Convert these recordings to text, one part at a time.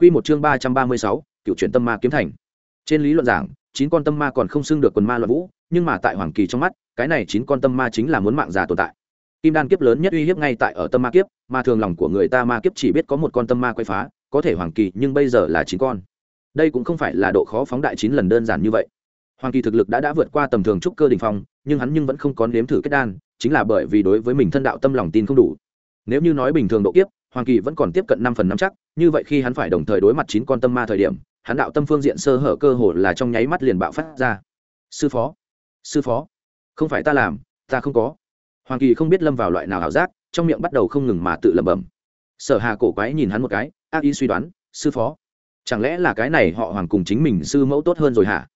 Quy một chương ba trăm ba mươi sáu, cựu chuyển tâm ma kiếm thành. Trên lý luận giảng, chín con tâm ma còn không xưng được quần ma loạn vũ, nhưng mà tại Hoàng Kỳ trong mắt, cái này chín con tâm ma chính là muốn mạng già tồn tại. Kim đan kiếp lớn nhất uy hiếp ngay tại ở tâm ma kiếp, mà thường lòng của người ta ma kiếp chỉ biết có một con tâm ma quay phá, có thể Hoàng Kỳ nhưng bây giờ là chín con. Đây cũng không phải là độ khó phóng đại chín lần đơn giản như vậy. Hoàng Kỳ thực lực đã đã vượt qua tầm thường trúc cơ đỉnh phong, nhưng hắn nhưng vẫn không có nếm thử kết đan, chính là bởi vì đối với mình thân đạo tâm lòng tin không đủ. Nếu như nói bình thường độ kiếp, Hoàng Kỳ vẫn còn tiếp cận năm phần năm chắc, như vậy khi hắn phải đồng thời đối mặt chín con tâm ma thời điểm, hắn đạo tâm phương diện sơ hở cơ hồ là trong nháy mắt liền bạo phát ra. Sư phó, sư phó, không phải ta làm, ta không có. Hoàng Kỳ không biết lâm vào loại nào ảo giác, trong miệng bắt đầu không ngừng mà tự lẩm bẩm. Sở Hà cổ quái nhìn hắn một cái, ác ý suy đoán, sư phó, chẳng lẽ là cái này họ Hoàng cùng chính mình sư mẫu tốt hơn rồi hả?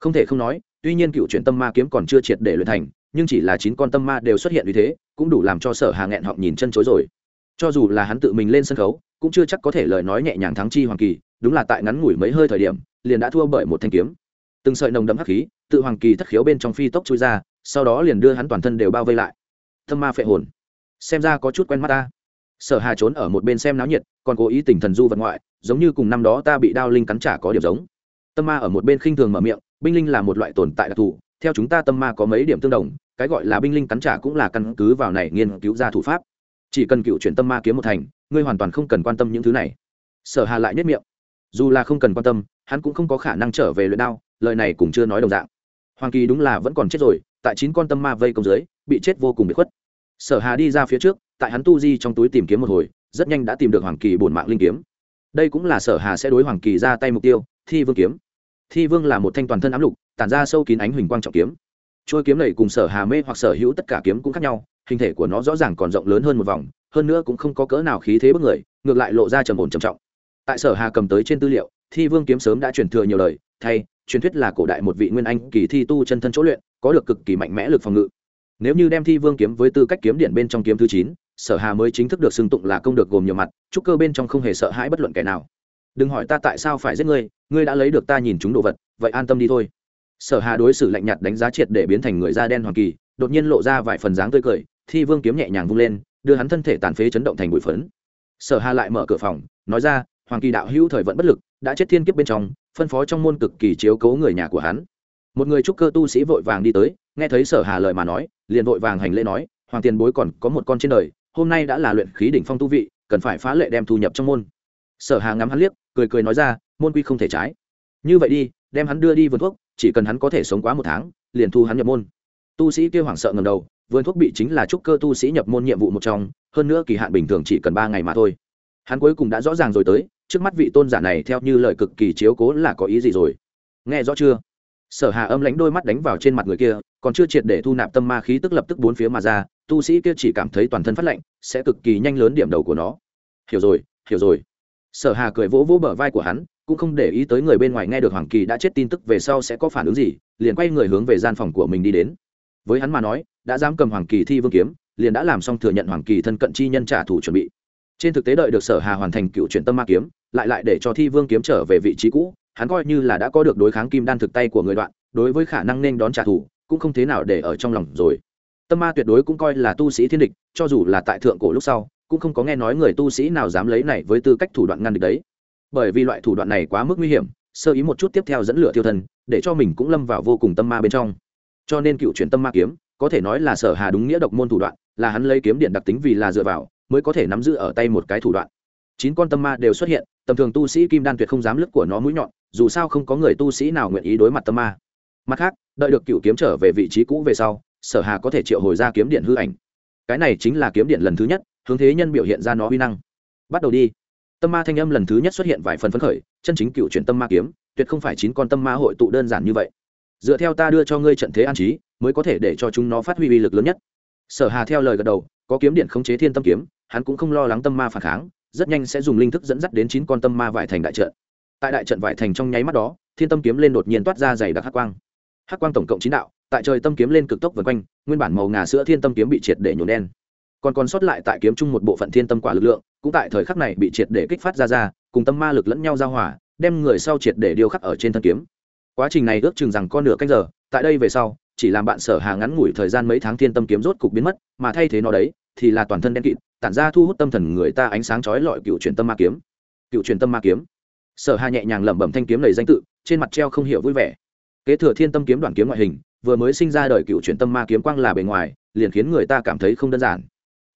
Không thể không nói, tuy nhiên cựu chuyện tâm ma kiếm còn chưa triệt để luyện thành, nhưng chỉ là chín con tâm ma đều xuất hiện như thế, cũng đủ làm cho Sở Hà nghẹn họng nhìn chân chối rồi cho dù là hắn tự mình lên sân khấu, cũng chưa chắc có thể lời nói nhẹ nhàng thắng chi hoàng kỳ, đúng là tại ngắn ngủi mấy hơi thời điểm, liền đã thua bởi một thanh kiếm. Từng sợi nồng đậm hắc khí, tự hoàng kỳ thất khiếu bên trong phi tốc chui ra, sau đó liền đưa hắn toàn thân đều bao vây lại. Thâm ma phệ hồn. Xem ra có chút quen mắt ta. Sở hà trốn ở một bên xem náo nhiệt, còn cố ý tình thần du vật ngoại, giống như cùng năm đó ta bị đao linh cắn trả có điểm giống. Tâm ma ở một bên khinh thường mở miệng, binh linh là một loại tồn tại đặc thù, theo chúng ta tâm ma có mấy điểm tương đồng, cái gọi là binh linh cắn trả cũng là căn cứ vào này nghiên cứu ra thủ pháp chỉ cần cựu chuyển tâm ma kiếm một thành, ngươi hoàn toàn không cần quan tâm những thứ này. Sở hà lại nhất miệng. Dù là không cần quan tâm, hắn cũng không có khả năng trở về luyện đao, lời này cũng chưa nói đồng dạng. Hoàng kỳ đúng là vẫn còn chết rồi, tại chín con tâm ma vây công dưới, bị chết vô cùng bị khuất. Sở hà đi ra phía trước, tại hắn tu di trong túi tìm kiếm một hồi, rất nhanh đã tìm được hoàng kỳ bổn mạng linh kiếm. Đây cũng là sở hà sẽ đối hoàng kỳ ra tay mục tiêu, thi vương kiếm. Thi vương là một thanh toàn thân ám lục, tản ra sâu kín ánh huỳnh quang trọng kiếm. Trôi kiếm này cùng sở hà mê hoặc sở hữu tất cả kiếm cũng khác nhau hình thể của nó rõ ràng còn rộng lớn hơn một vòng, hơn nữa cũng không có cỡ nào khí thế bức người, ngược lại lộ ra trầm ổn trầm trọng. Tại sở hà cầm tới trên tư liệu, thi vương kiếm sớm đã truyền thừa nhiều lời, thay, truyền thuyết là cổ đại một vị nguyên anh kỳ thi tu chân thân chỗ luyện, có được cực kỳ mạnh mẽ lực phòng ngự. Nếu như đem thi vương kiếm với tư cách kiếm điện bên trong kiếm thứ chín, sở hà mới chính thức được xưng tụng là công được gồm nhiều mặt, trúc cơ bên trong không hề sợ hãi bất luận kẻ nào. Đừng hỏi ta tại sao phải giết ngươi ngươi đã lấy được ta nhìn chúng đồ vật, vậy an tâm đi thôi. Sở hà đối xử lạnh nhạt đánh giá triệt để biến thành người da đen hoàng kỳ, đột nhiên lộ ra vài phần dáng tươi cười thi vương kiếm nhẹ nhàng vung lên, đưa hắn thân thể tàn phế chấn động thành bụi phấn. Sở hà lại mở cửa phòng, nói ra, hoàng kỳ đạo hữu thời vận bất lực, đã chết thiên kiếp bên trong, phân phó trong môn cực kỳ chiếu cố người nhà của hắn. Một người trúc cơ tu sĩ vội vàng đi tới, nghe thấy sở hà lời mà nói, liền vội vàng hành lễ nói, hoàng tiền bối còn có một con trên đời, hôm nay đã là luyện khí đỉnh phong tu vị, cần phải phá lệ đem thu nhập trong môn. Sở hà ngắm hắn liếc, cười cười nói ra, môn quy không thể trái. Như vậy đi, đem hắn đưa đi vườn thuốc, chỉ cần hắn có thể sống quá một tháng, liền thu hắn nhập môn. Tu sĩ kêu hoảng sợ ngầm đầu vườn thuốc bị chính là trúc cơ tu sĩ nhập môn nhiệm vụ một trong, hơn nữa kỳ hạn bình thường chỉ cần ba ngày mà thôi. Hắn cuối cùng đã rõ ràng rồi tới, trước mắt vị tôn giả này theo như lời cực kỳ chiếu cố là có ý gì rồi. Nghe rõ chưa? Sở hà âm lãnh đôi mắt đánh vào trên mặt người kia, còn chưa triệt để thu nạp tâm ma khí tức lập tức bốn phía mà ra, tu sĩ kia chỉ cảm thấy toàn thân phát lạnh, sẽ cực kỳ nhanh lớn điểm đầu của nó. Hiểu rồi hiểu rồi. Sở hà cười vỗ vỗ bờ vai của hắn, cũng không để ý tới người bên ngoài nghe được hoàng kỳ đã chết tin tức về sau sẽ có phản ứng gì, liền quay người hướng về gian phòng của mình đi đến. Với hắn mà nói đã dám cầm hoàng kỳ thi vương kiếm, liền đã làm xong thừa nhận hoàng kỳ thân cận chi nhân trả thù chuẩn bị. Trên thực tế đợi được sở hà hoàn thành cựu chuyển tâm ma kiếm, lại lại để cho thi vương kiếm trở về vị trí cũ, hắn coi như là đã có được đối kháng kim đan thực tay của người đoạn, đối với khả năng nên đón trả thù, cũng không thế nào để ở trong lòng rồi. Tâm ma tuyệt đối cũng coi là tu sĩ thiên địch, cho dù là tại thượng cổ lúc sau, cũng không có nghe nói người tu sĩ nào dám lấy này với tư cách thủ đoạn ngăn địch đấy. Bởi vì loại thủ đoạn này quá mức nguy hiểm, sơ ý một chút tiếp theo dẫn lửa tiêu thân, để cho mình cũng lâm vào vô cùng tâm ma bên trong. Cho nên cựu chuyển tâm ma kiếm có thể nói là sở hà đúng nghĩa độc môn thủ đoạn, là hắn lấy kiếm điện đặc tính vì là dựa vào, mới có thể nắm giữ ở tay một cái thủ đoạn. Chín con tâm ma đều xuất hiện, tầm thường tu sĩ kim đan tuyệt không dám lướt của nó mũi nhọn, dù sao không có người tu sĩ nào nguyện ý đối mặt tâm ma. Mặt khác, đợi được cựu kiếm trở về vị trí cũ về sau, sở hà có thể triệu hồi ra kiếm điện hư ảnh. Cái này chính là kiếm điện lần thứ nhất, hướng thế nhân biểu hiện ra nó uy năng. Bắt đầu đi. Tâm ma thanh âm lần thứ nhất xuất hiện vài phần phấn khởi, chân chính cựu chuyển tâm ma kiếm, tuyệt không phải chín con tâm ma hội tụ đơn giản như vậy. Dựa theo ta đưa cho ngươi trận thế an trí mới có thể để cho chúng nó phát huy uy lực lớn nhất. Sở hà theo lời gật đầu, có kiếm điện khống chế thiên tâm kiếm, hắn cũng không lo lắng tâm ma phản kháng, rất nhanh sẽ dùng linh thức dẫn dắt đến chín con tâm ma vải thành đại trận. Tại đại trận vải thành trong nháy mắt đó, thiên tâm kiếm lên đột nhiên toát ra dày đặc hắc quang. Hắc quang tổng cộng chín đạo, tại trời tâm kiếm lên cực tốc vần quanh, nguyên bản màu ngà sữa thiên tâm kiếm bị triệt để nhuộm đen. Còn còn sót lại tại kiếm chung một bộ phận thiên tâm quả lực lượng, cũng tại thời khắc này bị triệt để kích phát ra ra, cùng tâm ma lực lẫn nhau giao hòa, đem người sau triệt để điêu khắc ở trên thân kiếm. Quá trình này ước chừng rằng con nửa canh giờ, tại đây về sau chỉ làm bạn sở hà ngắn ngủi thời gian mấy tháng thiên tâm kiếm rốt cục biến mất, mà thay thế nó đấy, thì là toàn thân đen kịt, tản ra thu hút tâm thần người ta ánh sáng chói lọi cựu truyền tâm ma kiếm. Cựu truyền tâm ma kiếm. Sở hà nhẹ nhàng lẩm bẩm thanh kiếm lầy danh tự, trên mặt treo không hiểu vui vẻ. Kế thừa thiên tâm kiếm đoàn kiếm ngoại hình, vừa mới sinh ra đời cựu truyền tâm ma kiếm quang là bề ngoài, liền khiến người ta cảm thấy không đơn giản.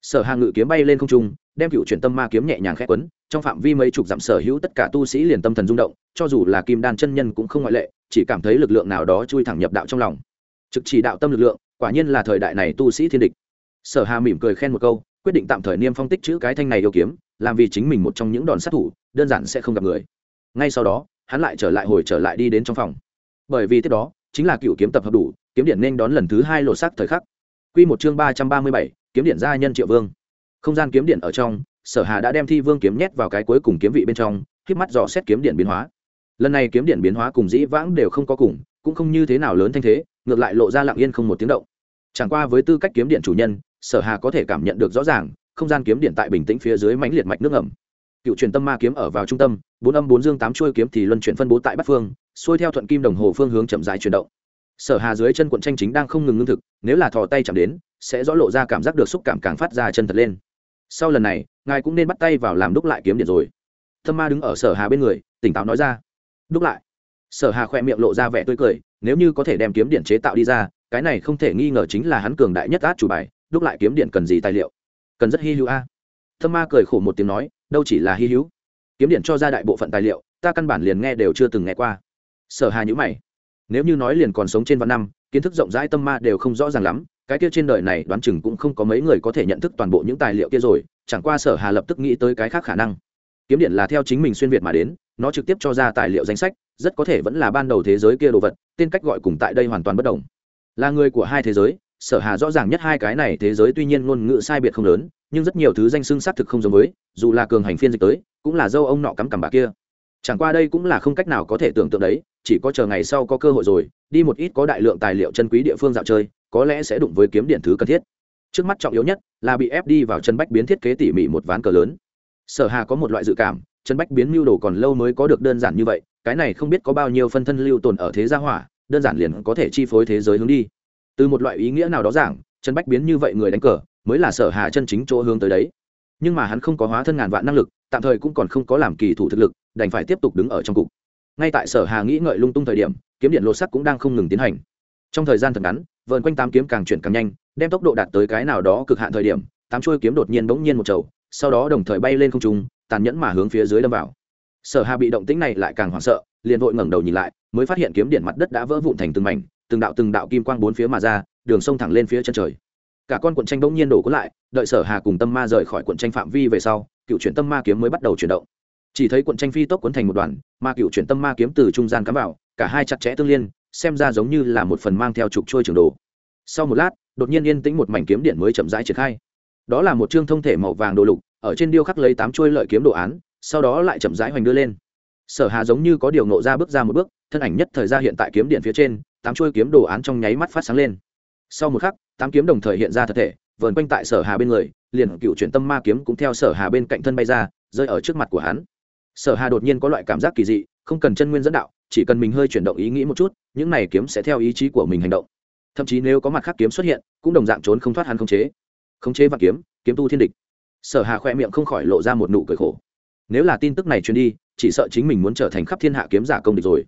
Sở hà ngự kiếm bay lên không trung, đem cựu truyền tâm ma kiếm nhẹ nhàng khẽ quấn, trong phạm vi mấy chục dặm sở hữu tất cả tu sĩ liền tâm thần rung động, cho dù là kim đan chân nhân cũng không ngoại lệ, chỉ cảm thấy lực lượng nào đó chui thẳng nhập đạo trong lòng trực chỉ đạo tâm lực lượng, quả nhiên là thời đại này tu sĩ thiên địch. Sở hà mỉm cười khen một câu, quyết định tạm thời niêm phong tích chữ cái thanh này yêu kiếm, làm vì chính mình một trong những đòn sát thủ, đơn giản sẽ không gặp người. Ngay sau đó, hắn lại trở lại hồi trở lại đi đến trong phòng. Bởi vì tiếp đó, chính là cựu kiếm tập hợp đủ, kiếm điện nên đón lần thứ hai lột xác thời khắc. Quy một chương ba trăm ba mươi bảy, kiếm điện gia nhân triệu vương. Không gian kiếm điện ở trong, sở hà đã đem thi vương kiếm nhét vào cái cuối cùng kiếm vị bên trong khiếp mắt dò xét kiếm điện biến hóa. Lần này kiếm điện biến hóa cùng dĩ vãng đều không có cùng, cũng không như thế nào lớn thanh thế ngược lại lộ ra lặng yên không một tiếng động. Chẳng qua với tư cách kiếm điện chủ nhân, sở hà có thể cảm nhận được rõ ràng, không gian kiếm điện tại bình tĩnh phía dưới mãnh liệt mạch nước ẩm cựu truyền tâm ma kiếm ở vào trung tâm, bốn âm bốn dương tám chuôi kiếm thì luân chuyển phân bố tại bắc phương, xuôi theo thuận kim đồng hồ phương hướng chậm dài chuyển động. Sở hà dưới chân quận tranh chính đang không ngừng ngưng thực, nếu là thò tay chạm đến, sẽ rõ lộ ra cảm giác được xúc cảm càng phát ra chân thật lên. Sau lần này, ngài cũng nên bắt tay vào làm đúc lại kiếm điện rồi. Thâm ma đứng ở sở hà bên người, tỉnh táo nói ra. Đúc lại sở hà khoe miệng lộ ra vẻ tươi cười, nếu như có thể đem kiếm điện chế tạo đi ra, cái này không thể nghi ngờ chính là hắn cường đại nhất át chủ bài, đúc lại kiếm điện cần gì tài liệu? Cần rất hy hữu a. Thâm ma cười khổ một tiếng nói, đâu chỉ là hy hữu. Kiếm điện cho ra đại bộ phận tài liệu, ta căn bản liền nghe đều chưa từng nghe qua. Sở hà nhữ mày. Nếu như nói liền còn sống trên vạn năm, kiến thức rộng rãi tâm ma đều không rõ ràng lắm, cái kia trên đời này đoán chừng cũng không có mấy người có thể nhận thức toàn bộ những tài liệu kia rồi, chẳng qua sở hà lập tức nghĩ tới cái khác khả năng. Kiếm điện là theo chính mình xuyên việt mà đến, nó trực tiếp cho ra tài liệu danh sách rất có thể vẫn là ban đầu thế giới kia đồ vật, tên cách gọi cùng tại đây hoàn toàn bất đồng. Là người của hai thế giới, sở hà rõ ràng nhất hai cái này thế giới tuy nhiên ngôn ngữ sai biệt không lớn, nhưng rất nhiều thứ danh xưng xác thực không giống với, dù là cường hành phiên dịch tới, cũng là dâu ông nọ cắm cằm bà kia. Chẳng qua đây cũng là không cách nào có thể tưởng tượng đấy, chỉ có chờ ngày sau có cơ hội rồi, đi một ít có đại lượng tài liệu chân quý địa phương dạo chơi, có lẽ sẽ đụng với kiếm điện thứ cần thiết. Trước mắt trọng yếu nhất là bị ép đi vào chân bách biến thiết kế tỉ mỉ một ván cờ lớn. Sở hà có một loại dự cảm, chân bách biến mưu đồ còn lâu mới có được đơn giản như vậy cái này không biết có bao nhiêu phân thân lưu tồn ở thế gia hỏa, đơn giản liền có thể chi phối thế giới hướng đi. Từ một loại ý nghĩa nào đó giảng chân bách biến như vậy người đánh cờ, mới là sở hà chân chính chỗ hướng tới đấy. Nhưng mà hắn không có hóa thân ngàn vạn năng lực, tạm thời cũng còn không có làm kỳ thủ thực lực, đành phải tiếp tục đứng ở trong cục. Ngay tại sở hà nghĩ ngợi lung tung thời điểm, kiếm điện lột sắc cũng đang không ngừng tiến hành. Trong thời gian thật ngắn vợn quanh tám kiếm càng chuyển càng nhanh, đem tốc độ đạt tới cái nào đó cực hạn thời điểm, tám chuôi kiếm đột nhiên bỗng nhiên một chầu, sau đó đồng thời bay lên không trung, tàn nhẫn mà hướng phía dưới đâm vào sở hà bị động tĩnh này lại càng hoảng sợ, liền vội ngẩng đầu nhìn lại, mới phát hiện kiếm điện mặt đất đã vỡ vụn thành từng mảnh, từng đạo từng đạo kim quang bốn phía mà ra, đường sông thẳng lên phía chân trời. Cả con cuộn tranh bỗng nhiên đổ cuốn lại, đợi sở hà cùng tâm ma rời khỏi cuộn tranh phạm vi về sau, cựu chuyển tâm ma kiếm mới bắt đầu chuyển động. Chỉ thấy cuộn tranh phi tốc cuốn thành một đoàn, mà cựu chuyển tâm ma kiếm từ trung gian cắm vào, cả hai chặt chẽ tương liên, xem ra giống như là một phần mang theo trục trôi trường đồ. Sau một lát, đột nhiên yên tĩnh một mảnh kiếm điện mới chậm rãi triển khai. Đó là một chương thông thể màu vàng đồ lục, ở trên điêu khắc lấy tám chuôi lợi kiếm đồ án sau đó lại chậm rãi hoành đưa lên. Sở hà giống như có điều nộ ra bước ra một bước, thân ảnh nhất thời ra hiện tại kiếm điện phía trên, tám chuôi kiếm đồ án trong nháy mắt phát sáng lên. Sau một khắc, tám kiếm đồng thời hiện ra thật thể, vờn quanh tại sở hà bên người, liền cựu chuyển tâm ma kiếm cũng theo sở hà bên cạnh thân bay ra, rơi ở trước mặt của hắn. Sở hà đột nhiên có loại cảm giác kỳ dị, không cần chân nguyên dẫn đạo, chỉ cần mình hơi chuyển động ý nghĩ một chút, những này kiếm sẽ theo ý chí của mình hành động. Thậm chí nếu có mặt khác kiếm xuất hiện, cũng đồng dạng trốn không thoát hắn khống chế. Khống chế và kiếm kiếm tu thiên địch. Sở hà khoe miệng không khỏi lộ ra một nụ cười khổ nếu là tin tức này truyền đi, chỉ sợ chính mình muốn trở thành khắp thiên hạ kiếm giả công địch rồi.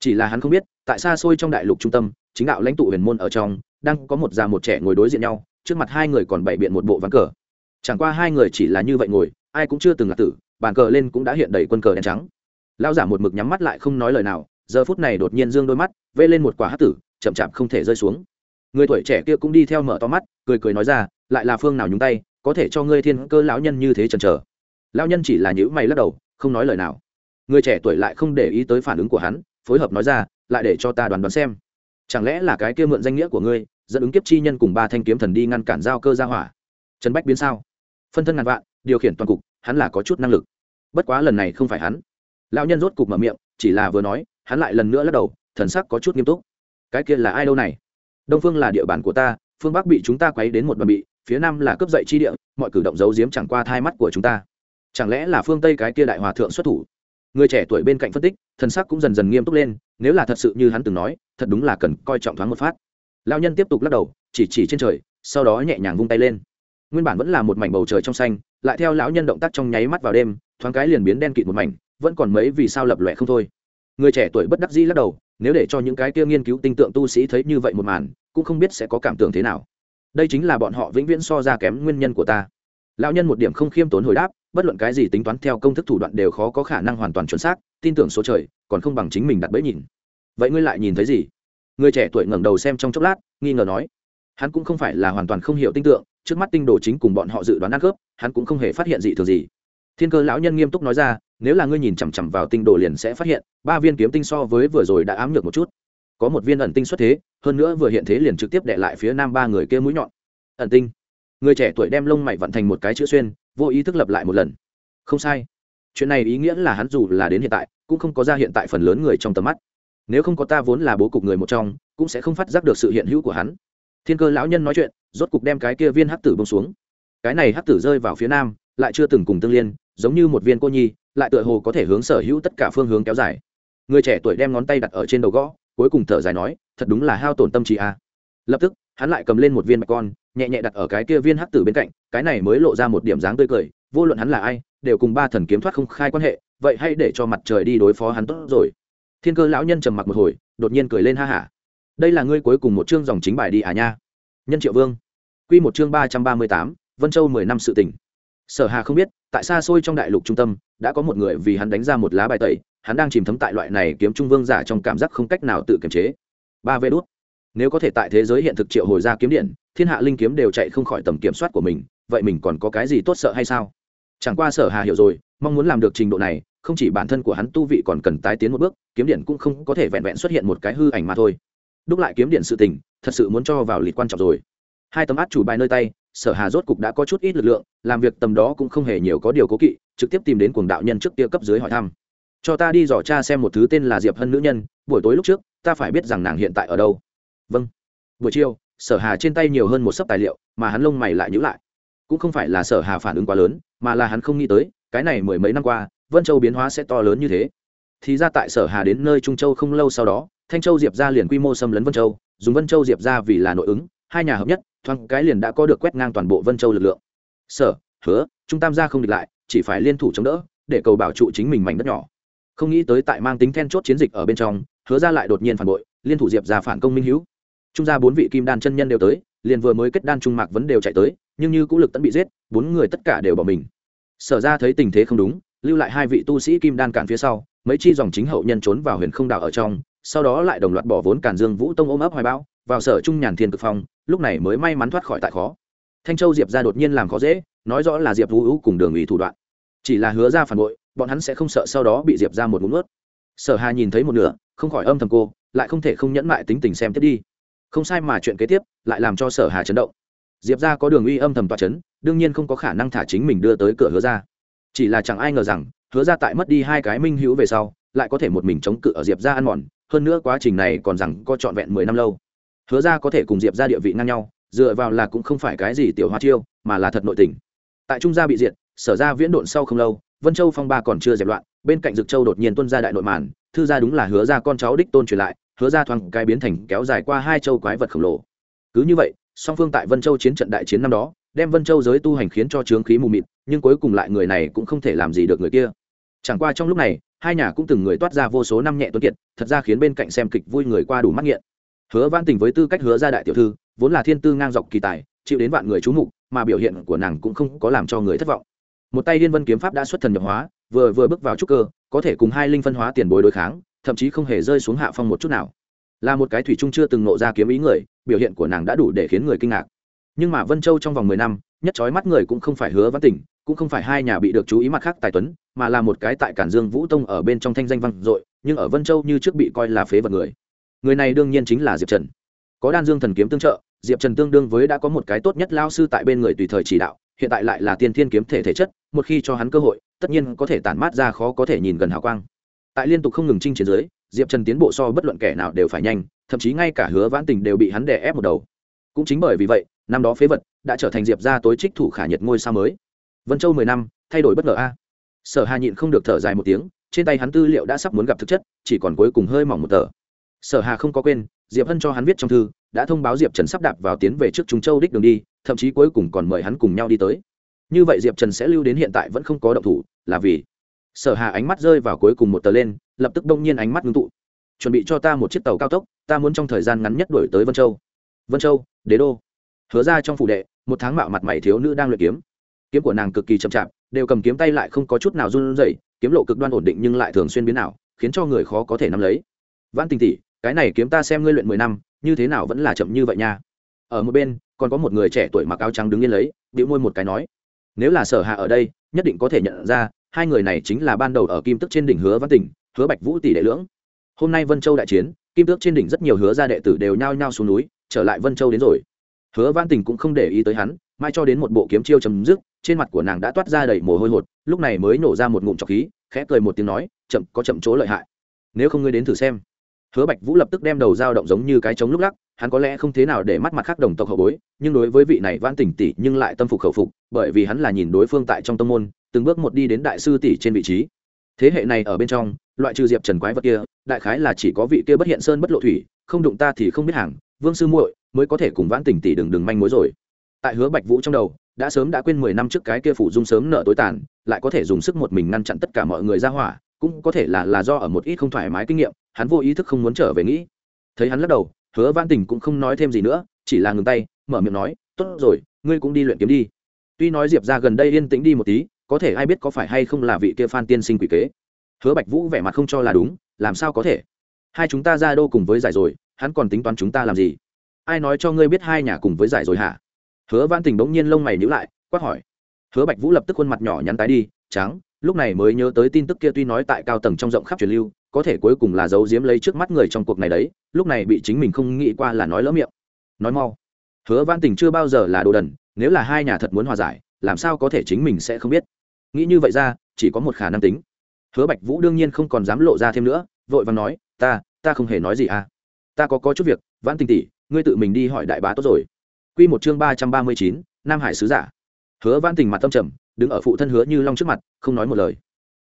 Chỉ là hắn không biết, tại xa xôi trong đại lục trung tâm, chính đạo lãnh tụ huyền môn ở trong, đang có một già một trẻ ngồi đối diện nhau, trước mặt hai người còn bày biện một bộ ván cờ. Chẳng qua hai người chỉ là như vậy ngồi, ai cũng chưa từng là tử, bàn cờ lên cũng đã hiện đầy quân cờ đen trắng. Lao giả một mực nhắm mắt lại không nói lời nào, giờ phút này đột nhiên dương đôi mắt, vê lên một quả hát tử, chậm chạp không thể rơi xuống. Người tuổi trẻ kia cũng đi theo mở to mắt, cười cười nói ra, lại là phương nào nhúng tay, có thể cho ngươi thiên cơ lão nhân như thế chần chờ lão nhân chỉ là nhữ mày lắc đầu, không nói lời nào. Người trẻ tuổi lại không để ý tới phản ứng của hắn, phối hợp nói ra, lại để cho ta đoán đoán xem. Chẳng lẽ là cái kia mượn danh nghĩa của ngươi, dẫn ứng kiếp chi nhân cùng ba thanh kiếm thần đi ngăn cản giao cơ ra hỏa? Trần bách biến sao? Phân thân ngàn vạn, điều khiển toàn cục, hắn là có chút năng lực. Bất quá lần này không phải hắn. Lão nhân rốt cục mở miệng, chỉ là vừa nói, hắn lại lần nữa lắc đầu, thần sắc có chút nghiêm túc. Cái kia là ai đâu này? Đông phương là địa bàn của ta, phương bắc bị chúng ta quấy đến một đoàn bị, phía nam là cướp dậy chi địa, mọi cử động giấu giếm chẳng qua thai mắt của chúng ta chẳng lẽ là phương tây cái kia đại hòa thượng xuất thủ? Người trẻ tuổi bên cạnh phân tích, thần sắc cũng dần dần nghiêm túc lên, nếu là thật sự như hắn từng nói, thật đúng là cần coi trọng thoáng một phát. Lao nhân tiếp tục lắc đầu, chỉ chỉ trên trời, sau đó nhẹ nhàng vung tay lên. Nguyên bản vẫn là một mảnh bầu trời trong xanh, lại theo lão nhân động tác trong nháy mắt vào đêm, thoáng cái liền biến đen kịt một mảnh, vẫn còn mấy vì sao lập lòe không thôi. Người trẻ tuổi bất đắc dĩ lắc đầu, nếu để cho những cái kia nghiên cứu tinh tượng tu sĩ thấy như vậy một màn, cũng không biết sẽ có cảm tưởng thế nào. Đây chính là bọn họ vĩnh viễn so ra kém nguyên nhân của ta lão nhân một điểm không khiêm tốn hồi đáp, bất luận cái gì tính toán theo công thức thủ đoạn đều khó có khả năng hoàn toàn chuẩn xác, tin tưởng số trời, còn không bằng chính mình đặt bẫy nhìn. Vậy ngươi lại nhìn thấy gì? Người trẻ tuổi ngẩng đầu xem trong chốc lát, nghi ngờ nói. Hắn cũng không phải là hoàn toàn không hiểu tinh tượng, trước mắt tinh đồ chính cùng bọn họ dự đoán ăn khớp, hắn cũng không hề phát hiện gì thường gì. Thiên cơ lão nhân nghiêm túc nói ra, nếu là ngươi nhìn chằm chằm vào tinh đồ liền sẽ phát hiện, ba viên kiếm tinh so với vừa rồi đã ám nhược một chút. Có một viên ẩn tinh xuất thế, hơn nữa vừa hiện thế liền trực tiếp đệ lại phía nam ba người kia mũi nhọn. Ẩn tinh người trẻ tuổi đem lông mày vận thành một cái chữ xuyên, vô ý thức lập lại một lần. Không sai. Chuyện này ý nghĩa là hắn dù là đến hiện tại, cũng không có ra hiện tại phần lớn người trong tầm mắt. Nếu không có ta vốn là bố cục người một trong, cũng sẽ không phát giác được sự hiện hữu của hắn. Thiên cơ lão nhân nói chuyện, rốt cục đem cái kia viên hắc tử bông xuống. Cái này hắc tử rơi vào phía nam, lại chưa từng cùng tương liên, giống như một viên cô nhi, lại tựa hồ có thể hướng sở hữu tất cả phương hướng kéo dài. Người trẻ tuổi đem ngón tay đặt ở trên đầu gõ, cuối cùng thở dài nói, thật đúng là hao tổn tâm trí a à. lập tức, hắn lại cầm lên một viên mạch con nhẹ nhẹ đặt ở cái kia viên hắc tử bên cạnh, cái này mới lộ ra một điểm dáng tươi cười, vô luận hắn là ai, đều cùng ba thần kiếm thoát không khai quan hệ, vậy hay để cho mặt trời đi đối phó hắn tốt rồi. Thiên cơ lão nhân trầm mặc một hồi, đột nhiên cười lên ha hả. Đây là ngươi cuối cùng một chương dòng chính bài đi à nha. Nhân triệu vương. Quy một chương ba trăm ba mươi tám, vân châu mười năm sự tỉnh sở hà không biết, tại xa xôi trong đại lục trung tâm, đã có một người vì hắn đánh ra một lá bài tẩy, hắn đang chìm thấm tại loại này kiếm trung vương giả trong cảm giác không cách nào tự kiềm chế. Ba vê đốt nếu có thể tại thế giới hiện thực triệu hồi ra kiếm điện thiên hạ linh kiếm đều chạy không khỏi tầm kiểm soát của mình, vậy mình còn có cái gì tốt sợ hay sao? Chẳng qua sở hà hiểu rồi, mong muốn làm được trình độ này, không chỉ bản thân của hắn tu vị còn cần tái tiến một bước, kiếm điện cũng không có thể vẹn vẹn xuất hiện một cái hư ảnh mà thôi. Đúc lại kiếm điện sự tình, thật sự muốn cho vào lịch quan trọng rồi. Hai tấm át chủ bài nơi tay, sở hà rốt cục đã có chút ít lực lượng, làm việc tầm đó cũng không hề nhiều có điều cố kỵ, trực tiếp tìm đến cuồng đạo nhân trước kia cấp dưới hỏi thăm. Cho ta đi dò cha xem một thứ tên là diệp hân nữ nhân, buổi tối lúc trước, ta phải biết rằng nàng hiện tại ở đâu. Vâng. Buổi chiều sở hà trên tay nhiều hơn một sấp tài liệu, mà hắn lông mày lại nhữ lại. Cũng không phải là sở hà phản ứng quá lớn, mà là hắn không nghĩ tới, cái này mười mấy năm qua, vân châu biến hóa sẽ to lớn như thế. Thì ra tại sở hà đến nơi trung châu không lâu sau đó, thanh châu diệp ra liền quy mô xâm lấn vân châu, dùng vân châu diệp ra vì là nội ứng, hai nhà hợp nhất, thoáng cái liền đã có được quét ngang toàn bộ vân châu lực lượng. Sở, hứa trung tam gia không địch lại, chỉ phải liên thủ chống đỡ, để cầu bảo trụ chính mình mảnh đất nhỏ. Không nghĩ tới tại mang tính then chốt chiến dịch ở bên trong, hứa ra lại đột nhiên phản bội, liên thủ diệp ra phản công minh hữu trung gia bốn vị kim đan chân nhân đều tới, liền vừa mới kết đan trung mạc vấn đều chạy tới, nhưng như cũ lực tẫn bị giết, bốn người tất cả đều bỏ mình. Sở ra thấy tình thế không đúng, lưu lại hai vị tu sĩ kim đan cản phía sau, mấy chi dòng chính hậu nhân trốn vào huyền không đảo ở trong, sau đó lại đồng loạt bỏ vốn cản dương vũ tông ôm ấp hoài bão, vào sở trung nhàn thiên cực phong, lúc này mới may mắn thoát khỏi tại khó. Thanh châu diệp ra đột nhiên làm khó dễ, nói rõ là diệp vũ hữu cùng đường ủy thủ đoạn. Chỉ là hứa ra phản bội, bọn hắn sẽ không sợ sau đó bị diệp ra một ngụm ướt sở hà nhìn thấy một nửa, không khỏi âm thầm cô, lại không thể không nhẫn mại tính tình xem tiếp đi không sai mà chuyện kế tiếp, lại làm cho sở hà chấn động. Diệp ra có đường uy âm thầm toa chấn, đương nhiên không có khả năng thả chính mình đưa tới cửa hứa ra chỉ là chẳng ai ngờ rằng, hứa ra tại mất đi hai cái minh hữu về sau, lại có thể một mình chống cự ở diệp ra ăn mòn, hơn nữa quá trình này còn rằng có trọn vẹn mười năm lâu. Hứa ra có thể cùng diệp ra địa vị ngang nhau, dựa vào là cũng không phải cái gì tiểu hoa chiêu, mà là thật nội tình. Tại trung gia bị diệt, sở ra viễn độn sau không lâu, vân châu phong ba còn chưa dẹp loạn, bên cạnh dực châu đột nhiên tuân ra đại nội màn, thư gia đúng là hứa ra con cháu đích tôn truyền lại hứa ra thoáng cái biến thành kéo dài qua hai châu quái vật khổng lồ. Cứ như vậy, song phương tại vân châu chiến trận đại chiến năm đó, đem vân châu giới tu hành khiến cho trướng khí mù mịt, nhưng cuối cùng lại người này cũng không thể làm gì được người kia. Chẳng qua trong lúc này, hai nhà cũng từng người toát ra vô số năm nhẹ tuấn kiệt, thật ra khiến bên cạnh xem kịch vui người qua đủ mắt nghiện. Hứa văn tình với tư cách hứa ra đại tiểu thư, vốn là thiên tư ngang dọc kỳ tài, chịu đến vạn người chú mục, mà biểu hiện của nàng cũng không có làm cho người thất vọng. Một tay liên vân kiếm pháp đã xuất thần nhập hóa, vừa vừa bước vào trúc cơ, có thể cùng hai linh phân hóa tiền bối đối kháng thậm chí không hề rơi xuống hạ phong một chút nào. Là một cái thủy trung chưa từng nộ ra kiếm ý người, biểu hiện của nàng đã đủ để khiến người kinh ngạc. Nhưng mà vân châu trong vòng mười năm, nhất trói mắt người cũng không phải hứa văn tỉnh, cũng không phải hai nhà bị được chú ý mặt khác tài tuấn, mà là một cái tại cản dương vũ tông ở bên trong thanh danh văn dội, nhưng ở vân châu như trước bị coi là phế vật người. Người này đương nhiên chính là diệp trần. Có đan dương thần kiếm tương trợ, diệp trần tương đương với đã có một cái tốt nhất lao sư tại bên người tùy thời chỉ đạo, hiện tại lại là tiên thiên kiếm thể thể chất, một khi cho hắn cơ hội, tất nhiên có thể tản mát ra khó có thể nhìn gần hào quang tại liên tục không ngừng chinh chiến dưới, diệp trần tiến bộ so bất luận kẻ nào đều phải nhanh, thậm chí ngay cả hứa vãn tình đều bị hắn đè ép một đầu. Cũng chính bởi vì vậy, năm đó phế vật đã trở thành diệp ra tối trích thủ khả nhiệt ngôi sao mới. Vân châu mười năm, thay đổi bất ngờ a. Sở hà nhịn không được thở dài một tiếng, trên tay hắn tư liệu đã sắp muốn gặp thực chất, chỉ còn cuối cùng hơi mỏng một tờ. Sở hà không có quên, diệp hân cho hắn viết trong thư, đã thông báo diệp trần sắp đạp vào tiến về trước trung châu đích đường đi, thậm chí cuối cùng còn mời hắn cùng nhau đi tới. Như vậy diệp trần sẽ lưu đến hiện tại vẫn không có động thủ, là vì sở hà ánh mắt rơi vào cuối cùng một tờ lên, lập tức đông nhiên ánh mắt ngưng tụ. Chuẩn bị cho ta một chiếc tàu cao tốc, ta muốn trong thời gian ngắn nhất đổi tới vân châu. Vân châu, đế đô. Hứa ra trong phủ đệ, một tháng mạo mặt mày thiếu nữ đang luyện kiếm. Kiếm của nàng cực kỳ chậm chạp, đều cầm kiếm tay lại không có chút nào run rẩy, kiếm lộ cực đoan ổn định nhưng lại thường xuyên biến ảo, khiến cho người khó có thể nắm lấy. Vãn tình tỷ, cái này kiếm ta xem ngươi luyện mười năm, như thế nào vẫn là chậm như vậy nha. Ở một bên, còn có một người trẻ tuổi mặc áo trắng đứng yên lấy, bĩu môi một cái nói, nếu là sở hạ ở đây, nhất định có thể nhận ra hai người này chính là ban đầu ở kim tức trên đỉnh hứa văn tỉnh, hứa bạch vũ tỷ đệ lưỡng. Hôm nay vân châu đại chiến, kim tước trên đỉnh rất nhiều hứa gia đệ tử đều nhao nhao xuống núi, trở lại vân châu đến rồi. Hứa văn tình cũng không để ý tới hắn, mai cho đến một bộ kiếm chiêu chấm dứt, trên mặt của nàng đã toát ra đầy mồ hôi hột, lúc này mới nổ ra một ngụm trọc khí, khẽ cười một tiếng nói, chậm, có chậm chỗ lợi hại. Nếu không ngươi đến thử xem. Hứa bạch vũ lập tức đem đầu dao động giống như cái trống lúc lắc, hắn có lẽ không thế nào để mắt mặt khác đồng tộc hậu bối, nhưng đối với vị này văn tỉnh tỷ nhưng lại tâm phục khẩu phục, bởi vì hắn là nhìn đối phương tại trong tâm môn từng bước một đi đến đại sư tỷ trên vị trí. Thế hệ này ở bên trong, loại trừ diệp trần quái vật kia, đại khái là chỉ có vị kia bất hiện sơn bất lộ thủy, không đụng ta thì không biết hàng, vương sư muội mới có thể cùng vãn tỉnh tỷ đừng đừng manh mối rồi. Tại hứa bạch vũ trong đầu, đã sớm đã quên mười năm trước cái kia phủ dung sớm nợ tối tàn, lại có thể dùng sức một mình ngăn chặn tất cả mọi người ra hỏa, cũng có thể là là do ở một ít không thoải mái kinh nghiệm, hắn vô ý thức không muốn trở về nghĩ. Thấy hắn lắc đầu, hứa vãn tình cũng không nói thêm gì nữa, chỉ là ngừng tay, mở miệng nói, tốt rồi, ngươi cũng đi luyện kiếm đi. Tuy nói diệp ra gần đây yên tĩnh đi một tí có thể ai biết có phải hay không là vị kia phan tiên sinh quỷ kế? Hứa bạch vũ vẻ mặt không cho là đúng, làm sao có thể? Hai chúng ta ra đô cùng với giải rồi, hắn còn tính toán chúng ta làm gì? Ai nói cho ngươi biết hai nhà cùng với giải rồi hả? Hứa văn tình bỗng nhiên lông mày nhữ lại, quát hỏi. Hứa bạch vũ lập tức khuôn mặt nhỏ nhắn tái đi, trắng, lúc này mới nhớ tới tin tức kia tuy nói tại cao tầng trong rộng khắp truyền lưu, có thể cuối cùng là giấu giếm lấy trước mắt người trong cuộc này đấy, lúc này bị chính mình không nghĩ qua là nói lỡ miệng. Nói mau. Hứa văn tình chưa bao giờ là đồ đần, nếu là hai nhà thật muốn hòa giải làm sao có thể chính mình sẽ không biết? Nghĩ như vậy ra, chỉ có một khả năng tính. Hứa bạch vũ đương nhiên không còn dám lộ ra thêm nữa, vội và nói, ta ta không hề nói gì à. Ta có có chút việc, vãn tình tỷ, ngươi tự mình đi hỏi đại bá tốt rồi. Quy một chương ba trăm ba mươi chín, nam hải sứ giả. Hứa vãn tình mặt tâm trầm, đứng ở phụ thân hứa như long trước mặt, không nói một lời.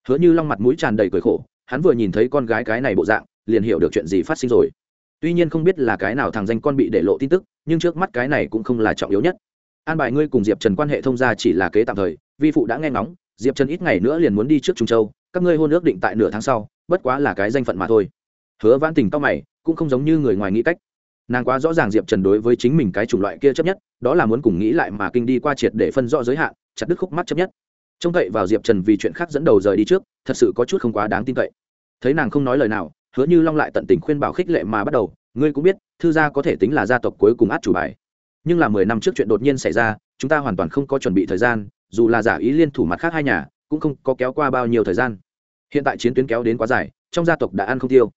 Hứa như long mặt mũi tràn đầy cười khổ, hắn vừa nhìn thấy con gái cái này bộ dạng, liền hiểu được chuyện gì phát sinh rồi. Tuy nhiên không biết là cái nào thằng danh con bị để lộ tin tức, nhưng trước mắt cái này cũng không là trọng yếu nhất an bài ngươi cùng diệp trần quan hệ thông gia chỉ là kế tạm thời, vi phụ đã nghe ngóng, diệp trần ít ngày nữa liền muốn đi trước trung châu, các ngươi hôn ước định tại nửa tháng sau, bất quá là cái danh phận mà thôi. Hứa vãn tình tóc mày, cũng không giống như người ngoài nghĩ cách. Nàng quá rõ ràng diệp trần đối với chính mình cái chủng loại kia chấp nhất, đó là muốn cùng nghĩ lại mà kinh đi qua triệt để phân rõ giới hạn, chặt đứt khúc mắt chấp nhất. Trông cậy vào diệp trần vì chuyện khác dẫn đầu rời đi trước, thật sự có chút không quá đáng tin cậy. Thấy nàng không nói lời nào, hứa như long lại tận tình khuyên bảo khích lệ mà bắt đầu, ngươi cũng biết, thư gia có thể tính là gia tộc cuối cùng át chủ bài nhưng là mười năm trước chuyện đột nhiên xảy ra, chúng ta hoàn toàn không có chuẩn bị thời gian, dù là giả ý liên thủ mặt khác hai nhà, cũng không có kéo qua bao nhiêu thời gian. Hiện tại chiến tuyến kéo đến quá dài, trong gia tộc đã ăn không tiêu.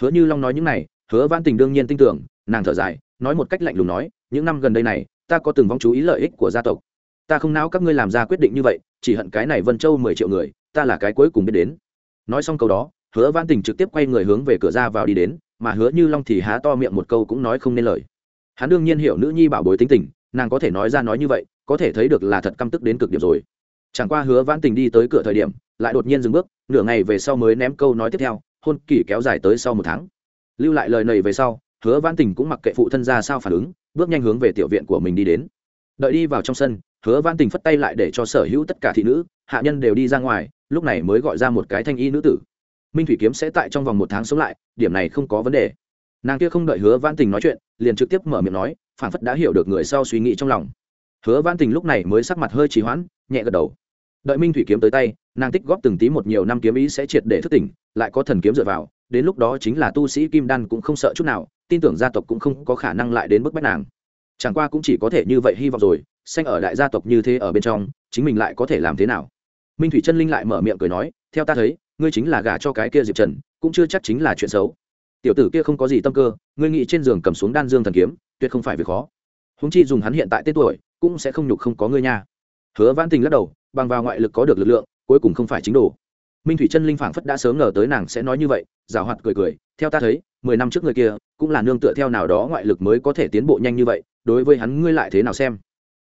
Hứa như long nói những này, hứa văn tình đương nhiên tin tưởng, nàng thở dài, nói một cách lạnh lùng nói, những năm gần đây này, ta có từng vong chú ý lợi ích của gia tộc. Ta không não các ngươi làm ra quyết định như vậy, chỉ hận cái này vân châu mười triệu người, ta là cái cuối cùng biết đến. Nói xong câu đó, hứa văn tình trực tiếp quay người hướng về cửa ra vào đi đến, mà hứa như long thì há to miệng một câu cũng nói không nên lời hắn đương nhiên hiểu nữ nhi bảo bối tính tình, nàng có thể nói ra nói như vậy, có thể thấy được là thật căm tức đến cực điểm rồi. Chẳng qua hứa Vãn tình đi tới cửa thời điểm, lại đột nhiên dừng bước, nửa ngày về sau mới ném câu nói tiếp theo, hôn kỳ kéo dài tới sau một tháng. Lưu lại lời này về sau, hứa Vãn tình cũng mặc kệ phụ thân ra sao phản ứng, bước nhanh hướng về tiểu viện của mình đi đến. Đợi đi vào trong sân, hứa Vãn tình phất tay lại để cho sở hữu tất cả thị nữ, hạ nhân đều đi ra ngoài, lúc này mới gọi ra một cái thanh y nữ tử. Minh thủy kiếm sẽ tại trong vòng một tháng sống lại, điểm này không có vấn đề nàng kia không đợi hứa văn tình nói chuyện, liền trực tiếp mở miệng nói phản phất đã hiểu được người sau suy nghĩ trong lòng. Hứa văn tình lúc này mới sắc mặt hơi trì hoãn, nhẹ gật đầu. Đợi minh thủy kiếm tới tay, nàng tích góp từng tí một nhiều năm kiếm ý sẽ triệt để thức tỉnh, lại có thần kiếm dựa vào, đến lúc đó chính là tu sĩ kim đan cũng không sợ chút nào, tin tưởng gia tộc cũng không có khả năng lại đến bức bách nàng. Chẳng qua cũng chỉ có thể như vậy hy vọng rồi, xanh ở đại gia tộc như thế ở bên trong, chính mình lại có thể làm thế nào? Minh thủy chân linh lại mở miệng cười nói, theo ta thấy, ngươi chính là gả cho cái kia diệp trần, cũng chưa chắc chính là chuyện xấu tiểu tử kia không có gì tâm cơ, ngươi nghĩ trên giường cầm xuống đan dương thần kiếm, tuyệt không phải việc khó. Húng chi dùng hắn hiện tại tên tuổi, cũng sẽ không nhục không có ngươi nha. Hứa văn tình lắc đầu, bằng vào ngoại lực có được lực lượng, cuối cùng không phải chính đồ. Minh thủy chân linh phảng phất đã sớm ngờ tới nàng sẽ nói như vậy, giảo hoạt cười cười, theo ta thấy, mười năm trước người kia, cũng là nương tựa theo nào đó ngoại lực mới có thể tiến bộ nhanh như vậy, đối với hắn ngươi lại thế nào xem?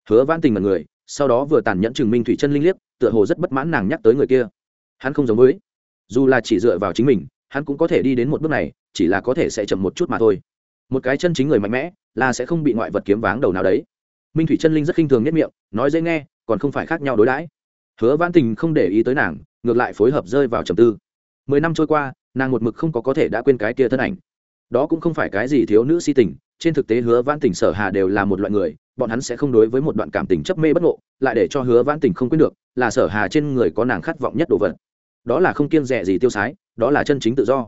Hứa văn tình mật người, sau đó vừa tàn nhẫn chừng minh thủy chân linh liếc, tựa hồ rất bất mãn nàng nhắc tới người kia. Hắn không giống với. Dù là chỉ dựa vào chính mình, hắn cũng có thể đi đến một bước này chỉ là có thể sẽ chậm một chút mà thôi. Một cái chân chính người mạnh mẽ, là sẽ không bị ngoại vật kiếm váng đầu nào đấy. Minh thủy chân linh rất khinh thường nhất miệng, nói dễ nghe, còn không phải khác nhau đối đãi. Hứa Vãn tình không để ý tới nàng, ngược lại phối hợp rơi vào trầm tư. Mười năm trôi qua, nàng một mực không có có thể đã quên cái kia thân ảnh. Đó cũng không phải cái gì thiếu nữ si tình, trên thực tế hứa Vãn tình sở hà đều là một loại người, bọn hắn sẽ không đối với một đoạn cảm tình chấp mê bất ngộ, lại để cho hứa Vãn tình không quên được, là sở hà trên người có nàng khát vọng nhất đồ vật. Đó là không kiêng rẻ gì tiêu sái, đó là chân chính tự do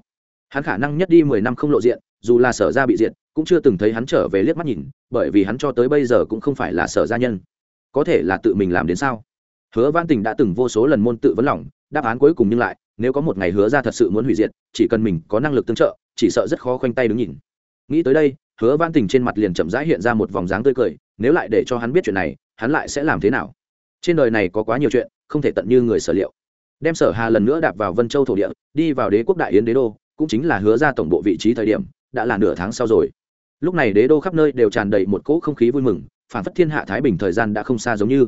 hắn khả năng nhất đi mười năm không lộ diện, dù là sở ra bị diện cũng chưa từng thấy hắn trở về liếc mắt nhìn, bởi vì hắn cho tới bây giờ cũng không phải là sở gia nhân. Có thể là tự mình làm đến sao? Hứa văn tình đã từng vô số lần môn tự vấn lòng, đáp án cuối cùng nhưng lại, nếu có một ngày hứa ra thật sự muốn hủy diệt, chỉ cần mình có năng lực tương trợ, chỉ sợ rất khó khoanh tay đứng nhìn. Nghĩ tới đây, hứa văn tình trên mặt liền chậm rãi hiện ra một vòng dáng tươi cười, nếu lại để cho hắn biết chuyện này, hắn lại sẽ làm thế nào? Trên đời này có quá nhiều chuyện, không thể tận như người sở liệu. Đem sở hà lần nữa đạp vào vân châu thổ địa, đi vào đế quốc đại yến đế đô cũng chính là hứa ra tổng bộ vị trí thời điểm, đã là nửa tháng sau rồi. Lúc này đế đô khắp nơi đều tràn đầy một cỗ không khí vui mừng, phản phất thiên hạ thái bình thời gian đã không xa giống như.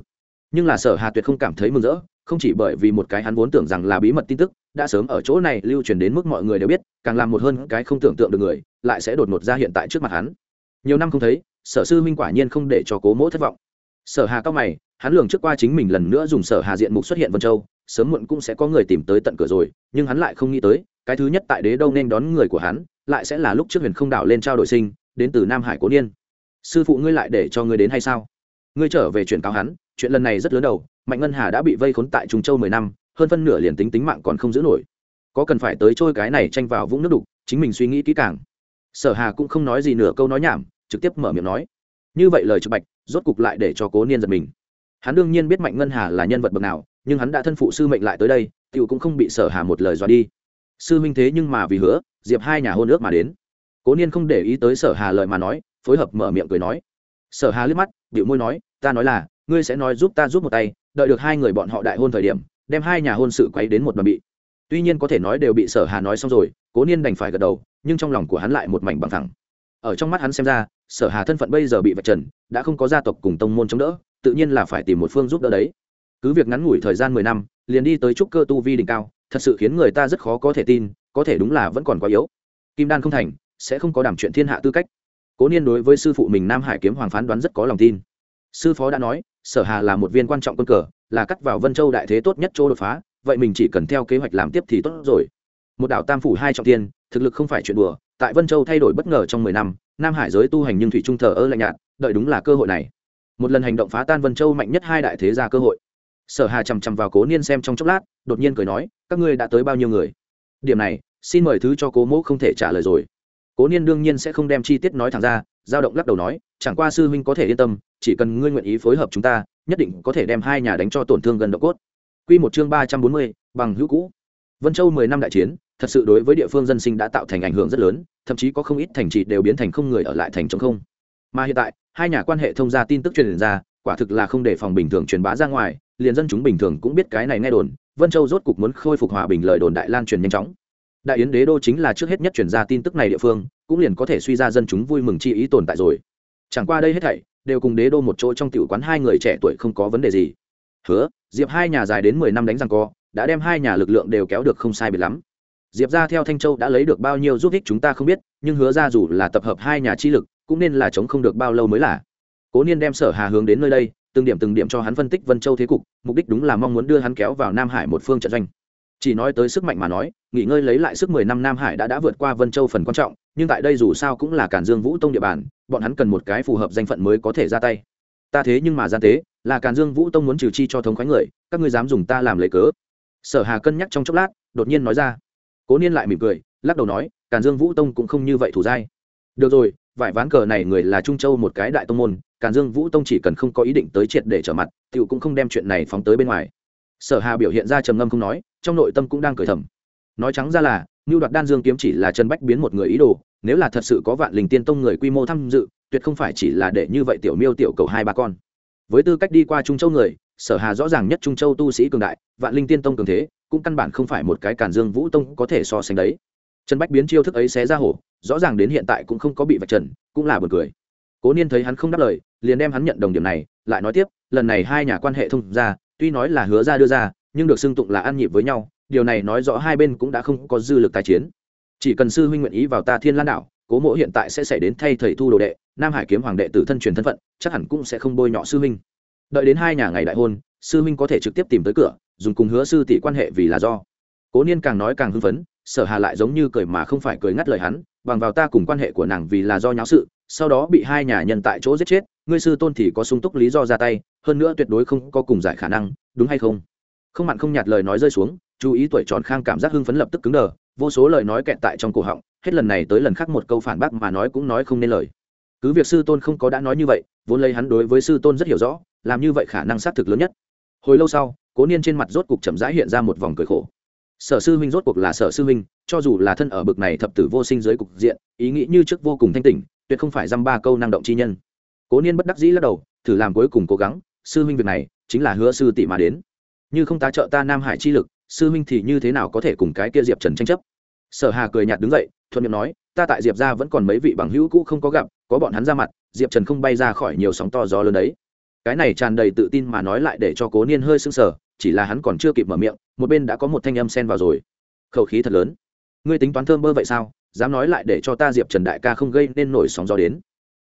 Nhưng là sở hà tuyệt không cảm thấy mừng rỡ, không chỉ bởi vì một cái hắn vốn tưởng rằng là bí mật tin tức, đã sớm ở chỗ này lưu truyền đến mức mọi người đều biết, càng làm một hơn cái không tưởng tượng được người, lại sẽ đột ngột ra hiện tại trước mặt hắn. Nhiều năm không thấy, sở sư minh quả nhiên không để cho cố mỗ thất vọng. Sở hà cao mày, hắn lường trước qua chính mình lần nữa dùng sở hà diện mục xuất hiện vân châu, sớm muộn cũng sẽ có người tìm tới tận cửa rồi, nhưng hắn lại không nghĩ tới cái thứ nhất tại đế đâu nên đón người của hắn, lại sẽ là lúc trước huyền không đảo lên trao đổi sinh, đến từ nam hải cố niên. Sư phụ ngươi lại để cho ngươi đến hay sao? Ngươi trở về chuyển cáo hắn, chuyện lần này rất lớn đầu, mạnh ngân hà đã bị vây khốn tại trung châu mười năm, hơn phân nửa liền tính tính mạng còn không giữ nổi. Có cần phải tới trôi cái này tranh vào vũng nước đục, chính mình suy nghĩ kỹ càng. Sở hà cũng không nói gì nửa câu nói nhảm, trực tiếp mở miệng nói. Như vậy lời trực bạch, rốt cục lại để cho cố niên giật mình. Hắn đương nhiên biết mạnh ngân hà là nhân vật bậc nào, nhưng hắn đã thân phụ sư mệnh lại tới đây, tiểu cũng không bị sở hà một lời dọa đi sư minh thế nhưng mà vì hứa, diệp hai nhà hôn ước mà đến. Cố niên không để ý tới sở hà lời mà nói, phối hợp mở miệng cười nói. Sở hà liếc mắt điệu môi nói, ta nói là, ngươi sẽ nói giúp ta giúp một tay, đợi được hai người bọn họ đại hôn thời điểm, đem hai nhà hôn sự quấy đến một đoàn bị. Tuy nhiên có thể nói đều bị sở hà nói xong rồi, cố niên đành phải gật đầu, nhưng trong lòng của hắn lại một mảnh bằng thẳng ở trong mắt hắn xem ra, sở hà thân phận bây giờ bị vạch trần, đã không có gia tộc cùng tông môn chống đỡ, tự nhiên là phải tìm một phương giúp đỡ đấy. Cứ việc ngắn ngủi thời gian mười năm liền đi tới trúc cơ tu vi đỉnh cao, thật sự khiến người ta rất khó có thể tin, có thể đúng là vẫn còn quá yếu. Kim đan không thành, sẽ không có đảm chuyện thiên hạ tư cách. Cố niên đối với sư phụ mình nam hải kiếm hoàng phán đoán rất có lòng tin. Sư phó đã nói, sở hà là một viên quan trọng quân cờ, là cắt vào vân châu đại thế tốt nhất chỗ đột phá, vậy mình chỉ cần theo kế hoạch làm tiếp thì tốt rồi. Một đảo tam phủ hai trọng tiên thực lực không phải chuyện đùa, tại vân châu thay đổi bất ngờ trong mười năm, nam hải giới tu hành nhưng thủy trung thờ ơ lạnh nhạt, đợi đúng là cơ hội này. Một lần hành động phá tan vân châu mạnh nhất hai đại thế gia cơ hội sở hà chằm chằm vào cố niên xem trong chốc lát đột nhiên cười nói các ngươi đã tới bao nhiêu người điểm này xin mời thứ cho cố mẫu không thể trả lời rồi cố niên đương nhiên sẽ không đem chi tiết nói thẳng ra giao động lắc đầu nói chẳng qua sư huynh có thể yên tâm chỉ cần ngươi nguyện ý phối hợp chúng ta nhất định có thể đem hai nhà đánh cho tổn thương gần độ cốt Quy một chương ba trăm bốn mươi, bằng hữu cũ. Vân Châu mười năm đại chiến, thật sự đối với địa phương dân sinh đã tạo thành ảnh hưởng rất lớn, thậm chí có không ít thành trì đều biến thành không người ở lại thành trống không. Mà hiện tại, hai nhà quan hệ thông gia tin tức truyền ra, quả thực là không để phòng bình thường truyền bá ra ngoài, liền dân chúng bình thường cũng biết cái này nghe đồn, Vân Châu rốt cục muốn khôi phục hòa bình lời đồn đại lan truyền nhanh chóng. Đại yến đế đô chính là trước hết nhất truyền ra tin tức này địa phương, cũng liền có thể suy ra dân chúng vui mừng chi ý tồn tại rồi. Chẳng qua đây hết thảy đều cùng đế đô một chỗ trong tiểu quán hai người trẻ tuổi không có vấn đề gì. Hứa, Diệp hai nhà dài đến mười năm đánh răng co, đã đem hai nhà lực lượng đều kéo được không sai biệt lắm. Diệp gia theo Thanh Châu đã lấy được bao nhiêu giúp ích chúng ta không biết, nhưng hứa ra dù là tập hợp hai nhà chi lực, cũng nên là chống không được bao lâu mới là. Cố Niên đem Sở Hà hướng đến nơi đây, từng điểm từng điểm cho hắn phân tích Vân Châu thế cục, mục đích đúng là mong muốn đưa hắn kéo vào Nam Hải một phương trận doanh. Chỉ nói tới sức mạnh mà nói, nghỉ ngơi lấy lại sức mười năm Nam Hải đã đã vượt qua Vân Châu phần quan trọng, nhưng tại đây dù sao cũng là Cản Dương Vũ Tông địa bàn, bọn hắn cần một cái phù hợp danh phận mới có thể ra tay. Ta thế nhưng mà gian tế, là Cản Dương Vũ Tông muốn trừ chi cho thống khoái người, các ngươi dám dùng ta làm lấy cớ. Sở Hà cân nhắc trong chốc lát, đột nhiên nói ra. Cố Niên lại mỉm cười, lắc đầu nói, Cản Dương Vũ Tông cũng không như vậy thủ dai. Được rồi, vải ván cờ này người là Trung Châu một cái đại tông môn, Càn Dương Vũ Tông chỉ cần không có ý định tới triệt để trở mặt, tiểu cũng không đem chuyện này phóng tới bên ngoài. Sở Hà biểu hiện ra trầm ngâm không nói, trong nội tâm cũng đang cười thầm. Nói trắng ra là, Nưu đoạt đan dương kiếm chỉ là Trần Bách biến một người ý đồ, nếu là thật sự có vạn linh tiên tông người quy mô tham dự, tuyệt không phải chỉ là để như vậy tiểu miêu tiểu cầu hai ba con. Với tư cách đi qua Trung Châu người, Sở Hà rõ ràng nhất Trung Châu tu sĩ cường đại, vạn linh tiên tông cường thế, cũng căn bản không phải một cái Càn Dương Vũ Tông có thể so sánh đấy. Trần Bách biến chiêu thức ấy xé ra hổ, rõ ràng đến hiện tại cũng không có bị vạch trần, cũng là buồn cười. Cố niên thấy hắn không đáp lời liền đem hắn nhận đồng điểm này lại nói tiếp lần này hai nhà quan hệ thông ra tuy nói là hứa ra đưa ra nhưng được xưng tụng là ăn nhịp với nhau điều này nói rõ hai bên cũng đã không có dư lực tái chiến. Chỉ cần sư huynh nguyện ý vào ta thiên lan đảo cố mộ hiện tại sẽ xảy đến thay thầy thu đồ đệ nam hải kiếm hoàng đệ tử thân truyền thân phận chắc hẳn cũng sẽ không bôi nhọ sư huynh. Đợi đến hai nhà ngày đại hôn sư huynh có thể trực tiếp tìm tới cửa dùng cùng hứa sư tỷ quan hệ vì là do. Cố niên càng nói càng hưng phấn sở hà lại giống như cười mà không phải cười ngắt lời hắn bằng vào ta cùng quan hệ của nàng vì là do nháo sự, sau đó bị hai nhà nhân tại chỗ giết chết, ngươi sư tôn thì có sung túc lý do ra tay, hơn nữa tuyệt đối không có cùng giải khả năng, đúng hay không? Không mặn không nhạt lời nói rơi xuống, chú ý tuổi tròn khang cảm giác hưng phấn lập tức cứng đờ, vô số lời nói kẹt tại trong cổ họng, hết lần này tới lần khác một câu phản bác mà nói cũng nói không nên lời. Cứ việc sư tôn không có đã nói như vậy, vốn lấy hắn đối với sư tôn rất hiểu rõ, làm như vậy khả năng xác thực lớn nhất. Hồi lâu sau, cố niên trên mặt rốt cục chậm rãi hiện ra một vòng cười khổ sở sư huynh rốt cuộc là sở sư huynh, cho dù là thân ở bực này thập tử vô sinh dưới cục diện, ý nghĩ như trước vô cùng thanh tỉnh, tuyệt không phải dăm ba câu năng động chi nhân. Cố niên bất đắc dĩ lắc đầu, thử làm cuối cùng cố gắng, sư huynh việc này, chính là hứa sư tỷ mà đến. Như không tá trợ ta nam hải chi lực, sư huynh thì như thế nào có thể cùng cái kia diệp trần tranh chấp? Sở hà cười nhạt đứng dậy, thuận miệng nói, ta tại diệp ra vẫn còn mấy vị bằng hữu cũ không có gặp, có bọn hắn ra mặt, diệp trần không bay ra khỏi nhiều sóng to gió lớn đấy. Cái này tràn đầy tự tin mà nói lại để cho cố niên hơi sưng sờ chỉ là hắn còn chưa kịp mở miệng, một bên đã có một thanh âm xen vào rồi. Khẩu khí thật lớn. Ngươi tính toán thơm bơ vậy sao? Dám nói lại để cho ta diệp trần đại ca không gây nên nổi sóng gió đến.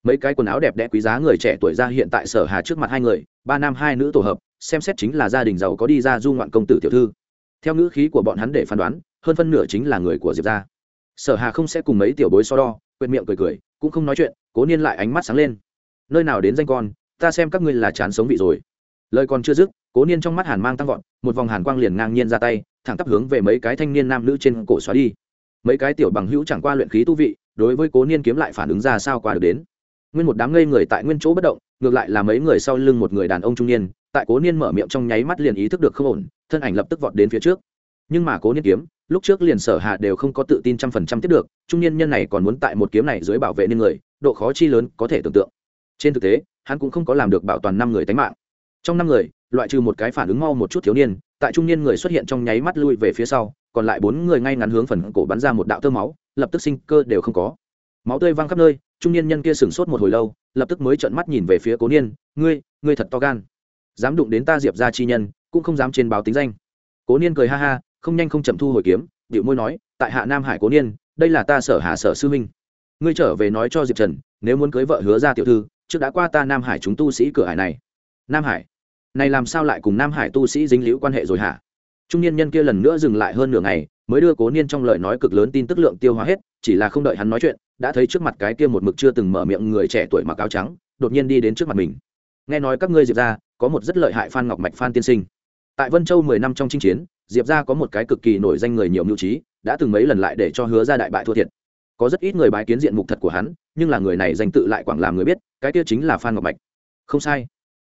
Mấy cái quần áo đẹp đẽ quý giá người trẻ tuổi ra hiện tại sở hà trước mặt hai người, ba nam hai nữ tổ hợp, xem xét chính là gia đình giàu có đi ra du ngoạn công tử tiểu thư. Theo ngữ khí của bọn hắn để phán đoán, hơn phân nửa chính là người của diệp gia. Sở hà không sẽ cùng mấy tiểu bối so đo quyệt miệng cười cười, cũng không nói chuyện, cố niên lại ánh mắt sáng lên. Nơi nào đến danh con, ta xem các ngươi là chán sống vị rồi lời còn chưa dứt, cố niên trong mắt hàn mang tăng vọt, một vòng hàn quang liền ngang nhiên ra tay, thẳng tắp hướng về mấy cái thanh niên nam nữ trên cổ xóa đi. Mấy cái tiểu bằng hữu chẳng qua luyện khí tu vị, đối với cố niên kiếm lại phản ứng ra sao qua được đến. Nguyên một đám ngây người tại nguyên chỗ bất động, ngược lại là mấy người sau lưng một người đàn ông trung niên, tại cố niên mở miệng trong nháy mắt liền ý thức được không ổn, thân ảnh lập tức vọt đến phía trước. Nhưng mà cố niên kiếm, lúc trước liền sở hạ đều không có tự tin trăm phần trăm tiếp được, trung niên nhân này còn muốn tại một kiếm này dưới bảo vệ nên người, độ khó chi lớn có thể tưởng tượng. Trên thực tế, hắn cũng không có làm được bảo toàn năm người tánh mạng trong năm người, loại trừ một cái phản ứng mau một chút thiếu niên, tại trung niên người xuất hiện trong nháy mắt lui về phía sau, còn lại bốn người ngay ngắn hướng phần cổ bắn ra một đạo tơ máu, lập tức sinh cơ đều không có. Máu tươi văng khắp nơi, trung niên nhân kia sửng sốt một hồi lâu, lập tức mới trợn mắt nhìn về phía cố niên, ngươi ngươi thật to gan. Dám đụng đến ta diệp ra chi nhân, cũng không dám trên báo tính danh. Cố niên cười ha ha, không nhanh không chậm thu hồi kiếm, điệu môi nói, tại hạ nam hải cố niên, đây là ta sở hạ sở sư minh. Ngươi trở về nói cho diệp trần, nếu muốn cưới vợ hứa ra tiểu thư, trước đã qua ta nam hải chúng tu sĩ cửa hải này. Nam hải này làm sao lại cùng nam hải tu sĩ dính liễu quan hệ rồi hả? Trung niên nhân kia lần nữa dừng lại hơn nửa ngày, mới đưa cố niên trong lời nói cực lớn tin tức lượng tiêu hóa hết, chỉ là không đợi hắn nói chuyện, đã thấy trước mặt cái kia một mực chưa từng mở miệng người trẻ tuổi mặc áo trắng, đột nhiên đi đến trước mặt mình. Nghe nói các ngươi diệp ra có một rất lợi hại phan ngọc mạch phan tiên sinh. Tại vân châu mười năm trong chinh chiến, diệp ra có một cái cực kỳ nổi danh người nhiều mưu trí, đã từng mấy lần lại để cho hứa ra đại bại thua thiệt. Có rất ít người bái kiến diện mục thật của hắn, nhưng là người này danh tự lại quảng làm người biết, cái kia chính là phan ngọc mạch. Không sai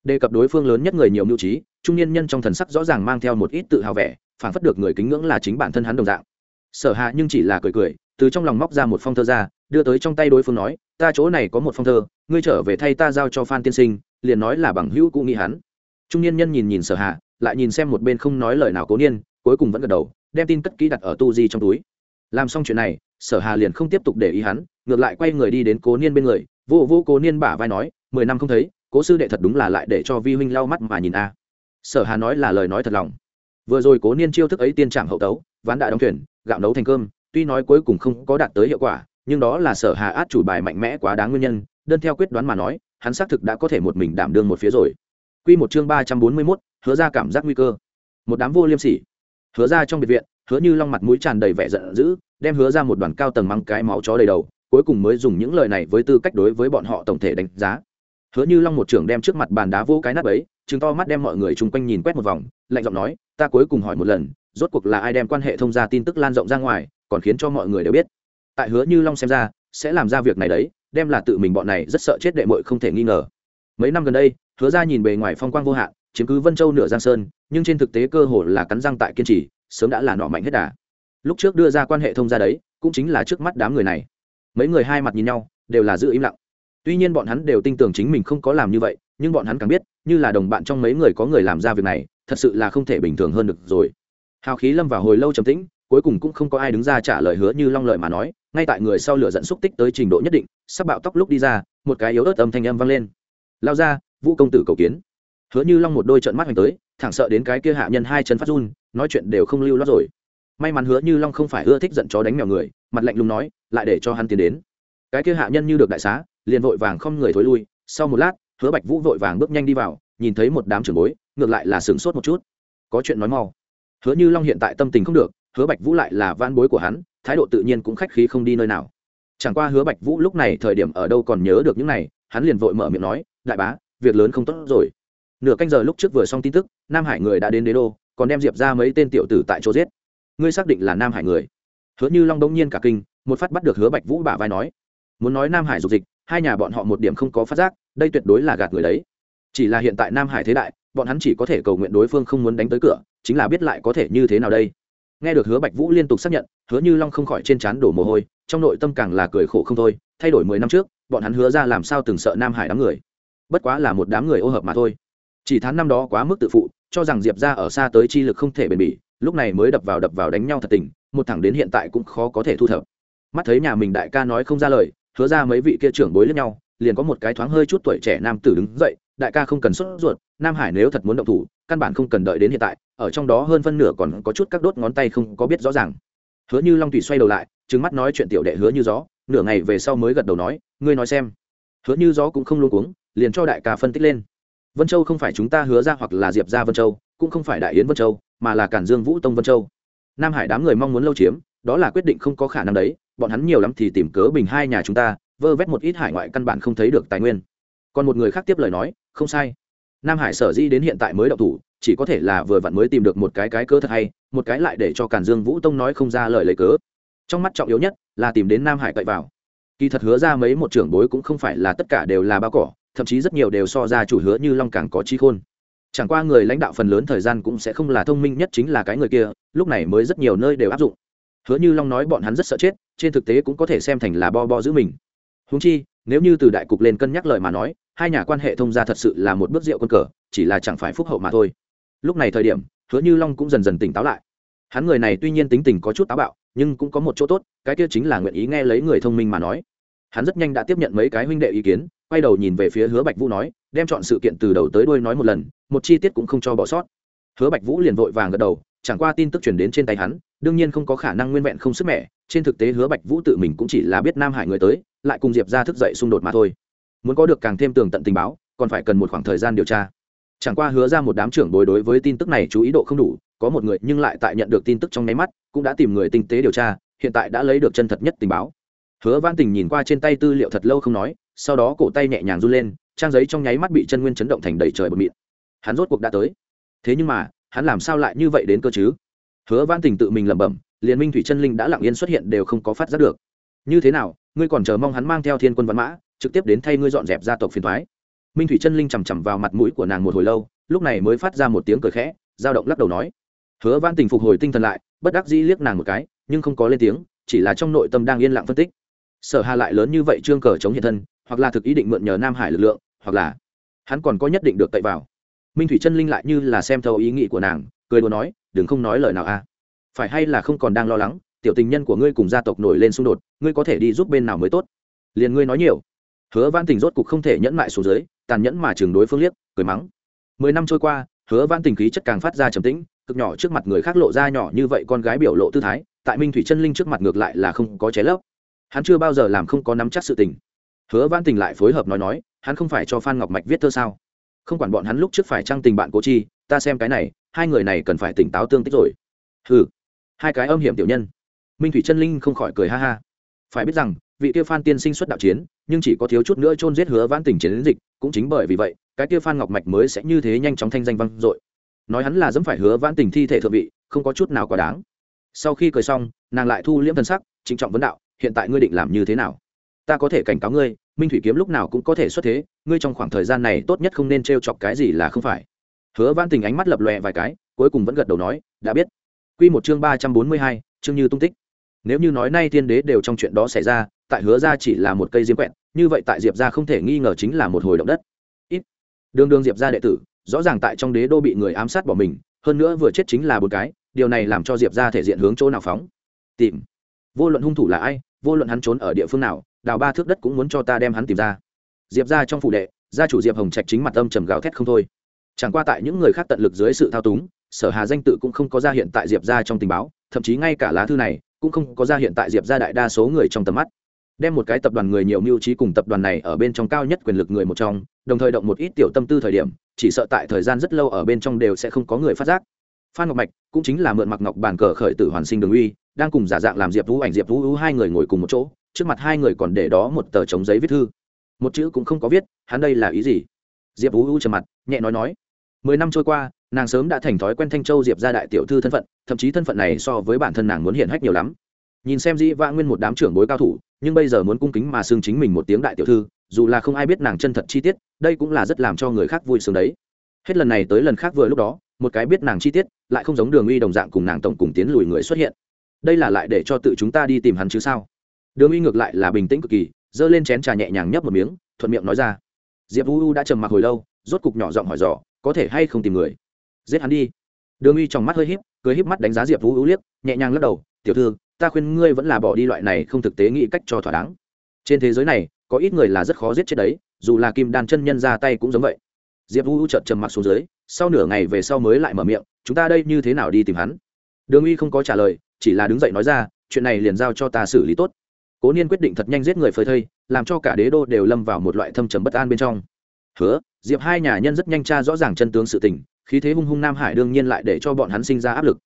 đề cập đối phương lớn nhất người nhiều mưu trí, trung niên nhân trong thần sắc rõ ràng mang theo một ít tự hào vẻ phản phất được người kính ngưỡng là chính bản thân hắn đồng dạng. Sở hạ nhưng chỉ là cười cười, từ trong lòng móc ra một phong thơ ra, đưa tới trong tay đối phương nói, ta chỗ này có một phong thơ, ngươi trở về thay ta giao cho phan tiên sinh, liền nói là bằng hữu cũ nghĩ hắn. Trung niên nhân nhìn nhìn sở hạ, lại nhìn xem một bên không nói lời nào cố niên, cuối cùng vẫn gật đầu, đem tin cất kỹ đặt ở tu di trong túi. Làm xong chuyện này, sở hà liền không tiếp tục để ý hắn, ngược lại quay người đi đến cố niên bên người, vô vô cố niên bả vai nói, mười năm không thấy cố sư đệ thật đúng là lại để cho vi huynh lau mắt mà nhìn a. Sở hà nói là lời nói thật lòng. Vừa rồi cố niên chiêu thức ấy tiên trạng hậu tấu ván đại đóng thuyền gạo nấu thành cơm tuy nói cuối cùng không có đạt tới hiệu quả nhưng đó là sở hà át chủ bài mạnh mẽ quá đáng nguyên nhân đơn theo quyết đoán mà nói hắn xác thực đã có thể một mình đảm đương một phía rồi. Quy một chương ba trăm bốn mươi 341, hứa ra cảm giác nguy cơ. Một đám vô liêm sỉ. Hứa ra trong biệt viện hứa như long mặt mũi tràn đầy vẻ giận dữ đem hứa ra một đoàn cao tầng măng cái máu chó đầy đầu cuối cùng mới dùng những lời này với tư cách đối với bọn họ tổng thể đánh giá hứa như long một trưởng đem trước mặt bàn đá vô cái nắp ấy chứng to mắt đem mọi người chung quanh nhìn quét một vòng, lạnh giọng nói, ta cuối cùng hỏi một lần, rốt cuộc là ai đem quan hệ thông gia tin tức lan rộng ra ngoài, còn khiến cho mọi người đều biết? Tại hứa như long xem ra, sẽ làm ra việc này đấy, đem là tự mình bọn này rất sợ chết đệ mội không thể nghi ngờ. Mấy năm gần đây, hứa ra nhìn bề ngoài phong quang vô hạn, chiếm cứ vân châu nửa giang sơn, nhưng trên thực tế cơ hồ là cắn răng tại kiên trì, sớm đã là nọ mạnh hết đà. Lúc trước đưa ra quan hệ thông gia đấy, cũng chính là trước mắt đám người này. Mấy người hai mặt nhìn nhau, đều là giữ im lặng tuy nhiên bọn hắn đều tin tưởng chính mình không có làm như vậy, nhưng bọn hắn càng biết, như là đồng bạn trong mấy người có người làm ra việc này, thật sự là không thể bình thường hơn được rồi. Hào khí lâm vào hồi lâu trầm tĩnh, cuối cùng cũng không có ai đứng ra trả lời hứa như long lợi mà nói, ngay tại người sau lửa dẫn xúc tích tới trình độ nhất định, sắp bạo tóc lúc đi ra, một cái yếu ớt âm thanh âm vang lên. Lao ra, vũ công tử cầu kiến. Hứa như long một đôi trận mắt hoành tới, thẳng sợ đến cái kia hạ nhân hai chân phát run, nói chuyện đều không lưu lót rồi. May mắn hứa như long không phải ưa thích giận chó đánh mèo người, mặt lạnh lùng nói, lại để cho hắn tiến đến cái kia hạ nhân như được đại xá, liền vội vàng không người thối lui, sau một lát, hứa bạch vũ vội vàng bước nhanh đi vào, nhìn thấy một đám trưởng bối, ngược lại là sửng sốt một chút. Có chuyện nói mau. Hứa như long hiện tại tâm tình không được, hứa bạch vũ lại là van bối của hắn, thái độ tự nhiên cũng khách khí không đi nơi nào. Chẳng qua hứa bạch vũ lúc này thời điểm ở đâu còn nhớ được những này, hắn liền vội mở miệng nói, đại bá, việc lớn không tốt rồi. Nửa canh giờ lúc trước vừa xong tin tức, nam hải người đã đến đế đô, còn đem diệp ra mấy tên tiểu tử tại chỗ giết. Ngươi xác định là nam hải người? Hứa như long đông nhiên cả kinh, một phát bắt được hứa bạch vũ bả vai nói muốn nói nam hải dục dịch hai nhà bọn họ một điểm không có phát giác đây tuyệt đối là gạt người đấy chỉ là hiện tại nam hải thế đại bọn hắn chỉ có thể cầu nguyện đối phương không muốn đánh tới cửa chính là biết lại có thể như thế nào đây nghe được hứa bạch vũ liên tục xác nhận hứa như long không khỏi trên trán đổ mồ hôi trong nội tâm càng là cười khổ không thôi thay đổi mười năm trước bọn hắn hứa ra làm sao từng sợ nam hải đám người bất quá là một đám người ô hợp mà thôi chỉ tháng năm đó quá mức tự phụ cho rằng diệp ra ở xa tới chi lực không thể bền bỉ lúc này mới đập vào đập vào đánh nhau thật tình một thẳng đến hiện tại cũng khó có thể thu thập mắt thấy nhà mình đại ca nói không ra lời hứa ra mấy vị kia trưởng bối lẫn nhau, liền có một cái thoáng hơi chút tuổi trẻ nam tử đứng dậy, đại ca không cần sốt ruột, nam hải nếu thật muốn động thủ, căn bản không cần đợi đến hiện tại, ở trong đó hơn phân nửa còn có chút các đốt ngón tay không có biết rõ ràng. Hứa như long thủy xoay đầu lại trứng mắt nói chuyện tiểu đệ hứa như gió, nửa ngày về sau mới gật đầu nói, ngươi nói xem. Hứa như gió cũng không luôn cuống, liền cho đại ca phân tích lên. Vân châu không phải chúng ta hứa ra hoặc là diệp ra vân châu, cũng không phải đại yến vân châu, mà là cản dương vũ tông vân châu. Nam hải đám người mong muốn lâu chiếm, đó là quyết định không có khả năng đấy bọn hắn nhiều lắm thì tìm cớ bình hai nhà chúng ta, vơ vét một ít hải ngoại căn bản không thấy được tài nguyên. Còn một người khác tiếp lời nói, không sai. Nam hải sở di đến hiện tại mới đậu thủ, chỉ có thể là vừa vặn mới tìm được một cái cái cớ thật hay, một cái lại để cho cản dương vũ tông nói không ra lời lấy cớ. Trong mắt trọng yếu nhất là tìm đến nam hải cậy vào. Kỳ thật hứa ra mấy một trưởng bối cũng không phải là tất cả đều là bao cỏ, thậm chí rất nhiều đều so ra chủ hứa như long càng có trí khôn. Chẳng qua người lãnh đạo phần lớn thời gian cũng sẽ không là thông minh nhất chính là cái người kia, lúc này mới rất nhiều nơi đều áp dụng hứa như long nói bọn hắn rất sợ chết, trên thực tế cũng có thể xem thành là bo bo giữ mình. Húng chi, nếu như từ đại cục lên cân nhắc lời mà nói, hai nhà quan hệ thông gia thật sự là một bước rượu quân cờ, chỉ là chẳng phải phúc hậu mà thôi. Lúc này thời điểm, hứa như long cũng dần dần tỉnh táo lại. Hắn người này tuy nhiên tính tình có chút táo bạo, nhưng cũng có một chỗ tốt, cái kia chính là nguyện ý nghe lấy người thông minh mà nói. Hắn rất nhanh đã tiếp nhận mấy cái huynh đệ ý kiến, quay đầu nhìn về phía hứa bạch vũ nói, đem chọn sự kiện từ đầu tới đuôi nói một lần, một chi tiết cũng không cho bỏ sót. Hứa bạch vũ liền vội vàng gật đầu, chẳng qua tin tức truyền đến trên tay hắn đương nhiên không có khả năng nguyên vẹn không sức mẻ, trên thực tế hứa bạch vũ tự mình cũng chỉ là biết nam hải người tới, lại cùng diệp ra thức dậy xung đột mà thôi. Muốn có được càng thêm tường tận tình báo, còn phải cần một khoảng thời gian điều tra. Chẳng qua hứa ra một đám trưởng bối đối với tin tức này chú ý độ không đủ, có một người nhưng lại tại nhận được tin tức trong nháy mắt, cũng đã tìm người tinh tế điều tra, hiện tại đã lấy được chân thật nhất tình báo. Hứa văn tình nhìn qua trên tay tư liệu thật lâu không nói, sau đó cổ tay nhẹ nhàng run lên, trang giấy trong nháy mắt bị chân nguyên chấn động thành đầy trời bờ mịn. Hắn rốt cuộc đã tới. Thế nhưng mà, hắn làm sao lại như vậy đến cơ chứ? Hứa văn tình tự mình lẩm bẩm liền minh thủy chân linh đã lặng yên xuất hiện đều không có phát giác được. Như thế nào, ngươi còn chờ mong hắn mang theo thiên quân văn mã, trực tiếp đến thay ngươi dọn dẹp gia tộc phiền thoái minh thủy chân linh chằm chằm vào mặt mũi của nàng một hồi lâu, lúc này mới phát ra một tiếng cười khẽ, dao động lắc đầu nói. Hứa văn tình phục hồi tinh thần lại, bất đắc dĩ liếc nàng một cái, nhưng không có lên tiếng, chỉ là trong nội tâm đang yên lặng phân tích. Sở hà lại lớn như vậy trương cờ chống hiện thân, hoặc là thực ý định mượn nhờ nam hải lực lượng, hoặc là hắn còn có nhất định được cậy vào. Minh thủy chân linh lại như là xem thấu ý nghĩ của nàng, cười đùa nói đừng không nói lời nào a phải hay là không còn đang lo lắng, tiểu tình nhân của ngươi cùng gia tộc nổi lên xung đột, ngươi có thể đi giúp bên nào mới tốt? Liền ngươi nói nhiều. Hứa văn tình rốt cục không thể nhẫn mại xuống dưới, tàn nhẫn mà chừng đối phương liếc, cười mắng. Mười năm trôi qua, hứa văn tình khí chất càng phát ra trầm tĩnh, cực nhỏ trước mặt người khác lộ ra nhỏ như vậy con gái biểu lộ tư thái, tại minh thủy chân linh trước mặt ngược lại là không có cháy lấp. Hắn chưa bao giờ làm không có nắm chắc sự tình. Hứa văn tình lại phối hợp nói nói, hắn không phải cho phan ngọc mạch viết thơ sao? Không quản bọn hắn lúc trước phải trăng tình bạn cố chi, ta xem cái này hai người này cần phải tỉnh táo tương tích rồi. Hừ, hai cái âm hiểm tiểu nhân. Minh thủy chân linh không khỏi cười ha ha. Phải biết rằng vị kia phan tiên sinh xuất đạo chiến nhưng chỉ có thiếu chút nữa chôn giết hứa vãn tình chiến dịch cũng chính bởi vì vậy cái kia phan ngọc mạch mới sẽ như thế nhanh chóng thanh danh vang dội. Nói hắn là dẫm phải hứa vãn tình thi thể thượng vị không có chút nào quá đáng. Sau khi cười xong nàng lại thu liễm thân sắc trịnh trọng vấn đạo hiện tại ngươi định làm như thế nào? Ta có thể cảnh cáo ngươi minh thủy kiếm lúc nào cũng có thể xuất thế ngươi trong khoảng thời gian này tốt nhất không nên t r e o chọc cái gì là không phải hứa văn tình ánh mắt lập lòe vài cái, cuối cùng vẫn gật đầu nói, đã biết. Q một chương ba trăm bốn mươi hai, chương như tung tích. Nếu như nói nay thiên đế đều trong chuyện đó xảy ra, tại hứa ra chỉ là một cây diêm quẹn như vậy tại diệp ra không thể nghi ngờ chính là một hồi động đất. Ít. Đường đường diệp ra đệ tử, rõ ràng tại trong đế đô bị người ám sát bỏ mình, hơn nữa vừa chết chính là một cái, điều này làm cho diệp ra thể diện hướng chỗ nào phóng? Tìm. Vô luận hung thủ là ai, vô luận hắn trốn ở địa phương nào, đào ba thước đất cũng muốn cho ta đem hắn tìm ra. Diệp ra trong phụ đệ, gia chủ diệp hồng trạch chính mặt âm trầm gào thét không thôi chẳng qua tại những người khác tận lực dưới sự thao túng, sở hà danh tự cũng không có ra hiện tại diệp ra trong tình báo, thậm chí ngay cả lá thư này cũng không có ra hiện tại diệp ra đại đa số người trong tầm mắt. Đem một cái tập đoàn người nhiều mưu trí cùng tập đoàn này ở bên trong cao nhất quyền lực người một trong, đồng thời động một ít tiểu tâm tư thời điểm, chỉ sợ tại thời gian rất lâu ở bên trong đều sẽ không có người phát giác. Phan ngọc mạch cũng chính là mượn mặc ngọc bàn cờ khởi tử hoàn sinh đường uy, đang cùng giả dạng làm diệp vũ ảnh diệp vũ hai người ngồi cùng một chỗ, trước mặt hai người còn để đó một tờ trống giấy viết thư. Một chữ cũng không có viết, hắn đây là ý gì? Diệp vũ trầm mặt, nhẹ nói nói mười năm trôi qua, nàng sớm đã thành thói quen thanh châu diệp ra đại tiểu thư thân phận, thậm chí thân phận này so với bản thân nàng muốn hiện hách nhiều lắm. Nhìn xem dĩ vã nguyên một đám trưởng bối cao thủ, nhưng bây giờ muốn cung kính mà xưng chính mình một tiếng đại tiểu thư, dù là không ai biết nàng chân thật chi tiết, đây cũng là rất làm cho người khác vui sướng đấy. Hết lần này tới lần khác vừa lúc đó, một cái biết nàng chi tiết, lại không giống đường uy đồng dạng cùng nàng tổng cùng tiến lùi người xuất hiện. Đây là lại để cho tự chúng ta đi tìm hắn chứ sao? Đường uy ngược lại là bình tĩnh cực kỳ, giơ lên chén trà nhẹ nhàng nhấp một miếng, thuận miệng nói ra. Diệp u đã trầm mặc hồi lâu, rốt cục nhỏ giọng hỏi dò có thể hay không tìm người. Giết hắn đi. Đường uy trong mắt hơi híp, cười híp mắt đánh giá diệp Vũ ưu liếc, nhẹ nhàng lắc đầu, tiểu thư, ta khuyên ngươi vẫn là bỏ đi loại này không thực tế nghĩ cách cho thỏa đáng. Trên thế giới này, có ít người là rất khó giết chết đấy, dù là kim đan chân nhân ra tay cũng giống vậy. Diệp u chợt trầm mặc xuống dưới, sau nửa ngày về sau mới lại mở miệng, chúng ta đây như thế nào đi tìm hắn? Đường uy không có trả lời, chỉ là đứng dậy nói ra, chuyện này liền giao cho ta xử lý tốt. Cố niên quyết định thật nhanh giết người phơi thây, làm cho cả đế đô đều lâm vào một loại thâm trầm bất an bên trong hứa, diệp hai nhà nhân rất nhanh tra rõ ràng chân tướng sự tình, khí thế hung hung nam hải đương nhiên lại để cho bọn hắn sinh ra áp lực.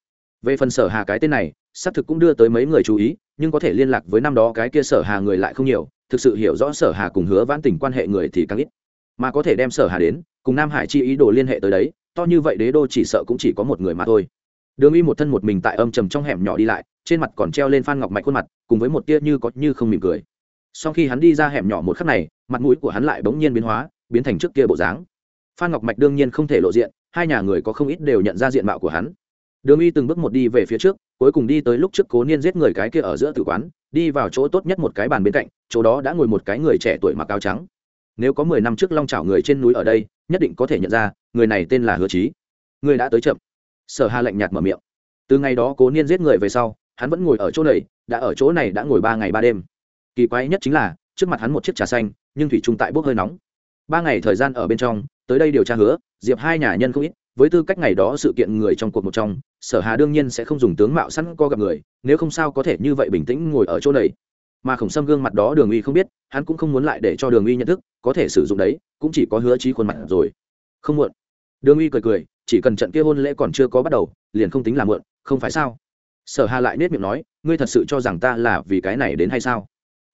Về phần sở hà cái tên này, xác thực cũng đưa tới mấy người chú ý, nhưng có thể liên lạc với năm đó cái kia sở hà người lại không nhiều, thực sự hiểu rõ sở hà cùng hứa vãn tình quan hệ người thì càng ít. Mà có thể đem sở hà đến, cùng nam hải chi ý đồ liên hệ tới đấy, to như vậy đế đô chỉ sợ cũng chỉ có một người mà thôi. Đường y một thân một mình tại âm trầm trong hẻm nhỏ đi lại, trên mặt còn treo lên phan ngọc mạch khuôn mặt, cùng với một tia như có như không mỉm cười. Sau khi hắn đi ra hẻm nhỏ một khắc này, mặt mũi của hắn lại bỗng nhiên biến hóa biến thành trước kia bộ dáng. Phan ngọc mạch đương nhiên không thể lộ diện, hai nhà người có không ít đều nhận ra diện mạo của hắn. Đường y từng bước một đi về phía trước, cuối cùng đi tới lúc trước cố niên giết người cái kia ở giữa tử quán, đi vào chỗ tốt nhất một cái bàn bên cạnh, chỗ đó đã ngồi một cái người trẻ tuổi mặc áo trắng. Nếu có mười năm trước long trào người trên núi ở đây, nhất định có thể nhận ra, người này tên là hứa trí người đã tới chậm. Sở hà lạnh nhạt mở miệng. Từ ngày đó cố niên giết người về sau, hắn vẫn ngồi ở chỗ này, đã ở chỗ này đã ngồi ba ngày ba đêm. Kỳ quái nhất chính là, trước mặt hắn một chiếc trà xanh, nhưng thủy trung tại bốc hơi nóng ba ngày thời gian ở bên trong, tới đây điều tra hứa, diệp hai nhà nhân không ít, với tư cách ngày đó sự kiện người trong cuộc một trong, sở hà đương nhiên sẽ không dùng tướng mạo sẵn co gặp người, nếu không sao có thể như vậy bình tĩnh ngồi ở chỗ này. Mà khổng sâm gương mặt đó đường uy không biết, hắn cũng không muốn lại để cho đường uy nhận thức, có thể sử dụng đấy, cũng chỉ có hứa trí khuôn mặt rồi. Không muộn. Đường uy cười cười, chỉ cần trận kia hôn lễ còn chưa có bắt đầu, liền không tính là muộn, không phải sao? Sở hà lại nết miệng nói, ngươi thật sự cho rằng ta là vì cái này đến hay sao?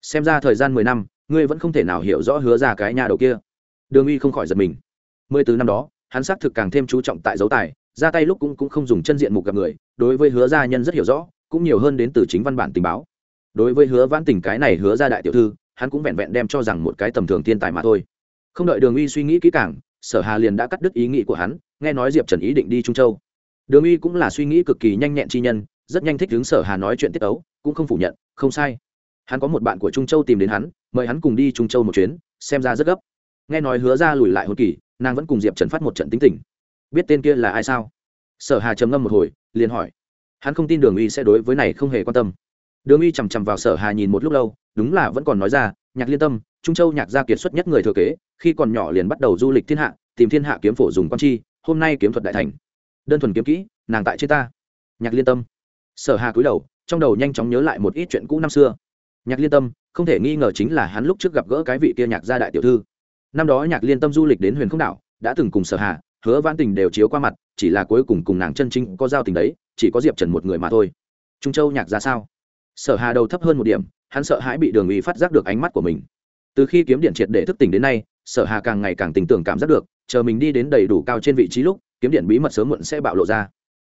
Xem ra thời gian mười năm, ngươi vẫn không thể nào hiểu rõ hứa ra cái nhà đầu kia đường uy không khỏi giật mình. Mười từ năm đó hắn xác thực càng thêm chú trọng tại dấu tài ra tay lúc cũng, cũng không dùng chân diện mục gặp người đối với hứa gia nhân rất hiểu rõ cũng nhiều hơn đến từ chính văn bản tình báo. Đối với hứa vãn tình cái này hứa ra đại tiểu thư hắn cũng vẹn vẹn đem cho rằng một cái tầm thường thiên tài mà thôi. Không đợi đường uy suy nghĩ kỹ càng sở hà liền đã cắt đứt ý nghĩ của hắn nghe nói diệp trần ý định đi trung châu. Đường uy cũng là suy nghĩ cực kỳ nhanh nhẹn chi nhân rất nhanh thích hướng sở hà nói chuyện tiết ấu cũng không phủ nhận không sai. Hắn có một bạn của trung châu tìm đến hắn mời hắn cùng đi trung châu một chuyến xem ra rất gấp nghe nói hứa ra lùi lại hôn kỳ, nàng vẫn cùng diệp trần phát một trận tính tình. Biết tên kia là ai sao? Sở hà trầm ngâm một hồi, liền hỏi. Hắn không tin đường uy sẽ đối với này không hề quan tâm. Đường uy chằm chằm vào sở hà nhìn một lúc lâu, đúng là vẫn còn nói ra, nhạc liên tâm, trung châu nhạc gia kiệt xuất nhất người thừa kế, khi còn nhỏ liền bắt đầu du lịch thiên hạ, tìm thiên hạ kiếm phổ dùng con chi, hôm nay kiếm thuật đại thành. Đơn thuần kiếm kỹ, nàng tại trên ta. Nhạc liên tâm. Sở hà cúi đầu, trong đầu nhanh chóng nhớ lại một ít chuyện cũ năm xưa. Nhạc liên tâm, không thể nghi ngờ chính là hắn lúc trước gặp gỡ cái vị kia nhạc gia đại tiểu thư năm đó nhạc liên tâm du lịch đến huyền không đảo, đã từng cùng sở hà, hứa vãn tình đều chiếu qua mặt, chỉ là cuối cùng cùng nàng chân chính có giao tình đấy, chỉ có diệp trần một người mà thôi. Trung châu nhạc ra sao? Sở hà đầu thấp hơn một điểm, hắn sợ hãi bị đường uy phát giác được ánh mắt của mình. Từ khi kiếm điện triệt để thức tỉnh đến nay, sở hà càng ngày càng tình tưởng cảm giác được, chờ mình đi đến đầy đủ cao trên vị trí lúc, kiếm điện bí mật sớm muộn sẽ bạo lộ ra.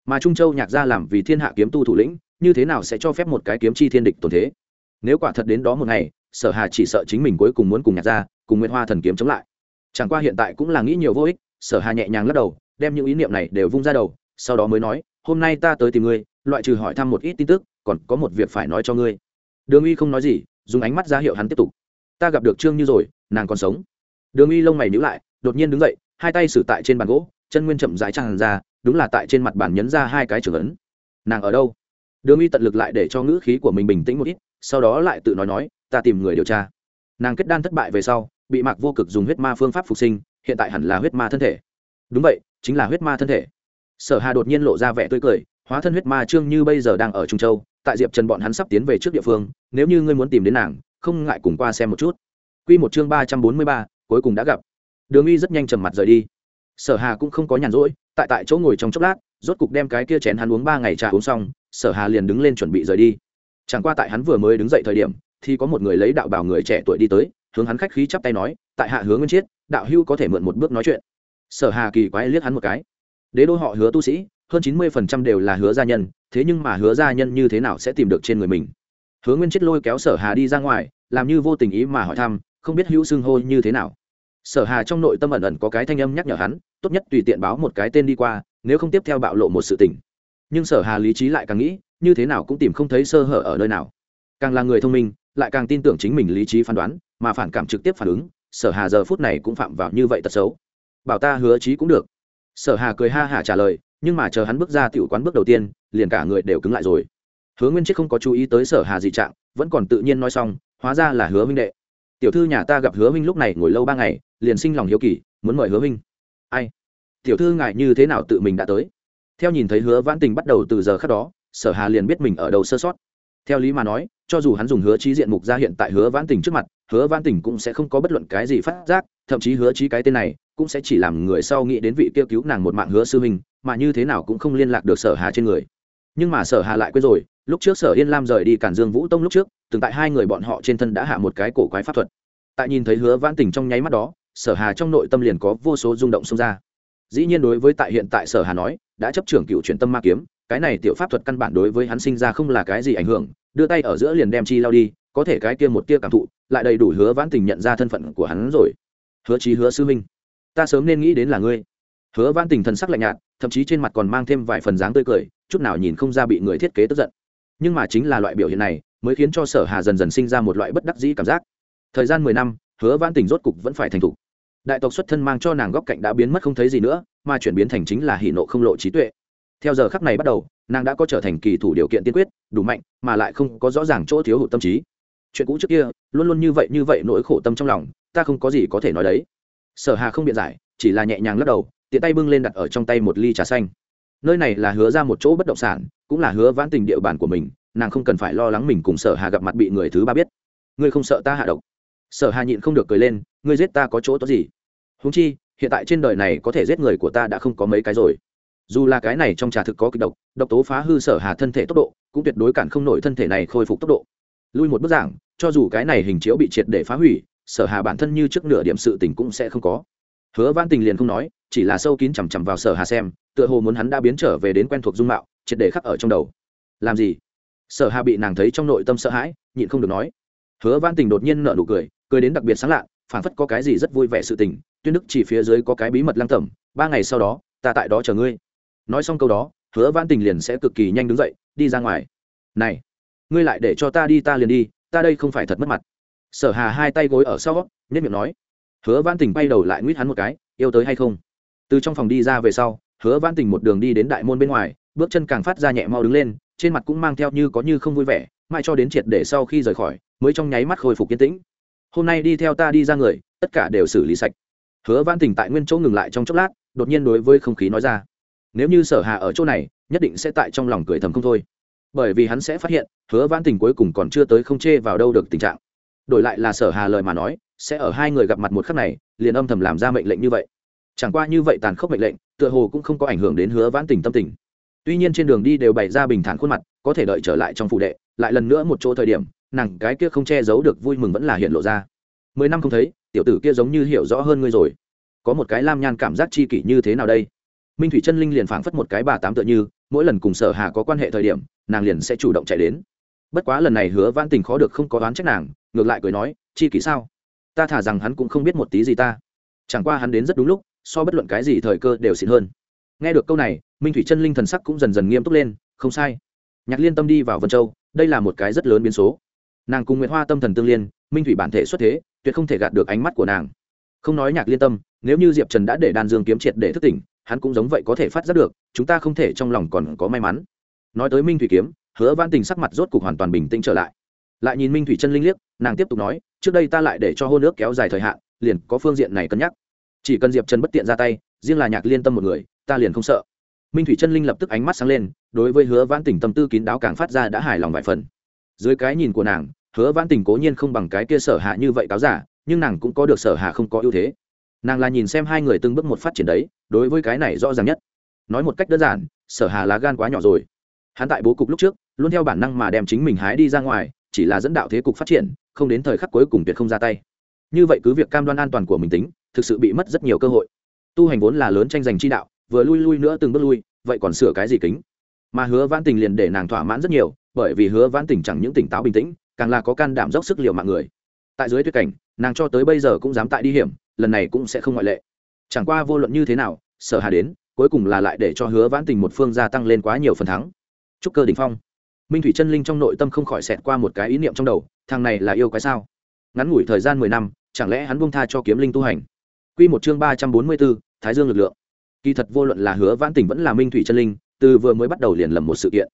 Mà trung châu nhạc gia làm vì thiên hạ kiếm tu thủ lĩnh, như thế nào sẽ cho phép một cái kiếm chi thiên địch tồn thế? Nếu quả thật đến đó một ngày, sở hà chỉ sợ chính mình cuối cùng muốn cùng nhạc gia cùng Nguyệt hoa thần kiếm chống lại. Chẳng qua hiện tại cũng là nghĩ nhiều vô ích, sở hà nhẹ nhàng lắc đầu, đem những ý niệm này đều vung ra đầu, sau đó mới nói, hôm nay ta tới tìm ngươi, loại trừ hỏi thăm một ít tin tức, còn có một việc phải nói cho ngươi. Đường uy không nói gì, dùng ánh mắt ra hiệu hắn tiếp tục. Ta gặp được trương như rồi, nàng còn sống. Đường uy lông mày nhíu lại, đột nhiên đứng dậy, hai tay xử tại trên bàn gỗ, chân nguyên chậm rãi tràn ra, đúng là tại trên mặt bàn nhấn ra hai cái trưởng ấn. Nàng ở đâu? Đường uy tận lực lại để cho ngữ khí của mình bình tĩnh một ít, sau đó lại tự nói nói, ta tìm người điều tra nàng kết đan thất bại về sau, bị mạc vô cực dùng huyết ma phương pháp phục sinh, hiện tại hẳn là huyết ma thân thể. Đúng vậy, chính là huyết ma thân thể. Sở hà đột nhiên lộ ra vẻ tươi cười, hóa thân huyết ma trương như bây giờ đang ở trung châu, tại diệp trần bọn hắn sắp tiến về trước địa phương, nếu như ngươi muốn tìm đến nàng, không ngại cùng qua xem một chút. Q một chương ba trăm bốn mươi ba, cuối cùng đã gặp. Đường uy rất nhanh trầm mặt rời đi. Sở hà cũng không có nhàn rỗi, tại tại chỗ ngồi trong chốc lát, rốt cục đem cái kia chén hắn uống ba ngày trà uống xong, sở hà liền đứng lên chuẩn bị rời đi. Chẳng qua tại hắn vừa mới đứng dậy thời điểm thì có một người lấy đạo bảo người trẻ tuổi đi tới, hướng hắn khách khí chắp tay nói, tại hạ hướng nguyên chiết, đạo hưu có thể mượn một bước nói chuyện. Sở hà kỳ quái liếc hắn một cái. Đế đô họ hứa tu sĩ, hơn chín mươi phần trăm đều là hứa gia nhân, thế nhưng mà hứa gia nhân như thế nào sẽ tìm được trên người mình? Hứa nguyên chết lôi kéo sở hà đi ra ngoài, làm như vô tình ý mà hỏi thăm, không biết hữu xưng hô như thế nào. Sở hà trong nội tâm ẩn ẩn có cái thanh âm nhắc nhở hắn, tốt nhất tùy tiện báo một cái tên đi qua, nếu không tiếp theo bạo lộ một sự tình. Nhưng sở hà lý trí lại càng nghĩ, như thế nào cũng tìm không thấy sơ hở ở nơi nào. Càng là người thông minh lại càng tin tưởng chính mình lý trí phán đoán, mà phản cảm trực tiếp phản ứng, sở hà giờ phút này cũng phạm vào như vậy tật xấu. Bảo ta hứa trí cũng được. Sở hà cười ha hả trả lời, nhưng mà chờ hắn bước ra tiểu quán bước đầu tiên, liền cả người đều cứng lại rồi. Hứa nguyên chết không có chú ý tới sở hà dị trạng, vẫn còn tự nhiên nói xong, hóa ra là hứa minh đệ. Tiểu thư nhà ta gặp hứa minh lúc này ngồi lâu ba ngày, liền sinh lòng hiếu kỳ, muốn mời hứa minh. Ai? Tiểu thư ngại như thế nào tự mình đã tới? Theo nhìn thấy hứa vãn tình bắt đầu từ giờ khác đó, sở hà liền biết mình ở đầu sơ sót. Theo lý mà nói cho dù hắn dùng hứa trí diện mục ra hiện tại hứa vãn tình trước mặt, hứa vãn tình cũng sẽ không có bất luận cái gì phát giác, thậm chí hứa trí cái tên này cũng sẽ chỉ làm người sau nghĩ đến vị kêu cứu nàng một mạng hứa sư huynh, mà như thế nào cũng không liên lạc được sở hà trên người. Nhưng mà sở hà lại quên rồi, lúc trước sở yên lam rời đi cản dương vũ tông lúc trước, từng tại hai người bọn họ trên thân đã hạ một cái cổ quái pháp thuật. Tại nhìn thấy hứa vãn tình trong nháy mắt đó, sở hà trong nội tâm liền có vô số rung động xông ra. Dĩ nhiên đối với tại hiện tại sở hà nói, đã chấp trưởng cựu truyền tâm ma kiếm cái này tiểu pháp thuật căn bản đối với hắn sinh ra không là cái gì ảnh hưởng, đưa tay ở giữa liền đem chi lao đi, có thể cái kia một tia cảm thụ, lại đầy đủ hứa vãn tình nhận ra thân phận của hắn rồi. Hứa trí hứa sư minh ta sớm nên nghĩ đến là ngươi. Hứa vãn tình thần sắc lạnh nhạt, thậm chí trên mặt còn mang thêm vài phần dáng tươi cười, chút nào nhìn không ra bị người thiết kế tức giận. Nhưng mà chính là loại biểu hiện này, mới khiến cho sở hà dần dần sinh ra một loại bất đắc dĩ cảm giác. Thời gian mười năm, hứa vãn tình rốt cục vẫn phải thành thục. Đại tộc xuất thân mang cho nàng góc cạnh đã biến mất không thấy gì nữa, mà chuyển biến thành chính là hỷ nộ không lộ trí tuệ theo giờ khắc này bắt đầu, nàng đã có trở thành kỳ thủ điều kiện tiên quyết, đủ mạnh, mà lại không có rõ ràng chỗ thiếu hụt tâm trí. Chuyện cũ trước kia, luôn luôn như vậy như vậy nỗi khổ tâm trong lòng, ta không có gì có thể nói đấy. Sở hà không biện giải, chỉ là nhẹ nhàng lắc đầu, tiện tay bưng lên đặt ở trong tay một ly trà xanh. Nơi này là hứa ra một chỗ bất động sản, cũng là hứa vãn tình địa bàn của mình, nàng không cần phải lo lắng mình cùng sở hà gặp mặt bị người thứ ba biết. Ngươi không sợ ta hạ độc? Sở hà nhịn không được cười lên, ngươi giết ta có chỗ tốt gì? Húng chi, hiện tại trên đời này có thể giết người của ta đã không có mấy cái rồi dù là cái này trong trà thực có kịch độc độc tố phá hư sở hà thân thể tốc độ, cũng tuyệt đối cản không nổi thân thể này khôi phục tốc độ. Lui một bước giảng cho dù cái này hình chiếu bị triệt để phá hủy, sở hà bản thân như trước nửa điểm sự tình cũng sẽ không có. Hứa văn tình liền không nói, chỉ là sâu kín chằm chằm vào sở hà xem, tựa hồ muốn hắn đã biến trở về đến quen thuộc dung mạo, triệt để khắc ở trong đầu. Làm gì? Sở hà bị nàng thấy trong nội tâm sợ hãi, nhịn không được nói. Hứa văn tình đột nhiên nở nụ cười cười đến đặc biệt sáng lạ, phảng phất có cái gì rất vui vẻ sự tình, tuyên đức chỉ phía dưới có cái bí mật lăng tẩm, ba ngày sau đó, ta tại đó chờ ngươi nói xong câu đó, hứa Vãn tình liền sẽ cực kỳ nhanh đứng dậy, đi ra ngoài. Này, ngươi lại để cho ta đi, ta liền đi, ta đây không phải thật mất mặt. Sở hà hai tay gối ở sau nhất miệng nói. Hứa Vãn tình bay đầu lại nguyết hắn một cái, yêu tới hay không? Từ trong phòng đi ra về sau, hứa Vãn tình một đường đi đến đại môn bên ngoài, bước chân càng phát ra nhẹ mau đứng lên, trên mặt cũng mang theo như có như không vui vẻ, mãi cho đến triệt để sau khi rời khỏi, mới trong nháy mắt khôi phục kiên tĩnh. Hôm nay đi theo ta đi ra người, tất cả đều xử lý sạch. Hứa Vãn tình tại nguyên chỗ ngừng lại trong chốc lát, đột nhiên đối với không khí nói ra nếu như sở hà ở chỗ này, nhất định sẽ tại trong lòng cười thầm không thôi. Bởi vì hắn sẽ phát hiện, hứa Vãn tình cuối cùng còn chưa tới không chê vào đâu được tình trạng. Đổi lại là sở hà lời mà nói, sẽ ở hai người gặp mặt một khắc này, liền âm thầm làm ra mệnh lệnh như vậy. Chẳng qua như vậy tàn khốc mệnh lệnh, tựa hồ cũng không có ảnh hưởng đến hứa vãn tình tâm tình. Tuy nhiên trên đường đi đều bày ra bình thản khuôn mặt, có thể đợi trở lại trong phụ đệ, lại lần nữa một chỗ thời điểm, nàng cái kia không che giấu được vui mừng vẫn là hiện lộ ra. Mười năm không thấy, tiểu tử kia giống như hiểu rõ hơn ngươi rồi. Có một cái lam nhan cảm giác chi kỷ như thế nào đây? Minh thủy chân linh liền phảng phất một cái bà tám tựa như mỗi lần cùng sở hà có quan hệ thời điểm nàng liền sẽ chủ động chạy đến bất quá lần này hứa vãn tình khó được không có đoán trách nàng ngược lại cười nói chi kỷ sao ta thả rằng hắn cũng không biết một tí gì ta chẳng qua hắn đến rất đúng lúc so bất luận cái gì thời cơ đều xịn hơn nghe được câu này minh thủy chân linh thần sắc cũng dần dần nghiêm túc lên không sai nhạc liên tâm đi vào vân châu đây là một cái rất lớn biến số nàng cùng nguyễn hoa tâm thần tương liên minh thủy bản thể xuất thế tuyệt không thể gạt được ánh mắt của nàng không nói nhạc liên tâm nếu như diệp trần đã để đàn dương kiếm triệt để thức tỉnh hắn cũng giống vậy có thể phát giác được, chúng ta không thể trong lòng còn có may mắn. Nói tới minh thủy kiếm, hứa văn tình sắc mặt rốt cục hoàn toàn bình tĩnh trở lại. Lại nhìn minh thủy chân linh liếc, nàng tiếp tục nói, trước đây ta lại để cho hôn ước kéo dài thời hạn, liền có phương diện này cân nhắc. Chỉ cần diệp trần bất tiện ra tay, riêng là nhạc liên tâm một người, ta liền không sợ. Minh thủy chân linh lập tức ánh mắt sáng lên, đối với hứa vãn tình tâm tư kín đáo càng phát ra đã hài lòng vài phần. Dưới cái nhìn của nàng, hứa vãn tình cố nhiên không bằng cái kia sở hạ như vậy cáo giả, nhưng nàng cũng có được sở hạ không có ưu thế nàng là nhìn xem hai người từng bước một phát triển đấy, đối với cái này rõ ràng nhất. Nói một cách đơn giản, sở hà lá gan quá nhỏ rồi. Hắn tại bố cục lúc trước, luôn theo bản năng mà đem chính mình hái đi ra ngoài, chỉ là dẫn đạo thế cục phát triển, không đến thời khắc cuối cùng tuyệt không ra tay. Như vậy cứ việc cam đoan an toàn của mình tính, thực sự bị mất rất nhiều cơ hội. Tu hành vốn là lớn tranh giành chi đạo, vừa lui lui nữa từng bước lui, vậy còn sửa cái gì kính? Mà hứa vãn tình liền để nàng thỏa mãn rất nhiều, bởi vì hứa vãn tình chẳng những tỉnh táo bình tĩnh, càng là có can đảm dốc sức liều mạng người. Tại dưới tuyệt cảnh, nàng cho tới bây giờ cũng dám tại đi hiểm lần này cũng sẽ không ngoại lệ. Chẳng qua vô luận như thế nào sở hà đến cuối cùng là lại để cho hứa vãn tình một phương gia tăng lên quá nhiều phần thắng. Chúc cơ đỉnh phong. Minh thủy chân linh trong nội tâm không khỏi xẹt qua một cái ý niệm trong đầu thằng này là yêu cái sao? Ngắn ngủi thời gian mười năm chẳng lẽ hắn buông tha cho kiếm linh tu hành? Quy một chương ba trăm bốn mươi 344, thái dương lực lượng. Kỳ thật vô luận là hứa vãn tình vẫn là minh thủy chân linh từ vừa mới bắt đầu liền lầm một sự kiện.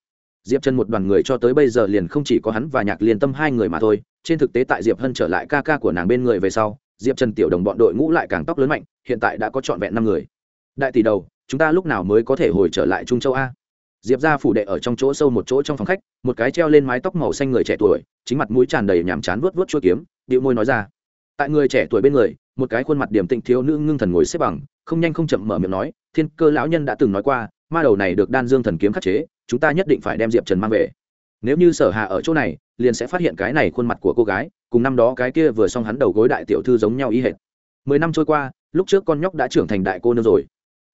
Diệp chân một đoàn người cho tới bây giờ liền không chỉ có hắn và nhạc liên tâm hai người mà thôi trên thực tế tại diệp hân trở lại ca ca của nàng bên người về sau diệp trần tiểu đồng bọn đội ngũ lại càng tóc lớn mạnh, hiện tại đã có trọn vẹn năm người. Đại tỷ đầu, chúng ta lúc nào mới có thể hồi trở lại trung châu a? Diệp ra phủ đệ ở trong chỗ sâu một chỗ trong phòng khách, một cái treo lên mái tóc màu xanh người trẻ tuổi, chính mặt mũi tràn đầy nhàm chán vuốt vuốt chua kiếm điệu môi nói ra. Tại người trẻ tuổi bên người, một cái khuôn mặt điểm tịnh thiếu nữ ngưng thần ngồi xếp bằng, không nhanh không chậm mở miệng nói, thiên cơ lão nhân đã từng nói qua, ma đầu này được đan dương thần kiếm khắc chế, chúng ta nhất định phải đem diệp trần mang về. Nếu như sở hà ở chỗ này liền sẽ phát hiện cái này khuôn mặt của cô gái, cùng năm đó cái kia vừa xong hắn đầu gối đại tiểu thư giống nhau ý hệt. Mười năm trôi qua, lúc trước con nhóc đã trưởng thành đại cô nương rồi.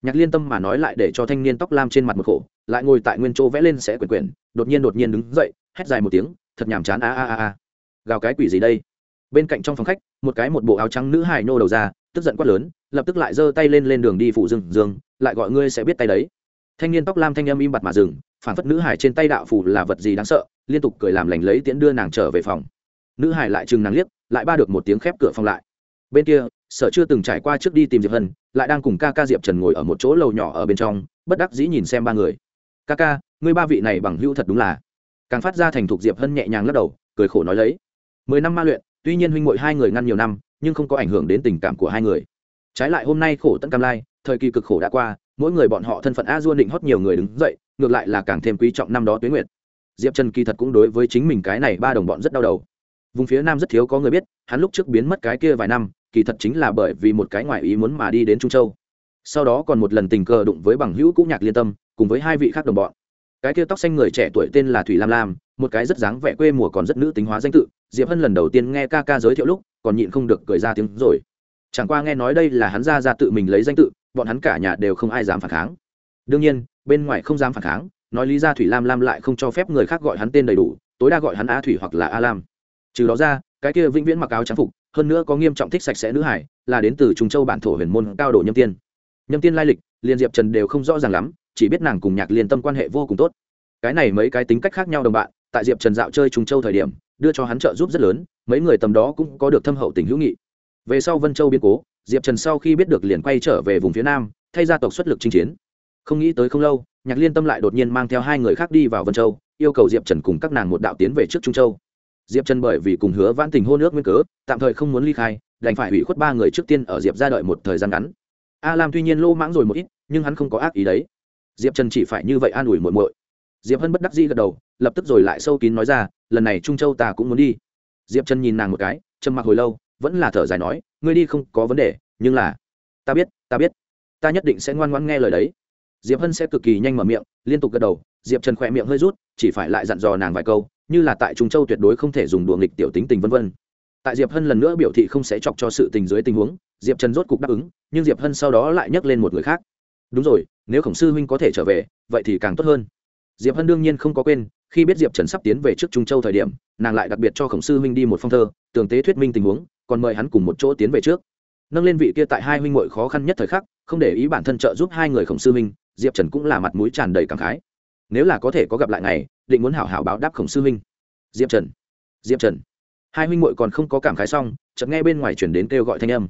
Nhạc liên tâm mà nói lại để cho thanh niên tóc lam trên mặt một khổ, lại ngồi tại nguyên chỗ vẽ lên sẽ quyển quyển, đột nhiên đột nhiên đứng dậy, hét dài một tiếng, thật nhàm chán, a a a a. Gào cái quỷ gì đây? Bên cạnh trong phòng khách, một cái một bộ áo trắng nữ hài nô đầu ra, tức giận quát lớn, lập tức lại giơ tay lên lên đường đi phủ rừng dương, lại gọi ngươi sẽ biết tay đấy thanh niên tóc lam thanh âm im bặt mà dừng phản phất nữ hải trên tay đạo phủ là vật gì đáng sợ, liên tục cười làm lành lấy tiễn đưa nàng trở về phòng. Nữ hải lại chừng nàng liếc, lại ba được một tiếng khép cửa phòng lại. Bên kia, sở chưa từng trải qua trước đi tìm diệp hân, lại đang cùng ca ca diệp trần ngồi ở một chỗ lầu nhỏ ở bên trong, bất đắc dĩ nhìn xem ba người. Ca ca, ngươi ba vị này bằng hữu thật đúng là. Càng phát ra thành thục diệp hân nhẹ nhàng lắc đầu, cười khổ nói lấy. Mười năm ma luyện, tuy nhiên huynh mội hai người ngăn nhiều năm, nhưng không có ảnh hưởng đến tình cảm của hai người. Trái lại hôm nay khổ tận cam lai, thời kỳ cực khổ đã qua mỗi người bọn họ thân phận a duôn định hót nhiều người đứng dậy, ngược lại là càng thêm quý trọng năm đó tuyến nguyệt. Diệp trần kỳ thật cũng đối với chính mình cái này ba đồng bọn rất đau đầu. Vùng phía nam rất thiếu có người biết, hắn lúc trước biến mất cái kia vài năm, kỳ thật chính là bởi vì một cái ngoại ý muốn mà đi đến trung châu. Sau đó còn một lần tình cờ đụng với bằng hữu cũ nhạc liên tâm, cùng với hai vị khác đồng bọn. Cái kia tóc xanh người trẻ tuổi tên là thủy lam lam, một cái rất dáng vẻ quê mùa còn rất nữ tính hóa danh tự, diệp hân lần đầu tiên nghe ca ca giới thiệu lúc, còn nhịn không được cười ra tiếng rồi chẳng qua nghe nói đây là hắn ra ra tự mình lấy danh tự, bọn hắn cả nhà đều không ai dám phản kháng. Đương nhiên, bên ngoài không dám phản kháng, nói lý ra thủy lam lam lại không cho phép người khác gọi hắn tên đầy đủ, tối đa gọi hắn a thủy hoặc là a lam. Trừ đó ra, cái kia vĩnh viễn mặc áo trang phục, hơn nữa có nghiêm trọng thích sạch sẽ nữ hải, là đến từ trung châu bản thổ huyền môn cao độ nhâm tiên. Nhâm tiên lai lịch, liên diệp trần đều không rõ ràng lắm, chỉ biết nàng cùng nhạc liên tâm quan hệ vô cùng tốt. Cái này mấy cái tính cách khác nhau đồng bạn, tại diệp trần dạo chơi trung châu thời điểm, đưa cho hắn trợ giúp rất lớn, mấy người tầm đó cũng có được thâm hậu tình hữu nghị về sau vân châu biến cố, diệp trần sau khi biết được liền quay trở về vùng phía nam, thay gia tộc xuất lực chinh chiến. Không nghĩ tới không lâu, nhạc liên tâm lại đột nhiên mang theo hai người khác đi vào vân châu, yêu cầu diệp trần cùng các nàng một đạo tiến về trước trung châu. Diệp trần bởi vì cùng hứa vãn tình hôn ước nguyên cớ, tạm thời không muốn ly khai, đành phải hủy khuất ba người trước tiên ở diệp ra đợi một thời gian ngắn. A lam tuy nhiên lô mãng rồi một ít, nhưng hắn không có ác ý đấy. Diệp trần chỉ phải như vậy an ủi muộn muội. Diệp hân bất đắc dĩ gật đầu, lập tức rồi lại sâu kín nói ra, lần này trung châu ta cũng muốn đi. Diệp trần nhìn nàng một cái, trầm mặc hồi lâu vẫn là thở dài nói, ngươi đi không có vấn đề, nhưng là, ta biết ta biết, ta nhất định sẽ ngoan ngoãn nghe lời đấy. Diệp hân sẽ cực kỳ nhanh mở miệng, liên tục gật đầu, diệp trần khỏe miệng hơi rút, chỉ phải lại dặn dò nàng vài câu, như là tại trung châu tuyệt đối không thể dùng đùa nghịch tiểu tính tình vân vân. Tại diệp hân lần nữa biểu thị không sẽ chọc cho sự tình dưới tình huống, diệp trần rốt cục đáp ứng, nhưng diệp hân sau đó lại nhắc lên một người khác. Đúng rồi, nếu khổng sư huynh có thể trở về, vậy thì càng tốt hơn. Diệp hân đương nhiên không có quên, khi biết diệp trần sắp tiến về trước trung châu thời điểm, nàng lại đặc biệt cho khổng sư huynh đi một phong thơ, tường tế thuyết minh tình huống còn mời hắn cùng một chỗ tiến về trước. Nâng lên vị kia tại hai huynh muội khó khăn nhất thời khắc, không để ý bản thân trợ giúp hai người khổng sư huynh, diệp trần cũng là mặt mũi tràn đầy cảm khái. Nếu là có thể có gặp lại ngày, định muốn hảo hảo báo đáp khổng sư huynh. Diệp trần diệp trần. Hai huynh muội còn không có cảm khái xong, chợt nghe bên ngoài chuyển đến kêu gọi thanh âm.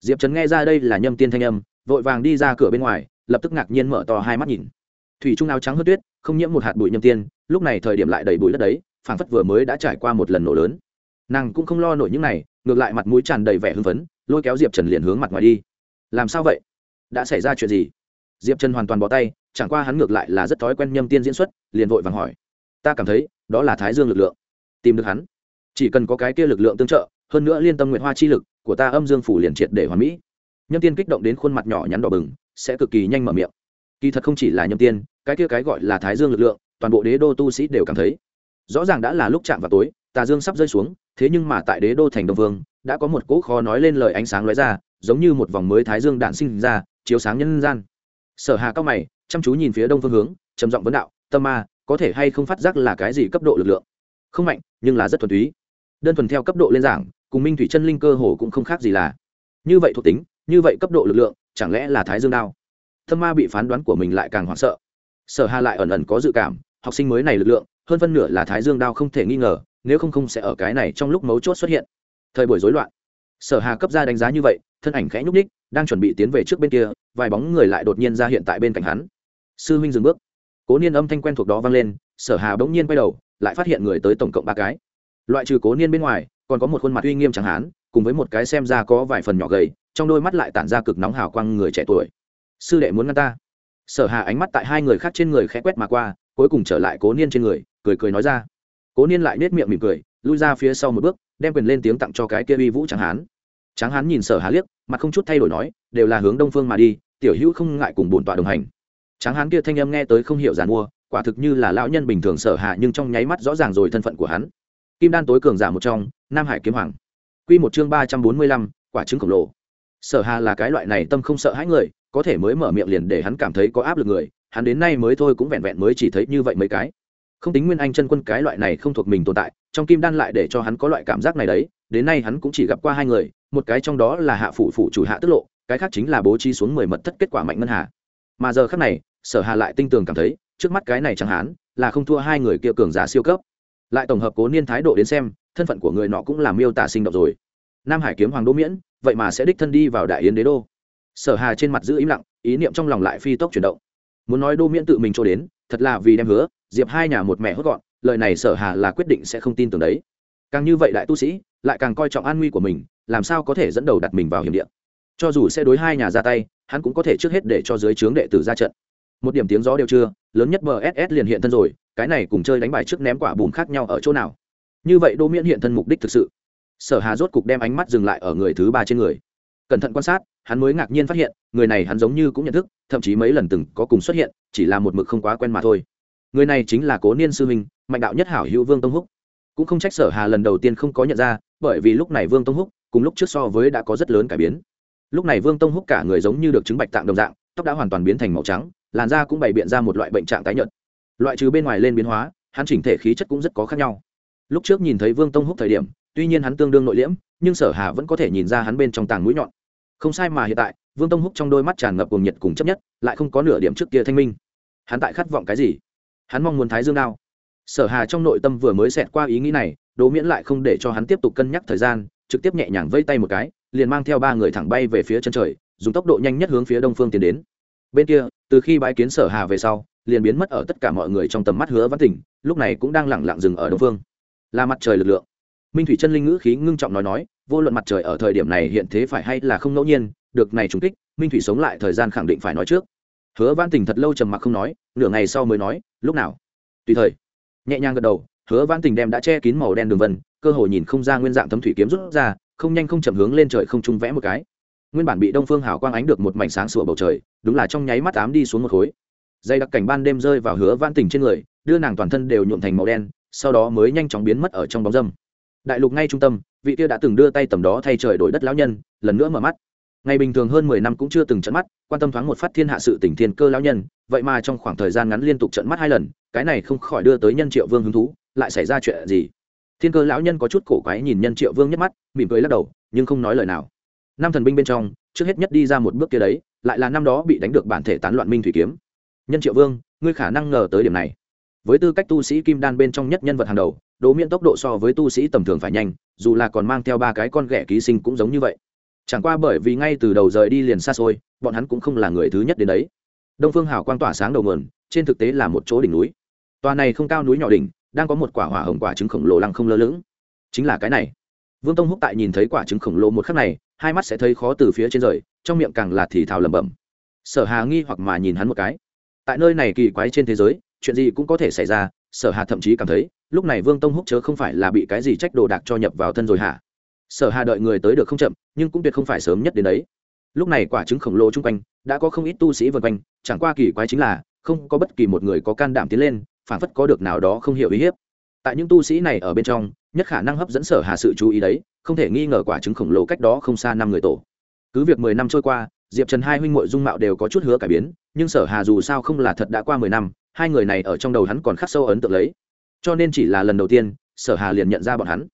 Diệp trần nghe ra đây là nhâm tiên thanh âm, vội vàng đi ra cửa bên ngoài, lập tức ngạc nhiên mở to hai mắt nhìn. Thủy trung áo trắng hớt tuyết, không nhiễm một hạt bụi nhâm tiên, lúc này thời điểm lại đầy bụi đất đấy, phảng phất vừa mới đã trải qua một lần nổ lớn nàng cũng không lo nổi những này, ngược lại mặt mũi tràn đầy vẻ hưng phấn, lôi kéo diệp trần liền hướng mặt ngoài đi. Làm sao vậy? Đã xảy ra chuyện gì? Diệp trần hoàn toàn bỏ tay, chẳng qua hắn ngược lại là rất thói quen nhâm tiên diễn xuất, liền vội vàng hỏi. Ta cảm thấy, đó là thái dương lực lượng. Tìm được hắn. Chỉ cần có cái kia lực lượng tương trợ, hơn nữa liên tâm nguyện hoa chi lực của ta âm dương phủ liền triệt để hoàn mỹ. Nhâm tiên kích động đến khuôn mặt nhỏ nhắn đỏ bừng, sẽ cực kỳ nhanh mở miệng. Kỳ thật không chỉ là nhâm tiên, cái kia cái gọi là thái dương lực lượng, toàn bộ đế đô tu sĩ đều cảm thấy. Rõ ràng đã là lúc chạm vào tối tà dương sắp rơi xuống, thế nhưng mà tại đế đô thành đông vương, đã có một cỗ khó nói lên lời ánh sáng lóe ra, giống như một vòng mới thái dương đạn sinh ra, chiếu sáng nhân gian. Sở hà cao mày, chăm chú nhìn phía đông phương hướng, trầm giọng vấn đạo, tâm ma, có thể hay không phát giác là cái gì cấp độ lực lượng? Không mạnh, nhưng là rất thuần túy. Đơn thuần theo cấp độ lên giảng, cùng minh thủy chân linh cơ hồ cũng không khác gì là. Như vậy thuộc tính, như vậy cấp độ lực lượng, chẳng lẽ là thái dương đao? Thâm ma bị phán đoán của mình lại càng hoảng sợ. Sở hà lại ẩn ẩn có dự cảm, học sinh mới này lực lượng, hơn phân nửa là thái dương đao không thể nghi ngờ nếu không không sẽ ở cái này trong lúc mấu chốt xuất hiện. Thời buổi rối loạn. Sở hà cấp ra đánh giá như vậy, thân ảnh khẽ nhúc ních đang chuẩn bị tiến về trước bên kia, vài bóng người lại đột nhiên ra hiện tại bên cạnh hắn. Sư huynh dừng bước. Cố niên âm thanh quen thuộc đó vang lên, sở hà bỗng nhiên quay đầu, lại phát hiện người tới tổng cộng ba cái. Loại trừ cố niên bên ngoài, còn có một khuôn mặt uy nghiêm chẳng hán, cùng với một cái xem ra có vài phần nhỏ gầy, trong đôi mắt lại tản ra cực nóng hào quang người trẻ tuổi. Sư đệ muốn ngăn ta. Sở hà ánh mắt tại hai người khác trên người khẽ quét mà qua, cuối cùng trở lại cố niên trên người, cười cười nói ra cố niên lại nết miệng mỉm cười, lui ra phía sau một bước, đem quyền lên tiếng tặng cho cái kia uy vũ tráng hán. Tráng hán nhìn sở hà liếc, mặt không chút thay đổi nói, đều là hướng đông phương mà đi, tiểu hữu không ngại cùng bổn tọa đồng hành. Tráng hán kia thanh âm nghe tới không hiểu giàn mua, quả thực như là lão nhân bình thường sở hạ nhưng trong nháy mắt rõ ràng rồi thân phận của hắn. Kim đan tối cường giả một trong, nam hải kiếm hoàng. Quy một chương ba trăm bốn mươi lăm, quả trứng khổng lồ. Sở hà là cái loại này tâm không sợ hãi người, có thể mới mở miệng liền để hắn cảm thấy có áp lực người, hắn đến nay mới thôi cũng vẹn vẹn mới chỉ thấy như vậy mấy cái không tính nguyên anh chân quân cái loại này không thuộc mình tồn tại, trong kim đan lại để cho hắn có loại cảm giác này đấy, đến nay hắn cũng chỉ gặp qua hai người, một cái trong đó là hạ phủ phủ chủ hạ tức lộ, cái khác chính là bố trí xuống mười mật thất kết quả mạnh ngân hà. Mà giờ khác này, sở hà lại tinh tường cảm thấy, trước mắt cái này chẳng hán, là không thua hai người kia cường giả siêu cấp. Lại tổng hợp cố niên thái độ đến xem, thân phận của người nọ cũng làm miêu tả sinh động rồi. Nam hải kiếm hoàng đô miễn, vậy mà sẽ đích thân đi vào đại yến đế đô. Sở hà trên mặt giữ im lặng, ý niệm trong lòng lại phi tốc chuyển động. Muốn nói đô miễn tự mình cho đến thật là vì đem hứa, diệp hai nhà một mẹ hốt gọn, lời này sở hà là quyết định sẽ không tin tưởng đấy. Càng như vậy đại tu sĩ, lại càng coi trọng an nguy của mình, làm sao có thể dẫn đầu đặt mình vào hiểm địa? Cho dù sẽ đối hai nhà ra tay, hắn cũng có thể trước hết để cho dưới trướng đệ tử ra trận. Một điểm tiếng gió đều chưa, lớn nhất bss liền hiện thân rồi, cái này cùng chơi đánh bài trước ném quả bùn khác nhau ở chỗ nào? Như vậy đô miễn hiện thân mục đích thực sự. Sở hà rốt cục đem ánh mắt dừng lại ở người thứ ba trên người cẩn thận quan sát hắn mới ngạc nhiên phát hiện người này hắn giống như cũng nhận thức thậm chí mấy lần từng có cùng xuất hiện chỉ là một mực không quá quen mà thôi. Người này chính là cố niên sư huynh, mạnh đạo nhất hảo hữu vương tông húc. Cũng không trách sở hà lần đầu tiên không có nhận ra bởi vì lúc này vương tông húc cùng lúc trước so với đã có rất lớn cải biến. Lúc này vương tông húc cả người giống như được chứng bạch tạng đồng dạng tóc đã hoàn toàn biến thành màu trắng làn da cũng bày biện ra một loại bệnh trạng tái nhợt. Loại trừ bên ngoài lên biến hóa hắn chỉnh thể khí chất cũng rất có khác nhau. Lúc trước nhìn thấy vương tông húc thời điểm tuy nhiên hắn tương đương nội liễm, nhưng sở hà vẫn có thể nhìn ra hắn bên trong tàng mũi nhọn. Không sai mà hiện tại, vương tông húc trong đôi mắt tràn ngập cùng nhiệt cùng chấp nhất, lại không có nửa điểm trước kia thanh minh. Hắn tại khát vọng cái gì? Hắn mong muốn thái dương đao. Sở hà trong nội tâm vừa mới xẹt qua ý nghĩ này, đỗ miễn lại không để cho hắn tiếp tục cân nhắc thời gian, trực tiếp nhẹ nhàng vây tay một cái, liền mang theo ba người thẳng bay về phía chân trời, dùng tốc độ nhanh nhất hướng phía đông phương tiến đến. Bên kia, từ khi bãi kiến sở hà về sau, liền biến mất ở tất cả mọi người trong tầm mắt hứa văn tỉnh lúc này cũng đang lẳng lặng dừng ở đông phương. Là mặt trời lực lượng minh thủy chân linh ngữ khí ngưng trọng nói nói, vô luận mặt trời ở thời điểm này hiện thế phải hay là không ngẫu nhiên, được này trùng kích, minh thủy sống lại thời gian khẳng định phải nói trước. Hứa văn tình thật lâu trầm mặc không nói, nửa ngày sau mới nói, lúc nào? Tùy thời. Nhẹ nhàng gật đầu, hứa văn tình đem đã che kín màu đen đường vân, cơ hội nhìn không ra nguyên dạng thấm thủy kiếm rút ra, không nhanh không chậm hướng lên trời không trung vẽ một cái. Nguyên bản bị đông phương hào quang ánh được một mảnh sáng sủa bầu trời, đúng là trong nháy mắt ám đi xuống một khối. Dây đặc cảnh ban đêm rơi vào hứa văn tình trên người, đưa nàng toàn thân đều nhuộm thành màu đen, sau đó mới nhanh chóng biến mất ở trong bóng dâm đại lục ngay trung tâm, vị kia đã từng đưa tay tầm đó thay trời đổi đất lão nhân, lần nữa mở mắt. Ngày bình thường hơn mười năm cũng chưa từng trận mắt, quan tâm thoáng một phát thiên hạ sự tỉnh thiên cơ lão nhân, vậy mà trong khoảng thời gian ngắn liên tục trận mắt hai lần, cái này không khỏi đưa tới nhân triệu vương hứng thú, lại xảy ra chuyện gì? Thiên cơ lão nhân có chút cổ quái nhìn nhân triệu vương nhất mắt, mỉm cười lắc đầu, nhưng không nói lời nào. Năm thần binh bên trong, trước hết nhất đi ra một bước kia đấy, lại là năm đó bị đánh được bản thể tán loạn minh thủy kiếm. Nhân triệu vương, ngươi khả năng ngờ tới điểm này với tư cách tu sĩ kim đan bên trong nhất nhân vật hàng đầu đố miễn tốc độ so với tu sĩ tầm thường phải nhanh, dù là còn mang theo ba cái con ghẻ ký sinh cũng giống như vậy. Chẳng qua bởi vì ngay từ đầu rời đi liền xa xôi, bọn hắn cũng không là người thứ nhất đến đấy. Đông phương hào quang tỏa sáng đầu nguồn, trên thực tế là một chỗ đỉnh núi. Tòa này không cao núi nhỏ đỉnh, đang có một quả hỏa hồng quả trứng khổng lồ lăng không lơ lửng. Chính là cái này. Vương tông húc tại nhìn thấy quả trứng khổng lồ một khắc này, hai mắt sẽ thấy khó từ phía trên rời, trong miệng càng là thì thào lẩm bẩm. Sở hà nghi hoặc mà nhìn hắn một cái. Tại nơi này kỳ quái trên thế giới chuyện gì cũng có thể xảy ra, sở hà thậm chí cảm thấy, lúc này vương tông húc chớ không phải là bị cái gì trách đồ đạc cho nhập vào thân rồi hả? Sở hà đợi người tới được không chậm, nhưng cũng tuyệt không phải sớm nhất đến đấy. Lúc này quả trứng khổng lồ chung quanh, đã có không ít tu sĩ vân quanh, chẳng qua kỳ quái chính là, không có bất kỳ một người có can đảm tiến lên phản phất có được nào đó không hiểu ý hiếp. Tại những tu sĩ này ở bên trong, nhất khả năng hấp dẫn sở hà sự chú ý đấy, không thể nghi ngờ quả trứng khổng lồ cách đó không xa năm người tổ. Cứ việc mười năm trôi qua, diệp trần hai huynh m dung mạo đều có chút hứa cải biến, nhưng sở hà dù sao không là thật đã qua mười năm hai người này ở trong đầu hắn còn khắc sâu ấn tượng lấy. Cho nên chỉ là lần đầu tiên, sở hà liền nhận ra bọn hắn.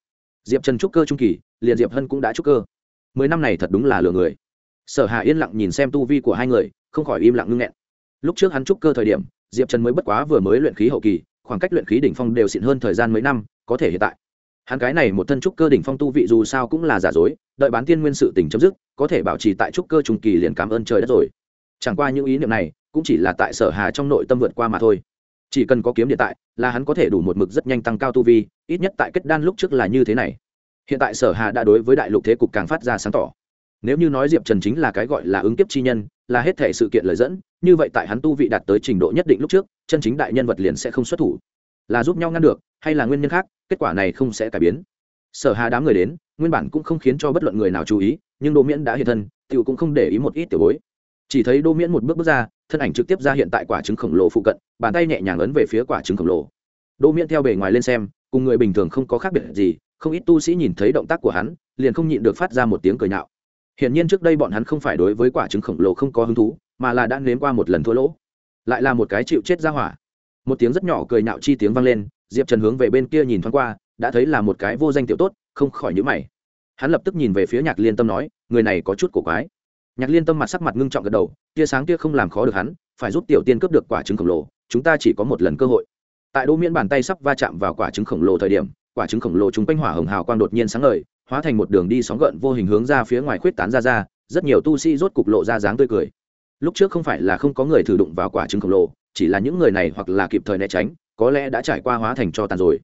Diệp trần trúc cơ trung kỳ, liền diệp hân cũng đã trúc cơ. Mười năm này thật đúng là lừa người. Sở hà yên lặng nhìn xem tu vi của hai người, không khỏi im lặng ngưng nghẹn. Lúc trước hắn trúc cơ thời điểm, diệp trần mới bất quá vừa mới luyện khí hậu kỳ, khoảng cách luyện khí đỉnh phong đều xịn hơn thời gian mấy năm, có thể hiện tại. Hắn cái này một thân trúc cơ đỉnh phong tu vị dù sao cũng là giả dối, đợi bán tiên nguyên sự tỉnh chấm dứt, có thể bảo trì tại trúc cơ trung kỳ liền cảm ơn trời đất rồi. Chẳng qua những ý niệm này cũng chỉ là tại sở hà trong nội tâm vượt qua mà thôi. Chỉ cần có kiếm điện tại, là hắn có thể đủ một mực rất nhanh tăng cao tu vi, ít nhất tại kết đan lúc trước là như thế này. Hiện tại sở hà đã đối với đại lục thế cục càng phát ra sáng tỏ. Nếu như nói diệp trần chính là cái gọi là ứng kiếp chi nhân, là hết thể sự kiện lời dẫn, như vậy tại hắn tu vị đạt tới trình độ nhất định lúc trước, chân chính đại nhân vật liền sẽ không xuất thủ. Là giúp nhau ngăn được, hay là nguyên nhân khác, kết quả này không sẽ cải biến. Sở hà đám người đến, nguyên bản cũng không khiến cho bất luận người nào chú ý, nhưng đỗ miễn đã hiện thân, tiểu cũng không để ý một ít tiểu bối. Chỉ thấy đỗ miễn một bước bước ra thân ảnh trực tiếp ra hiện tại quả trứng khổng lồ phụ cận, bàn tay nhẹ nhàng ấn về phía quả trứng khổng lồ. Đỗ miễn theo bề ngoài lên xem, cùng người bình thường không có khác biệt gì, không ít tu sĩ nhìn thấy động tác của hắn, liền không nhịn được phát ra một tiếng cười nhạo. Hiển nhiên trước đây bọn hắn không phải đối với quả trứng khổng lồ không có hứng thú, mà là đã nếm qua một lần thua lỗ. Lại là một cái chịu chết ra hỏa. Một tiếng rất nhỏ cười nhạo chi tiếng vang lên, diệp trần hướng về bên kia nhìn thoáng qua, đã thấy là một cái vô danh tiểu tốt, không khỏi nhữ mày. Hắn lập tức nhìn về phía nhạc liên tâm nói, người này có chút cổ quái. Nhạc liên tâm mặt sắc mặt ngưng trọng gật đầu tia sáng kia không làm khó được hắn, phải giúp tiểu tiên cướp được quả trứng khổng lồ, chúng ta chỉ có một lần cơ hội. Tại đỗ miễn bàn tay sắp va chạm vào quả trứng khổng lồ thời điểm, quả trứng khổng lồ chúng quanh hỏa hồng hào quang đột nhiên sáng ngời, hóa thành một đường đi sóng gợn vô hình hướng ra phía ngoài khuyết tán ra ra, rất nhiều tu sĩ rốt cục lộ ra dáng tươi cười. Lúc trước không phải là không có người thử đụng vào quả trứng khổng lồ, chỉ là những người này hoặc là kịp thời né tránh, có lẽ đã trải qua hóa thành cho tàn rồi.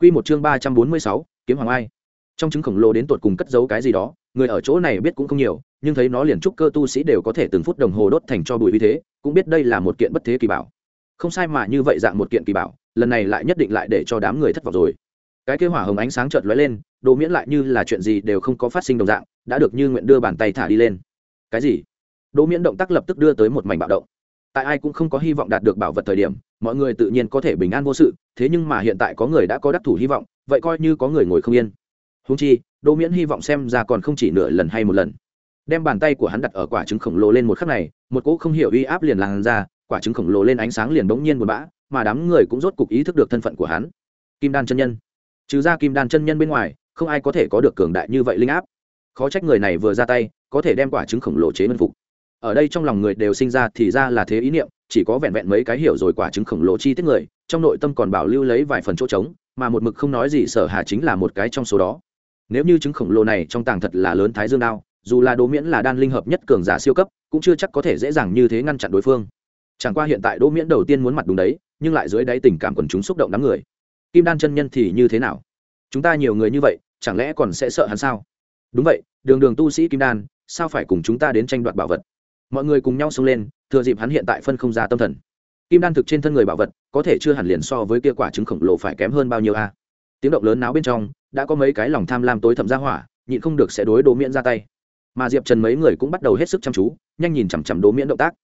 Quy một chương ba trăm bốn mươi sáu, kiếm hoàng ai. Trong trứng khổng lồ đến tột cùng cất giấu cái gì đó người ở chỗ này biết cũng không nhiều, nhưng thấy nó liền trúc cơ tu sĩ đều có thể từng phút đồng hồ đốt thành cho bụi vì thế, cũng biết đây là một kiện bất thế kỳ bảo. Không sai mà như vậy dạng một kiện kỳ bảo, lần này lại nhất định lại để cho đám người thất vọng rồi. Cái kế hỏa hồng ánh sáng chợt lóe lên, đồ miễn lại như là chuyện gì đều không có phát sinh đồng dạng, đã được như nguyện đưa bàn tay thả đi lên. Cái gì? Đồ miễn động tác lập tức đưa tới một mảnh bạo động. Tại ai cũng không có hy vọng đạt được bảo vật thời điểm, mọi người tự nhiên có thể bình an vô sự, thế nhưng mà hiện tại có người đã có đắc thủ hy vọng, vậy coi như có người ngồi không yên. Húng chi đỗ miễn hy vọng xem ra còn không chỉ nửa lần hay một lần. Đem bàn tay của hắn đặt ở quả trứng khổng lồ lên một khắc này, một cỗ không hiểu uy áp liền lan ra, quả trứng khổng lồ lên ánh sáng liền bỗng nhiên buồn bã, mà đám người cũng rốt cục ý thức được thân phận của hắn. Kim đan chân nhân. Trừ ra kim đan chân nhân bên ngoài, không ai có thể có được cường đại như vậy linh áp. Khó trách người này vừa ra tay, có thể đem quả trứng khổng lồ chế mân phục. Ở đây trong lòng người đều sinh ra thì ra là thế ý niệm, chỉ có vẹn vẹn mấy cái hiểu rồi quả trứng khổng lồ chi tiết người, trong nội tâm còn bảo lưu lấy vài phần chỗ trống, mà một mực không nói gì sở hà chính là một cái trong số đó nếu như trứng khổng lồ này trong tàng thật là lớn thái dương đao, dù là đỗ miễn là đan linh hợp nhất cường giả siêu cấp, cũng chưa chắc có thể dễ dàng như thế ngăn chặn đối phương. Chẳng qua hiện tại đỗ miễn đầu tiên muốn mặt đúng đấy, nhưng lại dưới đáy tình cảm quần chúng xúc động đám người. Kim đan chân nhân thì như thế nào? Chúng ta nhiều người như vậy, chẳng lẽ còn sẽ sợ hắn sao? Đúng vậy, đường đường tu sĩ kim đan, sao phải cùng chúng ta đến tranh đoạt bảo vật? Mọi người cùng nhau xông lên, thừa dịp hắn hiện tại phân không ra tâm thần. Kim đan thực trên thân người bảo vật, có thể chưa hẳn liền so với kia quả trứng khổng lồ phải kém hơn bao nhiêu a. Tiếng động lớn náo bên trong đã có mấy cái lòng tham lam tối thẩm ra hỏa, nhịn không được sẽ đối đố miễn ra tay. Mà diệp trần mấy người cũng bắt đầu hết sức chăm chú, nhanh nhìn chằm chằm đố miễn động tác.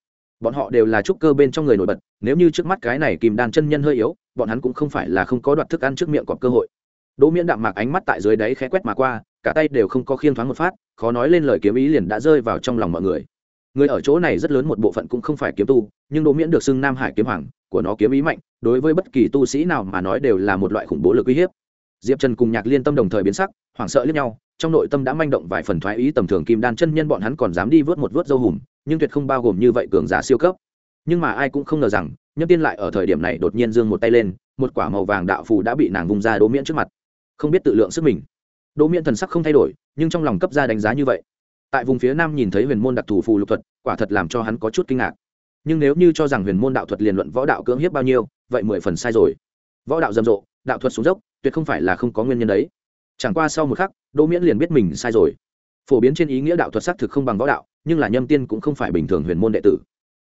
Bọn họ đều là trúc cơ bên trong người nổi bật, nếu như trước mắt cái này kìm đan chân nhân hơi yếu, bọn hắn cũng không phải là không có đoạt thức ăn trước miệng cọp cơ hội. Đỗ miễn đạm mạc ánh mắt tại dưới đáy khẽ quét mà qua, cả tay đều không có khiên thoáng một phát, khó nói lên lời kiếm ý liền đã rơi vào trong lòng mọi người. Người ở chỗ này rất lớn một bộ phận cũng không phải kiếm tu, nhưng đỗ miễn được xưng nam hải kiếm hoàng, của nó kiếm ý mạnh, đối với bất kỳ tu sĩ nào mà nói đều là một loại khủng bố lực uy hiếp diệp trần cùng nhạc liên tâm đồng thời biến sắc, hoảng sợ lẫn nhau, trong nội tâm đã manh động vài phần thoái ý tầm thường kim đan chân nhân bọn hắn còn dám đi vớt một vớt dâu hùm, nhưng tuyệt không bao gồm như vậy cường giả siêu cấp. Nhưng mà ai cũng không ngờ rằng, nhâm tiên lại ở thời điểm này đột nhiên giương một tay lên, một quả màu vàng đạo phù đã bị nàng vung ra đỗ miễn trước mặt. Không biết tự lượng sức mình. Đỗ miễn thần sắc không thay đổi, nhưng trong lòng cấp ra đánh giá như vậy. Tại vùng phía nam nhìn thấy huyền môn đặc thù phù lục thuật, quả thật làm cho hắn có chút kinh ngạc. Nhưng nếu như cho rằng huyền môn đạo thuật liền luận võ đạo cưỡng hiếp bao nhiêu, vậy mười phần sai rồi. Võ đạo rầm rộ đạo thuật xuống dốc, tuyệt không phải là không có nguyên nhân đấy. Chẳng qua sau một khắc, đỗ miễn liền biết mình sai rồi. Phổ biến trên ý nghĩa đạo thuật xác thực không bằng võ đạo, nhưng là nhâm tiên cũng không phải bình thường huyền môn đệ tử.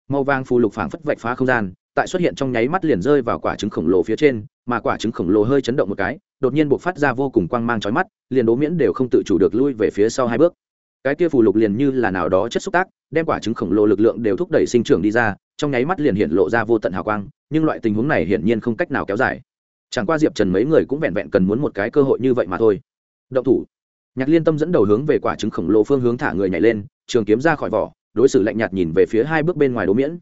Màu vàng phù lục phảng phất vạch phá không gian, tại xuất hiện trong nháy mắt liền rơi vào quả trứng khổng lồ phía trên, mà quả trứng khổng lồ hơi chấn động một cái, đột nhiên buộc phát ra vô cùng quang mang trói mắt, liền đố miễn đều không tự chủ được lui về phía sau hai bước. Cái kia phù lục liền như là nào đó chất xúc tác, đem quả trứng khổng lồ lực lượng đều thúc đẩy sinh trưởng đi ra, trong nháy mắt liền hiện lộ ra vô tận hào quang, nhưng loại tình huống này hiển nhiên không cách nào kéo dài chẳng qua diệp trần mấy người cũng vẹn vẹn cần muốn một cái cơ hội như vậy mà thôi. Động thủ. Nhạc liên tâm dẫn đầu hướng về quả trứng khổng lồ phương hướng thả người nhảy lên, trường kiếm ra khỏi vỏ, đối xử lạnh nhạt nhìn về phía hai bước bên ngoài đố miễn.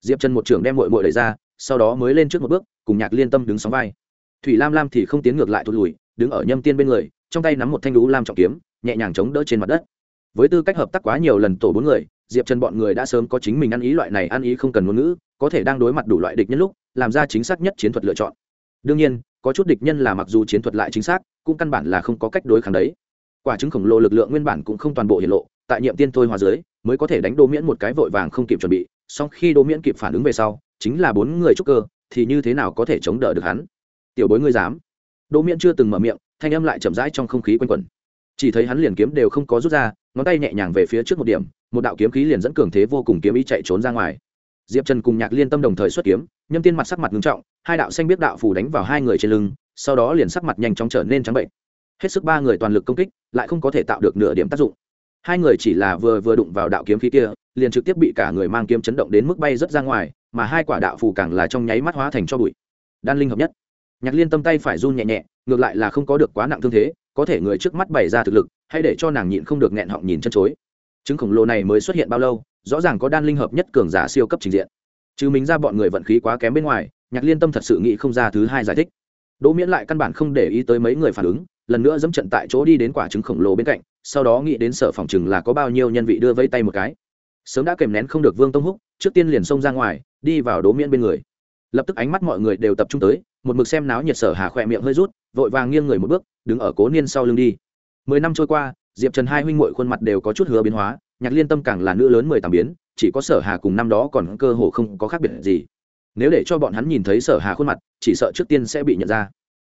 Diệp trần một trường đem mội mội đẩy ra, sau đó mới lên trước một bước, cùng nhạc liên tâm đứng sóng vai. Thủy lam lam thì không tiến ngược lại thụt lùi, đứng ở nhâm tiên bên người, trong tay nắm một thanh lũ lam trọng kiếm, nhẹ nhàng chống đỡ trên mặt đất. Với tư cách hợp tác quá nhiều lần tổ bốn người, diệp trần bọn người đã sớm có chính mình ăn ý loại này ăn ý không cần ngôn ngữ, có thể đang đối mặt đủ loại địch nhân lúc, làm ra chính xác nhất chiến thuật lựa chọn đương nhiên, có chút địch nhân là mặc dù chiến thuật lại chính xác, cũng căn bản là không có cách đối kháng đấy. Quả trứng khổng lồ lực lượng nguyên bản cũng không toàn bộ hiện lộ, tại nhiệm tiên thôi hòa dưới, mới có thể đánh đô miễn một cái vội vàng không kịp chuẩn bị, song khi đô miễn kịp phản ứng về sau, chính là bốn người trúc cơ, thì như thế nào có thể chống đỡ được hắn? Tiểu bối ngươi dám. Đỗ miễn chưa từng mở miệng, thanh âm lại chậm rãi trong không khí quanh quẩn. Chỉ thấy hắn liền kiếm đều không có rút ra, ngón tay nhẹ nhàng về phía trước một điểm, một đạo kiếm khí liền dẫn cường thế vô cùng kiếm ý chạy trốn ra ngoài. Diệp trần cùng nhạc liên tâm đồng thời xuất kiếm, nhâm tiên mặt sắc mặt ngưng trọng hai đạo xanh biết đạo phủ đánh vào hai người trên lưng, sau đó liền sắc mặt nhanh chóng trở nên trắng bệnh. Hết sức ba người toàn lực công kích, lại không có thể tạo được nửa điểm tác dụng. Hai người chỉ là vừa vừa đụng vào đạo kiếm khí kia, liền trực tiếp bị cả người mang kiếm chấn động đến mức bay rất ra ngoài, mà hai quả đạo phù càng là trong nháy mắt hóa thành cho bụi. Đan linh hợp nhất. Nhạc liên tâm tay phải run nhẹ nhẹ, ngược lại là không có được quá nặng thương thế, có thể người trước mắt bày ra thực lực hay để cho nàng nhịn không được nghẹn họng nhìn chân chối. Chứng khổng lồ này mới xuất hiện bao lâu, rõ ràng có đan linh hợp nhất cường giả siêu cấp trình diện. Chứ mình ra bọn người vận khí quá kém bên ngoài nhạc liên tâm thật sự nghĩ không ra thứ hai giải thích. Đỗ miễn lại căn bản không để ý tới mấy người phản ứng, lần nữa dẫm trận tại chỗ đi đến quả trứng khổng lồ bên cạnh, sau đó nghĩ đến sở phòng chừng là có bao nhiêu nhân vị đưa vây tay một cái. Sớm đã kèm nén không được vương tông húc, trước tiên liền xông ra ngoài, đi vào đỗ miễn bên người. Lập tức ánh mắt mọi người đều tập trung tới, một mực xem náo nhiệt sở hà khỏe miệng hơi rút, vội vàng nghiêng người một bước, đứng ở cố niên sau lưng đi. Mười năm trôi qua, diệp trần hai huynh m khuôn mặt đều có chút hứa biến hóa, nhạc liên tâm càng là nữ lớn mười tám biến, chỉ có sở hà cùng năm đó còn cơ hồ không có khác biệt gì nếu để cho bọn hắn nhìn thấy sở hà khuôn mặt, chỉ sợ trước tiên sẽ bị nhận ra.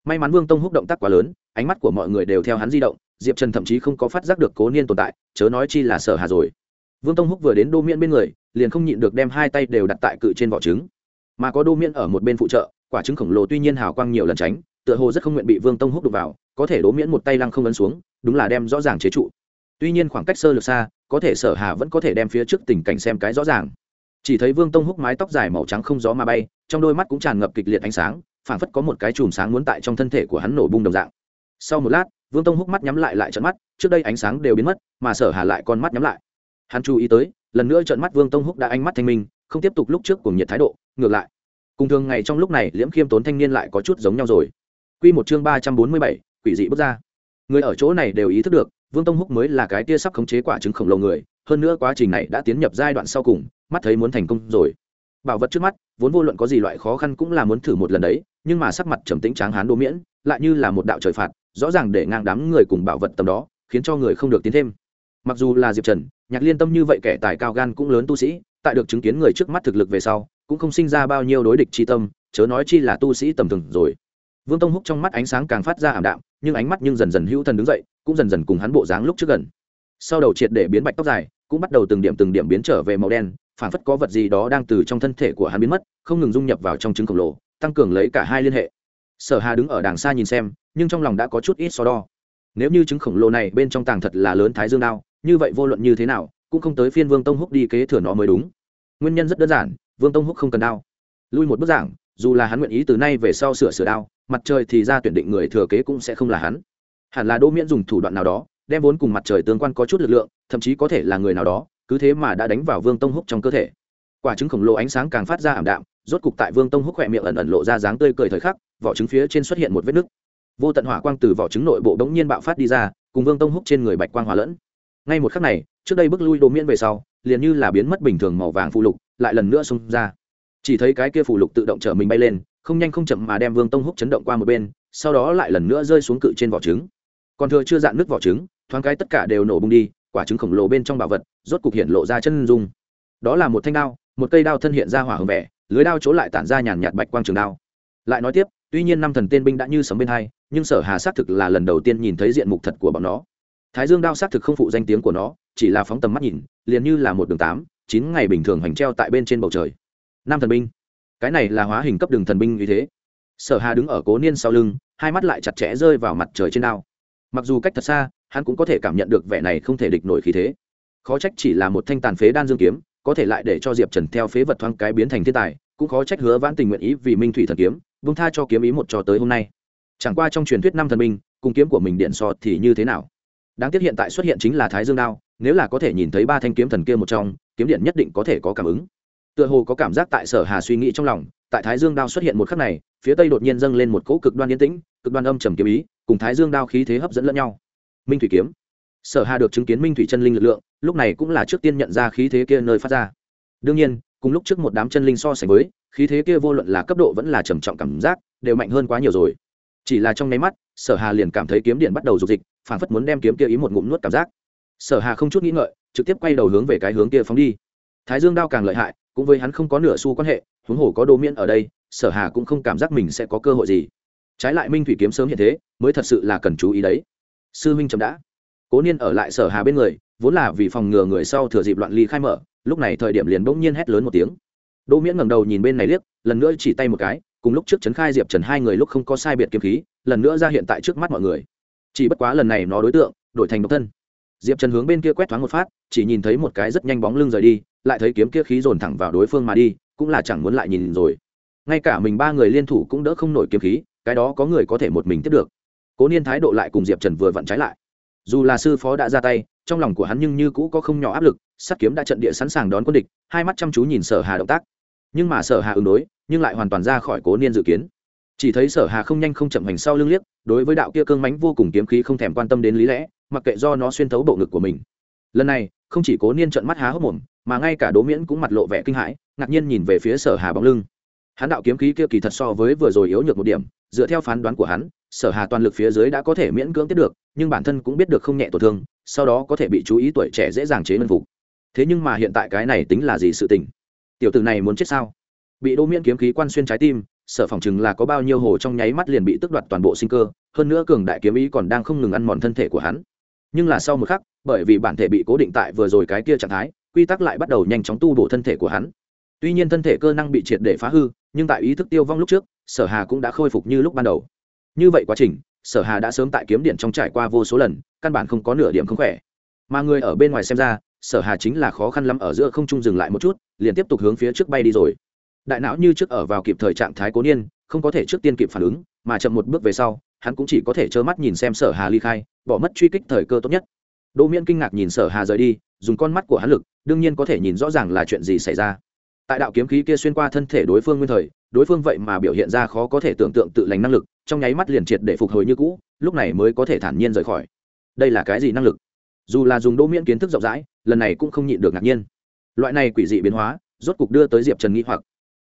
May mắn vương tông húc động tác quá lớn, ánh mắt của mọi người đều theo hắn di động, diệp trần thậm chí không có phát giác được cố niên tồn tại, chớ nói chi là sở hà rồi. Vương tông húc vừa đến đô miễn bên người, liền không nhịn được đem hai tay đều đặt tại cự trên vỏ trứng. Mà có đô miễn ở một bên phụ trợ, quả trứng khổng lồ tuy nhiên hào quang nhiều lần tránh, tựa hồ rất không nguyện bị vương tông húc đục vào, có thể đố miễn một tay lăng không ấn xuống, đúng là đem rõ ràng chế trụ. Tuy nhiên khoảng cách sơ lược xa, có thể sở hà vẫn có thể đem phía trước tình cảnh xem cái rõ ràng chỉ thấy vương tông húc mái tóc dài màu trắng không gió mà bay, trong đôi mắt cũng tràn ngập kịch liệt ánh sáng, phảng phất có một cái chùm sáng muốn tại trong thân thể của hắn nổ bung đồng dạng. Sau một lát, vương tông húc mắt nhắm lại lại trận mắt, trước đây ánh sáng đều biến mất, mà sở hà lại con mắt nhắm lại. Hắn chú ý tới, lần nữa trận mắt vương tông húc đã ánh mắt thanh minh, không tiếp tục lúc trước cùng nhiệt thái độ, ngược lại. Cùng thường ngày trong lúc này, liễm khiêm tốn thanh niên lại có chút giống nhau rồi. Quy một chương ba trăm bốn mươi bảy, quỷ dị bước ra. Người ở chỗ này đều ý thức được, vương tông húc mới là cái tia sắp khống chế quả trứng khổng lồ người, hơn nữa quá trình này đã tiến nhập giai đoạn sau cùng mắt thấy muốn thành công rồi. Bảo vật trước mắt, vốn vô luận có gì loại khó khăn cũng là muốn thử một lần đấy, nhưng mà sắc mặt trầm tĩnh tráng hán đô miễn, lại như là một đạo trời phạt, rõ ràng để ngang đám người cùng bảo vật tầm đó, khiến cho người không được tiến thêm. Mặc dù là diệp trần, nhạc liên tâm như vậy kẻ tài cao gan cũng lớn tu sĩ, tại được chứng kiến người trước mắt thực lực về sau, cũng không sinh ra bao nhiêu đối địch chi tâm, chớ nói chi là tu sĩ tầm thường rồi. Vương tông húc trong mắt ánh sáng càng phát ra ảm đạm, nhưng ánh mắt nhưng dần dần hữu thần đứng dậy, cũng dần dần cùng hắn bộ dáng lúc trước gần. Sau đầu triệt để biến bạch tóc dài, cũng bắt đầu từng điểm từng điểm biến trở về màu đen phản phất có vật gì đó đang từ trong thân thể của hắn biến mất, không ngừng dung nhập vào trong trứng khổng lồ, tăng cường lấy cả hai liên hệ. Sở hà đứng ở đàng xa nhìn xem, nhưng trong lòng đã có chút ít so đo. Nếu như trứng khổng lồ này bên trong tàng thật là lớn thái dương đao, như vậy vô luận như thế nào, cũng không tới phiên vương tông húc đi kế thừa nó mới đúng. Nguyên nhân rất đơn giản, vương tông húc không cần đao. Lui một bức giảng, dù là hắn nguyện ý từ nay về sau sửa sửa đao, mặt trời thì ra tuyển định người thừa kế cũng sẽ không là hắn. Hẳn là đỗ miễn dùng thủ đoạn nào đó, đem vốn cùng mặt trời tương quan có chút lực lượng, thậm chí có thể là người nào đó cứ thế mà đã đánh vào vương tông húc trong cơ thể. Quả trứng khổng lồ ánh sáng càng phát ra ảm đạm, rốt cục tại vương tông húc khỏe miệng ẩn ẩn lộ ra dáng tươi cười thời khắc, vỏ trứng phía trên xuất hiện một vết nứt. Vô tận hỏa quang từ vỏ trứng nội bộ bỗng nhiên bạo phát đi ra, cùng vương tông húc trên người bạch quang hòa lẫn. Ngay một khắc này, trước đây bước lui đồ miễn về sau, liền như là biến mất bình thường màu vàng phụ lục, lại lần nữa xông ra. Chỉ thấy cái kia phụ lục tự động chở mình bay lên, không nhanh không chậm mà đem vương tông húc chấn động qua một bên, sau đó lại lần nữa rơi xuống cự trên vỏ trứng. Còn thừa chưa dạn nước vỏ trứng, thoáng cái tất cả đều nổ bung đi, quả trứng khổng lồ bên trong bảo vật rốt cục hiện lộ ra chân dung. Đó là một thanh đao, một cây đao thân hiện ra hỏa hồng vẻ, lưới đao chỗ lại tản ra nhàn nhạt bạch quang trường đao. Lại nói tiếp, tuy nhiên năm thần tên binh đã như sấm bên hai, nhưng sở hà xác thực là lần đầu tiên nhìn thấy diện mục thật của bọn nó. Thái dương đao xác thực không phụ danh tiếng của nó, chỉ là phóng tầm mắt nhìn, liền như là một đường tám, chín ngày bình thường hành treo tại bên trên bầu trời. Năm thần binh. Cái này là hóa hình cấp đường thần binh như thế. Sở hà đứng ở cố niên sau lưng, hai mắt lại chặt chẽ rơi vào mặt trời trên đao. Mặc dù cách thật xa, hắn cũng có thể cảm nhận được vẻ này không thể địch nổi khí thế khó trách chỉ là một thanh tàn phế đan dương kiếm, có thể lại để cho diệp trần theo phế vật thoáng cái biến thành thiên tài, cũng khó trách hứa vãn tình nguyện ý vì minh thủy thần kiếm bung tha cho kiếm ý một cho tới hôm nay. Chẳng qua trong truyền thuyết năm thần minh cùng kiếm của mình điện so thì như thế nào? Đáng tiếc hiện tại xuất hiện chính là thái dương đao, nếu là có thể nhìn thấy ba thanh kiếm thần kia một trong, kiếm điện nhất định có thể có cảm ứng. Tựa hồ có cảm giác tại sở hà suy nghĩ trong lòng, tại thái dương đao xuất hiện một khắc này, phía tây đột nhiên dâng lên một cỗ cực đoan yên tĩnh, cực đoan âm trầm kiếm ý, cùng thái dương đao khí thế hấp dẫn lẫn nhau. Minh thủy kiếm sở hà được chứng kiến minh thủy chân linh lực lượng, lúc này cũng là trước tiên nhận ra khí thế kia nơi phát ra. Đương nhiên, cùng lúc trước một đám chân linh so sánh với, khí thế kia vô luận là cấp độ vẫn là trầm trọng cảm giác, đều mạnh hơn quá nhiều rồi. Chỉ là trong nháy mắt, sở hà liền cảm thấy kiếm điện bắt đầu dục dịch phản phất muốn đem kiếm kia ý một ngụm nuốt cảm giác. Sở hà không chút nghĩ ngợi, trực tiếp quay đầu hướng về cái hướng kia phóng đi. Thái dương đao càng lợi hại, cũng với hắn không có nửa xu quan hệ, huống hồ có đồ miễn ở đây, sở hà cũng không cảm giác mình sẽ có cơ hội gì. Trái lại minh thủy kiếm sớm hiện thế, mới thật sự là cần chú ý đấy. Sư minh chậm đã cố niên ở lại sở hà bên người, vốn là vì phòng ngừa người sau thừa dịp loạn ly khai mở, lúc này thời điểm liền bỗng nhiên hét lớn một tiếng. Đỗ miễn ngẩng đầu nhìn bên này liếc, lần nữa chỉ tay một cái, cùng lúc trước trấn khai diệp trần hai người lúc không có sai biệt kiếm khí, lần nữa ra hiện tại trước mắt mọi người. Chỉ bất quá lần này nó đối tượng, đổi thành độc thân. Diệp trần hướng bên kia quét thoáng một phát, chỉ nhìn thấy một cái rất nhanh bóng lưng rời đi, lại thấy kiếm kia khí dồn thẳng vào đối phương mà đi, cũng là chẳng muốn lại nhìn rồi. Ngay cả mình ba người liên thủ cũng đỡ không nổi kiếm khí, cái đó có người có thể một mình tiếp được. Cố niên thái độ lại cùng diệp trần vừa vặn trái lại dù là sư phó đã ra tay, trong lòng của hắn nhưng như cũ có không nhỏ áp lực, sắt kiếm đã trận địa sẵn sàng đón quân địch, hai mắt chăm chú nhìn sở hà động tác. Nhưng mà sở hà ứng đối, nhưng lại hoàn toàn ra khỏi cố niên dự kiến. Chỉ thấy sở hà không nhanh không chậm hành sau lưng liếc, đối với đạo kia cương mánh vô cùng kiếm khí không thèm quan tâm đến lý lẽ, mặc kệ do nó xuyên thấu bộ ngực của mình. Lần này, không chỉ cố niên trận mắt há hốc mồm, mà ngay cả đố miễn cũng mặt lộ vẻ kinh hãi, ngạc nhiên nhìn về phía sở hà bóng lưng. Hắn đạo kiếm khí kia kỳ thật so với vừa rồi yếu nhược một điểm, dựa theo phán đoán của hắn sở hà toàn lực phía dưới đã có thể miễn cưỡng tiếp được, nhưng bản thân cũng biết được không nhẹ tổn thương, sau đó có thể bị chú ý tuổi trẻ dễ dàng chế ngân phục. Thế nhưng mà hiện tại cái này tính là gì sự tình? Tiểu tử này muốn chết sao? Bị đỗ miễn kiếm khí quan xuyên trái tim, sở phòng chừng là có bao nhiêu hồ trong nháy mắt liền bị tức đoạt toàn bộ sinh cơ, hơn nữa cường đại kiếm ý còn đang không ngừng ăn mòn thân thể của hắn. Nhưng là sau một khắc, bởi vì bản thể bị cố định tại vừa rồi cái kia trạng thái, quy tắc lại bắt đầu nhanh chóng tu bổ thân thể của hắn. Tuy nhiên thân thể cơ năng bị triệt để phá hư, nhưng tại ý thức tiêu vong lúc trước, sở hà cũng đã khôi phục như lúc ban đầu như vậy quá trình, sở hà đã sớm tại kiếm điện trong trải qua vô số lần, căn bản không có nửa điểm không khỏe. Mà người ở bên ngoài xem ra, sở hà chính là khó khăn lắm ở giữa không trung dừng lại một chút, liền tiếp tục hướng phía trước bay đi rồi. Đại não như trước ở vào kịp thời trạng thái cố niên, không có thể trước tiên kịp phản ứng, mà chậm một bước về sau, hắn cũng chỉ có thể trơ mắt nhìn xem sở hà ly khai, bỏ mất truy kích thời cơ tốt nhất. Đỗ miễn kinh ngạc nhìn sở hà rời đi, dùng con mắt của hắn lực, đương nhiên có thể nhìn rõ ràng là chuyện gì xảy ra. Tại đạo kiếm khí kia xuyên qua thân thể đối phương nguyên thời, đối phương vậy mà biểu hiện ra khó có thể tưởng tượng tự lành năng lực trong nháy mắt liền triệt để phục hồi như cũ, lúc này mới có thể thản nhiên rời khỏi. Đây là cái gì năng lực? Dù là dùng đỗ miễn kiến thức rộng rãi, lần này cũng không nhịn được ngạc nhiên. Loại này quỷ dị biến hóa, rốt cục đưa tới diệp trần nghĩ hoặc.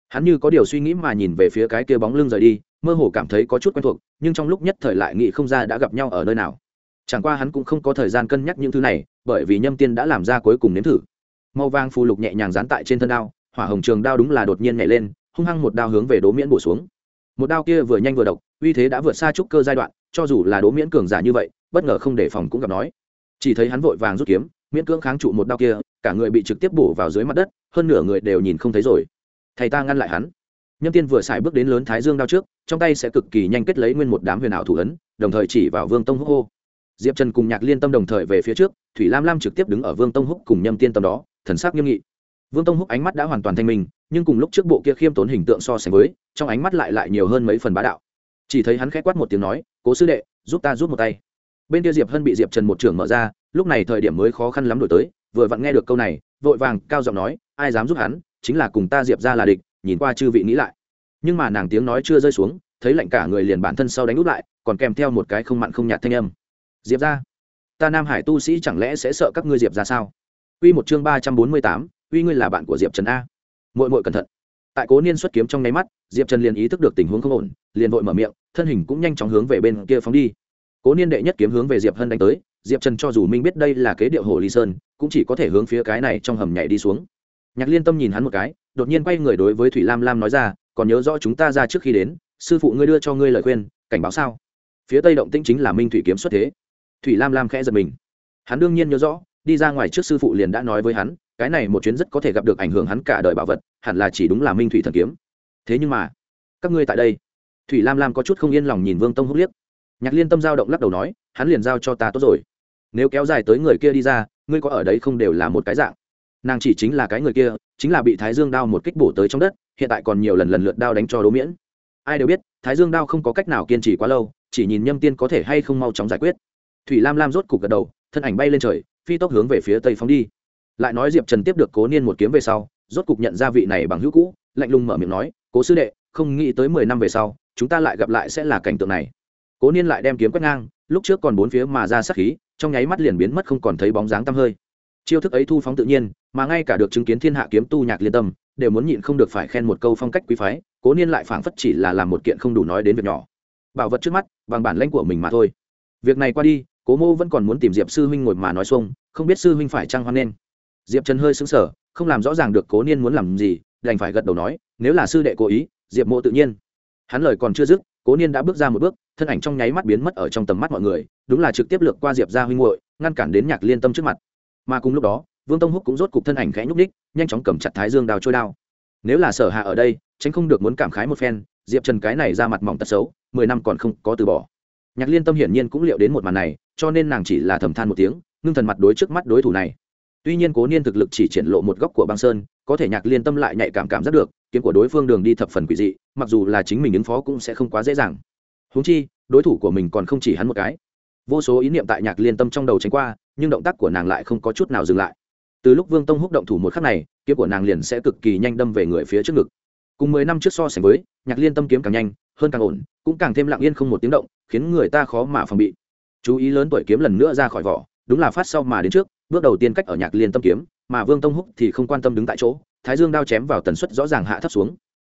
Hắn như có điều suy nghĩ mà nhìn về phía cái kia bóng lưng rời đi, mơ hồ cảm thấy có chút quen thuộc, nhưng trong lúc nhất thời lại nghĩ không ra đã gặp nhau ở nơi nào. Chẳng qua hắn cũng không có thời gian cân nhắc những thứ này, bởi vì nhâm tiên đã làm ra cuối cùng nếm thử. Màu vàng phù lục nhẹ nhàng dán tại trên thân đao, hỏa hồng trường đao đúng là đột nhiên nhảy lên, hung hăng một đao hướng về đố miễn bổ xuống. Một đao kia vừa nhanh vừa độc uy thế đã vượt xa trúc cơ giai đoạn, cho dù là đố miễn cường giả như vậy, bất ngờ không đề phòng cũng gặp nói. Chỉ thấy hắn vội vàng rút kiếm, miễn cưỡng kháng trụ một đao kia, cả người bị trực tiếp bổ vào dưới mặt đất, hơn nửa người đều nhìn không thấy rồi. Thầy ta ngăn lại hắn. Nhâm tiên vừa xài bước đến lớn thái dương đao trước, trong tay sẽ cực kỳ nhanh kết lấy nguyên một đám huyền ảo thủ ấn, đồng thời chỉ vào vương tông húc hô. Diệp trần cùng nhạc liên tâm đồng thời về phía trước, thủy lam lam trực tiếp đứng ở vương tông húc cùng nhâm tiên tâm đó, thần sắc nghiêm nghị. Vương tông húc ánh mắt đã hoàn toàn thanh minh, nhưng cùng lúc trước bộ kia khiêm tốn hình tượng so sánh với, trong ánh mắt lại lại nhiều hơn mấy phần bá đạo chỉ thấy hắn k h ẽ quát một tiếng nói, cố sư đệ, giúp ta giúp một tay. Bên kia diệp hân bị diệp trần một trưởng mở ra, lúc này thời điểm mới khó khăn lắm đổi tới, vừa vặn nghe được câu này, vội vàng cao giọng nói, ai dám giúp hắn, chính là cùng ta diệp ra là địch, nhìn qua chư vị nghĩ lại. Nhưng mà nàng tiếng nói chưa rơi xuống, thấy lạnh cả người liền bản thân sau đánh úp lại, còn kèm theo một cái không mặn không nhạt thanh âm. Diệp ra, ta nam hải tu sĩ chẳng lẽ sẽ sợ các ngươi diệp ra sao? Quy một chương ba trăm bốn mươi tám, uy ngươi là bạn của diệp trần a. Muội muội cẩn thận tại cố niên xuất kiếm trong nháy mắt, diệp trần liền ý thức được tình huống không ổn, liền vội mở miệng, thân hình cũng nhanh chóng hướng về bên kia phóng đi. Cố niên đệ nhất kiếm hướng về diệp hân đánh tới, diệp trần cho dù minh biết đây là kế điệu hồ ly sơn, cũng chỉ có thể hướng phía cái này trong hầm nhảy đi xuống. Nhạc liên tâm nhìn hắn một cái, đột nhiên quay người đối với thủy lam lam nói ra, còn nhớ rõ chúng ta ra trước khi đến, sư phụ ngươi đưa cho ngươi lời khuyên, cảnh báo sao? Phía tây động tĩnh chính là minh thủy kiếm xuất thế. Thủy lam lam khẽ giật mình. Hắn đương nhiên nhớ rõ, đi ra ngoài trước sư phụ liền đã nói với hắn cái này một chuyến rất có thể gặp được ảnh hưởng hắn cả đời bảo vật, hẳn là chỉ đúng là minh thủy thần kiếm. Thế nhưng mà, các ngươi tại đây. Thủy lam lam có chút không yên lòng nhìn vương tông húc liếc. Nhạc liên tâm giao động lắc đầu nói, hắn liền giao cho ta tốt rồi. Nếu kéo dài tới người kia đi ra, ngươi có ở đấy không đều là một cái dạng. Nàng chỉ chính là cái người kia, chính là bị thái dương đao một kích bổ tới trong đất, hiện tại còn nhiều lần lần lượt đao đánh cho đố miễn. Ai đều biết, thái dương đao không có cách nào kiên trì quá lâu, chỉ nhìn nhâm tiên có thể hay không mau chóng giải quyết. Thủy lam lam rốt cục gật đầu, thân ảnh bay lên trời, phi tốc hướng về phía tây phóng đi lại nói diệp trần tiếp được cố niên một kiếm về sau, rốt cục nhận ra vị này bằng hữu cũ, lạnh lùng mở miệng nói, cố sư đệ, không nghĩ tới mười năm về sau, chúng ta lại gặp lại sẽ là cảnh tượng này. Cố niên lại đem kiếm quét ngang, lúc trước còn bốn phía mà ra sát khí, trong nháy mắt liền biến mất không còn thấy bóng dáng tăm hơi. Chiêu thức ấy thu phóng tự nhiên, mà ngay cả được chứng kiến thiên hạ kiếm tu nhạc liên tâm, đều muốn nhịn không được phải khen một câu phong cách quý phái, cố niên lại phảng phất chỉ là làm một kiện không đủ nói đến việc nhỏ. Bảo vật trước mắt, bằng bản lãnh của mình mà thôi. Việc này qua đi, cố mô vẫn còn muốn tìm diệp sư huynh ngồi mà nói xuông, không biết sư huynh phải trăng hoan nghênh diệp trần hơi xứng sở không làm rõ ràng được cố niên muốn làm gì, đành phải gật đầu nói, nếu là sư đệ cố ý, diệp mộ tự nhiên. Hắn lời còn chưa dứt, cố niên đã bước ra một bước, thân ảnh trong nháy mắt biến mất ở trong tầm mắt mọi người, đúng là trực tiếp lược qua diệp ra huynh hội ngăn cản đến nhạc liên tâm trước mặt. Mà cùng lúc đó, vương tông húc cũng rốt cục thân ảnh khẽ nhúc ních nhanh chóng cầm chặt thái dương đào trôi đao. Nếu là sở hạ ở đây, tránh không được muốn cảm khái một phen, diệp trần cái này ra mặt mỏng tật xấu, mười năm còn không có từ bỏ. Nhạc liên tâm hiển nhiên cũng liệu đến một màn này, cho nên nàng chỉ là thầm than một tiếng, ngưng thần mặt đối trước mắt đối thủ này tuy nhiên cố niên thực lực chỉ triển lộ một góc của băng sơn, có thể nhạc liên tâm lại nhạy cảm cảm rất được, kiếm của đối phương đường đi thập phần quỷ dị, mặc dù là chính mình ứng phó cũng sẽ không quá dễ dàng. Húng chi, đối thủ của mình còn không chỉ hắn một cái. Vô số ý niệm tại nhạc liên tâm trong đầu tránh qua, nhưng động tác của nàng lại không có chút nào dừng lại. Từ lúc vương tông húc động thủ một khắc này, kiếm của nàng liền sẽ cực kỳ nhanh đâm về người phía trước ngực. Cùng mười năm trước so sánh với, nhạc liên tâm kiếm càng nhanh, hơn càng ổn, cũng càng thêm lặng yên không một tiếng động, khiến người ta khó mà phòng bị. Chú ý lớn tuổi kiếm lần nữa ra khỏi vỏ, đúng là phát sau mà đến trước bước đầu tiên cách ở nhạc liên tâm kiếm, mà vương tông húc thì không quan tâm đứng tại chỗ, thái dương đao chém vào tần suất rõ ràng hạ thấp xuống.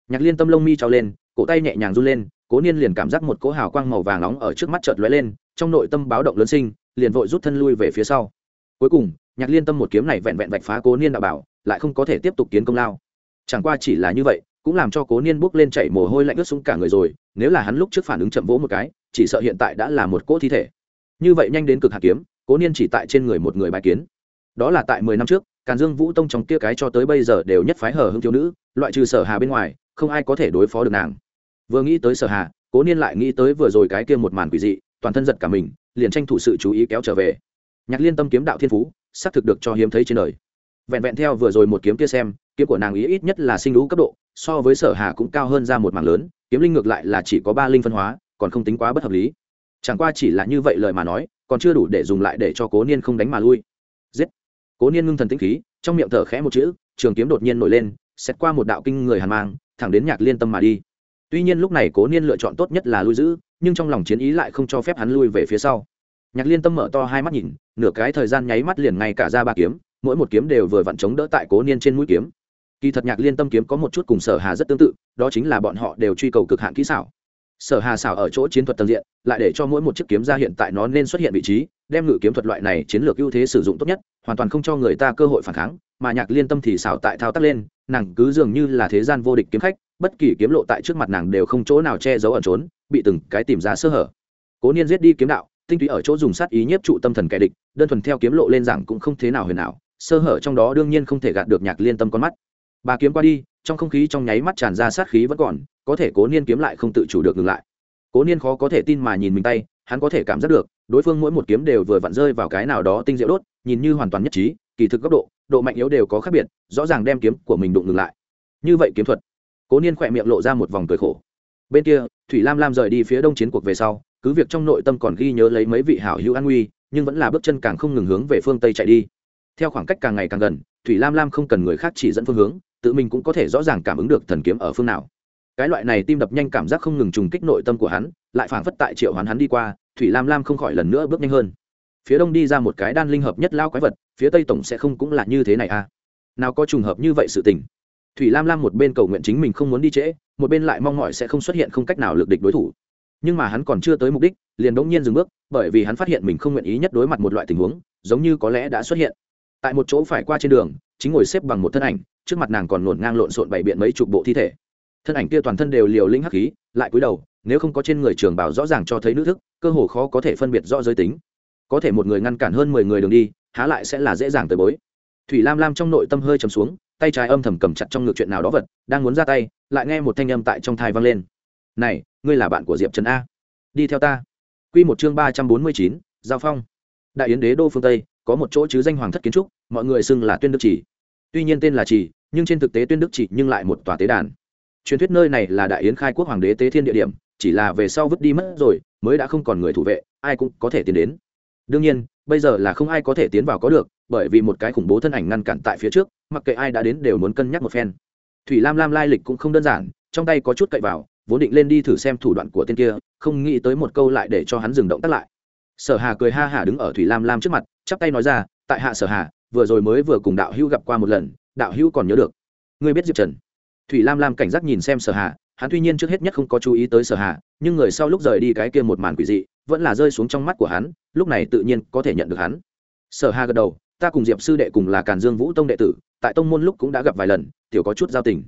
Nhạc liên tâm lông mi trao lên, cổ tay nhẹ nhàng run lên, cố niên liền cảm giác một cỗ hào quang màu vàng nóng ở trước mắt chợt lóe lên, trong nội tâm báo động lớn sinh, liền vội rút thân lui về phía sau. Cuối cùng, nhạc liên tâm một kiếm này vẹn vẹn vạch phá cố niên đạo bảo, lại không có thể tiếp tục kiến công lao. Chẳng qua chỉ là như vậy, cũng làm cho cố niên bước lên chảy mồ hôi lạnh ướt xuống cả người rồi, nếu là hắn lúc trước phản ứng chậm vỗ một cái, chỉ sợ hiện tại đã là một cỗ thi thể. Như vậy nhanh đến cực hạt kiếm cố niên chỉ tại trên người một người bài kiến. Đó là tại mười năm trước, càn dương vũ tông trong kia cái cho tới bây giờ đều nhất phái hở hưng thiếu nữ, loại trừ sở hà bên ngoài, không ai có thể đối phó được nàng. Vừa nghĩ tới sở hà, cố niên lại nghĩ tới vừa rồi cái kia một màn quỷ dị, toàn thân giật cả mình, liền tranh thủ sự chú ý kéo trở về. Nhạc liên tâm kiếm đạo thiên phú, xác thực được cho hiếm thấy trên đời. Vẹn vẹn theo vừa rồi một kiếm kia xem, kiếm của nàng ý ít nhất là sinh lũ cấp độ, so với sở hà cũng cao hơn ra một mảng lớn, kiếm linh ngược lại là chỉ có ba linh phân hóa, còn không tính quá bất hợp lý. Chẳng qua chỉ là như vậy lời mà nói còn chưa đủ để dùng lại để cho cố niên không đánh mà lui. Giết. Cố niên ngưng thần tĩnh khí, trong miệng thở khẽ một chữ, trường kiếm đột nhiên nổi lên xét qua một đạo kinh người hàn mang, thẳng đến nhạc liên tâm mà đi. Tuy nhiên lúc này cố niên lựa chọn tốt nhất là lui giữ, nhưng trong lòng chiến ý lại không cho phép hắn lui về phía sau. Nhạc liên tâm mở to hai mắt nhìn, nửa cái thời gian nháy mắt liền ngay cả ra ba kiếm, mỗi một kiếm đều vừa vặn chống đỡ tại cố niên trên mũi kiếm. Kỳ thật nhạc liên tâm kiếm có một chút cùng sở hà rất tương tự, đó chính là bọn họ đều truy cầu cực hạn kỹ xảo sở hà xảo ở chỗ chiến thuật tầng diện, lại để cho mỗi một chiếc kiếm ra hiện tại nó nên xuất hiện vị trí, đem ngự kiếm thuật loại này chiến lược ưu thế sử dụng tốt nhất, hoàn toàn không cho người ta cơ hội phản kháng, mà nhạc liên tâm thì xảo tại thao tác lên, nàng cứ dường như là thế gian vô địch kiếm khách, bất kỳ kiếm lộ tại trước mặt nàng đều không chỗ nào che giấu ẩn trốn, bị từng cái tìm ra sơ hở. Cố niên giết đi kiếm đạo, tinh túy ở chỗ dùng sát ý nhiếp trụ tâm thần kẻ địch, đơn thuần theo kiếm lộ lên rằng cũng không thế nào huyền nào sơ hở trong đó đương nhiên không thể gạt được nhạc liên tâm con mắt. Bà kiếm qua đi, trong không khí trong nháy mắt tràn ra sát khí vẫn còn có thể cố niên kiếm lại không tự chủ được ngừng lại. Cố niên khó có thể tin mà nhìn mình tay, hắn có thể cảm giác được, đối phương mỗi một kiếm đều vừa vặn rơi vào cái nào đó tinh diệu đốt, nhìn như hoàn toàn nhất trí, kỳ thực góc độ độ mạnh yếu đều có khác biệt, rõ ràng đem kiếm của mình đụng ngừng lại. Như vậy kiếm thuật, cố niên khỏe miệng lộ ra một vòng cười khổ. Bên kia, thủy lam lam rời đi phía đông chiến cuộc về sau, cứ việc trong nội tâm còn ghi nhớ lấy mấy vị hảo hữu an nguy, nhưng vẫn là bước chân càng không ngừng hướng về phương tây chạy đi. Theo khoảng cách càng ngày càng gần, thủy lam lam không cần người khác chỉ dẫn phương hướng, tự mình cũng có thể rõ ràng cảm ứng được thần kiếm ở phương nào cái loại này tim đập nhanh cảm giác không ngừng trùng kích nội tâm của hắn, lại phảng phất tại triệu hoán hắn đi qua, thủy lam lam không khỏi lần nữa bước nhanh hơn. Phía đông đi ra một cái đan linh hợp nhất lao quái vật, phía tây tổng sẽ không cũng là như thế này à? Nào có trùng hợp như vậy sự tình. Thủy lam lam một bên cầu nguyện chính mình không muốn đi trễ, một bên lại mong mỏi sẽ không xuất hiện không cách nào lực địch đối thủ. Nhưng mà hắn còn chưa tới mục đích, liền đống nhiên dừng bước, bởi vì hắn phát hiện mình không nguyện ý nhất đối mặt một loại tình huống, giống như có lẽ đã xuất hiện. Tại một chỗ phải qua trên đường, chính ngồi xếp bằng một thân ảnh, trước mặt nàng còn ngổn ngang lộn xộn bày biện mấy chục bộ thi thể thân ảnh kia toàn thân đều liều lĩnh hắc khí, lại cúi đầu, nếu không có trên người trường bảo rõ ràng cho thấy nữ thức, cơ hồ khó có thể phân biệt rõ giới tính. Có thể một người ngăn cản hơn mười người đường đi, há lại sẽ là dễ dàng tới bối. Thủy lam lam trong nội tâm hơi chầm xuống, tay trái âm thầm cầm chặt trong ngực chuyện nào đó vật, đang muốn ra tay, lại nghe một thanh âm tại trong thai vang lên. Này, ngươi là bạn của diệp trần a. Đi theo ta. Quy một chương ba trăm bốn mươi chín, giao phong. Đại yến đế đô phương tây, có một chỗ chứ danh hoàng thất kiến trúc, mọi người xưng là tuyên đức chỉ. Tuy nhiên tên là chỉ, nhưng trên thực tế tuyên đức chỉ nhưng lại một tòa tế đàn truyền thuyết nơi này là đại yến khai quốc hoàng đế tế thiên địa điểm, chỉ là về sau vứt đi mất rồi, mới đã không còn người thủ vệ, ai cũng có thể tiến đến. Đương nhiên, bây giờ là không ai có thể tiến vào có được, bởi vì một cái khủng bố thân ảnh ngăn cản tại phía trước, mặc kệ ai đã đến đều muốn cân nhắc một phen. Thủy lam lam lai lịch cũng không đơn giản, trong tay có chút cậy vào, vốn định lên đi thử xem thủ đoạn của tên kia, không nghĩ tới một câu lại để cho hắn dừng động tắt lại. Sở hà cười ha hả đứng ở thủy lam lam trước mặt, chắp tay nói ra, tại hạ sở hà, vừa rồi mới vừa cùng đạo hữu gặp qua một lần, đạo hữu còn nhớ được. Ngươi biết diệp trần? Thủy lam lam cảnh giác nhìn xem sở hà, hắn tuy nhiên trước hết nhất không có chú ý tới sở hà, nhưng người sau lúc rời đi cái kia một màn quỷ dị, vẫn là rơi xuống trong mắt của hắn, lúc này tự nhiên có thể nhận được hắn. Sở hà gật đầu, ta cùng diệp sư đệ cùng là càn dương vũ tông đệ tử, tại tông môn lúc cũng đã gặp vài lần, tiểu có chút giao tình.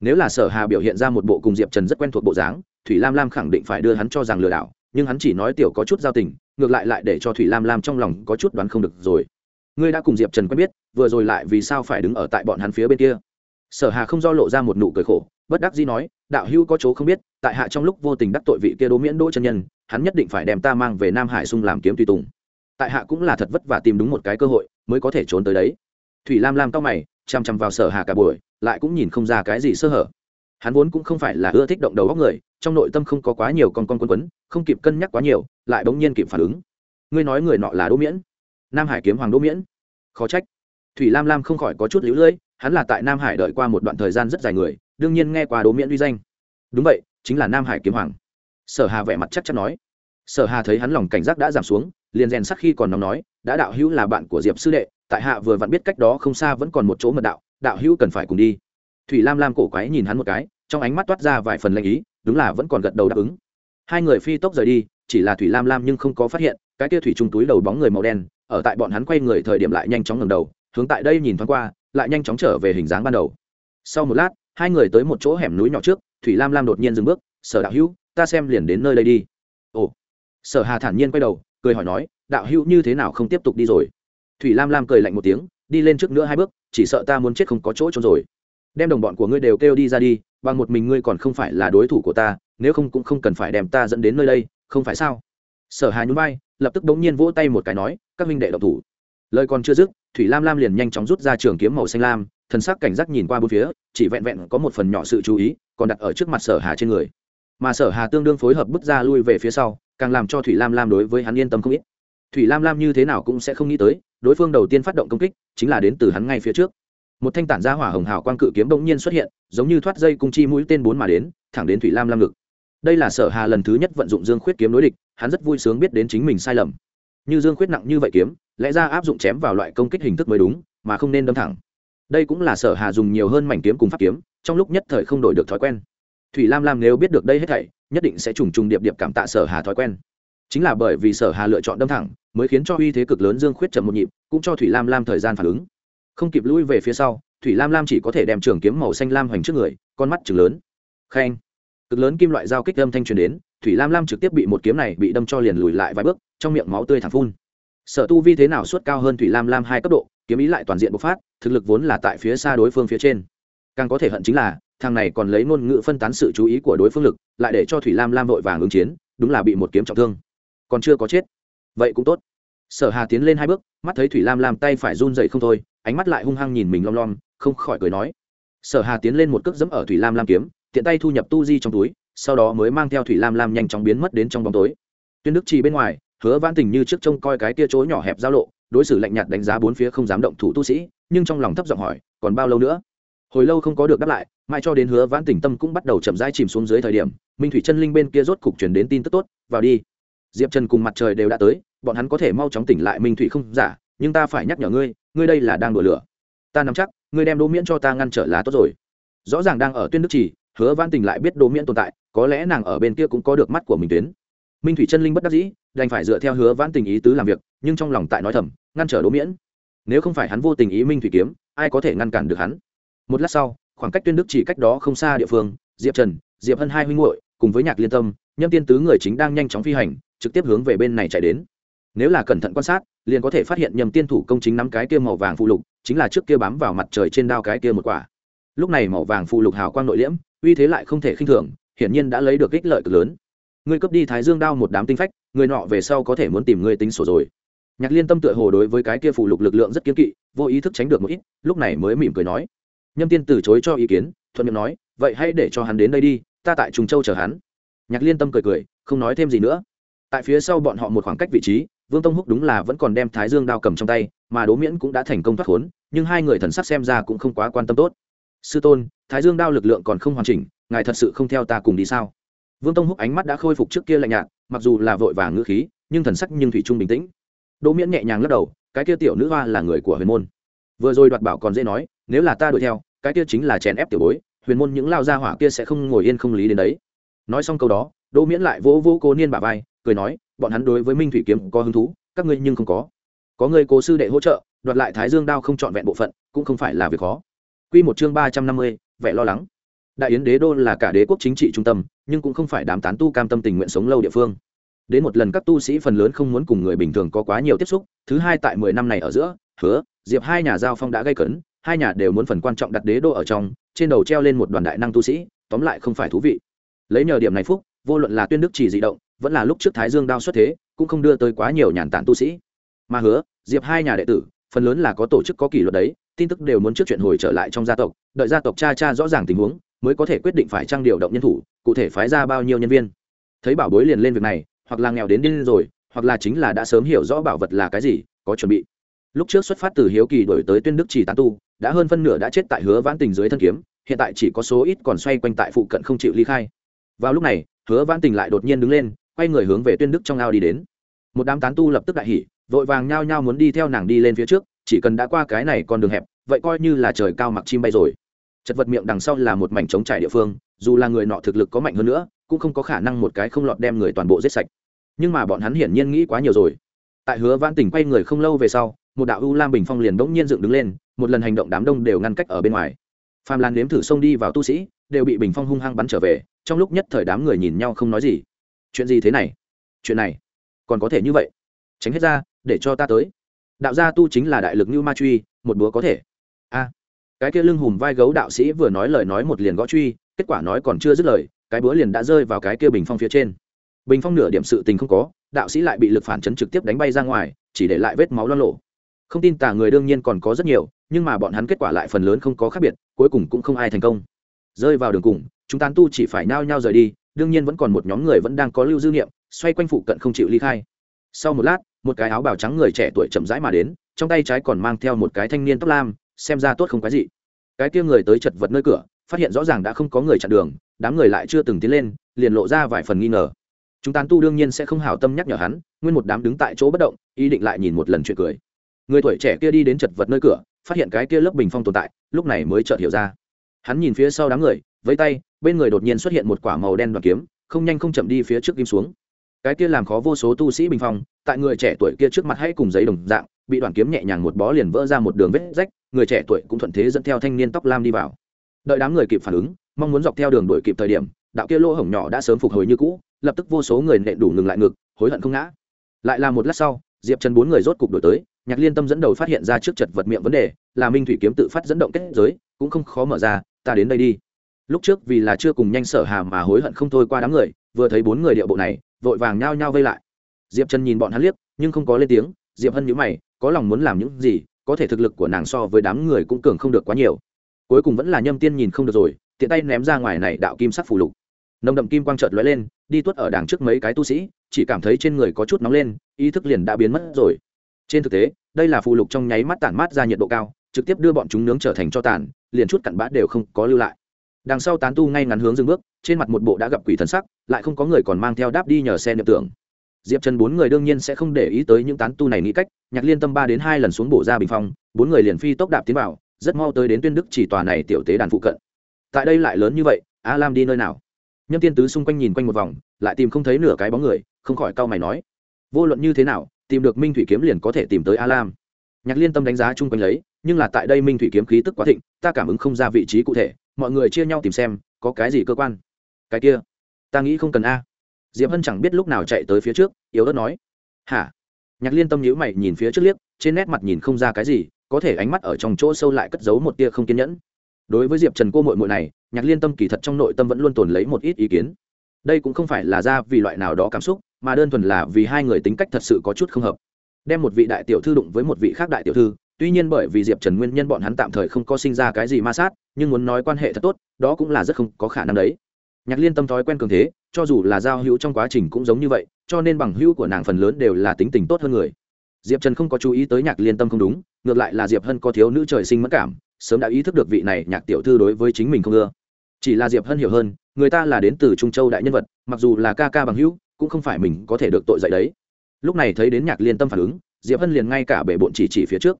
Nếu là sở hà biểu hiện ra một bộ cùng diệp trần rất quen thuộc bộ dáng, thủy lam lam khẳng định phải đưa hắn cho rằng lừa đảo, nhưng hắn chỉ nói tiểu có chút giao tình, ngược lại lại để cho thủy lam lam trong lòng có chút đoán không được rồi. Ngươi đã cùng diệp trần quen biết, vừa rồi lại vì sao phải đứng ở tại bọn hắn phía bên kia? Sở hà không do lộ ra một nụ cười khổ, bất đắc dĩ nói, đạo hữu có chỗ không biết, tại hạ trong lúc vô tình đắc tội vị kia đỗ miễn đỗ chân nhân, hắn nhất định phải đem ta mang về nam hải sung làm kiếm tùy tùng. Tại hạ cũng là thật vất vả tìm đúng một cái cơ hội, mới có thể trốn tới đấy. Thủy lam lam cao mày chằm chằm vào sở hà cả buổi, lại cũng nhìn không ra cái gì sơ hở. Hắn vốn cũng không phải là ưa thích động đầu góc người, trong nội tâm không có quá nhiều con con quấn quấn, không kịp cân nhắc quá nhiều, lại bỗng nhiên kịp phản ứng. Ngươi nói người nọ là đỗ miễn? Nam hải kiếm hoàng đỗ miễn. Khó trách. Thủy lam lam không khỏi có chút lũ lưỡi hắn là tại nam hải đợi qua một đoạn thời gian rất dài người, đương nhiên nghe qua đố miễn uy danh. Đúng vậy, chính là nam hải kiếm hoàng. Sở hà vẻ mặt chắc chắn nói. Sở hà thấy hắn lòng cảnh giác đã giảm xuống, liền rèn sắc khi còn nóng nói, đã đạo hữu là bạn của diệp sư đệ, tại hạ vừa vặn biết cách đó không xa vẫn còn một chỗ mật đạo đạo hữu cần phải cùng đi. Thủy lam lam cổ quái nhìn hắn một cái, trong ánh mắt toát ra vài phần lệnh ý, đúng là vẫn còn gật đầu đáp ứng. Hai người phi tốc rời đi, chỉ là thủy lam lam nhưng không có phát hiện, cái kia thủy trung túi đầu bóng người màu đen, ở tại bọn hắn quay người thời điểm lại nhanh chóng ngầm đầu, hướng tại đây nhìn thoáng qua lại nhanh chóng trở về hình dáng ban đầu. Sau một lát, hai người tới một chỗ hẻm núi nhỏ trước, thủy lam lam đột nhiên dừng bước, sở đạo hữu, ta xem liền đến nơi đây đi. Ồ. Sở hà thản nhiên quay đầu, cười hỏi nói, đạo hữu như thế nào không tiếp tục đi rồi? Thủy lam lam cười lạnh một tiếng, đi lên trước nữa hai bước, chỉ sợ ta muốn chết không có chỗ trốn rồi. Đem đồng bọn của ngươi đều kêu đi ra đi, bằng một mình ngươi còn không phải là đối thủ của ta, nếu không cũng không cần phải đem ta dẫn đến nơi đây, không phải sao? Sở hà nhún vai, lập tức bỗng nhiên vỗ tay một cái nói, các minh đệ độc thủ. Lời còn chưa dứt thủy lam lam liền nhanh chóng rút ra trường kiếm màu xanh lam, thần sắc cảnh giác nhìn qua bốn phía, chỉ vẹn vẹn có một phần nhỏ sự chú ý, còn đặt ở trước mặt sở hà trên người. Mà sở hà tương đương phối hợp bước ra lui về phía sau, càng làm cho thủy lam lam đối với hắn yên tâm không ít. Thủy lam lam như thế nào cũng sẽ không nghĩ tới, đối phương đầu tiên phát động công kích, chính là đến từ hắn ngay phía trước. Một thanh tản ra hỏa hồng hào quang cự kiếm bỗng nhiên xuất hiện, giống như thoát dây cung chi mũi tên bốn mà đến, thẳng đến thủy lam lam ngực. Đây là sở hà lần thứ nhất vận dụng dương khuyết kiếm đối địch, hắn rất vui sướng biết đến chính mình sai lầm như dương khuyết nặng như vậy kiếm, lẽ ra áp dụng chém vào loại công kích hình thức mới đúng, mà không nên đâm thẳng. Đây cũng là sở hà dùng nhiều hơn mảnh kiếm cùng pháp kiếm, trong lúc nhất thời không đổi được thói quen. Thủy lam lam nếu biết được đây hết thảy, nhất định sẽ trùng trùng điệp điệp cảm tạ sở hà thói quen. Chính là bởi vì sở hà lựa chọn đâm thẳng, mới khiến cho uy thế cực lớn dương khuyết chậm một nhịp, cũng cho thủy lam lam thời gian phản ứng. Không kịp lui về phía sau, thủy lam lam chỉ có thể đem trường kiếm màu xanh lam hoành trước người, con mắt chừng lớn. Khen. Cực lớn kim loại giao kích âm thanh truyền đến thủy lam lam trực tiếp bị một kiếm này bị đâm cho liền lùi lại vài bước, trong miệng máu tươi thẳng phun. Sở tu vi thế nào suốt cao hơn thủy lam lam hai cấp độ, kiếm ý lại toàn diện bộc phát, thực lực vốn là tại phía xa đối phương phía trên. Càng có thể hận chính là, thằng này còn lấy ngôn ngữ phân tán sự chú ý của đối phương lực, lại để cho thủy lam lam vội vàng ứng chiến, đúng là bị một kiếm trọng thương. Còn chưa có chết. Vậy cũng tốt. Sở hà tiến lên hai bước, mắt thấy thủy lam lam tay phải run dậy không thôi, ánh mắt lại hung hăng nhìn mình lom lom, không khỏi cười nói. Sở hà tiến lên một cước dẫm ở thủy lam lam kiếm, tiện tay thu nhập tu di trong túi sau đó mới mang theo thủy lam lam nhanh chóng biến mất đến trong bóng tối. Tuyên đức trì bên ngoài, hứa vãn tình như trước trông coi cái tia chỗ nhỏ hẹp giao lộ, đối xử lạnh nhạt đánh giá bốn phía không dám động thủ tu sĩ, nhưng trong lòng thấp giọng hỏi, còn bao lâu nữa? Hồi lâu không có được đáp lại, mãi cho đến hứa vãn tỉnh tâm cũng bắt đầu chậm rãi chìm xuống dưới thời điểm, minh thủy chân linh bên kia rốt cục chuyển đến tin tức tốt, vào đi. Diệp trần cùng mặt trời đều đã tới, bọn hắn có thể mau chóng tỉnh lại minh thủy không giả, nhưng ta phải nhắc nhở ngươi ngươi đây là đang đổ lửa. Ta nắm chắc, ngươi đem đỗ miễn cho ta ngăn trở là tốt rồi. Rõ ràng đang ở tuyên đức trì, hứa vãn tình lại biết đỗ miễn tồn tại có lẽ nàng ở bên kia cũng có được mắt của mình tuyến. Minh thủy chân linh bất đắc dĩ, đành phải dựa theo hứa vãn tình ý tứ làm việc, nhưng trong lòng tại nói thầm, ngăn trở đỗ miễn. Nếu không phải hắn vô tình ý minh thủy kiếm, ai có thể ngăn cản được hắn? Một lát sau, khoảng cách tuyên đức chỉ cách đó không xa địa phương, diệp trần, diệp hân hai huynh hội cùng với nhạc liên tâm, nhâm tiên tứ người chính đang nhanh chóng phi hành, trực tiếp hướng về bên này chạy đến. Nếu là cẩn thận quan sát, liền có thể phát hiện nhầm tiên thủ công chính nắm cái kia màu vàng phụ lục, chính là trước kia bám vào mặt trời trên đao cái kia một quả. Lúc này màu vàng phụ lục hào quang nội liễm, uy thế lại không thể khinh thường hiển nhiên đã lấy được ích lợi cực lớn. Ngươi cướp đi thái dương đao một đám tinh phách, người nọ về sau có thể muốn tìm ngươi tính sổ rồi. Nhạc liên tâm tựa hồ đối với cái kia phụ lục lực lượng rất kiên kỵ, vô ý thức tránh được một ít, lúc này mới mỉm cười nói. Nhâm tiên từ chối cho ý kiến, thuận miệng nói, vậy hãy để cho hắn đến đây đi, ta tại trùng châu chờ hắn. Nhạc liên tâm cười cười, không nói thêm gì nữa. Tại phía sau bọn họ một khoảng cách vị trí, vương tông húc đúng là vẫn còn đem thái dương đao cầm trong tay, mà đố miễn cũng đã thành công thoát khốn, nhưng hai người thần sắc xem ra cũng không quá quan tâm tốt. Sư tôn, thái dương đao lực lượng còn không hoàn chỉnh ngài thật sự không theo ta cùng đi sao? Vương tông húc ánh mắt đã khôi phục trước kia lạnh nhạt, mặc dù là vội vàng ngữ khí, nhưng thần sắc nhưng thủy trung bình tĩnh. Đỗ miễn nhẹ nhàng lắc đầu, cái kia tiểu nữ hoa là người của huyền môn. Vừa rồi đoạt bảo còn dễ nói, nếu là ta đuổi theo, cái kia chính là chèn ép tiểu bối, huyền môn những lao gia hỏa kia sẽ không ngồi yên không lý đến đấy. Nói xong câu đó, đỗ miễn lại vỗ vỗ cố niên bà vai, cười nói, bọn hắn đối với minh thủy kiếm có hứng thú, các ngươi nhưng không có. Có người cố sư đệ hỗ trợ, đoạt lại thái dương đao không trọn vẹn bộ phận, cũng không phải là việc khó. Quy một chương ba trăm năm mươi, vẻ lo lắng đại yến đế đô là cả đế quốc chính trị trung tâm, nhưng cũng không phải đám tán tu cam tâm tình nguyện sống lâu địa phương. Đến một lần các tu sĩ phần lớn không muốn cùng người bình thường có quá nhiều tiếp xúc, thứ hai tại mười năm này ở giữa, hứa, diệp hai nhà giao phong đã gây cấn, hai nhà đều muốn phần quan trọng đặt đế đô ở trong, trên đầu treo lên một đoàn đại năng tu sĩ, tóm lại không phải thú vị. Lấy nhờ điểm này phúc, vô luận là tuyên đức chỉ di động, vẫn là lúc trước thái dương đao xuất thế, cũng không đưa tới quá nhiều nhàn tản tu sĩ. Mà hứa, diệp hai nhà đệ tử, phần lớn là có tổ chức có kỷ luật đấy, tin tức đều muốn trước chuyện hồi trở lại trong gia tộc, đợi gia tộc cha cha rõ ràng tình huống mới có thể quyết định phải trang điều động nhân thủ, cụ thể phái ra bao nhiêu nhân viên. Thấy bảo bối liền lên việc này, hoặc là nghèo đến điên rồi, hoặc là chính là đã sớm hiểu rõ bảo vật là cái gì, có chuẩn bị. Lúc trước xuất phát từ hiếu kỳ đổi tới tuyên đức chỉ tán tu, đã hơn phân nửa đã chết tại hứa vãn tình dưới thân kiếm, hiện tại chỉ có số ít còn xoay quanh tại phụ cận không chịu ly khai. Vào lúc này, hứa vãn tình lại đột nhiên đứng lên, quay người hướng về tuyên đức trong ao đi đến. Một đám tán tu lập tức đại hỉ, vội vàng nhao nhao muốn đi theo nàng đi lên phía trước, chỉ cần đã qua cái này con đường hẹp, vậy coi như là trời cao mặc chim bay rồi chật vật miệng đằng sau là một mảnh trống trải địa phương, dù là người nọ thực lực có mạnh hơn nữa, cũng không có khả năng một cái không lọt đem người toàn bộ giết sạch. Nhưng mà bọn hắn hiển nhiên nghĩ quá nhiều rồi. Tại hứa vãn tỉnh quay người không lâu về sau, một đạo u lam bình phong liền bỗng nhiên dựng đứng lên, một lần hành động đám đông đều ngăn cách ở bên ngoài. Phàm lan nếm thử xông đi vào tu sĩ, đều bị bình phong hung hăng bắn trở về, trong lúc nhất thời đám người nhìn nhau không nói gì. Chuyện gì thế này? Chuyện này? Còn có thể như vậy? Tránh hết ra, để cho ta tới. Đạo gia tu chính là đại lực như ma truy, một búa có thể. A cái kia lưng hùm vai gấu đạo sĩ vừa nói lời nói một liền gõ truy, kết quả nói còn chưa dứt lời, cái búa liền đã rơi vào cái kia bình phong phía trên. Bình phong nửa điểm sự tình không có, đạo sĩ lại bị lực phản chấn trực tiếp đánh bay ra ngoài, chỉ để lại vết máu lo lộ không tin tả người đương nhiên còn có rất nhiều, nhưng mà bọn hắn kết quả lại phần lớn không có khác biệt, cuối cùng cũng không ai thành công. Rơi vào đường cùng, chúng tán tu chỉ phải nao nhau rời đi, đương nhiên vẫn còn một nhóm người vẫn đang có lưu dư niệm, xoay quanh phụ cận không chịu ly khai. Sau một lát, một cái áo bào trắng người trẻ tuổi chậm rãi mà đến, trong tay trái còn mang theo một cái thanh niên tóc lam xem ra tốt không cái gì cái kia người tới chật vật nơi cửa, phát hiện rõ ràng đã không có người chặn đường, đám người lại chưa từng tiến lên, liền lộ ra vài phần nghi ngờ. Chúng tán tu đương nhiên sẽ không hảo tâm nhắc nhở hắn, nguyên một đám đứng tại chỗ bất động, ý định lại nhìn một lần chuyện cười. Người tuổi trẻ kia đi đến chật vật nơi cửa, phát hiện cái kia lớp bình phong tồn tại, lúc này mới chợt hiểu ra. Hắn nhìn phía sau đám người với tay, bên người đột nhiên xuất hiện một quả màu đen đoàn kiếm, không nhanh không chậm đi phía trước kim xuống. Cái kia làm khó vô số tu sĩ bình phong, tại người trẻ tuổi kia trước mặt hay cùng giấy đồng dạng bị đoạn kiếm nhẹ nhàng một bó liền vỡ ra một đường vết rách, người trẻ tuổi cũng thuận thế dẫn theo thanh niên tóc lam đi vào. Đợi đám người kịp phản ứng, mong muốn dọc theo đường đuổi kịp thời điểm, đạo kia lỗ hổng nhỏ đã sớm phục hồi như cũ, lập tức vô số người nện đủ ngừng lại ngực, hối hận không ngã. Lại là một lát sau, diệp trần bốn người rốt cục đổi tới, nhạc liên tâm dẫn đầu phát hiện ra trước chật vật miệng vấn đề, là minh thủy kiếm tự phát dẫn động kết giới, cũng không khó mở ra, ta đến đây đi. Lúc trước vì là chưa cùng nhanh sở hà mà hối hận không thôi qua đám người, vừa thấy bốn người điệu bộ này, vội vàng nhao nhao vây lại. Diệp trần nhìn bọn hắn liếc, nhưng không có lên tiếng diệp hân nhữ mày, có lòng muốn làm những gì, có thể thực lực của nàng so với đám người cũng cường không được quá nhiều. Cuối cùng vẫn là nhâm tiên nhìn không được rồi, tiện tay ném ra ngoài này đạo kim sắc phù lục. Nồng đậm kim quang trợt lóe lên, đi tuất ở đằng trước mấy cái tu sĩ, chỉ cảm thấy trên người có chút nóng lên, ý thức liền đã biến mất rồi. Trên thực tế, đây là phù lục trong nháy mắt tản mát ra nhiệt độ cao, trực tiếp đưa bọn chúng nướng trở thành cho tàn, liền chút cặn bã đều không có lưu lại. Đằng sau tán tu ngay ngắn hướng dừng bước, trên mặt một bộ đã gặp quỷ thần sắc, lại không có người còn mang theo đáp đi nhờ xe niệm tưởng diệp trần bốn người đương nhiên sẽ không để ý tới những tán tu này nghĩ cách, nhạc liên tâm ba đến hai lần xuống bổ ra bình phong, bốn người liền phi tốc đạp tiến vào, rất mau tới đến tuyên đức chỉ tòa này tiểu tế đàn phụ cận. Tại đây lại lớn như vậy a lam đi nơi nào? Nhâm tiên tứ xung quanh nhìn quanh một vòng, lại tìm không thấy nửa cái bóng người, không khỏi cau mày nói, vô luận như thế nào, tìm được minh thủy kiếm liền có thể tìm tới a lam nhạc liên tâm đánh giá chung quanh lấy, nhưng là tại đây minh thủy kiếm khí tức quá thịnh, ta cảm ứng không ra vị trí cụ thể, mọi người chia nhau tìm xem, có cái gì cơ quan? Cái kia, ta nghĩ không cần a diệp hân chẳng biết lúc nào chạy tới phía trước, yếu ớt nói, hả? Nhạc liên tâm nhíu mày nhìn phía trước liếc, trên nét mặt nhìn không ra cái gì, có thể ánh mắt ở trong chỗ sâu lại cất giấu một tia không kiên nhẫn. Đối với diệp trần cô mội mội này, nhạc liên tâm kỳ thật trong nội tâm vẫn luôn tồn lấy một ít ý kiến. Đây cũng không phải là ra vì loại nào đó cảm xúc, mà đơn thuần là vì hai người tính cách thật sự có chút không hợp. Đem một vị đại tiểu thư đụng với một vị khác đại tiểu thư, tuy nhiên bởi vì diệp trần nguyên nhân bọn hắn tạm thời không có sinh ra cái gì ma sát, nhưng muốn nói quan hệ thật tốt, đó cũng là rất không có khả năng đấy. Nhạc liên tâm thói quen cường thế cho dù là giao hữu trong quá trình cũng giống như vậy, cho nên bằng hữu của nàng phần lớn đều là tính tình tốt hơn người. Diệp trần không có chú ý tới nhạc liên tâm không đúng, ngược lại là diệp hân có thiếu nữ trời sinh mất cảm, sớm đã ý thức được vị này nhạc tiểu thư đối với chính mình không ưa. Chỉ là diệp hân hiểu hơn, người ta là đến từ trung châu đại nhân vật, mặc dù là ca ca bằng hữu, cũng không phải mình có thể được tội dạy đấy. Lúc này thấy đến nhạc liên tâm phản ứng, diệp hân liền ngay cả bể bộn chỉ chỉ phía trước.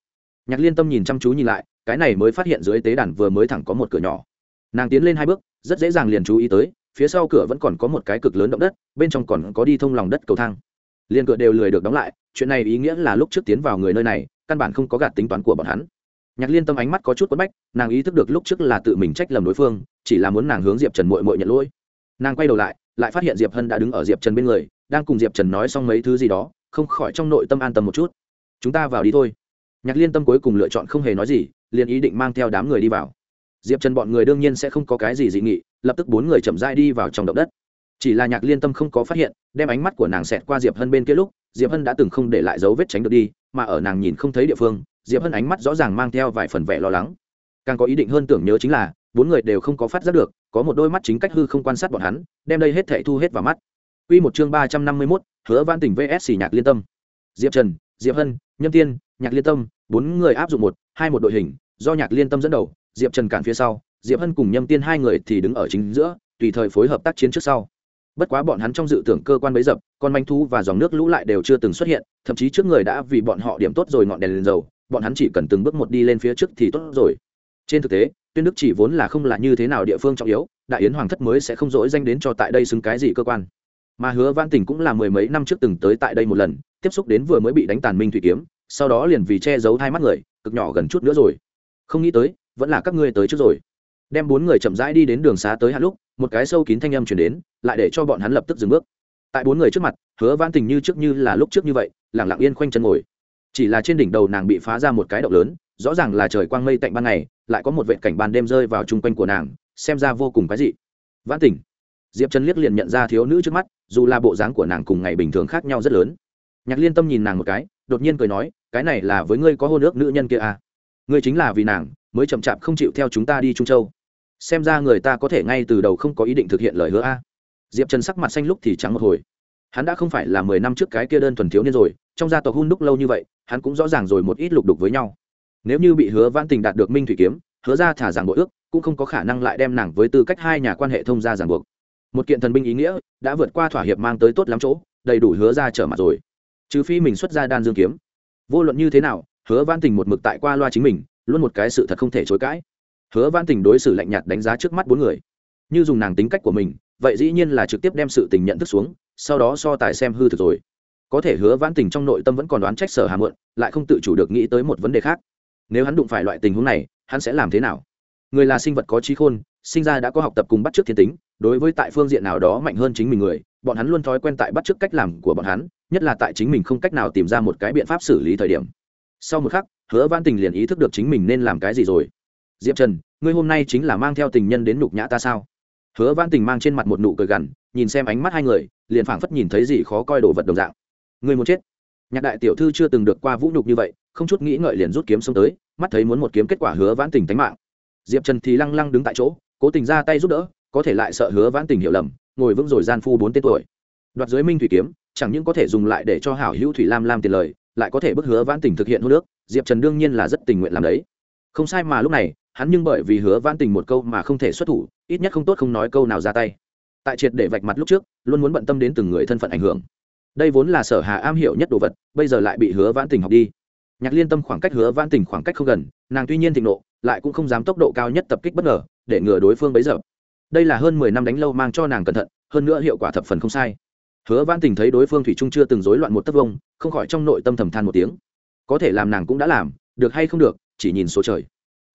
Nhạc liên tâm nhìn chăm chú nhìn lại, cái này mới phát hiện dưới tế đàn vừa mới thẳng có một cửa nhỏ. Nàng tiến lên hai bước, rất dễ dàng liền chú ý tới phía sau cửa vẫn còn có một cái cực lớn động đất, bên trong còn có đi thông lòng đất cầu thang. Liên cửa đều lười được đóng lại, chuyện này ý nghĩa là lúc trước tiến vào người nơi này, căn bản không có gạt tính toán của bọn hắn. Nhạc liên tâm ánh mắt có chút quất bách, nàng ý thức được lúc trước là tự mình trách lầm đối phương, chỉ là muốn nàng hướng diệp trần mội mội nhận lỗi. Nàng quay đầu lại lại phát hiện diệp hân đã đứng ở diệp trần bên người, đang cùng diệp trần nói xong mấy thứ gì đó, không khỏi trong nội tâm an tâm một chút. Chúng ta vào đi thôi. Nhạc liên tâm cuối cùng lựa chọn không hề nói gì, liền ý định mang theo đám người đi vào. Diệp trần bọn người đương nhiên sẽ không có cái gì dị nghị lập tức bốn người chậm rãi đi vào trong động đất. Chỉ là nhạc liên tâm không có phát hiện đem ánh mắt của nàng xẹt qua diệp hân bên kia lúc diệp hân đã từng không để lại dấu vết tránh được đi mà ở nàng nhìn không thấy địa phương diệp hân ánh mắt rõ ràng mang theo vài phần vẻ lo lắng. Càng có ý định hơn tưởng nhớ chính là bốn người đều không có phát giác được có một đôi mắt chính cách hư không quan sát bọn hắn đem đây hết thệ thu hết vào mắt. Quy một chương ba trăm năm mươi 351, hứa văn tỉnh vs nhạc liên tâm. Diệp trần diệp hân nhâm tiên nhạc liên tâm bốn người áp dụng một hai một đội hình do nhạc liên tâm dẫn đầu diệp trần cản phía sau diệp hân cùng nhâm tiên hai người thì đứng ở chính giữa, tùy thời phối hợp tác chiến trước sau. Bất quá bọn hắn trong dự tưởng cơ quan bấy dập, con manh thú và dòng nước lũ lại đều chưa từng xuất hiện, thậm chí trước người đã vì bọn họ điểm tốt rồi ngọn đèn lên dầu, bọn hắn chỉ cần từng bước một đi lên phía trước thì tốt rồi. Trên thực tế, tuyên đức chỉ vốn là không là như thế nào địa phương trọng yếu, đại yến hoàng thất mới sẽ không dỗi danh đến cho tại đây xứng cái gì cơ quan. Mà hứa văn tỉnh cũng là mười mấy năm trước từng tới tại đây một lần, tiếp xúc đến vừa mới bị đánh tàn minh thủy kiếm, sau đó liền vì che giấu hai mắt người, cực nhỏ gần chút nữa rồi. Không nghĩ tới, vẫn là các ngươi tới trước rồi đem bốn người chậm rãi đi đến đường xá tới hạn lúc một cái sâu kín thanh âm chuyển đến lại để cho bọn hắn lập tức dừng bước. Tại bốn người trước mặt hứa Vãn tình như trước như là lúc trước như vậy lẳng lặng yên khoanh chân ngồi. Chỉ là trên đỉnh đầu nàng bị phá ra một cái động lớn rõ ràng là trời quang mây tạnh ban ngày lại có một vệ cảnh ban đêm rơi vào chung quanh của nàng xem ra vô cùng cái dị. Vãn Tình, diệp trần liếc liền nhận ra thiếu nữ trước mắt dù là bộ dáng của nàng cùng ngày bình thường khác nhau rất lớn. Nhạc liên tâm nhìn nàng một cái đột nhiên cười nói cái này là với ngươi có hôn ước nữ nhân kia à? Ngươi chính là vì nàng mới chậm chạp không chịu theo chúng ta đi trung châu xem ra người ta có thể ngay từ đầu không có ý định thực hiện lời hứa a. Diệp trần sắc mặt xanh lúc thì trắng một hồi. Hắn đã không phải là mười năm trước cái kia đơn thuần thiếu niên rồi, trong gia tộc hun đúc lâu như vậy, hắn cũng rõ ràng rồi một ít lục đục với nhau. Nếu như bị hứa Vãn tình đạt được minh thủy kiếm, hứa ra thả giảng bội ước, cũng không có khả năng lại đem nàng với tư cách hai nhà quan hệ thông gia giảng buộc. Một kiện thần binh ý nghĩa, đã vượt qua thỏa hiệp mang tới tốt lắm chỗ, đầy đủ hứa ra trở mặt rồi. Trừ phi mình xuất ra đan dương kiếm. Vô luận như thế nào, hứa Vãn tình một mực tại qua loa chính mình, luôn một cái sự thật không thể chối cãi hứa Vãn tình đối xử lạnh nhạt đánh giá trước mắt bốn người. Như dùng nàng tính cách của mình, vậy dĩ nhiên là trực tiếp đem sự tình nhận thức xuống, sau đó so tài xem hư thực rồi. Có thể hứa vãn tình trong nội tâm vẫn còn đoán trách sở hà mượn lại không tự chủ được nghĩ tới một vấn đề khác. Nếu hắn đụng phải loại tình huống này, hắn sẽ làm thế nào? Người là sinh vật có trí khôn, sinh ra đã có học tập cùng bắt chước thiên tính, đối với tại phương diện nào đó mạnh hơn chính mình người, bọn hắn luôn thói quen tại bắt chước cách làm của bọn hắn, nhất là tại chính mình không cách nào tìm ra một cái biện pháp xử lý thời điểm. Sau một khắc, hứa Vãn tình liền ý thức được chính mình nên làm cái gì rồi diệp trần, ngươi hôm nay chính là mang theo tình nhân đến nhục nhã ta sao? Hứa văn tình mang trên mặt một nụ cười gằn, nhìn xem ánh mắt hai người, liền phảng phất nhìn thấy gì khó coi đồ vật đồng dạng. Ngươi muốn chết? Nhạc đại tiểu thư chưa từng được qua vũ nhục như vậy, không chút nghĩ ngợi liền rút kiếm xông tới, mắt thấy muốn một kiếm kết quả hứa vãn tình tánh mạng. Diệp trần thì lăng lăng đứng tại chỗ, cố tình ra tay giúp đỡ, có thể lại sợ hứa vãn tình hiểu lầm, ngồi vững rồi gian phu bốn tên tuổi. Đoạt dưới minh thủy kiếm, chẳng những có thể dùng lại để cho hảo hữu thủy lam làm tiền lời, lại có thể bức hứa vãn tình thực hiện hô nước diệp trần đương nhiên là rất tình nguyện làm đấy. Không sai mà lúc này hắn nhưng bởi vì hứa vãn tình một câu mà không thể xuất thủ, ít nhất không tốt không nói câu nào ra tay. Tại triệt để vạch mặt lúc trước, luôn muốn bận tâm đến từng người thân phận ảnh hưởng. Đây vốn là sở hà am hiểu nhất đồ vật, bây giờ lại bị hứa vãn tình học đi. Nhạc liên tâm khoảng cách hứa vãn tình khoảng cách không gần, nàng tuy nhiên thịnh nộ, lại cũng không dám tốc độ cao nhất tập kích bất ngờ, để ngừa đối phương bấy giờ. Đây là hơn mười năm đánh lâu mang cho nàng cẩn thận, hơn nữa hiệu quả thập phần không sai. Hứa vãn tình thấy đối phương thủy trung chưa từng rối loạn một tấc vông, không khỏi trong nội tâm thầm than một tiếng. Có thể làm nàng cũng đã làm, được hay không được, chỉ nhìn số trời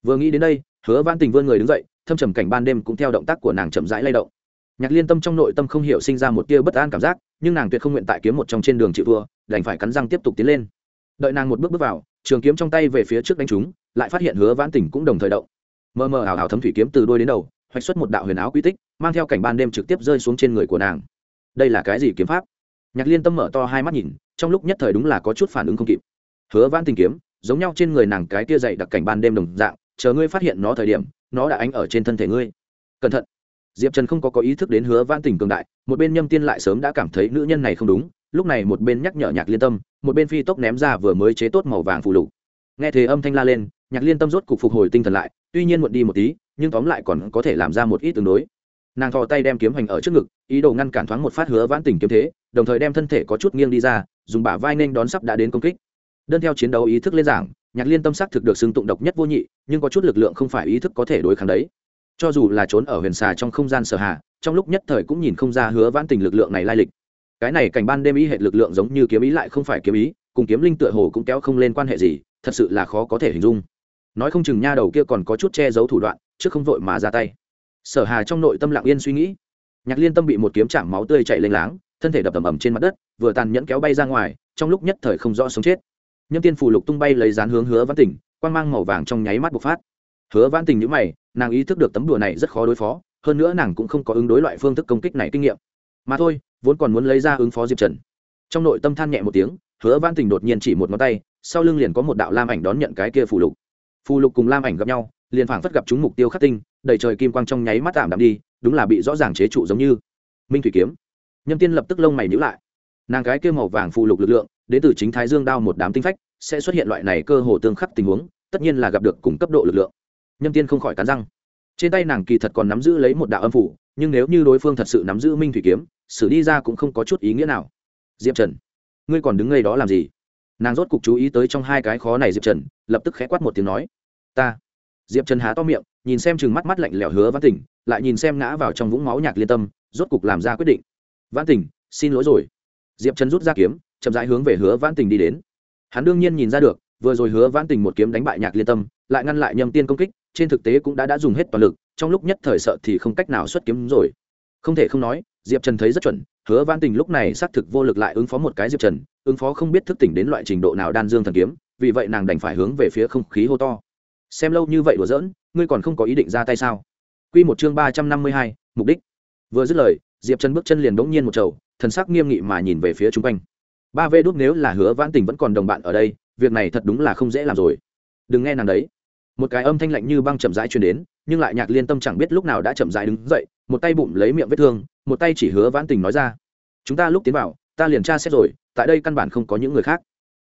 vừa nghĩ đến đây, hứa vãn tình vươn người đứng dậy, thâm trầm cảnh ban đêm cũng theo động tác của nàng chậm rãi lay động. Nhạc liên tâm trong nội tâm không hiểu sinh ra một tia bất an cảm giác, nhưng nàng tuyệt không nguyện tại kiếm một trong trên đường chịu vua đành phải cắn răng tiếp tục tiến lên. Đợi nàng một bước bước vào, trường kiếm trong tay về phía trước đánh chúng lại phát hiện hứa vãn tình cũng đồng thời động. Mờ mờ ảo ảo thấm thủy kiếm từ đôi đến đầu, hoạch xuất một đạo huyền áo quy tích, mang theo cảnh ban đêm trực tiếp rơi xuống trên người của nàng. Đây là cái gì kiếm pháp? Nhạc liên tâm mở to hai mắt nhìn, trong lúc nhất thời đúng là có chút phản ứng không kịp. Hứa vãn tình kiếm, giống nhau trên người nàng cái tia dậy đặc cảnh ban đêm đồng dạng chờ ngươi phát hiện nó thời điểm, nó đã ánh ở trên thân thể ngươi. Cẩn thận. Diệp trần không có có ý thức đến hứa vãn tình cường đại, một bên nhâm tiên lại sớm đã cảm thấy nữ nhân này không đúng, lúc này một bên nhắc nhở nhạc liên tâm, một bên phi tốc ném ra vừa mới chế tốt màu vàng phù lục. Nghe thế âm thanh la lên, nhạc liên tâm rốt cục phục hồi tinh thần lại, tuy nhiên muộn đi một tí, nhưng tóm lại còn có thể làm ra một ít tương đối. Nàng thò tay đem kiếm hành ở trước ngực, ý đồ ngăn cản thoáng một phát hứa vãn tình kiếm thế, đồng thời đem thân thể có chút nghiêng đi ra, dùng bả vai nên đón sắp đã đến công kích. Đơn theo chiến đấu ý thức lên giảng nhạc liên tâm sắc thực được xưng tụng độc nhất vô nhị, nhưng có chút lực lượng không phải ý thức có thể đối kháng đấy. Cho dù là trốn ở huyền xà trong không gian sở hạ, trong lúc nhất thời cũng nhìn không ra hứa vãn tình lực lượng này lai lịch. Cái này cảnh ban đêm ý hệ lực lượng giống như kiếm ý lại không phải kiếm ý, cùng kiếm linh tựa hồ cũng kéo không lên quan hệ gì, thật sự là khó có thể hình dung. Nói không chừng nha đầu kia còn có chút che giấu thủ đoạn trước không vội mà ra tay. Sở hà trong nội tâm lặng yên suy nghĩ. Nhạc liên tâm bị một kiếm chạm máu tươi chạy lênh láng, thân thể đập ầm ầm trên mặt đất, vừa tàn nhẫn kéo bay ra ngoài, trong lúc nhất thời không rõ sống chết nhâm tiên phù lục tung bay lấy dán hướng hứa văn tỉnh quang mang màu vàng trong nháy mắt bộc phát. Hứa văn tỉnh nhữ mày, nàng ý thức được tấm đùa này rất khó đối phó, hơn nữa nàng cũng không có ứng đối loại phương thức công kích này kinh nghiệm. Mà thôi, vốn còn muốn lấy ra ứng phó diệp trần. Trong nội tâm than nhẹ một tiếng, hứa văn tỉnh đột nhiên chỉ một ngón tay, sau lưng liền có một đạo lam ảnh đón nhận cái kia phù lục. Phù lục cùng lam ảnh gặp nhau, liền phảng phất gặp chúng mục tiêu khắc tinh, đầy trời kim quang trong nháy mắt tạm đạm đi, đúng là bị rõ ràng chế trụ giống như minh thủy kiếm. Nhâm tiên lập tức lông mày nhữ lại. Nàng cái kia màu vàng phù lục lực lượng đến từ chính thái dương đao một đám tinh phách, sẽ xuất hiện loại này cơ hồ tương khắc tình huống, tất nhiên là gặp được cùng cấp độ lực lượng. Nhâm tiên không khỏi cắn răng. Trên tay nàng kỳ thật còn nắm giữ lấy một đạo âm phủ, nhưng nếu như đối phương thật sự nắm giữ minh thủy kiếm, xử đi ra cũng không có chút ý nghĩa nào. Diệp trần, ngươi còn đứng ngay đó làm gì? Nàng rốt cục chú ý tới trong hai cái khó này diệp trần, lập tức khẽ quát một tiếng nói, ta. Diệp trần há to miệng, nhìn xem chừng mắt mắt lạnh lẽo hứa văn tỉnh lại nhìn xem ngã vào trong vũng máu nhạc liên tâm, rốt cục làm ra quyết định. Văn tỉnh xin lỗi rồi. Diệp trần rút ra kiếm chậm rãi hướng về hứa vãn tỉnh đi đến. Hắn đương nhiên nhìn ra được, vừa rồi hứa vãn tỉnh một kiếm đánh bại nhạc liên tâm, lại ngăn lại Nhâm tiên công kích, trên thực tế cũng đã đã dùng hết toàn lực, trong lúc nhất thời sợ thì không cách nào xuất kiếm rồi. Không thể không nói, diệp trần thấy rất chuẩn, hứa vãn tình lúc này xác thực vô lực lại ứng phó một cái diệp trần, ứng phó không biết thức tỉnh đến loại trình độ nào đan dương thần kiếm, vì vậy nàng đành phải hướng về phía không khí hô to. Xem lâu như vậy đùa giỡn, ngươi còn không có ý định ra tay sao? Q một chương ba trăm năm mươi hai, mục đích. Vừa dứt lời, diệp trần bước chân liền bỗng nhiên một trầu, thần sắc nghiêm nghị mà nhìn về phía chung quanh ba vê đúc nếu là hứa vãn tình vẫn còn đồng bạn ở đây, việc này thật đúng là không dễ làm rồi. Đừng nghe nàng đấy. Một cái âm thanh lạnh như băng chậm rãi truyền đến, nhưng lại nhạc liên tâm chẳng biết lúc nào đã chậm rãi đứng dậy, một tay bụng lấy miệng vết thương, một tay chỉ hứa vãn tình nói ra. Chúng ta lúc tiến vào, ta liền tra xét rồi, tại đây căn bản không có những người khác.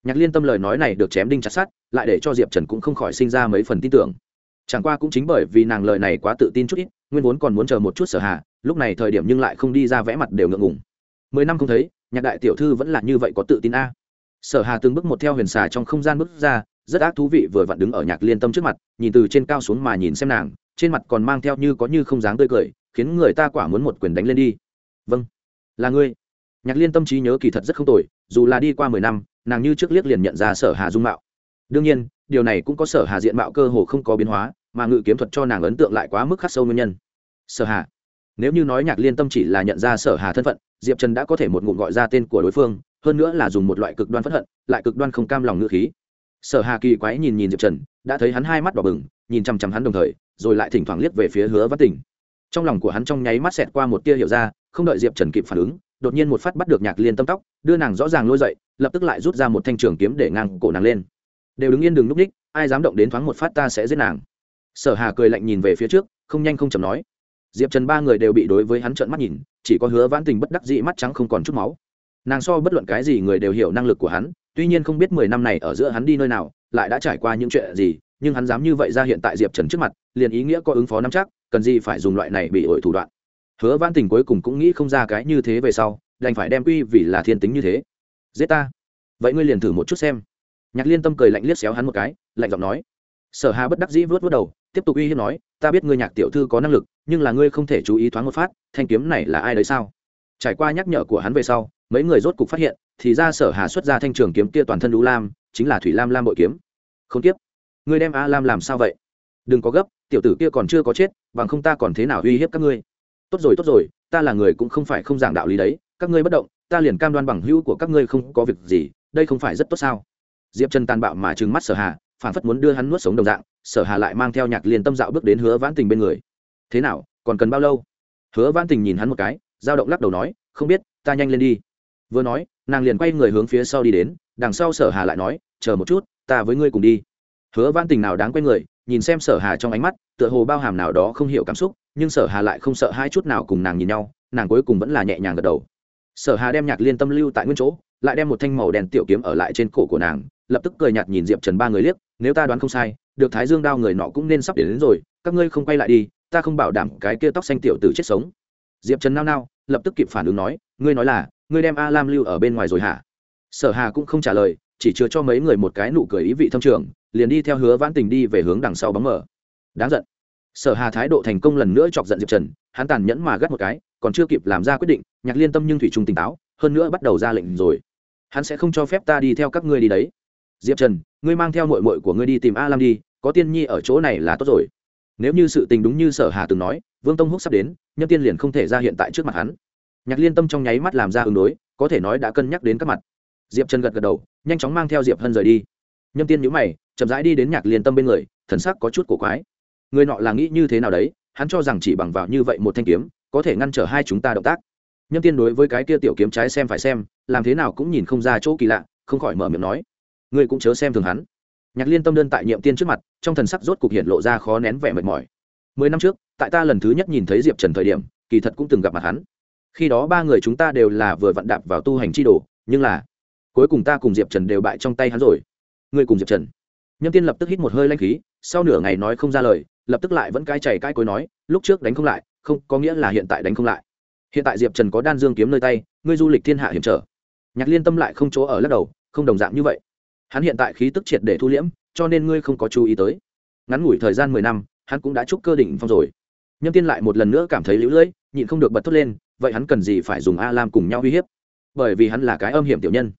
Nhạc liên tâm lời nói này được chém đinh chặt sát lại để cho diệp trần cũng không khỏi sinh ra mấy phần tin tưởng. Chẳng qua cũng chính bởi vì nàng lời này quá tự tin chút ít, nguyên vốn còn muốn chờ một chút sở hạ lúc này thời điểm nhưng lại không đi ra vẽ mặt đều ngượng ngùng. Mười năm không thấy nhạc đại tiểu thư vẫn là như vậy có tự tin a. Sở hà từng bước một theo huyền xà trong không gian bước ra, rất ác thú vị vừa vặn đứng ở nhạc liên tâm trước mặt, nhìn từ trên cao xuống mà nhìn xem nàng, trên mặt còn mang theo như có như không dáng tươi cười, khiến người ta quả muốn một quyền đánh lên đi. Vâng. Là ngươi. Nhạc liên tâm trí nhớ kỳ thật rất không tồi, dù là đi qua mười năm, nàng như trước liếc liền nhận ra sở hà dung mạo. Đương nhiên, điều này cũng có sở hà diện mạo cơ hồ không có biến hóa, mà ngự kiếm thuật cho nàng ấn tượng lại quá mức khắc sâu nguyên nhân. Sở hà nếu như nói nhạc liên tâm chỉ là nhận ra sở hà thân phận, diệp trần đã có thể một ngụm gọi ra tên của đối phương, hơn nữa là dùng một loại cực đoan phẫn hận, lại cực đoan không cam lòng ngự khí. Sở hà kỳ quái nhìn nhìn diệp trần, đã thấy hắn hai mắt đỏ bừng, nhìn chằm chằm hắn đồng thời, rồi lại thỉnh thoảng liếc về phía hứa văn tỉnh trong lòng của hắn trong nháy mắt xẹt qua một tia hiểu ra, không đợi diệp trần kịp phản ứng, đột nhiên một phát bắt được nhạc liên tâm tóc, đưa nàng rõ ràng lôi dậy, lập tức lại rút ra một thanh trường kiếm để ngang cổ nàng lên. Đều đứng yên đừng núp ních, ai dám động đến thoáng một phát ta sẽ giết nàng. Sở hà cười lạnh nhìn về phía trước, không nhanh không chậm nói diệp trần ba người đều bị đối với hắn trợn mắt nhìn, chỉ có hứa vãn tình bất đắc dĩ mắt trắng không còn chút máu. Nàng so bất luận cái gì người đều hiểu năng lực của hắn, tuy nhiên không biết mười năm này ở giữa hắn đi nơi nào, lại đã trải qua những chuyện gì, nhưng hắn dám như vậy ra hiện tại diệp trần trước mặt, liền ý nghĩa có ứng phó nắm chắc, cần gì phải dùng loại này bị ổi thủ đoạn. Hứa Vãn tình cuối cùng cũng nghĩ không ra cái như thế về sau, đành phải đem quy vì là thiên tính như thế. Dễ ta? Vậy ngươi liền thử một chút xem. Nhạc liên tâm cười lạnh liếc xéo hắn một cái, lạnh giọng nói. Sở hà bất đắc dĩ vớt vớt đầu, tiếp tục uy hiếp nói ta biết ngươi nhạc tiểu thư có năng lực, nhưng là ngươi không thể chú ý thoáng một phát, thanh kiếm này là ai đấy sao? Trải qua nhắc nhở của hắn về sau, mấy người rốt cục phát hiện, thì ra sở hà xuất ra thanh trường kiếm kia toàn thân đũ lam, chính là thủy lam lam bội kiếm. Không tiếp ngươi đem a lam làm sao vậy? Đừng có gấp, tiểu tử kia còn chưa có chết, bằng không ta còn thế nào uy hiếp các ngươi? Tốt rồi tốt rồi, ta là người cũng không phải không giảng đạo lý đấy, các ngươi bất động, ta liền cam đoan bằng hữu của các ngươi không có việc gì, đây không phải rất tốt sao? Diệp trần tàn bạo mà trừng mắt sở hà phản phất muốn đưa hắn nuốt sống đồng dạng sở hà lại mang theo nhạc Liên tâm dạo bước đến hứa vãn tình bên người. Thế nào, còn cần bao lâu? Hứa Vãn tình nhìn hắn một cái, dao động lắc đầu nói, không biết, ta nhanh lên đi. Vừa nói, nàng liền quay người hướng phía sau đi đến, đằng sau sở hà lại nói, chờ một chút, ta với ngươi cùng đi. Hứa Vãn tình nào đáng quay người, nhìn xem sở hà trong ánh mắt, tựa hồ bao hàm nào đó không hiểu cảm xúc, nhưng sở hà lại không sợ hai chút nào cùng nàng nhìn nhau, nàng cuối cùng vẫn là nhẹ nhàng gật đầu. Sở hà đem nhạc liên tâm lưu tại nguyên chỗ, lại đem một thanh màu đen tiểu kiếm ở lại trên cổ của nàng, lập tức cười nhạt nhìn diệp trần ba người liếc nếu ta đoán không sai được thái dương đao người nọ cũng nên sắp đến, đến rồi các ngươi không quay lại đi ta không bảo đảm cái kia tóc xanh tiểu tử chết sống. Diệp trần nao nao lập tức kịp phản ứng nói ngươi nói là ngươi đem a lam lưu ở bên ngoài rồi hả? Sở hà cũng không trả lời chỉ chứa cho mấy người một cái nụ cười ý vị thâm trường liền đi theo hứa vãn tình đi về hướng đằng sau bóng mở. Đáng giận. Sở hà thái độ thành công lần nữa chọc giận diệp trần hắn tàn nhẫn mà gắt một cái còn chưa kịp làm ra quyết định nhạc liên tâm nhưng thủy trung tỉnh táo hơn nữa bắt đầu ra lệnh rồi. Hắn sẽ không cho phép ta đi theo các ngươi đi đấy diệp trần, ngươi mang theo mội mội của ngươi đi tìm a lam đi, có tiên nhi ở chỗ này là tốt rồi. Nếu như sự tình đúng như sở hà từng nói, vương tông húc sắp đến nhân tiên liền không thể ra hiện tại trước mặt hắn. Nhạc liên tâm trong nháy mắt làm ra ứng đối, có thể nói đã cân nhắc đến các mặt. Diệp trần gật gật đầu, nhanh chóng mang theo diệp hân rời đi. Nhân tiên nhữ mày, chậm rãi đi đến nhạc liên tâm bên người, thần sắc có chút cổ quái. Người nọ là nghĩ như thế nào đấy? Hắn cho rằng chỉ bằng vào như vậy một thanh kiếm, có thể ngăn trở hai chúng ta động tác. Nhân tiên đối với cái kia tiểu kiếm trái xem phải xem, làm thế nào cũng nhìn không ra chỗ kỳ lạ, không khỏi mở miệng nói ngươi cũng chớ xem thường hắn. Nhạc liên tâm đơn tại nhiệm tiên trước mặt, trong thần sắc rốt cục hiện lộ ra khó nén vẻ mệt mỏi. Mười năm trước, tại ta lần thứ nhất nhìn thấy diệp trần thời điểm, kỳ thật cũng từng gặp mặt hắn. Khi đó ba người chúng ta đều là vừa vặn đạp vào tu hành chi đồ, nhưng là cuối cùng ta cùng diệp trần đều bại trong tay hắn rồi. Ngươi cùng diệp trần. Nhâm tiên lập tức hít một hơi lanh khí, sau nửa ngày nói không ra lời, lập tức lại vẫn cai chảy cai cối nói, lúc trước đánh không lại, không, có nghĩa là hiện tại đánh không lại. Hiện tại diệp trần có đan dương kiếm nơi tay, ngươi du lịch thiên hạ hiểm trở. Nhạc liên tâm lại không chỗ ở lắc đầu, không đồng dạng như vậy hắn hiện tại khí tức triệt để thu liễm, cho nên ngươi không có chú ý tới. Ngắn ngủi thời gian mười năm, hắn cũng đã chúc cơ đỉnh phong rồi. Nhâm tiên lại một lần nữa cảm thấy lũ lưỡi, nhịn không được bật thốt lên, vậy hắn cần gì phải dùng a lam cùng nhau uy hiếp? Bởi vì hắn là cái âm hiểm tiểu nhân.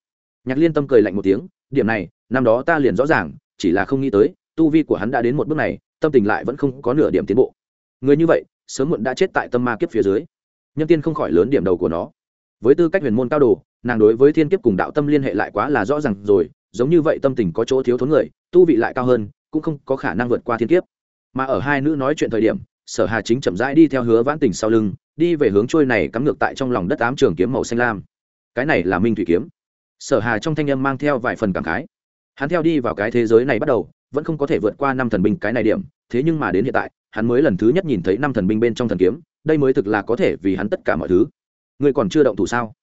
Nhạc liên tâm cười lạnh một tiếng, điểm này, năm đó ta liền rõ ràng, chỉ là không nghĩ tới, tu vi của hắn đã đến một bước này, tâm tình lại vẫn không có nửa điểm tiến bộ. Người như vậy, sớm muộn đã chết tại tâm ma kiếp phía dưới. Nhân tiên không khỏi lớn điểm đầu của nó. Với tư cách huyền môn cao đồ, nàng đối với thiên kiếp cùng đạo tâm liên hệ lại quá là rõ ràng rồi giống như vậy tâm tình có chỗ thiếu thốn người, tu vị lại cao hơn, cũng không có khả năng vượt qua thiên kiếp. Mà ở hai nữ nói chuyện thời điểm, sở hà chính chậm rãi đi theo hứa vãn tình sau lưng, đi về hướng trôi này cắm ngược tại trong lòng đất ám trường kiếm màu xanh lam. Cái này là minh thủy kiếm. Sở hà trong thanh âm mang theo vài phần cảm khái. Hắn theo đi vào cái thế giới này bắt đầu, vẫn không có thể vượt qua năm thần binh cái này điểm, thế nhưng mà đến hiện tại, hắn mới lần thứ nhất nhìn thấy năm thần binh bên trong thần kiếm, đây mới thực là có thể vì hắn tất cả mọi thứ. Ngươi còn chưa động thủ sao?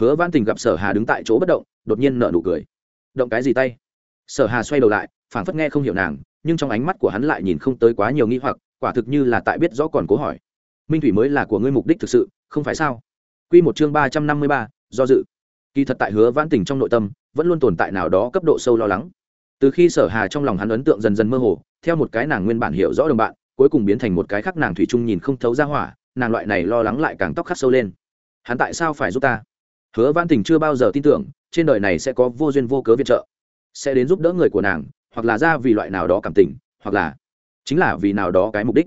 Hứa vãn tình gặp sở hà đứng tại chỗ bất động, đột nhiên nở nụ cười động cái gì tay? Sở hà xoay đầu lại, phảng phất nghe không hiểu nàng, nhưng trong ánh mắt của hắn lại nhìn không tới quá nhiều nghi hoặc, quả thực như là tại biết rõ còn cố hỏi. Minh thủy mới là của ngươi mục đích thực sự, không phải sao? Quy một chương ba trăm năm mươi ba, do dự. Kỳ thật tại hứa vãn tình trong nội tâm, vẫn luôn tồn tại nào đó cấp độ sâu lo lắng. Từ khi sở hà trong lòng hắn ấn tượng dần dần mơ hồ, theo một cái nàng nguyên bản hiểu rõ đồng bạn, cuối cùng biến thành một cái khác nàng thủy chung nhìn không thấu ra hỏa, nàng loại này lo lắng lại càng tóc khắc sâu lên. Hắn tại sao phải giúp ta? Hứa văn tình chưa bao giờ tin tưởng, trên đời này sẽ có vô duyên vô cớ viện trợ. Sẽ đến giúp đỡ người của nàng, hoặc là ra vì loại nào đó cảm tình, hoặc là chính là vì nào đó cái mục đích.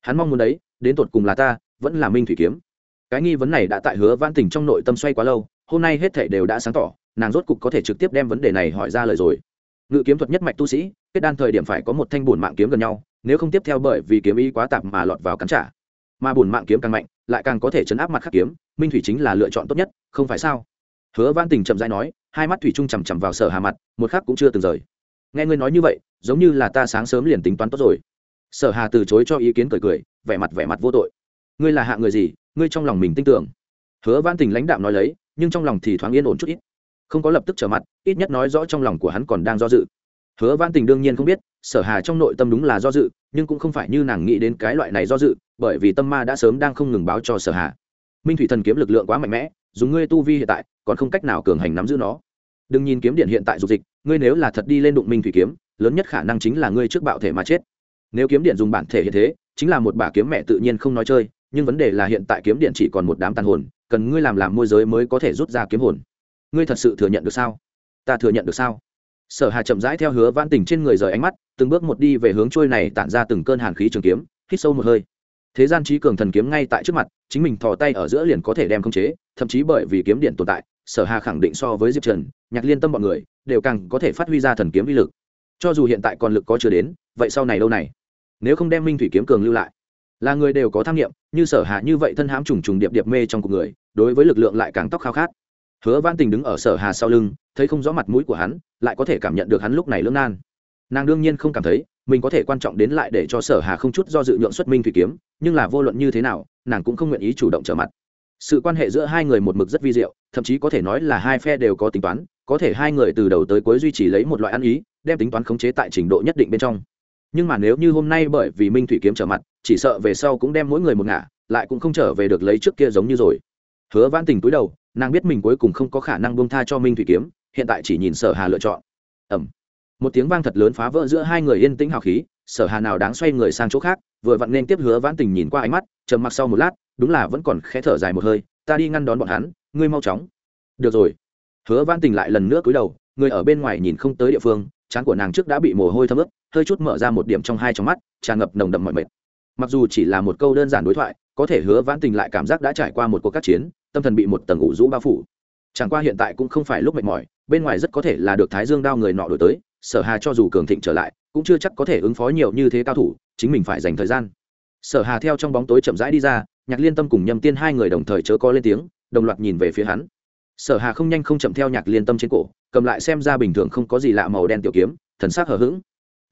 Hắn mong muốn đấy, đến tột cùng là ta, vẫn là minh thủy kiếm. Cái nghi vấn này đã tại hứa văn tình trong nội tâm xoay quá lâu, hôm nay hết thảy đều đã sáng tỏ, nàng rốt cục có thể trực tiếp đem vấn đề này hỏi ra lời rồi. Ngự kiếm thuật nhất mạch tu sĩ, kết đan thời điểm phải có một thanh bổn mạng kiếm gần nhau, nếu không tiếp theo bởi vì kiếm ý quá tạp mà lọt vào cắn trả. Mà bổn mạng kiếm càng mạnh lại càng có thể chấn áp mặt khắc kiếm, minh thủy chính là lựa chọn tốt nhất, không phải sao? Hứa văn tình chậm rãi nói, hai mắt thủy trung chằm chằm vào sở hà mặt, một khắc cũng chưa từng rời. Nghe ngươi nói như vậy, giống như là ta sáng sớm liền tính toán tốt rồi. Sở hà từ chối cho ý kiến cười cười, vẻ mặt vẻ mặt vô tội. Ngươi là hạ người gì, ngươi trong lòng mình tin tưởng. Hứa văn tình lãnh đạm nói lấy, nhưng trong lòng thì thoáng yên ổn chút ít. Không có lập tức trở mặt, ít nhất nói rõ trong lòng của hắn còn đang do dự. Hứa văn tình đương nhiên không biết sở hà trong nội tâm đúng là do dự, nhưng cũng không phải như nàng nghĩ đến cái loại này do dự, bởi vì tâm ma đã sớm đang không ngừng báo cho sở hà. Minh thủy thần kiếm lực lượng quá mạnh mẽ, dùng ngươi tu vi hiện tại, còn không cách nào cường hành nắm giữ nó. Đừng nhìn kiếm điện hiện tại dục dịch, ngươi nếu là thật đi lên đụng minh thủy kiếm, lớn nhất khả năng chính là ngươi trước bạo thể mà chết. Nếu kiếm điện dùng bản thể hiện thế, chính là một bả kiếm mẹ tự nhiên không nói chơi, nhưng vấn đề là hiện tại kiếm điện chỉ còn một đám tàn hồn, cần ngươi làm làm môi giới mới có thể rút ra kiếm hồn. Ngươi thật sự thừa nhận được sao? Ta thừa nhận được sao? Sở hà chậm rãi theo hứa vãn tình trên người rời ánh mắt, từng bước một đi về hướng trôi này tản ra từng cơn hàn khí trường kiếm, hít sâu một hơi. Thế gian trí cường thần kiếm ngay tại trước mặt, chính mình thò tay ở giữa liền có thể đem khống chế, thậm chí bởi vì kiếm điện tồn tại, sở hà khẳng định so với diệp trần, nhạc liên tâm bọn người, đều càng có thể phát huy ra thần kiếm uy lực. Cho dù hiện tại còn lực có chưa đến, vậy sau này đâu này? Nếu không đem minh thủy kiếm cường lưu lại, là người đều có tham nghiệm, như sở hà như vậy thân hãm trùng trùng điệp điệp mê trong cuộc người, đối với lực lượng lại càng tóc khao khát hứa văn tình đứng ở sở hà sau lưng, thấy không rõ mặt mũi của hắn, lại có thể cảm nhận được hắn lúc này lưỡng nan. Nàng đương nhiên không cảm thấy, mình có thể quan trọng đến lại để cho sở hà không chút do dự nhượng xuất minh thủy kiếm, nhưng là vô luận như thế nào, nàng cũng không nguyện ý chủ động trở mặt. Sự quan hệ giữa hai người một mực rất vi diệu, thậm chí có thể nói là hai phe đều có tính toán, có thể hai người từ đầu tới cuối duy trì lấy một loại ăn ý, đem tính toán khống chế tại trình độ nhất định bên trong. Nhưng mà nếu như hôm nay bởi vì minh thủy kiếm trở mặt, chỉ sợ về sau cũng đem mỗi người một ngả, lại cũng không trở về được lấy trước kia giống như rồi. Hứa Vãn tình túi đầu nàng biết mình cuối cùng không có khả năng bông tha cho minh thủy kiếm, hiện tại chỉ nhìn sở hà lựa chọn. Ẩm. Một tiếng vang thật lớn phá vỡ giữa hai người yên tĩnh hào khí, sở hà nào đáng xoay người sang chỗ khác, vừa vặn nên tiếp hứa vãn tình nhìn qua ánh mắt, trầm mặc sau một lát, đúng là vẫn còn khẽ thở dài một hơi, ta đi ngăn đón bọn hắn, ngươi mau chóng. Được rồi. Hứa vãn tình lại lần nữa cúi đầu, người ở bên ngoài nhìn không tới địa phương, trán của nàng trước đã bị mồ hôi thấm ướt, hơi chút mở ra một điểm trong hai trong mắt, tràn ngập nồng đậm mọi mệt. Mặc dù chỉ là một câu đơn giản đối thoại, có thể hứa vãn tình lại cảm giác đã trải qua một cuộc các chiến tâm thần bị một tầng ủ rũ bao phủ. Chẳng qua hiện tại cũng không phải lúc mệt mỏi, bên ngoài rất có thể là được thái dương đao người nọ đổi tới, sở hà cho dù cường thịnh trở lại, cũng chưa chắc có thể ứng phó nhiều như thế cao thủ, chính mình phải dành thời gian. Sở hà theo trong bóng tối chậm rãi đi ra, nhạc liên tâm cùng nhâm tiên hai người đồng thời chớ có lên tiếng, đồng loạt nhìn về phía hắn. Sở hà không nhanh không chậm theo nhạc liên tâm trên cổ, cầm lại xem ra bình thường không có gì lạ màu đen tiểu kiếm, thần sắc hờ hững.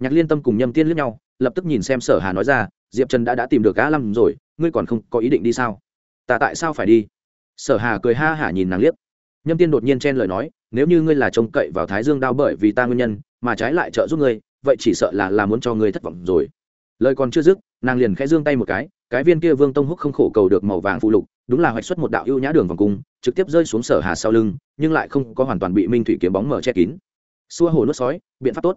Nhạc liên tâm cùng nhâm tiên lướt nhau, lập tức nhìn xem sở hà nói ra, diệp trần đã đã tìm được cá lâm rồi, ngươi còn không có ý định đi sao? Ta tại sao phải đi? Sở hà cười ha hả nhìn nàng liếc. Nhâm tiên đột nhiên chen lời nói, nếu như ngươi là trông cậy vào thái dương đao bởi vì ta nguyên nhân, mà trái lại trợ giúp ngươi, vậy chỉ sợ là là muốn cho ngươi thất vọng rồi. Lời còn chưa dứt, nàng liền khẽ giương tay một cái cái viên kia vương tông húc không khổ cầu được màu vàng phụ lục, đúng là hoạch xuất một đạo ưu nhã đường vòng cung, trực tiếp rơi xuống sở hà sau lưng, nhưng lại không có hoàn toàn bị minh thủy kiếm bóng mở che kín. Xua hồ nuốt sói, biện pháp tốt.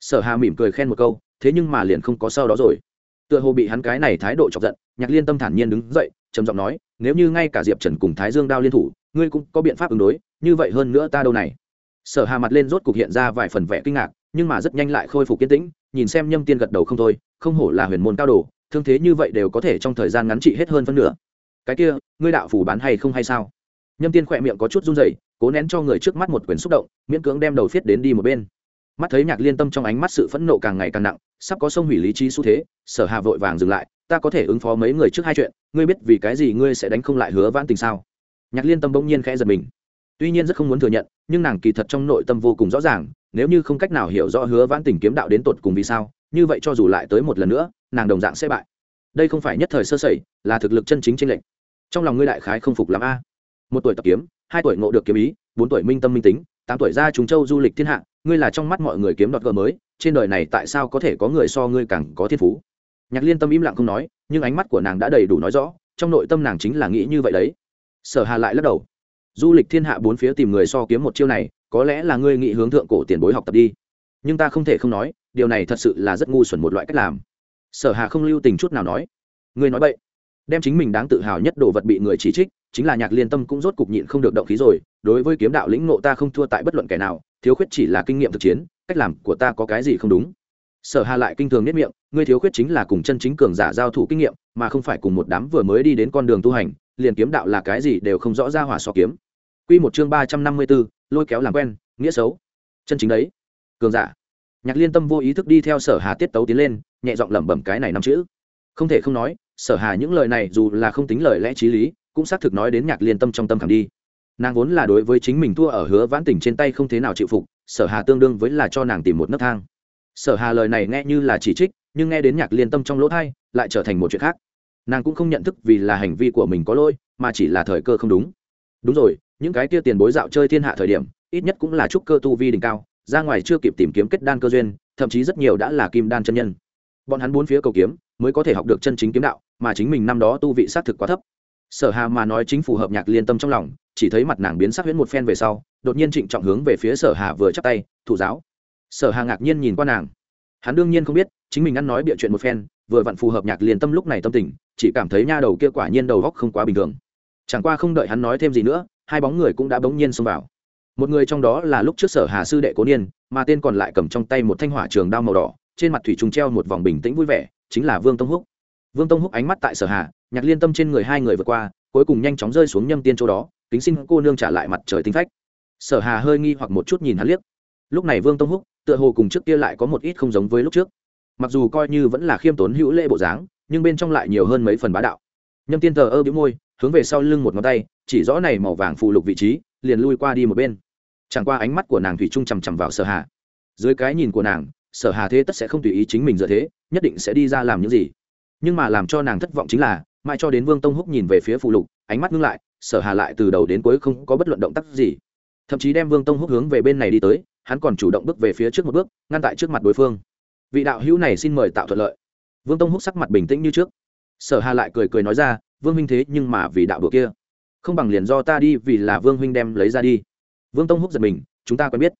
Sở hà mỉm cười khen một câu, thế nhưng mà liền không có sau đó rồi. Tựa hồ bị hắn cái này thái độ chọc giận, nhạc liên tâm thản nhiên đứng dậy, trầm giọng nói nếu như ngay cả diệp trần cùng thái dương đao liên thủ, ngươi cũng có biện pháp ứng đối, như vậy hơn nữa ta đâu này? Sở hà mặt lên rốt cục hiện ra vài phần vẻ kinh ngạc, nhưng mà rất nhanh lại khôi phục kiên tĩnh, nhìn xem nhâm tiên gật đầu không thôi, không hổ là huyền môn cao đồ, thương thế như vậy đều có thể trong thời gian ngắn trị hết hơn phân nửa. Cái kia, ngươi đạo phủ bán hay không hay sao? Nhâm tiên khỏe miệng có chút run rẩy, cố nén cho người trước mắt một quyền xúc động, miễn cưỡng đem đầu phiết đến đi một bên. Mắt thấy nhạc liên tâm trong ánh mắt sự phẫn nộ càng ngày càng nặng, sắp có sông hủy lý trí xu thế, sở hà vội vàng dừng lại ta có thể ứng phó mấy người trước hai chuyện, ngươi biết vì cái gì ngươi sẽ đánh không lại hứa vãn tình sao? Nhạc liên tâm bỗng nhiên khẽ giật mình. Tuy nhiên rất không muốn thừa nhận, nhưng nàng kỳ thật trong nội tâm vô cùng rõ ràng, nếu như không cách nào hiểu rõ hứa vãn tình kiếm đạo đến tột cùng vì sao, như vậy cho dù lại tới một lần nữa, nàng đồng dạng sẽ bại. Đây không phải nhất thời sơ sẩy, là thực lực chân chính trên lệnh trong lòng ngươi đại khái không phục làm a. Một tuổi tập kiếm, hai tuổi ngộ được kiếm ý, bốn tuổi minh tâm minh tính, tám tuổi ra chúng châu du lịch thiên hạ, ngươi là trong mắt mọi người kiếm đoạt gỡ mới, trên đời này tại sao có thể có người so ngươi càng có thiên phú? Nhạc liên tâm im lặng không nói, nhưng ánh mắt của nàng đã đầy đủ nói rõ, trong nội tâm nàng chính là nghĩ như vậy đấy. Sở hà lại lắc đầu. Du lịch thiên hạ bốn phía tìm người so kiếm một chiêu này, có lẽ là ngươi nghĩ hướng thượng cổ tiền bối học tập đi. Nhưng ta không thể không nói, điều này thật sự là rất ngu xuẩn một loại cách làm. Sở hà không lưu tình chút nào nói. Ngươi nói vậy đem chính mình đáng tự hào nhất đồ vật bị người chỉ trích, chính là nhạc liên tâm cũng rốt cục nhịn không được động khí rồi, đối với kiếm đạo lĩnh ngộ ta không thua tại bất luận kẻ nào, thiếu khuyết chỉ là kinh nghiệm thực chiến, cách làm của ta có cái gì không đúng? Sở hà lại kinh thường nhất miệng ngươi thiếu khuyết chính là cùng chân chính cường giả giao thủ kinh nghiệm mà không phải cùng một đám vừa mới đi đến con đường tu hành liền kiếm đạo là cái gì đều không rõ ra hỏa so kiếm. Quy một chương ba trăm năm mươi 354, lôi kéo làm quen nghĩa xấu. Chân chính đấy. Cường giả. Nhạc liên tâm vô ý thức đi theo sở hà tiết tấu tiến lên nhẹ giọng lẩm bẩm cái này năm chữ. Không thể không nói sở hà những lời này dù là không tính lời lẽ trí lý cũng xác thực nói đến nhạc liên tâm trong tâm khảm đi. Nàng vốn là đối với chính mình thua ở hứa vãn tình trên tay không thế nào chịu phục sở hà tương đương với là cho nàng tìm một nấc thang sở hà lời này nghe như là chỉ trích, nhưng nghe đến nhạc liên tâm trong lỗ thai lại trở thành một chuyện khác. Nàng cũng không nhận thức vì là hành vi của mình có lỗi, mà chỉ là thời cơ không đúng. Đúng rồi, những cái kia tiền bối dạo chơi thiên hạ thời điểm, ít nhất cũng là trúc cơ tu vi đỉnh cao, ra ngoài chưa kịp tìm kiếm kết đan cơ duyên, thậm chí rất nhiều đã là kim đan chân nhân. Bọn hắn bốn phía cầu kiếm, mới có thể học được chân chính kiếm đạo, mà chính mình năm đó tu vị xác thực quá thấp. Sở hà mà nói chính phù hợp nhạc liên tâm trong lòng, chỉ thấy mặt nàng biến sắc huyễn một phen về sau, đột nhiên trịnh trọng hướng về phía sở hà vừa chắp tay, thủ giáo sở hà ngạc nhiên nhìn qua nàng. Hắn đương nhiên không biết, chính mình ăn nói bịa chuyện một phen, vừa vặn phù hợp nhạc liên tâm lúc này tâm tình, chỉ cảm thấy nha đầu kia quả nhiên đầu góc không quá bình thường. Chẳng qua không đợi hắn nói thêm gì nữa, hai bóng người cũng đã bỗng nhiên xông vào. Một người trong đó là lúc trước sở hà sư đệ cố niên, mà tên còn lại cầm trong tay một thanh hỏa trường đao màu đỏ, trên mặt thủy trùng treo một vòng bình tĩnh vui vẻ, chính là vương tông húc. Vương tông húc ánh mắt tại sở hà, nhạc liên tâm trên người hai người vượt qua, cuối cùng nhanh chóng rơi xuống nhâm tiên chỗ đó, kính xin cô nương trả lại mặt trời tinh phách. Sở hà hơi nghi hoặc một chút nhìn hắn liếc. Lúc này vương tông húc tựa hồ cùng trước kia lại có một ít không giống với lúc trước. Mặc dù coi như vẫn là khiêm tốn hữu lễ bộ dáng, nhưng bên trong lại nhiều hơn mấy phần bá đạo. Nhâm tiên thờ ơ bĩu môi, hướng về sau lưng một ngón tay, chỉ rõ này màu vàng phụ lục vị trí, liền lui qua đi một bên. Chẳng qua ánh mắt của nàng thủy trung chằm chằm vào sở hà. Dưới cái nhìn của nàng, sở hà thế tất sẽ không tùy ý chính mình dựa thế, nhất định sẽ đi ra làm những gì. Nhưng mà làm cho nàng thất vọng chính là, mãi cho đến vương tông húc nhìn về phía phụ lục, ánh mắt ngưng lại, sở hà lại từ đầu đến cuối không có bất luận động tác gì. Thậm chí đem vương tông húc hướng về bên này đi tới hắn còn chủ động bước về phía trước một bước, ngăn tại trước mặt đối phương. Vị đạo hữu này xin mời tạo thuận lợi. Vương tông húc sắc mặt bình tĩnh như trước. Sở hà lại cười cười nói ra, vương huynh thế nhưng mà vì đạo đùa kia. Không bằng liền do ta đi vì là vương huynh đem lấy ra đi. Vương tông húc giật mình, chúng ta quen biết.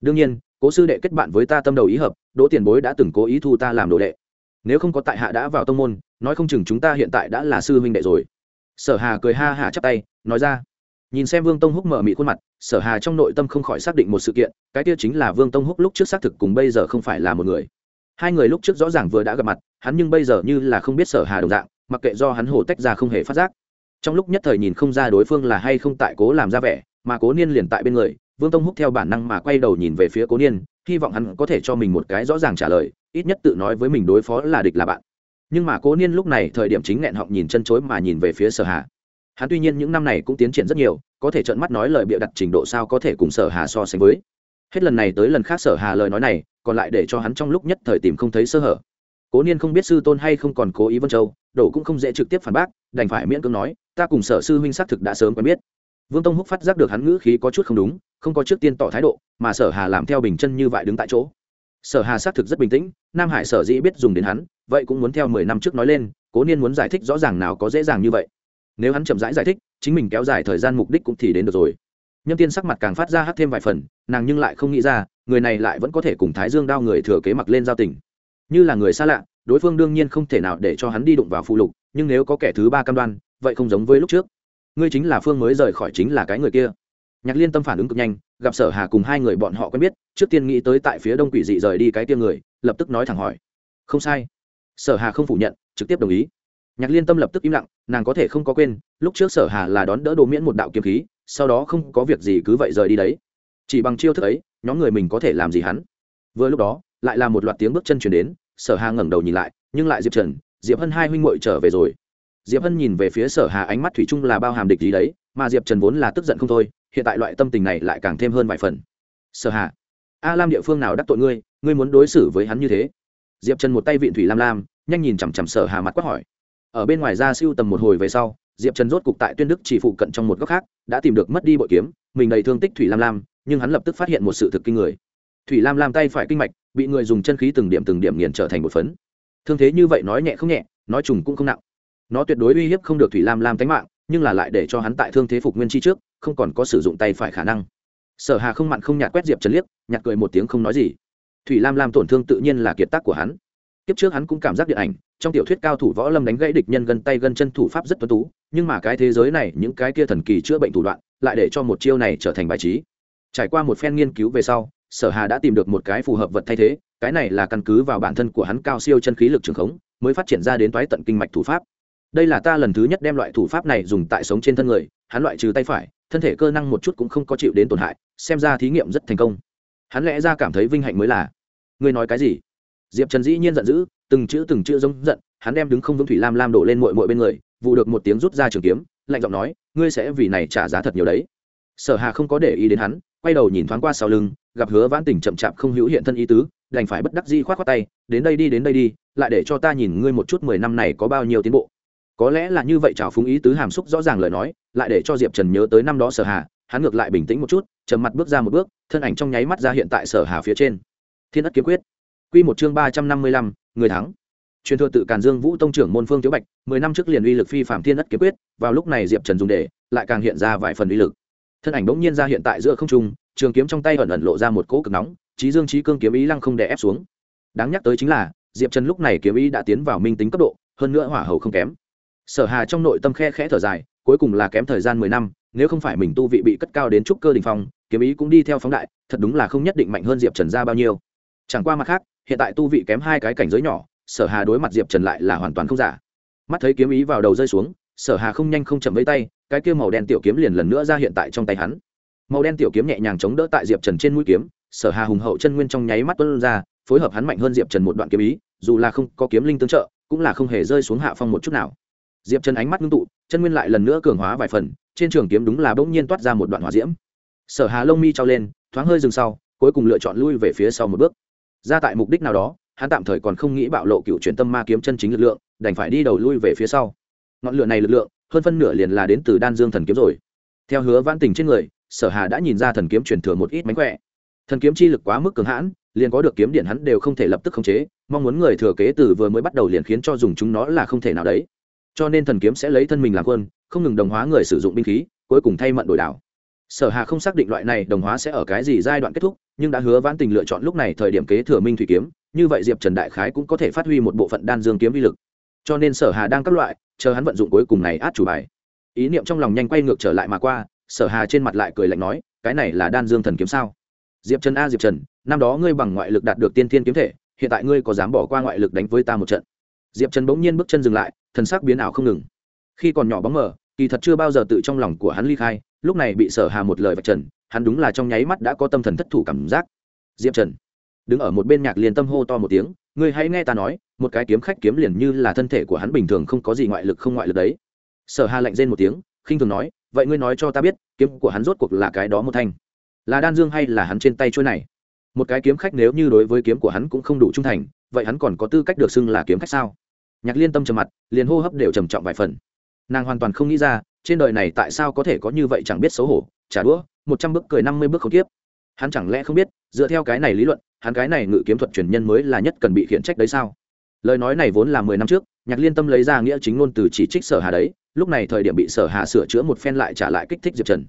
Đương nhiên, cố sư đệ kết bạn với ta tâm đầu ý hợp, đỗ tiền bối đã từng cố ý thu ta làm đồ đệ. Nếu không có tại hạ đã vào tông môn, nói không chừng chúng ta hiện tại đã là sư huynh đệ rồi. Sở hà cười ha hả chắp tay, nói ra nhìn xem vương tông húc mở mị khuôn mặt, sở hà trong nội tâm không khỏi xác định một sự kiện, cái kia chính là vương tông húc lúc trước xác thực cùng bây giờ không phải là một người. Hai người lúc trước rõ ràng vừa đã gặp mặt, hắn nhưng bây giờ như là không biết sở hà đồng dạng, mặc kệ do hắn hồ tách ra không hề phát giác. Trong lúc nhất thời nhìn không ra đối phương là hay không tại cố làm ra vẻ, mà cố niên liền tại bên người, vương tông húc theo bản năng mà quay đầu nhìn về phía cố niên, hy vọng hắn có thể cho mình một cái rõ ràng trả lời, ít nhất tự nói với mình đối phó là địch là bạn. Nhưng mà cố niên lúc này thời điểm chính nghẹn họng nhìn chân chối mà nhìn về phía sở hà hắn tuy nhiên những năm này cũng tiến triển rất nhiều, có thể trợn mắt nói lời bịa đặt trình độ sao có thể cùng sở hà so sánh với. Hết lần này tới lần khác sở hà lời nói này, còn lại để cho hắn trong lúc nhất thời tìm không thấy sơ hở. Cố niên không biết sư tôn hay không còn cố ý vân châu đổ cũng không dễ trực tiếp phản bác, đành phải miễn cưỡng nói, ta cùng sở sư huynh xác thực đã sớm quen biết. Vương tông húc phát giác được hắn ngữ khí có chút không đúng, không có trước tiên tỏ thái độ, mà sở hà làm theo bình chân như vậy đứng tại chỗ. Sở hà xác thực rất bình tĩnh, nam hải sở dĩ biết dùng đến hắn, vậy cũng muốn theo mười năm trước nói lên, cố niên muốn giải thích rõ ràng nào có dễ dàng như vậy nếu hắn chậm rãi giải, giải thích chính mình kéo dài thời gian mục đích cũng thì đến được rồi. Nhâm tiên sắc mặt càng phát ra hát thêm vài phần nàng nhưng lại không nghĩ ra người này lại vẫn có thể cùng thái dương đao người thừa kế mặc lên giao tình. Như là người xa lạ đối phương đương nhiên không thể nào để cho hắn đi đụng vào phụ lục nhưng nếu có kẻ thứ ba cam đoan vậy không giống với lúc trước. Ngươi chính là phương mới rời khỏi chính là cái người kia. Nhạc liên tâm phản ứng cực nhanh gặp sở hà cùng hai người bọn họ quen biết trước tiên nghĩ tới tại phía đông quỷ dị rời đi cái kia người lập tức nói thẳng hỏi. Không sai. Sở hà không phủ nhận trực tiếp đồng ý nhạc liên tâm lập tức im lặng, nàng có thể không có quên, lúc trước sở hà là đón đỡ đồ miễn một đạo kiếm khí, sau đó không có việc gì cứ vậy rời đi đấy. Chỉ bằng chiêu thức ấy, nhóm người mình có thể làm gì hắn? Vừa lúc đó, lại là một loạt tiếng bước chân chuyển đến, sở hà ngẩng đầu nhìn lại, nhưng lại diệp trần, diệp hân hai huynh muội trở về rồi. Diệp hân nhìn về phía sở hà ánh mắt thủy chung là bao hàm địch gì đấy, mà diệp trần vốn là tức giận không thôi, hiện tại loại tâm tình này lại càng thêm hơn vài phần. Sở hà, a lam địa phương nào đắc tội ngươi? Ngươi muốn đối xử với hắn như thế? Diệp trần một tay vịn thủy lam lam, nhanh nhìn chằm chằm sở hà mặt quát hỏi ở bên ngoài ra siêu tầm một hồi về sau, diệp trần rốt cục tại tuyên đức chỉ phụ cận trong một góc khác, đã tìm được mất đi bội kiếm, mình đầy thương tích thủy lam lam, nhưng hắn lập tức phát hiện một sự thực kinh người. Thủy lam lam tay phải kinh mạch, bị người dùng chân khí từng điểm từng điểm nghiền trở thành một phấn. Thương thế như vậy nói nhẹ không nhẹ, nói trùng cũng không nặng. Nó tuyệt đối uy hiếp không được thủy lam lam tánh mạng, nhưng là lại để cho hắn tại thương thế phục nguyên chi trước, không còn có sử dụng tay phải khả năng. Sở hà không mặn không nhạt quét diệp trần liếc, nhạt cười một tiếng không nói gì. Thủy lam lam tổn thương tự nhiên là kiệt tác của hắn. Tiếp trước hắn cũng cảm giác điện ảnh, trong tiểu thuyết cao thủ võ lâm đánh gãy địch nhân gần tay gần chân thủ pháp rất tuấn tú, nhưng mà cái thế giới này, những cái kia thần kỳ chữa bệnh thủ đoạn, lại để cho một chiêu này trở thành bài trí. Trải qua một phen nghiên cứu về sau, sở hà đã tìm được một cái phù hợp vật thay thế, cái này là căn cứ vào bản thân của hắn cao siêu chân khí lực trường khống, mới phát triển ra đến toái tận kinh mạch thủ pháp. Đây là ta lần thứ nhất đem loại thủ pháp này dùng tại sống trên thân người, hắn loại trừ tay phải, thân thể cơ năng một chút cũng không có chịu đến tổn hại, xem ra thí nghiệm rất thành công. Hắn lẽ ra cảm thấy vinh hạnh mới là. Ngươi nói cái gì? Diệp trần dĩ nhiên giận dữ, từng chữ từng chữ giống giận, hắn đem đứng không vững thủy lam lam đổ lên mội mội bên người vụ được một tiếng rút ra trường kiếm, lạnh giọng nói, ngươi sẽ vì này trả giá thật nhiều đấy. Sở hà không có để ý đến hắn, quay đầu nhìn thoáng qua sau lưng, gặp hứa vãn tỉnh chậm chạp không hữu hiện thân ý tứ, đành phải bất đắc di khoát khoát tay, đến đây đi, đến đây đi, lại để cho ta nhìn ngươi một chút mười năm này có bao nhiêu tiến bộ. Có lẽ là như vậy trào phúng ý tứ hàm xúc rõ ràng lời nói, lại để cho diệp trần nhớ tới năm đó sở hà, hắn ngược lại bình tĩnh một chút, trầm mặt bước ra một bước, thân ảnh trong nháy mắt ra hiện tại sở hà phía trên. Thiên ất kiếm quyết quy một chương ba trăm năm mươi lăm, người thắng. Truyền thừa tự càn dương vũ tông trưởng môn phương thiếu bạch, mười năm trước liền uy lực phi phàm thiên đất kiếm quyết, vào lúc này diệp trần dùng để, lại càng hiện ra vài phần uy lực. Thân ảnh bỗng nhiên ra hiện tại giữa không trung, trường kiếm trong tay ẩn ẩn lộ ra một cỗ cực nóng trí dương trí cương kiếm ý lăng không đè ép xuống. Đáng nhắc tới chính là, diệp trần lúc này kiếm ý đã tiến vào minh tính cấp độ, hơn nữa hỏa hầu không kém. Sở hà trong nội tâm khe khẽ thở dài, cuối cùng là kém thời gian mười năm, nếu không phải mình tu vị bị cất cao đến trúc cơ đỉnh phong, kiếm ý cũng đi theo phóng đại, thật đúng là không nhất định mạnh hơn diệp trần ra bao nhiêu. Chẳng qua mặt khác hiện tại tu vị kém hai cái cảnh giới nhỏ, sở hà đối mặt diệp trần lại là hoàn toàn không giả. Mắt thấy kiếm ý vào đầu rơi xuống, sở hà không nhanh không chậm với tay, cái kia màu đen tiểu kiếm liền lần nữa ra hiện tại trong tay hắn. Màu đen tiểu kiếm nhẹ nhàng chống đỡ tại diệp trần trên mũi kiếm, sở hà hùng hậu chân nguyên trong nháy mắt tuân ra, phối hợp hắn mạnh hơn diệp trần một đoạn kiếm ý, dù là không có kiếm linh tương trợ, cũng là không hề rơi xuống hạ phong một chút nào. Diệp trần ánh mắt ngưng tụ, chân nguyên lại lần nữa cường hóa vài phần, trên trường kiếm đúng là bỗng nhiên toát ra một đoạn hỏa diễm. Sở hà lông mi trao lên, thoáng hơi dừng sau, cuối cùng lựa chọn lui về phía sau một bước ra tại mục đích nào đó, hắn tạm thời còn không nghĩ bạo lộ cựu truyền tâm ma kiếm chân chính lực lượng, đành phải đi đầu lui về phía sau. Ngọn lửa này lực lượng, hơn phân nửa liền là đến từ đan dương thần kiếm rồi. Theo hứa vãn tình trên người, sở hà đã nhìn ra thần kiếm truyền thừa một ít mánh khỏe. Thần kiếm chi lực quá mức cường hãn, liền có được kiếm điện hắn đều không thể lập tức khống chế, mong muốn người thừa kế từ vừa mới bắt đầu liền khiến cho dùng chúng nó là không thể nào đấy. Cho nên thần kiếm sẽ lấy thân mình làm quân, không ngừng đồng hóa người sử dụng binh khí, cuối cùng thay mận đổi đảo sở hà không xác định loại này đồng hóa sẽ ở cái gì giai đoạn kết thúc, nhưng đã hứa vãn tình lựa chọn lúc này thời điểm kế thừa minh thủy kiếm, như vậy diệp trần đại khái cũng có thể phát huy một bộ phận đan dương kiếm vi lực. Cho nên sở hà đang các loại, chờ hắn vận dụng cuối cùng này át chủ bài. Ý niệm trong lòng nhanh quay ngược trở lại mà qua, sở hà trên mặt lại cười lạnh nói, cái này là đan dương thần kiếm sao? Diệp trần a, diệp trần, năm đó ngươi bằng ngoại lực đạt được tiên thiên kiếm thể, hiện tại ngươi có dám bỏ qua ngoại lực đánh với ta một trận? Diệp trần bỗng nhiên bước chân dừng lại, thần sắc biến ảo không ngừng. Khi còn nhỏ bóng mờ, kỳ thật chưa bao giờ tự trong lòng của hắn ly khai lúc này bị sở hà một lời vạch trần, hắn đúng là trong nháy mắt đã có tâm thần thất thủ cảm giác. Diệp trần, đứng ở một bên nhạc liền tâm hô to một tiếng, ngươi hãy nghe ta nói, một cái kiếm khách kiếm liền như là thân thể của hắn bình thường không có gì ngoại lực không ngoại lực đấy. Sở hà lạnh rên một tiếng, khinh thường nói, vậy ngươi nói cho ta biết, kiếm của hắn rốt cuộc là cái đó một thanh. Là đan dương hay là hắn trên tay chuôi này? Một cái kiếm khách nếu như đối với kiếm của hắn cũng không đủ trung thành, vậy hắn còn có tư cách được xưng là kiếm khách sao? Nhạc liên tâm trầm mặt, liền hô hấp đều trầm trọng vài phần. Nàng hoàn toàn không nghĩ ra trên đời này tại sao có thể có như vậy chẳng biết xấu hổ trả đũa, một trăm bước cười năm mươi bước không tiếp hắn chẳng lẽ không biết, dựa theo cái này lý luận, hắn cái này ngự kiếm thuật truyền nhân mới là nhất cần bị khiển trách đấy sao? Lời nói này vốn là mười năm trước, nhạc liên tâm lấy ra nghĩa chính ngôn từ chỉ trích sở hà đấy, lúc này thời điểm bị sở hà sửa chữa một phen lại trả lại kích thích diệp trần.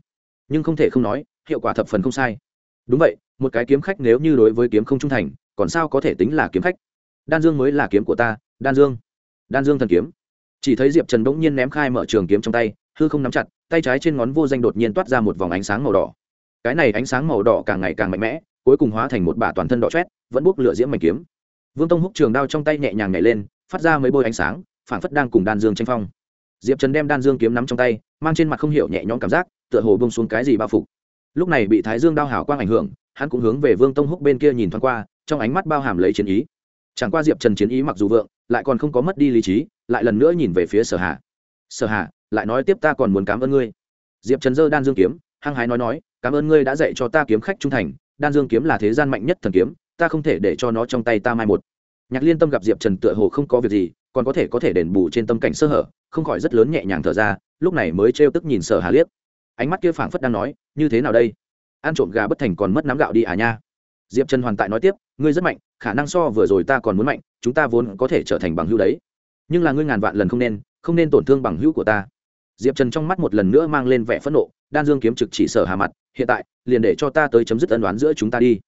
Nhưng không thể không nói, hiệu quả thập phần không sai. Đúng vậy, một cái kiếm khách nếu như đối với kiếm không trung thành, còn sao có thể tính là kiếm khách? Đan dương mới là kiếm của ta, đan dương. Đan dương thần kiếm. Chỉ thấy diệp trần bỗng nhiên ném khai mở trường kiếm trong tay hư không nắm chặt, tay trái trên ngón vô danh đột nhiên toát ra một vòng ánh sáng màu đỏ. Cái này ánh sáng màu đỏ càng ngày càng mạnh mẽ, cuối cùng hóa thành một bả toàn thân đỏ chét vẫn bốc lửa diễm mảnh kiếm. Vương tông húc trường đao trong tay nhẹ nhàng nhảy lên, phát ra mấy bôi ánh sáng phản phất đang cùng đan dương tranh phong. Diệp trần đem đan dương kiếm nắm trong tay, mang trên mặt không hiểu nhẹ nhõm cảm giác, tựa hồ bông xuống cái gì bao phục. Lúc này bị thái dương đao hảo quang ảnh hưởng, hắn cũng hướng về vương tông húc bên kia nhìn thoáng qua, trong ánh mắt bao hàm lấy chiến ý. Chẳng qua diệp trần chiến ý mặc dù vượng, lại còn không có mất đi lý trí, lại lần nữa nhìn về phía sở hà. Sở hà lại nói tiếp ta còn muốn cảm ơn ngươi. Diệp trần dơ đan dương kiếm, hăng hái nói nói, cảm ơn ngươi đã dạy cho ta kiếm khách trung thành, đan dương kiếm là thế gian mạnh nhất thần kiếm, ta không thể để cho nó trong tay ta mai một. Nhạc liên tâm gặp diệp trần tựa hồ không có việc gì, còn có thể có thể đền bù trên tâm cảnh sơ hở, không khỏi rất lớn nhẹ nhàng thở ra, lúc này mới trêu tức nhìn sở hà liếc ánh mắt kia phảng phất đang nói, như thế nào đây? Ăn trộm gà bất thành còn mất nắm gạo đi à nha? Diệp trần hoàn tại nói tiếp, ngươi rất mạnh, khả năng so vừa rồi ta còn muốn mạnh, chúng ta vốn có thể trở thành bằng hữu đấy. Nhưng là ngươi ngàn vạn lần không nên không nên tổn thương bằng hữu của ta diệp trần trong mắt một lần nữa mang lên vẻ phẫn nộ, đan dương kiếm trực chỉ sở hà mặt, hiện tại, liền để cho ta tới chấm dứt ân đoán giữa chúng ta đi.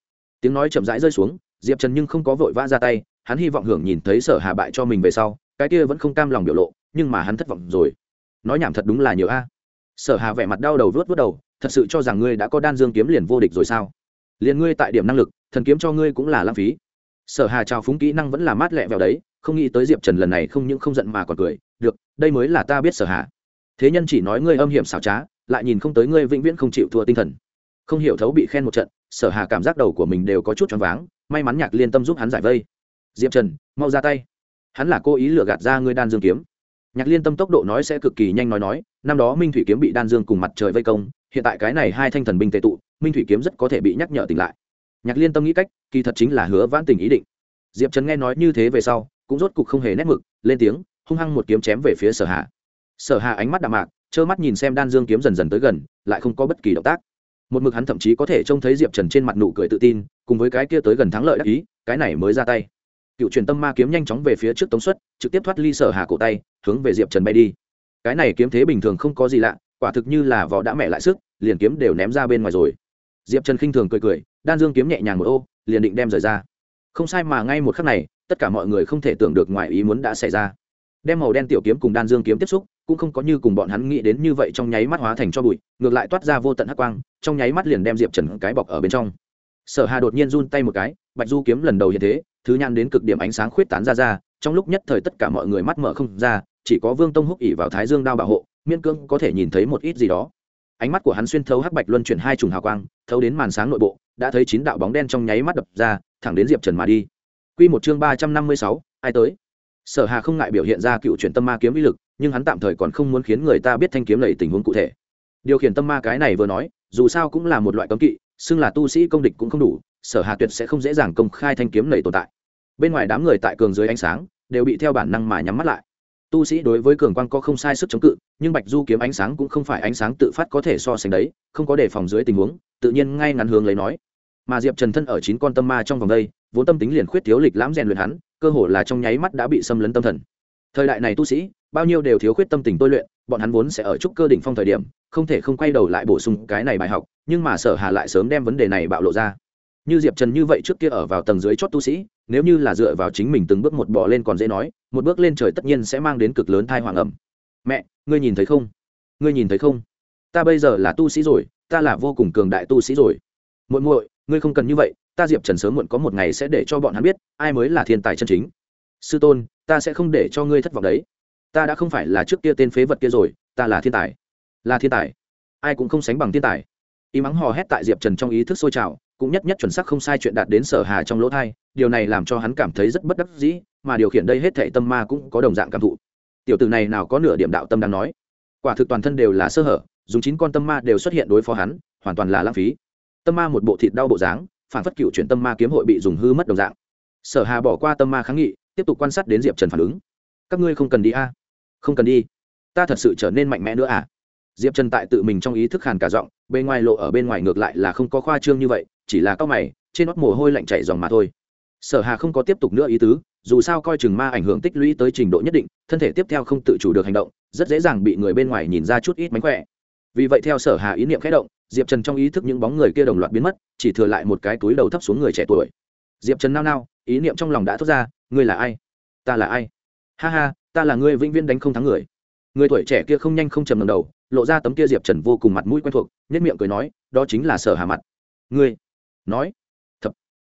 Tiếng nói chậm rãi rơi xuống, diệp trần nhưng không có vội vã ra tay, hắn hy vọng hưởng nhìn thấy sở hà bại cho mình về sau, cái kia vẫn không cam lòng biểu lộ, nhưng mà hắn thất vọng rồi. Nói nhảm thật đúng là nhiều a. Sở hà vẻ mặt đau đầu vớt vớt đầu, thật sự cho rằng ngươi đã có đan dương kiếm liền vô địch rồi sao? Liền ngươi tại điểm năng lực, thần kiếm cho ngươi cũng là lãng phí. Sở hà trao phúng kỹ năng vẫn là mát lẹ vào đấy, không nghĩ tới diệp trần lần này không những không giận mà còn cười, được, đây mới là ta biết sở hà thế nhân chỉ nói ngươi âm hiểm xảo trá, lại nhìn không tới ngươi vĩnh viễn không chịu thua tinh thần. Không hiểu thấu bị khen một trận, sở hà cảm giác đầu của mình đều có chút choáng váng, may mắn nhạc liên tâm giúp hắn giải vây. Diệp trần, mau ra tay. Hắn là cố ý lừa gạt ra ngươi đan dương kiếm. Nhạc liên tâm tốc độ nói sẽ cực kỳ nhanh nói nói, năm đó minh thủy kiếm bị đan dương cùng mặt trời vây công, hiện tại cái này hai thanh thần binh tệ tụ, minh thủy kiếm rất có thể bị nhắc nhở tỉnh lại. Nhạc liên tâm nghĩ cách, kỳ thật chính là hứa vãn tình ý định. Diệp trần nghe nói như thế về sau, cũng rốt cục không hề nét mực, lên tiếng, hung hăng một kiếm chém về phía sở hạ sở Hà ánh mắt đạm mạc, trơ mắt nhìn xem đan dương kiếm dần dần tới gần, lại không có bất kỳ động tác. Một mực hắn thậm chí có thể trông thấy diệp trần trên mặt nụ cười tự tin, cùng với cái kia tới gần thắng lợi đắc ý, cái này mới ra tay. Cựu truyền tâm ma kiếm nhanh chóng về phía trước tống suất trực tiếp thoát ly sở hà cổ tay, hướng về diệp trần bay đi. Cái này kiếm thế bình thường không có gì lạ, quả thực như là vỏ đã mẹ lại sức, liền kiếm đều ném ra bên ngoài rồi. Diệp trần khinh thường cười cười, đan dương kiếm nhẹ nhàng một ô, liền định đem rời ra. Không sai mà ngay một khắc này, tất cả mọi người không thể tưởng được ngoài ý muốn đã xảy ra. Đem màu đen tiểu kiếm cùng đan dương kiếm tiếp xúc cũng không có như cùng bọn hắn nghĩ đến như vậy trong nháy mắt hóa thành cho bụi, ngược lại toát ra vô tận hắc quang, trong nháy mắt liền đem diệp trần cái bọc ở bên trong. Sở hà đột nhiên run tay một cái, bạch du kiếm lần đầu hiện thế, thứ nhan đến cực điểm ánh sáng khuyết tán ra ra, trong lúc nhất thời tất cả mọi người mắt mở không ra, chỉ có vương tông húc ỉ vào thái dương đao bảo hộ miên cương có thể nhìn thấy một ít gì đó. Ánh mắt của hắn xuyên thấu hắc bạch luân chuyển hai trùng hào quang, thấu đến màn sáng nội bộ, đã thấy chín đạo bóng đen trong nháy mắt đập ra, thẳng đến diệp trần mà đi. Quy một chương ba trăm năm mươi sáu, ai tới? Sở hà không ngại biểu hiện ra cựu chuyển tâm ma kiếm uy lực nhưng hắn tạm thời còn không muốn khiến người ta biết thanh kiếm lầy tình huống cụ thể. Điều khiển tâm ma cái này vừa nói, dù sao cũng là một loại cấm kỵ, xưng là tu sĩ công địch cũng không đủ, sở hà tuyệt sẽ không dễ dàng công khai thanh kiếm lầy tồn tại. Bên ngoài đám người tại cường dưới ánh sáng, đều bị theo bản năng mà nhắm mắt lại. Tu sĩ đối với cường quang có không sai sức chống cự, nhưng bạch du kiếm ánh sáng cũng không phải ánh sáng tự phát có thể so sánh đấy, không có đề phòng dưới tình huống, tự nhiên ngay ngắn hướng lấy nói. Mà diệp trần thân ở chín con tâm ma trong vòng đây, vốn tâm tính liền khuyết thiếu lịch lãm rèn luyện hắn, cơ hồ là trong nháy mắt đã bị xâm lấn tâm thần. Thời đại này tu sĩ bao nhiêu đều thiếu khuyết tâm tình tôi luyện, bọn hắn vốn sẽ ở trúc cơ đỉnh phong thời điểm, không thể không quay đầu lại bổ sung cái này bài học, nhưng mà sở hà lại sớm đem vấn đề này bạo lộ ra. Như diệp trần như vậy trước kia ở vào tầng dưới chót tu sĩ, nếu như là dựa vào chính mình từng bước một bỏ lên còn dễ nói, một bước lên trời tất nhiên sẽ mang đến cực lớn thai hoàng ẩm mẹ, ngươi nhìn thấy không? Ngươi nhìn thấy không? Ta bây giờ là tu sĩ rồi, ta là vô cùng cường đại tu sĩ rồi. Muội muội, ngươi không cần như vậy, ta diệp trần sớm muộn có một ngày sẽ để cho bọn hắn biết, ai mới là thiên tài chân chính. Sư tôn, ta sẽ không để cho ngươi thất vọng đấy ta đã không phải là trước kia tên phế vật kia rồi, ta là thiên tài. Là thiên tài. Ai cũng không sánh bằng thiên tài. Y mắng hò hét tại diệp trần trong ý thức sôi trào, cũng nhất nhất chuẩn xác không sai chuyện đạt đến sở hà trong lỗ thai, điều này làm cho hắn cảm thấy rất bất đắc dĩ, mà điều khiển đây hết thệ tâm ma cũng có đồng dạng cảm thụ. Tiểu tử này nào có nửa điểm đạo tâm đang nói. Quả thực toàn thân đều là sơ hở, dùng chín con tâm ma đều xuất hiện đối phó hắn, hoàn toàn là lãng phí. Tâm ma một bộ thịt đau bộ dáng, phản phất cựu chuyển tâm ma kiếm hội bị dùng hư mất đồng dạng. Sở hà bỏ qua tâm ma kháng nghị, tiếp tục quan sát đến diệp trần phản ứng. Các ngươi không cần đi a không cần đi. Ta thật sự trở nên mạnh mẽ nữa à? Diệp trần tại tự mình trong ý thức hàn cả giọng bên ngoài lộ ở bên ngoài ngược lại là không có khoa trương như vậy, chỉ là cao mày, trên nót mồ hôi lạnh chảy dòng mà thôi. Sở hà không có tiếp tục nữa ý tứ, dù sao coi chừng ma ảnh hưởng tích lũy tới trình độ nhất định, thân thể tiếp theo không tự chủ được hành động, rất dễ dàng bị người bên ngoài nhìn ra chút ít mánh khỏe. Vì vậy theo sở hà ý niệm khẽ động, diệp trần trong ý thức những bóng người kia đồng loạt biến mất, chỉ thừa lại một cái túi đầu thấp xuống người trẻ tuổi. Diệp trần nao nao, ý niệm trong lòng đã thốt ra, ngươi là ai? Ta là ai? Ha ha ta là người vĩnh viễn đánh không thắng người. Người tuổi trẻ kia không nhanh không chầm ngầm đầu, lộ ra tấm kia diệp trần vô cùng mặt mũi quen thuộc nhất miệng cười nói, đó chính là sở hà mặt. Ngươi? Nói. Thật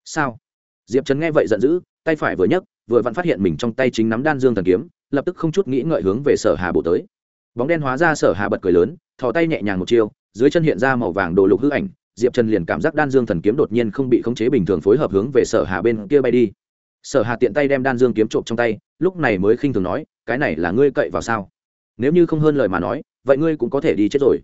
sao? Diệp trần nghe vậy giận dữ, tay phải vừa nhấc, vừa vặn phát hiện mình trong tay chính nắm đan dương thần kiếm, lập tức không chút nghĩ ngợi hướng về sở hà bổ tới. Bóng đen hóa ra sở hà bật cười lớn, thò tay nhẹ nhàng một chiêu, dưới chân hiện ra màu vàng đồ lục hư ảnh, diệp trần liền cảm giác đan dương thần kiếm đột nhiên không bị khống chế bình thường phối hợp hướng về sở hà bên kia bay đi. Sở hà tiện tay đem đan dương kiếm trộm trong tay lúc này mới khinh thường nói, cái này là ngươi cậy vào sao? Nếu như không hơn lời mà nói, vậy ngươi cũng có thể đi chết rồi.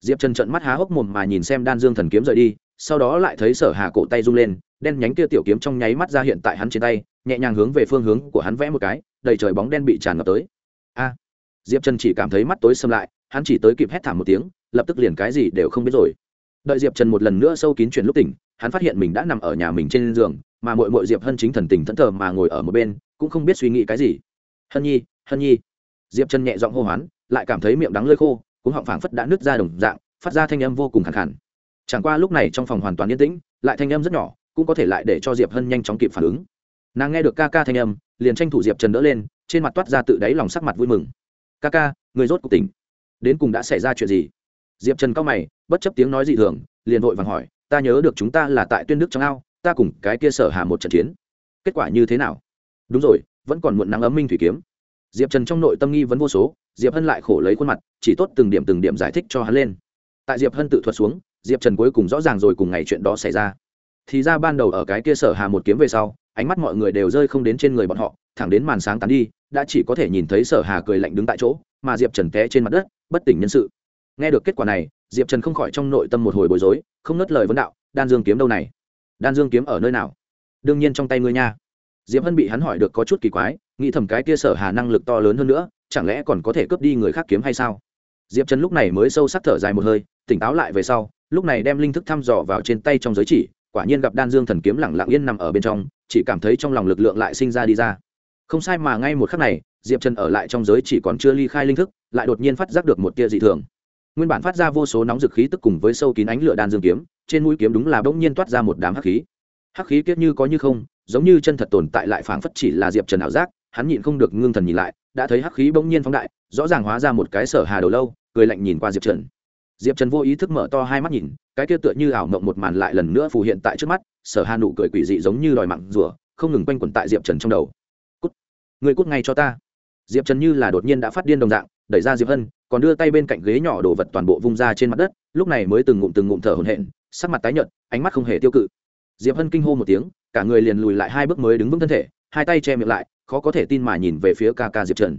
Diệp trần trận mắt há hốc mồm mà nhìn xem đan dương thần kiếm rời đi, sau đó lại thấy sở hà cổ tay rung lên, đen nhánh kia tiểu kiếm trong nháy mắt ra hiện tại hắn trên tay, nhẹ nhàng hướng về phương hướng của hắn vẽ một cái, đầy trời bóng đen bị tràn ngập tới. A! Diệp trần chỉ cảm thấy mắt tối xâm lại, hắn chỉ tới kịp hét thảm một tiếng, lập tức liền cái gì đều không biết rồi. Đợi diệp trần một lần nữa sâu kín chuyển lúc tỉnh, hắn phát hiện mình đã nằm ở nhà mình trên giường, mà mội mội diệp hân chính thần tình thẫn thờ mà ngồi ở một bên cũng không biết suy nghĩ cái gì. Hân nhi hân nhi. Diệp trần nhẹ giọng hô hoán, lại cảm thấy miệng đắng lơi khô cũng họng phảng phất đã nứt ra đồng dạng, phát ra thanh âm vô cùng khẳng khẳng chẳng qua lúc này trong phòng hoàn toàn yên tĩnh, lại thanh âm rất nhỏ, cũng có thể lại để cho diệp hân nhanh chóng kịp phản ứng. Nàng nghe được ca ca thanh âm, liền tranh thủ diệp trần đỡ lên, trên mặt toát ra tự đáy lòng sắc mặt vui mừng. Ca ca, người rốt cuộc tỉnh. Đến cùng đã xảy ra chuyện gì? Diệp trần cao mày, bất chấp tiếng nói dị thường, liền vội vàng hỏi, ta nhớ được chúng ta là tại tuyên đức trong ao, ta cùng cái kia sở hà một trận chiến. Kết quả như thế nào? Đúng rồi, vẫn còn muộn nắng ấm minh thủy kiếm. Diệp trần trong nội tâm nghi vấn vô số, diệp hân lại khổ lấy khuôn mặt, chỉ tốt từng điểm từng điểm giải thích cho hắn lên. Tại diệp hân tự thuật xuống, diệp trần cuối cùng rõ ràng rồi cùng ngày chuyện đó xảy ra. Thì ra ban đầu ở cái kia sở hà một kiếm về sau, ánh mắt mọi người đều rơi không đến trên người bọn họ, thẳng đến màn sáng tán đi, đã chỉ có thể nhìn thấy sở hà cười lạnh đứng tại chỗ, mà diệp trần té trên mặt đất, bất tỉnh nhân sự. Nghe được kết quả này, diệp trần không khỏi trong nội tâm một hồi bối rối, không nớt lời vấn đạo, đan dương kiếm đâu này? Đan dương kiếm ở nơi nào? Đương nhiên trong tay ngươi nha diệp hân bị hắn hỏi được có chút kỳ quái, nghĩ thầm cái kia sở hà năng lực to lớn hơn nữa, chẳng lẽ còn có thể cướp đi người khác kiếm hay sao? Diệp trần lúc này mới sâu sắc thở dài một hơi, tỉnh táo lại về sau, lúc này đem linh thức thăm dò vào trên tay trong giới chỉ, quả nhiên gặp đan dương thần kiếm lẳng lặng yên nằm ở bên trong, chỉ cảm thấy trong lòng lực lượng lại sinh ra đi ra. Không sai mà ngay một khắc này, diệp trần ở lại trong giới chỉ còn chưa ly khai linh thức, lại đột nhiên phát giác được một tia dị thường. Nguyên bản phát ra vô số nóng dực khí tức cùng với sâu kín ánh lửa đan dương kiếm, trên mũi kiếm đúng là bỗng nhiên toát ra một đám hắc khí. Hắc khí kiết như có như không giống như chân thật tồn tại lại phảng phất chỉ là diệp trần ảo giác, hắn nhịn không được ngưng thần nhìn lại, đã thấy hắc khí bỗng nhiên phóng đại, rõ ràng hóa ra một cái sở hà đầu lâu, cười lạnh nhìn qua diệp trần. Diệp trần vô ý thức mở to hai mắt nhìn, cái kia tựa như ảo mộng một màn lại lần nữa phù hiện tại trước mắt, sở hà nụ cười quỷ dị giống như đòi mặn rùa, không ngừng quanh quẩn tại diệp trần trong đầu. Cút, người cút ngay cho ta. Diệp trần như là đột nhiên đã phát điên đồng dạng, đẩy ra diệp hân, còn đưa tay bên cạnh ghế nhỏ đồ vật toàn bộ vung ra trên mặt đất, lúc này mới từng ngụm từng ngụm thở hổn hển, sắc mặt tái nhợt, ánh mắt không hề tiêu cự. Diệp hân kinh hô một tiếng cả người liền lùi lại hai bước mới đứng vững thân thể, hai tay che miệng lại, khó có thể tin mà nhìn về phía ca ca diệp trần.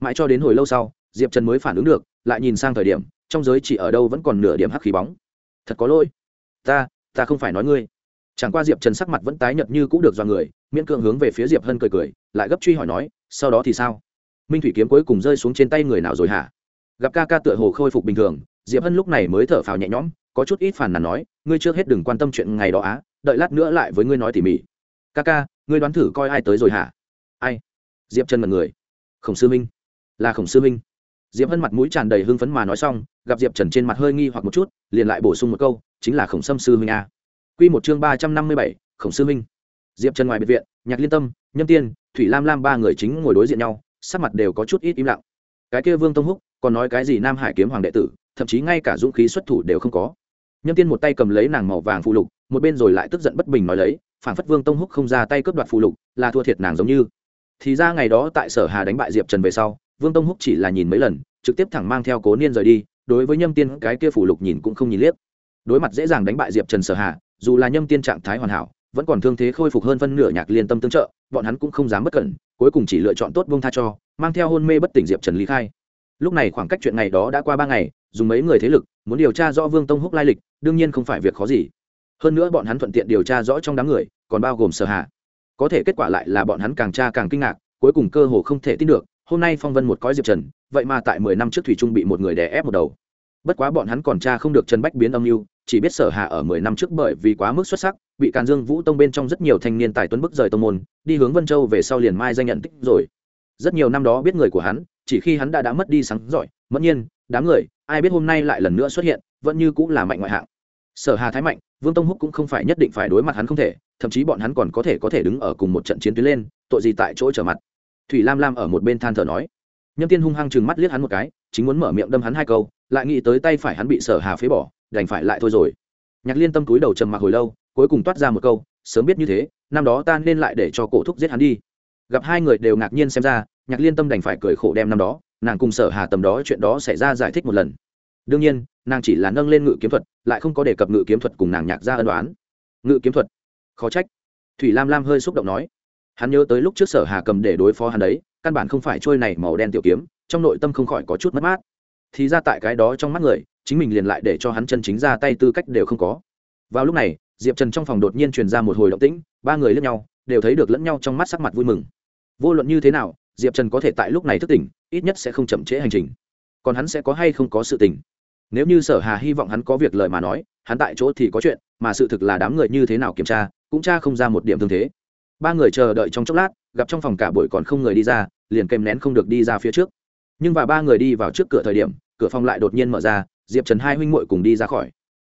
Mãi cho đến hồi lâu sau, diệp trần mới phản ứng được, lại nhìn sang thời điểm, trong giới chỉ ở đâu vẫn còn nửa điểm hắc khí bóng. Thật có lỗi. Ta ta không phải nói ngươi. Chẳng qua diệp trần sắc mặt vẫn tái nhợt như cũng được do người, miễn cưỡng hướng về phía diệp hân cười cười, lại gấp truy hỏi nói, sau đó thì sao? Minh thủy kiếm cuối cùng rơi xuống trên tay người nào rồi hả? Gặp ca ca tựa hồ khôi phục bình thường, diệp hân lúc này mới thở phào nhẹ nhõm, có chút ít phản nàn nói, ngươi trước hết đừng quan tâm chuyện ngày đó á đợi lát nữa lại với ngươi nói tỉ mỉ. Ca ca, ngươi đoán thử coi ai tới rồi hả? Ai? Diệp trần mật người. Khổng sư minh. Là khổng sư minh. Diệp hân mặt mũi tràn đầy hưng phấn mà nói xong, gặp diệp trần trên mặt hơi nghi hoặc một chút, liền lại bổ sung một câu, chính là khổng sâm sư minh a. Q một chương ba trăm năm mươi bảy, khổng sư minh. Diệp trần ngoài biệt viện, nhạc liên tâm, nhâm tiên, thủy lam lam ba người chính ngồi đối diện nhau, sắc mặt đều có chút ít im lặng. Cái kia vương tông húc, còn nói cái gì nam hải kiếm hoàng đệ tử, thậm chí ngay cả dũng khí xuất thủ đều không có. Nhâm tiên một tay cầm lấy nàng màu vàng phụ lục một bên rồi lại tức giận bất bình nói lấy, phản phất vương tông húc không ra tay cướp đoạt phụ lục, là thua thiệt nàng giống như. Thì ra ngày đó tại sở hà đánh bại diệp trần về sau, vương tông húc chỉ là nhìn mấy lần, trực tiếp thẳng mang theo cố niên rời đi, đối với nhâm tiên cái kia phủ lục nhìn cũng không nhìn liếc. Đối mặt dễ dàng đánh bại diệp trần sở hà, dù là nhâm tiên trạng thái hoàn hảo, vẫn còn thương thế khôi phục hơn phân nửa nhạc liên tâm tương trợ, bọn hắn cũng không dám bất cẩn, cuối cùng chỉ lựa chọn tốt vương tha cho, mang theo hôn mê bất tỉnh diệp trần lý khai. Lúc này khoảng cách chuyện ngày đó đã qua ba ngày, dùng mấy người thế lực, muốn điều tra rõ vương tông húc lai lịch, đương nhiên không phải việc khó gì hơn nữa bọn hắn thuận tiện điều tra rõ trong đám người, còn bao gồm sở hạ có thể kết quả lại là bọn hắn càng tra càng kinh ngạc, cuối cùng cơ hồ không thể tin được, hôm nay phong vân một cõi diệp trần, vậy mà tại mười năm trước thủy trung bị một người đè ép một đầu. Bất quá bọn hắn còn tra không được trần bách biến âm mưu, chỉ biết sở hạ ở mười năm trước bởi vì quá mức xuất sắc, bị càn dương vũ tông bên trong rất nhiều thanh niên tài tuấn bức rời tông môn, đi hướng vân châu về sau liền mai danh nhận tích rồi. Rất nhiều năm đó biết người của hắn, chỉ khi hắn đã đã mất đi sáng giỏi mất nhiên, đám người, ai biết hôm nay lại lần nữa xuất hiện, vẫn như cũng là mạnh ngoại hạng sở hà thái mạnh, vương tông húc cũng không phải nhất định phải đối mặt hắn không thể, thậm chí bọn hắn còn có thể có thể đứng ở cùng một trận chiến tuyến lên, tội gì tại chỗ trở mặt. Thủy lam lam ở một bên than thở nói. Nhâm tiên hung hăng chừng mắt liếc hắn một cái, chính muốn mở miệng đâm hắn hai câu, lại nghĩ tới tay phải hắn bị sở hà phế bỏ, đành phải lại thôi rồi. Nhạc liên tâm túi đầu trầm mặc hồi lâu, cuối cùng toát ra một câu, sớm biết như thế, năm đó ta nên lại để cho cổ thúc giết hắn đi. Gặp hai người đều ngạc nhiên xem ra, nhạc liên tâm đành phải cười khổ đem năm đó, nàng cùng sở hà tầm đó chuyện đó xảy ra giải thích một lần. Đương nhiên nàng chỉ là nâng lên ngự kiếm thuật, lại không có đề cập ngự kiếm thuật cùng nàng nhạc ra ân đoán ngự kiếm thuật? Khó trách. Thủy lam lam hơi xúc động nói. Hắn nhớ tới lúc trước sở hà cầm để đối phó hắn đấy, căn bản không phải trôi này màu đen tiểu kiếm, trong nội tâm không khỏi có chút mất mát. Thì ra tại cái đó trong mắt người, chính mình liền lại để cho hắn chân chính ra tay tư cách đều không có. Vào lúc này, diệp trần trong phòng đột nhiên truyền ra một hồi động tĩnh, ba người lướt nhau, đều thấy được lẫn nhau trong mắt sắc mặt vui mừng. Vô luận như thế nào, diệp trần có thể tại lúc này thức tỉnh, ít nhất sẽ không chậm trễ hành trình. Còn hắn sẽ có hay không có sự tỉnh nếu như sở hà hy vọng hắn có việc lời mà nói, hắn tại chỗ thì có chuyện, mà sự thực là đám người như thế nào kiểm tra, cũng tra không ra một điểm thương thế. Ba người chờ đợi trong chốc lát, gặp trong phòng cả buổi còn không người đi ra, liền kèm nén không được đi ra phía trước. Nhưng và ba người đi vào trước cửa thời điểm, cửa phòng lại đột nhiên mở ra, diệp trần hai huynh muội cùng đi ra khỏi.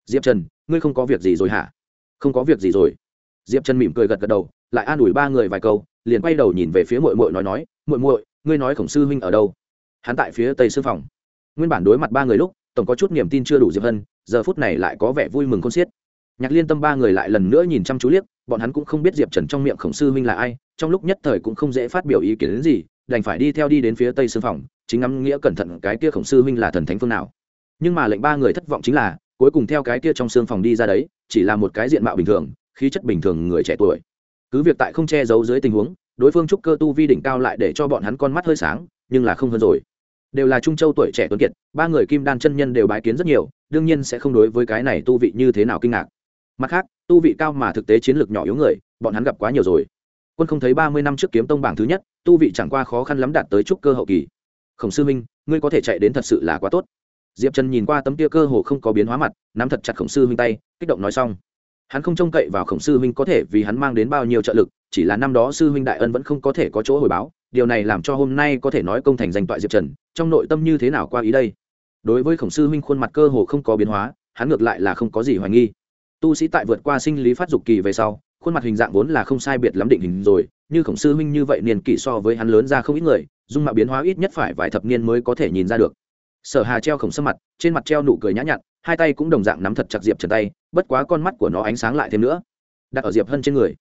Diệp trần, ngươi không có việc gì rồi hả? Không có việc gì rồi. Diệp trần mỉm cười gật gật đầu, lại an ủi ba người vài câu, liền quay đầu nhìn về phía muội muội nói nói, muội muội, ngươi nói khổng sư huynh ở đâu? Hắn tại phía tây sư phòng. Nguyên bản đối mặt ba người lúc tổng có chút niềm tin chưa đủ diệp hân, giờ phút này lại có vẻ vui mừng con xiết. Nhạc liên tâm ba người lại lần nữa nhìn chăm chú liếc, bọn hắn cũng không biết diệp trần trong miệng khổng sư huynh là ai, trong lúc nhất thời cũng không dễ phát biểu ý kiến đến gì, đành phải đi theo đi đến phía tây sư phòng, chính ngắm nghĩa cẩn thận cái kia khổng sư huynh là thần thánh phương nào. Nhưng mà lệnh ba người thất vọng chính là, cuối cùng theo cái kia trong xương phòng đi ra đấy, chỉ là một cái diện mạo bình thường, khí chất bình thường người trẻ tuổi. Cứ việc tại không che giấu dưới tình huống, đối phương trúc cơ tu vi đỉnh cao lại để cho bọn hắn con mắt hơi sáng, nhưng là không hơn rồi đều là trung châu tuổi trẻ tuấn kiệt, ba người kim đan chân nhân đều bái kiến rất nhiều, đương nhiên sẽ không đối với cái này tu vị như thế nào kinh ngạc. Mặt khác, tu vị cao mà thực tế chiến lược nhỏ yếu người, bọn hắn gặp quá nhiều rồi. Quân không thấy ba mươi năm trước kiếm tông bảng thứ nhất, tu vị chẳng qua khó khăn lắm đạt tới trúc cơ hậu kỳ. Khổng sư minh, ngươi có thể chạy đến thật sự là quá tốt. Diệp trần nhìn qua tấm tia cơ hồ không có biến hóa mặt, nắm thật chặt khổng sư minh tay, kích động nói xong. Hắn không trông cậy vào khổng sư huynh có thể vì hắn mang đến bao nhiêu trợ lực, chỉ là năm đó sư huynh đại ân vẫn không có thể có chỗ hồi báo điều này làm cho hôm nay có thể nói công thành danh toại diệp trần, trong nội tâm như thế nào qua ý đây? Đối với khổng sư huynh khuôn mặt cơ hồ không có biến hóa, hắn ngược lại là không có gì hoài nghi. Tu sĩ tại vượt qua sinh lý phát dục kỳ về sau, khuôn mặt hình dạng vốn là không sai biệt lắm định hình rồi, như khổng sư huynh như vậy niên kỷ so với hắn lớn ra không ít người, dung mạo biến hóa ít nhất phải vài thập niên mới có thể nhìn ra được. Sở hà treo khổng sâm mặt, trên mặt treo nụ cười nhã nhặn, hai tay cũng đồng dạng nắm thật chặt diệp trần tay, bất quá con mắt của nó ánh sáng lại thêm nữa. Đặt ở diệp hân trên người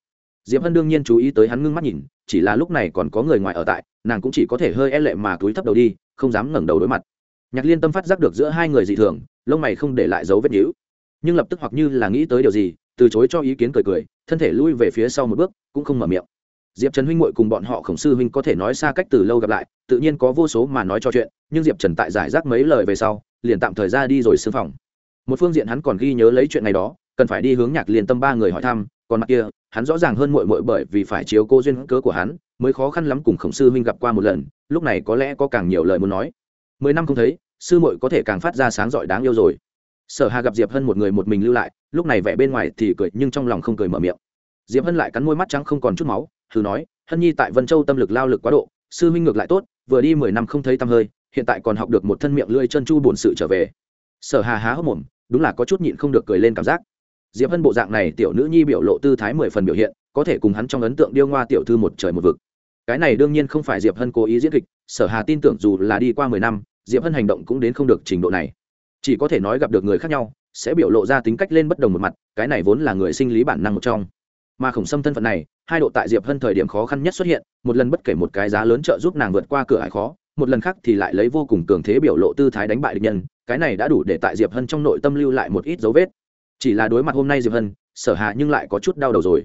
diệp hân đương nhiên chú ý tới hắn ngưng mắt nhìn, chỉ là lúc này còn có người ngoài ở tại, nàng cũng chỉ có thể hơi e lệ mà túi thấp đầu đi, không dám ngẩng đầu đối mặt. Nhạc liên tâm phát giác được giữa hai người dị thường, lông mày không để lại dấu vết nhữ nhưng lập tức hoặc như là nghĩ tới điều gì, từ chối cho ý kiến cười cười, thân thể lui về phía sau một bước, cũng không mở miệng. Diệp trần huynh m cùng bọn họ khổng sư huynh có thể nói xa cách từ lâu gặp lại, tự nhiên có vô số mà nói cho chuyện, nhưng diệp trần tại giải rác mấy lời về sau, liền tạm thời ra đi rồi sư phòng. Một phương diện hắn còn ghi nhớ lấy chuyện này đó cần phải đi hướng nhạc liền tâm ba người hỏi thăm, còn mặt kia, hắn rõ ràng hơn mội mội bởi vì phải chiếu cô duyên cớ của hắn, mới khó khăn lắm cùng khổng sư huynh gặp qua một lần, lúc này có lẽ có càng nhiều lời muốn nói. Mười năm không thấy, sư mội có thể càng phát ra sáng giỏi đáng yêu rồi. Sở hà gặp diệp hân một người một mình lưu lại, lúc này vẻ bên ngoài thì cười, nhưng trong lòng không cười mở miệng. Diệp hân lại cắn môi mắt trắng không còn chút máu, thử nói, hân nhi tại vân châu tâm lực lao lực quá độ, sư huynh ngược lại tốt, vừa đi mười năm không thấy tăm hơi, hiện tại còn học được một thân miệng lưỡi chân chu bổn sự trở về. Sở hà há hốc mồm, đúng là có chút nhịn không được cười lên cảm giác diệp hân bộ dạng này tiểu nữ nhi biểu lộ tư thái mười phần biểu hiện, có thể cùng hắn trong ấn tượng điêu ngoa tiểu thư một trời một vực. Cái này đương nhiên không phải diệp hân cố ý diễn kịch, sở hà tin tưởng dù là đi qua mười năm, diệp hân hành động cũng đến không được trình độ này. Chỉ có thể nói gặp được người khác nhau, sẽ biểu lộ ra tính cách lên bất đồng một mặt, cái này vốn là người sinh lý bản năng một trong. Mà khổng sâm thân phận này, hai độ tại diệp hân thời điểm khó khăn nhất xuất hiện, một lần bất kể một cái giá lớn trợ giúp nàng vượt qua cửa ải khó, một lần khác thì lại lấy vô cùng cường thế biểu lộ tư thái đánh bại địch nhân, cái này đã đủ để tại diệp hân trong nội tâm lưu lại một ít dấu vết chỉ là đối mặt hôm nay diệp hân, sở hạ nhưng lại có chút đau đầu rồi.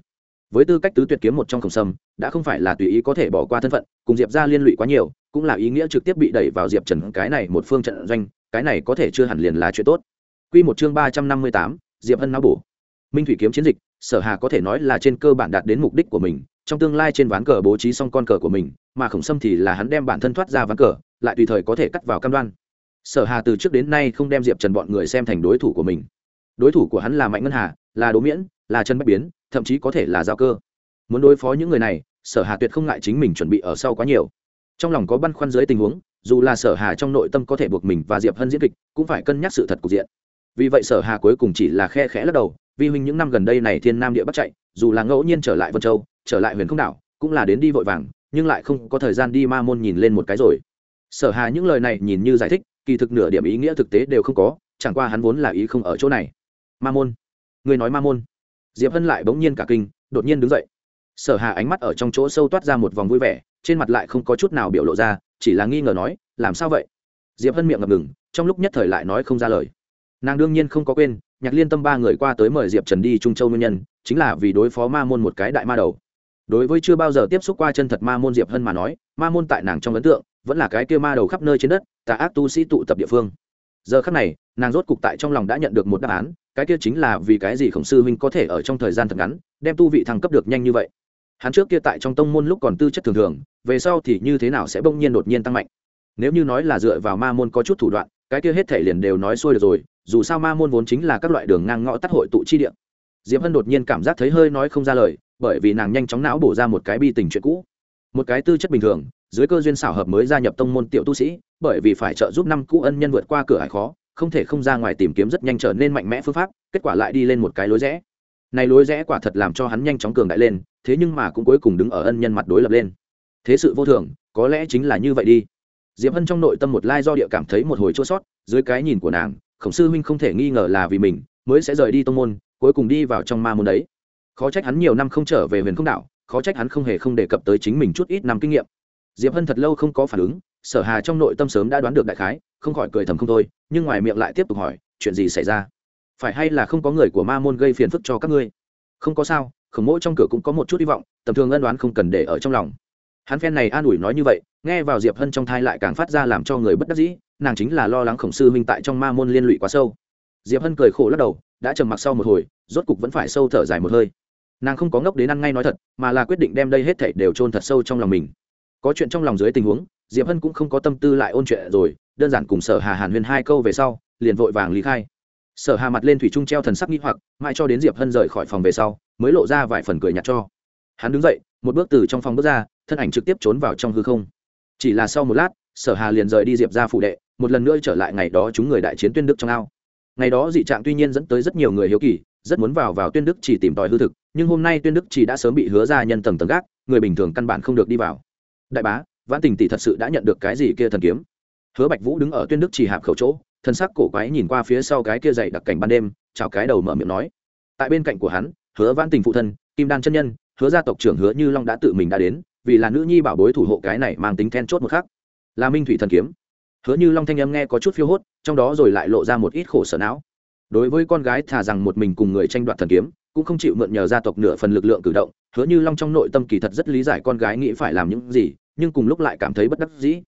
Với tư cách tứ tuyệt kiếm một trong khổng sâm, đã không phải là tùy ý có thể bỏ qua thân phận, cùng diệp ra liên lụy quá nhiều, cũng là ý nghĩa trực tiếp bị đẩy vào diệp trần cái này một phương trận doanh, cái này có thể chưa hẳn liền là chuyện tốt. Quy một chương ba trăm năm mươi tám, diệp hân não bổ. Minh thủy kiếm chiến dịch, sở hà có thể nói là trên cơ bản đạt đến mục đích của mình, trong tương lai trên ván cờ bố trí xong con cờ của mình, mà khổng sâm thì là hắn đem bản thân thoát ra ván cờ, lại tùy thời có thể cắt vào cam đoan. Sở hà từ trước đến nay không đem diệp trần bọn người xem thành đối thủ của mình đối thủ của hắn là mạnh ngân hà, là đỗ miễn, là trần bách biến, thậm chí có thể là giao cơ. Muốn đối phó những người này, sở hà tuyệt không ngại chính mình chuẩn bị ở sau quá nhiều. Trong lòng có băn khoăn dưới tình huống, dù là sở hà trong nội tâm có thể buộc mình và diệp hân diễn kịch, cũng phải cân nhắc sự thật cục diện. Vì vậy sở hà cuối cùng chỉ là khe khẽ lắc đầu, vi huynh những năm gần đây này thiên nam địa bắc chạy, dù là ngẫu nhiên trở lại vân châu, trở lại huyền không đảo, cũng là đến đi vội vàng, nhưng lại không có thời gian đi ma môn nhìn lên một cái rồi. Sở hà những lời này nhìn như giải thích, kỳ thực nửa điểm ý nghĩa thực tế đều không có, chẳng qua hắn vốn là ý không ở chỗ này ma môn người nói ma môn. Diệp hân lại bỗng nhiên cả kinh, đột nhiên đứng dậy. Sở hà ánh mắt ở trong chỗ sâu toát ra một vòng vui vẻ, trên mặt lại không có chút nào biểu lộ ra, chỉ là nghi ngờ nói, làm sao vậy? Diệp hân miệng ngập ngừng, trong lúc nhất thời lại nói không ra lời. Nàng đương nhiên không có quên, nhạc liên tâm ba người qua tới mời diệp trần đi trung châu nguyên nhân, chính là vì đối phó ma môn một cái đại ma đầu. Đối với chưa bao giờ tiếp xúc qua chân thật ma môn diệp hân mà nói, ma môn tại nàng trong ấn tượng, vẫn là cái kia ma đầu khắp nơi trên đất, tà ác tu sĩ tụ tập địa phương giờ khắc này, nàng rốt cục tại trong lòng đã nhận được một đáp án, cái kia chính là vì cái gì khổng sư huynh có thể ở trong thời gian thật ngắn, đem tu vị thăng cấp được nhanh như vậy? Hắn trước kia tại trong tông môn lúc còn tư chất thường thường, về sau thì như thế nào sẽ bỗng nhiên đột nhiên tăng mạnh? Nếu như nói là dựa vào ma môn có chút thủ đoạn, cái kia hết thể liền đều nói xuôi được rồi, dù sao ma môn vốn chính là các loại đường ngang ngõ tắt hội tụ chi địa. Diệp hân đột nhiên cảm giác thấy hơi nói không ra lời, bởi vì nàng nhanh chóng não bổ ra một cái bi tình chuyện cũ. Một cái tư chất bình thường dưới cơ duyên xảo hợp mới gia nhập tông môn tiểu tu sĩ, bởi vì phải trợ giúp năm cũ ân nhân vượt qua cửa hải khó, không thể không ra ngoài tìm kiếm rất nhanh trở nên mạnh mẽ phương pháp, kết quả lại đi lên một cái lối rẽ. Này lối rẽ quả thật làm cho hắn nhanh chóng cường đại lên, thế nhưng mà cũng cuối cùng đứng ở ân nhân mặt đối lập lên. Thế sự vô thường, có lẽ chính là như vậy đi. Diệp hân trong nội tâm một lai do địa cảm thấy một hồi chua sót, dưới cái nhìn của nàng, khổng sư huynh không thể nghi ngờ là vì mình, mới sẽ rời đi tông môn, cuối cùng đi vào trong ma môn đấy. Khó trách hắn nhiều năm không trở về huyền không đạo, khó trách hắn không hề không đề cập tới chính mình chút ít năm kinh nghiệm diệp hân thật lâu không có phản ứng, sở hà trong nội tâm sớm đã đoán được đại khái, không khỏi cười thầm không thôi, nhưng ngoài miệng lại tiếp tục hỏi, chuyện gì xảy ra? Phải hay là không có người của ma môn gây phiền phức cho các ngươi? Không có sao, khổng mỗi trong cửa cũng có một chút hy vọng, tầm thường ân đoán không cần để ở trong lòng. Hắn phen này an ủi nói như vậy, nghe vào diệp hân trong thai lại càng phát ra làm cho người bất đắc dĩ, nàng chính là lo lắng khổng sư minh tại trong ma môn liên lụy quá sâu. Diệp hân cười khổ lắc đầu, đã trầm mặc sau một hồi, rốt cục vẫn phải sâu thở dài một hơi. Nàng không có ngốc đến ăn ngay nói thật, mà là quyết định đem đây hết thảy đều chôn thật sâu trong lòng mình có chuyện trong lòng dưới tình huống, diệp hân cũng không có tâm tư lại ôn chuyện rồi, đơn giản cùng sở hà hàn huyên hai câu về sau, liền vội vàng lý khai. Sở hà mặt lên thủy trung treo thần sắc nghi hoặc, mãi cho đến diệp hân rời khỏi phòng về sau, mới lộ ra vài phần cười nhạt cho. Hắn đứng dậy, một bước từ trong phòng bước ra, thân ảnh trực tiếp trốn vào trong hư không. Chỉ là sau một lát, sở hà liền rời đi diệp ra phụ đệ, một lần nữa trở lại ngày đó chúng người đại chiến tuyên đức trong ao. Ngày đó dị trạng tuy nhiên dẫn tới rất nhiều người hiếu kỳ, rất muốn vào vào tuyên đức chỉ tìm tòi hư thực, nhưng hôm nay tuyên đức chỉ đã sớm bị hứa ra nhân tầng tầng gác, người bình thường căn bản không được đi vào đại bá, Vãn tình tỷ thật sự đã nhận được cái gì kia thần kiếm? Hứa bạch vũ đứng ở tuyên đức chỉ hạp khẩu chỗ, thân sắc cổ quái nhìn qua phía sau cái kia dậy đặc cảnh ban đêm, chào cái đầu mở miệng nói. Tại bên cạnh của hắn, hứa Vãn tình phụ thân, kim đan chân nhân, hứa gia tộc trưởng hứa như long đã tự mình đã đến, vì là nữ nhi bảo bối thủ hộ cái này mang tính then chốt một khác là minh thủy thần kiếm. Hứa như long thanh âm nghe có chút phiêu hốt, trong đó rồi lại lộ ra một ít khổ sở não. Đối với con gái thà rằng một mình cùng người tranh đoạt thần kiếm, cũng không chịu mượn nhờ gia tộc nửa phần lực lượng cử động, hứa như long trong nội tâm kỳ thật rất lý giải con gái nghĩ phải làm những gì nhưng cùng lúc lại cảm thấy bất đắc dĩ.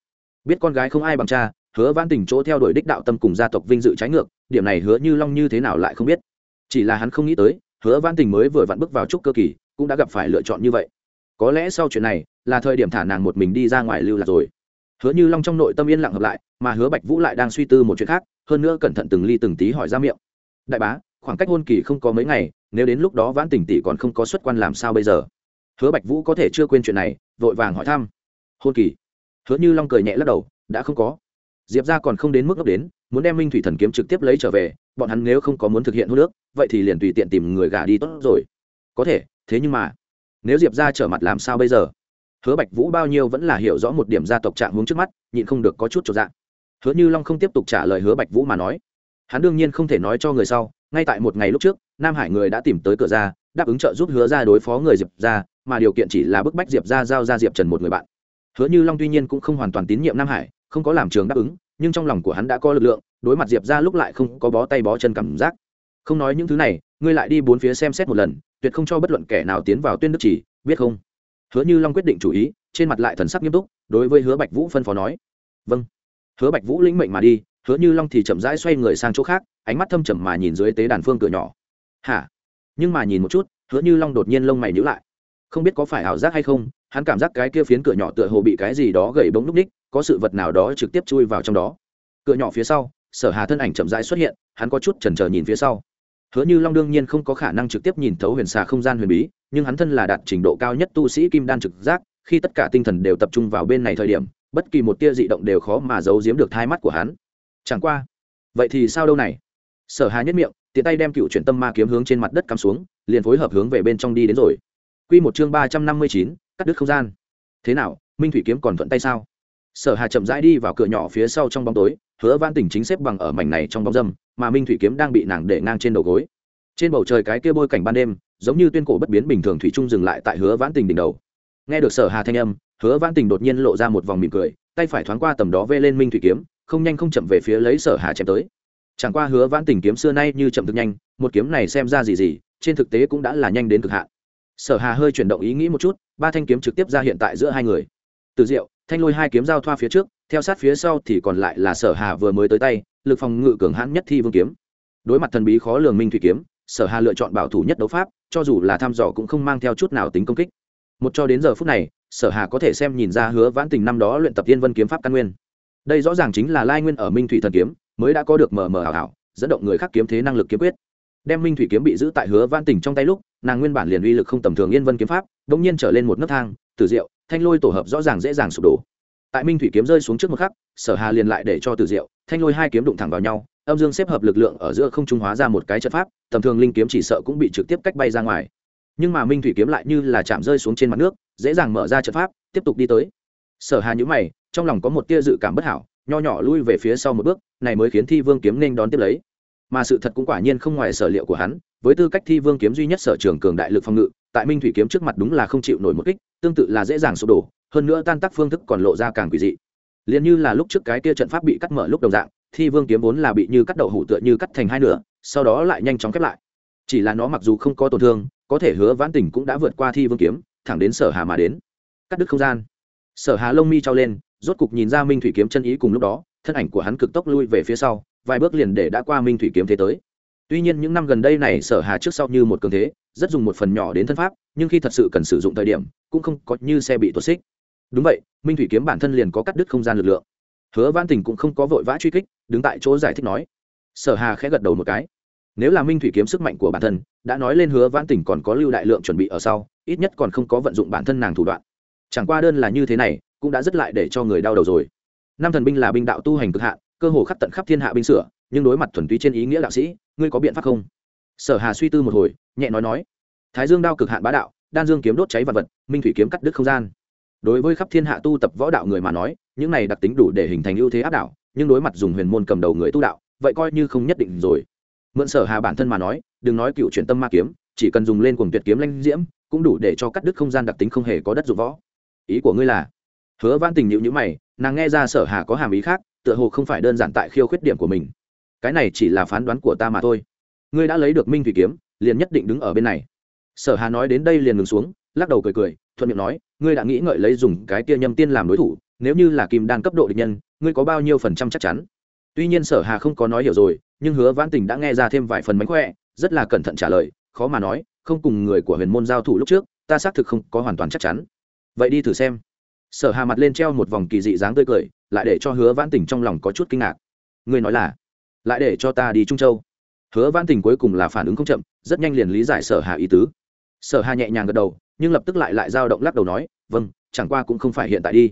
Biết con gái không ai bằng cha, hứa văn tình chỗ theo đuổi đích đạo tâm cùng gia tộc vinh dự trái ngược, điểm này hứa như long như thế nào lại không biết. Chỉ là hắn không nghĩ tới, hứa văn tình mới vừa vặn bước vào trúc cơ kỳ, cũng đã gặp phải lựa chọn như vậy. Có lẽ sau chuyện này, là thời điểm thả nàng một mình đi ra ngoài lưu lạc rồi. Hứa như long trong nội tâm yên lặng hợp lại, mà hứa bạch vũ lại đang suy tư một chuyện khác, hơn nữa cẩn thận từng ly từng tí hỏi ra miệng. Đại bá, khoảng cách hôn kỳ không có mấy ngày, nếu đến lúc đó vãn tình tỷ còn không có xuất quan làm sao bây giờ? Hứa bạch vũ có thể chưa quên chuyện này, vội vàng hỏi thăm hôn kỳ. Hứa như long cười nhẹ lắc đầu, đã không có. Diệp ra còn không đến mức ngốc đến, muốn đem minh thủy thần kiếm trực tiếp lấy trở về, bọn hắn nếu không có muốn thực hiện hôn nước vậy thì liền tùy tiện tìm người gả đi tốt rồi. Có thể, thế nhưng mà, nếu diệp ra trở mặt làm sao bây giờ? Hứa bạch vũ bao nhiêu vẫn là hiểu rõ một điểm gia tộc trạng hướng trước mắt, nhịn không được có chút trọn dạng hứa như long không tiếp tục trả lời hứa bạch vũ mà nói. Hắn đương nhiên không thể nói cho người sau, ngay tại một ngày lúc trước, nam hải người đã tìm tới cửa ra, đáp ứng trợ giúp hứa ra đối phó người diệp ra mà điều kiện chỉ là bức bách diệp ra giao ra diệp trần một người bạn hứa như long tuy nhiên cũng không hoàn toàn tín nhiệm nam hải, không có làm trường đáp ứng, nhưng trong lòng của hắn đã có lực lượng, đối mặt diệp ra lúc lại không có bó tay bó chân cảm giác. Không nói những thứ này, ngươi lại đi bốn phía xem xét một lần, tuyệt không cho bất luận kẻ nào tiến vào tuyên đức chỉ, biết không? Hứa như long quyết định chủ ý, trên mặt lại thần sắc nghiêm túc, đối với hứa bạch vũ phân phó nói. Vâng. Hứa bạch vũ lĩnh mệnh mà đi, hứa như long thì chậm rãi xoay người sang chỗ khác, ánh mắt thâm trầm mà nhìn dưới tế đàn phương cửa nhỏ. Hả? Nhưng mà nhìn một chút, hứa như long đột nhiên lông mày nhữ lại. Không biết có phải ảo giác hay không hắn cảm giác cái kia phiến cửa nhỏ tựa hồ bị cái gì đó gầy bóng núp ních, có sự vật nào đó trực tiếp chui vào trong đó. Cửa nhỏ phía sau, sở hà thân ảnh chậm rãi xuất hiện, hắn có chút chần chờ nhìn phía sau. Hứa như long đương nhiên không có khả năng trực tiếp nhìn thấu huyền xà không gian huyền bí, nhưng hắn thân là đạt trình độ cao nhất tu sĩ kim đan trực giác, khi tất cả tinh thần đều tập trung vào bên này thời điểm, bất kỳ một tia dị động đều khó mà giấu giếm được thai mắt của hắn. Chẳng qua, vậy thì sao đâu này? Sở hà nhất miệng, tiện tay đem cựu chuyển tâm ma kiếm hướng trên mặt đất cắm xuống, liền phối hợp hướng về bên trong đi đến rồi. Quy một chương ba trăm năm mươi chín cắt đứt không gian. Thế nào, minh thủy kiếm còn thuận tay sao? Sở hà chậm rãi đi vào cửa nhỏ phía sau trong bóng tối, hứa văn tỉnh chính xếp bằng ở mảnh này trong bóng dâm, mà minh thủy kiếm đang bị nàng để ngang trên đầu gối. Trên bầu trời cái kia bôi cảnh ban đêm, giống như tuyên cổ bất biến bình thường thủy trung dừng lại tại hứa vãn tình đỉnh đầu. Nghe được sở hà thanh âm, hứa vãn tình đột nhiên lộ ra một vòng mỉm cười, tay phải thoáng qua tầm đó vê lên minh thủy kiếm, không nhanh không chậm về phía lấy sở hà chém tới. Chẳng qua hứa vãn tình kiếm xưa nay như chậm thực nhanh, một kiếm này xem ra gì gì, trên thực tế cũng đã là nhanh đến cực hạn. Sở hà hơi chuyển động ý nghĩ một chút ba thanh kiếm trực tiếp ra hiện tại giữa hai người. Từ diệu, thanh lôi hai kiếm giao thoa phía trước, theo sát phía sau thì còn lại là sở hà vừa mới tới tay, lực phòng ngự cường hãn nhất thi vương kiếm. Đối mặt thần bí khó lường minh thủy kiếm, sở hà lựa chọn bảo thủ nhất đấu pháp, cho dù là thăm dò cũng không mang theo chút nào tính công kích. Một cho đến giờ phút này, sở hà có thể xem nhìn ra hứa vãn tình năm đó luyện tập tiên vân kiếm pháp căn nguyên. Đây rõ ràng chính là lai nguyên ở minh thủy thần kiếm, mới đã có được mờ mờ ảo ảo, dẫn động người khác kiếm thế năng lực kiếm quyết đem minh thủy kiếm bị giữ tại hứa van tình trong tay lúc, nàng nguyên bản liền uy lực không tầm thường yên vân kiếm pháp đ nhiên trở lên một nấc thang, Tử diệu, thanh lôi tổ hợp rõ ràng dễ dàng sụp đổ. Tại minh thủy kiếm rơi xuống trước một khắc, sở hà liền lại để cho Tử diệu, thanh lôi hai kiếm đụng thẳng vào nhau, âm dương xếp hợp lực lượng ở giữa không trung hóa ra một cái trận pháp, tầm thường linh kiếm chỉ sợ cũng bị trực tiếp cách bay ra ngoài. Nhưng mà minh thủy kiếm lại như là chạm rơi xuống trên mặt nước, dễ dàng mở ra trận pháp, tiếp tục đi tới. Sở hà nhữ mày, trong lòng có một tia dự cảm bất hảo, nho nhỏ lui về phía sau một bước, này mới khiến thi vương kiếm nên đón tiếp lấy mà sự thật cũng quả nhiên không ngoài sở liệu của hắn, với tư cách thi vương kiếm duy nhất sở trường cường đại lực phòng ngự, tại minh thủy kiếm trước mặt đúng là không chịu nổi một kích, tương tự là dễ dàng sụp đổ, hơn nữa tan tác phương thức còn lộ ra càng quỷ dị. Liền như là lúc trước cái kia trận pháp bị cắt mở lúc đồng dạng, thi vương kiếm vốn là bị như cắt đậu hủ tựa như cắt thành hai nửa, sau đó lại nhanh chóng khép lại. Chỉ là nó mặc dù không có tổn thương, có thể hứa vãn tình cũng đã vượt qua thi vương kiếm, thẳng đến sở hà mà đến. Cắt đứt không gian. Sở hà lông mi trao lên, rốt cục nhìn ra minh thủy kiếm chân ý cùng lúc đó thân ảnh của hắn cực tốc lui về phía sau, vài bước liền để đã qua minh thủy kiếm thế tới. Tuy nhiên những năm gần đây này sở hà trước sau như một cường thế, rất dùng một phần nhỏ đến thân pháp, nhưng khi thật sự cần sử dụng thời điểm, cũng không có như xe bị tuột xích. Đúng vậy, minh thủy kiếm bản thân liền có cắt đứt không gian lực lượng. Hứa văn tình cũng không có vội vã truy kích, đứng tại chỗ giải thích nói. Sở hà khẽ gật đầu một cái. Nếu là minh thủy kiếm sức mạnh của bản thân, đã nói lên hứa văn tình còn có lưu đại lượng chuẩn bị ở sau, ít nhất còn không có vận dụng bản thân nàng thủ đoạn. Chẳng qua đơn là như thế này, cũng đã rất lại để cho người đau đầu rồi năm thần binh là binh đạo tu hành cực hạn, cơ hồ khắp tận khắp thiên hạ binh sửa, nhưng đối mặt thuần túy trên ý nghĩa đạo sĩ, ngươi có biện pháp không? Sở hà suy tư một hồi, nhẹ nói nói. Thái dương đao cực hạn bá đạo, đan dương kiếm đốt cháy vật vật, minh thủy kiếm cắt đứt không gian. Đối với khắp thiên hạ tu tập võ đạo người mà nói, những này đặc tính đủ để hình thành ưu thế áp đảo, nhưng đối mặt dùng huyền môn cầm đầu người tu đạo, vậy coi như không nhất định rồi. Mượn sở hà bản thân mà nói, đừng nói cựu chuyển tâm ma kiếm, chỉ cần dùng lên cuồng tuyệt kiếm lanh diễm, cũng đủ để cho cắt đứt không gian đặc tính không hề có đất dụng võ. Ý của ngươi là? Hứa văn tình nhịu nhữ mày nàng nghe ra sở hà có hàm ý khác, tựa hồ không phải đơn giản tại khiêu khuyết điểm của mình. Cái này chỉ là phán đoán của ta mà thôi. Ngươi đã lấy được minh thủy kiếm, liền nhất định đứng ở bên này. Sở hà nói đến đây liền ngừng xuống, lắc đầu cười cười, thuận miệng nói, ngươi đã nghĩ ngợi lấy dùng cái kia nhâm tiên làm đối thủ, nếu như là kim đan cấp độ địch nhân, ngươi có bao nhiêu phần trăm chắc chắn? Tuy nhiên sở hà không có nói hiểu rồi, nhưng hứa vãn tình đã nghe ra thêm vài phần mánh khỏe, rất là cẩn thận trả lời, khó mà nói, không cùng người của huyền môn giao thủ lúc trước, ta xác thực không có hoàn toàn chắc chắn. Vậy đi thử xem sở hà mặt lên treo một vòng kỳ dị dáng tươi cười, lại để cho hứa vãn tình trong lòng có chút kinh ngạc. Ngươi nói là, lại để cho ta đi trung châu. Hứa vãn tình cuối cùng là phản ứng không chậm, rất nhanh liền lý giải sở hà ý tứ. Sở hà nhẹ nhàng gật đầu, nhưng lập tức lại lại dao động lắc đầu nói vâng chẳng qua cũng không phải hiện tại đi.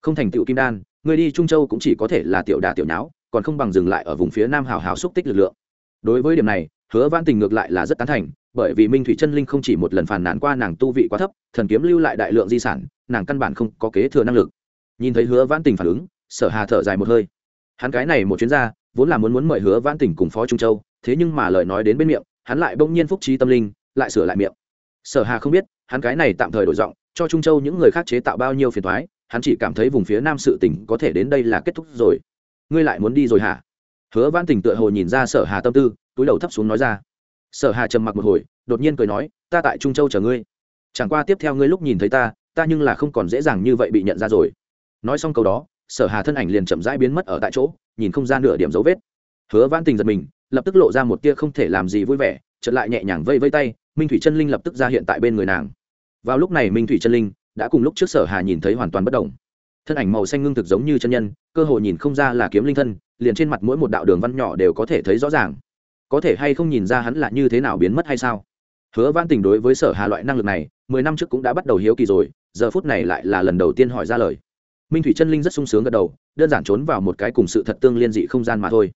Không thành tựu kim đan người đi trung châu cũng chỉ có thể là tiểu đà tiểu nháo, còn không bằng dừng lại ở vùng phía nam hào hào xúc tích lực lượng. Đối với điểm này, hứa vãn tình ngược lại là rất tán thành bởi vì minh thủy chân linh không chỉ một lần phản nản qua nàng tu vị quá thấp, thần kiếm lưu lại đại lượng di sản, nàng căn bản không có kế thừa năng lực. Nhìn thấy hứa vãn tình phản ứng, sở hà thở dài một hơi. Hắn cái này một chuyến ra, vốn là muốn muốn mời hứa vãn tình cùng phó trung châu, thế nhưng mà lời nói đến bên miệng, hắn lại bỗng nhiên phúc trí tâm linh, lại sửa lại miệng. Sở hà không biết, hắn cái này tạm thời đổi giọng, cho trung châu những người khác chế tạo bao nhiêu phiền thoái hắn chỉ cảm thấy vùng phía nam sự tỉnh có thể đến đây là kết thúc rồi. Ngươi lại muốn đi rồi hả? Hứa Vãn tình tựa hồ nhìn ra sở hà tâm tư, túi đầu thấp xuống nói ra sở hà trầm mặc một hồi đột nhiên cười nói ta tại trung châu chờ ngươi. Chẳng qua tiếp theo ngươi lúc nhìn thấy ta ta nhưng là không còn dễ dàng như vậy bị nhận ra rồi. Nói xong câu đó sở hà thân ảnh liền chậm rãi biến mất ở tại chỗ nhìn không ra nửa điểm dấu vết. Hứa Vãn tình giật mình lập tức lộ ra một tia không thể làm gì vui vẻ chợt lại nhẹ nhàng vây vây tay minh thủy chân linh lập tức ra hiện tại bên người nàng. Vào lúc này minh thủy chân linh đã cùng lúc trước sở hà nhìn thấy hoàn toàn bất động, thân ảnh màu xanh ngưng thực giống như chân nhân cơ hội nhìn không ra là kiếm linh thân liền trên mặt mỗi một đạo đường văn nhỏ đều có thể thấy rõ ràng có thể hay không nhìn ra hắn là như thế nào biến mất hay sao? Hứa văn tình đối với sở hà loại năng lực này, mười năm trước cũng đã bắt đầu hiếu kỳ rồi, giờ phút này lại là lần đầu tiên hỏi ra lời. Minh thủy chân linh rất sung sướng gật đầu, đơn giản trốn vào một cái cùng sự thật tương liên dị không gian mà thôi.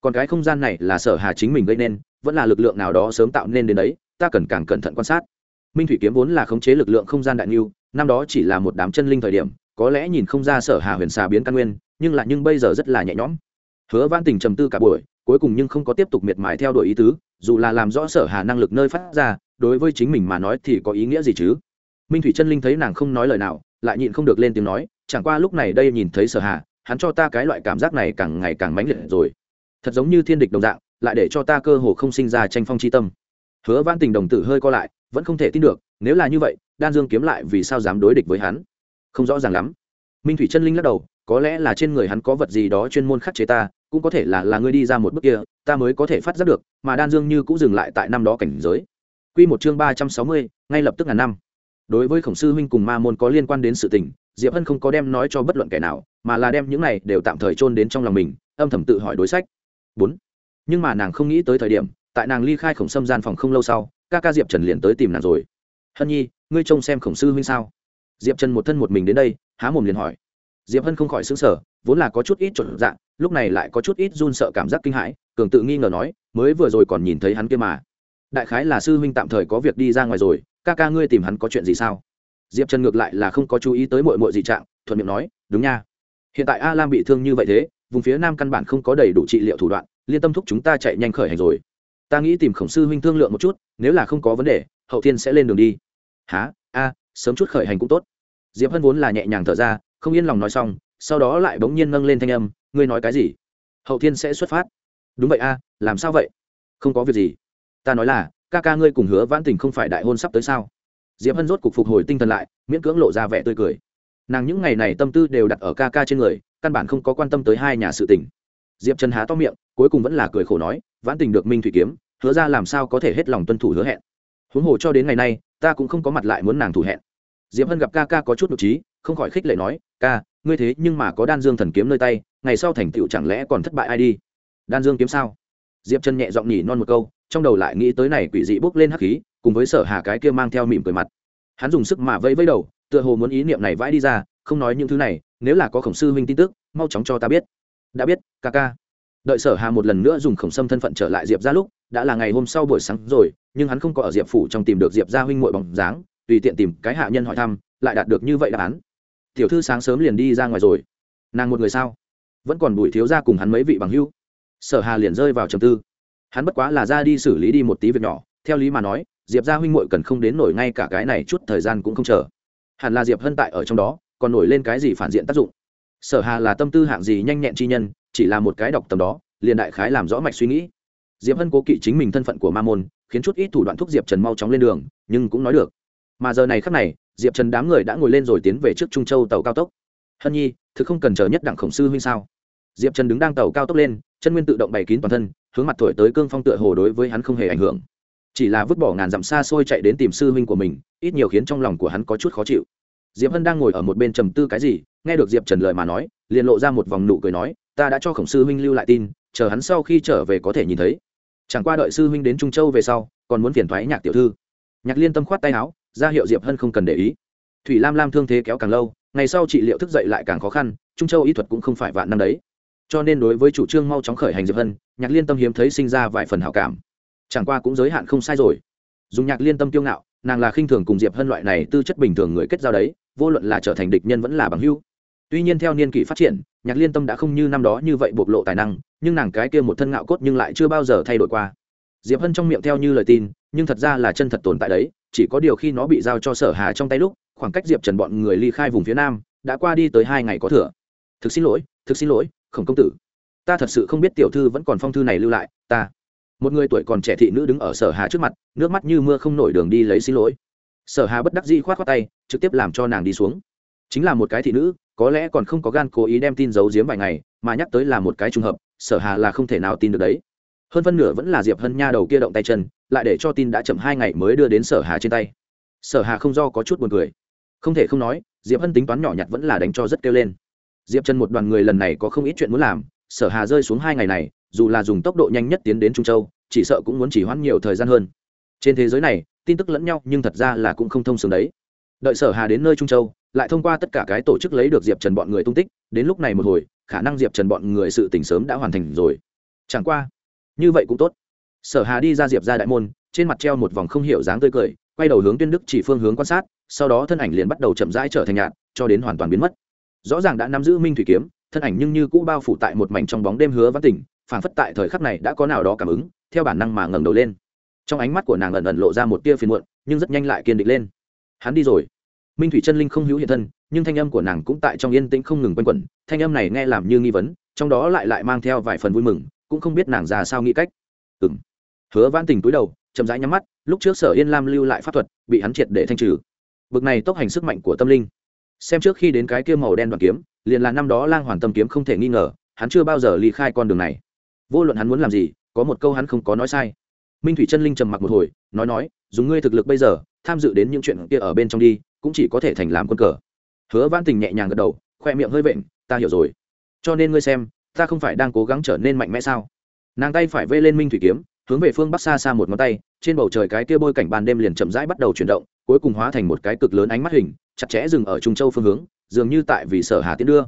Còn cái không gian này là sở hà chính mình gây nên, vẫn là lực lượng nào đó sớm tạo nên đến đấy, ta cần càng cẩn thận quan sát. Minh thủy kiếm vốn là khống chế lực lượng không gian đại niu năm đó chỉ là một đám chân linh thời điểm, có lẽ nhìn không ra sở hà huyền xà biến căn nguyên, nhưng lại nhưng bây giờ rất là nhẹ nhõm. Hứa văn tình trầm tư cả buổi cuối cùng nhưng không có tiếp tục miệt mài theo đuổi ý tứ, dù là làm rõ sở hà năng lực nơi phát ra, đối với chính mình mà nói thì có ý nghĩa gì chứ? Minh thủy chân linh thấy nàng không nói lời nào, lại nhịn không được lên tiếng nói, chẳng qua lúc này đây nhìn thấy sở hà, hắn cho ta cái loại cảm giác này càng ngày càng mãnh liệt rồi. Thật giống như thiên địch đồng dạng, lại để cho ta cơ hồ không sinh ra tranh phong chi tâm. Hứa Vãn tình đồng tử hơi co lại, vẫn không thể tin được, nếu là như vậy, đan dương kiếm lại vì sao dám đối địch với hắn? Không rõ ràng lắm. Minh thủy chân linh lắc đầu, có lẽ là trên người hắn có vật gì đó chuyên môn khắc chế ta cũng có thể là là ngươi đi ra một bước kia ta mới có thể phát giác được mà đan dương như cũng dừng lại tại năm đó cảnh giới Quy một chương ba trăm sáu mươi, ngay lập tức ngàn năm. Đối với Khổng sư huynh cùng Ma môn có liên quan đến sự tình, Diệp Hân không có đem nói cho bất luận kẻ nào, mà là đem những này đều tạm thời chôn đến trong lòng mình, âm thầm tự hỏi đối sách. Bốn. Nhưng mà nàng không nghĩ tới thời điểm, tại nàng ly khai Khổng Sâm gian phòng không lâu sau, ca ca Diệp Trần liền tới tìm nàng rồi. "Hân Nhi, ngươi trông xem Khổng sư huynh sao?" Diệp Trần một thân một mình đến đây, há mồm liền hỏi. Diệp Hân không khỏi xứng sở, vốn là có chút ít chuẩn dạng, lúc này lại có chút ít run sợ cảm giác kinh hãi, cường tự nghi ngờ nói, mới vừa rồi còn nhìn thấy hắn kia mà. Đại khái là sư huynh tạm thời có việc đi ra ngoài rồi ca ca ngươi tìm hắn có chuyện gì sao? Diệp trần ngược lại là không có chú ý tới mội mội dị trạng thuận miệng nói đúng nha. Hiện tại a lam bị thương như vậy thế vùng phía nam căn bản không có đầy đủ trị liệu thủ đoạn liên tâm thúc chúng ta chạy nhanh khởi hành rồi. Ta nghĩ tìm khổng sư huynh thương lượng một chút nếu là không có vấn đề hậu thiên sẽ lên đường đi. Há a sớm chút khởi hành cũng tốt. Diệp hân vốn là nhẹ nhàng thở ra không yên lòng nói xong, sau đó lại bỗng nhiên nâng lên thanh âm, ngươi nói cái gì? Hậu thiên sẽ xuất phát. Đúng vậy a, làm sao vậy? Không có việc gì. Ta nói là, ca ca ngươi cùng hứa vãn tình không phải đại hôn sắp tới sao? Diệp hân rốt cục phục hồi tinh thần lại, miễn cưỡng lộ ra vẻ tươi cười. Nàng những ngày này tâm tư đều đặt ở ca ca trên người, căn bản không có quan tâm tới hai nhà sự tình. Diệp trần há to miệng, cuối cùng vẫn là cười khổ nói, vãn tình được minh thủy kiếm, hứa ra làm sao có thể hết lòng tuân thủ hứa hẹn? Huống hồ cho đến ngày nay, ta cũng không có mặt lại muốn nàng thủ hẹn. Diệp hân gặp ca ca có chút nhục trí không khỏi khích lệ nói, ca, ngươi thế nhưng mà có đan dương thần kiếm nơi tay, ngày sau thành tựu chẳng lẽ còn thất bại ai đi? Đan dương kiếm sao? Diệp chân nhẹ giọng nhỉ non một câu, trong đầu lại nghĩ tới này quỷ dị bốc lên hắc khí, cùng với sở hà cái kia mang theo mỉm cười mặt. Hắn dùng sức mà vẫy vẫy đầu, tựa hồ muốn ý niệm này vãi đi ra, không nói những thứ này, nếu là có khổng sư huynh tin tức, mau chóng cho ta biết. Đã biết, ca ca. Đợi sở hà một lần nữa dùng khổng sâm thân phận trở lại diệp ra lúc, đã là ngày hôm sau buổi sáng rồi, nhưng hắn không có ở diệp phủ trong tìm được diệp gia huynh muội bóng dáng, tùy tiện tìm cái hạ nhân hỏi thăm, lại đạt được như vậy đáp án tiểu thư sáng sớm liền đi ra ngoài rồi. Nàng một người sao? Vẫn còn bùi thiếu gia cùng hắn mấy vị bằng hữu. Sở hà liền rơi vào trầm tư. Hắn bất quá là ra đi xử lý đi một tí việc nhỏ, theo lý mà nói, diệp gia huynh muội cần không đến nổi ngay cả cái này chút thời gian cũng không chờ. Hẳn là diệp hân tại ở trong đó, còn nổi lên cái gì phản diện tác dụng? Sở hà là tâm tư hạng gì nhanh nhẹn chi nhân, chỉ là một cái đọc tầm đó, liền đại khái làm rõ mạch suy nghĩ. Diệp hân cố kỵ chính mình thân phận của ma môn, khiến chút ít thủ đoạn thúc diệp trần mau chóng lên đường, nhưng cũng nói được mà giờ này khắc này, diệp trần đám người đã ngồi lên rồi tiến về trước trung châu tàu cao tốc. Hân nhi, thứ không cần chờ nhất đặng khổng sư huynh sao? Diệp trần đứng đang tàu cao tốc lên, chân nguyên tự động bày kín toàn thân, hướng mặt thổi tới cương phong tựa hồ đối với hắn không hề ảnh hưởng. Chỉ là vứt bỏ ngàn dặm xa xôi chạy đến tìm sư huynh của mình, ít nhiều khiến trong lòng của hắn có chút khó chịu. Diệp hân đang ngồi ở một bên trầm tư cái gì, nghe được diệp trần lời mà nói, liền lộ ra một vòng nụ cười nói, ta đã cho khổng sư huynh lưu lại tin, chờ hắn sau khi trở về có thể nhìn thấy. Chẳng qua đợi sư huynh đến trung châu về sau, còn muốn phiền thoái nhạc tiểu thư. Nhạc liên tâm khoát tay áo ra hiệu diệp hân không cần để ý thủy lam lam thương thế kéo càng lâu ngày sau trị liệu thức dậy lại càng khó khăn trung châu y thuật cũng không phải vạn năm đấy cho nên đối với chủ trương mau chóng khởi hành diệp hân nhạc liên tâm hiếm thấy sinh ra vài phần hảo cảm chẳng qua cũng giới hạn không sai rồi dùng nhạc liên tâm kiêu ngạo nàng là khinh thường cùng diệp hân loại này tư chất bình thường người kết giao đấy vô luận là trở thành địch nhân vẫn là bằng hưu tuy nhiên theo niên kỷ phát triển nhạc liên tâm đã không như năm đó như vậy bộc lộ tài năng nhưng nàng cái kia một thân ngạo cốt nhưng lại chưa bao giờ thay đổi qua diệp hân trong miệng theo như lời tin nhưng thật ra là chân thật tồn tại đấy, chỉ có điều khi nó bị giao cho sở hà trong tay lúc, khoảng cách diệp trần bọn người ly khai vùng phía nam, đã qua đi tới hai ngày có thừa. Thực xin lỗi, thực xin lỗi, khổng công tử. Ta thật sự không biết tiểu thư vẫn còn phong thư này lưu lại, ta. Một người tuổi còn trẻ thị nữ đứng ở sở hà trước mặt, nước mắt như mưa không nổi đường đi lấy xin lỗi. Sở hà bất đắc dĩ khoát khoát tay, trực tiếp làm cho nàng đi xuống. Chính là một cái thị nữ, có lẽ còn không có gan cố ý đem tin giấu giếm vài ngày, mà nhắc tới là một cái trùng hợp, sở hà là không thể nào tin được đấy hơn phân nửa vẫn là diệp hân nha đầu kia động tay chân lại để cho tin đã chậm hai ngày mới đưa đến sở hà trên tay sở hà không do có chút buồn cười không thể không nói diệp hân tính toán nhỏ nhặt vẫn là đánh cho rất kêu lên diệp chân một đoàn người lần này có không ít chuyện muốn làm sở hà rơi xuống hai ngày này dù là dùng tốc độ nhanh nhất tiến đến trung châu chỉ sợ cũng muốn chỉ hoãn nhiều thời gian hơn trên thế giới này tin tức lẫn nhau nhưng thật ra là cũng không thông sướng đấy đợi sở hà đến nơi trung châu lại thông qua tất cả cái tổ chức lấy được diệp trần bọn người tung tích đến lúc này một hồi khả năng diệp trần bọn người sự tỉnh sớm đã hoàn thành rồi chẳng qua như vậy cũng tốt. Sở hà đi ra diệp ra đại môn, trên mặt treo một vòng không hiểu dáng tươi cười, quay đầu hướng tuyên đức chỉ phương hướng quan sát, sau đó thân ảnh liền bắt đầu chậm rãi trở thành nhạt, cho đến hoàn toàn biến mất. Rõ ràng đã nắm giữ minh thủy kiếm, thân ảnh nhưng như cũ bao phủ tại một mảnh trong bóng đêm hứa văn tỉnh phảng phất tại thời khắc này đã có nào đó cảm ứng, theo bản năng mà ngẩng đầu lên. Trong ánh mắt của nàng ẩn ẩn lộ ra một tia phiền muộn, nhưng rất nhanh lại kiên định lên. Hắn đi rồi. Minh thủy chân linh không hữu hiện thân, nhưng thanh âm của nàng cũng tại trong yên tĩnh không ngừng quanh quẩn, thanh âm này nghe làm như nghi vấn, trong đó lại lại mang theo vài phần vui mừng cũng không biết nàng già sao nghĩ cách. Ừ m hứa Vãn tình túi đầu, chậm rãi nhắm mắt, lúc trước sở yên lam lưu lại pháp thuật, bị hắn triệt để thanh trừ. Bực này tốc hành sức mạnh của tâm linh. Xem trước khi đến cái kia màu đen đoàn kiếm, liền là năm đó lang hoàn tâm kiếm không thể nghi ngờ, hắn chưa bao giờ ly khai con đường này. Vô luận hắn muốn làm gì, có một câu hắn không có nói sai. Minh thủy chân linh trầm mặc một hồi, nói nói, dùng ngươi thực lực bây giờ, tham dự đến những chuyện kia ở bên trong đi, cũng chỉ có thể thành làm quân cờ. Hứa Vãn tình nhẹ nhàng gật đầu, khoe miệng hơi vện, ta hiểu rồi. Cho nên ngươi xem ta không phải đang cố gắng trở nên mạnh mẽ sao? Nàng tay phải vây lên minh thủy kiếm, hướng về phương bắc xa xa một ngón tay, trên bầu trời cái kia bôi cảnh ban đêm liền chậm rãi bắt đầu chuyển động, cuối cùng hóa thành một cái cực lớn ánh mắt hình, chặt chẽ dừng ở trung châu phương hướng, dường như tại vì sở hà tiến đưa.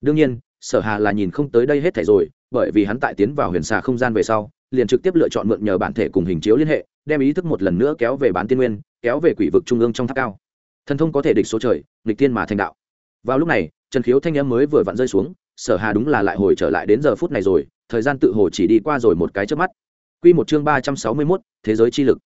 Đương nhiên, sở hà là nhìn không tới đây hết thảy rồi, bởi vì hắn tại tiến vào huyền xà không gian về sau, liền trực tiếp lựa chọn mượn nhờ bản thể cùng hình chiếu liên hệ, đem ý thức một lần nữa kéo về bán tiên nguyên, kéo về quỷ vực trung ương trong tháp cao. Thần thông có thể địch số trời, nghịch tiên mà thành đạo. Vào lúc này, trần khiếu thanh em mới vừa vặn rơi xuống sở hà đúng là lại hồi trở lại đến giờ phút này rồi thời gian tự hồ chỉ đi qua rồi một cái trước mắt. Quy một chương ba trăm sáu mươi 361, thế giới chi lực.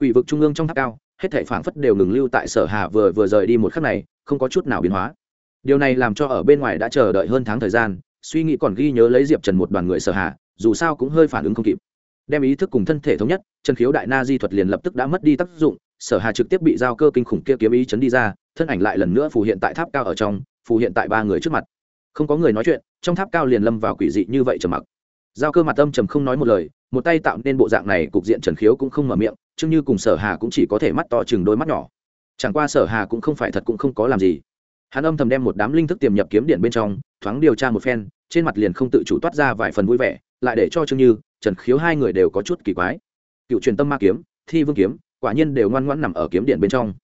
Quỷ vực trung ương trong tháp cao hết thảy phảng phất đều ngừng lưu tại sở hà vừa vừa rời đi một khắc này không có chút nào biến hóa. Điều này làm cho ở bên ngoài đã chờ đợi hơn tháng thời gian suy nghĩ còn ghi nhớ lấy diệp trần một đoàn người sở hà dù sao cũng hơi phản ứng không kịp. Đem ý thức cùng thân thể thống nhất chân khiếu đại na di thuật liền lập tức đã mất đi tác dụng sở hà trực tiếp bị giao cơ kinh khủng kia kiếm ý chấn đi ra thân ảnh lại lần nữa phù hiện tại tháp cao ở trong phù hiện tại ba người trước mặt không có người nói chuyện, trong tháp cao liền lâm vào quỷ dị như vậy trầm mặc. Giao cơ mặt âm trầm không nói một lời, một tay tạo nên bộ dạng này, cục diện trần khiếu cũng không mở miệng chương như cùng sở hà cũng chỉ có thể mắt to chừng đôi mắt nhỏ. Chẳng qua sở hà cũng không phải thật cũng không có làm gì. Hắn âm thầm đem một đám linh thức tiềm nhập kiếm điện bên trong, thoáng điều tra một phen, trên mặt liền không tự chủ toát ra vài phần vui vẻ, lại để cho chương như, trần khiếu hai người đều có chút kỳ quái. Cựu truyền tâm ma kiếm, thi vương kiếm, quả nhiên đều ngoan ngoãn nằm ở kiếm điện bên trong.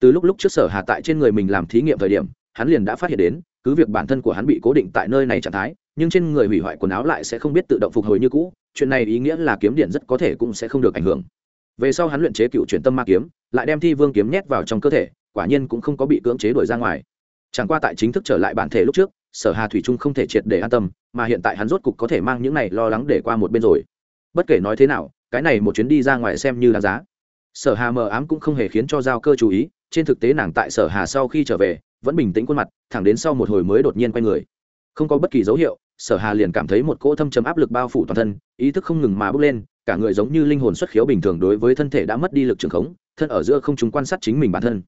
Từ lúc lúc trước sở hà tại trên người mình làm thí nghiệm thời điểm, hắn liền đã phát hiện đến cứ việc bản thân của hắn bị cố định tại nơi này trạng thái, nhưng trên người hủy hoại quần áo lại sẽ không biết tự động phục hồi như cũ, chuyện này ý nghĩa là kiếm điện rất có thể cũng sẽ không được ảnh hưởng. Về sau hắn luyện chế cựu truyền tâm ma kiếm, lại đem thi vương kiếm nhét vào trong cơ thể, quả nhiên cũng không có bị cưỡng chế đuổi ra ngoài. Chẳng qua tại chính thức trở lại bản thể lúc trước, sở hà thủy trung không thể triệt để an tâm, mà hiện tại hắn rốt cục có thể mang những này lo lắng để qua một bên rồi. Bất kể nói thế nào, cái này một chuyến đi ra ngoài xem như đáng giá. Sở hà mờ ám cũng không hề khiến cho giao cơ chú ý, trên thực tế nàng tại sở hà sau khi trở về vẫn bình tĩnh khuôn mặt, thẳng đến sau một hồi mới đột nhiên quay người. Không có bất kỳ dấu hiệu, sở hà liền cảm thấy một cỗ thâm chấm áp lực bao phủ toàn thân, ý thức không ngừng mà bước lên, cả người giống như linh hồn xuất khiếu bình thường đối với thân thể đã mất đi lực trường khống, thân ở giữa không chúng quan sát chính mình bản thân.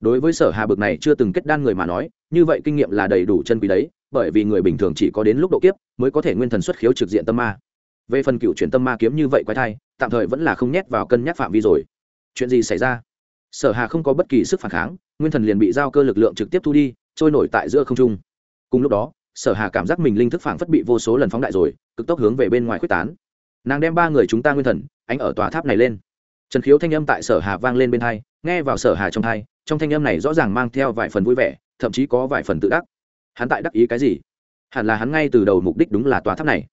Đối với sở hà bực này chưa từng kết đan người mà nói, như vậy kinh nghiệm là đầy đủ chân quý đấy, bởi vì người bình thường chỉ có đến lúc độ kiếp mới có thể nguyên thần xuất khiếu trực diện tâm ma. Về phần cựu chuyển tâm ma kiếm như vậy quái thai, tạm thời vẫn là không nhét vào cân nhắc phạm vi rồi. Chuyện gì xảy ra? Sở hà không có bất kỳ sức phản kháng nguyên thần liền bị giao cơ lực lượng trực tiếp thu đi, trôi nổi tại giữa không trung. Cùng lúc đó, sở hà cảm giác mình linh thức phảng phất bị vô số lần phóng đại rồi, cực tốc hướng về bên ngoài quyết tán. Nàng đem ba người chúng ta nguyên thần, ánh ở tòa tháp này lên. Trần khiếu thanh âm tại sở hà vang lên bên thai nghe vào sở hà trong thai trong thanh âm này rõ ràng mang theo vài phần vui vẻ, thậm chí có vài phần tự đắc. Hắn tại đắc ý cái gì? Hẳn là hắn ngay từ đầu mục đích đúng là tòa tháp này.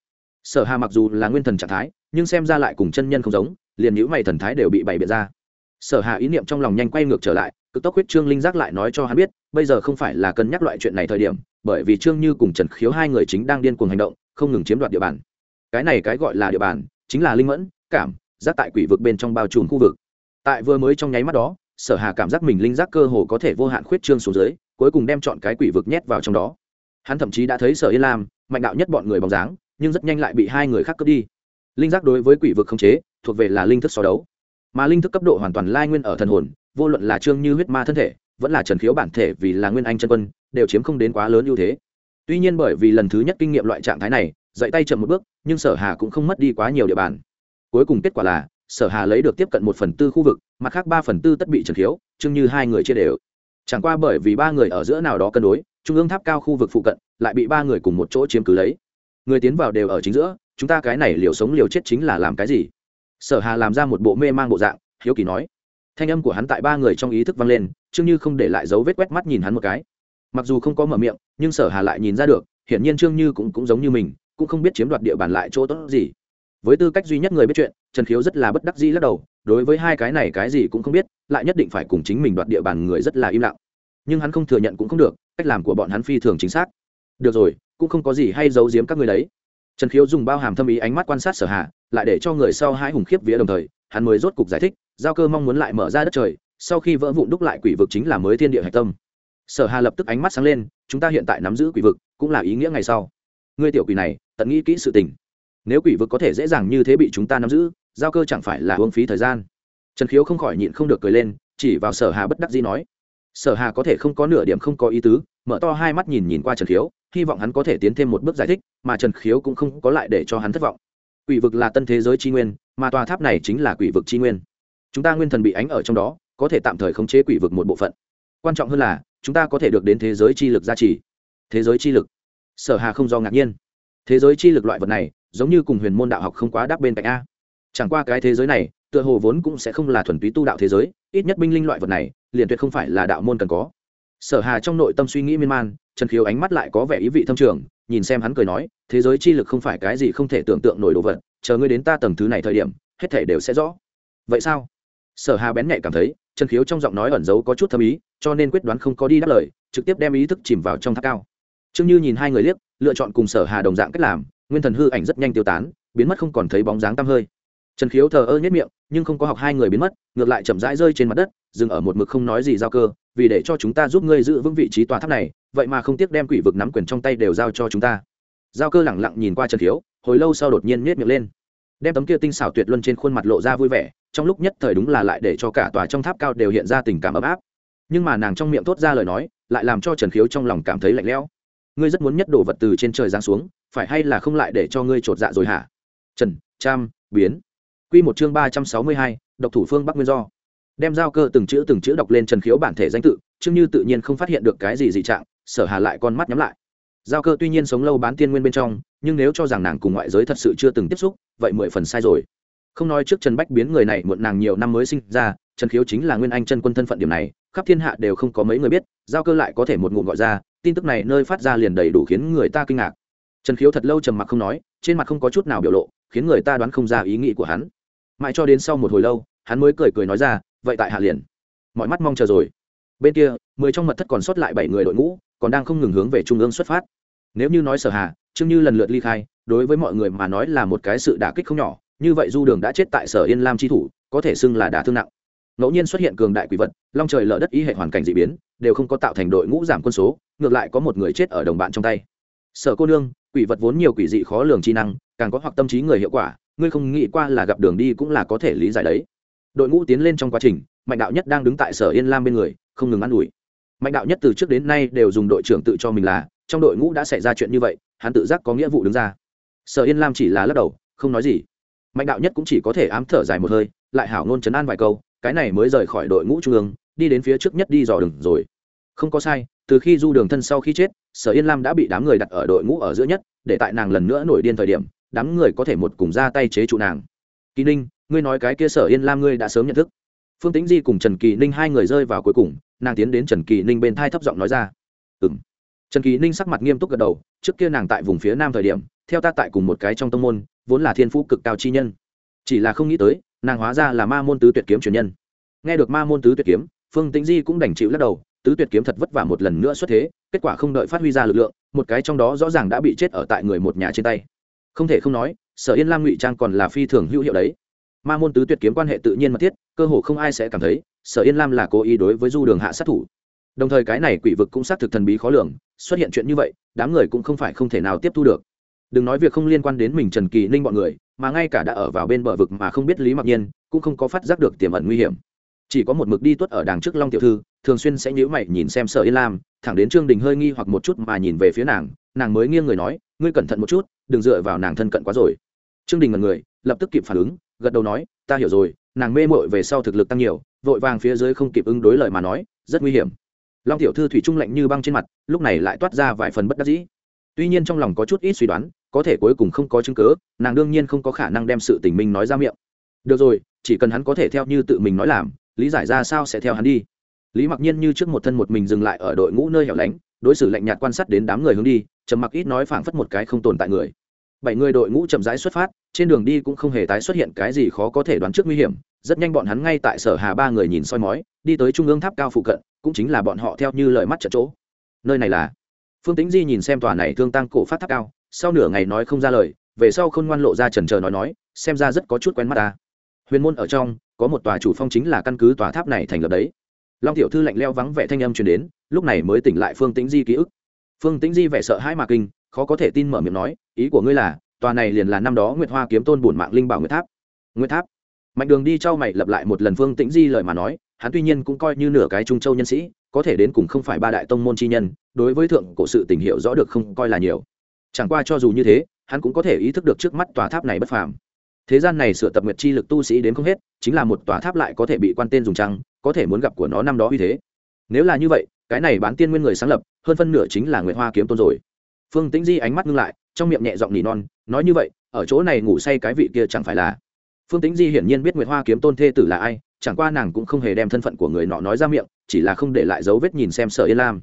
Sở hà mặc dù là nguyên thần trạng thái, nhưng xem ra lại cùng chân nhân không giống, liền nhữ mày thần thái đều bị bày biện ra. Sở hà ý niệm trong lòng nhanh quay ngược trở lại cực tốc huyết trương linh giác lại nói cho hắn biết, bây giờ không phải là cân nhắc loại chuyện này thời điểm, bởi vì trương như cùng trần khiếu hai người chính đang điên cuồng hành động, không ngừng chiếm đoạt địa bàn. Cái này cái gọi là địa bàn, chính là linh mẫn, cảm, giác tại quỷ vực bên trong bao trùm khu vực. Tại vừa mới trong nháy mắt đó, sở hà cảm giác mình linh giác cơ hồ có thể vô hạn khuyết trương xuống dưới, cuối cùng đem chọn cái quỷ vực nhét vào trong đó. Hắn thậm chí đã thấy sở yên lam, mạnh đạo nhất bọn người bóng dáng, nhưng rất nhanh lại bị hai người khác cướp đi. Linh giác đối với quỷ vực không chế, thuộc về là linh thức so đấu. Mà linh thức cấp độ hoàn toàn lai nguyên ở thần hồn vô luận là trương như huyết ma thân thể, vẫn là trần khiếu bản thể vì là nguyên anh chân quân, đều chiếm không đến quá lớn ưu thế. Tuy nhiên bởi vì lần thứ nhất kinh nghiệm loại trạng thái này dạy tay chậm một bước, nhưng sở hà cũng không mất đi quá nhiều địa bàn. Cuối cùng kết quả là, sở hà lấy được tiếp cận một phần tư khu vực, mặt khác ba phần tư tất bị trần khiếu chưng như hai người chia đều. Chẳng qua bởi vì ba người ở giữa nào đó cân đối, trung ương tháp cao khu vực phụ cận, lại bị ba người cùng một chỗ chiếm cứ lấy. Người tiến vào đều ở chính giữa, chúng ta cái này liều sống liều chết chính là làm cái gì? Sở hà làm ra một bộ mê mang bộ dạng, hiếu kỳ nói thanh âm của hắn tại ba người trong ý thức vang lên chương như không để lại dấu vết quét mắt nhìn hắn một cái. Mặc dù không có mở miệng, nhưng sở hà lại nhìn ra được, hiển nhiên trương như cũng cũng giống như mình, cũng không biết chiếm đoạt địa bàn lại chỗ tốt gì. Với tư cách duy nhất người biết chuyện, trần khiếu rất là bất đắc dĩ lắc đầu, đối với hai cái này cái gì cũng không biết, lại nhất định phải cùng chính mình đoạt địa bàn người rất là im lặng. Nhưng hắn không thừa nhận cũng không được, cách làm của bọn hắn phi thường chính xác. Được rồi, cũng không có gì hay giấu giếm các người đấy. Trần khiếu dùng bao hàm thâm ý ánh mắt quan sát sở hạ lại để cho người sau hai hùng khiếp vía đồng thời, hắn mới rốt cục giải thích giao cơ mong muốn lại mở ra đất trời, sau khi vỡ vụn đúc lại quỷ vực chính là mới thiên địa hạch tâm. Sở hà lập tức ánh mắt sáng lên, chúng ta hiện tại nắm giữ quỷ vực, cũng là ý nghĩa ngày sau. Ngươi tiểu quỷ này, tận nghĩ kỹ sự tình. Nếu quỷ vực có thể dễ dàng như thế bị chúng ta nắm giữ, giao cơ chẳng phải là uống phí thời gian. Trần khiếu không khỏi nhịn không được cười lên, chỉ vào sở hà bất đắc dĩ nói. Sở hà có thể không có nửa điểm không có ý tứ, mở to hai mắt nhìn nhìn qua trần khiếu, hy vọng hắn có thể tiến thêm một bước giải thích, mà trần khiếu cũng không có lại để cho hắn thất vọng. Quỷ vực là tân thế giới tri nguyên, mà tòa tháp này chính là quỷ vực tri nguyên chúng ta nguyên thần bị ánh ở trong đó, có thể tạm thời khống chế quỷ vực một bộ phận. Quan trọng hơn là, chúng ta có thể được đến thế giới chi lực gia trì. Thế giới chi lực. Sở hà không do ngạc nhiên. Thế giới chi lực loại vật này, giống như cùng huyền môn đạo học không quá đáp bên cạnh a. Chẳng qua cái thế giới này, tựa hồ vốn cũng sẽ không là thuần túy tu đạo thế giới, ít nhất binh linh loại vật này, liền tuyệt không phải là đạo môn cần có. Sở hà trong nội tâm suy nghĩ miên man, trần khiếu ánh mắt lại có vẻ ý vị thâm trường, nhìn xem hắn cười nói, thế giới chi lực không phải cái gì không thể tưởng tượng nổi đồ vật, chờ ngươi đến ta tầng thứ này thời điểm, hết thể đều sẽ rõ. Vậy sao? Sở hà bén nhạy cảm thấy trần khiếu trong giọng nói ẩn giấu có chút thâm ý, cho nên quyết đoán không có đi đáp lời, trực tiếp đem ý thức chìm vào trong tháp cao. Trương như nhìn hai người liếc, lựa chọn cùng sở hà đồng dạng cách làm, nguyên thần hư ảnh rất nhanh tiêu tán, biến mất không còn thấy bóng dáng tăm hơi. Trần khiếu thờ ơ nhất miệng, nhưng không có học hai người biến mất, ngược lại chậm rãi rơi trên mặt đất, dừng ở một mực không nói gì giao cơ, vì để cho chúng ta giúp ngươi giữ vững vị trí tòa tháp này, vậy mà không tiếc đem quỷ vực nắm quyền trong tay đều giao cho chúng ta. Giao cơ lẳng lặng nhìn qua trần khiếu, hồi lâu sau đột nhiên nhét miệng lên. Đem tấm kia tinh xảo tuyệt luân trên khuôn mặt lộ ra vui vẻ trong lúc nhất thời đúng là lại để cho cả tòa trong tháp cao đều hiện ra tình cảm ấm áp. Nhưng mà nàng trong miệng thốt ra lời nói, lại làm cho trần khiếu trong lòng cảm thấy lạnh lẽo. Ngươi rất muốn nhất đổ vật từ trên trời giáng xuống, phải hay là không lại để cho ngươi chột dạ rồi hả? Trần trăm biến. Quy một chương ba trăm sáu mươi hai, độc thủ phương bắc nguyên do. Đem giao cơ từng chữ từng chữ đọc lên trần khiếu bản thể danh tự, chương như tự nhiên không phát hiện được cái gì dị trạng, sở hà lại con mắt nhắm lại. Giao cơ tuy nhiên sống lâu bán tiên nguyên bên trong, nhưng nếu cho rằng nàng cùng ngoại giới thật sự chưa từng tiếp xúc, vậy mười phần sai rồi không nói trước trần bách biến người này muộn nàng nhiều năm mới sinh ra, trần khiếu chính là nguyên anh chân quân thân phận điểm này, khắp thiên hạ đều không có mấy người biết, giao cơ lại có thể một ngụm gọi ra, tin tức này nơi phát ra liền đầy đủ khiến người ta kinh ngạc. Trần khiếu thật lâu trầm mặc không nói, trên mặt không có chút nào biểu lộ, khiến người ta đoán không ra ý nghĩ của hắn. Mãi cho đến sau một hồi lâu, hắn mới cười cười nói ra, vậy tại hạ liền. Mọi mắt mong chờ rồi. Bên kia, mười trong mật thất còn sót lại bảy người đội ngũ, còn đang không ngừng hướng về trung ương xuất phát. Nếu như nói sở hà chương như lần lượt ly khai, đối với mọi người mà nói là một cái sự đả kích không nhỏ như vậy du đường đã chết tại sở yên lam chi thủ, có thể xưng là đả thương nặng. Ngẫu nhiên xuất hiện cường đại quỷ vật, long trời lở đất ý hệ hoàn cảnh d ị biến, đều không có tạo thành đội ngũ giảm quân số, ngược lại có một người chết ở đồng bạn trong tay. Sở cô nương, quỷ vật vốn nhiều quỷ dị khó lường chi năng, càng có hoặc tâm trí người hiệu quả, ngươi không nghĩ qua là gặp đường đi cũng là có thể lý giải đấy. Đội ngũ tiến lên trong quá trình, mạnh đạo nhất đang đứng tại sở yên lam bên người, không ngừng ă n ủi. Mạnh đạo nhất từ trước đến nay đều dùng đội trưởng tự cho mình là, trong đội ngũ đã xảy ra chuyện như vậy, hắn tự giác có nghĩa vụ đứng ra. Sở yên lam chỉ là lắc đầu, không nói gì mạnh đạo nhất cũng chỉ có thể ám thở dài một hơi, lại hảo ngôn chấn an vài câu, cái này mới rời khỏi đội ngũ trung ương, đi đến phía trước nhất đi dò đường rồi. Không có sai, từ khi du đường thân sau khi chết, sở yên lam đã bị đám người đặt ở đội ngũ ở giữa nhất, để tại nàng lần nữa nổi điên thời điểm, đám người có thể một cùng ra tay chế trụ nàng. Kỳ ninh, ngươi nói cái kia sở yên lam ngươi đã sớm nhận thức. Phương tính di cùng trần kỳ ninh hai người rơi vào cuối cùng, nàng tiến đến trần kỳ ninh bên thai thấp giọng nói ra. Ừ m trần kỳ ninh sắc mặt nghiêm túc gật đầu, trước kia nàng tại vùng phía nam thời điểm, theo ta tại cùng một cái trong tông môn vốn là thiên phú cực cao chi nhân. Chỉ là không nghĩ tới, nàng hóa ra là ma môn tứ tuyệt kiếm truyền nhân. Nghe được ma môn tứ tuyệt kiếm, phương tĩnh di cũng đành chịu lắc đầu, tứ tuyệt kiếm thật vất vả một lần nữa xuất thế, kết quả không đợi phát huy ra lực lượng, một cái trong đó rõ ràng đã bị chết ở tại người một nhà trên tay. Không thể không nói, sở yên lam ngụy trang còn là phi thường hữu hiệu đấy. Ma môn tứ tuyệt kiếm quan hệ tự nhiên mật thiết, cơ hồ không ai sẽ cảm thấy, sở yên lam là cố ý đối với du đường hạ sát thủ. Đồng thời cái này quỷ vực cũng xác thực thần bí khó lường, xuất hiện chuyện như vậy, đám người cũng không phải không thể nào tiếp thu được đừng nói việc không liên quan đến mình trần kỳ ninh bọn người, mà ngay cả đã ở vào bên bờ vực mà không biết lý mặc nhiên, cũng không có phát giác được tiềm ẩn nguy hiểm. Chỉ có một mực đi tuất ở đằng trước long tiểu thư, thường xuyên sẽ nhíu mày nhìn xem sở yên lam, thẳng đến trương đình hơi nghi hoặc một chút mà nhìn về phía nàng nàng mới nghiêng người nói, ngươi cẩn thận một chút, đừng dựa vào nàng thân cận quá rồi. Trương đình ngần người, lập tức kịp phản ứng, gật đầu nói, ta hiểu rồi, nàng mê mội về sau thực lực tăng nhiều, vội vàng phía dưới không kịp ứng đối lời mà nói, rất nguy hiểm. Long tiểu thư thủy trung lạnh như băng trên mặt, lúc này lại toát ra vài phần bất đắc dĩ. Tuy nhiên trong lòng có chút ít suy đoán có thể cuối cùng không có chứng cứ, nàng đương nhiên không có khả năng đem sự tình mình nói ra miệng. Được rồi chỉ cần hắn có thể theo như tự mình nói làm lý giải ra sao sẽ theo hắn đi. Lý mặc nhiên như trước một thân một mình dừng lại ở đội ngũ nơi hẻo lánh đối xử lạnh nhạt quan sát đến đám người hướng đi trầm mặc ít nói phảng phất một cái không tồn tại người. Bảy người đội ngũ chậm rãi xuất phát trên đường đi cũng không hề tái xuất hiện cái gì khó có thể đoán trước nguy hiểm rất nhanh bọn hắn ngay tại sở hà ba người nhìn soi mói đi tới trung ương tháp cao phụ cận cũng chính là bọn họ theo như lời mắt trận chỗ. Nơi này là phương tính di nhìn xem tòa này thương tăng cổ phát tháp cao sau nửa ngày nói không ra lời, về sau khôn ngoan lộ ra trần trờ nói nói, xem ra rất có chút quen mắt ta. Huyền môn ở trong, có một tòa chủ phong chính là căn cứ tòa tháp này thành lập đấy. Long tiểu thư lạnh leo vắng vẻ thanh âm truyền đến, lúc này mới tỉnh lại phương tĩnh di ký ức. Phương tĩnh di vẻ sợ hãi mà kinh, khó có thể tin mở miệng nói, ý của ngươi là, tòa này liền là năm đó nguyệt hoa kiếm tôn bổn mạng linh bảo nguyệt tháp. Nguyệt tháp. Mạnh đường đi trao mày lặp lại một lần phương tĩnh di lời mà nói, hắn tuy nhiên cũng coi như nửa cái trung châu nhân sĩ, có thể đến cùng không phải ba đại tông môn chi nhân, đối với thượng cổ sự tình hiệu rõ được không coi là nhiều chẳng qua cho dù như thế, hắn cũng có thể ý thức được trước mắt tòa tháp này bất phàm. Thế gian này sửa tập nguyệt chi lực tu sĩ đến không hết, chính là một tòa tháp lại có thể bị quan tên dùng trăng, có thể muốn gặp của nó năm đó uy thế. Nếu là như vậy, cái này bán tiên nguyên người sáng lập, hơn phân nửa chính là nguyệt hoa kiếm tôn rồi. Phương tĩnh di ánh mắt ngưng lại, trong miệng nhẹ giọng nỉ non, nói như vậy, ở chỗ này ngủ say cái vị kia chẳng phải là. Phương tĩnh di hiển nhiên biết nguyệt hoa kiếm tôn thê tử là ai, chẳng qua nàng cũng không hề đem thân phận của người nọ nói ra miệng, chỉ là không để lại dấu vết nhìn xem sợ yên lam.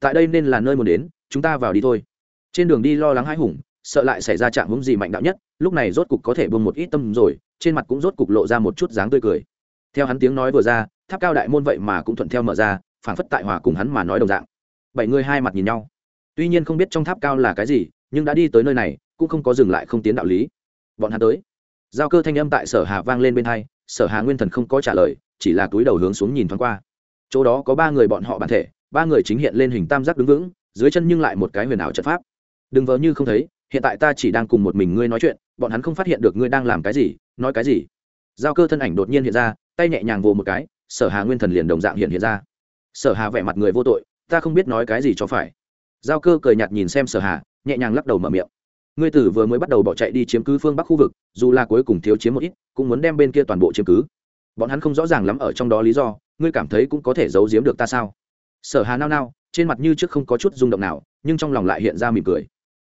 Tại đây nên là nơi muốn đến, chúng ta vào đi thôi trên đường đi lo lắng hãi hùng, sợ lại xảy ra trạng hướng gì mạnh đạo nhất, lúc này rốt cục có thể bưng một ít tâm rồi, trên mặt cũng rốt cục lộ ra một chút dáng tươi cười. Theo hắn tiếng nói vừa ra, tháp cao đại môn vậy mà cũng thuận theo mở ra phản phất tại hòa cùng hắn mà nói đồng dạng. Bảy người hai mặt nhìn nhau. Tuy nhiên không biết trong tháp cao là cái gì, nhưng đã đi tới nơi này, cũng không có dừng lại không tiến đạo lý. Bọn hắn tới. Giao cơ thanh âm tại sở hà vang lên bên hai, sở hà nguyên thần không có trả lời, chỉ là túi đầu hướng xuống nhìn thoáng qua. Chỗ đó có ba người bọn họ bản thể, ba người chính hiện lên hình tam giác đứng vững, dưới chân nhưng lại một cái huyền ảo trận pháp đừng vờ như không thấy, hiện tại ta chỉ đang cùng một mình ngươi nói chuyện, bọn hắn không phát hiện được ngươi đang làm cái gì, nói cái gì. Giao cơ thân ảnh đột nhiên hiện ra, tay nhẹ nhàng vồ một cái, sở hà nguyên thần liền đồng dạng hiện hiện ra. Sở hà vẻ mặt người vô tội, ta không biết nói cái gì cho phải. Giao cơ cười nhạt nhìn xem sở hà, nhẹ nhàng lắc đầu mở miệng. Ngươi tử vừa mới bắt đầu bỏ chạy đi chiếm cứ phương bắc khu vực, dù là cuối cùng thiếu chiếm một ít, cũng muốn đem bên kia toàn bộ chiếm cứ. Bọn hắn không rõ ràng lắm ở trong đó lý do, ngươi cảm thấy cũng có thể giấu giếm được ta sao? Sở hà nao nao, trên mặt như trước không có chút rung động nào, nhưng trong lòng lại hiện ra mỉm cười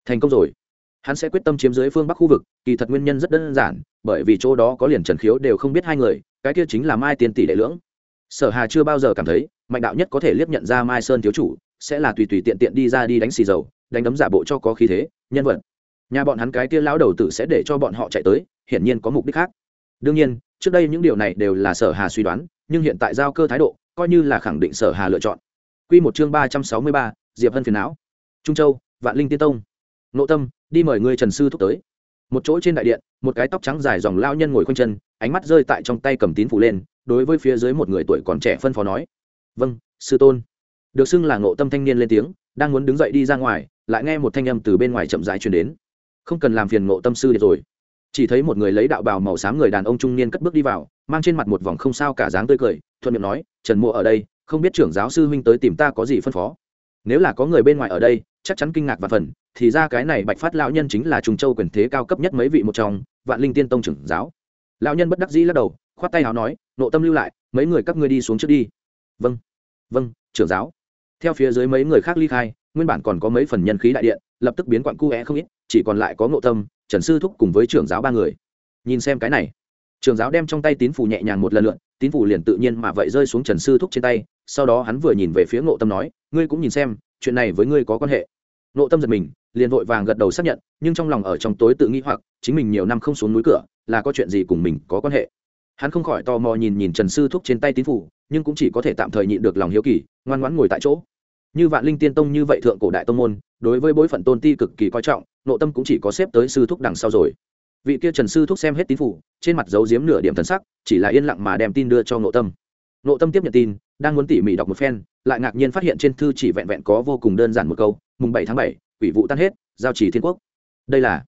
thành công rồi. Hắn sẽ quyết tâm chiếm dưới phương bắc khu vực, kỳ thật nguyên nhân rất đơn giản, bởi vì chỗ đó có liền trần khiếu đều không biết hai người, cái kia chính là mai tiền tỷ đệ lưỡng. Sở hà chưa bao giờ cảm thấy, mạnh đạo nhất có thể liếc nhận ra mai sơn thiếu chủ, sẽ là tùy tùy tiện tiện đi ra đi đánh xì dầu, đánh đấm giả bộ cho có khí thế, nhân vật. Nhà bọn hắn cái kia lão đầu tử sẽ để cho bọn họ chạy tới, hiển nhiên có mục đích khác. Đương nhiên, trước đây những điều này đều là sở hà suy đoán, nhưng hiện tại giao cơ thái độ, coi như là khẳng định sở hà lựa chọn. Quy một chương ba trăm sáu mươi ba, diệp hân phiền não. Trung châu, vạn linh tiên tông nộ tâm, đi mời ngươi trần sư thúc tới. Một chỗ trên đại điện, một cái tóc trắng dài dòng lao nhân ngồi khoanh chân, ánh mắt rơi tại trong tay cầm tín phủ lên, đối với phía dưới một người tuổi còn trẻ phân phó nói vâng sư tôn. Được xưng là ngộ tâm thanh niên lên tiếng, đang muốn đứng dậy đi ra ngoài, lại nghe một thanh âm từ bên ngoài chậm rãi truyền đến. Không cần làm phiền ngộ tâm sư được rồi. Chỉ thấy một người lấy đạo bào màu xám người đàn ông trung niên cất bước đi vào, mang trên mặt một vòng không sao cả dáng tươi cười, thuận miệng nói, trần mộ ở đây, không biết trưởng giáo sư huynh tới tìm ta có gì phân phó. Nếu là có người bên ngoài ở đây, chắc chắn kinh ngạc và phần thì ra cái này bạch phát lão nhân chính là trùng châu quyền thế cao cấp nhất mấy vị một trong, vạn linh tiên tông trưởng giáo. Lão nhân bất đắc dĩ lắc đầu, khoát tay áo nói nộ tâm lưu lại, mấy người các ngươi đi xuống trước đi. Vâng vâng trưởng giáo. Theo phía dưới mấy người khác ly khai, nguyên bản còn có mấy phần nhân khí đại điện, lập tức biến quặn cu é không ít, chỉ còn lại có ngộ tâm, trần sư thúc cùng với trưởng giáo ba người. Nhìn xem cái này, trưởng giáo đem trong tay tín phủ nhẹ nhàng một lần lượn, tín phủ liền tự nhiên mà vậy rơi xuống trần sư thúc trên tay, sau đó hắn vừa nhìn về phía ngộ tâm nói, ngươi cũng nhìn xem, chuyện này với ngươi có quan hệ nộ tâm giật mình, liền vội vàng gật đầu xác nhận, nhưng trong lòng ở trong tối tự nghĩ hoặc, chính mình nhiều năm không xuống núi cửa, là có chuyện gì cùng mình có quan hệ. Hắn không khỏi tò mò nhìn nhìn trần sư thúc trên tay tín phủ, nhưng cũng chỉ có thể tạm thời nhịn được lòng hiếu kỳ, ngoan ngoãn ngồi tại chỗ. Như vạn linh tiên tông như vậy thượng cổ đại tông môn, đối với bối phận tôn ti cực kỳ coi trọng, nộ tâm cũng chỉ có xếp tới sư thúc đằng sau rồi. Vị kia trần sư thúc xem hết tín phủ, trên mặt giấu giếm nửa điểm thần sắc, chỉ là yên lặng mà đem tin đưa cho nộ tâm nộ tâm tiếp nhận tin, đang muốn tỉ mỉ đọc một phen, lại ngạc nhiên phát hiện trên thư chỉ vẹn vẹn có vô cùng đơn giản một câu, mùng bảy tháng bảy, quỷ vụ tan hết, giao chỉ thiên quốc. Đây là,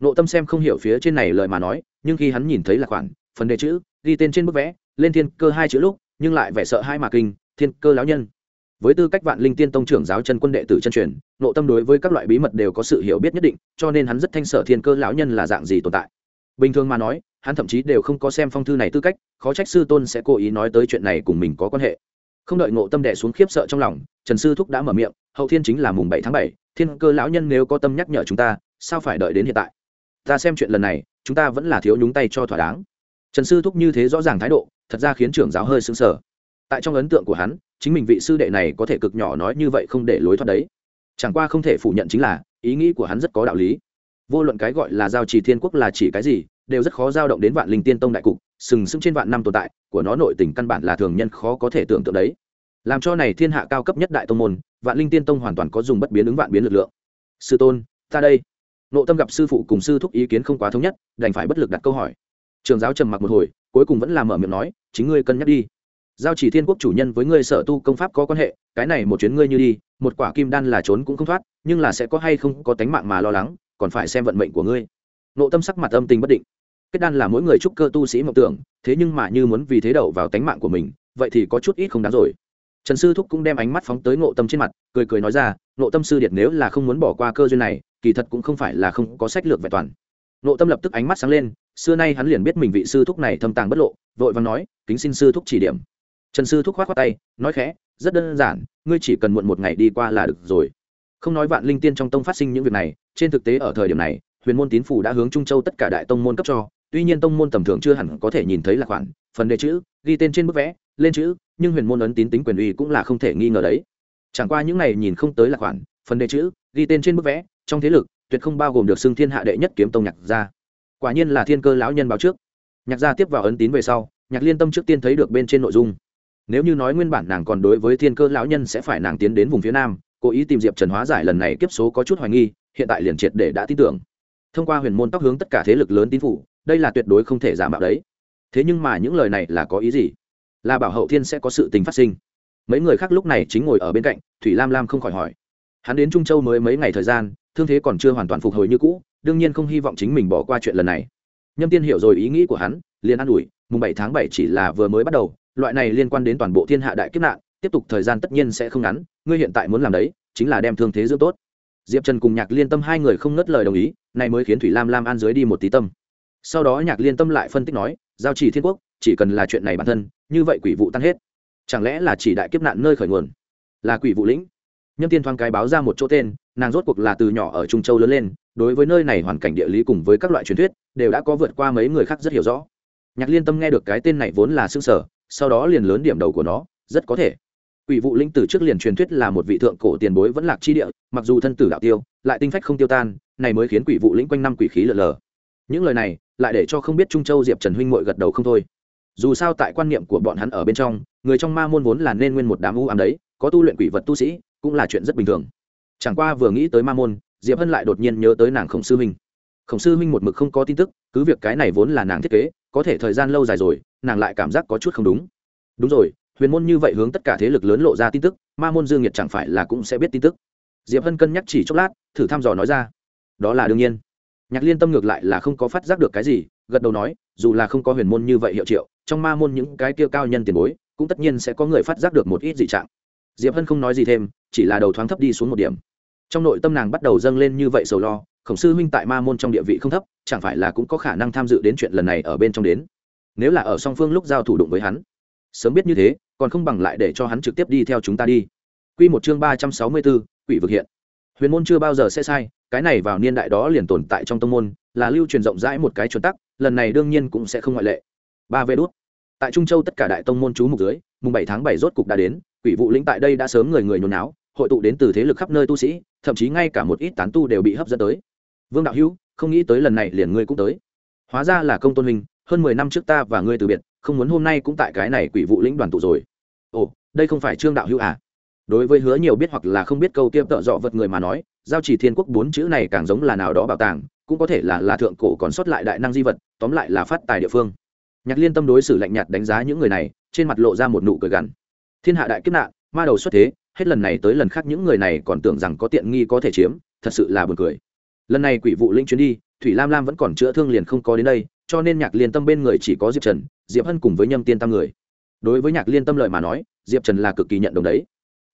nộ tâm xem không hiểu phía trên này lời mà nói, nhưng khi hắn nhìn thấy là khoản, phần đề chữ, ghi tên trên bức vẽ, lên thiên cơ hai chữ lúc, nhưng lại vẻ sợ hai mà kinh, thiên cơ lão nhân. Với tư cách vạn linh tiên tông trưởng giáo chân quân đệ tử chân truyền, nộ tâm đối với các loại bí mật đều có sự hiểu biết nhất định, cho nên hắn rất thanh sở thiên cơ lão nhân là dạng gì tồn tại. Bình thường mà nói hắn thậm chí đều không có xem phong thư này tư cách, khó trách sư tôn sẽ cố ý nói tới chuyện này cùng mình có quan hệ. Không đợi ngộ tâm đẻ xuống khiếp sợ trong lòng, trần sư thúc đã mở miệng, hậu thiên chính là mùng bảy tháng bảy, thiên cơ lão nhân nếu có tâm nhắc nhở chúng ta, sao phải đợi đến hiện tại? Ta xem chuyện lần này, chúng ta vẫn là thiếu nhúng tay cho thỏa đáng. Trần sư thúc như thế rõ ràng thái độ, thật ra khiến trưởng giáo hơi xứng sở tại trong ấn tượng của hắn, chính mình vị sư đệ này có thể cực nhỏ nói như vậy không để lối thoát đấy. Chẳng qua không thể phủ nhận chính là, ý nghĩ của hắn rất có đạo lý. Vô luận cái gọi là giao trì thiên quốc là chỉ cái gì đều rất khó dao động đến vạn linh tiên tông đại cục, sừng sững trên vạn năm tồn tại, của nó nội tình căn bản là thường nhân khó có thể tưởng tượng đấy. Làm cho này thiên hạ cao cấp nhất đại tông môn, vạn linh tiên tông hoàn toàn có dùng bất biến ứng vạn biến lực lượng. Sư tôn, ta đây. Nộ tâm gặp sư phụ cùng sư thúc ý kiến không quá thống nhất, đành phải bất lực đặt câu hỏi. Trường giáo trầm mặc một hồi, cuối cùng vẫn làm mở miệng nói, chính ngươi cân nhắc đi. Giao chỉ thiên quốc chủ nhân với ngươi sở tu công pháp có quan hệ, cái này một chuyến ngươi như đi, một quả kim đan là trốn cũng không thoát, nhưng là sẽ có hay không có tánh mạng mà lo lắng, còn phải xem vận mệnh của ngươi. Nộ tâm sắc mặt âm tình bất định kết đan là mỗi người trúc cơ tu sĩ mộng tưởng, thế nhưng mà như muốn vì thế đậu vào tánh mạng của mình, vậy thì có chút ít không đáng rồi. Trần sư thúc cũng đem ánh mắt phóng tới ngộ tâm trên mặt, cười cười nói ra, ngộ tâm sư điệt nếu là không muốn bỏ qua cơ duyên này, kỳ thật cũng không phải là không có sách lược vẹn toàn. Ngộ tâm lập tức ánh mắt sáng lên, xưa nay hắn liền biết mình vị sư thúc này thâm tàng bất lộ, vội vàng nói, kính xin sư thúc chỉ điểm. Trần sư thúc khoát khoát tay, nói khẽ, rất đơn giản, ngươi chỉ cần muộn một ngày đi qua là được rồi. Không nói vạn linh tiên trong tông phát sinh những việc này, trên thực tế ở thời điểm này, huyền môn tín phủ đã hướng trung châu tất cả đại tông môn cấp cho tuy nhiên tông môn tầm thường chưa hẳn có thể nhìn thấy là khoản, phần đề chữ, ghi tên trên bức vẽ, lên chữ, nhưng huyền môn ấn tín tính quyền uy cũng là không thể nghi ngờ đấy. Chẳng qua những này nhìn không tới là khoản, phần đề chữ, ghi tên trên bức vẽ, trong thế lực, tuyệt không bao gồm được xưng thiên hạ đệ nhất kiếm tông nhạc gia. Quả nhiên là thiên cơ lão nhân báo trước. Nhạc gia tiếp vào ấn tín về sau, nhạc liên tâm trước tiên thấy được bên trên nội dung. Nếu như nói nguyên bản nàng còn đối với thiên cơ lão nhân sẽ phải nàng tiến đến vùng phía nam, cố ý tìm diệp trần hóa giải lần này kiếp số có chút hoài nghi, hiện tại liền triệt để đã tin tưởng. Thông qua huyền môn tóc hướng tất cả thế lực lớn tín phủ đây là tuyệt đối không thể giả mạo đấy. Thế nhưng mà những lời này là có ý gì? Là bảo hậu thiên sẽ có sự tình phát sinh. Mấy người khác lúc này chính ngồi ở bên cạnh, thủy lam lam không khỏi hỏi. Hắn đến trung châu mới mấy ngày thời gian, thương thế còn chưa hoàn toàn phục hồi như cũ, đương nhiên không hy vọng chính mình bỏ qua chuyện lần này. Nhâm tiên hiểu rồi ý nghĩ của hắn, liền an ủi, mùng bảy tháng bảy chỉ là vừa mới bắt đầu, loại này liên quan đến toàn bộ thiên hạ đại kiếp nạn, tiếp tục thời gian tất nhiên sẽ không ngắn, ngươi hiện tại muốn làm đấy, chính là đem thương thế dưỡng tốt. Diệp trần cùng nhạc liên tâm hai người không ngớt lời đồng ý này mới khiến thủy lam lam an dưới đi một tí tâm sau đó nhạc liên tâm lại phân tích nói, giao chỉ thiên quốc, chỉ cần là chuyện này bản thân, như vậy quỷ vụ tan hết. Chẳng lẽ là chỉ đại kiếp nạn nơi khởi nguồn? Là quỷ vụ lĩnh. Nhâm tiên thoáng cái báo ra một chỗ tên, nàng rốt cuộc là từ nhỏ ở trung châu lớn lên, đối với nơi này hoàn cảnh địa lý cùng với các loại truyền thuyết, đều đã có vượt qua mấy người khác rất hiểu rõ. Nhạc liên tâm nghe được cái tên này vốn là xương sở sau đó liền lớn điểm đầu của nó, rất có thể. Quỷ vụ linh từ trước liền truyền thuyết là một vị thượng cổ tiền bối vẫn lạc chi địa, mặc dù thân tử đạo tiêu, lại tinh phách không tiêu tan, này mới khiến quỷ vụ lĩnh quanh năm quỷ khí lờ lờ những lời này lại để cho không biết trung châu diệp trần huynh mội gật đầu không thôi. Dù sao tại quan niệm của bọn hắn ở bên trong, người trong ma môn vốn là nên nguyên một đám u ám đấy, có tu luyện quỷ vật tu sĩ cũng là chuyện rất bình thường. Chẳng qua vừa nghĩ tới ma môn, diệp hân lại đột nhiên nhớ tới nàng khổng sư huynh. Khổng sư huynh một mực không có tin tức, cứ việc cái này vốn là nàng thiết kế, có thể thời gian lâu dài rồi, nàng lại cảm giác có chút không đúng. Đúng rồi, huyền môn như vậy hướng tất cả thế lực lớn lộ ra tin tức, ma môn dương nhiệt chẳng phải là cũng sẽ biết tin tức. Diệp hân cân nhắc chỉ chốc lát, thử thăm dò nói ra. Đó là đương nhiên nhạc liên tâm ngược lại là không có phát giác được cái gì, gật đầu nói, dù là không có huyền môn như vậy hiệu triệu, trong ma môn những cái kia cao nhân tiền bối, cũng tất nhiên sẽ có người phát giác được một ít dị trạng. Diệp hân không nói gì thêm, chỉ là đầu thoáng thấp đi xuống một điểm. Trong nội tâm nàng bắt đầu dâng lên như vậy sầu lo, khổng sư huynh tại ma môn trong địa vị không thấp, chẳng phải là cũng có khả năng tham dự đến chuyện lần này ở bên trong đến. Nếu là ở song phương lúc giao thủ đụng với hắn, sớm biết như thế, còn không bằng lại để cho hắn trực tiếp đi theo chúng ta đi. Quy một chương ba trăm sáu mươi bốn, quỷ vực hiện huyền môn chưa bao giờ sẽ sai, cái này vào niên đại đó liền tồn tại trong tông môn, là lưu truyền rộng rãi một cái chuẩn tắc, lần này đương nhiên cũng sẽ không ngoại lệ. Ba vê đốt tại trung châu tất cả đại tông môn chú mục dưới, mùng bảy tháng bảy rốt cục đã đến, quỷ vụ lĩnh tại đây đã sớm người người nhốn náo hội tụ đến từ thế lực khắp nơi tu sĩ, thậm chí ngay cả một ít tán tu đều bị hấp dẫn tới. Vương đạo hữu, không nghĩ tới lần này liền ngươi cũng tới. Hóa ra là công tôn huynh, hơn mười năm trước ta và ngươi từ biệt, không muốn hôm nay cũng tại cái này quỷ vụ lĩnh đoàn tụ rồi. Ồ, đây không phải trương đạo hữu à? Đối với hứa nhiều biết hoặc là không biết câu tiêm tợ dọ vật người mà nói, giao chỉ thiên quốc bốn chữ này càng giống là nào đó bảo tàng, cũng có thể là là thượng cổ còn sót lại đại năng di vật, tóm lại là phát tài địa phương. Nhạc liên tâm đối xử lạnh nhạt đánh giá những người này, trên mặt lộ ra một nụ cười gằn. Thiên hạ đại kiếp nạn, ma đầu xuất thế, hết lần này tới lần khác những người này còn tưởng rằng có tiện nghi có thể chiếm, thật sự là buồn cười. Lần này quỷ vụ linh chuyến đi, thủy lam lam vẫn còn chữa thương liền không có đến đây, cho nên nhạc liên tâm bên người chỉ có diệp trần, diệp hân cùng với nhâm tiên tam người. Đối với nhạc liên tâm lợi mà nói, diệp trần là cực kỳ nhận đồng đấy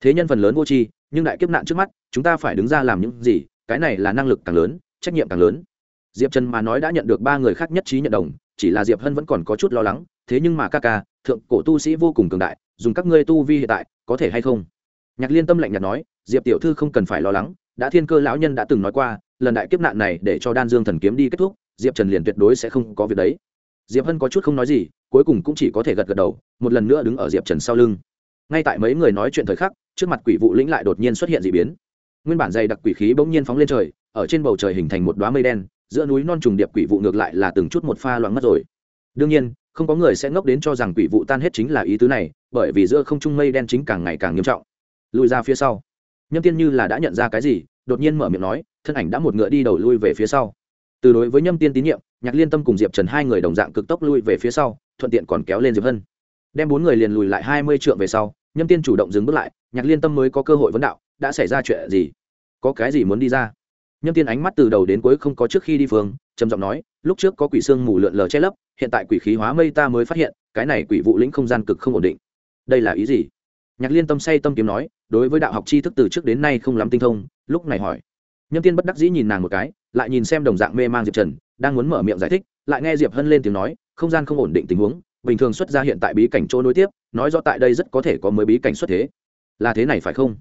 thế nhân phần lớn vô tri, nhưng đại kiếp nạn trước mắt, chúng ta phải đứng ra làm những gì, cái này là năng lực càng lớn, trách nhiệm càng lớn. Diệp trần mà nói đã nhận được ba người khác nhất trí nhận đồng, chỉ là diệp hân vẫn còn có chút lo lắng, thế nhưng mà ca ca, thượng cổ tu sĩ vô cùng cường đại, dùng các ngươi tu vi hiện tại, có thể hay không? Nhạc liên tâm lạnh nhạt nói, diệp tiểu thư không cần phải lo lắng, đã thiên cơ lão nhân đã từng nói qua, lần đại kiếp nạn này để cho đan dương thần kiếm đi kết thúc, diệp trần liền tuyệt đối sẽ không có việc đấy. Diệp hân có chút không nói gì, cuối cùng cũng chỉ có thể gật gật đầu, một lần nữa đứng ở diệp trần sau lưng ngay tại mấy người nói chuyện thời khắc, trước mặt quỷ vụ lĩnh lại đột nhiên xuất hiện d ị biến. Nguyên bản dày đặc quỷ khí bỗng nhiên phóng lên trời, ở trên bầu trời hình thành một đoá mây đen, giữa núi non trùng điệp quỷ vụ ngược lại là từng chút một pha loãng mất rồi. Đương nhiên, không có người sẽ ngốc đến cho rằng quỷ vụ tan hết chính là ý tứ này, bởi vì giữa không trung mây đen chính càng ngày càng nghiêm trọng. Lùi ra phía sau. Nhâm tiên như là đã nhận ra cái gì, đột nhiên mở miệng nói, thân ảnh đã một ngựa đi đầu lui về phía sau. Từ đối với nhâm tiên tín nhiệm, nhạc liên tâm cùng diệp trần hai người đồng dạng cực tốc lui về phía sau, thuận tiện còn kéo lên diệp hân. Đem bốn người liền lùi lại hai mươi trượng về sau nhâm tiên chủ động dừng bước lại, nhạc liên tâm mới có cơ hội vấn đạo, đã xảy ra chuyện gì? Có cái gì muốn đi ra? Nhâm tiên ánh mắt từ đầu đến cuối không có trước khi đi phương, trầm giọng nói, lúc trước có quỷ xương mù lượn lờ che lấp, hiện tại quỷ khí hóa mây ta mới phát hiện, cái này quỷ vụ lĩnh không gian cực không ổn định. Đây là ý gì? Nhạc liên tâm say tâm kiếm nói, đối với đạo học tri thức từ trước đến nay không lắm tinh thông, lúc này hỏi. Nhâm tiên bất đắc dĩ nhìn nàng một cái, lại nhìn xem đồng dạng mê man diệp trần, đang muốn mở miệng giải thích, lại nghe diệp hân lên tiếng nói, không gian không ổn định tình huống, bình thường xuất ra hiện tại bí cảnh chỗ nối tiếp nói rõ tại đây rất có thể có mới bí cảnh xuất thế. Là thế này phải không?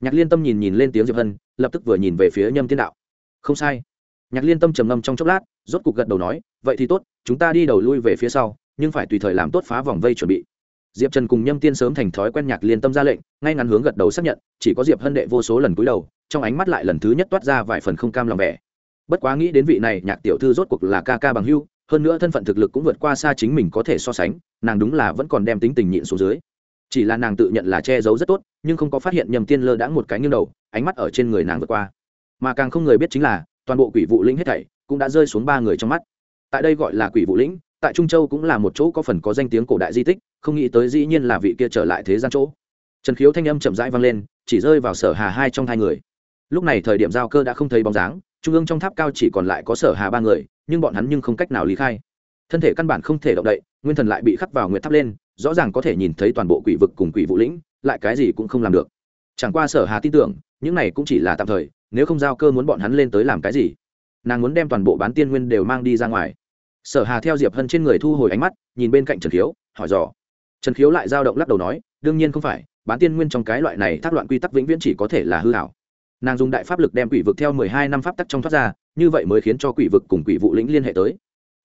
Nhạc liên tâm nhìn nhìn lên tiếng diệp hân, lập tức vừa nhìn về phía nhâm tiên đạo. Không sai. Nhạc liên tâm trầm ngâm trong chốc lát, rốt cục gật đầu nói, vậy thì tốt, chúng ta đi đầu lui về phía sau, nhưng phải tùy thời làm tốt phá vòng vây chuẩn bị. Diệp trần cùng nhâm tiên sớm thành thói quen nhạc liên tâm ra lệnh, ngay ngắn hướng gật đầu xác nhận, chỉ có diệp hân đệ vô số lần cúi đầu, trong ánh mắt lại lần thứ nhất toát ra vài phần không cam lòng vẻ. Bất quá nghĩ đến vị này, nhạc tiểu thư rốt cuộc là ca ca bằng hưu hơn nữa thân phận thực lực cũng vượt qua xa chính mình có thể so sánh, nàng đúng là vẫn còn đem tính tình nhịn xuống dưới. Chỉ là nàng tự nhận là che giấu rất tốt, nhưng không có phát hiện nhầm tiên lơ đãng một cái nghiêng đầu, ánh mắt ở trên người nàng vượt qua. Mà càng không người biết chính là, toàn bộ quỷ vụ lĩnh hết thảy cũng đã rơi xuống ba người trong mắt. Tại đây gọi là quỷ vụ lĩnh, tại trung châu cũng là một chỗ có phần có danh tiếng cổ đại di tích, không nghĩ tới dĩ nhiên là vị kia trở lại thế gian chỗ. Trần khiếu thanh âm chậm rãi vang lên, chỉ rơi vào sở hà hai trong hai người lúc này thời điểm giao cơ đã không thấy bóng dáng, trung ương trong tháp cao chỉ còn lại có sở hà ba người, nhưng bọn hắn nhưng không cách nào lý khai. Thân thể căn bản không thể động đậy, nguyên thần lại bị khắc vào nguyệt tháp lên, rõ ràng có thể nhìn thấy toàn bộ quỷ vực cùng quỷ vũ lĩnh, lại cái gì cũng không làm được. Chẳng qua sở hà tin tưởng, những này cũng chỉ là tạm thời, nếu không giao cơ muốn bọn hắn lên tới làm cái gì? Nàng muốn đem toàn bộ bán tiên nguyên đều mang đi ra ngoài. Sở hà theo diệp hân trên người thu hồi ánh mắt, nhìn bên cạnh trần khiếu, hỏi dò. Trần khiếu lại dao động lắc đầu nói, đương nhiên không phải, bán tiên nguyên trong cái loại này thác loạn quy tắc vĩnh viễn chỉ có thể là hư hảo nàng dùng đại pháp lực đem quỷ vực theo mười hai năm pháp tắc trong thoát ra, như vậy mới khiến cho quỷ vực cùng quỷ vụ lĩnh liên hệ tới.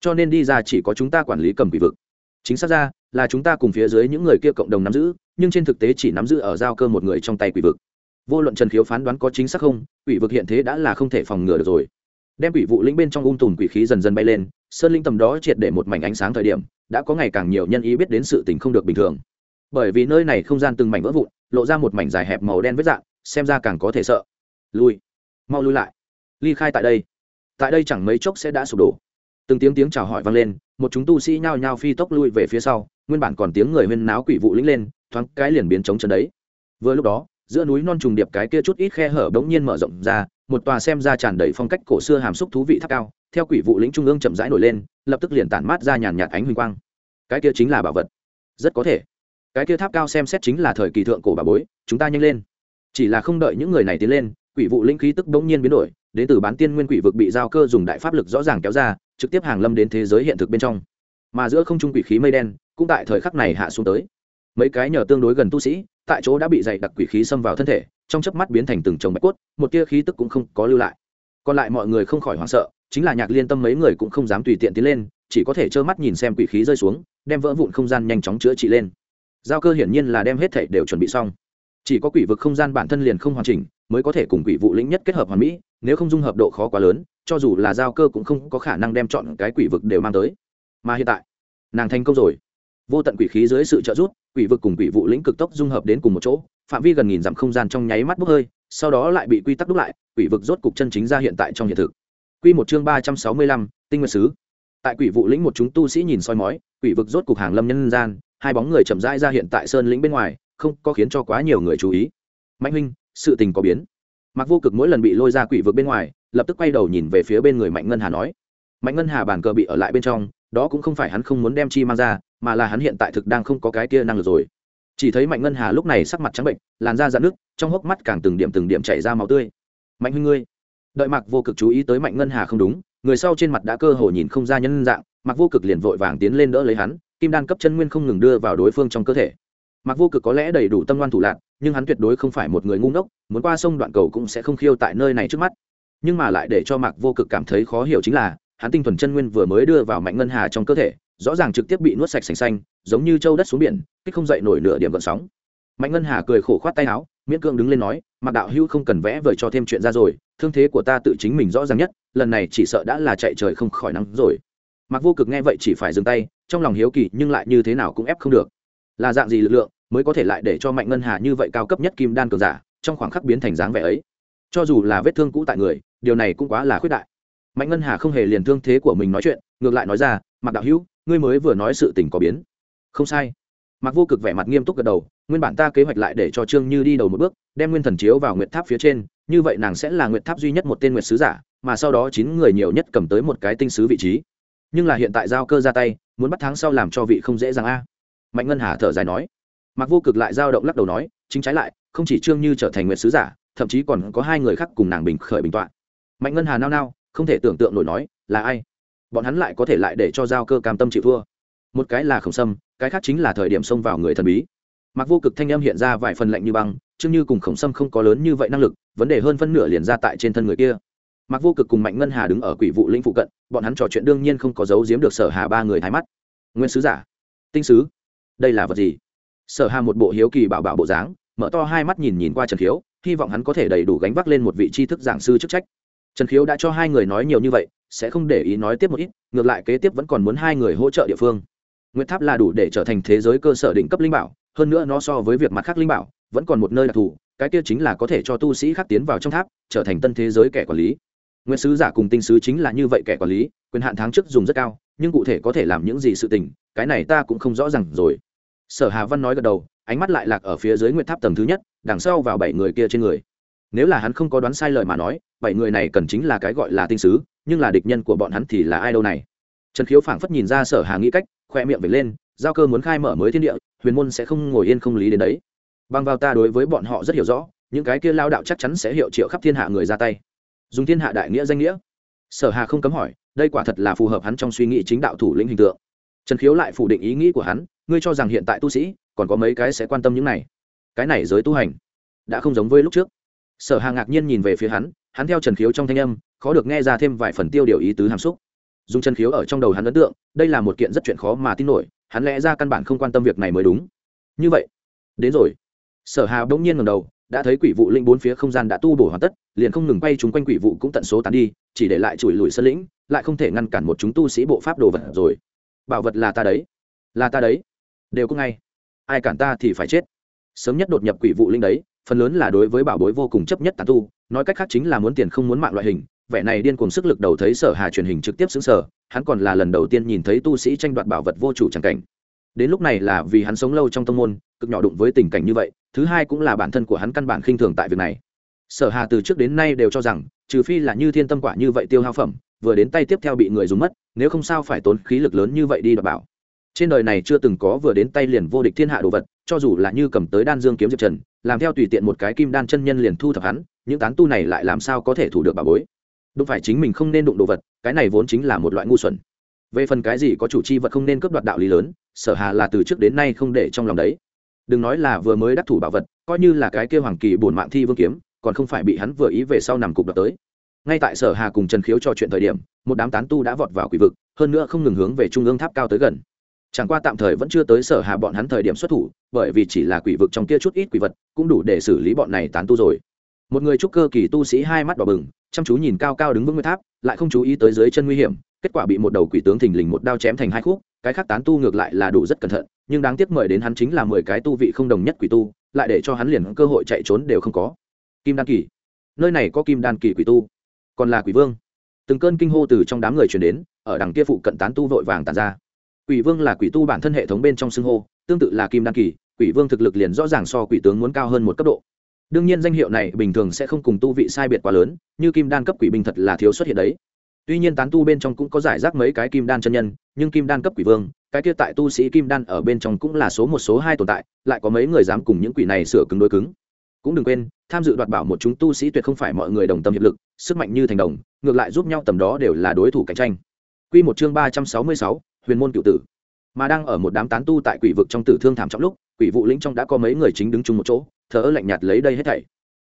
Cho nên đi ra chỉ có chúng ta quản lý cầm quỷ vực. Chính xác ra, là chúng ta cùng phía dưới những người kia cộng đồng nắm giữ, nhưng trên thực tế chỉ nắm giữ ở giao cơ một người trong tay quỷ vực. Vô luận trần khiếu phán đoán có chính xác không, quỷ vực hiện thế đã là không thể phòng ngừa được rồi. Đem quỷ vụ lĩnh bên trong ung tùm quỷ khí dần dần bay lên, sơn linh tầm đó triệt để một mảnh ánh sáng thời điểm, đã có ngày càng nhiều nhân ý biết đến sự tình không được bình thường. Bởi vì nơi này không gian từng mảnh vỡ vụn, lộ ra một mảnh dài hẹp màu đen vết dạng, xem ra càng có thể sợ lui, mau lui lại. Ly khai tại đây. Tại đây chẳng mấy chốc sẽ đã sụp đổ. Từng tiếng tiếng chào hỏi vang lên, một chúng tu sĩ nhao nhao phi tốc lui về phía sau, nguyên bản còn tiếng người huyên náo quỷ vụ lĩnh lên, thoáng cái liền biến trống chân đấy. Vừa lúc đó, giữa núi non trùng điệp cái kia chút ít khe hở bỗng nhiên mở rộng ra, một tòa xem ra tràn đầy phong cách cổ xưa hàm xúc thú vị tháp cao, theo quỷ vụ lĩnh trung ương chậm rãi nổi lên, lập tức liền tản mát ra nhàn nhạt ánh huỳnh quang. Cái kia chính là bảo vật. Rất có thể, cái kia tháp cao xem xét chính là thời kỳ thượng cổ bà bối, chúng ta nhanh lên. Chỉ là không đợi những người này tiến lên quỷ vụ linh khí tức bỗng nhiên biến đổi, đến từ bán tiên nguyên quỷ vực bị giao cơ dùng đại pháp lực rõ ràng kéo ra, trực tiếp hàng lâm đến thế giới hiện thực bên trong. Mà giữa không trung quỷ khí mây đen, cũng tại thời khắc này hạ xuống tới. Mấy cái nhờ tương đối gần tu sĩ, tại chỗ đã bị dày đặc quỷ khí xâm vào thân thể, trong chớp mắt biến thành từng chồng bạch cốt, một tia khí tức cũng không có lưu lại. Còn lại mọi người không khỏi hoảng sợ, chính là nhạc liên tâm mấy người cũng không dám tùy tiện tiến lên, chỉ có thể trơ mắt nhìn xem quỷ khí rơi xuống, đem vỡ vụn không gian nhanh chóng chữa trị lên. Giao cơ hiển nhiên là đem hết thảy đều chuẩn bị xong. Chỉ có quỷ vực không gian bản thân liền không hoàn chỉnh mới có thể cùng quỷ vụ lĩnh nhất kết hợp hoàn mỹ, nếu không dung hợp độ khó quá lớn, cho dù là giao cơ cũng không có khả năng đem chọn cái quỷ vực đều mang tới. Mà hiện tại, nàng thành công rồi. Vô tận quỷ khí dưới sự trợ giúp, quỷ vực cùng quỷ vụ lĩnh cực tốc dung hợp đến cùng một chỗ, phạm vi gần nghìn dặm không gian trong nháy mắt bốc hơi, sau đó lại bị quy tắc đúc lại, quỷ vực rốt cục chân chính ra hiện tại trong hiện thực. Quy một chương ba trăm sáu mươi lăm, tinh nguyệt sứ. Tại quỷ vụ lĩnh một chúng tu sĩ nhìn soi mói, quỷ vực rốt cục hàng lâm nhân gian, hai bóng người chậm rãi ra hiện tại sơn lĩnh bên ngoài, không có khiến cho quá nhiều người chú ý. Mạnh huynh sự tình có biến. Mặc vô cực mỗi lần bị lôi ra quỷ vực bên ngoài, lập tức quay đầu nhìn về phía bên người mạnh ngân hà nói, mạnh ngân hà bàn cờ bị ở lại bên trong, đó cũng không phải hắn không muốn đem chi mang ra, mà là hắn hiện tại thực đang không có cái kia năng lực rồi. Chỉ thấy mạnh ngân hà lúc này sắc mặt trắng bệnh, làn da dạn nước trong hốc mắt càng từng điểm từng điểm chảy ra máu tươi. Mạnh huynh ngươi. Đợi mặc vô cực chú ý tới mạnh ngân hà không đúng, người sau trên mặt đã cơ hồ nhìn không ra nhân dạng mặc vô cực liền vội vàng tiến lên đỡ lấy hắn, kim đan cấp chân nguyên không ngừng đưa vào đối phương trong cơ thể mặc vô cực có lẽ đầy đủ tâm ngoan thủ lạc, nhưng hắn tuyệt đối không phải một người ngu ngốc, muốn qua sông đoạn cầu cũng sẽ không khiêu tại nơi này trước mắt. Nhưng mà lại để cho mạc vô cực cảm thấy khó hiểu chính là, hắn tinh thuần chân nguyên vừa mới đưa vào mạnh ngân hà trong cơ thể, rõ ràng trực tiếp bị nuốt sạch sành xanh, giống như châu đất xuống biển, kích không dậy nổi nửa điểm gợn sóng. Mạnh ngân hà cười khổ khoát tay áo, miễn cưỡng đứng lên nói, mạc đạo hữu không cần vẽ vời cho thêm chuyện ra rồi, thương thế của ta tự chính mình rõ ràng nhất, lần này chỉ sợ đã là chạy trời không khỏi nắng rồi. Mạc vô cực nghe vậy chỉ phải dừng tay, trong lòng hiếu kỳ nhưng lại như thế nào cũng ép không được. Là dạng gì lực lượng? Mới có thể lại để cho mạnh ngân hà như vậy cao cấp nhất kim đan cường giả, trong khoảng khắc biến thành dáng vẻ ấy. Cho dù là vết thương cũ tại người, điều này cũng quá là khuyết đại. Mạnh ngân hà không hề liền thương thế của mình nói chuyện, ngược lại nói ra mặc đạo hữu, ngươi mới vừa nói sự tình có biến. Không sai. Mặc vô cực vẻ mặt nghiêm túc gật đầu, nguyên bản ta kế hoạch lại để cho trương như đi đầu một bước, đem nguyên thần chiếu vào nguyệt tháp phía trên, như vậy nàng sẽ là nguyệt tháp duy nhất một tên nguyệt sứ giả, mà sau đó chín người nhiều nhất cầm tới một cái tinh sứ vị trí. Nhưng là hiện tại giao cơ ra tay, muốn bắt tháng sau làm cho vị không dễ dàng a. Mạnh ngân hà thở dài nói mặc vô cực lại dao động lắc đầu nói, chính trái lại, không chỉ trương như trở thành nguyệt sứ giả, thậm chí còn có hai người khác cùng nàng bình khởi bình tọa. Mạnh ngân hà nao nao, không thể tưởng tượng nổi nói, là ai? Bọn hắn lại có thể lại để cho giao cơ cam tâm chịu thua. Một cái là khổng sâm, cái khác chính là thời điểm xông vào người thần bí. Mặc vô cực thanh âm hiện ra vài phần lạnh như băng chương như cùng khổng sâm không có lớn như vậy năng lực, vấn đề hơn phân nửa liền ra tại trên thân người kia. Mặc vô cực cùng mạnh ngân hà đứng ở quỷ vụ lĩnh phụ cận, bọn hắn trò chuyện đương nhiên không có giấu giếm được sở hà ba người thái mắt. Nguyên sứ giả, tinh sứ, đây là vật gì? Sở hà một bộ hiếu kỳ bảo bảo bộ dáng, mở to hai mắt nhìn nhìn qua trần khiếu, hy vọng hắn có thể đầy đủ gánh vác lên một vị tri thức giảng sư chức trách. Trần khiếu đã cho hai người nói nhiều như vậy, sẽ không để ý nói tiếp một ít, ngược lại kế tiếp vẫn còn muốn hai người hỗ trợ địa phương. Nguyệt tháp là đủ để trở thành thế giới cơ sở đỉnh cấp linh bảo, hơn nữa nó so với việc mặt khác linh bảo, vẫn còn một nơi đặc thù, cái kia chính là có thể cho tu sĩ khác tiến vào trong tháp, trở thành tân thế giới kẻ quản lý. Nguyên sứ giả cùng tinh sứ chính là như vậy kẻ quản lý, quyền hạn tháng trước dùng rất cao, nhưng cụ thể có thể làm những gì sự tình, cái này ta cũng không rõ ràng rồi sở hà văn nói gật đầu, ánh mắt lại lạc ở phía dưới nguyệt tháp tầng thứ nhất, đằng sau vào bảy người kia trên người. Nếu là hắn không có đoán sai lời mà nói, bảy người này cần chính là cái gọi là tinh sứ, nhưng là địch nhân của bọn hắn thì là ai đâu này? Trần khiếu phảng phất nhìn ra sở hà nghĩ cách, khoe miệng về lên, giao cơ muốn khai mở mới thiên địa, huyền môn sẽ không ngồi yên không lý đến đấy. Bằng vào ta đối với bọn họ rất hiểu rõ, những cái kia lao đạo chắc chắn sẽ hiệu triệu khắp thiên hạ người ra tay. Dùng thiên hạ đại nghĩa danh nghĩa. Sở hà không cấm hỏi, đây quả thật là phù hợp hắn trong suy nghĩ chính đạo thủ lĩnh hình tượng. Trần khiếu lại phủ định ý nghĩ của hắn ngươi cho rằng hiện tại tu sĩ còn có mấy cái sẽ quan tâm những này? Cái này giới tu hành đã không giống với lúc trước. Sở hà ngạc nhiên nhìn về phía hắn hắn theo trần khiếu trong thanh âm, khó được nghe ra thêm vài phần tiêu điều ý tứ hàm xúc. Dùng trần khiếu ở trong đầu hắn ấn tượng, đây là một kiện rất chuyện khó mà tin nổi, hắn lẽ ra căn bản không quan tâm việc này mới đúng. Như vậy, đến rồi. Sở hà bỗng nhiên ngầm đầu, đã thấy quỷ vụ linh bốn phía không gian đã tu bổ hoàn tất, liền không ngừng bay chúng quanh quỷ vụ cũng tận số tán đi, chỉ để lại chùi lùi sân lĩnh, lại không thể ngăn cản một chúng tu sĩ bộ pháp đồ vật rồi. Bảo vật là ta đấy. Là ta đấy đều có ngay. Ai cản ta thì phải chết. Sớm nhất đột nhập quỷ vụ linh đấy, phần lớn là đối với bảo bối vô cùng chấp nhất tàn tu, nói cách khác chính là muốn tiền không muốn mạng loại hình. Vẻ này điên cuồng sức lực đầu thấy sở hà truyền hình trực tiếp xứng sở hắn còn là lần đầu tiên nhìn thấy tu sĩ tranh đoạt bảo vật vô chủ chẳng cảnh. Đến lúc này là vì hắn sống lâu trong tâm môn, cực nhỏ đụng với tình cảnh như vậy, thứ hai cũng là bản thân của hắn căn bản khinh thường tại việc này. Sở hà từ trước đến nay đều cho rằng, trừ phi là như thiên tâm quả như vậy tiêu hao phẩm, vừa đến tay tiếp theo bị người dùng mất, nếu không sao phải tốn khí lực lớn như vậy đi đoạt bảo trên đời này chưa từng có vừa đến tay liền vô địch thiên hạ đồ vật, cho dù là như cầm tới đan dương kiếm diệp trần, làm theo tùy tiện một cái kim đan chân nhân liền thu thập hắn, những tán tu này lại làm sao có thể thủ được bà bối? Đúng phải chính mình không nên đụng đồ vật, cái này vốn chính là một loại ngu xuẩn. Về phần cái gì có chủ chi vật không nên cướp đoạt đạo lý lớn, sở hà là từ trước đến nay không để trong lòng đấy. Đừng nói là vừa mới đắc thủ bảo vật, coi như là cái kia hoàng kỳ bổn mạng thi vương kiếm, còn không phải bị hắn vừa ý về sau nằm cục đoạt tới. Ngay tại sở hà cùng trần khiếu trò chuyện thời điểm, một đám tán tu đã vọt vào quỷ vực, hơn nữa không ngừng hướng về trung ương tháp cao tới gần chẳng qua tạm thời vẫn chưa tới sở hà bọn hắn thời điểm xuất thủ, bởi vì chỉ là quỷ vực trong kia chút ít quỷ vật, cũng đủ để xử lý bọn này tán tu rồi. Một người trúc cơ kỳ tu sĩ hai mắt đỏ bừng, chăm chú nhìn cao cao đứng vững nguyên tháp, lại không chú ý tới dưới chân nguy hiểm, kết quả bị một đầu quỷ tướng thình lình một đao chém thành hai khúc, cái khác tán tu ngược lại là đủ rất cẩn thận, nhưng đáng tiếc mời đến hắn chính là mười cái tu vị không đồng nhất quỷ tu, lại để cho hắn liền cơ hội chạy trốn đều không có. Kim đan kỳ. Nơi này có kim đan kỳ quỷ tu, còn là quỷ vương. Từng cơn kinh hô từ trong đám người truyền đến, ở đằng kia phụ cận tán tu vội vàng tàn ra quỷ vương là quỷ tu bản thân hệ thống bên trong xưng hô, tương tự là kim đan kỳ, quỷ vương thực lực liền rõ ràng so quỷ tướng muốn cao hơn một cấp độ. Đương nhiên danh hiệu này bình thường sẽ không cùng tu vị sai biệt quá lớn, như kim đan cấp quỷ binh thật là thiếu xuất hiện đấy. Tuy nhiên tán tu bên trong cũng có giải rác mấy cái kim đan chân nhân, nhưng kim đan cấp quỷ vương, cái kia tại tu sĩ kim đan ở bên trong cũng là số một số hai tồn tại, lại có mấy người dám cùng những quỷ này sửa cứng đối cứng. Cũng đừng quên, tham dự đoạt bảo một chúng tu sĩ tuyệt không phải mọi người đồng tâm hiệp lực, sức mạnh như thành đồng, ngược lại giúp nhau tầm đó đều là đối thủ cạnh tranh. Quy một chương ba trăm sáu mươi sáu huyền môn cựu tử. Mà đang ở một đám tán tu tại quỷ vực trong tử thương thảm trọng lúc, quỷ vụ lĩnh trong đã có mấy người chính đứng chung một chỗ, thờ ơ lạnh nhạt lấy đây hết thảy.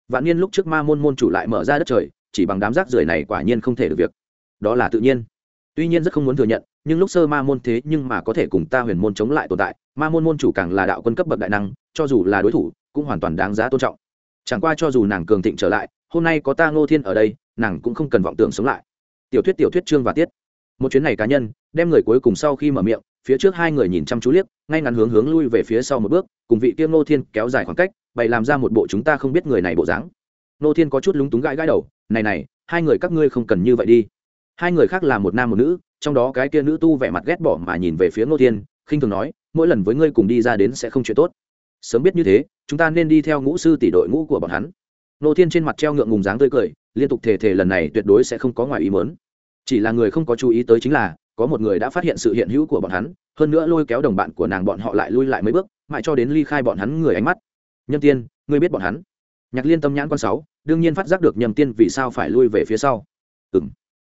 Vạn niên lúc trước ma môn môn chủ lại mở ra đất trời, chỉ bằng đám rác rưởi này quả nhiên không thể được việc. Đó là tự nhiên. Tuy nhiên rất không muốn thừa nhận, nhưng lúc sơ ma môn thế nhưng mà có thể cùng ta huyền môn chống lại tồn tại, ma môn môn chủ càng là đạo quân cấp bậc đại năng, cho dù là đối thủ, cũng hoàn toàn đáng giá tôn trọng. Chẳng qua cho dù nàng cường thịnh trở lại, hôm nay có ta ngô thiên ở đây, nàng cũng không cần vọng tưởng sống lại. Tiểu thuyết tiểu thuyết chương và tiết một chuyến này cá nhân, đem người cuối cùng sau khi mở miệng, phía trước hai người nhìn chăm chú liếc, ngay ngắn hướng hướng lui về phía sau một bước, cùng vị kia ngô thiên kéo dài khoảng cách, bày làm ra một bộ chúng ta không biết người này bộ dáng. Ngô thiên có chút lúng túng gãi gãi đầu, này này, hai người các ngươi không cần như vậy đi. Hai người khác là một nam một nữ, trong đó cái kia nữ tu vẻ mặt ghét bỏ mà nhìn về phía ngô thiên, khinh thường nói, mỗi lần với ngươi cùng đi ra đến sẽ không chuyện tốt. Sớm biết như thế, chúng ta nên đi theo ngũ sư tỷ đội ngũ của bọn hắn. Ngô thiên trên mặt treo ngượng ngùng dáng tươi cười, liên tục thề thề lần này tuyệt đối sẽ không có ngoài ý mớn chỉ là người không có chú ý tới chính là, có một người đã phát hiện sự hiện hữu của bọn hắn, hơn nữa lôi kéo đồng bạn của nàng bọn họ lại lui lại mấy bước, mãi cho đến ly khai bọn hắn người ánh mắt. Nhâm tiên, ngươi biết bọn hắn? Nhạc liên tâm nhãn con sáu, đương nhiên phát giác được nhâm tiên vì sao phải lui về phía sau. Ừ m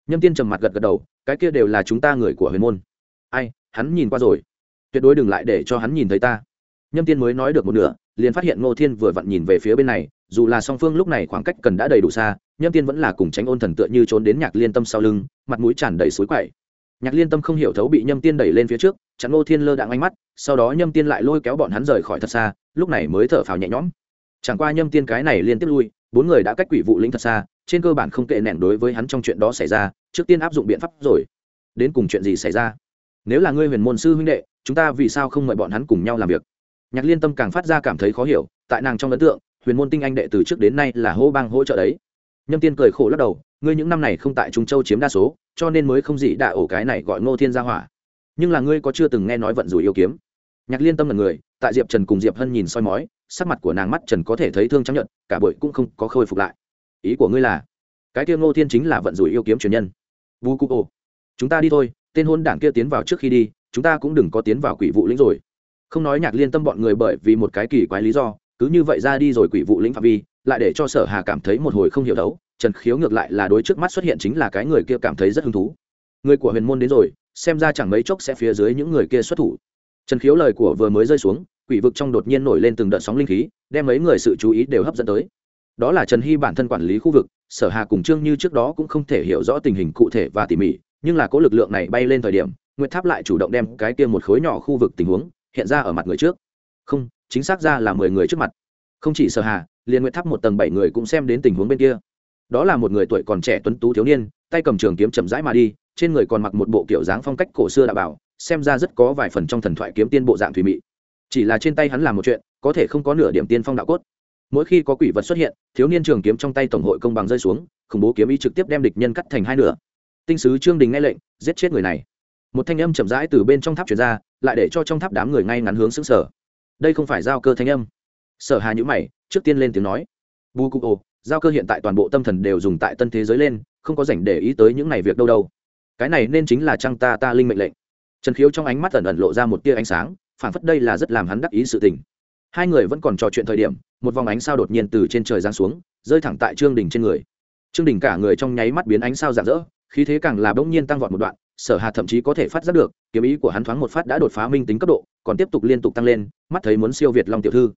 nhâm tiên trầm mặt gật gật đầu, cái kia đều là chúng ta người của huyền môn. Ai, hắn nhìn qua rồi. Tuyệt đối đừng lại để cho hắn nhìn thấy ta. Nhâm tiên mới nói được một nửa, liền phát hiện ngô thiên vừa vặn nhìn về phía bên này dù là song phương lúc này khoảng cách cần đã đầy đủ xa, nhâm tiên vẫn là cùng tránh ôn thần tựa như trốn đến nhạc liên tâm sau lưng, mặt mũi tràn đầy suối quậy. Nhạc liên tâm không hiểu thấu bị nhâm tiên đẩy lên phía trước, chặn ngô thiên lơ đạn ánh mắt, sau đó nhâm tiên lại lôi kéo bọn hắn rời khỏi thật xa, lúc này mới thở phào nhẹ nhõm. Chẳng qua nhâm tiên cái này liên tiếp lui, bốn người đã cách quỷ vụ lĩnh thật xa, trên cơ bản không kệ nẻn đối với hắn trong chuyện đó xảy ra, trước tiên áp dụng biện pháp rồi. Đến cùng chuyện gì xảy ra? Nếu là ngươi huyền môn sư huynh đệ, chúng ta vì sao không mời bọn hắn cùng nhau làm việc? Nhạc liên tâm càng phát ra cảm thấy khó hiểu, tại nàng trong ấn tượng huyền môn tinh anh đệ từ trước đến nay là hô bang hỗ trợ đấy. Nhâm tiên cười khổ lắc đầu, ngươi những năm này không tại trung châu chiếm đa số, cho nên mới không dị đạ ổ cái này gọi ngô thiên gia hỏa. Nhưng là ngươi có chưa từng nghe nói vận rủi yêu kiếm? Nhạc liên tâm là người, tại diệp trần cùng diệp hân nhìn soi mói, sắc mặt của nàng mắt trần có thể thấy thương trắng nhận cả bội cũng không có khôi phục lại. Ý của ngươi là, cái kia ngô thiên chính là vận rủi yêu kiếm truyền nhân. Vu cụ ồ chúng ta đi thôi, tên hôn đảng kia tiến vào trước khi đi, chúng ta cũng đừng có tiến vào quỷ vụ lĩnh rồi. Không nói nhạc liên tâm bọn người bởi vì một cái kỳ quái lý do cứ như vậy ra đi rồi quỷ vụ lĩnh phạm vi, lại để cho sở hà cảm thấy một hồi không hiểu đấu, trần khiếu ngược lại là đối trước mắt xuất hiện chính là cái người kia cảm thấy rất hứng thú. Người của huyền môn đến rồi, xem ra chẳng mấy chốc sẽ phía dưới những người kia xuất thủ. Trần khiếu lời của vừa mới rơi xuống, quỷ vực trong đột nhiên nổi lên từng đợt sóng linh khí, đem mấy người sự chú ý đều hấp dẫn tới. Đó là trần hy bản thân quản lý khu vực, sở hà cùng trương như trước đó cũng không thể hiểu rõ tình hình cụ thể và tỉ mỉ, nhưng là có lực lượng này bay lên thời điểm, nguyệt tháp lại chủ động đem cái kia một khối nhỏ khu vực tình huống hiện ra ở mặt người trước. Không chính xác ra là mười người trước mặt. Không chỉ sở hà liền nguyệt tháp một tầng bảy người cũng xem đến tình huống bên kia. Đó là một người tuổi còn trẻ tuấn tú thiếu niên, tay cầm trường kiếm chậm rãi mà đi, trên người còn mặc một bộ kiểu dáng phong cách cổ xưa đã bảo, xem ra rất có vài phần trong thần thoại kiếm tiên bộ dạng thủy mị. Chỉ là trên tay hắn làm một chuyện, có thể không có nửa điểm tiên phong đạo cốt. Mỗi khi có quỷ vật xuất hiện, thiếu niên trường kiếm trong tay tổng hội công bằng rơi xuống, khủng bố kiếm ý trực tiếp đem địch nhân cắt thành hai nửa. Tinh sứ trương đình nghe lệnh, giết chết người này. Một thanh âm chậm rãi từ bên trong tháp chuyển ra, lại để cho trong tháp đám người ngay ngắn hướng xứng sở đây không phải giao cơ thanh âm. Sở hà nhữ mày, trước tiên lên tiếng nói. Bu cụ ồ, giao cơ hiện tại toàn bộ tâm thần đều dùng tại tân thế giới lên, không có dành để ý tới những này việc đâu đâu. Cái này nên chính là trăng ta ta linh mệnh lệnh. Trần khiếu trong ánh mắt ẩn ẩn lộ ra một tia ánh sáng, phản phất đây là rất làm hắn đắc ý sự tình. Hai người vẫn còn trò chuyện thời điểm, một vòng ánh sao đột nhiên từ trên trời giáng xuống, rơi thẳng tại trương đình trên người. Trương đình cả người trong nháy mắt biến ánh sao rạng rỡ, khí thế càng là bỗng nhiên tăng vọt một đoạn sở hà thậm chí có thể phát giác được, kiếm ý của hắn thoáng một phát đã đột phá minh tính cấp độ, còn tiếp tục liên tục tăng lên, mắt thấy muốn siêu việt long tiểu thư.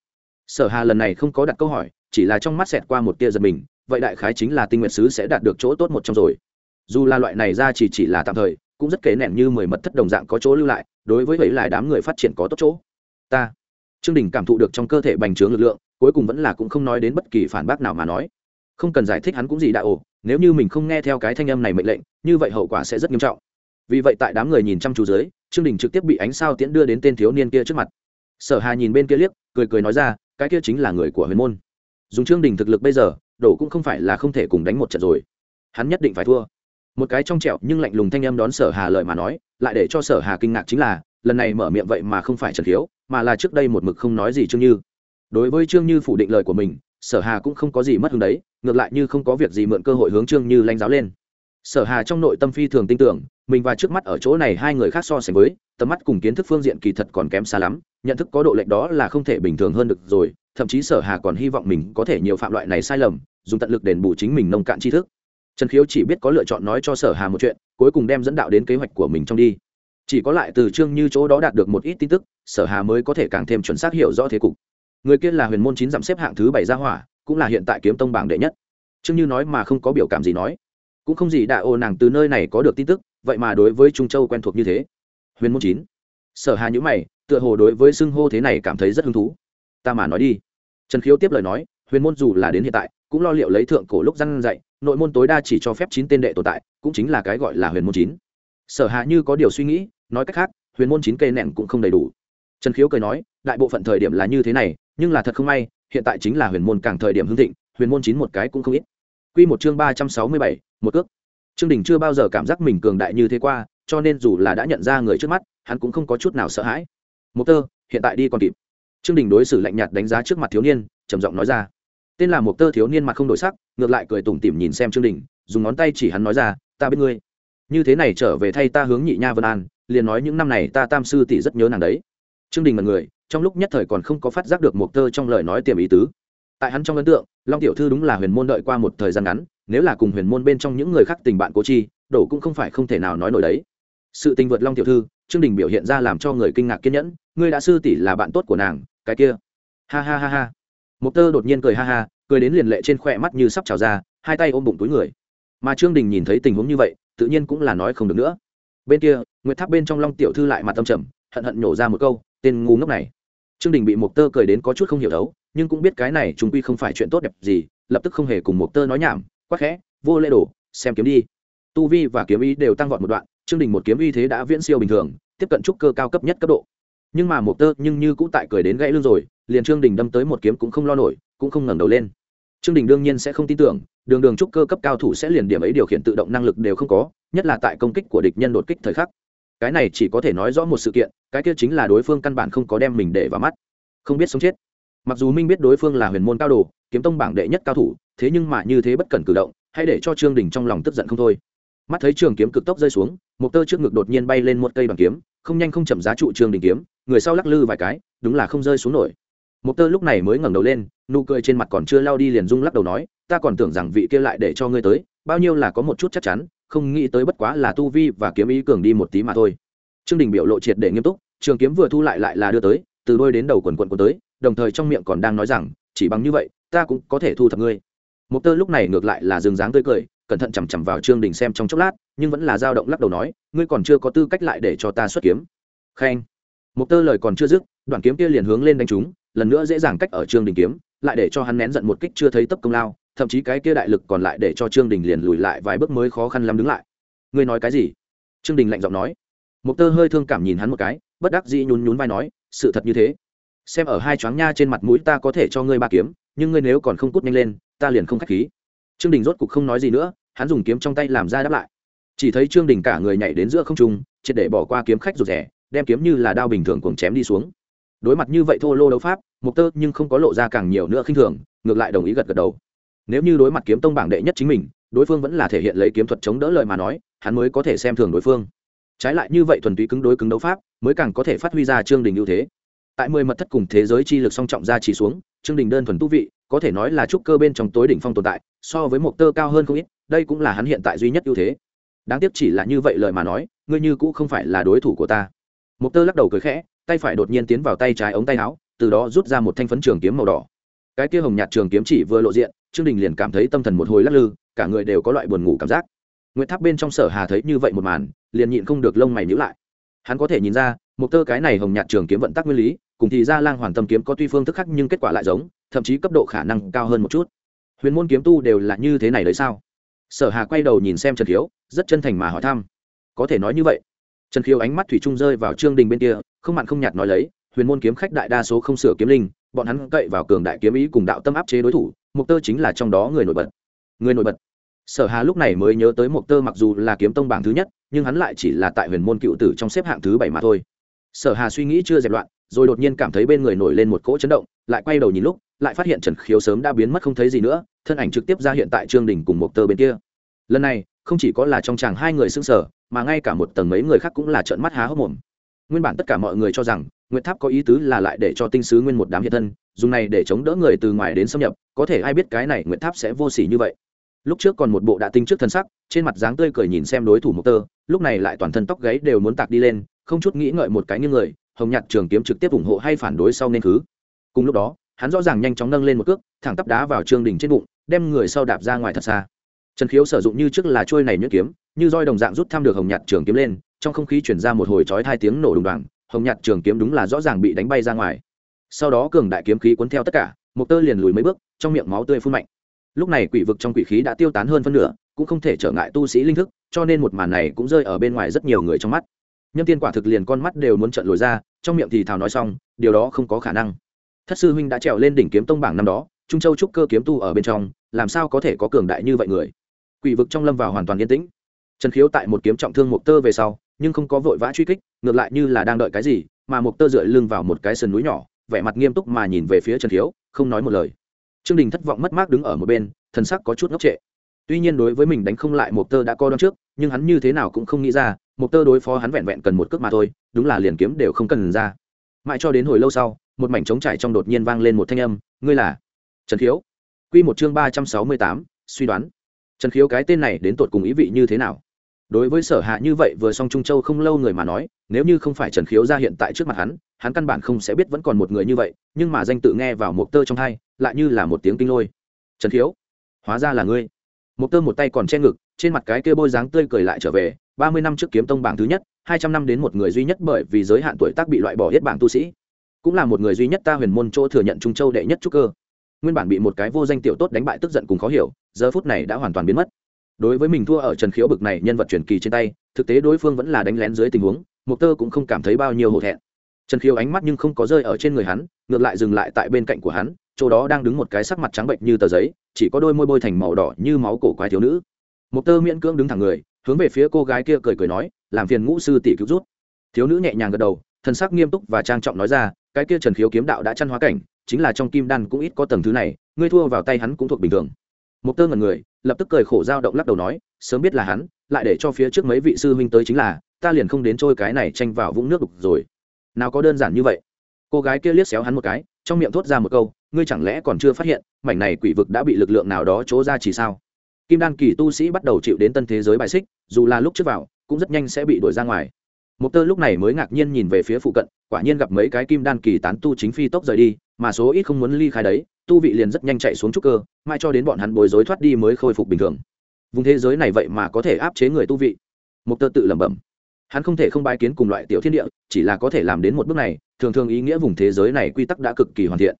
Sở hà lần này không có đặt câu hỏi, chỉ là trong mắt xẹt qua một tia giật mình, vậy đại khái chính là tinh nguyện sứ sẽ đạt được chỗ tốt một trong rồi. Dù là loại này ra chỉ chỉ là tạm thời, cũng rất kế nẻn như mười mật thất đồng dạng có chỗ lưu lại, đối với vậy lại đám người phát triển có tốt chỗ. Ta, trương đình cảm thụ được trong cơ thể bành trướng lực lượng, cuối cùng vẫn là cũng không nói đến bất kỳ phản bác nào mà nói. Không cần giải thích hắn cũng gì đã ồ nếu như mình không nghe theo cái thanh âm này mệnh lệnh, như vậy hậu quả sẽ rất nghiêm trọng vì vậy tại đám người nhìn chăm chú dưới, trương đình trực tiếp bị ánh sao tiễn đưa đến tên thiếu niên kia trước mặt. Sở hà nhìn bên kia liếc, cười cười nói ra, cái kia chính là người của huyền môn. Dùng trương đình thực lực bây giờ, đổ cũng không phải là không thể cùng đánh một trận rồi. Hắn nhất định phải thua. Một cái trong trẹo nhưng lạnh lùng thanh âm đón sở hà lời mà nói, lại để cho sở hà kinh ngạc chính là, lần này mở miệng vậy mà không phải trần khiếu mà là trước đây một mực không nói gì trương như. Đối với trương như phủ định lời của mình, sở hà cũng không có gì mất hứng đấy, ngược lại như không có việc gì mượn cơ hội hướng trương như lanh giáo lên. Sở hà trong nội tâm phi thường tin tưởng mình và trước mắt ở chỗ này hai người khác so sánh với, tầm mắt cùng kiến thức phương diện kỳ thật còn kém xa lắm, nhận thức có độ lệch đó là không thể bình thường hơn được rồi, thậm chí sở hà còn hy vọng mình có thể nhiều phạm loại này sai lầm, dùng tận lực đền bù chính mình nông cạn tri thức. Trần khiếu chỉ biết có lựa chọn nói cho sở hà một chuyện, cuối cùng đem dẫn đạo đến kế hoạch của mình trong đi. Chỉ có lại từ trương như chỗ đó đạt được một ít tin tức, sở hà mới có thể càng thêm chuẩn xác hiểu rõ thế cục. Người kia là huyền môn chín dặm xếp hạng thứ bảy gia hỏa, cũng là hiện tại kiếm tông bảng đệ nhất. Trương như nói mà không có biểu cảm gì nói. Cũng không gì đạ ô nàng từ nơi này có được tin tức vậy mà đối với trung châu quen thuộc như thế. Huyền môn chín. Sở hà nhữ mày, tựa hồ đối với xưng hô thế này cảm thấy rất hứng thú. Ta mà nói đi. Trần khiếu tiếp lời nói, huyền môn dù là đến hiện tại, cũng lo liệu lấy thượng cổ lúc răn dạy, nội môn tối đa chỉ cho phép chín tên đệ tồn tại, cũng chính là cái gọi là huyền môn chín. Sở hạ như có điều suy nghĩ, nói cách khác, huyền môn chín cây nẹn cũng không đầy đủ. Trần khiếu cười nói, đại bộ phận thời điểm là như thế này, nhưng là thật không may, hiện tại chính là huyền môn càng thời điểm hưng thịnh, huyền môn chín một cái cũng không ít. Quy một chương ba trăm sáu mươi bảy, một cước trương đình chưa bao giờ cảm giác mình cường đại như thế qua, cho nên dù là đã nhận ra người trước mắt, hắn cũng không có chút nào sợ hãi. Mục tơ, hiện tại đi còn kịp. Trương đình đối xử lạnh nhạt đánh giá trước mặt thiếu niên, trầm giọng nói ra. Tên là mục tơ thiếu niên mặt không đổi sắc, ngược lại cười tủm tỉm nhìn xem trương đình, dùng ngón tay chỉ hắn nói ra, ta biết ngươi. Như thế này trở về thay ta hướng nhị nha vân an, liền nói những năm này ta tam sư tỷ rất nhớ nàng đấy. Trương đình mật người, trong lúc nhất thời còn không có phát giác được mục tơ trong lời nói tiềm ý tứ. Tại hắn trong ấn tượng, long tiểu thư đúng là huyền môn đợi qua một thời gian ngắn nếu là cùng huyền môn bên trong những người khác tình bạn cố chi, đổ cũng không phải không thể nào nói nổi đấy. Sự tình vượt long tiểu thư, trương đình biểu hiện ra làm cho người kinh ngạc kiên nhẫn, ngươi đã sư tỷ là bạn tốt của nàng, cái kia. Ha ha ha ha. Mục tơ đột nhiên cười ha ha, cười đến liền lệ trên khoe mắt như sắp trào ra, hai tay ôm bụng túi người. Mà trương đình nhìn thấy tình huống như vậy, tự nhiên cũng là nói không được nữa. Bên kia, nguyệt tháp bên trong long tiểu thư lại mặt tâm trầm, hận hận nhổ ra một câu, tên ngu ngốc này. Trương đình bị mục tơ cười đến có chút không hiểu đấu nhưng cũng biết cái này chúng quy không phải chuyện tốt đẹp gì, lập tức không hề cùng mục tơ nói nhảm quắc khẽ, vô lễ đổ, xem kiếm đi. Tu vi và kiếm ý đều tăng vọt một đoạn chương đình một kiếm uy thế đã viễn siêu bình thường, tiếp cận trúc cơ cao cấp nhất cấp độ. Nhưng mà một tơ nhưng như cũng tại cười đến gãy lưng rồi, liền trương đình đâm tới một kiếm cũng không lo nổi, cũng không ngẩng đầu lên. Trương đình đương nhiên sẽ không tin tưởng, đường đường trúc cơ cấp cao thủ sẽ liền điểm ấy điều khiển tự động năng lực đều không có, nhất là tại công kích của địch nhân đột kích thời khắc. Cái này chỉ có thể nói rõ một sự kiện, cái kia chính là đối phương căn bản không có đem mình để vào mắt. Không biết sống chết. Mặc dù minh biết đối phương là huyền môn cao đồ, kiếm tông bảng đệ nhất cao thủ thế nhưng mà như thế bất cần cử động, hãy để cho trương đình trong lòng tức giận không thôi. Mắt thấy trường kiếm cực tốc rơi xuống, một tơ trước ngực đột nhiên bay lên một cây bằng kiếm, không nhanh không chậm giá trụ trương đình kiếm, người sau lắc lư vài cái, đúng là không rơi xuống nổi. Một tơ lúc này mới ngẩng đầu lên, nụ cười trên mặt còn chưa lao đi liền rung lắc đầu nói, ta còn tưởng rằng vị kia lại để cho ngươi tới, bao nhiêu là có một chút chắc chắn, không nghĩ tới bất quá là tu vi và kiếm ý cường đi một tí mà thôi. Trương đình biểu lộ triệt để nghiêm túc, trường kiếm vừa thu lại lại là đưa tới, từ đôi đến đầu quần quần quần tới, đồng thời trong miệng còn đang nói rằng, chỉ bằng như vậy, ta cũng có thể thu thập ngươi một tơ lúc này ngược lại là dừng dáng tươi cười, cẩn thận chằm chằm vào trương đình xem trong chốc lát, nhưng vẫn là dao động lắc đầu nói, ngươi còn chưa có tư cách lại để cho ta xuất kiếm. Khen. Một tơ lời còn chưa dứt, đoạn kiếm kia liền hướng lên đánh chúng lần nữa dễ dàng cách ở trương đình kiếm, lại để cho hắn nén giận một kích chưa thấy tấp công lao, thậm chí cái kia đại lực còn lại để cho trương đình liền lùi lại vài bước mới khó khăn lắm đứng lại. Ngươi nói cái gì? Trương đình lạnh giọng nói. Một tơ hơi thương cảm nhìn hắn một cái, bất đắc dĩ nhún nhún vai nói, sự thật như thế. Xem ở hai choáng nha trên mặt mũi ta có thể cho ngươi ba kiếm, nhưng ngươi nếu còn không cút nhanh lên ta liền không k h á c h khí. Trương đình rốt cục không nói gì nữa, hắn dùng kiếm trong tay làm ra đáp lại. Chỉ thấy trương đình cả người nhảy đến giữa không trung, triệt để bỏ qua kiếm khách rụt rẻ đem kiếm như là đao bình thường cuồng chém đi xuống. Đối mặt như vậy thô lô đấu pháp, mục tơ nhưng không có lộ ra càng nhiều nữa khinh thường, ngược lại đồng ý gật gật đầu. Nếu như đối mặt kiếm tông bảng đệ nhất chính mình, đối phương vẫn là thể hiện lấy kiếm thuật chống đỡ lời mà nói, hắn mới có thể xem thường đối phương. Trái lại như vậy thuần túy cứng đối cứng đấu pháp, mới càng có thể phát huy ra trương đình ưu thế. Tại mười mật thất cùng thế giới chi lực song trọng ra chỉ xuống, trương đình đơn thuần tu vị có thể nói là trúc cơ bên trong tối đỉnh phong tồn tại, so với một tơ cao hơn không ít, đây cũng là hắn hiện tại duy nhất ưu thế. Đáng tiếc chỉ là như vậy lời mà nói, ngươi như cũng không phải là đối thủ của ta. Một tơ lắc đầu cười khẽ, tay phải đột nhiên tiến vào tay trái ống tay áo, từ đó rút ra một thanh phấn trường kiếm màu đỏ. Cái kia hồng nhạt trường kiếm chỉ vừa lộ diện, trương đình liền cảm thấy tâm thần một hồi lắc lư, cả người đều có loại buồn ngủ cảm giác. Nguyễn tháp bên trong sở hà thấy như vậy một màn, liền nhịn không được lông mày nhíu lại. Hắn có thể nhìn ra một tơ cái này hồng nhạt trường kiếm vận tắc nguyên lý, cùng thì ra lang hoàn tâm kiếm có tuy phương thức khác nhưng kết quả lại giống thậm chí cấp độ khả năng cao hơn một chút. Huyền môn kiếm tu đều là như thế này đấy sao? Sở hà quay đầu nhìn xem trần khiếu, rất chân thành mà hỏi thăm. Có thể nói như vậy. Trần khiếu ánh mắt thủy trung rơi vào trương đình bên kia, không mặn không nhạt nói lấy, huyền môn kiếm khách đại đa số không sửa kiếm linh, bọn hắn cậy vào cường đại kiếm ý cùng đạo tâm áp chế đối thủ, mục tơ chính là trong đó người nổi bật. Người nổi bật. Sở hà lúc này mới nhớ tới mục tơ mặc dù là kiếm tông bảng thứ nhất, nhưng hắn lại chỉ là tại huyền môn cựu tử trong xếp hạng thứ bảy mà thôi. Sở hà suy nghĩ chưa dẹp loạn, rồi đột nhiên cảm thấy bên người nổi lên một cỗ chấn động, lại quay đầu nhìn lúc lại phát hiện trần khiếu sớm đã biến mất không thấy gì nữa, thân ảnh trực tiếp ra hiện tại trương đình cùng một tơ bên kia. Lần này, không chỉ có là trong chàng hai người xưng sở mà ngay cả một tầng mấy người khác cũng là trợn mắt há hốc mồm. Nguyên bản tất cả mọi người cho rằng, nguyệt tháp có ý tứ là lại để cho tinh sứ nguyên một đám hiện thân, dùng này để chống đỡ người từ ngoài đến xâm nhập, có thể ai biết cái này nguyệt tháp sẽ vô s ỉ như vậy. Lúc trước còn một bộ đã tinh trước thân sắc, trên mặt dáng tươi cười nhìn xem đối thủ mộc tơ, lúc này lại toàn thân tóc gáy đều muốn tạc đi lên, không chút nghĩ ngợi một cái như người, hồng nhạt trường kiếm trực tiếp ủng hộ hay phản đối sau nên thứ cùng lúc đó hắn rõ ràng nhanh chóng nâng lên một cước, thẳng tắp đá vào trương đình trên bụng, đem người sau đạp ra ngoài thật xa. Trần khiếu sử dụng như trước là trôi này nhuyễn kiếm, như roi đồng dạng rút thăm được hồng nhạt trường kiếm lên, trong không khí chuyển ra một hồi chói hai tiếng nổ đùng đoàn hồng nhạt trường kiếm đúng là rõ ràng bị đánh bay ra ngoài. Sau đó cường đại kiếm khí cuốn theo tất cả một tơ liền lùi mấy bước, trong miệng máu tươi phun mạnh. Lúc này quỷ vực trong quỷ khí đã tiêu tán hơn phân nửa, cũng không thể trở ngại tu sĩ linh thức, cho nên một màn này cũng rơi ở bên ngoài rất nhiều người trong mắt. Nhâm tiên quả thực liền con mắt đều muốn trợn lồi ra, trong miệng thì thào nói xong, điều đó không có khả năng thất sư huynh đã trèo lên đỉnh kiếm tông bảng năm đó, trung châu trúc cơ kiếm tu ở bên trong, làm sao có thể có cường đại như vậy người? Quỷ vực trong lâm vào hoàn toàn yên tĩnh. Trần khiếu tại một kiếm trọng thương Mộc tơ về sau, nhưng không có vội vã truy kích, ngược lại như là đang đợi cái gì, mà Mộc tơ dựa lưng vào một cái sườn núi nhỏ, vẻ mặt nghiêm túc mà nhìn về phía trần khiếu, không nói một lời. Trương đình thất vọng mất mát đứng ở một bên, thần sắc có chút ngốc trệ. Tuy nhiên đối với mình đánh không lại Mộc tơ đã co đón trước, nhưng hắn như thế nào cũng không nghĩ ra, Mộc tơ đối phó hắn vẹn vẹn cần một cước mà thôi, đúng là liền kiếm đều không cần ra. Mãi cho đến hồi lâu sau một mảnh trống trải trong đột nhiên vang lên một thanh âm, ngươi là trần khiếu. Q một chương ba trăm sáu mươi tám, suy đoán. Trần khiếu cái tên này đến tột cùng ý vị như thế nào? Đối với sở hạ như vậy vừa xong trung châu không lâu người mà nói, nếu như không phải trần khiếu ra hiện tại trước mặt hắn hắn căn bản không sẽ biết vẫn còn một người như vậy, nhưng mà danh tự nghe vào một tơ trong hai, lại như là một tiếng kinh lôi. Trần khiếu, hóa ra là ngươi. Một tơ một tay còn che ngực, trên mặt cái kia bôi dáng tươi cười lại trở về, ba mươi năm trước kiếm tông bảng thứ nhất, hai trăm năm đến một người duy nhất bởi vì giới hạn tuổi tác bị loại bỏ hết bảng tu sĩ cũng là một người duy nhất ta huyền môn chỗ thừa nhận trung châu đệ nhất trúc cơ. Nguyên bản bị một cái vô danh tiểu tốt đánh bại tức giận cùng khó hiểu, giờ phút này đã hoàn toàn biến mất. Đối với mình thua ở trần khiếu bực này nhân vật truyền kỳ trên tay, thực tế đối phương vẫn là đánh lén dưới tình huống, mục tơ cũng không cảm thấy bao nhiêu hổ thẹn. Trần khiếu ánh mắt nhưng không có rơi ở trên người hắn, ngược lại dừng lại tại bên cạnh của hắn, chỗ đó đang đứng một cái sắc mặt trắng bệnh như tờ giấy, chỉ có đôi môi bôi thành màu đỏ như máu cổ quái thiếu nữ. Mục tơ miễn cưỡng đứng thẳng người, hướng về phía cô gái kia cười cười nói, làm phiền ngũ sư tỷ cứu rút thiếu nữ nhẹ nhàng gật đầu thân sắc nghiêm túc và trang trọng nói ra cái kia trần khiếu kiếm đạo đã chăn hóa cảnh, chính là trong kim đan cũng ít có tầng thứ này, ngươi thua vào tay hắn cũng thuộc bình thường. Một tơ ngần người, lập tức cười khổ dao động lắc đầu nói, sớm biết là hắn, lại để cho phía trước mấy vị sư huynh tới chính là, ta liền không đến trôi cái này tranh vào vũng nước đục rồi. Nào có đơn giản như vậy. Cô gái kia liếc xéo hắn một cái, trong miệng thốt ra một câu, ngươi chẳng lẽ còn chưa phát hiện, mảnh này quỷ vực đã bị lực lượng nào đó chỗ ra chỉ sao? Kim đan kỳ tu sĩ bắt đầu chịu đến tân thế giới bài xích, dù là lúc trước vào, cũng rất nhanh sẽ bị đuổi ra ngoài. Mục tơ lúc này mới ngạc nhiên nhìn về phía phụ cận, quả nhiên gặp mấy cái kim đan kỳ tán tu chính phi tốc rời đi, mà số ít không muốn ly khai đấy, tu vị liền rất nhanh chạy xuống trúc cơ mai cho đến bọn hắn bối rối thoát đi mới khôi phục bình thường. Vùng thế giới này vậy mà có thể áp chế người tu vị. Mục tơ tự lẩm bẩm. Hắn không thể không bái kiến cùng loại tiểu thiên địa, chỉ là có thể làm đến một bước này, thường thường ý nghĩa vùng thế giới này quy tắc đã cực kỳ hoàn thiện.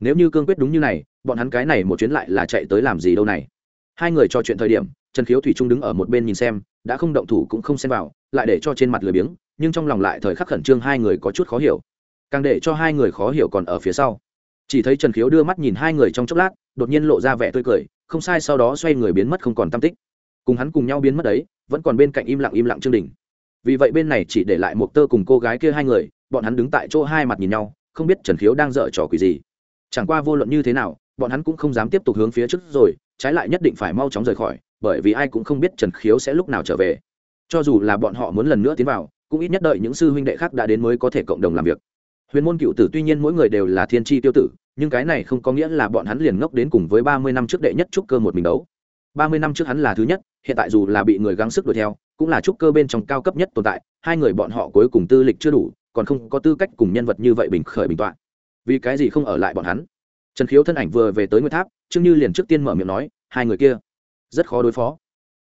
Nếu như cương quyết đúng như này, bọn hắn cái này một chuyến lại là chạy tới làm gì đâu này? Hai người trò chuyện thời điểm, trần khiếu thủy trung đứng ở một bên nhìn xem, đã không động thủ cũng không xem vào, lại để cho trên mặt lười biếng nhưng trong lòng lại thời khắc khẩn trương hai người có chút khó hiểu. Càng để cho hai người khó hiểu còn ở phía sau. Chỉ thấy trần khiếu đưa mắt nhìn hai người trong chốc lát, đột nhiên lộ ra vẻ tươi cười, không sai sau đó xoay người biến mất không còn tam tích. Cùng hắn cùng nhau biến mất đấy, vẫn còn bên cạnh im lặng im lặng trương đình. Vì vậy bên này chỉ để lại một tơ cùng cô gái kia hai người, bọn hắn đứng tại chỗ hai mặt nhìn nhau, không biết trần khiếu đang dở trò quỷ gì. Chẳng qua vô luận như thế nào, bọn hắn cũng không dám tiếp tục hướng phía trước rồi, trái lại nhất định phải mau chóng rời khỏi, bởi vì ai cũng không biết trần khiếu sẽ lúc nào trở về. Cho dù là bọn họ muốn lần nữa tiến vào cũng ít nhất đợi những sư huynh đệ khác đã đến mới có thể cộng đồng làm việc. Huyền môn cựu tử tuy nhiên mỗi người đều là thiên tri tiêu tử, nhưng cái này không có nghĩa là bọn hắn liền ngốc đến cùng với ba mươi năm trước đệ nhất trúc cơ một mình đấu. Ba mươi năm trước hắn là thứ nhất, hiện tại dù là bị người gắng sức đuổi theo, cũng là trúc cơ bên trong cao cấp nhất tồn tại, hai người bọn họ cuối cùng tư lịch chưa đủ, còn không có tư cách cùng nhân vật như vậy bình khởi bình tọa. Vì cái gì không ở lại bọn hắn? Trần khiếu thân ảnh vừa về tới nguyên tháp, trương như liền trước tiên mở miệng nói, hai người kia, rất khó đối phó.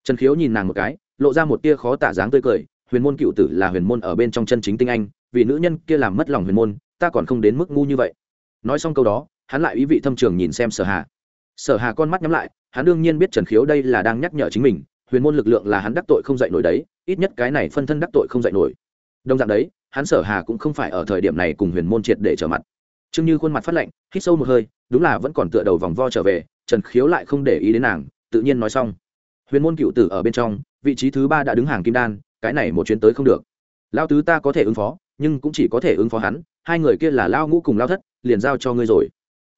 Trần khiếu nhìn nàng một cái, lộ ra một tia khó tả dáng tươi cười huyền môn cựu tử là huyền môn ở bên trong chân chính tinh anh vì nữ nhân kia làm mất lòng huyền môn, ta còn không đến mức ngu như vậy. Nói xong câu đó, hắn lại ý vị thâm trường nhìn xem sở hà. Sở hà con mắt nhắm lại, hắn đương nhiên biết trần khiếu đây là đang nhắc nhở chính mình, huyền môn lực lượng là hắn đắc tội không dạy nổi đấy, ít nhất cái này phân thân đắc tội không dạy nổi. Đồng dạng đấy, hắn sở hà cũng không phải ở thời điểm này cùng huyền môn triệt để trở mặt. Trương như khuôn mặt phát lạnh, hít sâu một hơi, đúng là vẫn còn tựa đầu vòng vo trở về, trần khiếu lại không để ý đến nàng, tự nhiên nói xong. Huyền môn cựu tử ở bên trong, vị trí thứ ba đã đứng hàng kim đan cái này một chuyến tới không được. Lao tứ ta có thể ứng phó, nhưng cũng chỉ có thể ứng phó hắn, hai người kia là lao ngũ cùng lao thất, liền giao cho ngươi rồi.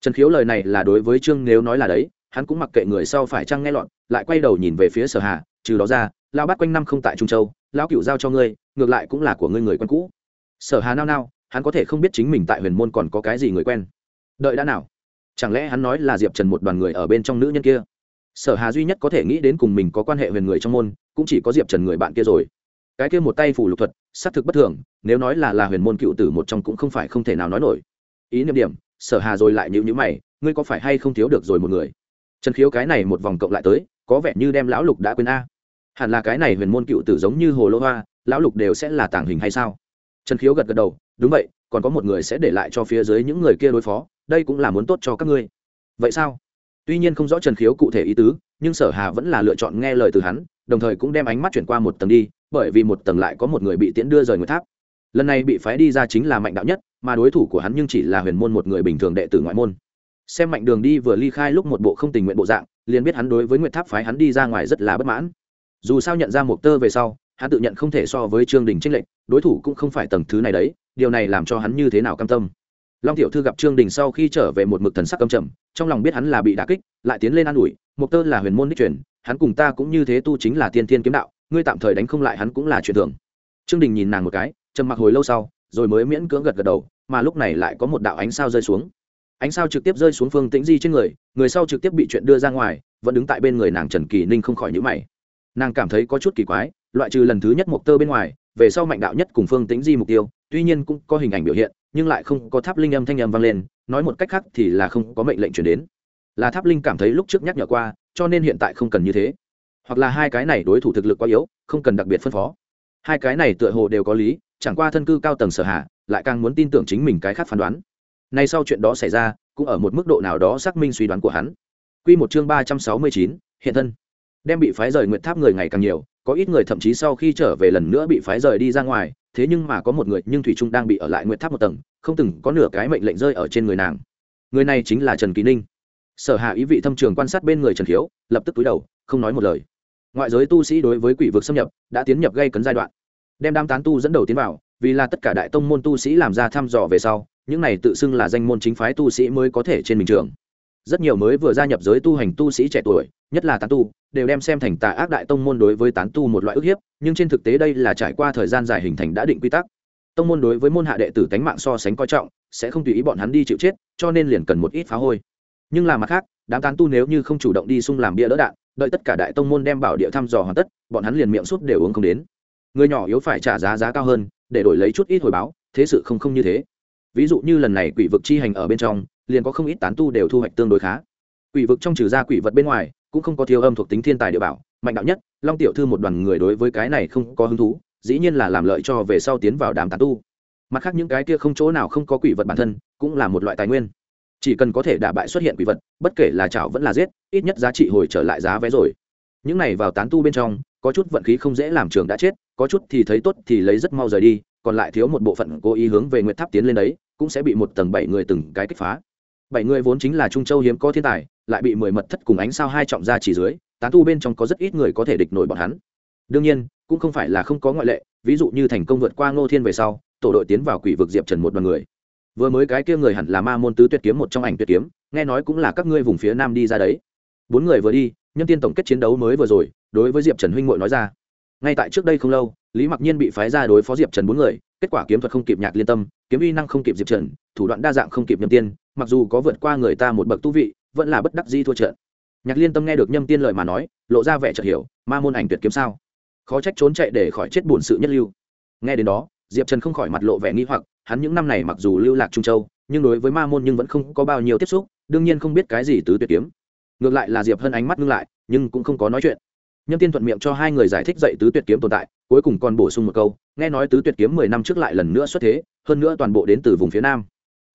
Trần khiếu lời này là đối với trương nếu nói là đấy, hắn cũng mặc kệ người sau phải chăng nghe lọn lại quay đầu nhìn về phía sở hà, trừ đó ra lao bắt quanh năm không tại trung châu lao cựu giao cho ngươi, ngược lại cũng là của ngươi người quen cũ. Sở hà nao nao, hắn có thể không biết chính mình tại huyền môn còn có cái gì người quen. Đợi đã nào? Chẳng lẽ hắn nói là diệp trần một đoàn người ở bên trong nữ nhân kia? Sở hà duy nhất có thể nghĩ đến cùng mình có quan hệ huyền người trong môn, cũng chỉ có diệp trần người bạn kia rồi cái kia một tay phủ lục thuật, xác thực bất thường, nếu nói là là huyền môn cựu tử một trong cũng không phải không thể nào nói nổi. Ý niệm điểm, sở hà rồi lại nhịu nhữ mày, ngươi có phải hay không thiếu được rồi một người? Trần khiếu cái này một vòng cộng lại tới, có vẻ như đem lão lục đã quên a. Hẳn là cái này huyền môn cựu tử giống như hồ lô hoa, lão lục đều sẽ là tàng hình hay sao? Trần khiếu gật gật đầu, đúng vậy, còn có một người sẽ để lại cho phía dưới những người kia đối phó, đây cũng là muốn tốt cho các ngươi. Vậy sao? Tuy nhiên không rõ trần khiếu cụ thể ý tứ, nhưng sở hà vẫn là lựa chọn nghe lời từ hắn, đồng thời cũng đem ánh mắt chuyển qua một tầng đi bởi vì một tầng lại có một người bị tiễn đưa rời nguyệt tháp. Lần này bị phái đi ra chính là mạnh đạo nhất, mà đối thủ của hắn nhưng chỉ là huyền môn một người bình thường đệ tử ngoại môn. Xem mạnh đường đi vừa ly khai lúc một bộ không tình nguyện bộ dạng, liền biết hắn đối với nguyệt tháp phái hắn đi ra ngoài rất là bất mãn. Dù sao nhận ra một tơ về sau, hắn tự nhận không thể so với trương đình tranh lệnh đối thủ cũng không phải tầng thứ này đấy, điều này làm cho hắn như thế nào cam tâm. Long tiểu thư gặp trương đình sau khi trở về một mực thần sắc căm trầm, trong lòng biết hắn là bị đả kích, lại tiến lên an ủi một tơ là huyền môn đích truyền, hắn cùng ta cũng như thế tu chính là tiên thiên kiếm đạo ngươi tạm thời đánh không lại hắn cũng là chuyện thường. Trương đình nhìn nàng một cái, trầm mặc hồi lâu sau, rồi mới miễn cưỡng gật gật đầu, mà lúc này lại có một đạo ánh sao rơi xuống. Ánh sao trực tiếp rơi xuống phương tĩnh di trên người người sau trực tiếp bị chuyện đưa ra ngoài, vẫn đứng tại bên người nàng trần kỳ ninh không khỏi nhữ mày. Nàng cảm thấy có chút kỳ quái, loại trừ lần thứ nhất một tơ bên ngoài, về sau mạnh đạo nhất cùng phương tĩnh di mục tiêu, tuy nhiên cũng có hình ảnh biểu hiện, nhưng lại không có tháp linh âm thanh âm vang lên, nói một cách khác thì là không có mệnh lệnh chuyển đến. Là tháp linh cảm thấy lúc trước nhắc nhở qua, cho nên hiện tại không cần như thế hoặc là hai cái này đối thủ thực lực quá yếu, không cần đặc biệt phân phó. Hai cái này tựa hồ đều có lý, chẳng qua thân cư cao tầng sở hạ, lại càng muốn tin tưởng chính mình cái khác phán đoán. Nay sau chuyện đó xảy ra, cũng ở một mức độ nào đó xác minh suy đoán của hắn. Quy một chương ba trăm sáu mươi chín, hiện thân. Đem bị phái rời nguyện tháp người ngày càng nhiều, có ít người thậm chí sau khi trở về lần nữa bị phái rời đi ra ngoài, thế nhưng mà có một người, nhưng thủy trung đang bị ở lại nguyện tháp một tầng, không từng có nửa cái mệnh lệnh rơi ở trên người nàng. Người này chính là trần kỳ ninh. Sở hạ ý vị thâm trường quan sát bên người trần khiếu lập tức túi đầu, không nói một lời ngoại giới tu sĩ đối với quỷ vực xâm nhập đã tiến nhập gây cấn giai đoạn. Đem đám tán tu dẫn đầu tiến vào, vì là tất cả đại tông môn tu sĩ làm ra thăm dò về sau, những này tự xưng là danh môn chính phái tu sĩ mới có thể trên bình trường. Rất nhiều mới vừa gia nhập giới tu hành tu sĩ trẻ tuổi, nhất là tán tu, đều đem xem thành tà ác đại tông môn đối với tán tu một loại ức hiếp, nhưng trên thực tế đây là trải qua thời gian dài hình thành đã định quy tắc. Tông môn đối với môn hạ đệ tử tánh mạng so sánh coi trọng, sẽ không tùy ý bọn hắn đi chịu chết, cho nên liền cần một ít phá hôi. Nhưng là mặt khác, đám tán tu nếu như không chủ động đi xung làm bia đỡ đạn đợi tất cả đại tông môn đem bảo địa thăm dò hoàn tất, bọn hắn liền miệng suốt đều uống không đến. Người nhỏ yếu phải trả giá giá cao hơn, để đổi lấy chút ít hồi báo, thế sự không không như thế. Ví dụ như lần này quỷ vực chi hành ở bên trong, liền có không ít tán tu đều thu hoạch tương đối khá. Quỷ vực trong trừ ra quỷ vật bên ngoài, cũng không có thiếu âm thuộc tính thiên tài địa bảo, mạnh đạo nhất, long tiểu thư một đoàn người đối với cái này không có hứng thú, dĩ nhiên là làm lợi cho về sau tiến vào đám tán tu. Mặt khác những cái kia không chỗ nào không có quỷ vật bản thân, cũng là một loại tài nguyên chỉ cần có thể đả bại xuất hiện quỷ vật, bất kể là chảo vẫn là giết, ít nhất giá trị hồi trở lại giá vé rồi. Những này vào tán tu bên trong, có chút vận khí không dễ làm trường đã chết, có chút thì thấy tốt thì lấy rất mau rời đi, còn lại thiếu một bộ phận cố ý hướng về nguyệt tháp tiến lên đấy, cũng sẽ bị một tầng bảy người từng cái kích phá. Bảy người vốn chính là trung châu hiếm có thiên tài, lại bị mười mật thất cùng ánh sao hai trọng ra chỉ dưới, tán tu bên trong có rất ít người có thể địch nổi bọn hắn. Đương nhiên, cũng không phải là không có ngoại lệ, ví dụ như thành công vượt qua ngô thiên về sau, tổ đội tiến vào quỷ vực diệp trần một đoàn người vừa mới cái kia người hẳn là ma môn tứ tuyệt kiếm một trong ảnh tuyệt kiếm, nghe nói cũng là các ngươi vùng phía nam đi ra đấy. Bốn người vừa đi, nhân tiên tổng kết chiến đấu mới vừa rồi, đối với diệp trần huynh ngội nói ra. Ngay tại trước đây không lâu, lý mặc nhiên bị phái ra đối phó diệp trần bốn người, kết quả kiếm thuật không kịp nhạc liên tâm, kiếm uy năng không kịp diệp trần, thủ đoạn đa dạng không kịp nhâm tiên, mặc dù có vượt qua người ta một bậc tu vị, vẫn là bất đắc di thua trận. Nhạc liên tâm nghe được nhâm tiên lời mà nói, lộ ra vẻ chợt hiểu, ma môn ảnh tuyệt kiếm sao? Khó trách trốn chạy để khỏi chết bổn sự nhất lưu. Nghe đến đó diệp trần không khỏi mặt lộ vẻ nghi hoặc, hắn những năm này mặc dù lưu lạc trung châu, nhưng đối với ma môn nhưng vẫn không có bao nhiêu tiếp xúc, đương nhiên không biết cái gì tứ tuyệt kiếm. Ngược lại là diệp hân ánh mắt ngưng lại, nhưng cũng không có nói chuyện. Nhâm tiên thuận miệng cho hai người giải thích dạy tứ tuyệt kiếm tồn tại, cuối cùng còn bổ sung một câu, nghe nói tứ tuyệt kiếm mười năm trước lại lần nữa xuất thế, hơn nữa toàn bộ đến từ vùng phía nam.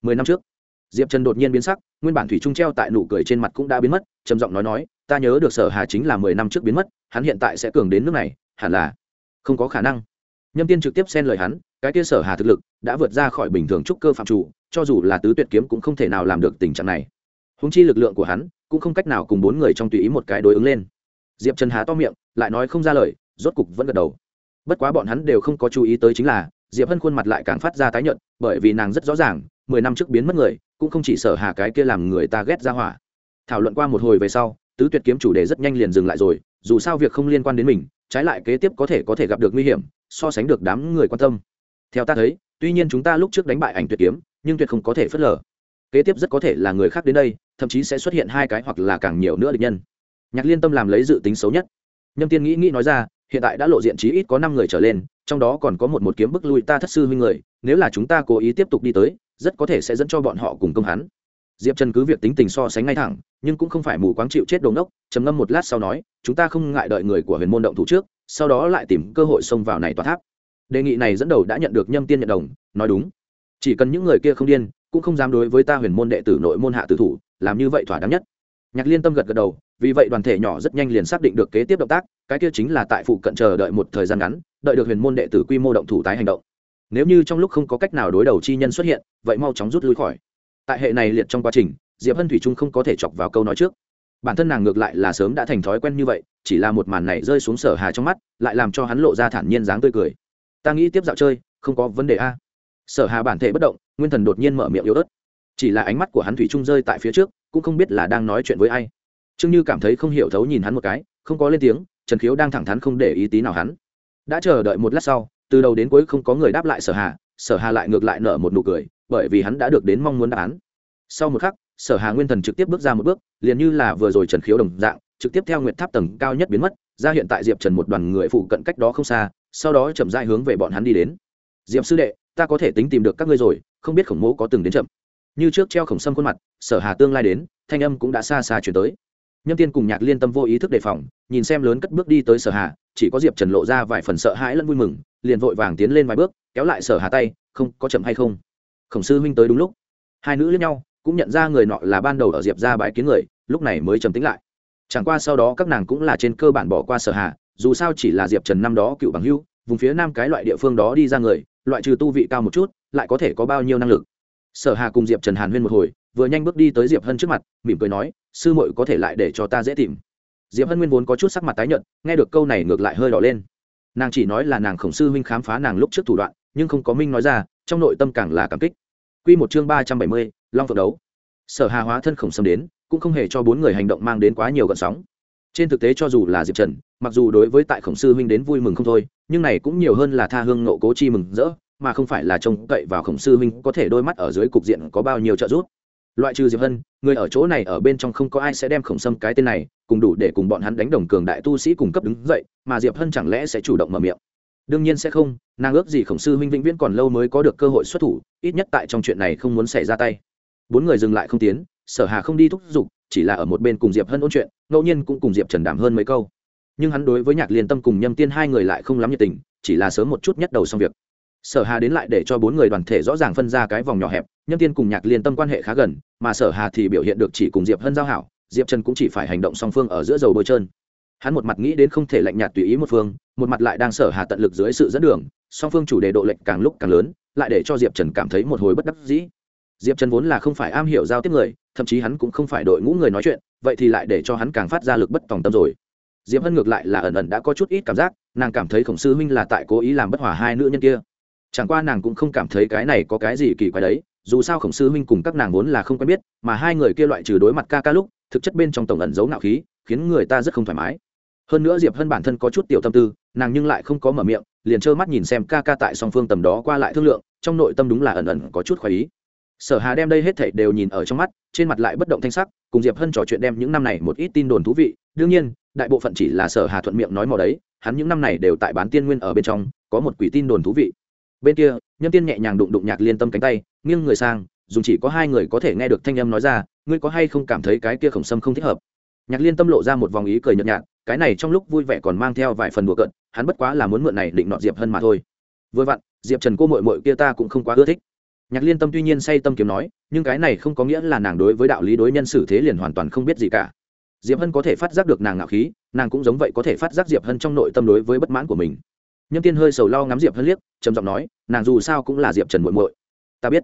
Mười năm trước, diệp trần đột nhiên biến sắc, nguyên bản thủy trung treo tại nụ cười trên mặt cũng đã biến mất, trầm giọng nói nói, ta nhớ được sở hà chính là mười năm trước biến mất, hắn hiện tại sẽ cường đến nước này, hẳn là không có khả năng. Nhâm tiên trực tiếp xen lời hắn cái kia sở hà thực lực đã vượt ra khỏi bình thường trúc cơ phạm chủ, cho dù là tứ tuyệt kiếm cũng không thể nào làm được tình trạng này. Húng chi lực lượng của hắn cũng không cách nào cùng bốn người trong tùy ý một cái đối ứng lên. Diệp trần há to miệng, lại nói không ra lời, rốt cục vẫn gật đầu. Bất quá bọn hắn đều không có chú ý tới chính là, diệp hân khuôn mặt lại càng phát ra tái nhợt, bởi vì nàng rất rõ ràng, mười năm trước biến mất người, cũng không chỉ sở hà cái kia làm người ta ghét ra hỏa. Thảo luận qua một hồi về sau, tứ tuyệt kiếm chủ đề rất nhanh liền dừng lại rồi, dù sao việc không liên quan đến mình, trái lại kế tiếp có thể có thể gặp được nguy hiểm, so sánh được đám người quan tâm theo ta thấy, tuy nhiên chúng ta lúc trước đánh bại ảnh tuyệt kiếm, nhưng tuyệt không có thể phớt lờ. Kế tiếp rất có thể là người khác đến đây, thậm chí sẽ xuất hiện hai cái hoặc là càng nhiều nữa địch nhân. Nhạc liên tâm làm lấy dự tính xấu nhất. Nhâm tiên nghĩ nghĩ nói ra, hiện tại đã lộ diện chí ít có năm người trở lên, trong đó còn có một một kiếm bức lui ta thất sư huynh người, nếu là chúng ta cố ý tiếp tục đi tới, rất có thể sẽ dẫn cho bọn họ cùng công hắn. Diệp trần cứ việc tính tình so sánh ngay thẳng, nhưng cũng không phải mù quáng chịu chết đồn đốc trầm ngâm một lát sau nói, chúng ta không ngại đợi người của huyền môn động thủ trước, sau đó lại tìm cơ hội xông vào này tòa tháp đề nghị này dẫn đầu đã nhận được nhâm tiên nhận đồng, nói đúng. Chỉ cần những người kia không điên, cũng không dám đối với ta huyền môn đệ tử nội môn hạ tử thủ, làm như vậy thỏa đáng nhất. Nhạc liên tâm gật gật đầu, vì vậy đoàn thể nhỏ rất nhanh liền xác định được kế tiếp động tác, cái kia chính là tại phụ cận chờ đợi một thời gian ngắn, đợi được huyền môn đệ tử quy mô động thủ tái hành động. Nếu như trong lúc không có cách nào đối đầu chi nhân xuất hiện, vậy mau chóng rút lui khỏi. Tại hệ này liệt trong quá trình, diệp hân thủy trung không có thể chọc vào câu nói trước. Bản thân nàng ngược lại là sớm đã thành thói quen như vậy, chỉ là một màn này rơi xuống sở hà trong mắt, lại làm cho hắn lộ ra thản nhiên dáng tươi cười ta nghĩ tiếp dạo chơi, không có vấn đề a. Sở hà bản thể bất động, nguyên thần đột nhiên mở miệng yếu ớt. Chỉ là ánh mắt của hắn thủy trung rơi tại phía trước, cũng không biết là đang nói chuyện với ai. Trương như cảm thấy không hiểu thấu nhìn hắn một cái, không có lên tiếng, trần khiếu đang thẳng thắn không để ý tí nào hắn. Đã chờ đợi một lát sau, từ đầu đến cuối không có người đáp lại sở hà sở hà lại ngược lại nở một nụ cười, bởi vì hắn đã được đến mong muốn đáp án. Sau một khắc, sở hà nguyên thần trực tiếp bước ra một bước, liền như là vừa rồi trần khiếu đồng dạng, trực tiếp theo nguyệt tháp tầng cao nhất biến mất, ra hiện tại diệp trần một đoàn người phụ cận cách đó không xa sau đó chậm rãi hướng về bọn hắn đi đến. Diệp sư đệ, ta có thể tính tìm được các ngươi rồi, không biết khổng mỗ có từng đến chậm. Như trước treo khổng sâm khuôn mặt, sở hà tương lai đến, thanh âm cũng đã xa xa chuyển tới. Nhâm tiên cùng nhạc liên tâm vô ý thức đề phòng, nhìn xem lớn cất bước đi tới sở hà, chỉ có diệp trần lộ ra vài phần sợ hãi lẫn vui mừng, liền vội vàng tiến lên vài bước, kéo lại sở hà tay, không, có chậm hay không? Khổng sư huynh tới đúng lúc. Hai nữ lẫn nhau, cũng nhận ra người nọ là ban đầu ở diệp ra bãi kiến người, lúc này mới trầm tính lại. Chẳng qua sau đó các nàng cũng là trên cơ bản bỏ qua sở hà dù sao chỉ là diệp trần năm đó cựu bằng hưu vùng phía nam cái loại địa phương đó đi ra người loại trừ tu vị cao một chút lại có thể có bao nhiêu năng lực sở hà cùng diệp trần hàn huyên một hồi vừa nhanh bước đi tới diệp hân trước mặt mỉm cười nói sư muội có thể lại để cho ta dễ tìm diệp hân nguyên vốn có chút sắc mặt tái nhợt nghe được câu này ngược lại hơi đỏ lên nàng chỉ nói là nàng khổng sư huynh khám phá nàng lúc trước thủ đoạn nhưng không có minh nói ra trong nội tâm càng là cảm kích Quy một chương ba trăm bảy mươi, Long Phượng đấu. Sở Hà hóa thân khổng xâm đến, cũng không hề cho bốn người hành động mang đến quá nhiều gợn sóng. Trên thực tế cho dù là Diệp Trần, mặc dù đối với tại khổng sư huynh đến vui mừng không thôi, nhưng này cũng nhiều hơn là tha hương nộ cố chi mừng rỡ, mà không phải là trông cậy vào khổng sư huynh có thể đôi mắt ở dưới cục diện có bao nhiêu trợ giúp. Loại trừ diệp hân người ở chỗ này ở bên trong không có ai sẽ đem khổng sâm cái tên này cùng đủ để cùng bọn hắn đánh đồng cường đại tu sĩ cùng cấp đứng dậy mà diệp hân chẳng lẽ sẽ chủ động mở miệng? Đương nhiên sẽ không nàng ước gì khổng sư huynh vĩnh viễn còn lâu mới có được cơ hội xuất thủ ít nhất tại trong chuyện này không muốn xảy ra tay. Bốn người dừng lại không tiến sở hà không đi thúc giục chỉ là ở một bên cùng diệp hân ôn chuyện, ngẫu nhiên cũng cùng diệp trần đảm hơn mấy câu. Nhưng hắn đối với nhạc liên tâm cùng nhâm tiên hai người lại không lắm nhiệt tình, chỉ là sớm một chút nhất đầu xong việc. Sở hà đến lại để cho bốn người đoàn thể rõ ràng phân ra cái vòng nhỏ hẹp, Nhâm tiên cùng nhạc liên tâm quan hệ khá gần, mà sở hà thì biểu hiện được chỉ cùng diệp hân giao hảo, diệp trần cũng chỉ phải hành động song phương ở giữa dầu bôi trơn. Hắn một mặt nghĩ đến không thể lạnh nhạt tùy ý một phương, một mặt lại đang sở hà tận lực dưới sự dẫn đường, song phương chủ đề độ lệnh càng lúc càng lớn, lại để cho diệp trần cảm thấy một hồi bất đắc dĩ diệp trần vốn là không phải am hiểu giao tiếp người, thậm chí hắn cũng không phải đội ngũ người nói chuyện, vậy thì lại để cho hắn càng phát ra lực bất tòng tâm rồi. Diệp hân ngược lại là ẩn ẩn đã có chút ít cảm giác, nàng cảm thấy khổng sư huynh là tại cố ý làm bất hòa hai nữ nhân kia. Chẳng qua nàng cũng không cảm thấy cái này có cái gì kỳ quái đấy, dù sao khổng sư huynh cùng các nàng vốn là không quen biết, mà hai người kia loại trừ đối mặt ca ca lúc, thực chất bên trong tổng ẩn giấu nạo khí, khiến người ta rất không thoải mái. Hơn nữa diệp hân bản thân có chút tiểu tâm tư, nàng nhưng lại không có mở miệng, liền trơ mắt nhìn xem ca ca tại song phương tầm đó qua lại thương lượng, trong nội tâm đúng là ẩn ẩn có chút khoái ý sở hà đem đây hết thảy đều nhìn ở trong mắt, trên mặt lại bất động thanh sắc, cùng diệp hân trò chuyện đem những năm này một ít tin đồn thú vị. Đương nhiên, đại bộ phận chỉ là sở hà thuận miệng nói mò đấy, hắn những năm này đều tại bán tiên nguyên ở bên trong, có một quỷ tin đồn thú vị. Bên kia nhân tiên nhẹ nhàng đụng đụng nhạc liên tâm cánh tay, nghiêng người sang dùng chỉ có hai người có thể nghe được thanh âm nói ra, ngươi có hay không cảm thấy cái kia khổng sâm không thích hợp? Nhạc liên tâm lộ ra một vòng ý cười nhợt nhạt, cái này trong lúc vui vẻ còn mang theo vài phần đùa cợt, hắn bất quá là muốn mượn này định nọ diệp hơn mà thôi. Vừa vặn, diệp trần cô mội mội kia ta cũng không quá ưa thích nhạc liên tâm tuy nhiên say tâm kiếm nói, nhưng cái này không có nghĩa là nàng đối với đạo lý đối nhân xử thế liền hoàn toàn không biết gì cả. Diệp hân có thể phát giác được nàng ngạo khí, nàng cũng giống vậy có thể phát giác diệp hân trong nội tâm đối với bất mãn của mình. Nhân tiên hơi sầu lo ngắm diệp hân liếc, trầm giọng nói, nàng dù sao cũng là diệp trần muộn muội. Ta biết.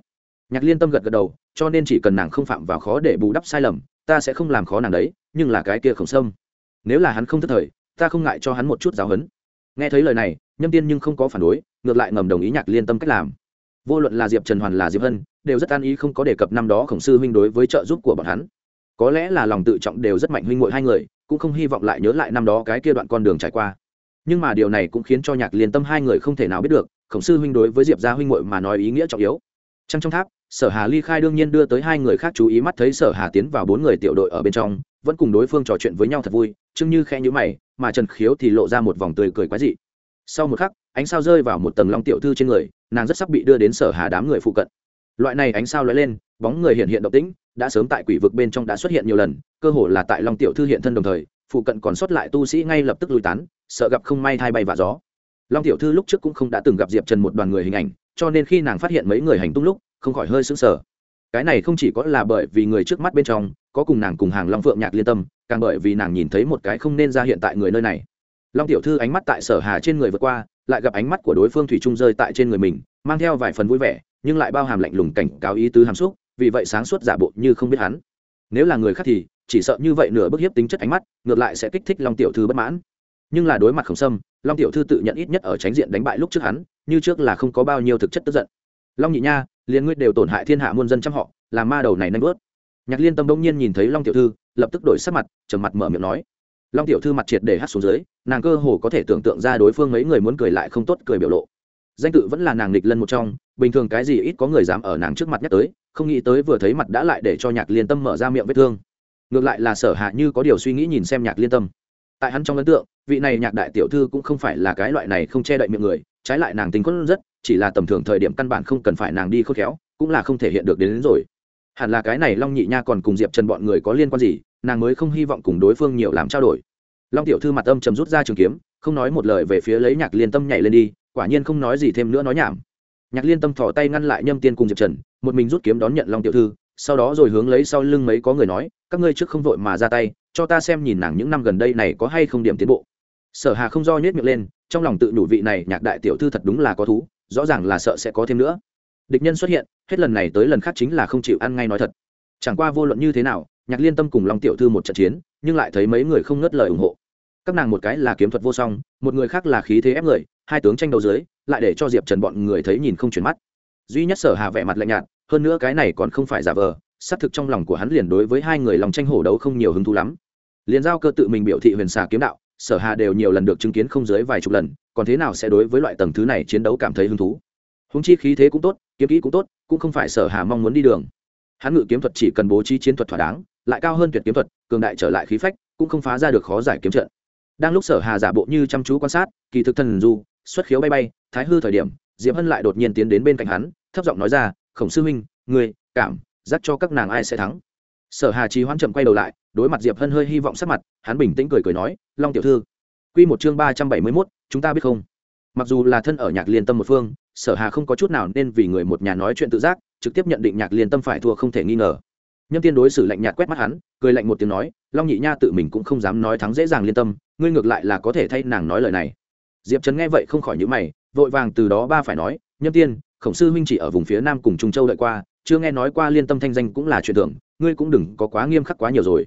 Nhạc liên tâm gật gật đầu, cho nên chỉ cần nàng không phạm vào khó để bù đắp sai lầm, ta sẽ không làm khó nàng đấy, nhưng là cái kia khổng sâm. Nếu là hắn không thất thời, ta không ngại cho hắn một chút giáo hấn nghe thấy lời này, nhâm tiên nhưng không có phản đối, ngược lại ngầm đồng ý nhạc liên tâm cách làm vô luận là diệp trần hoàn là diệp hân, đều rất an ý không có đề cập năm đó khổng sư huynh đối với trợ giúp của bọn hắn. Có lẽ là lòng tự trọng đều rất mạnh huynh mội hai người, cũng không hy vọng lại nhớ lại năm đó cái kia đoạn con đường trải qua. Nhưng mà điều này cũng khiến cho nhạc liên tâm hai người không thể nào biết được, khổng sư huynh đối với diệp gia huynh mội mà nói ý nghĩa trọng yếu. Trăng trong tháp, sở hà ly khai đương nhiên đưa tới hai người khác chú ý mắt thấy sở hà tiến vào bốn người tiểu đội ở bên trong, vẫn cùng đối phương trò chuyện với nhau thật vui, chưng như khe nhữ mày, mà trần khiếu thì lộ ra một vòng tươi cười quái dị. Sau một khắc, ánh sao rơi vào một tầng long tiểu thư trên người nàng rất sắp bị đưa đến sở hà đám người phụ cận. Loại này ánh sao lóe lên, bóng người hiện hiện động tĩnh, đã sớm tại quỷ vực bên trong đã xuất hiện nhiều lần, cơ hồ là tại long tiểu thư hiện thân đồng thời, phụ cận còn sót lại tu sĩ ngay lập tức lùi tán, sợ gặp không may thay bay và gió. Long tiểu thư lúc trước cũng không đã từng gặp diệp trần một đoàn người hình ảnh, cho nên khi nàng phát hiện mấy người hành tung lúc, không khỏi hơi sững sờ. Cái này không chỉ có là bởi vì người trước mắt bên trong, có cùng nàng cùng hàng long phượng nhạc liên tâm, càng bởi vì nàng nhìn thấy một cái không nên ra hiện tại người nơi này. Long tiểu thư ánh mắt tại sở hà trên người vượt qua lại gặp ánh mắt của đối phương thủy trung rơi tại trên người mình, mang theo vài phần vui vẻ, nhưng lại bao hàm lạnh lùng cảnh cáo ý tứ hàm xúc, vì vậy sáng suốt giả bộ như không biết hắn. Nếu là người khác thì, chỉ sợ như vậy nửa bức hiếp tính chất ánh mắt, ngược lại sẽ kích thích long tiểu thư bất mãn. Nhưng là đối mặt khổng sâm, long tiểu thư tự nhận ít nhất ở tránh diện đánh bại lúc trước hắn, như trước là không có bao nhiêu thực chất tức giận. Long nhị nha, liền ngươi đều tổn hại thiên hạ muôn dân trăm họ, làm ma đầu này nanh bớt nhạc liên tâm đông nhiên nhìn thấy long tiểu thư, lập tức đổi sắc mặt, trầm mặt mở miệng nói long tiểu thư mặt triệt để hắt xuống dưới nàng cơ hồ có thể tưởng tượng ra đối phương mấy người muốn cười lại không tốt cười biểu lộ. Danh tự vẫn là nàng nghịch lân một trong bình thường cái gì ít có người dám ở nàng trước mặt nhắc tới không nghĩ tới vừa thấy mặt đã lại để cho nhạc liên tâm mở ra miệng vết thương. Ngược lại là sở hạ như có điều suy nghĩ nhìn xem nhạc liên tâm. Tại hắn trong ấn tượng vị này nhạc đại tiểu thư cũng không phải là cái loại này không che đậy miệng người trái lại nàng tính quất rất chỉ là tầm thường thời điểm căn bản không cần phải nàng đi khôn khéo cũng là không thể hiện được đến, đến rồi hẳn là cái này long nhị nha còn cùng diệp trần bọn người có liên quan gì, nàng mới không hy vọng cùng đối phương nhiều làm trao đổi. Long tiểu thư mặt âm trầm rút ra trường kiếm, không nói một lời về phía lấy nhạc liên tâm nhảy lên đi, quả nhiên không nói gì thêm nữa nói nhảm. Nhạc liên tâm thỏ tay ngăn lại nhâm tiên cùng diệp trần, một mình rút kiếm đón nhận long tiểu thư, sau đó rồi hướng lấy sau lưng mấy có người nói, các ngươi trước không vội mà ra tay, cho ta xem nhìn nàng những năm gần đây này có hay không điểm tiến bộ. Sở hà không do nhét miệng lên, trong lòng tự nhủ vị này nhạc đại tiểu thư thật đúng là có thú, rõ ràng là sợ sẽ có thêm nữa. Địch nhân xuất hiện hết lần này tới lần khác chính là không chịu ăn ngay nói thật. Chẳng qua vô luận như thế nào, nhạc liên tâm cùng long tiểu thư một trận chiến, nhưng lại thấy mấy người không ngớt lời ủng hộ. Các nàng một cái là kiếm thuật vô song, một người khác là khí thế ép người, hai tướng tranh đấu dưới, lại để cho diệp trần bọn người thấy nhìn không chuyển mắt. Duy nhất sở hà vẻ mặt lạnh nhạt, hơn nữa cái này còn không phải giả vờ, xác thực trong lòng của hắn liền đối với hai người lòng tranh hổ đấu không nhiều hứng thú lắm. Liền giao cơ tự mình biểu thị huyền xà kiếm đạo, sở hà đều nhiều lần được chứng kiến không dưới vài chục lần, còn thế nào sẽ đối với loại tầng thứ này chiến đấu cảm thấy hứng thú? Húng chi khí thế cũng tốt kiếm kỹ cũng tốt cũng không phải sở hà mong muốn đi đường. Hắn ngự kiếm thuật chỉ cần bố trí chiến thuật thỏa đáng lại cao hơn tuyệt kiếm thuật cường đại trở lại khí phách cũng không phá ra được khó giải kiếm trận. Đang lúc sở hà giả bộ như chăm chú quan sát kỳ thực thần du xuất khiếu bay bay thái hư thời điểm diệp hân lại đột nhiên tiến đến bên cạnh hắn thấp giọng nói ra khổng sư huynh người cảm dắt cho các nàng ai sẽ thắng. Sở hà trí hoãn chậm quay đầu lại đối mặt diệp hân hơi hy vọng sắc mặt hắn bình tĩnh cười cười nói long tiểu thư quy một chương ba trăm bảy mươi 371, chúng ta biết không? Mặc dù là thân ở nhạc liên tâm một phương sở hà không có chút nào nên vì người một nhà nói chuyện tự giác, trực tiếp nhận định nhạc liên tâm phải thua không thể nghi ngờ. Nhâm tiên đối xử lạnh nhạt quét mắt hắn, cười lạnh một tiếng nói, long nhị nha tự mình cũng không dám nói thắng dễ dàng liên tâm, ngươi ngược lại là có thể thay nàng nói lời này. Diệp trấn nghe vậy không khỏi nhữ mày, vội vàng từ đó ba phải nói, nhâm tiên, khổng sư huynh chỉ ở vùng phía nam cùng trung châu đợi qua, chưa nghe nói qua liên tâm thanh danh cũng là chuyện tưởng ngươi cũng đừng có quá nghiêm khắc quá nhiều rồi.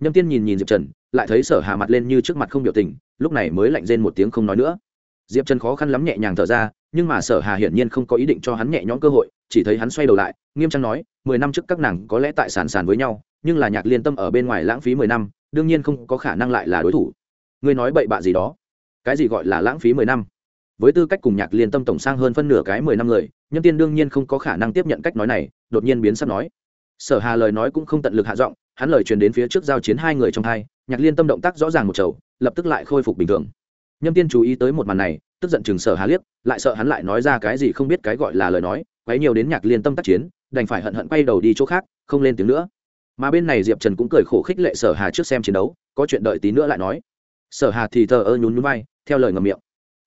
Nhâm tiên nhìn nhìn diệp trần, lại thấy sở hà mặt lên như trước mặt không biểu tình, lúc này mới lạnh rên một tiếng không nói nữa. Diệp trần khó khăn lắm nhẹ nhàng thở ra nhưng mà sở hà hiển nhiên không có ý định cho hắn nhẹ nhõm cơ hội, chỉ thấy hắn xoay đầu lại, nghiêm trang nói, mười năm trước các nàng có lẽ tại sàn sàn với nhau, nhưng là nhạc liên tâm ở bên ngoài lãng phí mười năm, đương nhiên không có khả năng lại là đối thủ. Ngươi nói bậy bạ gì đó? Cái gì gọi là lãng phí mười năm? Với tư cách cùng nhạc liên tâm tổng sang hơn phân nửa cái mười năm người nhân tiên đương nhiên không có khả năng tiếp nhận cách nói này, đột nhiên biến sắp nói. Sở hà lời nói cũng không tận lực hạ giọng, hắn lời truyền đến phía trước giao chiến hai người trong hai, nhạc liên tâm động tác rõ ràng một chầu, lập tức lại khôi phục bình thường. Nhâm tiên chú ý tới một màn này tức giận chừng sở hà liếc, lại sợ hắn lại nói ra cái gì không biết cái gọi là lời nói, quấy nhiều đến nhạc liên tâm tác chiến, đành phải hận hận quay đầu đi chỗ khác, không lên tiếng nữa. Mà bên này diệp trần cũng cười khổ khích lệ sở hà trước xem chiến đấu, có chuyện đợi tí nữa lại nói. Sở hà thì thờ ơ nhún nhún vai, theo lời ngầm miệng.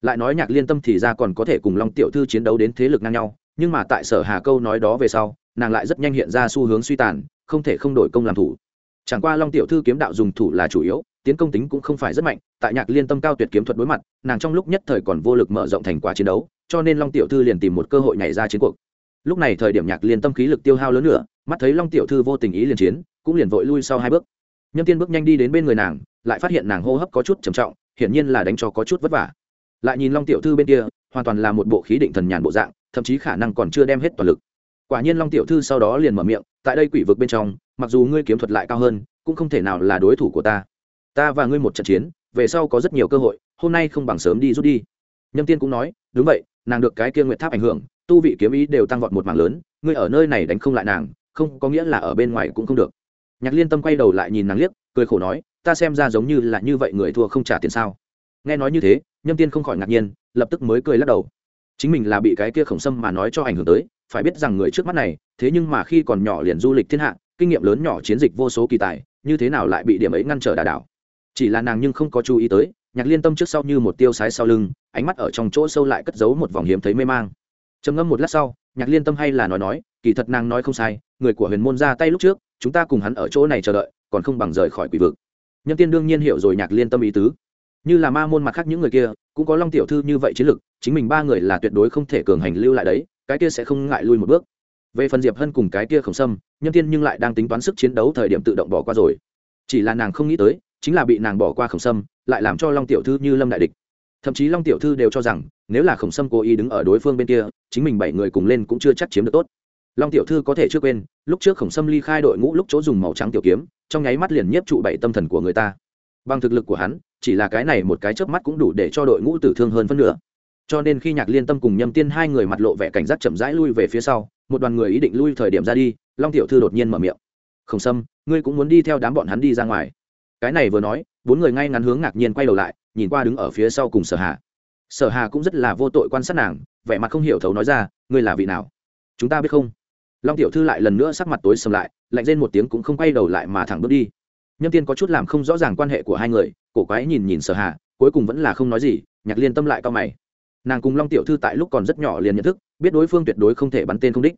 Lại nói nhạc liên tâm thì ra còn có thể cùng long tiểu thư chiến đấu đến thế lực ngang nhau, nhưng mà tại sở hà câu nói đó về sau, nàng lại rất nhanh hiện ra xu hướng suy tàn, không thể không đổi công làm thủ chẳng qua long tiểu thư kiếm đạo dùng thủ là chủ yếu, tiến công tính cũng không phải rất mạnh, tại nhạc liên tâm cao tuyệt kiếm thuật đối mặt, nàng trong lúc nhất thời còn vô lực mở rộng thành quả chiến đấu, cho nên long tiểu thư liền tìm một cơ hội nhảy ra chiến cuộc. Lúc này thời điểm nhạc liên tâm khí lực tiêu hao lớn nữa, mắt thấy long tiểu thư vô tình ý liền chiến, cũng liền vội lui sau hai bước. Nhâm tiên bước nhanh đi đến bên người nàng, lại phát hiện nàng hô hấp có chút trầm trọng, hiển nhiên là đánh cho có chút vất vả. Lại nhìn long tiểu thư bên kia, hoàn toàn là một bộ khí định thần nhàn bộ dạng, thậm chí khả năng còn chưa đem hết toàn lực. Quả nhiên long tiểu thư sau đó liền mở miệng, tại đây quỷ vực bên trong mặc dù ngươi kiếm thuật lại cao hơn, cũng không thể nào là đối thủ của ta. Ta và ngươi một trận chiến, về sau có rất nhiều cơ hội, hôm nay không bằng sớm đi rút đi. Nhâm tiên cũng nói, đúng vậy, nàng được cái kia nguyện tháp ảnh hưởng, tu vị kiếm ý đều tăng vọt một mảng lớn, ngươi ở nơi này đánh không lại nàng, không có nghĩa là ở bên ngoài cũng không được. Nhạc liên tâm quay đầu lại nhìn nàng liếc, cười khổ nói, ta xem ra giống như là như vậy người thua không trả tiền sao? Nghe nói như thế, nhâm tiên không khỏi ngạc nhiên, lập tức mới cười lắc đầu. Chính mình là bị cái kia khổng sâm mà nói cho ảnh hưởng tới, phải biết rằng người trước mắt này, thế nhưng mà khi còn nhỏ liền du lịch thiên hạ kinh nghiệm lớn nhỏ chiến dịch vô số kỳ tài, như thế nào lại bị điểm ấy ngăn trở đà đảo? Chỉ là nàng nhưng không có chú ý tới, nhạc liên tâm trước sau như một tiêu sái sau lưng, ánh mắt ở trong chỗ sâu lại cất giấu một vòng hiếm thấy mê mang. Trầm ngâm một lát sau, nhạc liên tâm hay là nói nói, kỳ thật nàng nói không sai, người của huyền môn ra tay lúc trước, chúng ta cùng hắn ở chỗ này chờ đợi, còn không bằng rời khỏi quỷ vực. Nhân tiên đương nhiên hiểu rồi nhạc liên tâm ý tứ. Như là ma môn mặt khác những người kia, cũng có long tiểu thư như vậy chiến lực, chính mình ba người là tuyệt đối không thể cường hành lưu lại đấy, cái kia sẽ không ngại lui một bước về phần diệp hân cùng cái kia khổng sâm, nhân tiên nhưng lại đang tính toán sức chiến đấu thời điểm tự động bỏ qua rồi. Chỉ là nàng không nghĩ tới, chính là bị nàng bỏ qua khổng sâm, lại làm cho long tiểu thư như lâm đại địch. Thậm chí long tiểu thư đều cho rằng, nếu là khổng sâm cố ý đứng ở đối phương bên kia, chính mình bảy người cùng lên cũng chưa chắc chiếm được tốt. Long tiểu thư có thể chưa quên, lúc trước khổng sâm ly khai đội ngũ lúc chỗ dùng màu trắng tiểu kiếm, trong nháy mắt liền nhiếp trụ bảy tâm thần của người ta. Bằng thực lực của hắn, chỉ là cái này một cái chớp mắt cũng đủ để cho đội ngũ tử thương hơn phân nửa cho nên khi nhạc liên tâm cùng nhâm tiên hai người mặt lộ vẻ cảnh giác chậm rãi lui về phía sau, một đoàn người ý định lui thời điểm ra đi, long tiểu thư đột nhiên mở miệng. Không xâm ngươi cũng muốn đi theo đám bọn hắn đi ra ngoài. Cái này vừa nói, bốn người ngay ngắn hướng ngạc nhiên quay đầu lại, nhìn qua đứng ở phía sau cùng sở hà. Sở hà cũng rất là vô tội quan sát nàng, vẻ mặt không hiểu thấu nói ra, ngươi là vị nào? Chúng ta biết không? Long tiểu thư lại lần nữa sắc mặt tối sầm lại, lạnh lên một tiếng cũng không quay đầu lại mà thẳng bước đi. Nhâm tiên có chút làm không rõ ràng quan hệ của hai người, cổ quái nhìn nhìn sở hà, cuối cùng vẫn là không nói gì, nhạc liên tâm lại cao mày nàng cùng long tiểu thư tại lúc còn rất nhỏ liền nhận thức, biết đối phương tuyệt đối không thể bắn tên không đích.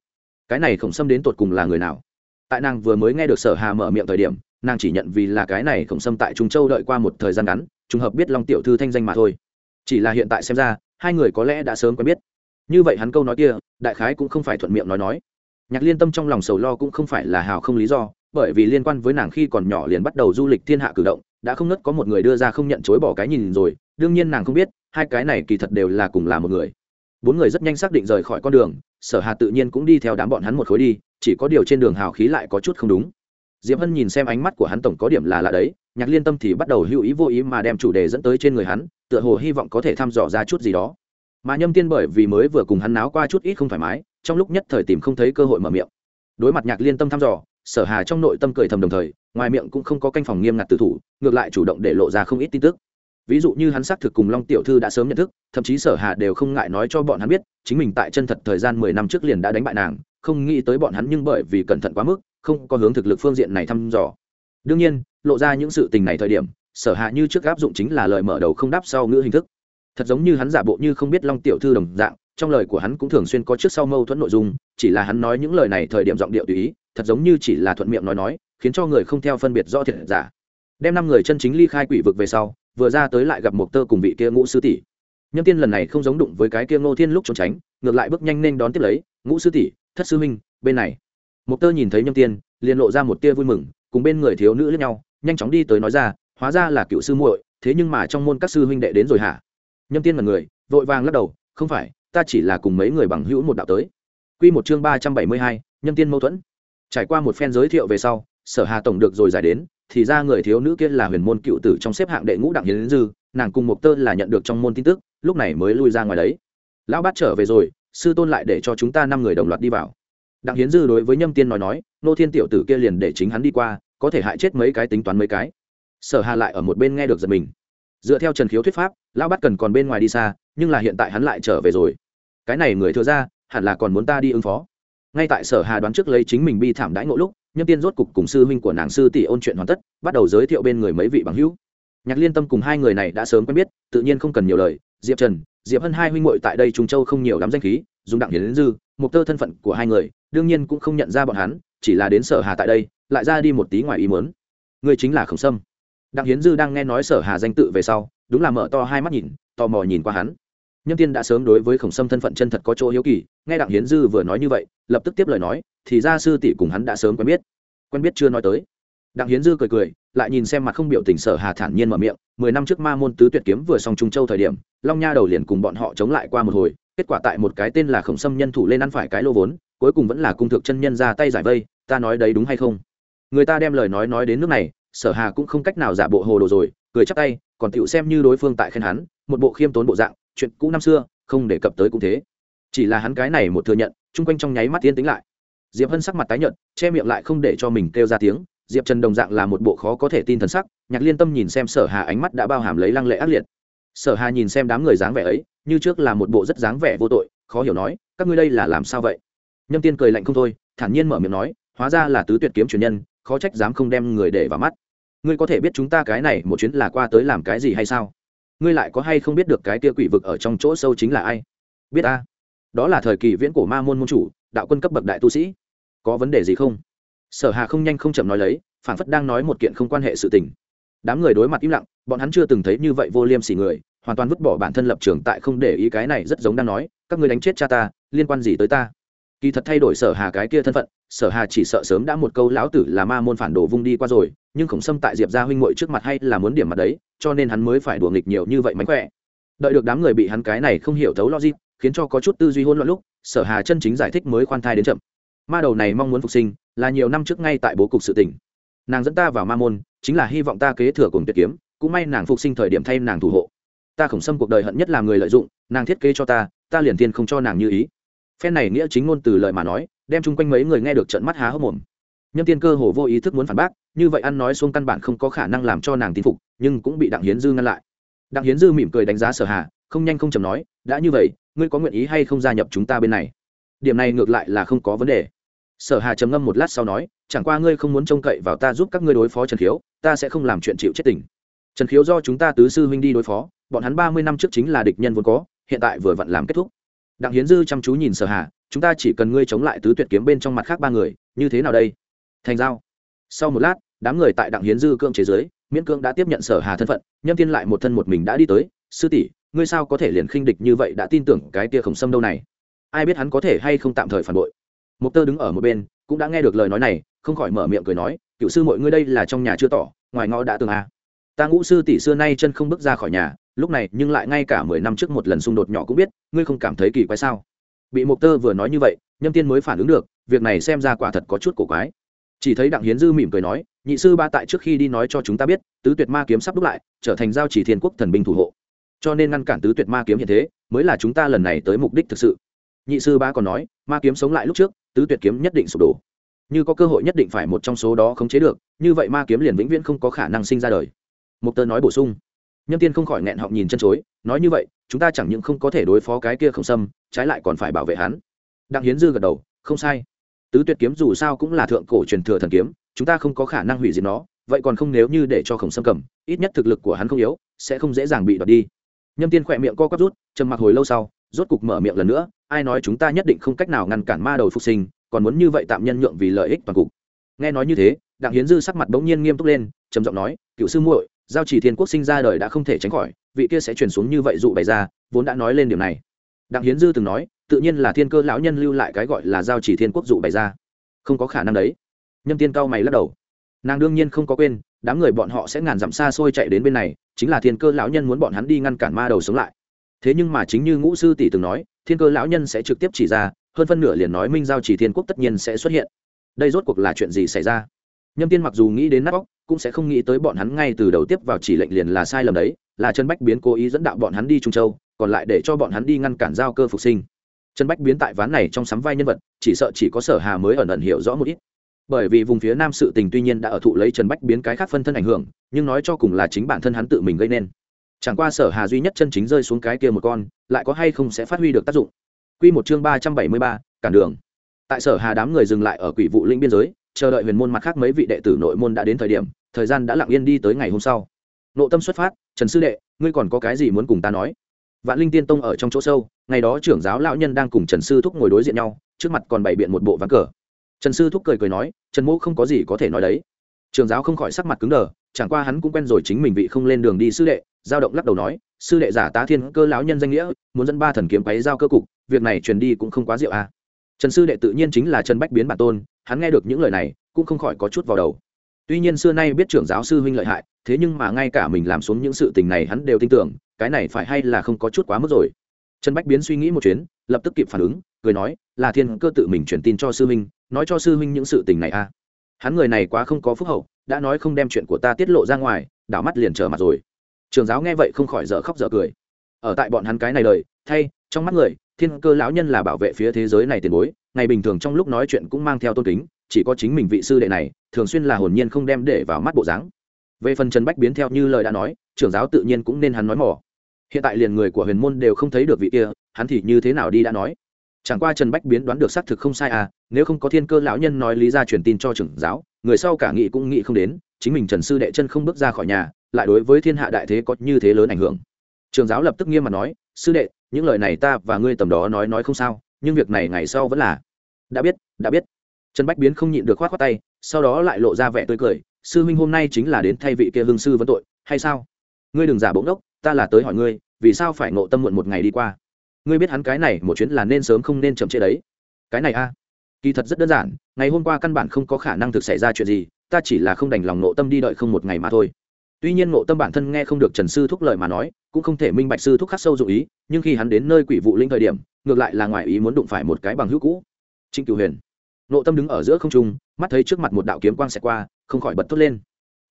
Cái này khổng xâm đến tột cùng là người nào? Tại nàng vừa mới nghe được sở hà mở miệng thời điểm, nàng chỉ nhận vì là cái này khổng xâm tại trung châu đợi qua một thời gian ngắn, trùng hợp biết long tiểu thư thanh danh mà thôi. Chỉ là hiện tại xem ra, hai người có lẽ đã sớm quen biết. Như vậy hắn câu nói kia, đại khái cũng không phải thuận miệng nói nói. Nhạc liên tâm trong lòng sầu lo cũng không phải là hào không lý do, bởi vì liên quan với nàng khi còn nhỏ liền bắt đầu du lịch thiên hạ cử động, đã không nớt có một người đưa ra không nhận chối bỏ cái nhìn rồi đương nhiên nàng không biết, hai cái này kỳ thật đều là cùng là một người. Bốn người rất nhanh xác định rời khỏi con đường, sở hà tự nhiên cũng đi theo đám bọn hắn một khối đi, chỉ có điều trên đường hào khí lại có chút không đúng. Diệp hân nhìn xem ánh mắt của hắn tổng có điểm là lạ đấy, nhạc liên tâm thì bắt đầu hữu ý vô ý mà đem chủ đề dẫn tới trên người hắn, tựa hồ hy vọng có thể thăm dò ra chút gì đó. Mà nhâm tiên bởi vì mới vừa cùng hắn náo qua chút ít không thoải mái, trong lúc nhất thời tìm không thấy cơ hội mở miệng. Đối mặt nhạc liên tâm thăm dò, sở hà trong nội tâm cười thầm đồng thời, ngoài miệng cũng không có canh phòng nghiêm ngặt từ thủ, ngược lại chủ động để lộ ra không ít tin tức ví dụ như hắn xác thực cùng long tiểu thư đã sớm nhận thức, thậm chí sở hà đều không ngại nói cho bọn hắn biết, chính mình tại chân thật thời gian mười năm trước liền đã đánh bại nàng, không nghĩ tới bọn hắn nhưng bởi vì cẩn thận quá mức, không có hướng thực lực phương diện này thăm dò. Đương nhiên, lộ ra những sự tình này thời điểm, sở hạ như trước áp dụng chính là lời mở đầu không đáp sau ngữ hình thức. Thật giống như hắn giả bộ như không biết long tiểu thư đồng dạng, trong lời của hắn cũng thường xuyên có trước sau mâu thuẫn nội dung, chỉ là hắn nói những lời này thời điểm giọng điệu tùy ý, thật giống như chỉ là thuận miệng nói nói, khiến cho người không theo phân biệt rõ thiệt giả. Đem năm người chân chính ly khai quỷ vực về sau vừa ra tới lại gặp một tơ cùng vị kia ngũ sư tỷ. Nhâm tiên lần này không giống đụng với cái kia ngô thiên lúc trốn tránh, ngược lại bước nhanh nên đón tiếp lấy, ngũ sư tỷ, thất sư minh bên này. Một tơ nhìn thấy nhâm tiên, liền lộ ra một tia vui mừng, cùng bên người thiếu nữ lẫn nhau, nhanh chóng đi tới nói ra, hóa ra là cựu sư muội, thế nhưng mà trong môn các sư huynh đệ đến rồi hả? Nhâm tiên là người, vội vàng lắc đầu, không phải, ta chỉ là cùng mấy người bằng hữu một đạo tới. Quy một chương ba trăm bảy mươi hai nhân tiên mâu thuẫn. Trải qua một phen giới thiệu về sau, sở hà tổng được rồi giải đến thì ra người thiếu nữ kia là huyền môn cựu tử trong xếp hạng đệ ngũ đặng hiến dư, nàng cùng mộc tơ là nhận được trong môn tin tức, lúc này mới lui ra ngoài đấy. Lão bát trở về rồi, sư tôn lại để cho chúng ta năm người đồng loạt đi vào. Đặng hiến dư đối với nhâm tiên nói nói, nô thiên tiểu tử kia liền để chính hắn đi qua, có thể hại chết mấy cái tính toán mấy cái. Sở hà lại ở một bên nghe được giật mình. Dựa theo trần khiếu thuyết pháp, lão bát cần còn bên ngoài đi xa, nhưng là hiện tại hắn lại trở về rồi. Cái này người thừa ra, hẳn là còn muốn ta đi ứng phó ngay tại sở hà đoán trước lấy chính mình bi thảm đãi ngộ lúc nhân tiên rốt cục cùng sư huynh của nàng sư tỷ ôn chuyện hoàn tất, bắt đầu giới thiệu bên người mấy vị bằng hữu. Nhạc liên tâm cùng hai người này đã sớm quen biết, tự nhiên không cần nhiều lời. Diệp trần, diệp hân hai huynh muội tại đây trung châu không nhiều lắm danh khí, dùng đặng hiến dư, mục tơ thân phận của hai người, đương nhiên cũng không nhận ra bọn hắn, chỉ là đến sở hà tại đây, lại ra đi một tí ngoài ý muốn. Người chính là khổng sâm. Đặng hiến dư đang nghe nói sở hà danh tự về sau, đúng là mở to hai mắt nhìn, tò mò nhìn qua hắn nhâm tiên đã sớm đối với khổng sâm thân phận chân thật có chỗ hiếu kỳ, nghe đặng hiến dư vừa nói như vậy, lập tức tiếp lời nói, thì ra sư tỷ cùng hắn đã sớm quen biết. Quen biết chưa nói tới. Đặng hiến dư cười cười, lại nhìn xem mặt không biểu tình sở hà thản nhiên mở miệng, mười năm trước ma môn tứ tuyệt kiếm vừa xong trung châu thời điểm, long nha đầu liền cùng bọn họ chống lại qua một hồi, kết quả tại một cái tên là khổng sâm nhân thủ lên ăn phải cái lô vốn, cuối cùng vẫn là cung thực chân nhân ra tay giải vây, ta nói đấy đúng hay không? Người ta đem lời nói nói đến nước này, sở hà cũng không cách nào giả bộ hồ đồ rồi, cười chắc tay, còn tựu xem như đối phương tại khen hắn, một bộ khiêm tốn bộ dạng chuyện cũ năm xưa, không đề cập tới cũng thế. Chỉ là hắn cái này một thừa nhận, chung quanh trong nháy mắt tiên tính lại. Diệp hân sắc mặt tái nhợt, che miệng lại không để cho mình kêu ra tiếng. Diệp trần đồng dạng là một bộ khó có thể tin thần sắc, nhạc liên tâm nhìn xem sở hà ánh mắt đã bao hàm lấy lăng lệ ác liệt. Sở hà nhìn xem đám người dáng vẻ ấy, như trước là một bộ rất dáng vẻ vô tội, khó hiểu nói, các ngươi đây là làm sao vậy? Nhâm tiên cười lạnh không thôi, thản nhiên mở miệng nói, hóa ra là tứ tuyệt kiếm truyền nhân, khó trách dám không đem người để vào mắt. Ngươi có thể biết chúng ta cái này một chuyến là qua tới làm cái gì hay sao? Ngươi lại có hay không biết được cái tia quỷ vực ở trong chỗ sâu chính là ai? Biết ta. Đó là thời kỳ viễn cổ ma môn môn chủ, đạo quân cấp bậc đại tu sĩ. Có vấn đề gì không? Sở hà không nhanh không chậm nói lấy phản phất đang nói một kiện không quan hệ sự tình. Đám người đối mặt im lặng, bọn hắn chưa từng thấy như vậy vô liêm sỉ người, hoàn toàn vứt bỏ bản thân lập trường tại không để ý cái này rất giống đang nói, các ngươi đánh chết cha ta, liên quan gì tới ta? Kỳ thật thay đổi sở hà cái kia thân phận sở hà chỉ sợ sớm đã một câu lão tử là ma môn phản đồ vung đi qua rồi, nhưng khổng sâm tại diệp gia huynh muội trước mặt hay là muốn điểm mặt đấy, cho nên hắn mới phải đùa nghịch nhiều như vậy mánh khỏe. Đợi được đám người bị hắn cái này không hiểu thấu logic, khiến cho có chút tư duy hỗn loạn lúc, sở hà chân chính giải thích mới khoan thai đến chậm. Ma đầu này mong muốn phục sinh, là nhiều năm trước ngay tại bố cục sự tỉnh nàng dẫn ta vào ma môn, chính là hy vọng ta kế thừa cùng tuyệt kiếm, cũng may nàng phục sinh thời điểm thay nàng thủ hộ. Ta khổng xâm cuộc đời hận nhất là người lợi dụng, nàng thiết kế cho ta ta liền tiên không cho nàng như ý phen này nghĩa chính ngôn từ lời mà nói, đem chung quanh mấy người nghe được trận mắt há hốc mồm. Nhân tiên cơ hồ vô ý thức muốn phản bác, như vậy ăn nói xuống căn bản không có khả năng làm cho nàng tin phục, nhưng cũng bị đặng hiến dư ngăn lại. Đặng hiến dư mỉm cười đánh giá sở hà, không nhanh không chầm nói, đã như vậy, ngươi có nguyện ý hay không gia nhập chúng ta bên này? Điểm này ngược lại là không có vấn đề. Sở hà trầm ngâm một lát sau nói, chẳng qua ngươi không muốn trông cậy vào ta giúp các ngươi đối phó trần khiếu, ta sẽ không làm chuyện chịu chết tình. Trần khiếu do chúng ta tứ sư huynh đi đối phó, bọn hắn ba mươi năm trước chính là địch nhân vốn có, hiện tại vừa vặn làm kết thúc đặng hiến dư chăm chú nhìn sở hà, chúng ta chỉ cần ngươi chống lại tứ tuyệt kiếm bên trong mặt khác ba người, như thế nào đây? Thành giao. Sau một lát, đám người tại đặng hiến dư cương chế giới, miễn cương đã tiếp nhận sở hà thân phận, nhâm tiên lại một thân một mình đã đi tới, sư tỷ, ngươi sao có thể liền khinh địch như vậy đã tin tưởng cái tia khổng sâm đâu này? Ai biết hắn có thể hay không tạm thời phản bội? Mục tơ đứng ở một bên, cũng đã nghe được lời nói này, không khỏi mở miệng cười nói, cựu sư mọi ngươi đây là trong nhà chưa tỏ, ngoài ngõ đã tường a. À. ta ngũ sư tỷ xưa nay chân không bước ra khỏi nhà lúc này, nhưng lại ngay cả mười năm trước một lần xung đột nhỏ cũng biết, ngươi không cảm thấy kỳ quái sao? Bị mục tơ vừa nói như vậy, nhâm tiên mới phản ứng được, việc này xem ra quả thật có chút cổ quái. Chỉ thấy đặng hiến dư mỉm cười nói, nhị sư ba tại trước khi đi nói cho chúng ta biết, tứ tuyệt ma kiếm sắp đúc lại, trở thành giao chỉ thiên quốc thần binh thủ hộ. Cho nên ngăn cản tứ tuyệt ma kiếm hiện thế, mới là chúng ta lần này tới mục đích thực sự. Nhị sư ba còn nói, ma kiếm sống lại lúc trước, tứ tuyệt kiếm nhất định sụp đổ. Như có cơ hội nhất định phải một trong số đó khống chế được, như vậy ma kiếm liền vĩnh viễn không có khả năng sinh ra đời. Mục tơ nói bổ sung. Nhâm tiên không khỏi nghẹn họng nhìn chân chối, nói như vậy, chúng ta chẳng những không có thể đối phó cái kia không xâm trái lại còn phải bảo vệ hắn. Đặng hiến dư gật đầu, không sai. Tứ tuyệt kiếm dù sao cũng là thượng cổ truyền thừa thần kiếm, chúng ta không có khả năng hủy diệt nó, vậy còn không nếu như để cho khổng sâm cầm, ít nhất thực lực của hắn không yếu, sẽ không dễ dàng bị đoạt đi. Nhâm tiên khỏe miệng co quắp rút, trầm mặc hồi lâu sau, rốt cục mở miệng lần nữa, ai nói chúng ta nhất định không cách nào ngăn cản ma đầu phục sinh, còn muốn như vậy tạm nhân nhượng vì lợi ích toàn cục. Nghe nói như thế, đặng hiến dư sắc mặt bỗng nhiên nghiêm túc lên, trầm giọng nói cựu sư muội giao chỉ thiên quốc sinh ra đời đã không thể tránh khỏi, vị kia sẽ chuyển xuống như vậy dụ bày ra, vốn đã nói lên điểm này. Đặng hiến dư từng nói, tự nhiên là thiên cơ lão nhân lưu lại cái gọi là giao chỉ thiên quốc dụ bày ra. Không có khả năng đấy. Nhâm tiên cao mày lắc đầu. Nàng đương nhiên không có quên, đám người bọn họ sẽ ngàn dặm xa xôi chạy đến bên này, chính là thiên cơ lão nhân muốn bọn hắn đi ngăn cản ma đầu sống lại. Thế nhưng mà chính như ngũ sư tỷ từng nói, thiên cơ lão nhân sẽ trực tiếp chỉ ra, hơn phân nửa liền nói minh giao chỉ thiên quốc tất nhiên sẽ xuất hiện. Đây rốt cuộc là chuyện gì xảy ra? Nhâm tiên mặc dù nghĩ đến nát bóc cũng sẽ không nghĩ tới bọn hắn ngay từ đầu tiếp vào chỉ lệnh liền là sai lầm đấy là trần bách biến cố ý dẫn đạo bọn hắn đi trung châu còn lại để cho bọn hắn đi ngăn cản giao cơ phục sinh. Trần bách biến tại ván này trong sắm vai nhân vật chỉ sợ chỉ có sở hà mới ẩn ẩn hiểu rõ một ít. Bởi vì vùng phía nam sự tình tuy nhiên đã ở thụ lấy trần bách biến cái khác phân thân ảnh hưởng nhưng nói cho cùng là chính bản thân hắn tự mình gây nên. Chẳng qua sở hà duy nhất chân chính rơi xuống cái kia một con lại có hay không sẽ phát huy được tác dụng. Quy một chương ba trăm bảy mươi ba, cản đường. Tại sở hà đám người dừng lại ở quỷ vụ linh biên giới chờ đợi huyền môn mặt khác mấy vị đệ tử nội môn đã đến thời điểm, thời gian đã lặng yên đi tới ngày hôm sau. Nội tâm xuất phát, trần sư đệ, ngươi còn có cái gì muốn cùng ta nói? Vạn linh tiên tông ở trong chỗ sâu, ngày đó trưởng giáo lão nhân đang cùng trần sư thúc ngồi đối diện nhau, trước mặt còn bày biện một bộ ván cờ. Trần sư thúc cười cười nói, trần mỗ không có gì có thể nói đấy. Trường giáo không khỏi sắc mặt cứng đờ, chẳng qua hắn cũng quen rồi chính mình vị không lên đường đi sư đệ, giao động lắc đầu nói, sư đệ giả tá thiên cơ lão nhân danh nghĩa, muốn dẫn ba thần kiếm quấy giao cơ cục, việc này truyền đi cũng không quá diệu à. trần sư đệ tự nhiên chính là trần bách biến bản tôn hắn nghe được những lời này cũng không khỏi có chút vào đầu. Tuy nhiên xưa nay biết trưởng giáo sư huynh lợi hại, thế nhưng mà ngay cả mình làm xuống những sự tình này hắn đều tin tưởng, cái này phải hay là không có chút quá mức rồi. Trần bách biến suy nghĩ một chuyến, lập tức kịp phản ứng, cười nói, là thiên cơ tự mình truyền tin cho sư huynh, nói cho sư huynh những sự tình này à. Hắn người này quá không có phúc hậu, đã nói không đem chuyện của ta tiết lộ ra ngoài, đảo mắt liền trở mặt rồi. Trường giáo nghe vậy không khỏi dở khóc dở cười. Ở tại bọn hắn cái này lời thay, trong mắt người thiên cơ lão nhân là bảo vệ phía thế giới này tiền bối, ngày bình thường trong lúc nói chuyện cũng mang theo tôn kính, chỉ có chính mình vị sư đệ này, thường xuyên là hồn nhiên không đem để vào mắt bộ dáng. Về phần trần bách biến theo như lời đã nói, trưởng giáo tự nhiên cũng nên hắn nói mỏ. Hiện tại liền người của huyền môn đều không thấy được vị kia, hắn thì như thế nào đi đã nói. Chẳng qua trần bách biến đoán được xác thực không sai à nếu không có thiên cơ lão nhân nói lý ra truyền tin cho trưởng giáo, người sau cả nghị cũng nghị không đến, chính mình trần sư đệ chân không bước ra khỏi nhà, lại đối với thiên hạ đại thế có như thế lớn ảnh hưởng. Trường giáo lập tức nghiêm mà nói sư đệ, những lời này ta và ngươi tầm đó nói nói không sao, nhưng việc này ngày sau vẫn là. Đã biết đã biết. Trần bách biến không nhịn được khoát khoát tay, sau đó lại lộ ra vẻ tươi cười. Sư huynh hôm nay chính là đến thay vị kia hương sư vấn tội, hay sao? Ngươi đừng giả bỗng đốc ta là tới hỏi ngươi, vì sao phải ngộ tâm muộn một ngày đi qua? Ngươi biết hắn cái này một chuyến là nên sớm không nên chậm trễ đấy. Cái này a, kỳ thật rất đơn giản, ngày hôm qua căn bản không có khả năng thực xảy ra chuyện gì, ta chỉ là không đành lòng ngộ tâm đi đợi không một ngày mà thôi. Tuy nhiên ngộ tâm bản thân nghe không được trần sư thúc lời mà nói cũng không thể minh bạch sư thúc khắc sâu dụng ý, nhưng khi hắn đến nơi quỷ vụ linh thời điểm, ngược lại là ngoài ý muốn đụng phải một cái bằng hữu cũ. Trịnh cửu huyền. Ngộ tâm đứng ở giữa không trung, mắt thấy trước mặt một đạo kiếm quang xẹt qua, không khỏi bật thốt lên.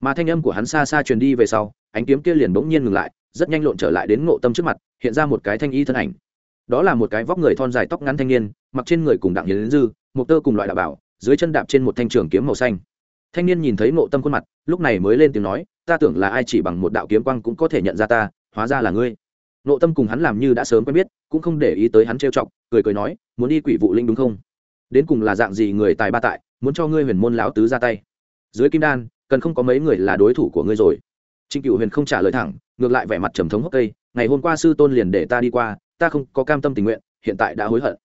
Mà thanh âm của hắn xa xa truyền đi về sau, ánh kiếm kia liền bỗng nhiên ngừng lại, rất nhanh lộn trở lại đến ngộ tâm trước mặt, hiện ra một cái thanh y thân ảnh. Đó là một cái vóc người thon dài tóc ngắn thanh niên, mặc trên người cùng đặng hiến dư một tơ cùng loại đạo bảo, dưới chân đạp trên một thanh trường kiếm màu xanh. Thanh niên nhìn thấy ngộ tâm khuôn mặt, lúc này mới lên tiếng nói, ta tưởng là ai chỉ bằng một đạo kiếm quang cũng có thể nhận ra ta hóa ra là ngươi. Nội tâm cùng hắn làm như đã sớm quen biết, cũng không để ý tới hắn trêu chọc, cười cười nói, muốn đi quỷ vụ linh đúng không? Đến cùng là dạng gì người tài ba tại, muốn cho ngươi huyền môn lão tứ ra tay. Dưới kim đan, cần không có mấy người là đối thủ của ngươi rồi. Trịnh cựu huyền không trả lời thẳng, ngược lại vẻ mặt trầm thống hốc cây, ngày hôm qua sư tôn liền để ta đi qua, ta không có cam tâm tình nguyện, hiện tại đã hối hận.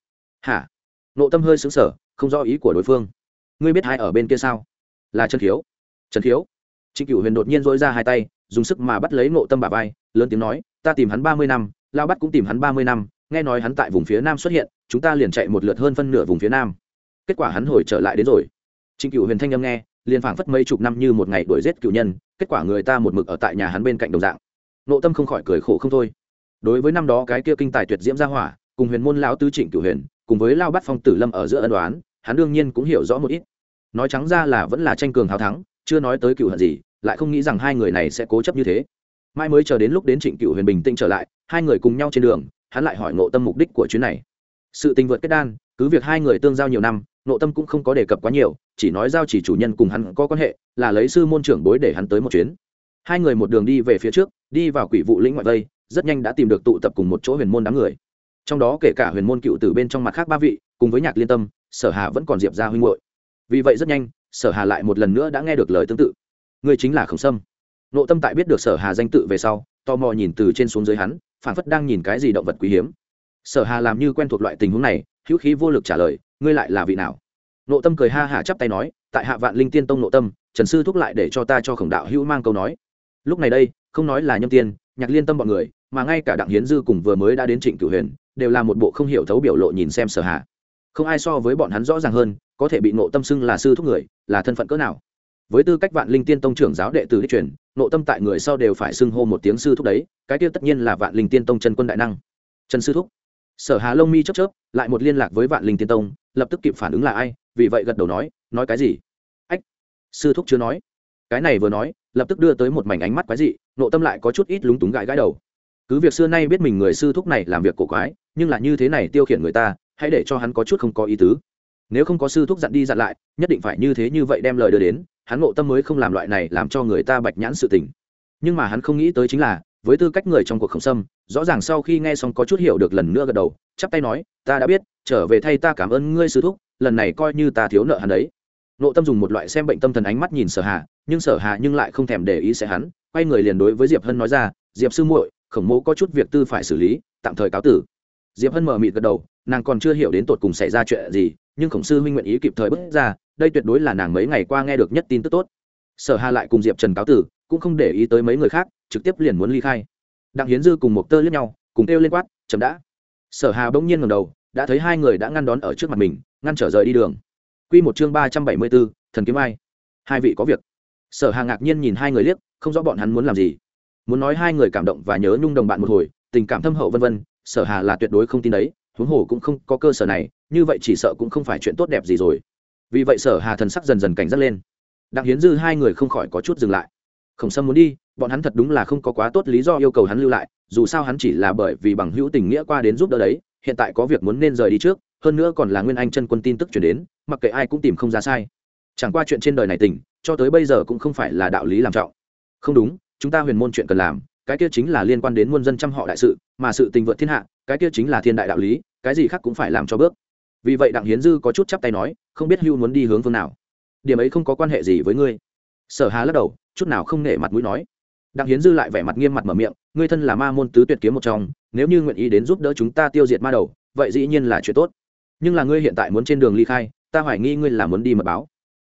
Hả? Nộ tâm hơi xứng sở không do ý của đối phương. Ngươi biết hai ở bên kia sao? Là trần khiếu trần khiếu trịnh cựu huyền đột nhiên dỗi ra hai tay dùng sức mà bắt lấy nộ tâm bà vai, lớn tiếng nói, ta tìm hắn ba mươi năm lao bắt cũng tìm hắn ba mươi năm, nghe nói hắn tại vùng phía nam xuất hiện, chúng ta liền chạy một lượt hơn phân nửa vùng phía nam. Kết quả hắn hồi trở lại đến rồi. Trịnh cựu huyền thanh âm nghe, liền phảng phất mấy chục năm như một ngày đuổi giết cựu nhân, kết quả người ta một mực ở tại nhà hắn bên cạnh đồng dạng. Nộ tâm không khỏi cười khổ không thôi. Đối với năm đó cái kia kinh tài tuyệt diễm gia hỏa, cùng huyền môn lão tứ trịnh cửu huyền, cùng với lao bắt phong tử lâm ở giữa ân đoán hắn đương nhiên cũng hiểu rõ một ít. Nói trắng ra là vẫn là tranh cường hào thắng, chưa nói tới cựu hận gì lại không nghĩ rằng hai người này sẽ cố chấp như thế. Mai mới chờ đến lúc đến trịnh cựu huyền bình tĩnh trở lại, hai người cùng nhau trên đường, hắn lại hỏi ngộ tâm mục đích của chuyến này. Sự tình vượt kết đan, cứ việc hai người tương giao nhiều năm, ngộ tâm cũng không có đề cập quá nhiều, chỉ nói giao chỉ chủ nhân cùng hắn có quan hệ, là lấy sư môn trưởng bối để hắn tới một chuyến. Hai người một đường đi về phía trước, đi vào quỷ vụ lĩnh ngoại vây, rất nhanh đã tìm được tụ tập cùng một chỗ huyền môn đám người. Trong đó kể cả huyền môn cựu từ bên trong mặt khác ba vị, cùng với nhạc liên tâm, sở hà vẫn còn diệp ra huynh hội vì vậy rất nhanh, sở hà lại một lần nữa đã nghe được lời tương tự ngươi chính là khổng sâm. Nộ tâm tại biết được sở hà danh tự về sau tò mò nhìn từ trên xuống dưới hắn phản phất đang nhìn cái gì động vật quý hiếm. Sở hà làm như quen thuộc loại tình huống này hữu khí vô lực trả lời ngươi lại là vị nào? Nộ tâm cười ha hả chắp tay nói tại hạ vạn linh tiên tông nộ tâm trần sư thúc lại để cho ta cho khổng đạo hữu mang câu nói. Lúc này đây không nói là nhâm tiên nhạc liên tâm bọn người mà ngay cả đặng hiến dư cùng vừa mới đã đến trịnh cửu huyền đều là một bộ không hiểu thấu biểu lộ nhìn xem sở Hà, không ai so với bọn hắn rõ ràng hơn có thể bị nộ tâm xưng là sư thúc người là thân phận cỡ nào với tư cách vạn linh tiên tông trưởng giáo đệ tử đi truyền, nộ tâm tại người sau đều phải xưng hô một tiếng sư thúc đấy, cái kia tất nhiên là vạn linh tiên tông chân quân đại năng. Trần sư thúc. Sở hà lông mi chớp chớp, lại một liên lạc với vạn linh tiên tông, lập tức kịp phản ứng là ai, vì vậy gật đầu nói nói cái gì? Ách, sư thúc chưa nói. Cái này vừa nói, lập tức đưa tới một mảnh ánh mắt quái dị, nộ tâm lại có chút ít lúng túng gãi gãi đầu. Cứ việc xưa nay biết mình người sư thúc này làm việc cổ quái, nhưng là như thế này tiêu khiển người ta, hãy để cho hắn có chút không có ý tứ. Nếu không có sư thúc dặn đi dặn lại, nhất định phải như thế như vậy đem lời đưa đến hắn ngộ tâm mới không làm loại này làm cho người ta bạch nhãn sự tình nhưng mà hắn không nghĩ tới chính là, với tư cách người trong cuộc khổng sâm, rõ ràng sau khi nghe xong có chút hiểu được lần nữa gật đầu, chắp tay nói, ta đã biết, trở về thay ta cảm ơn ngươi sư thúc, lần này coi như ta thiếu nợ hắn ấy. nộ tâm dùng một loại xem bệnh tâm thần ánh mắt nhìn sở hà, nhưng sở hà nhưng lại không thèm để ý sẽ hắn, quay người liền đối với diệp hân nói ra, diệp sư muội, khổng mỗ có chút việc tư phải xử lý, tạm thời cáo tử diệp hân mở mịt gật đầu, nàng còn chưa hiểu đến tột cùng xảy ra chuyện gì, nhưng khổng sư huynh nguyện ý kịp thời bước ra đây tuyệt đối là nàng mấy ngày qua nghe được nhất tin tức tốt sở hà lại cùng diệp trần cáo tử cũng không để ý tới mấy người khác trực tiếp liền muốn ly khai đặng hiến dư cùng một tơ lướt nhau cùng kêu lên quát chấm đã sở hà bỗng nhiên ngầm đầu đã thấy hai người đã ngăn đón ở trước mặt mình ngăn trở rời đi đường Quy một chương ba trăm bảy mươi 374, thần kiếm ai? Hai vị có việc. Sở Hà ngạc nhiên nhìn hai người liếc, không rõ bọn hắn muốn làm gì. Muốn nói hai người cảm động và nhớ nhung đồng bạn một hồi, tình cảm thâm hậu vân vân, Sở Hà là tuyệt đối không tin đấy, huống hồ cũng không có cơ sở này, như vậy chỉ sợ cũng không phải chuyện tốt đẹp gì rồi. Vì vậy Sở Hà thần sắc dần dần cảnh giác lên. Đặng Hiến Dư hai người không khỏi có chút dừng lại. Không Sâm muốn đi, bọn hắn thật đúng là không có quá tốt lý do yêu cầu hắn lưu lại, dù sao hắn chỉ là bởi vì bằng hữu tình nghĩa qua đến giúp đỡ đấy, hiện tại có việc muốn nên rời đi trước, hơn nữa còn là nguyên anh chân quân tin tức chuyển đến mặc kệ ai cũng tìm không ra sai chẳng qua chuyện trên đời này tình, cho tới bây giờ cũng không phải là đạo lý làm trọng không đúng chúng ta huyền môn chuyện cần làm cái kia chính là liên quan đến muôn dân trăm họ đại sự mà sự tình vượt thiên hạ cái kia chính là thiên đại đạo lý cái gì khác cũng phải làm cho bước vì vậy đặng hiến dư có chút chắp tay nói, không biết hưu muốn đi hướng phương nào. Điểm ấy không có quan hệ gì với ngươi. Sở hà lắc đầu, chút nào không nể mặt mũi nói. Đặng hiến dư lại vẻ mặt nghiêm mặt mở miệng, ngươi thân là ma môn tứ tuyệt kiếm một trong, nếu như nguyện ý đến giúp đỡ chúng ta tiêu diệt ma đầu, vậy dĩ nhiên là chuyện tốt. Nhưng là ngươi hiện tại muốn trên đường ly khai, ta hoài nghi ngươi là muốn đi mật báo.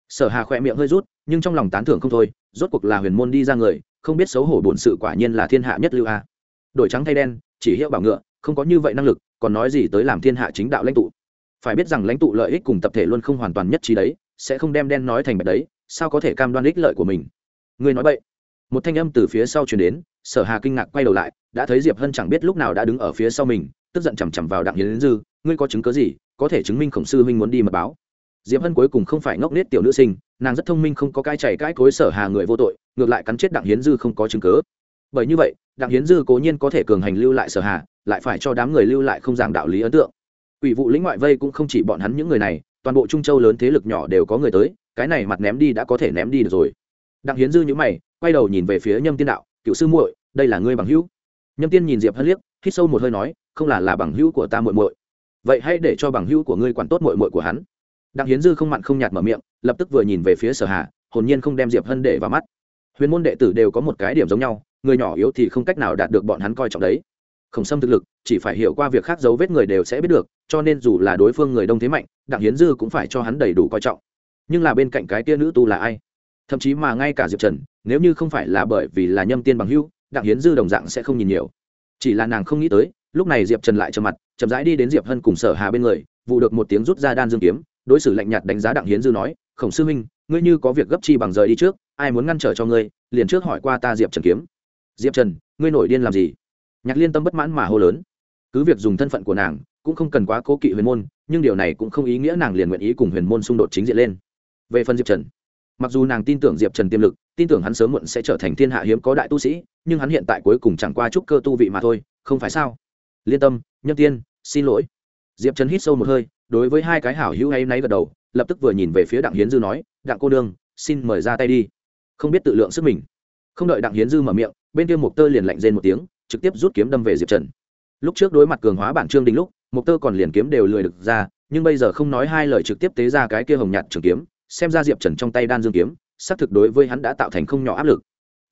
Sở hà khỏe miệng hơi rút, nhưng trong lòng tán thưởng không thôi, rốt cuộc là huyền môn đi ra người, không biết xấu hổ bổn sự quả nhiên là thiên hạ nhất lưu a. Đổi trắng thay đen, chỉ hiệu bảo ngựa, không có như vậy năng lực, còn nói gì tới làm thiên hạ chính đạo lãnh tụ phải biết rằng lãnh tụ lợi ích cùng tập thể luôn không hoàn toàn nhất trí đấy, sẽ không đem đen nói thành bạch đấy, sao có thể cam đoan ích lợi của mình? Người nói vậy một thanh âm từ phía sau truyền đến, sở hà kinh ngạc quay đầu lại, đã thấy diệp hân chẳng biết lúc nào đã đứng ở phía sau mình, tức giận chằm chằm vào đặng hiến dư, ngươi có chứng cớ gì, có thể chứng minh khổng sư huynh muốn đi mật báo? Diệp hân cuối cùng không phải ngốc nết tiểu nữ sinh, nàng rất thông minh không có cai chảy cãi cối sở hà người vô tội, ngược lại cắn chết đặng hiến dư không có chứng cớ bởi như vậy, đặng hiến dư cố nhiên có thể cường hành lưu lại sở hà, lại phải cho đám người lưu lại không giảng đạo lý ấn tượng quỷ vụ lĩnh ngoại vây cũng không chỉ bọn hắn những người này, toàn bộ trung châu lớn thế lực nhỏ đều có người tới, cái này mặt ném đi đã có thể ném đi được rồi. Đặng hiến dư nhữ mày, quay đầu nhìn về phía nhâm tiên đạo, cựu sư muội, đây là ngươi bằng hữu. Nhâm tiên nhìn diệp hân liếc, hít sâu một hơi nói, không là là bằng hữu của ta muội muội. Vậy hãy để cho bằng hữu của ngươi quản tốt muội muội của hắn. Đặng hiến dư không mặn không nhạt mở miệng, lập tức vừa nhìn về phía sở hà, hồn nhiên không đem diệp hân để vào mắt. Huyền môn đệ tử đều có một cái điểm giống nhau, người nhỏ yếu thì không cách nào đạt được bọn hắn coi trọng đấy khổng sâm thực lực chỉ phải hiểu qua việc khác dấu vết người đều sẽ biết được cho nên dù là đối phương người đông thế mạnh đặng hiến dư cũng phải cho hắn đầy đủ coi trọng. Nhưng là bên cạnh cái tia nữ tu là ai? Thậm chí mà ngay cả diệp trần nếu như không phải là bởi vì là nhâm tiên bằng hưu, đặng hiến dư đồng dạng sẽ không nhìn nhiều. Chỉ là nàng không nghĩ tới lúc này diệp trần lại trầm mặt chậm rãi đi đến diệp hân cùng sở hà bên người vụ được một tiếng rút ra đan dương kiếm đối xử lạnh nhạt đánh giá đặng hiến dư nói khổng sư huynh ngươi như có việc gấp chi bằng rời đi trước ai muốn ngăn trở cho ngươi liền trước hỏi qua ta diệp trần kiếm. Diệp trần ngươi nổi điên làm gì? Nhạc liên tâm bất mãn mà hô lớn. Cứ việc dùng thân phận của nàng, cũng không cần quá cố kỵ huyền môn, nhưng điều này cũng không ý nghĩa nàng liền nguyện ý cùng huyền môn xung đột chính diện lên. Về phần diệp trần, mặc dù nàng tin tưởng diệp trần tiềm lực, tin tưởng hắn sớm muộn sẽ trở thành thiên hạ hiếm có đại tu sĩ, nhưng hắn hiện tại cuối cùng chẳng qua chút cơ tu vị mà thôi, không phải sao? Liên tâm nhân tiên, xin lỗi. Diệp trần hít sâu một hơi, đối với hai cái hảo hữu hay náy gật đầu, lập tức vừa nhìn về phía đặng hiến dư nói, đặng cô đương xin mời ra tay đi. Không biết tự lượng sức mình. Không đợi đặng hiến dư mở miệng, bên kia mục tơ liền lạnh rên một tiếng trực tiếp rút kiếm đâm về diệp trần. Lúc trước đối mặt cường hóa bản trương đình lúc mục tơ còn liền kiếm đều lười được ra, nhưng bây giờ không nói hai lời trực tiếp tế ra cái kia hồng nhạt trường kiếm, xem ra diệp trần trong tay đan dương kiếm, xác thực đối với hắn đã tạo thành không nhỏ áp lực.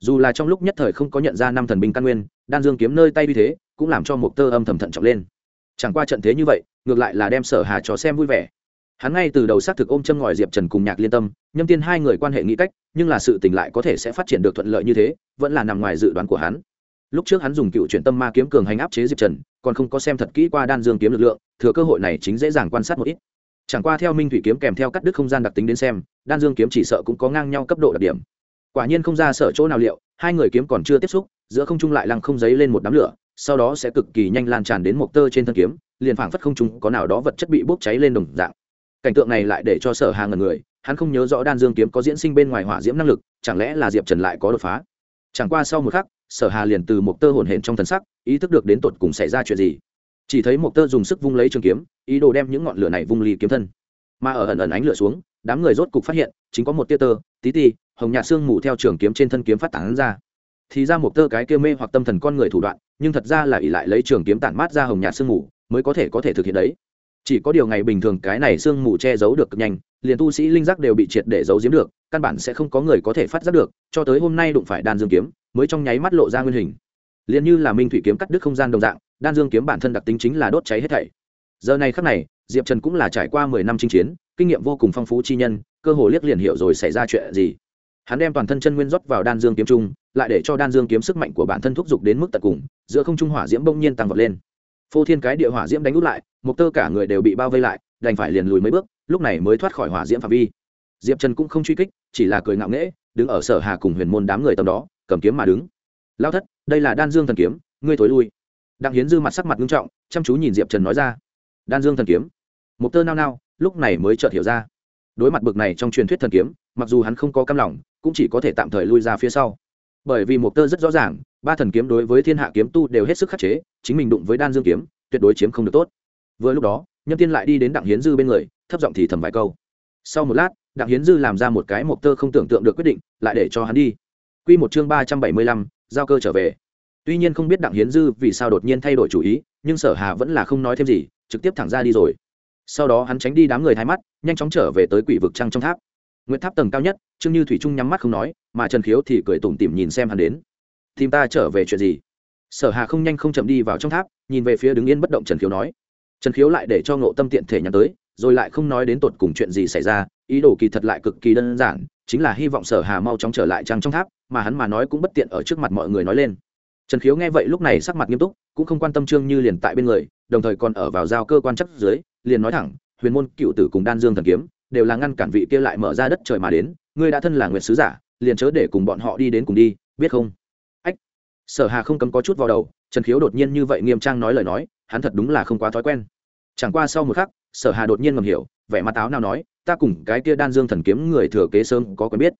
Dù là trong lúc nhất thời không có nhận ra năm thần binh căn nguyên, đan dương kiếm nơi tay vì thế, cũng làm cho mục tơ âm thầm thận trọng lên. Chẳng qua trận thế như vậy, ngược lại là đem sở hà cho xem vui vẻ. Hắn ngay từ đầu xác thực ôm châm ngòi diệp trần cùng nhạc liên tâm, nhâm tiên hai người quan hệ nghĩ cách, nhưng là sự tình lại có thể sẽ phát triển được thuận lợi như thế, vẫn là nằm ngoài dự đoán của hắn lúc trước hắn dùng cựu chuyển tâm ma kiếm cường hành áp chế diệp trần, còn không có xem thật kỹ qua đan dương kiếm lực lượng, thừa cơ hội này chính dễ dàng quan sát một ít. Chẳng qua theo minh thủy kiếm kèm theo cắt đứt không gian đặc tính đến xem, đan dương kiếm chỉ sợ cũng có ngang nhau cấp độ đặc điểm. Quả nhiên không ra sợ chỗ nào liệu, hai người kiếm còn chưa tiếp xúc, giữa không trung lại lăng không giấy lên một đám lửa, sau đó sẽ cực kỳ nhanh lan tràn đến một tơ trên thân kiếm, liền phảng phất không chúng có nào đó vật chất bị bốc cháy lên đồng dạng. Cảnh tượng này lại để cho sở hàng ngần người, hắn không nhớ rõ đan dương kiếm có diễn sinh bên ngoài hỏa diễm năng lực, chẳng lẽ là diệp trần lại có đột phá? Chẳng qua sau một khắc sở hà liền từ một tơ hồn hển trong thần sắc, ý thức được đến tột cùng xảy ra chuyện gì. Chỉ thấy một tơ dùng sức vung lấy trường kiếm, ý đồ đem những ngọn lửa này vung ly kiếm thân. Mà ở ẩn ẩn ánh lửa xuống, đám người rốt cục phát hiện, chính có một tia tơ, tí ti, hồng nhạt xương mù theo trường kiếm trên thân kiếm phát tán ra. Thì ra một tơ cái kia mê hoặc tâm thần con người thủ đoạn, nhưng thật ra là ỷ lại lấy trường kiếm tản mát ra hồng nhạt sương mù, mới có thể có thể thực hiện đấy. Chỉ có điều ngày bình thường cái này sương mù che giấu được cực nhanh, liền tu sĩ linh giác đều bị triệt để giấu giếm được, căn bản sẽ không có người có thể phát giác được, cho tới hôm nay đụng phải đan dương kiếm mới trong nháy mắt lộ ra nguyên hình. Liền như là minh thủy kiếm cắt đứt không gian đồng dạng, đan dương kiếm bản thân đặc tính chính là đốt cháy hết thảy. Giờ này khắc này, diệp trần cũng là trải qua mười năm chinh chiến, kinh nghiệm vô cùng phong phú chi nhân, cơ hồ liếc liền hiểu rồi xảy ra chuyện gì. Hắn đem toàn thân chân nguyên rót vào đan dương kiếm trung, lại để cho đan dương kiếm sức mạnh của bản thân thúc giục đến mức tận cùng, giữa không trung hỏa diễm bỗng nhiên tăng vọt lên. Phô thiên cái địa hỏa diễm đánh út lại một tơ cả người đều bị bao vây lại, đành phải liền lùi mấy bước, lúc này mới thoát khỏi hỏa diễm phạm vi. Diệp trần cũng không truy kích, chỉ là cười ngạo nghễ, đứng ở sở hà cùng huyền môn đám người tầm đó cầm kiếm mà đứng. Lao thất, đây là đan dương thần kiếm, ngươi thối lui. Đặng hiến dư mặt sắc mặt nghiêm trọng, chăm chú nhìn diệp trần nói ra. Đan dương thần kiếm. Một tơ nao nao, lúc này mới chợt hiểu ra. Đối mặt bực này trong truyền thuyết thần kiếm, mặc dù hắn không có cam lòng, cũng chỉ có thể tạm thời lui ra phía sau. Bởi vì một tơ rất rõ ràng, ba thần kiếm đối với thiên hạ kiếm tu đều hết sức khắc chế, chính mình đụng với đan dương kiếm, tuyệt đối chiếm không được tốt. Vừa lúc đó, Nhân tiên lại đi đến đặng hiến dư bên người, thấp giọng thì thầm vài câu. Sau một lát, đặng hiến dư làm ra một cái một tơ không tưởng tượng được quyết định, lại để cho hắn đi. Quy một chương ba trăm bảy mươi lăm, giao cơ trở về. Tuy nhiên không biết đặng hiến dư vì sao đột nhiên thay đổi chủ ý, nhưng sở hà vẫn là không nói thêm gì, trực tiếp thẳng ra đi rồi. Sau đó hắn tránh đi đám người thái mắt, nhanh chóng trở về tới quỷ vực trăng trong tháp. Nguyệt tháp tầng cao nhất, trương như thủy trung nhắm mắt không nói, mà trần khiếu thì cười tủm tỉm nhìn xem hắn đến. Tìm ta trở về chuyện gì? Sở hà không nhanh không chậm đi vào trong tháp, nhìn về phía đứng yên bất động trần khiếu nói. Trần khiếu lại để cho ngộ tâm tiện thể nhắn tới, rồi lại không nói đến tột cùng chuyện gì xảy ra, ý đồ kỳ thật lại cực kỳ đơn giản chính là hy vọng sở hà mau chóng trở lại trăng trong tháp, mà hắn mà nói cũng bất tiện ở trước mặt mọi người nói lên. Trần khiếu nghe vậy lúc này sắc mặt nghiêm túc, cũng không quan tâm trương như liền tại bên người, đồng thời còn ở vào giao cơ quan chắc dưới, liền nói thẳng, huyền môn, cựu tử cùng đan dương thần kiếm, đều là ngăn cản vị kia lại mở ra đất trời mà đến, ngươi đã thân là nguyệt sứ giả, liền chớ để cùng bọn họ đi đến cùng đi, biết không? Ách. Sở hà không cấm có chút vào đầu, trần khiếu đột nhiên như vậy nghiêm trang nói lời nói, hắn thật đúng là không quá thói quen. Chẳng qua sau một khắc, sở hà đột nhiên ngầm hiểu, vẻ mặt áo nào nói ta cùng cái kia đan dương thần kiếm người thừa kế sớm có quen biết.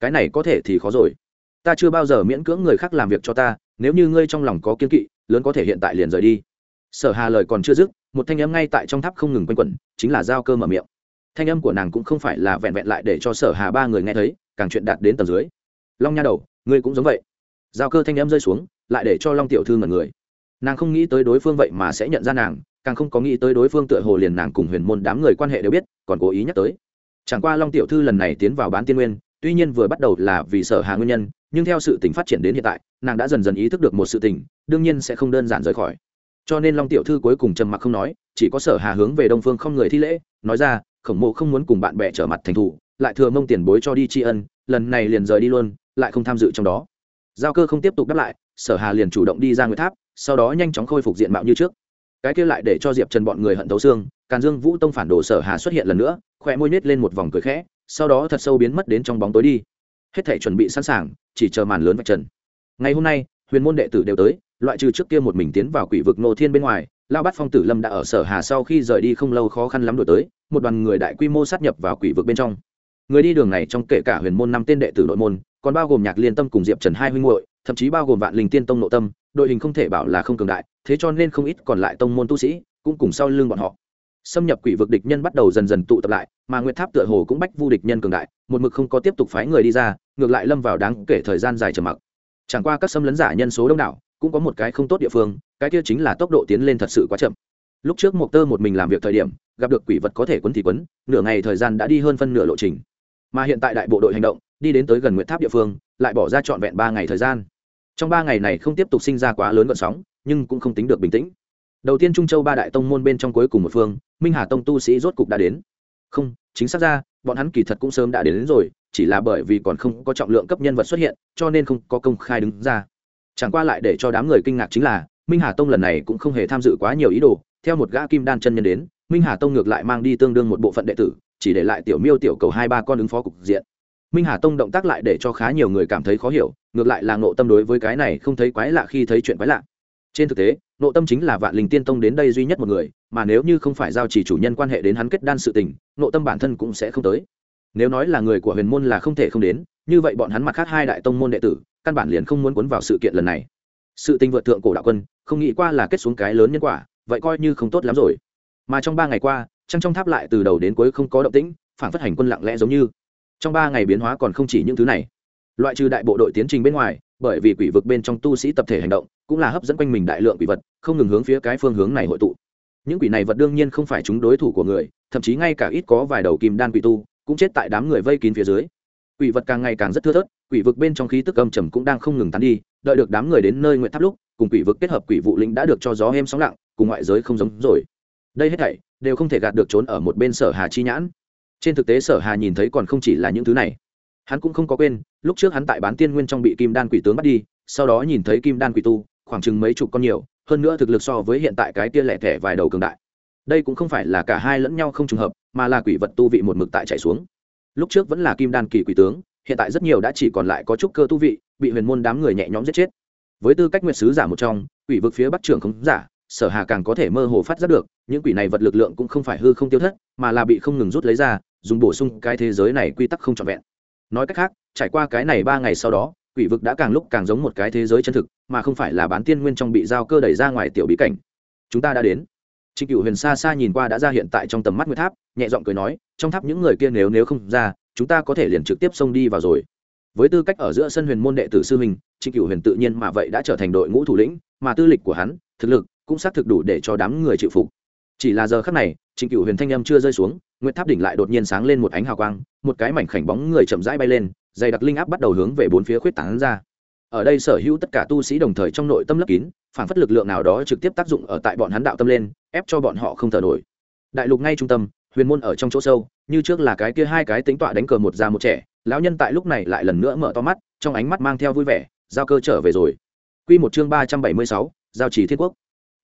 Cái này có thể thì khó rồi. Ta chưa bao giờ miễn cưỡng người khác làm việc cho ta, nếu như ngươi trong lòng có kiên kỵ, lớn có thể hiện tại liền rời đi. Sở hà lời còn chưa dứt, một thanh âm ngay tại trong tháp không ngừng quanh quẩn, chính là giao cơ mở miệng. Thanh âm của nàng cũng không phải là vẹn vẹn lại để cho sở hà ba người nghe thấy, càng chuyện đạt đến tầng dưới. Long nha đầu, ngươi cũng giống vậy. Giao cơ thanh âm rơi xuống, lại để cho long tiểu thư ngẩn người. Nàng không nghĩ tới đối phương vậy mà sẽ nhận ra nàng càng không có nghĩ tới đối phương tựa hồ liền nàng cùng huyền môn đám người quan hệ đều biết, còn cố ý nhắc tới. Chẳng qua long tiểu thư lần này tiến vào bán tiên nguyên, tuy nhiên vừa bắt đầu là vì sở hà nguyên nhân, nhưng theo sự tình phát triển đến hiện tại, nàng đã dần dần ý thức được một sự tình, đương nhiên sẽ không đơn giản rời khỏi. Cho nên long tiểu thư cuối cùng trầm mặc không nói, chỉ có sở hà hướng về đông phương không người thi lễ, nói ra, khổng mộ không muốn cùng bạn bè trở mặt thành thủ, lại thừa mông tiền bối cho đi tri ân, lần này liền rời đi luôn, lại không tham dự trong đó. Giao cơ không tiếp tục đáp lại, sở hà liền chủ động đi ra nguyệt tháp, sau đó nhanh chóng khôi phục diện mạo như trước cái kia lại để cho diệp trần bọn người hận thấu xương, càn dương vũ tông phản đồ sở hà xuất hiện lần nữa khoe môi nết lên một vòng cười khẽ, sau đó thật sâu biến mất đến trong bóng tối đi. Hết thể chuẩn bị sẵn sàng, chỉ chờ màn lớn vạch trần. Ngày hôm nay, huyền môn đệ tử đều tới, loại trừ trước kia một mình tiến vào quỷ vực nô thiên bên ngoài, lao bắt phong tử lâm đã ở sở hà sau khi rời đi không lâu khó khăn lắm đổi tới, một đoàn người đại quy mô sát nhập vào quỷ vực bên trong. Người đi đường này trong kể cả huyền môn năm tên đệ tử nội môn, còn bao gồm nhạc liên tâm cùng diệp trần hai huynh hội thậm chí bao gồm vạn linh tiên tông nội tâm đội hình không thể bảo là không cường đại, thế cho nên không ít còn lại tông môn tu sĩ cũng cùng sau lưng bọn họ. Xâm nhập quỷ vực địch nhân bắt đầu dần dần tụ tập lại, mà nguyệt tháp tựa hồ cũng bách vu địch nhân cường đại, một mực không có tiếp tục phái người đi ra, ngược lại lâm vào đáng kể thời gian dài trầm mặc. Chẳng qua các xâm lấn giả nhân số đông đảo, cũng có một cái không tốt địa phương, cái kia chính là tốc độ tiến lên thật sự quá chậm. Lúc trước mộc tơ một mình làm việc thời điểm, gặp được quỷ vật có thể quấn thì quấn, nửa ngày thời gian đã đi hơn phân nửa lộ trình. Mà hiện tại đại bộ đội hành động, đi đến tới gần nguyệt tháp địa phương, lại bỏ ra trọn vẹn ba ngày thời gian trong ba ngày này không tiếp tục sinh ra quá lớn gợn sóng nhưng cũng không tính được bình tĩnh. Đầu tiên trung châu ba đại tông môn bên trong cuối cùng một phương minh hà tông tu sĩ rốt cục đã đến. Không chính xác ra bọn hắn kỳ thật cũng sớm đã đến, đến rồi chỉ là bởi vì còn không có trọng lượng cấp nhân vật xuất hiện cho nên không có công khai đứng ra. Chẳng qua lại để cho đám người kinh ngạc chính là minh hà tông lần này cũng không hề tham dự quá nhiều ý đồ theo một gã kim đan chân nhân đến minh hà tông ngược lại mang đi tương đương một bộ phận đệ tử chỉ để lại tiểu miêu tiểu cầu hai ba con ứng phó cục diện minh hà tông động tác lại để cho khá nhiều người cảm thấy khó hiểu, ngược lại là ngộ tâm đối với cái này không thấy quái lạ khi thấy chuyện quái lạ. Trên thực tế nộ tâm chính là vạn linh tiên tông đến đây duy nhất một người, mà nếu như không phải giao chỉ chủ nhân quan hệ đến hắn kết đan sự tình nộ tâm bản thân cũng sẽ không tới. Nếu nói là người của huyền môn là không thể không đến, như vậy bọn hắn mặt khác hai đại tông môn đệ tử, căn bản liền không muốn cuốn vào sự kiện lần này. Sự tình vượt thượng cổ đạo quân, không nghĩ qua là kết xuống cái lớn nhân quả, vậy coi như không tốt lắm rồi. Mà trong ba ngày qua, trăng trong tháp lại từ đầu đến cuối không có động tĩnh phản phất hành quân lặng lẽ giống như trong ba ngày biến hóa còn không chỉ những thứ này. Loại trừ đại bộ đội tiến trình bên ngoài, bởi vì quỷ vực bên trong tu sĩ tập thể hành động, cũng là hấp dẫn quanh mình đại lượng quỷ vật, không ngừng hướng phía cái phương hướng này hội tụ. Những quỷ này vật đương nhiên không phải chúng đối thủ của người, thậm chí ngay cả ít có vài đầu kim đan quỷ tu, cũng chết tại đám người vây kín phía dưới. Quỷ vật càng ngày càng rất thưa thớt, quỷ vực bên trong khí tức âm trầm cũng đang không ngừng tán đi, đợi được đám người đến nơi nguyện tháp lúc, cùng quỷ vực kết hợp quỷ vụ lĩnh đã được cho gió êm sóng lặng, cùng ngoại giới không giống rồi. Đây hết thảy đều không thể gạt được trốn ở một bên sở hà chi nhãn trên thực tế sở hà nhìn thấy còn không chỉ là những thứ này. Hắn cũng không có quên, lúc trước hắn tại bán tiên nguyên trong bị kim đan quỷ tướng bắt đi, sau đó nhìn thấy kim đan quỷ tu, khoảng chừng mấy chục con nhiều, hơn nữa thực lực so với hiện tại cái tia lẻ thẻ vài đầu cường đại. Đây cũng không phải là cả hai lẫn nhau không trùng hợp, mà là quỷ vật tu vị một mực tại chạy xuống. Lúc trước vẫn là kim đan kỳ quỷ tướng, hiện tại rất nhiều đã chỉ còn lại có chút cơ tu vị, bị huyền môn đám người nhẹ nhõm giết chết. Với tư cách nguyệt sứ giả một trong, quỷ vực phía bắc trường không giả sở hà càng có thể mơ hồ phát giác được những quỷ này vật lực lượng cũng không phải hư không tiêu thất mà là bị không ngừng rút lấy ra dùng bổ sung cái thế giới này quy tắc không trọn vẹn. Nói cách khác trải qua cái này ba ngày sau đó quỷ vực đã càng lúc càng giống một cái thế giới chân thực mà không phải là bán tiên nguyên trong bị giao cơ đẩy ra ngoài tiểu bí cảnh. Chúng ta đã đến. Trịnh cựu huyền xa xa nhìn qua đã ra hiện tại trong tầm mắt nguyệt tháp nhẹ giọng cười nói trong tháp những người kia nếu nếu không ra chúng ta có thể liền trực tiếp xông đi vào rồi. Với tư cách ở giữa sân huyền môn đệ tử sư mình, trịnh cựu huyền tự nhiên mà vậy đã trở thành đội ngũ thủ lĩnh mà tư lịch của hắn thực lực cũng xác thực đủ để cho đám người chịu phục. Chỉ là giờ khắc này trịnh cựu huyền thanh âm chưa rơi xuống, nguyệt tháp đỉnh lại đột nhiên sáng lên một ánh hào quang, một cái mảnh khảnh bóng người chậm rãi bay lên, dày đặc linh áp bắt đầu hướng về bốn phía khuyết tán ra. Ở đây sở hữu tất cả tu sĩ đồng thời trong nội tâm lấp kín, phản phất lực lượng nào đó trực tiếp tác dụng ở tại bọn hắn đạo tâm lên, ép cho bọn họ không thở nổi. Đại lục ngay trung tâm, huyền môn ở trong chỗ sâu, như trước là cái kia hai cái tính tọa đánh cờ một già một trẻ, lão nhân tại lúc này lại lần nữa mở to mắt, trong ánh mắt mang theo vui vẻ, giao cơ trở về rồi. Quy một chương ba trăm bảy mươi sáu, giao chỉ thiên quốc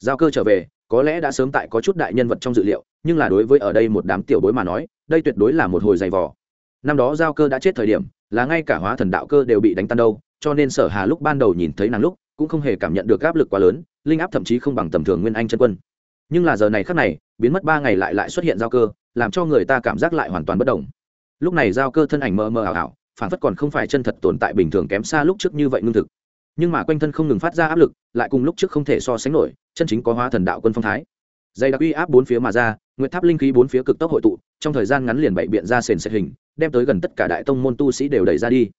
giao cơ trở về, có lẽ đã sớm tại có chút đại nhân vật trong dự liệu, nhưng là đối với ở đây một đám tiểu bối mà nói, đây tuyệt đối là một hồi dày vò. Năm đó giao cơ đã chết thời điểm, là ngay cả hóa thần đạo cơ đều bị đánh tan đâu, cho nên sở hà lúc ban đầu nhìn thấy nàng lúc, cũng không hề cảm nhận được áp lực quá lớn, linh áp thậm chí không bằng tầm thường nguyên anh chân quân. Nhưng là giờ này khác này, biến mất ba ngày lại lại xuất hiện giao cơ, làm cho người ta cảm giác lại hoàn toàn bất đồng lúc này giao cơ thân ảnh mờ mờ ảo ảo phản phất còn không phải chân thật tồn tại bình thường kém xa lúc trước như vậy ngưng thực nhưng mà quanh thân không ngừng phát ra áp lực, lại cùng lúc trước không thể so sánh nổi, chân chính có hóa thần đạo quân phong thái. Dây đặc uy áp bốn phía mà ra, nguyệt tháp linh khí bốn phía cực tốc hội tụ, trong thời gian ngắn liền bậy biện ra sền sệt hình, đem tới gần tất cả đại tông môn tu sĩ đều đẩy ra đi.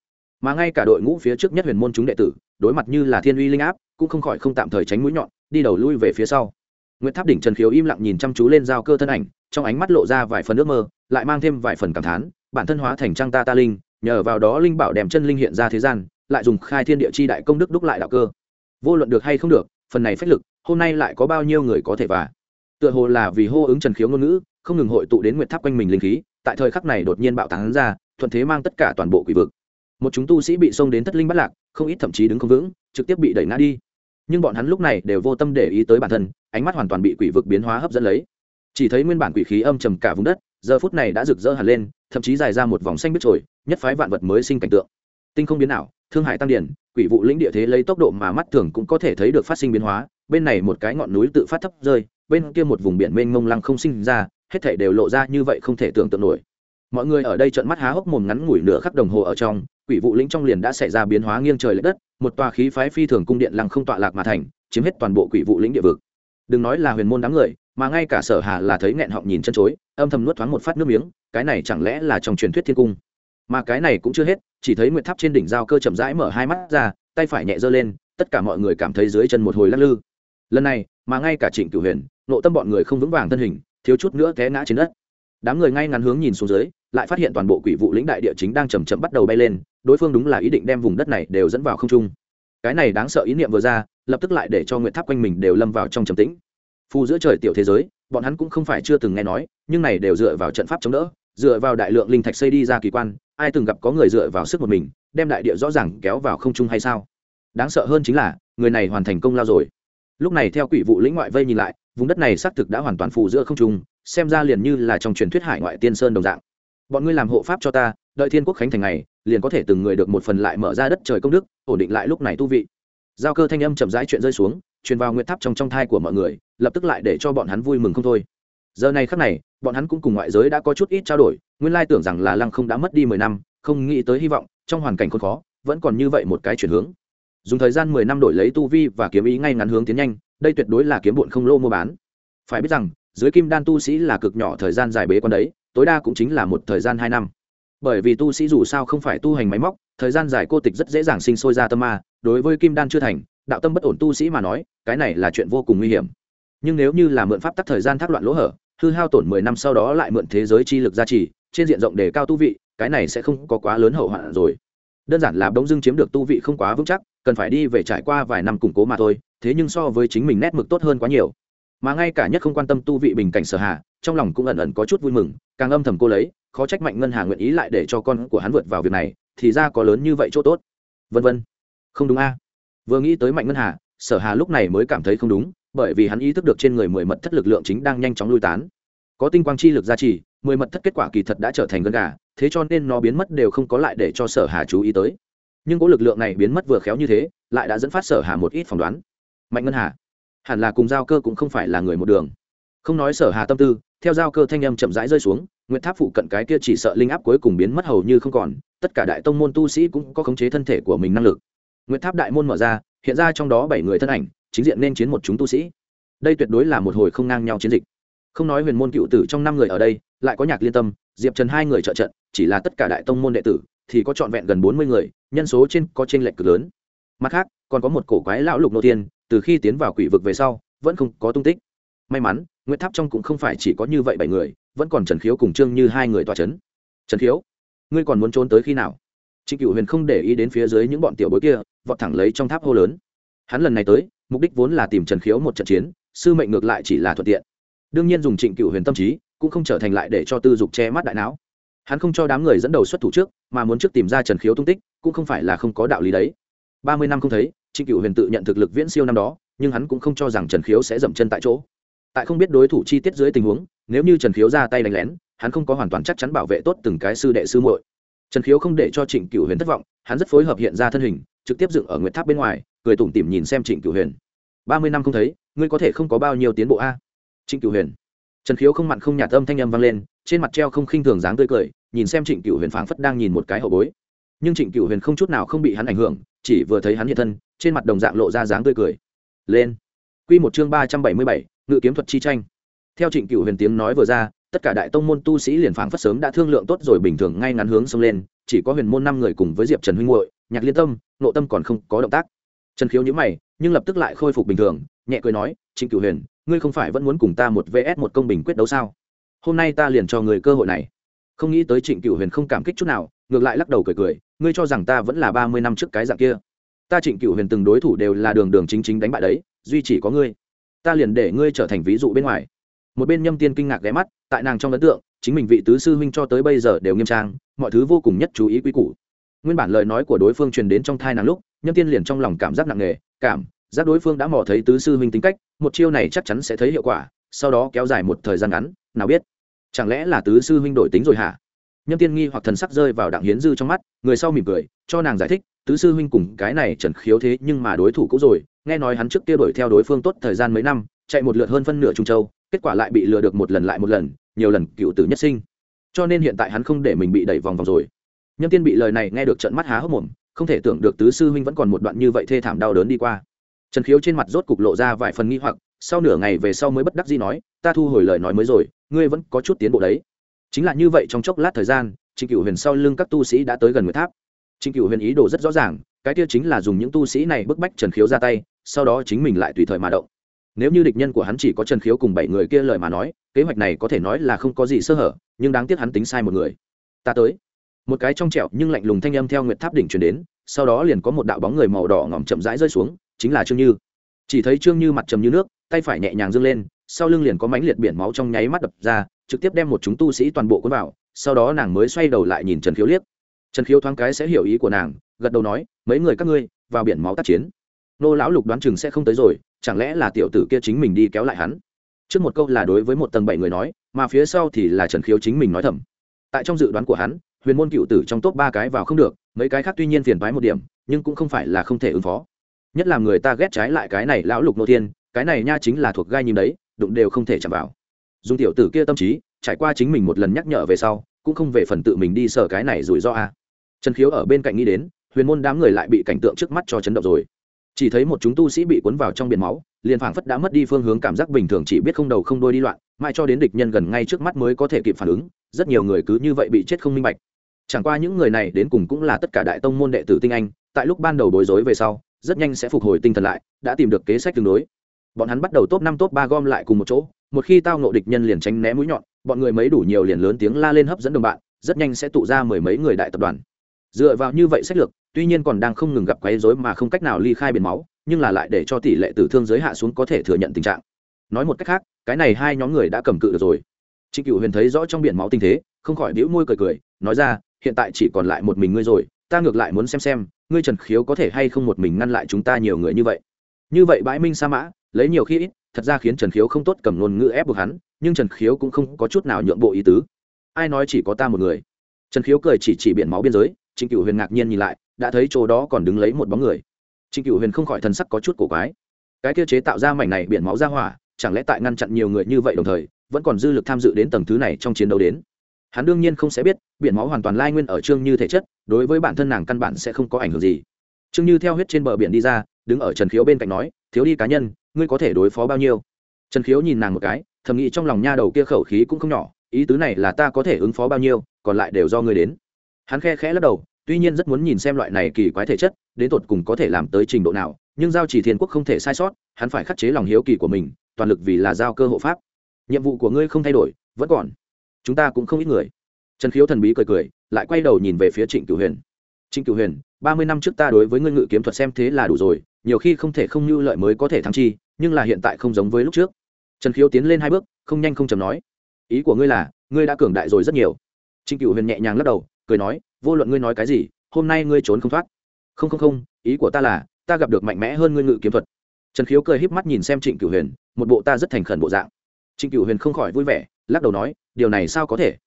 Mà ngay cả đội ngũ phía trước nhất huyền môn chúng đệ tử, đối mặt như là thiên uy linh áp, cũng không khỏi không tạm thời tránh mũi nhọn, đi đầu lui về phía sau. Nguyệt tháp đỉnh trần khiếu im lặng nhìn chăm chú lên giao cơ thân ảnh, trong ánh mắt lộ ra vài phần ước mơ, lại mang thêm vài phần cảm thán, bản thân hóa thành trang ta ta linh, nhờ vào đó linh bảo đem chân linh hiện ra thế gian lại dùng khai thiên địa chi đại công đức đúc lại đạo cơ. Vô luận được hay không được, phần này phách lực, hôm nay lại có bao nhiêu người có thể và tựa hồ là vì hô ứng trần khiếu ngôn ngữ, không ngừng hội tụ đến nguyệt tháp quanh mình linh khí, tại thời khắc này đột nhiên bạo tán ra, thuận thế mang tất cả toàn bộ quỷ vực. Một chúng tu sĩ bị xông đến thất linh bắt lạc, không ít thậm chí đứng không vững, trực tiếp bị đẩy ngã đi. Nhưng bọn hắn lúc này đều vô tâm để ý tới bản thân, ánh mắt hoàn toàn bị quỷ vực biến hóa hấp dẫn lấy. Chỉ thấy nguyên bản quỷ khí âm trầm cả vùng đất, giờ phút này đã rực rỡ hẳn lên, thậm chí dài ra một vòng xanh biết trồi, nhất phái vạn vật mới sinh cảnh tượng. Tinh không biến ảo thương hải tăng điển quỷ vụ lĩnh địa thế lấy tốc độ mà mắt thường cũng có thể thấy được phát sinh biến hóa, bên này một cái ngọn núi tự phát thấp rơi, bên kia một vùng biển mênh mông lăng không sinh ra, hết thể đều lộ ra như vậy không thể tưởng tượng nổi. Mọi người ở đây trợn mắt há hốc mồm ngắn ngủi nửa khắc đồng hồ ở trong, quỷ vụ lĩnh trong liền đã xảy ra biến hóa nghiêng trời lệch đất, một tòa khí phái phi thường cung điện lăng không tọa lạc mà thành, chiếm hết toàn bộ quỷ vụ lĩnh địa vực. Đừng nói là huyền môn đám người, mà ngay cả sở hà là thấy nghẹn họng nhìn chân chối, âm thầm nuốt thoáng một phát nước miếng, cái này chẳng lẽ là trong truyền thuyết thiên cung? Mà cái này cũng chưa hết, chỉ thấy nguyệt tháp trên đỉnh giao cơ chậm rãi mở hai mắt ra, tay phải nhẹ giơ lên, tất cả mọi người cảm thấy dưới chân một hồi lắc lư. Lần này, mà ngay cả trịnh cửu huyền, nộ tâm bọn người không vững vàng thân hình, thiếu chút nữa té ngã trên đất. Đám người ngay ngắn hướng nhìn xuống dưới, lại phát hiện toàn bộ quỷ vụ lĩnh đại địa chính đang chầm chậm bắt đầu bay lên, đối phương đúng là ý định đem vùng đất này đều dẫn vào không trung. Cái này đáng sợ ý niệm vừa ra, lập tức lại để cho nguyệt tháp quanh mình đều lâm vào trong trầm tĩnh. Phù giữa trời tiểu thế giới, bọn hắn cũng không phải chưa từng nghe nói, nhưng này đều dựa vào trận pháp chống đỡ dựa vào đại lượng linh thạch xây đi ra kỳ quan, ai từng gặp có người dựa vào sức một mình, đem đại địa rõ ràng kéo vào không trung hay sao? Đáng sợ hơn chính là, người này hoàn thành công lao rồi. Lúc này theo quỷ vụ lĩnh ngoại vây nhìn lại, vùng đất này xác thực đã hoàn toàn phủ giữa không trung, xem ra liền như là trong truyền thuyết hải ngoại tiên sơn đồng dạng. Bọn ngươi làm hộ pháp cho ta, đợi thiên quốc khánh thành ngày, liền có thể từng người được một phần lại mở ra đất trời công đức, ổn định lại lúc này tu vị. Giao cơ thanh âm chậm rãi chuyện rơi xuống, truyền vào nguyệt tháp trong trong thai của mọi người, lập tức lại để cho bọn hắn vui mừng không thôi giờ này khắc này, bọn hắn cũng cùng ngoại giới đã có chút ít trao đổi, nguyên lai tưởng rằng là lăng không đã mất đi mười năm, không nghĩ tới hy vọng, trong hoàn cảnh khốn khó, vẫn còn như vậy một cái chuyển hướng. Dùng thời gian mười năm đổi lấy tu vi và kiếm ý ngay ngắn hướng tiến nhanh, đây tuyệt đối là kiếm bụn không lô mua bán. Phải biết rằng, dưới kim đan tu sĩ là cực nhỏ thời gian dài bế quan đấy, tối đa cũng chính là một thời gian hai năm. Bởi vì tu sĩ dù sao không phải tu hành máy móc, thời gian dài cô tịch rất dễ dàng sinh sôi ra tâm ma, đối với kim đan chưa thành, đạo tâm bất ổn tu sĩ mà nói, cái này là chuyện vô cùng nguy hiểm nhưng nếu như là mượn pháp tắc thời gian thác loạn lỗ hở, hư hao tổn mười năm sau đó lại mượn thế giới chi lực gia trì, trên diện rộng đề cao tu vị, cái này sẽ không có quá lớn hậu hoạn rồi. Đơn giản là bỗng dưng chiếm được tu vị không quá vững chắc, cần phải đi về trải qua vài năm củng cố mà thôi, thế nhưng so với chính mình nét mực tốt hơn quá nhiều. Mà ngay cả nhất không quan tâm tu vị bình cảnh sở hạ, trong lòng cũng ẩn ẩn có chút vui mừng, càng âm thầm cô lấy, khó trách mạnh ngân hà nguyện ý lại để cho con của hắn vượt vào việc này, thì ra có lớn như vậy chỗ tốt. Vân vân. Không đúng a. Vừa nghĩ tới mạnh ngân hà, sở hà lúc này mới cảm thấy không đúng bởi vì hắn ý thức được trên người mười mật thất lực lượng chính đang nhanh chóng lui tán. Có tinh quang chi lực gia trì, mười mật thất kết quả kỳ thật đã trở thành gân gà, thế cho nên nó biến mất đều không có lại để cho sở hà chú ý tới. Nhưng cỗ lực lượng này biến mất vừa khéo như thế, lại đã dẫn phát sở hà một ít phỏng đoán. Mạnh ngân hà, hẳn là cùng giao cơ cũng không phải là người một đường. Không nói sở hà tâm tư, theo giao cơ thanh âm chậm rãi rơi xuống, nguyệt tháp phụ cận cái kia chỉ sợ linh áp cuối cùng biến mất hầu như không còn, tất cả đại tông môn tu sĩ cũng có khống chế thân thể của mình năng lực. Nguyệt tháp đại môn mở ra, hiện ra trong đó bảy người thân ảnh chính diện nên chiến một chúng tu sĩ. Đây tuyệt đối là một hồi không ngang nhau chiến dịch. Không nói huyền môn cựu tử trong năm người ở đây, lại có nhạc liên tâm, diệp trần hai người trợ trận, chỉ là tất cả đại tông môn đệ tử, thì có trọn vẹn gần bốn mươi người, nhân số trên có t r ê n lệch cực lớn. Mặt khác, còn có một cổ quái lão lục nô tiên từ khi tiến vào quỷ vực về sau, vẫn không có tung tích. May mắn nguyễn tháp trong cũng không phải chỉ có như vậy bảy người, vẫn còn trần khiếu cùng trương như hai người tòa c h ấ n trần khiếu, ngươi còn muốn trốn tới khi nào? Trịnh cựu huyền không để ý đến phía dưới những bọn tiểu bối kia, vọt thẳng lấy trong tháp hô lớn. Hắn lần này tới mục đích vốn là tìm trần khiếu một trận chiến, sư mệnh ngược lại chỉ là thuận tiện. Đương nhiên dùng trịnh cựu huyền tâm trí, cũng không trở thành lại để cho tư dục che mắt đại não. Hắn không cho đám người dẫn đầu xuất thủ trước, mà muốn trước tìm ra trần khiếu tung tích, cũng không phải là không có đạo lý đấy. Ba mươi năm không thấy, trịnh cựu huyền tự nhận thực lực viễn siêu năm đó, nhưng hắn cũng không cho rằng trần khiếu sẽ dậm chân tại chỗ. Tại không biết đối thủ chi tiết dưới tình huống, nếu như trần khiếu ra tay đánh lén, hắn không có hoàn toàn chắc chắn bảo vệ tốt từng cái sư đệ sư muội. Trần khiếu không để cho trịnh cựu huyền thất vọng, hắn rất phối hợp hiện ra thân hình, trực tiếp dựng ở nguyệt tháp bên ngoài, cười tủm tỉm nhìn xem trịnh cựu huyền ba mươi năm không thấy, ngươi có thể không có bao nhiêu tiến bộ a? Trịnh cửu huyền. Trần khiếu không mặn không nhạt âm thanh âm vang lên, trên mặt treo không khinh thường dáng tươi cười, nhìn xem trịnh cửu huyền phảng phất đang nhìn một cái hậu bối. Nhưng trịnh cửu huyền không chút nào không bị hắn ảnh hưởng, chỉ vừa thấy hắn hiện thân, trên mặt đồng dạng lộ ra dáng tươi cười. Lên. Q một chương ba trăm bảy mươi bảy, ngự kiếm thuật chi tranh. Theo trịnh cửu huyền tiếng nói vừa ra, tất cả đại tông môn tu sĩ liền phảng phất sớm đã thương lượng tốt rồi bình thường ngay ngắn hướng xông lên, chỉ có huyền môn năm người cùng với diệp trần huynh hội nhạc liên tâm nộ tâm còn không có động tác. Trần khiếu nhữ mày nhưng lập tức lại khôi phục bình thường, nhẹ cười nói, trịnh cửu huyền, ngươi không phải vẫn muốn cùng ta một vs một công bình quyết đấu sao? Hôm nay ta liền cho người cơ hội này. Không nghĩ tới trịnh cửu huyền không cảm kích chút nào, ngược lại lắc đầu cười cười, ngươi cho rằng ta vẫn là ba mươi năm trước cái dạng kia? Ta trịnh cửu huyền từng đối thủ đều là đường đường chính chính đánh bại đấy, duy chỉ có ngươi. Ta liền để ngươi trở thành ví dụ bên ngoài. Một bên nhâm tiên kinh ngạc ghé mắt, tại nàng trong ấn tượng, chính mình vị tứ sư huynh cho tới bây giờ đều nghiêm trang, mọi thứ vô cùng nhất chú ý quy củ. Nguyên bản lời nói của đối phương truyền đến trong thai nàng lúc nhâm tiên liền trong lòng cảm giác nặng nề, cảm giác đối phương đã mò thấy tứ sư huynh tính cách, một chiêu này chắc chắn sẽ thấy hiệu quả, sau đó kéo dài một thời gian ngắn, nào biết. Chẳng lẽ là tứ sư huynh đổi tính rồi hả? Nhâm tiên nghi hoặc thần sắc rơi vào đặng hiến dư trong mắt, người sau mỉm cười, cho nàng giải thích, tứ sư huynh cùng cái này trần khiếu thế nhưng mà đối thủ cũ rồi, nghe nói hắn trước kia đổi theo đối phương tốt thời gian mấy năm, chạy một lượt hơn phân nửa trung châu, kết quả lại bị lừa được một lần lại một lần, nhiều lần cựu tử nhất sinh. Cho nên hiện tại hắn không để mình bị đẩy vòng vòng rồi. Nhâm tiên bị lời này nghe được trận mắt há hốc mồm không thể tưởng được tứ sư huynh vẫn còn một đoạn như vậy thê thảm đau đớn đi qua. Trần khiếu trên mặt rốt cục lộ ra vài phần nghi hoặc, sau nửa ngày về sau mới bất đắc dĩ nói, ta thu hồi lời nói mới rồi, ngươi vẫn có chút tiến bộ đấy. Chính là như vậy trong chốc lát thời gian, trịnh cửu huyền sau lưng các tu sĩ đã tới gần người tháp. Trịnh cửu huyền ý đồ rất rõ ràng, cái kia chính là dùng những tu sĩ này bức bách trần khiếu ra tay, sau đó chính mình lại tùy thời mà động. Nếu như địch nhân của hắn chỉ có trần khiếu cùng bảy người kia lời mà nói, kế hoạch này có thể nói là không có gì sơ hở, nhưng đáng tiếc hắn tính sai một người. Ta tới một cái trong trẹo nhưng lạnh lùng thanh âm theo nguyệt tháp đỉnh truyền đến, sau đó liền có một đạo bóng người màu đỏ ngỏm chậm rãi rơi xuống, chính là trương như. Chỉ thấy trương như mặt trầm như nước, tay phải nhẹ nhàng dâng lên, sau lưng liền có mánh liệt biển máu trong nháy mắt đập ra, trực tiếp đem một chúng tu sĩ toàn bộ cuốn vào, sau đó nàng mới xoay đầu lại nhìn trần khiếu liếc. Trần khiếu thoáng cái sẽ hiểu ý của nàng, gật đầu nói, mấy người các ngươi, vào biển máu tác chiến. Nô lão lục đoán chừng sẽ không tới rồi, chẳng lẽ là tiểu tử kia chính mình đi kéo lại hắn? Trước một câu là đối với một tầng bảy người nói, mà phía sau thì là trần khiếu chính mình nói thầm. Tại trong dự đoán của hắn huyền môn cựu tử trong top ba cái vào không được, mấy cái khác tuy nhiên phiền thoái một điểm, nhưng cũng không phải là không thể ứng phó. Nhất là người ta ghét trái lại cái này lão lục nô thiên, cái này nha chính là thuộc gai nhìn đấy, đụng đều không thể chạm vào. Dùng tiểu tử kia tâm trí, trải qua chính mình một lần nhắc nhở về sau, cũng không về phần tự mình đi sở cái này rủi ro a. Trần khiếu ở bên cạnh nghĩ đến, huyền môn đám người lại bị cảnh tượng trước mắt cho chấn động rồi. Chỉ thấy một chúng tu sĩ bị cuốn vào trong biển máu, liền phảng phất đã mất đi phương hướng cảm giác bình thường chỉ biết không đầu không đôi đi loạn, mãi cho đến địch nhân gần ngay trước mắt mới có thể kịp phản ứng, rất nhiều người cứ như vậy bị chết không minh bạch chẳng qua những người này đến cùng cũng là tất cả đại tông môn đệ tử tinh anh, tại lúc ban đầu bối rối về sau, rất nhanh sẽ phục hồi tinh thần lại, đã tìm được kế sách tương đối. Bọn hắn bắt đầu top năm, top ba gom lại cùng một chỗ, một khi tao nộ địch nhân liền tránh né mũi nhọn, bọn người mấy đủ nhiều liền lớn tiếng la lên hấp dẫn đồng bạn, rất nhanh sẽ tụ ra mười mấy người đại tập đoàn. Dựa vào như vậy sách lược, tuy nhiên còn đang không ngừng gặp quấy rối mà không cách nào ly khai biển máu, nhưng là lại để cho tỷ lệ tử thương giới hạ xuống có thể thừa nhận tình trạng. Nói một cách khác, cái này hai nhóm người đã cầm cự được rồi. Trịnh cựu huyền thấy rõ trong biển máu tình thế, không khỏi đĩu môi cười cười, nói ra hiện tại chỉ còn lại một mình ngươi rồi, ta ngược lại muốn xem xem, ngươi trần khiếu có thể hay không một mình ngăn lại chúng ta nhiều người như vậy. Như vậy bãi minh sa mã, lấy nhiều khi ít, thật ra khiến trần khiếu không tốt cầm ngôn ngữ ép buộc hắn, nhưng trần khiếu cũng không có chút nào nhượng bộ ý tứ. Ai nói chỉ có ta một người? Trần khiếu cười chỉ chỉ biển máu biên giới, trịnh cựu huyền ngạc nhiên nhìn lại, đã thấy chỗ đó còn đứng lấy một bóng người. Trịnh cựu huyền không khỏi thần sắc có chút cổ quái. Cái kia chế tạo ra mảnh này biển máu ra hỏa, chẳng lẽ tại ngăn chặn nhiều người như vậy đồng thời, vẫn còn dư lực tham dự đến tầng thứ này trong chiến đấu đến? Hắn đương nhiên không sẽ biết, biển máu hoàn toàn lai nguyên ở trương như thể chất, đối với bản thân nàng căn bản sẽ không có ảnh hưởng gì. Trương như theo huyết trên bờ biển đi ra, đứng ở trần khiếu bên cạnh nói, thiếu đi cá nhân, ngươi có thể đối phó bao nhiêu? Trần khiếu nhìn nàng một cái, thầm nghĩ trong lòng nha đầu kia khẩu khí cũng không nhỏ, ý tứ này là ta có thể ứng phó bao nhiêu, còn lại đều do ngươi đến. Hắn khe khẽ lắc đầu, tuy nhiên rất muốn nhìn xem loại này kỳ quái thể chất, đến tột cùng có thể làm tới trình độ nào, nhưng giao chỉ thiên quốc không thể sai sót, hắn phải khắc chế lòng hiếu kỳ của mình, toàn lực vì là giao cơ hộ pháp. Nhiệm vụ của ngươi không thay đổi, vẫn còn chúng ta cũng không ít người. Trần khiếu thần bí cười cười, lại quay đầu nhìn về phía trịnh cửu huyền. Trịnh cửu huyền, ba mươi năm trước ta đối với ngươi ngự kiếm thuật xem thế là đủ rồi, nhiều khi không thể không như lợi mới có thể thắng chi, nhưng là hiện tại không giống với lúc trước. Trần khiếu tiến lên hai bước, không nhanh không chầm nói, ý của ngươi là, ngươi đã cường đại rồi rất nhiều. Trịnh cửu huyền nhẹ nhàng lắc đầu, cười nói, vô luận ngươi nói cái gì, hôm nay ngươi trốn không thoát. Không không không, ý của ta là, ta gặp được mạnh mẽ hơn ngươi ngự kiếm thuật. Trần khiếu cười híp mắt nhìn xem trịnh cửu huyền, một bộ ta rất thành khẩn bộ dạng. Trịnh cửu huyền không khỏi vui vẻ, lắc đầu nói điều này sao có thể?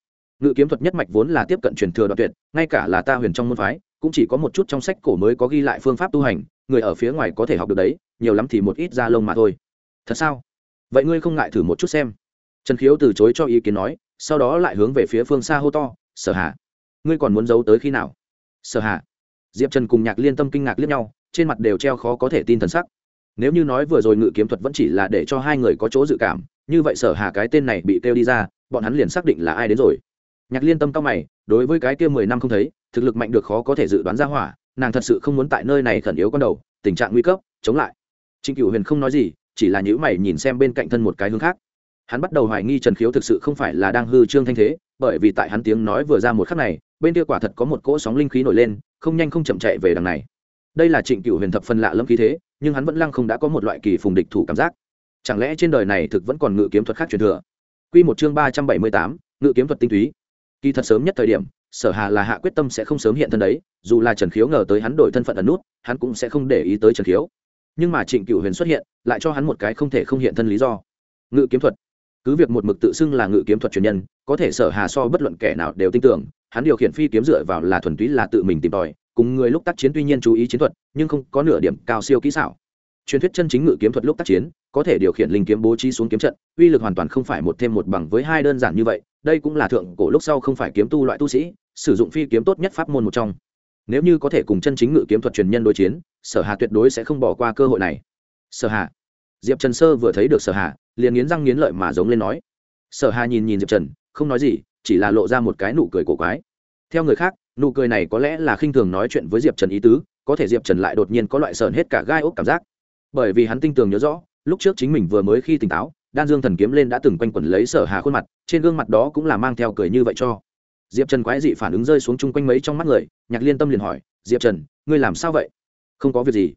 Ngự kiếm thuật nhất mạch vốn là tiếp cận truyền thừa đoạn tuyệt, ngay cả là ta huyền trong môn phái, cũng chỉ có một chút trong sách cổ mới có ghi lại phương pháp tu hành, người ở phía ngoài có thể học được đấy, nhiều lắm thì một ít da lông mà thôi. Thật sao? Vậy ngươi không ngại thử một chút xem. Trần khiếu từ chối cho ý kiến nói, sau đó lại hướng về phía phương xa hô to, sở hạ ngươi còn muốn giấu tới khi nào? Sở hạ diệp trần cùng nhạc liên tâm kinh ngạc liếc nhau, trên mặt đều treo khó có thể tin thần sắc. Nếu như nói vừa rồi ngự kiếm thuật vẫn chỉ là để cho hai người có chỗ dự cảm, như vậy sở hà cái tên này bị kêu đi ra bọn hắn liền xác định là ai đến rồi. Nhạc liên tâm cao mày, đối với cái kia mười năm không thấy, thực lực mạnh được khó có thể dự đoán ra hỏa, nàng thật sự không muốn tại nơi này khẩn yếu con đầu, tình trạng nguy cấp, chống lại. Trịnh cửu huyền không nói gì, chỉ là nhữ mày nhìn xem bên cạnh thân một cái hướng khác. Hắn bắt đầu hoài nghi trần khiếu thực sự không phải là đang hư trương thanh thế, bởi vì tại hắn tiếng nói vừa ra một khắc này, bên kia quả thật có một cỗ sóng linh khí nổi lên, không nhanh không chậm chạy về đằng này. Đây là trịnh cửu huyền thập phần lạ lâm khí thế, nhưng hắn vẫn lăng không đã có một loại kỳ phùng địch thủ cảm giác. Chẳng lẽ trên đời này thực vẫn còn ngự kiếm thuật khác truyền thừa? Quy một chương ba trăm bảy mươi tám, ngự kiếm thuật tinh túy. Kỳ thật sớm nhất thời điểm, sở hà là hạ quyết tâm sẽ không sớm hiện thân đấy, dù là trần khiếu ngờ tới hắn đổi thân phận ẩn nút, hắn cũng sẽ không để ý tới trần khiếu. Nhưng mà trịnh cửu huyền xuất hiện, lại cho hắn một cái không thể không hiện thân lý do. Ngự kiếm thuật. Cứ việc một mực tự xưng là ngự kiếm thuật truyền nhân, có thể sở hà so bất luận kẻ nào đều tin tưởng, hắn điều khiển phi kiếm dựa vào là thuần túy là tự mình tìm tòi, cùng người lúc tác chiến tuy nhiên chú ý chiến thuật, nhưng không có nửa điểm cao siêu kỹ xảo truyền thuyết chân chính ngự kiếm thuật lúc tác chiến, có thể điều khiển linh kiếm bố trí xuống kiếm trận, uy lực hoàn toàn không phải một thêm một bằng với hai đơn giản như vậy, đây cũng là thượng cổ lúc sau không phải kiếm tu loại tu sĩ, sử dụng phi kiếm tốt nhất pháp môn một trong. Nếu như có thể cùng chân chính ngự kiếm thuật truyền nhân đối chiến, sở hà tuyệt đối sẽ không bỏ qua cơ hội này. Sở hà. Diệp trần sơ vừa thấy được sở hà, liền nghiến răng nghiến lợi mà giống lên nói. Sở hà nhìn nhìn diệp trần, không nói gì, chỉ là lộ ra một cái nụ cười cổ quái. Theo người khác, nụ cười này có lẽ là khinh thường nói chuyện với diệp trần ý tứ, có thể diệp trần lại đột nhiên có loại sờn hết cả gai ốc cảm giác bởi vì hắn tinh tường nhớ rõ, lúc trước chính mình vừa mới khi tỉnh táo, đan dương thần kiếm lên đã từng quanh quẩn lấy sở hà khuôn mặt, trên gương mặt đó cũng là mang theo cười như vậy cho. Diệp trần quái dị phản ứng rơi xuống chung quanh mấy trong mắt người, nhạc liên tâm liền hỏi, diệp trần, ngươi làm sao vậy? Không có việc gì.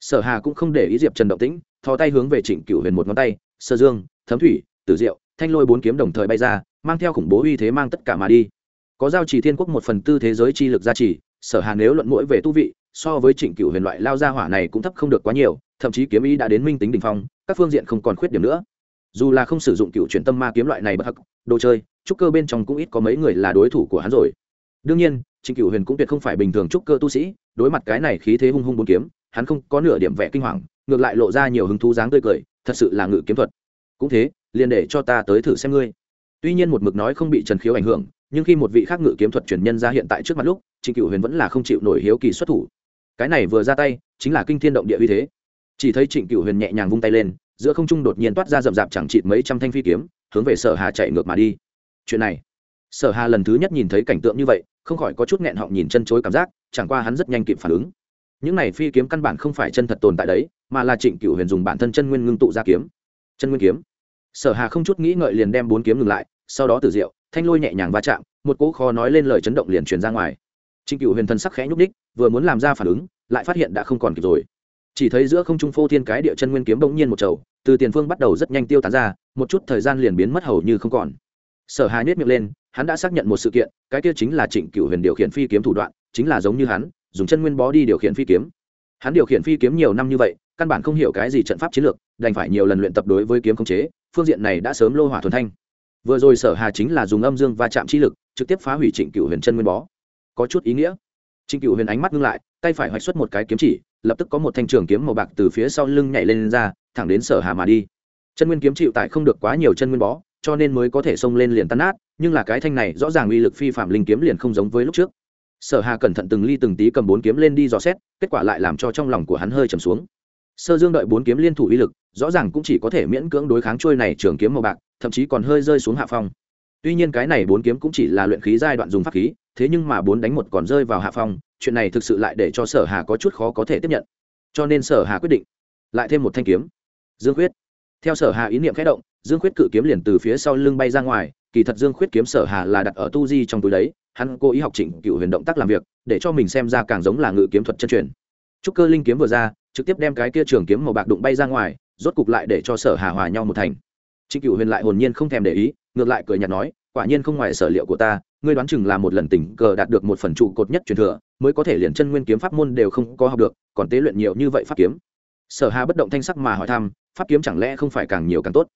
Sở hà cũng không để ý diệp trần động tĩnh, thò tay hướng về trịnh cửu huyền một ngón tay sơ dương, thấm thủy, tử diệu, thanh lôi bốn kiếm đồng thời bay ra, mang theo khủng bố uy thế mang tất cả mà đi. Có giao chỉ thiên quốc một phần tư thế giới chi lực gia trì, sở hà nếu luận mũi về tu vị, so với trịnh cửu huyền loại lao gia hỏa này cũng thấp không được quá nhiều thậm chí kiếm ý đã đến minh tính đỉnh phong, các phương diện không còn khuyết điểm nữa. Dù là không sử dụng cựu truyền tâm ma kiếm loại này bất hắc, đồ chơi, trúc cơ bên trong cũng ít có mấy người là đối thủ của hắn rồi. Đương nhiên trình cửu huyền cũng tuyệt không phải bình thường trúc cơ tu sĩ, đối mặt cái này khí thế hung hung bốn kiếm, hắn không có nửa điểm vẻ kinh hoàng, ngược lại lộ ra nhiều hứng thú dáng tươi cười, thật sự là ngự kiếm thuật. Cũng thế, liền để cho ta tới thử xem ngươi. Tuy nhiên một mực nói không bị trần khiếu ảnh hưởng, nhưng khi một vị khác ngự kiếm thuật truyền nhân ra hiện tại trước mặt lúc trình cửu huyền vẫn là không chịu nổi hiếu kỳ xuất thủ. Cái này vừa ra tay, chính là kinh thiên động địa uy thế chỉ thấy trịnh cựu huyền nhẹ nhàng vung tay lên, giữa không trung đột nhiên toát ra rậm rạp chẳng chịt mấy trăm thanh phi kiếm, hướng về sở hà chạy ngược mà đi. Chuyện này, sở hà lần thứ nhất nhìn thấy cảnh tượng như vậy, không khỏi có chút nghẹn họng nhìn chân chối cảm giác, chẳng qua hắn rất nhanh kịp phản ứng. Những này phi kiếm căn bản không phải chân thật tồn tại đấy, mà là trịnh cựu huyền dùng bản thân chân nguyên ngưng tụ ra kiếm. Chân nguyên kiếm. Sở hà không chút nghĩ ngợi liền đem bốn kiếm ngừng lại, sau đó từ rượu thanh lôi nhẹ nhàng va chạm, một cỗ khó nói lên lời chấn động liền truyền ra ngoài. Trịnh cựu huyền thân sắc khẽ nhúc đích vừa muốn làm ra phản ứng, lại phát hiện đã không còn kịp rồi chỉ thấy giữa không trung phô thiên cái địa chân nguyên kiếm bỗng nhiên một chầu từ tiền phương bắt đầu rất nhanh tiêu tán ra, một chút thời gian liền biến mất hầu như không còn. Sở hà nhét miệng lên, hắn đã xác nhận một sự kiện, cái kia chính là trịnh cửu huyền điều khiển phi kiếm thủ đoạn, chính là giống như hắn, dùng chân nguyên bó đi điều khiển phi kiếm. Hắn điều khiển phi kiếm nhiều năm như vậy, căn bản không hiểu cái gì trận pháp chiến lược, đành phải nhiều lần luyện tập đối với kiếm khống chế, phương diện này đã sớm lô hỏa thuần thanh. Vừa rồi sở hà chính là dùng âm dương va chạm chi lực, trực tiếp phá hủy trịnh cửu huyền chân nguyên bó. Có chút ý nghĩa. Trình cửu huyền ánh mắt ngưng lại tay phải hoạch xuất một cái kiếm chỉ lập tức có một thanh trường kiếm màu bạc từ phía sau lưng nhảy lên, lên ra thẳng đến sở hà mà đi. Chân nguyên kiếm chịu tại không được quá nhiều chân nguyên bó cho nên mới có thể xông lên liền tan nát nhưng là cái thanh này rõ ràng uy lực phi phạm linh kiếm liền không giống với lúc trước. Sở hà cẩn thận từng ly từng tí cầm bốn kiếm lên đi dò xét kết quả lại làm cho trong lòng của hắn hơi trầm xuống. Sơ dương đợi bốn kiếm liên thủ uy lực rõ ràng cũng chỉ có thể miễn cưỡng đối kháng trôi này trường kiếm màu bạc thậm chí còn hơi rơi xuống hạ phong. Tuy nhiên cái này bốn kiếm cũng chỉ là luyện khí giai đoạn dùng pháp khí thế nhưng mà bốn đánh một còn rơi vào hạ phong, chuyện này thực sự lại để cho sở hà có chút khó có thể tiếp nhận. Cho nên sở hà quyết định lại thêm một thanh kiếm. Dương khuyết. Theo sở hà ý niệm khẽ động, dương khuyết cự kiếm liền từ phía sau lưng bay ra ngoài, kỳ thật dương khuyết kiếm sở hà là đặt ở tu di trong túi đấy, hắn cố ý học chỉnh cựu huyền động tác làm việc, để cho mình xem ra càng giống là ngự kiếm thuật chân truyền. Trúc cơ linh kiếm vừa ra, trực tiếp đem cái kia trường kiếm màu bạc đụng bay ra ngoài, rốt cục lại để cho sở hà hòa nhau một thành. Trịnh cựu huyền lại hồn nhiên không thèm để ý, ngược lại cười nhạt nói, quả nhiên không ngoài sở liệu của ta ngươi đoán chừng là một lần tình cờ đạt được một phần trụ cột nhất truyền thừa, mới có thể liền chân nguyên kiếm pháp môn đều không có học được, còn tế luyện nhiều như vậy pháp kiếm. Sở hà bất động thanh sắc mà hỏi thăm, pháp kiếm chẳng lẽ không phải càng nhiều càng tốt?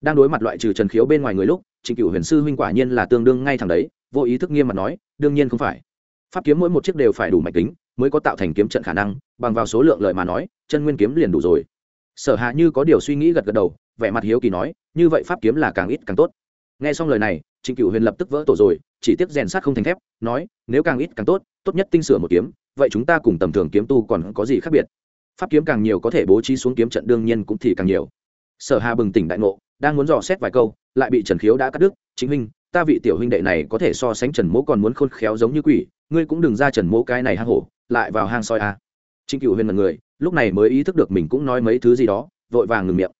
Đang đối mặt loại trừ trần khiếu bên ngoài người lúc, trịnh Cửu huyền sư huynh quả nhiên là tương đương ngay thẳng đấy, vô ý thức nghiêm mặt nói, đương nhiên không phải. Pháp kiếm mỗi một chiếc đều phải đủ mạnh tính mới có tạo thành kiếm trận khả năng, bằng vào số lượng lợi mà nói, chân nguyên kiếm liền đủ rồi. Sở hạ như có điều suy nghĩ gật gật đầu, vẻ mặt hiếu kỳ nói, như vậy pháp kiếm là càng ít càng tốt. Nghe xong lời này trịnh Cửu huyền lập tức vỡ tổ rồi, chỉ tiếc rèn sát không thành thép, nói, nếu càng ít càng tốt tốt nhất tinh sửa một kiếm, vậy chúng ta cùng tầm thường kiếm tu còn có gì khác biệt? Pháp kiếm càng nhiều có thể bố trí xuống kiếm trận đương nhiên cũng thì càng nhiều. Sở hà bừng tỉnh đại ngộ, đang muốn dò xét vài câu, lại bị trần khiếu đã cắt đứt, chính huynh, ta vị tiểu huynh đệ này có thể so sánh trần mỗ còn muốn khôn khéo giống như quỷ, ngươi cũng đừng ra trần mỗ cái này hang hổ, lại vào hang soi a à. trịnh Cửu huyền mặt người, lúc này mới ý thức được mình cũng nói mấy thứ gì đó, vội vàng ngừng miệng.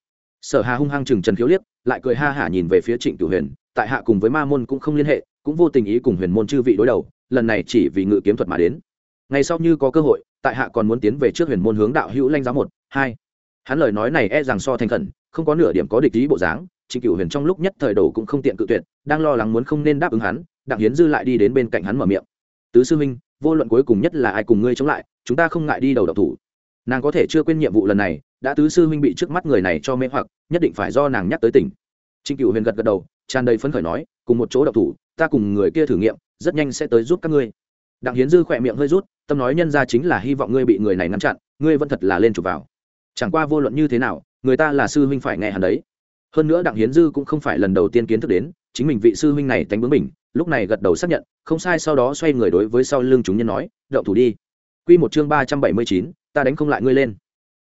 Sở hà hung hăng chừng trần khiếu liếc, lại cười ha hả nhìn về phía trịnh Cửu huyền tại hạ cùng với ma môn cũng không liên hệ, cũng vô tình ý cùng huyền môn chư vị đối đầu, lần này chỉ vì ngự kiếm thuật mà đến. Ngày sau như có cơ hội, tại hạ còn muốn tiến về trước huyền môn hướng đạo hữu lanh giáo một, hai. Hắn lời nói này e rằng so thành khẩn, không có nửa điểm có địch ý bộ dáng trịnh cửu huyền trong lúc nhất thời đồ cũng không tiện cự tuyệt, đang lo lắng muốn không nên đáp ứng hắn, đặng hiến dư lại đi đến bên cạnh hắn mở miệng. Tứ sư minh vô luận cuối cùng nhất là ai cùng ngươi chống lại, chúng ta không ngại đi đầu độc thủ. Nàng có thể chưa quên nhiệm vụ lần này, đã tứ sư minh bị trước mắt người này cho mê hoặc, nhất định phải do nàng nhắc tới tỉnh. Trịnh cửu huyền gật gật đầu tràn đầy phấn khởi nói, cùng một chỗ độc thủ, ta cùng người kia thử nghiệm, rất nhanh sẽ tới giúp các ngươi. Đặng hiến dư khỏe miệng hơi rút, tâm nói nhân ra chính là hy vọng ngươi bị người này ngăn chặn, ngươi vẫn thật là lên chụp vào. Chẳng qua vô luận như thế nào, người ta là sư huynh phải nghe hắn đấy. Hơn nữa đặng hiến dư cũng không phải lần đầu tiên kiến thức đến, chính mình vị sư huynh này tánh bướng mình, lúc này gật đầu xác nhận, không sai sau đó xoay người đối với sau lưng chúng nhân nói đậu thủ đi. Q một chương ba trăm bảy mươi chín, ta đánh không lại ngươi lên.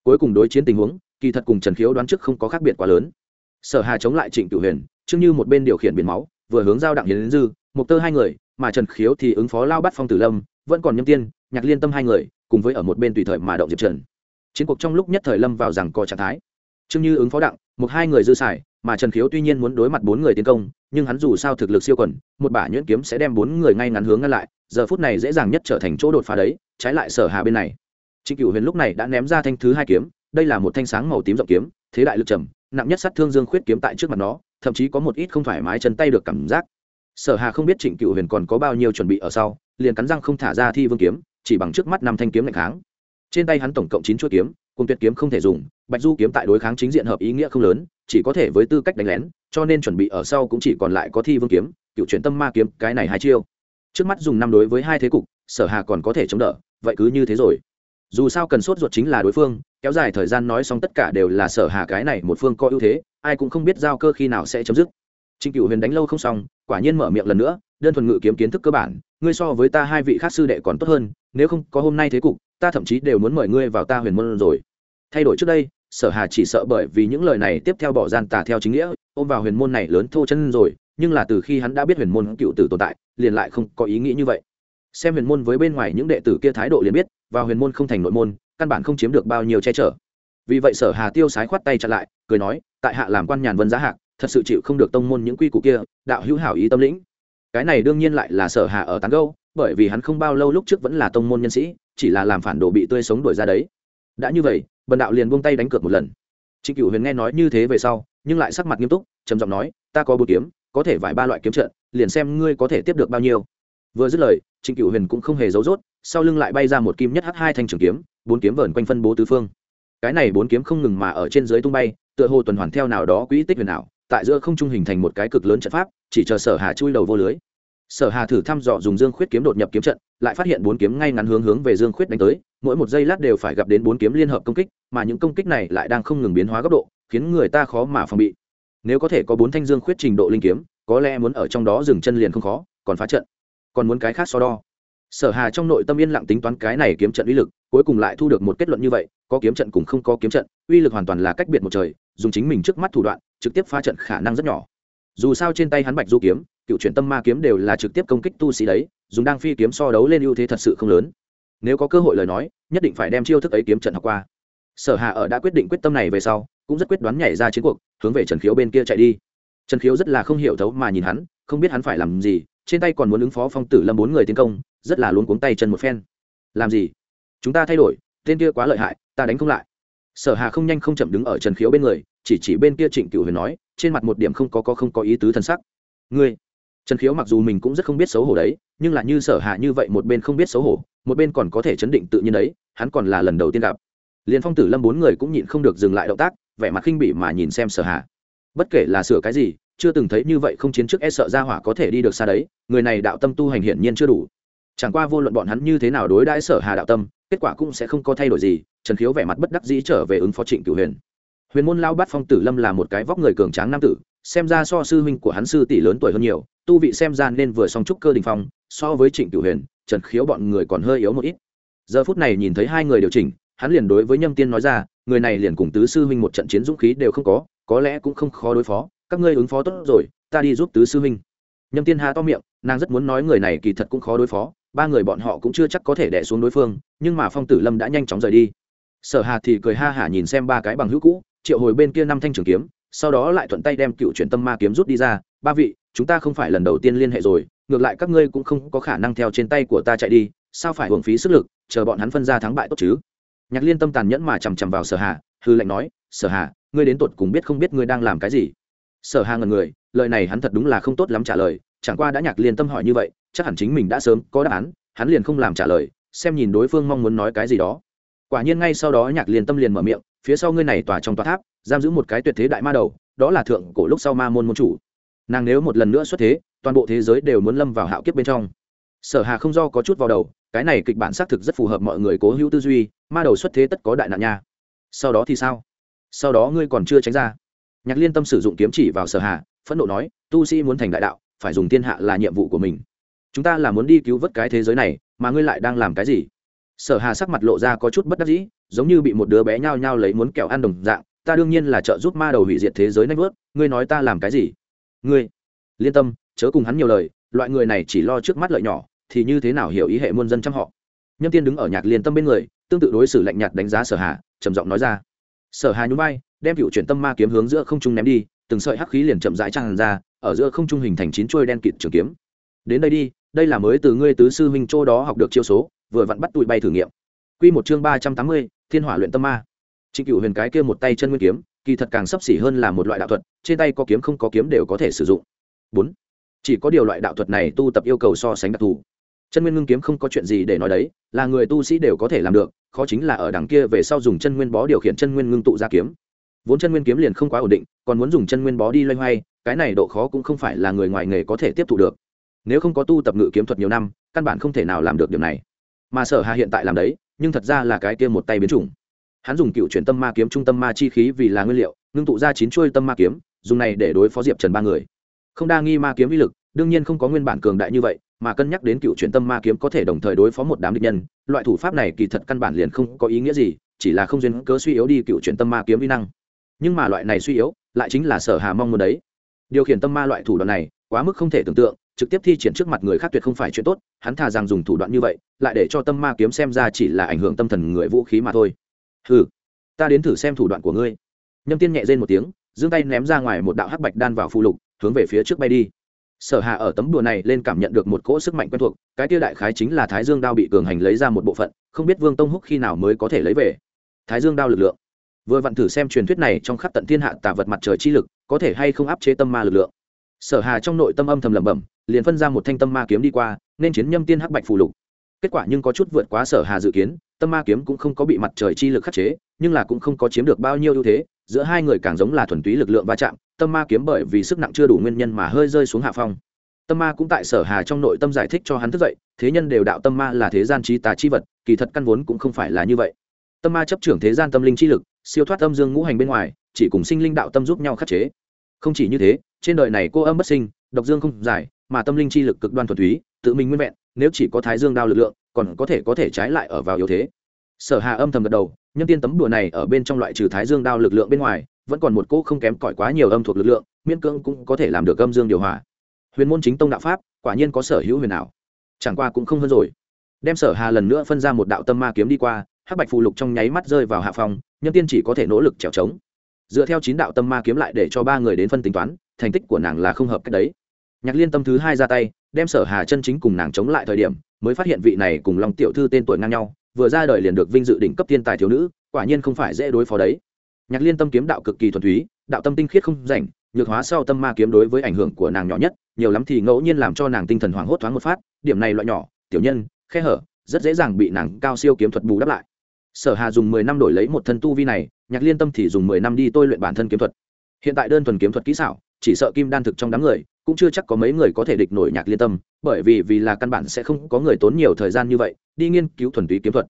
Cuối cùng đối chiến tình huống, kỳ thật cùng trần khiếu đoán trước không có khác biệt quá lớn. Sở hà chống lại trịnh cửu huyền chương như một bên điều khiển biển máu, vừa hướng giao đặng hiến dư một tơ hai người, mà trần khiếu thì ứng phó lao bắt phong tử lâm, vẫn còn nhâm tiên, nhạc liên tâm hai người, cùng với ở một bên tùy thời mà động diệp trần. Chiến cuộc trong lúc nhất thời lâm vào rằng có trạng thái. Chương như ứng phó đặng một hai người dư xài, mà trần khiếu tuy nhiên muốn đối mặt bốn người tiến công, nhưng hắn dù sao thực lực siêu quần, một bả nhuyễn kiếm sẽ đem bốn người ngay ngắn hướng ngăn lại, giờ phút này dễ dàng nhất trở thành chỗ đột phá đấy, trái lại sở hà bên này. Trịnh cửu huyền lúc này đã ném ra thanh thứ hai kiếm, đây là một thanh sáng màu tím rộng kiếm, thế đại lực trầm, nặng nhất sát thương dương khuyết kiếm tại trước mặt nó thậm chí có một ít không thoải mái chân tay được cảm giác. Sở hà không biết trịnh Cựu huyền còn có bao nhiêu chuẩn bị ở sau, liền cắn răng không thả ra thi vương kiếm, chỉ bằng trước mắt năm thanh kiếm lạnh kháng. Trên tay hắn tổng cộng chín chuỗi kiếm, cùng tuyệt kiếm không thể dùng, bạch du kiếm tại đối kháng chính diện hợp ý nghĩa không lớn, chỉ có thể với tư cách đánh lén, cho nên chuẩn bị ở sau cũng chỉ còn lại có thi vương kiếm, cựu chuyển tâm ma kiếm, cái này hai chiêu. Trước mắt dùng năm đối với hai thế cục, sở hà còn có thể chống đỡ, vậy cứ như thế rồi. Dù sao cần sốt ruột chính là đối phương, kéo dài thời gian nói xong tất cả đều là sở hà cái này một phương có ưu thế ai cũng không biết giao cơ khi nào sẽ chấm dứt. Trịnh cựu huyền đánh lâu không xong, quả nhiên mở miệng lần nữa, đơn thuần ngự kiếm kiến thức cơ bản, ngươi so với ta hai vị khác sư đệ còn tốt hơn, nếu không có hôm nay thế cục, ta thậm chí đều muốn mời ngươi vào ta huyền môn rồi. Thay đổi trước đây, sở hà chỉ sợ bởi vì những lời này tiếp theo bỏ gian tà theo chính nghĩa, ôm vào huyền môn này lớn thô chân rồi, nhưng là từ khi hắn đã biết huyền môn cựu tử tồn tại, liền lại không có ý nghĩ như vậy. Xem huyền môn với bên ngoài những đệ tử kia thái độ liền biết, vào huyền môn không thành nội môn, căn bản không chiếm được bao nhiêu che chở vì vậy sở hà tiêu sái khoát tay chặn lại, cười nói, tại hạ làm quan nhàn vân giá hạc, thật sự chịu không được tông môn những quy củ kia, đạo hữu hảo ý tâm lĩnh. Cái này đương nhiên lại là sở hà ở tán gâu bởi vì hắn không bao lâu lúc trước vẫn là tông môn nhân sĩ, chỉ là làm phản đồ bị tươi sống đuổi ra đấy. Đã như vậy, bần đạo liền buông tay đánh cược một lần. Trịnh cửu huyền nghe nói như thế về sau, nhưng lại sắc mặt nghiêm túc, trầm giọng nói, ta có bốn kiếm, có thể vài ba loại kiếm trận, liền xem ngươi có thể tiếp được bao nhiêu. Vừa dứt lời, trịnh cửu huyền cũng không hề giấu rốt, sau lưng lại bay ra một kim nhất h hai thanh trường kiếm, bốn kiếm vờn quanh phân bố tứ phương cái này bốn kiếm không ngừng mà ở trên dưới tung bay, tựa hồ tuần hoàn theo nào đó quỹ tích huyền ảo, tại giữa không trung hình thành một cái cực lớn trận pháp, chỉ chờ sở hà chui đầu vô lưới. Sở hà thử thăm dò dùng dương khuyết kiếm đột nhập kiếm trận, lại phát hiện bốn kiếm ngay ngắn hướng hướng về dương khuyết đánh tới, mỗi một giây lát đều phải gặp đến bốn kiếm liên hợp công kích, mà những công kích này lại đang không ngừng biến hóa góc độ, khiến người ta khó mà phòng bị. Nếu có thể có bốn thanh dương khuyết trình độ linh kiếm, có lẽ muốn ở trong đó dừng chân liền không khó, còn phá trận, còn muốn cái khác so đo sở hà trong nội tâm yên lặng tính toán cái này kiếm trận uy lực, cuối cùng lại thu được một kết luận như vậy, có kiếm trận cùng không có kiếm trận, uy lực hoàn toàn là cách biệt một trời, dùng chính mình trước mắt thủ đoạn, trực tiếp phá trận khả năng rất nhỏ. Dù sao trên tay hắn bạch du kiếm, cựu chuyển tâm ma kiếm đều là trực tiếp công kích tu sĩ đấy, dùng đang phi kiếm so đấu lên ưu thế thật sự không lớn. Nếu có cơ hội lời nói, nhất định phải đem chiêu thức ấy kiếm trận học qua. Sở hà ở đã quyết định quyết tâm này về sau, cũng rất quyết đoán nhảy ra chiến cuộc, hướng về trần khiếu bên kia chạy đi. Trần khiếu rất là không hiểu thấu mà nhìn hắn, không biết hắn phải làm gì trên tay còn muốn ứng phó phong tử lâm bốn người tiến công, rất là luôn cuống tay chân một phen. Làm gì? Chúng ta thay đổi, tên kia quá lợi hại, ta đánh không lại. Sở hà không nhanh không chậm đứng ở trần khiếu bên người, chỉ chỉ bên kia trịnh cửu huyền nói, trên mặt một điểm không có có không có ý tứ thân sắc. Ngươi? Trần khiếu mặc dù mình cũng rất không biết xấu hổ đấy, nhưng là như sở hạ như vậy một bên không biết xấu hổ, một bên còn có thể chấn định tự nhiên đấy, hắn còn là lần đầu tiên gặp. Liền phong tử lâm bốn người cũng nhịn không được dừng lại động tác, vẻ mặt khinh bỉ mà nhìn xem sở hạ bất kể là sửa cái gì chưa từng thấy như vậy không chiến trước e sợ ra hỏa có thể đi được xa đấy, người này đạo tâm tu hành hiển nhiên chưa đủ. Chẳng qua vô luận bọn hắn như thế nào đối đãi sở hà đạo tâm, kết quả cũng sẽ không có thay đổi gì, trần khiếu vẻ mặt bất đắc dĩ trở về ứng phó trịnh cửu huyền. Huyền môn lao bắt phong tử lâm là một cái vóc người cường tráng nam tử, xem ra so sư huynh của hắn sư tỷ lớn tuổi hơn nhiều, tu vị xem ra nên vừa song trúc cơ đình phong, so với trịnh cửu huyền, trần khiếu bọn người còn hơi yếu một ít. Giờ phút này nhìn thấy hai người điều chỉnh, hắn liền đối với nhâm tiên nói ra, người này liền cùng tứ sư huynh một trận chiến dũng khí đều không có có lẽ cũng không khó đối phó các ngươi ứng phó tốt rồi, ta đi giúp tứ sư huynh. Nhâm tiên hà to miệng, nàng rất muốn nói người này kỳ thật cũng khó đối phó, ba người bọn họ cũng chưa chắc có thể đẻ xuống đối phương, nhưng mà phong tử lâm đã nhanh chóng rời đi. Sở hà thì cười ha hả nhìn xem ba cái bằng hữu cũ, triệu hồi bên kia năm thanh trường kiếm, sau đó lại thuận tay đem cựu chuyển tâm ma kiếm rút đi ra, ba vị, chúng ta không phải lần đầu tiên liên hệ rồi, ngược lại các ngươi cũng không có khả năng theo trên tay của ta chạy đi, sao phải hưởng phí sức lực, chờ bọn hắn phân ra thắng bại tốt chứ? Nhạc liên tâm tàn nhẫn mà chằm chằm vào sở hà, hư lệnh nói, sở hà, ngươi đến tột cùng biết không biết ngươi đang làm cái gì? Sở hà ngần người, lời này hắn thật đúng là không tốt lắm trả lời, chẳng qua đã nhạc liên tâm hỏi như vậy, chắc hẳn chính mình đã sớm có đáp án, hắn liền không làm trả lời, xem nhìn đối phương mong muốn nói cái gì đó. Quả nhiên ngay sau đó nhạc liên tâm liền mở miệng, phía sau ngươi này tòa trong tòa tháp, giam giữ một cái tuyệt thế đại ma đầu, đó là thượng cổ lúc sau ma môn môn chủ. Nàng nếu một lần nữa xuất thế, toàn bộ thế giới đều muốn lâm vào hạo kiếp bên trong. Sở hà không do có chút vào đầu, cái này kịch bản xác thực rất phù hợp mọi người cố hữu tư duy, ma đầu xuất thế tất có đại nạn nha. Sau đó thì sao? Sau đó ngươi còn chưa tránh ra nhạc liên tâm sử dụng kiếm chỉ vào sở hà, phẫn nộ nói, tu sĩ muốn thành đại đạo, phải dùng thiên hạ là nhiệm vụ của mình. Chúng ta là muốn đi cứu vớt cái thế giới này, mà ngươi lại đang làm cái gì? Sở hà sắc mặt lộ ra có chút bất đắc dĩ, giống như bị một đứa bé nhao nhao lấy muốn kẹo ăn đồng dạng, ta đương nhiên là trợ giúp ma đầu hủy diệt thế giới nanh vớt ngươi nói ta làm cái gì? Ngươi? Liên tâm, chớ cùng hắn nhiều lời, loại người này chỉ lo trước mắt lợi nhỏ, thì như thế nào hiểu ý hệ muôn dân chăm họ? Nhâm tiên đứng ở nhạc liên tâm bên người, tương tự đối xử lạnh nhạt đánh giá sở hà, trầm giọng nói ra. Sở hà nhún vai đem cựu chuyển tâm ma kiếm hướng giữa không trung ném đi, từng sợi hắc khí liền chậm rãi tràn ra, ở giữa không trung hình thành chín chuôi đen kịt trường kiếm. Đến đây đi, đây là mới từ ngươi tứ sư huynh châu đó học được chiêu số, vừa vặn bắt tụi bay thử nghiệm. Quy một chương ba trăm tám mươi, thiên hỏa luyện tâm ma. Trịnh cựu huyền cái kia một tay chân nguyên kiếm, kỳ thật càng sấp xỉ hơn là một loại đạo thuật, trên tay có kiếm không có kiếm đều có thể sử dụng. Bốn, chỉ có điều loại đạo thuật này tu tập yêu cầu so sánh đặc thù. Chân nguyên ngưng kiếm không có chuyện gì để nói đấy, là người tu sĩ đều có thể làm được, khó chính là ở đằng kia về sau dùng chân nguyên bó điều khiển chân nguyên ngưng tụ ra kiếm vốn chân nguyên kiếm liền không quá ổn định, còn muốn dùng chân nguyên bó đi loay hoay, cái này độ khó cũng không phải là người ngoài nghề có thể tiếp thu được. Nếu không có tu tập ngự kiếm thuật nhiều năm, căn bản không thể nào làm được điều này. Mà sở hà hiện tại làm đấy, nhưng thật ra là cái kia một tay biến chủng. Hắn dùng cựu chuyển tâm ma kiếm trung tâm ma chi khí vì là nguyên liệu, ngưng tụ ra chín chuôi tâm ma kiếm, dùng này để đối phó diệp trần ba người. Không đa nghi ma kiếm uy lực, đương nhiên không có nguyên bản cường đại như vậy, mà cân nhắc đến cựu chuyển tâm ma kiếm có thể đồng thời đối phó một đám địch nhân, loại thủ pháp này kỳ thật căn bản liền không có ý nghĩa gì, chỉ là không duyên cớ suy yếu đi cựu chuyển tâm ma kiếm uy năng nhưng mà loại này suy yếu lại chính là sở hà mong muốn đấy. Điều khiển tâm ma loại thủ đoạn này quá mức không thể tưởng tượng, trực tiếp thi triển trước mặt người khác tuyệt không phải chuyện tốt, hắn thà rằng dùng thủ đoạn như vậy, lại để cho tâm ma kiếm xem ra chỉ là ảnh hưởng tâm thần người vũ khí mà thôi. Ừ ta đến thử xem thủ đoạn của ngươi. Nhâm tiên nhẹ rên một tiếng, giương tay ném ra ngoài một đạo hắc bạch đan vào phụ lục, hướng về phía trước bay đi. Sở hạ ở tấm đùa này lên cảm nhận được một cỗ sức mạnh quen thuộc, cái tiêu đại khái chính là thái dương đao bị cường hành lấy ra một bộ phận, không biết vương tông húc khi nào mới có thể lấy về. Thái dương đao lực lượng vừa vặn thử xem truyền thuyết này trong khắp tận thiên hạ tà vật mặt trời chi lực, có thể hay không áp chế tâm ma lực lượng. Sở hà trong nội tâm âm thầm lẩm bẩm, liền phân ra một thanh tâm ma kiếm đi qua, nên chiến nhâm tiên hắc bạch phù lục. Kết quả nhưng có chút vượt quá sở hà dự kiến, tâm ma kiếm cũng không có bị mặt trời chi lực khắc chế, nhưng là cũng không có chiếm được bao nhiêu ưu thế, giữa hai người càng giống là thuần túy lực lượng va chạm, tâm ma kiếm bởi vì sức nặng chưa đủ nguyên nhân mà hơi rơi xuống hạ phong. Tâm ma cũng tại sở hà trong nội tâm giải thích cho hắn thức dậy, thế nhân đều đạo tâm ma là thế gian trí tà chi vật, kỳ thật căn vốn cũng không phải là như vậy. Tâm ma chấp trưởng thế gian tâm linh chi lực siêu thoát âm dương ngũ hành bên ngoài, chỉ cùng sinh linh đạo tâm giúp nhau khắc chế. Không chỉ như thế, trên đời này cô âm bất sinh, độc dương không giải, mà tâm linh chi lực cực đoan thuần túy, tự mình nguyên vẹn, nếu chỉ có thái dương đao lực lượng, còn có thể có thể trái lại ở vào yếu thế. Sở hà âm thầm gật đầu, nhân tiên tấm đùa này ở bên trong loại trừ thái dương đao lực lượng bên ngoài, vẫn còn một cỗ không kém cỏi quá nhiều âm thuộc lực lượng, miễn cưỡng cũng có thể làm được âm dương điều hòa. Huyền môn chính tông đạo pháp, quả nhiên có sở hữu huyền ảo. Chẳng qua cũng không hơn rồi. Đem sở hà lần nữa phân ra một đạo tâm ma kiếm đi qua, hắc bạch phù lục trong nháy mắt rơi vào hạ phòng nhân tiên chỉ có thể nỗ lực trèo trống. Dựa theo chín đạo tâm ma kiếm lại để cho ba người đến phân tính toán, thành tích của nàng là không hợp cách đấy. Nhạc liên tâm thứ hai ra tay, đem sở hà chân chính cùng nàng chống lại thời điểm, mới phát hiện vị này cùng long tiểu thư tên tuổi ngang nhau, vừa ra đời liền được vinh dự đỉnh cấp thiên tài thiếu nữ, quả nhiên không phải dễ đối phó đấy. Nhạc liên tâm kiếm đạo cực kỳ thuần túy, đạo tâm tinh khiết không rảnh, nhược hóa sau tâm ma kiếm đối với ảnh hưởng của nàng nhỏ nhất, nhiều lắm thì ngẫu nhiên làm cho nàng tinh thần hoảng hốt thoáng một phát, điểm này loại nhỏ, tiểu nhân, khe hở, rất dễ dàng bị nàng cao siêu kiếm thuật bù đắp lại sở hà dùng mười năm đổi lấy một thân tu vi này, nhạc liên tâm thì dùng mười năm đi tôi luyện bản thân kiếm thuật. Hiện tại đơn thuần kiếm thuật kỹ xảo, chỉ sợ kim đan thực trong đám người, cũng chưa chắc có mấy người có thể địch nổi nhạc liên tâm, bởi vì vì là căn bản sẽ không có người tốn nhiều thời gian như vậy, đi nghiên cứu thuần túy kiếm thuật.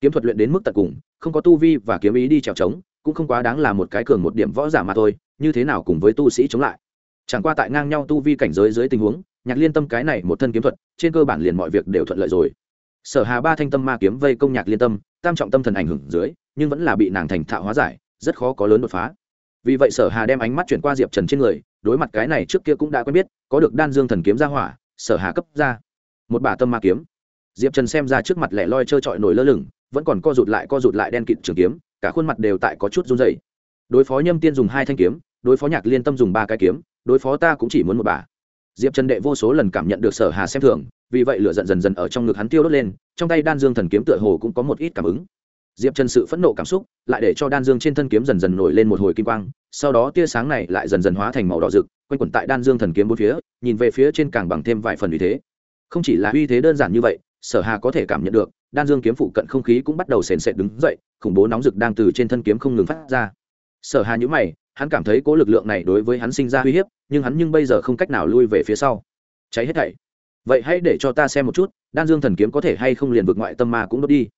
Kiếm thuật luyện đến mức tận cùng, không có tu vi và kiếm ý đi trèo trống cũng không quá đáng là một cái cường một điểm võ giả mà thôi, như thế nào cùng với tu sĩ chống lại. Chẳng qua tại ngang nhau tu vi cảnh giới dưới tình huống, nhạc liên tâm cái này một thân kiếm thuật, trên cơ bản liền mọi việc đều thuận lợi rồi. Sở hà ba thanh tâm ma kiếm vây công nhạc liên tâm tam trọng tâm thần ảnh hưởng dưới, nhưng vẫn là bị nàng thành thạo hóa giải, rất khó có lớn đột phá. Vì vậy sở hà đem ánh mắt chuyển qua diệp trần trên người, đối mặt cái này trước kia cũng đã quen biết, có được đan dương thần kiếm ra hỏa, sở hà cấp ra. Một bả tâm ma kiếm. Diệp trần xem ra trước mặt lẻ loi trơ trọi nổi lơ lửng, vẫn còn co rụt lại co rụt lại đen kịt trường kiếm, cả khuôn mặt đều tại có chút run dày đối phó nhâm tiên dùng hai thanh kiếm, đối phó nhạc liên tâm dùng ba cái kiếm, đối phó ta cũng chỉ muốn một bả. Diệp trần đệ vô số lần cảm nhận được sở hà xem thường vì vậy lửa giận dần dần ở trong ngực hắn tiêu đốt lên, trong tay đan dương thần kiếm tựa hồ cũng có một ít cảm ứng. Diệp trần sự phẫn nộ cảm xúc lại để cho đan dương trên thân kiếm dần dần nổi lên một hồi kim quang, sau đó tia sáng này lại dần dần hóa thành màu đỏ rực, quanh quẩn tại đan dương thần kiếm bốn phía, nhìn về phía trên càng bằng thêm vài phần uy thế. Không chỉ là uy thế đơn giản như vậy, sở hà có thể cảm nhận được, đan dương kiếm phụ cận không khí cũng bắt đầu sền sệt đứng dậy, khủng bố nóng rực đang từ trên thân kiếm không ngừng phát ra. Sở hà nhữ mày, hắn cảm thấy cố lực lượng này đối với hắn sinh ra uy hiếp, nhưng hắn nhưng bây giờ không cách nào lui về phía sau. Cháy hết thảy vậy hãy để cho ta xem một chút, đan dương thần kiếm có thể hay không liền vượt ngoại tâm ma cũng đốt đi.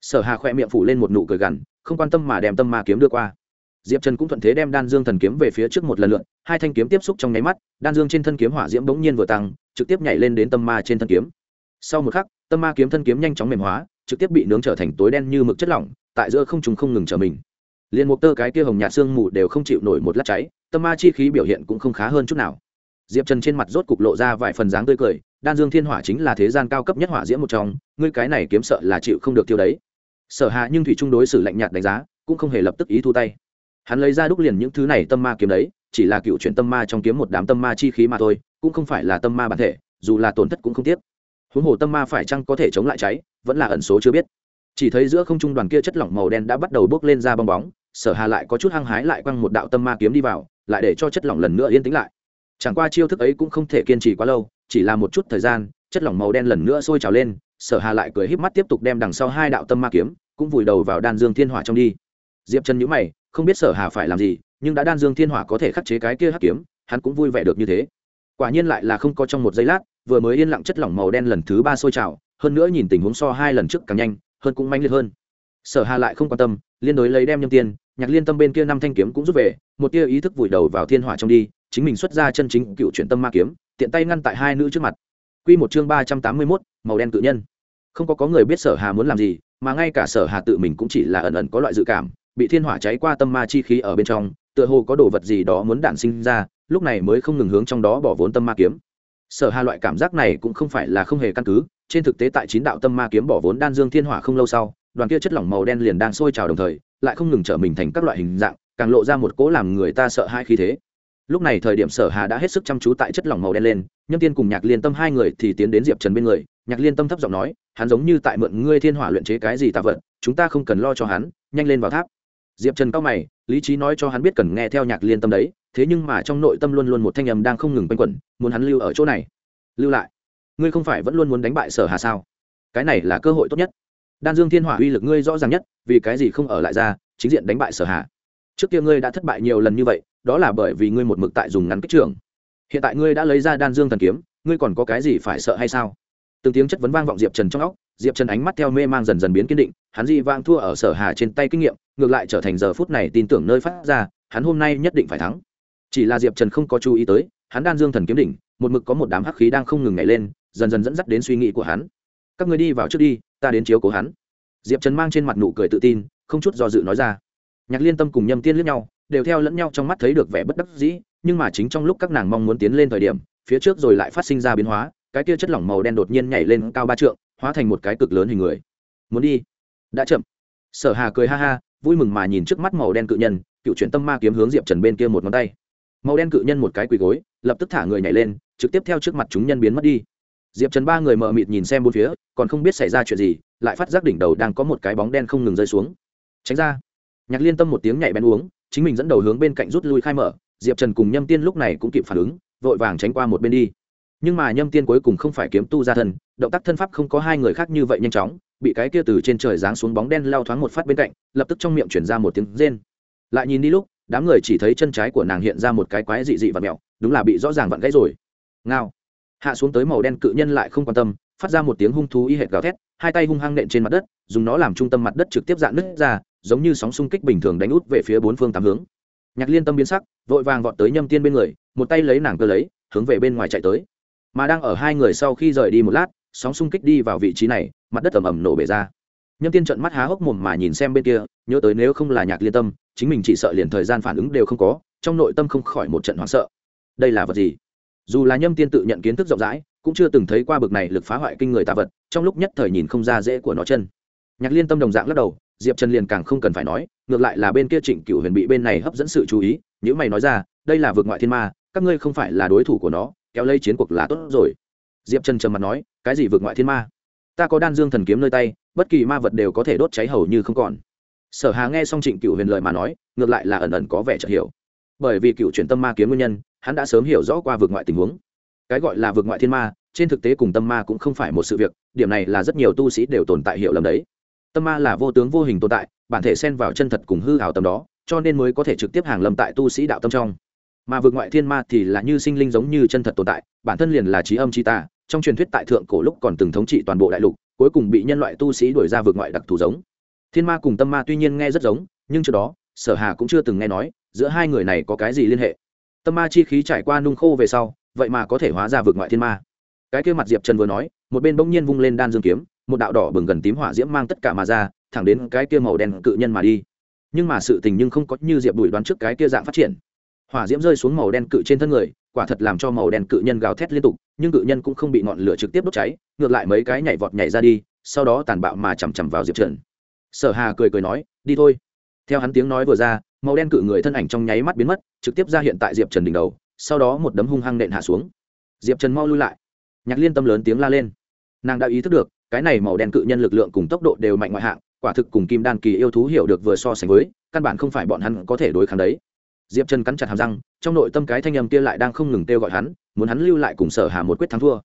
Sở hà khỏe miệng phủ lên một nụ cười gằn, không quan tâm mà đem tâm ma kiếm đưa qua. Diệp trần cũng thuận thế đem đan dương thần kiếm về phía trước một lần lượn, hai thanh kiếm tiếp xúc trong nháy mắt, đan dương trên thân kiếm hỏa diễm bỗng nhiên vừa tăng, trực tiếp nhảy lên đến tâm ma trên thân kiếm. Sau một khắc, tâm ma kiếm thân kiếm nhanh chóng mềm hóa, trực tiếp bị nướng trở thành tối đen như mực chất lỏng, tại giữa không trùng không ngừng trở mình. Liền một tơ cái kia hồng nhạt xương mù đều không chịu nổi một lát cháy, tâm ma chi khí biểu hiện cũng không khá hơn chút nào diệp trần trên mặt rốt cục lộ ra vài phần dáng tươi cười, đan dương thiên hỏa chính là thế gian cao cấp nhất hỏa diễm một trong, ngươi cái này kiếm sợ là chịu không được tiêu đấy. Sở hạ nhưng thủy trung đối xử lạnh nhạt đánh giá, cũng không hề lập tức ý thu tay. Hắn lấy ra đúc liền những thứ này tâm ma kiếm đấy, chỉ là cựu chuyện tâm ma trong kiếm một đám tâm ma chi khí mà thôi, cũng không phải là tâm ma bản thể, dù là tổn thất cũng không tiếc. Huống hồ tâm ma phải chăng có thể chống lại cháy, vẫn là ẩn số chưa biết. Chỉ thấy giữa không trung đoàn kia chất lỏng màu đen đã bắt đầu bốc lên ra bong bóng, sở hà lại có chút hăng hái lại quăng một đạo tâm ma kiếm đi vào, lại để cho chất lỏng lần nữa yên tĩnh lại chẳng qua chiêu thức ấy cũng không thể kiên trì quá lâu, chỉ là một chút thời gian, chất lỏng màu đen lần nữa sôi trào lên, sở hà lại cười híp mắt tiếp tục đem đằng sau hai đạo tâm ma kiếm, cũng vùi đầu vào đan dương thiên hỏa trong đi. Diệp chân nhữ mày, không biết sở hà phải làm gì, nhưng đã đan dương thiên hỏa có thể khắc chế cái kia hắc kiếm, hắn cũng vui vẻ được như thế. Quả nhiên lại là không có trong một giây lát, vừa mới yên lặng chất lỏng màu đen lần thứ ba sôi trào, hơn nữa nhìn tình huống so hai lần trước càng nhanh, hơn cũng manh liệt hơn. Sở hà lại không quan tâm, liên đối lấy đem nhâm tiên, nhạc liên tâm bên kia năm thanh kiếm cũng rút về, một tia ý thức vùi đầu vào thiên hỏa trong đi chính mình xuất ra chân chính cựu chuyển tâm ma kiếm tiện tay ngăn tại hai nữ trước mặt. Quy một chương ba trăm tám mươi 381, màu đen cự nhân. Không có có người biết sở hà muốn làm gì mà ngay cả sở hà tự mình cũng chỉ là ẩn ẩn có loại dự cảm bị thiên hỏa cháy qua tâm ma chi khí ở bên trong tựa hồ có đồ vật gì đó muốn đản sinh ra lúc này mới không ngừng hướng trong đó bỏ vốn tâm ma kiếm. Sở hà loại cảm giác này cũng không phải là không hề căn cứ trên thực tế tại chín đạo tâm ma kiếm bỏ vốn đan dương thiên hỏa không lâu sau đoàn kia chất lỏng màu đen liền đang sôi trào đồng thời lại không ngừng trở mình thành các loại hình dạng càng lộ ra một cỗ làm người ta sợ hai khí thế lúc này thời điểm sở hà đã hết sức chăm chú tại chất lỏng màu đen lên, nhâm tiên cùng nhạc liên tâm hai người thì tiến đến diệp trần bên người. Nhạc liên tâm thấp giọng nói, hắn giống như tại mượn ngươi thiên hỏa luyện chế cái gì tạ vật, chúng ta không cần lo cho hắn, nhanh lên vào tháp. Diệp trần cao mày, lý trí nói cho hắn biết cần nghe theo nhạc liên tâm đấy, thế nhưng mà trong nội tâm luôn luôn một thanh âm đang không ngừng quanh quẩn, muốn hắn lưu ở chỗ này, lưu lại? Ngươi không phải vẫn luôn muốn đánh bại sở hà sao? Cái này là cơ hội tốt nhất. Đan dương thiên hỏa uy lực ngươi rõ ràng nhất, vì cái gì không ở lại ra, chính diện đánh bại sở hà? Trước kia ngươi đã thất bại nhiều lần như vậy đó là bởi vì ngươi một mực tại dùng ngắn kích trường. Hiện tại ngươi đã lấy ra đan dương thần kiếm, ngươi còn có cái gì phải sợ hay sao? Từng tiếng chất vấn vang vọng diệp trần trong óc, diệp trần ánh mắt theo mê mang dần dần biến kiên định, hắn di vang thua ở sở hà trên tay kinh nghiệm, ngược lại trở thành giờ phút này tin tưởng nơi phát ra, hắn hôm nay nhất định phải thắng. Chỉ là diệp trần không có chú ý tới, hắn đan dương thần kiếm đỉnh, một mực có một đám hắc khí đang không ngừng nhảy lên, dần dần dẫn dắt đến suy nghĩ của hắn. Các người đi vào trước đi, ta đến chiếu cố hắn. Diệp trần mang trên mặt nụ cười tự tin, không chút do dự nói ra. Nhạc liên tâm cùng nhâm tiên lướt nhau đều theo lẫn nhau trong mắt thấy được vẻ bất đắc dĩ, nhưng mà chính trong lúc các nàng mong muốn tiến lên thời điểm, phía trước rồi lại phát sinh ra biến hóa, cái kia chất lỏng màu đen đột nhiên nhảy lên cao ba trượng, hóa thành một cái cực lớn hình người. Muốn đi. Đã chậm. Sở hà cười ha ha, vui mừng mà nhìn trước mắt màu đen cự nhân, cựu chuyển tâm ma kiếm hướng diệp trần bên kia một ngón tay. Màu đen cự nhân một cái quỳ gối, lập tức thả người nhảy lên, trực tiếp theo trước mặt chúng nhân biến mất đi. Diệp trần ba người mờ mịt nhìn xem bốn phía, còn không biết xảy ra chuyện gì, lại phát giác đỉnh đầu đang có một cái bóng đen không ngừng rơi xuống. Tránh ra. Nhạc liên tâm một tiếng nhảy bén uống chính mình dẫn đầu hướng bên cạnh rút lui khai mở, diệp trần cùng nhâm tiên lúc này cũng kịp phản ứng, vội vàng tránh qua một bên đi. Nhưng mà nhâm tiên cuối cùng không phải kiếm tu ra thân động tác thân pháp không có hai người khác như vậy nhanh chóng, bị cái kia từ trên trời giáng xuống bóng đen lao thoáng một phát bên cạnh, lập tức trong miệng chuyển ra một tiếng rên. Lại nhìn đi lúc, đám người chỉ thấy chân trái của nàng hiện ra một cái quái dị dị và mẹo, đúng là bị rõ ràng vặn gãy rồi. Ngao. Hạ xuống tới màu đen cự nhân lại không quan tâm, phát ra một tiếng hung thú y hệt gào thét, hai tay hung hăng nện trên mặt đất, dùng nó làm trung tâm mặt đất trực tiếp dạn nứt ra giống như sóng xung kích bình thường đánh út về phía bốn phương tám hướng. Nhạc liên tâm biến sắc, vội vàng vọt tới nhâm tiên bên người, một tay lấy nàng cơ lấy, hướng về bên ngoài chạy tới. Mà đang ở hai người sau khi rời đi một lát, sóng xung kích đi vào vị trí này, mặt đất ầm ầm nổ bể ra. Nhâm tiên trận mắt há hốc mồm mà nhìn xem bên kia, nhớ tới nếu không là nhạc liên tâm, chính mình chỉ sợ liền thời gian phản ứng đều không có, trong nội tâm không khỏi một trận hoảng sợ. Đây là vật gì? Dù là nhâm tiên tự nhận kiến thức rộng rãi, cũng chưa từng thấy qua bực này lực phá hoại kinh người tạ vật, trong lúc nhất thời nhìn không ra dễ của nó chân. Nhạc liên tâm đồng dạng lắc đầu diệp trần liền càng không cần phải nói, ngược lại là bên kia trịnh cựu huyền bị bên này hấp dẫn sự chú ý nếu mày nói ra, đây là vượt ngoại thiên ma, các ngươi không phải là đối thủ của nó, kéo lây chiến cuộc là tốt rồi. Diệp trần trầm mặt nói, cái gì vượt ngoại thiên ma? Ta có đan dương thần kiếm nơi tay, bất kỳ ma vật đều có thể đốt cháy hầu như không còn. Sở hà nghe xong trịnh cựu huyền lời mà nói, ngược lại là ẩn ẩn có vẻ chợt hiểu. Bởi vì cựu chuyển tâm ma kiếm nguyên nhân, hắn đã sớm hiểu rõ qua vượt ngoại tình huống. Cái gọi là vượt ngoại thiên ma, trên thực tế cùng tâm ma cũng không phải một sự việc, điểm này là rất nhiều tu sĩ đều tồn tại hiểu lầm đấy tâm ma là vô tướng vô hình tồn tại, bản thể xen vào chân thật cùng hư hào tâm đó, cho nên mới có thể trực tiếp hàng lâm tại tu sĩ đạo tâm trong. Mà vượt ngoại thiên ma thì là như sinh linh giống như chân thật tồn tại, bản thân liền là trí âm trí ta. trong truyền thuyết tại thượng cổ lúc còn từng thống trị toàn bộ đại lục, cuối cùng bị nhân loại tu sĩ đuổi ra vượt ngoại đặc thù giống. Thiên ma cùng tâm ma tuy nhiên nghe rất giống, nhưng trước đó, sở hà cũng chưa từng nghe nói, giữa hai người này có cái gì liên hệ. Tâm ma chi khí trải qua nung khô về sau, vậy mà có thể hóa ra vượt ngoại thiên ma. Cái kia mặt diệp trần vừa nói, một bên bỗng nhiên vung lên đan dương kiếm một đạo đỏ bừng gần tím hỏa diễm mang tất cả mà ra, thẳng đến cái kia màu đen cự nhân mà đi. Nhưng mà sự tình nhưng không có như diệp bùi đoán trước cái kia dạng phát triển. Hỏa diễm rơi xuống màu đen cự trên thân người, quả thật làm cho màu đen cự nhân gào thét liên tục, nhưng cự nhân cũng không bị ngọn lửa trực tiếp đốt cháy, ngược lại mấy cái nhảy vọt nhảy ra đi, sau đó tàn bạo mà chằm chằm vào diệp trần. Sở hà cười cười nói, đi thôi. Theo hắn tiếng nói vừa ra, màu đen cự người thân ảnh trong nháy mắt biến mất, trực tiếp ra hiện tại diệp trần đỉnh đầu, sau đó một đấm hung hăng nện hạ xuống. Diệp trần mau lui lại. Nhạc liên tâm lớn tiếng la lên. Nàng đã ý thức được cái này màu đen cự nhân lực lượng cùng tốc độ đều mạnh ngoại hạng, quả thực cùng kim đan kỳ yêu thú hiểu được vừa so sánh với, căn bản không phải bọn hắn có thể đối kháng đấy. Diệp trần cắn chặt hàm răng, trong nội tâm cái thanh âm kia lại đang không ngừng kêu gọi hắn, muốn hắn lưu lại cùng sở hà một quyết thắng thua.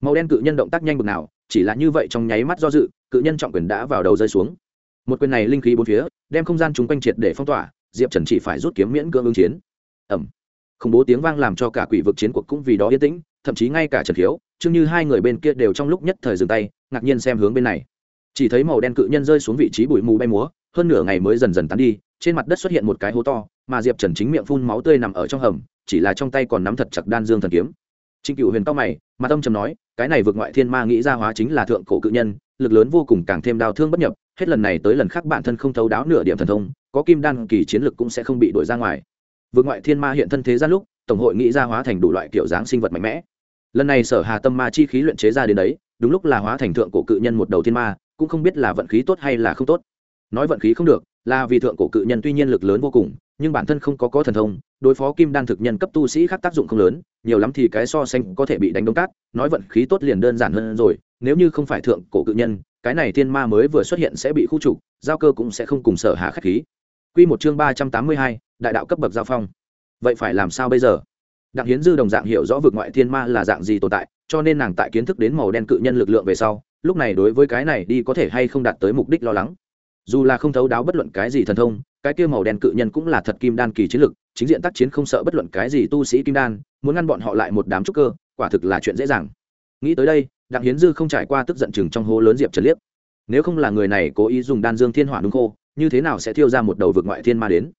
Màu đen cự nhân động tác nhanh bực nào, chỉ là như vậy trong nháy mắt do dự, cự nhân trọng quyền đã vào đầu rơi xuống. Một quyền này linh khí bốn phía, đem không gian chúng quanh triệt để phong tỏa, diệp trần chỉ phải rút kiếm miễn cưỡng ứng chiến. Ẩm khủng bố tiếng vang làm cho cả quỷ vực chiến cuộc cũng vì đó yên tĩnh, thậm chí ngay cả trần khiếu chương như hai người bên kia đều trong lúc nhất thời dừng tay, ngạc nhiên xem hướng bên này. Chỉ thấy màu đen cự nhân rơi xuống vị trí bụi mù bay múa, hơn nửa ngày mới dần dần tán đi, trên mặt đất xuất hiện một cái hố to, mà diệp trần chính miệng phun máu tươi nằm ở trong hầm, chỉ là trong tay còn nắm thật chặt đan dương thần kiếm. Trịnh cựu huyền cao mày mà tâm trầm nói, cái này vượt ngoại thiên ma nghĩ ra hóa chính là thượng cổ cự nhân, lực lớn vô cùng càng thêm đau thương bất nhập, hết lần này tới lần khác bản thân không thấu đáo nửa điểm thần thông, có kim đan kỳ chiến lực cũng sẽ không bị đuổi ra ngoài. Vượt ngoại thiên ma hiện thân thế gian lúc, tổng hội nghĩ ra hóa thành đủ loại kiểu dáng sinh vật mạnh mẽ lần này sở hà tâm ma chi khí luyện chế ra đến đấy đúng lúc là hóa thành thượng cổ cự nhân một đầu thiên ma cũng không biết là vận khí tốt hay là không tốt nói vận khí không được là vì thượng cổ cự nhân tuy nhiên lực lớn vô cùng nhưng bản thân không có có thần thông đối phó kim đan thực nhân cấp tu sĩ khác tác dụng không lớn nhiều lắm thì cái so sánh có thể bị đánh đông cát nói vận khí tốt liền đơn giản hơn rồi nếu như không phải thượng cổ cự nhân cái này thiên ma mới vừa xuất hiện sẽ bị khu trục giao cơ cũng sẽ không cùng sở hạ khách khí Quy một chương ba trăm tám mươi hai, đại đạo cấp bậc giao phong. Vậy phải làm sao bây giờ? Đặng Hiến Dư đồng dạng hiểu rõ vực ngoại thiên ma là dạng gì tồn tại, cho nên nàng tại kiến thức đến màu đen cự nhân lực lượng về sau, lúc này đối với cái này đi có thể hay không đạt tới mục đích lo lắng. Dù là không thấu đáo bất luận cái gì thần thông, cái kia màu đen cự nhân cũng là thật kim đan kỳ chiến lực, chính diện tác chiến không sợ bất luận cái gì tu sĩ kim đan, muốn ngăn bọn họ lại một đám trúc cơ, quả thực là chuyện dễ dàng. Nghĩ tới đây, Đặng Hiến Dư không trải qua tức giận chừng trong hố lớn diệp trần liếc. Nếu không là người này cố ý dùng đan dương thiên hỏa đúng khô, như thế nào sẽ thiêu ra một đầu vực ngoại thiên ma đến?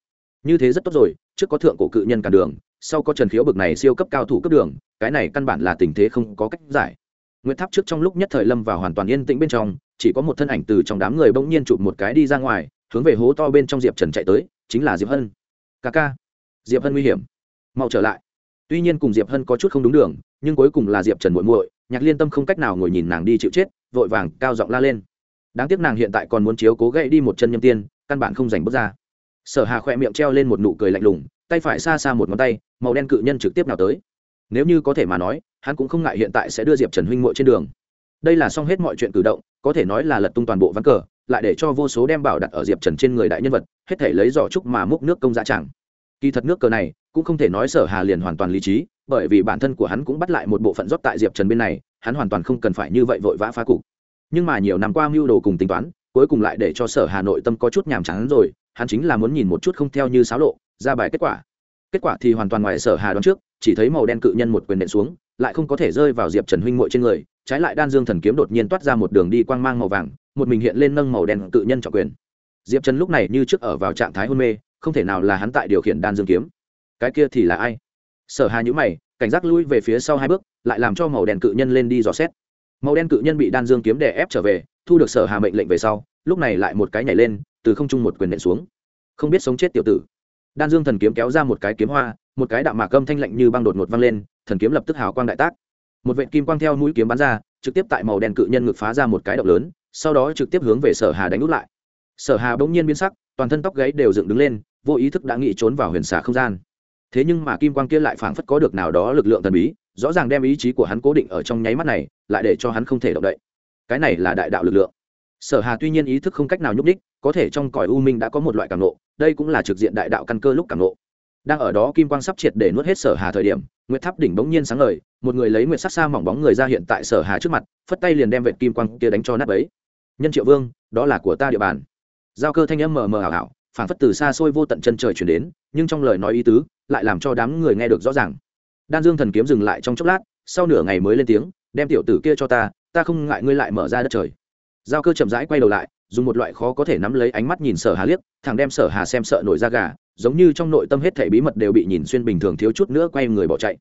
Như thế rất tốt rồi, trước có thượng cổ cự nhân cản đường, sau có Trần Khiếu bực này siêu cấp cao thủ cấp đường, cái này căn bản là tình thế không có cách giải. Nguyệt Tháp trước trong lúc nhất thời lâm vào hoàn toàn yên tĩnh bên trong, chỉ có một thân ảnh từ trong đám người bỗng nhiên chụp một cái đi ra ngoài, hướng về hố to bên trong Diệp Trần chạy tới, chính là Diệp Hân. "Ca ca, Diệp Hân nguy hiểm, mau trở lại." Tuy nhiên cùng Diệp Hân có chút không đúng đường, nhưng cuối cùng là Diệp Trần muội muội, Nhạc Liên Tâm không cách nào ngồi nhìn nàng đi chịu chết, vội vàng cao giọng la lên. Đáng tiếc nàng hiện tại còn muốn chiếu cố gậy đi một chân nhâm tiên, căn bản không giành bước ra. Sở Hà khỏe miệng treo lên một nụ cười lạnh lùng, tay phải xa xa một ngón tay, màu đen cự nhân trực tiếp nào tới. Nếu như có thể mà nói, hắn cũng không ngại hiện tại sẽ đưa Diệp Trần huynh muội trên đường. Đây là xong hết mọi chuyện cử động, có thể nói là lật tung toàn bộ ván cờ, lại để cho vô số đem bảo đặt ở Diệp Trần trên người đại nhân vật, hết thể lấy giỏ trúc mà múc nước công dạ chẳng. Kỳ thật nước cờ này, cũng không thể nói Sở Hà liền hoàn toàn lý trí, bởi vì bản thân của hắn cũng bắt lại một bộ phận rót tại Diệp Trần bên này, hắn hoàn toàn không cần phải như vậy vội vã phá cục. Nhưng mà nhiều năm qua mưu đồ cùng tính toán, cuối cùng lại để cho Sở Hà nội tâm có chút nhàm chán rồi, hắn chính là muốn nhìn một chút không theo như xáo lộ, ra bài kết quả. Kết quả thì hoàn toàn ngoài Sở Hà đoán trước, chỉ thấy màu đen cự nhân một quyền nện xuống, lại không có thể rơi vào Diệp Trần huynh muội trên người, trái lại đan dương thần kiếm đột nhiên toát ra một đường đi quang mang màu vàng, một mình hiện lên nâng màu đen cự nhân trọng quyền. Diệp Trần lúc này như trước ở vào trạng thái hôn mê, không thể nào là hắn tại điều khiển đan dương kiếm. Cái kia thì là ai? Sở Hà nhữ mày, cảnh giác lui về phía sau hai bước, lại làm cho màu đen cự nhân lên đi dò xét. Màu đen cự nhân bị đan dương kiếm đè ép trở về, thu được Sở Hà mệnh lệnh về sau, lúc này lại một cái nhảy lên, từ không trung một quyền nện xuống. Không biết sống chết tiểu tử. Đan dương thần kiếm kéo ra một cái kiếm hoa, một cái đạm mạc cơm thanh lạnh như băng đột ngột văng lên, thần kiếm lập tức hào quang đại tác. Một vệt kim quang theo mũi kiếm bắn ra, trực tiếp tại màu đen cự nhân ngực phá ra một cái động lớn, sau đó trực tiếp hướng về Sở Hà đánh úp lại. Sở Hà bỗng nhiên biến sắc, toàn thân tóc gáy đều dựng đứng lên, vô ý thức đã nghĩ trốn vào huyền xà không gian. Thế nhưng mà kim quang kia lại phảng phất có được nào đó lực lượng thần bí, rõ ràng đem ý chí của hắn cố định ở trong nháy mắt này, lại để cho hắn không thể động đậy. Cái này là đại đạo lực lượng. Sở Hà tuy nhiên ý thức không cách nào nhúc đích, có thể trong cõi u minh đã có một loại cảm nộ, đây cũng là trực diện đại đạo căn cơ lúc cảm nộ. đang ở đó kim quang sắp triệt để nuốt hết sở hà thời điểm nguyệt tháp đỉnh bỗng nhiên sáng ngời một người lấy nguyệt sắc xa mỏng bóng người ra hiện tại sở hà trước mặt phất tay liền đem vệt kim quang kia đánh cho nát ấy nhân triệu vương đó là của ta địa bàn. Giao cơ thanh âm mờ mờ ảo ảo phảng phất từ xa xôi vô tận chân trời chuyển đến nhưng trong lời nói ý tứ lại làm cho đám người nghe được rõ ràng. Đan dương thần kiếm dừng lại trong chốc lát sau nửa ngày mới lên tiếng đem tiểu tử kia cho ta ta không ngại ngươi lại mở ra đất trời giao cơ chậm rãi quay đầu lại, dùng một loại khó có thể nắm lấy ánh mắt nhìn sở hà liếc thằng đem sở hà xem sợ nổi da gà, giống như trong nội tâm hết thể bí mật đều bị nhìn xuyên bình thường thiếu chút nữa quay người bỏ chạy.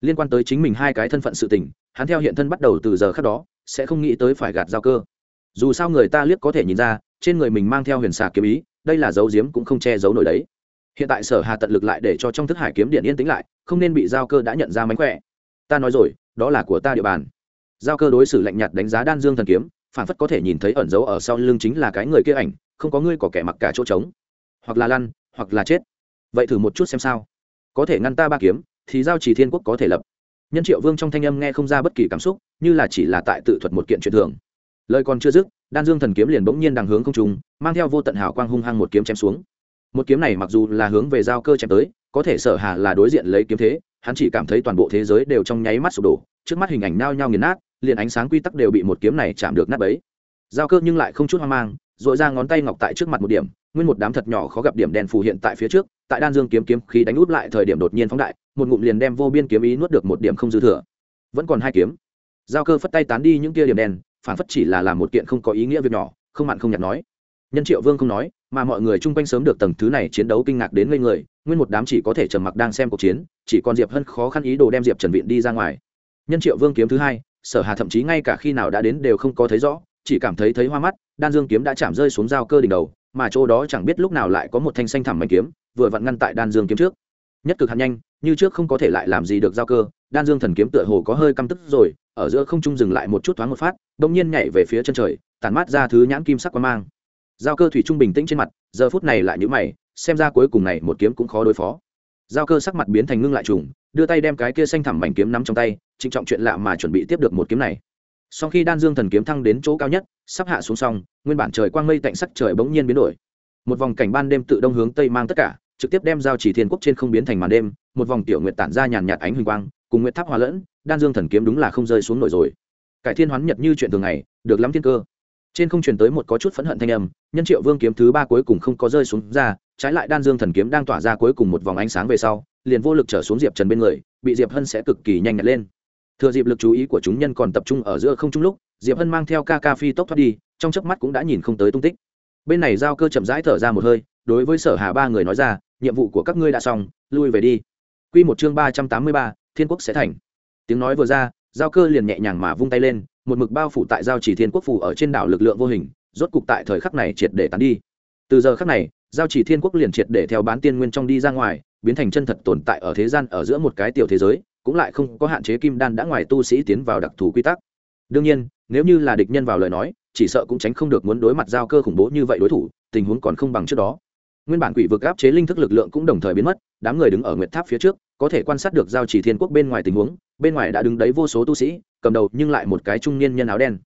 Liên quan tới chính mình hai cái thân phận sự tình, hắn theo hiện thân bắt đầu từ giờ khác đó, sẽ không nghĩ tới phải gạt giao cơ. Dù sao người ta liếc có thể nhìn ra, trên người mình mang theo huyền xà kiếm ý, đây là dấu diếm cũng không che giấu nổi đấy. Hiện tại sở hà tận lực lại để cho trong thức hải kiếm điện yên tĩnh lại, không nên bị giao cơ đã nhận ra mánh khỏe. Ta nói rồi, đó là của ta địa bàn. Giao cơ đối xử lạnh nhạt đánh giá đan dương thần kiếm phản phất có thể nhìn thấy ẩn dấu ở sau lưng chính là cái người kia ảnh, không có ngươi có kẻ mặc cả chỗ trống. Hoặc là lăn, hoặc là chết. Vậy thử một chút xem sao. Có thể ngăn ta ba kiếm, thì giao trì thiên quốc có thể lập. Nhân triệu vương trong thanh âm nghe không ra bất kỳ cảm xúc, như là chỉ là tại tự thuật một kiện chuyện thường. Lời còn chưa dứt, đan dương thần kiếm liền bỗng nhiên đằng hướng không trùng mang theo vô tận hào quang hung hăng một kiếm chém xuống. Một kiếm này mặc dù là hướng về giao cơ chém tới, có thể sở hà là đối diện lấy kiếm thế, hắn chỉ cảm thấy toàn bộ thế giới đều trong nháy mắt sụp đổ, trước mắt hình ảnh nao nhau nghiền nát liền ánh sáng quy tắc đều bị một kiếm này chạm được nát bấy. Giao cơ nhưng lại không chút hoang mang dội ra ngón tay ngọc tại trước mặt một điểm, nguyên một đám thật nhỏ khó gặp điểm đen phù hiện tại phía trước, tại đan dương kiếm kiếm khí đánh út lại thời điểm đột nhiên phóng đại, một ngụm liền đem vô biên kiếm ý nuốt được một điểm không dư thừa. Vẫn còn hai kiếm. Giao cơ phất tay tán đi những kia điểm đen phản phất chỉ là làm một kiện không có ý nghĩa việc nhỏ, không mặn không nhạt nói. Nhân triệu vương không nói, mà mọi người chung quanh sớm được tầng thứ này chiến đấu kinh ngạc đến ngây người, nguyên một đám chỉ có thể trầm mặc đang xem cuộc chiến, chỉ còn diệp hân khó khăn ý đồ đem diệp trần viện đi ra ngoài. Nhân triệu vương kiếm thứ hai sở hà thậm chí ngay cả khi nào đã đến đều không có thấy rõ, chỉ cảm thấy thấy hoa mắt, đan dương kiếm đã chạm rơi xuống dao cơ đỉnh đầu, mà chỗ đó chẳng biết lúc nào lại có một thanh xanh thẳm mảnh kiếm, vừa vặn ngăn tại đan dương kiếm trước. Nhất cực hạt nhanh, như trước không có thể lại làm gì được giao cơ, đan dương thần kiếm tựa hồ có hơi căm tức rồi, ở giữa không trung dừng lại một chút thoáng một phát bỗng nhiên nhảy về phía chân trời tàn mát ra thứ nhãn kim sắc quang mang. Giao cơ thủy trung bình tĩnh trên mặt, giờ phút này lại nhữ mày, xem ra cuối cùng này một kiếm cũng khó đối phó. Giao cơ sắc mặt biến thành ngưng lại trùng đưa tay đem cái kia xanh thẳm mảnh kiếm nắm trong tay, trịnh trọng chuyện lạ mà chuẩn bị tiếp được một kiếm này. Sau khi đan dương thần kiếm thăng đến chỗ cao nhất, sắp hạ xuống xong, nguyên bản trời quang mây tạnh sắc trời bỗng nhiên biến đổi. Một vòng cảnh ban đêm tự đông hướng tây mang tất cả, trực tiếp đem giao chỉ thiên quốc trên không biến thành màn đêm, một vòng tiểu nguyệt tản ra nhàn nhạt ánh huỳnh quang, cùng nguyệt tháp hòa lẫn, đan dương thần kiếm đúng là không rơi xuống nổi rồi. Cải thiên hoán nhật như chuyện thường ngày, được lắm thiên cơ. Trên không truyền tới một có chút phẫn hận thanh âm, nhân triệu vương kiếm thứ ba cuối cùng không có rơi xuống ra, trái lại đan dương thần kiếm đang tỏa ra cuối cùng một vòng ánh sáng về sau liền vô lực trở xuống diệp trần bên người, bị diệp hân sẽ cực kỳ nhanh nhặt lên. Thừa dịp lực chú ý của chúng nhân còn tập trung ở giữa không trung lúc, diệp hân mang theo ca ca phi tốc thoát đi, trong chớp mắt cũng đã nhìn không tới tung tích. Bên này giao cơ chậm rãi thở ra một hơi, đối với sở hà ba người nói ra, nhiệm vụ của các ngươi đã xong, lui về đi. Quy một chương ba trăm tám mươi ba, thiên quốc sẽ thành. Tiếng nói vừa ra, giao cơ liền nhẹ nhàng mà vung tay lên, một mực bao phủ tại giao chỉ thiên quốc phủ ở trên đảo lực lượng vô hình, rốt cục tại thời khắc này triệt để tán đi. Từ giờ khắc này, giao chỉ thiên quốc liền triệt để theo bán tiên nguyên trong đi ra ngoài biến thành chân thật tồn tại ở thế gian ở giữa một cái tiểu thế giới, cũng lại không có hạn chế kim đan đã ngoài tu sĩ tiến vào đặc thù quy tắc. Đương nhiên, nếu như là địch nhân vào lời nói, chỉ sợ cũng tránh không được muốn đối mặt giao cơ khủng bố như vậy đối thủ, tình huống còn không bằng trước đó. Nguyên bản quỷ vực áp chế linh thức lực lượng cũng đồng thời biến mất, đám người đứng ở nguyệt tháp phía trước, có thể quan sát được giao chỉ thiên quốc bên ngoài tình huống, bên ngoài đã đứng đấy vô số tu sĩ, cầm đầu nhưng lại một cái trung niên nhân áo đen.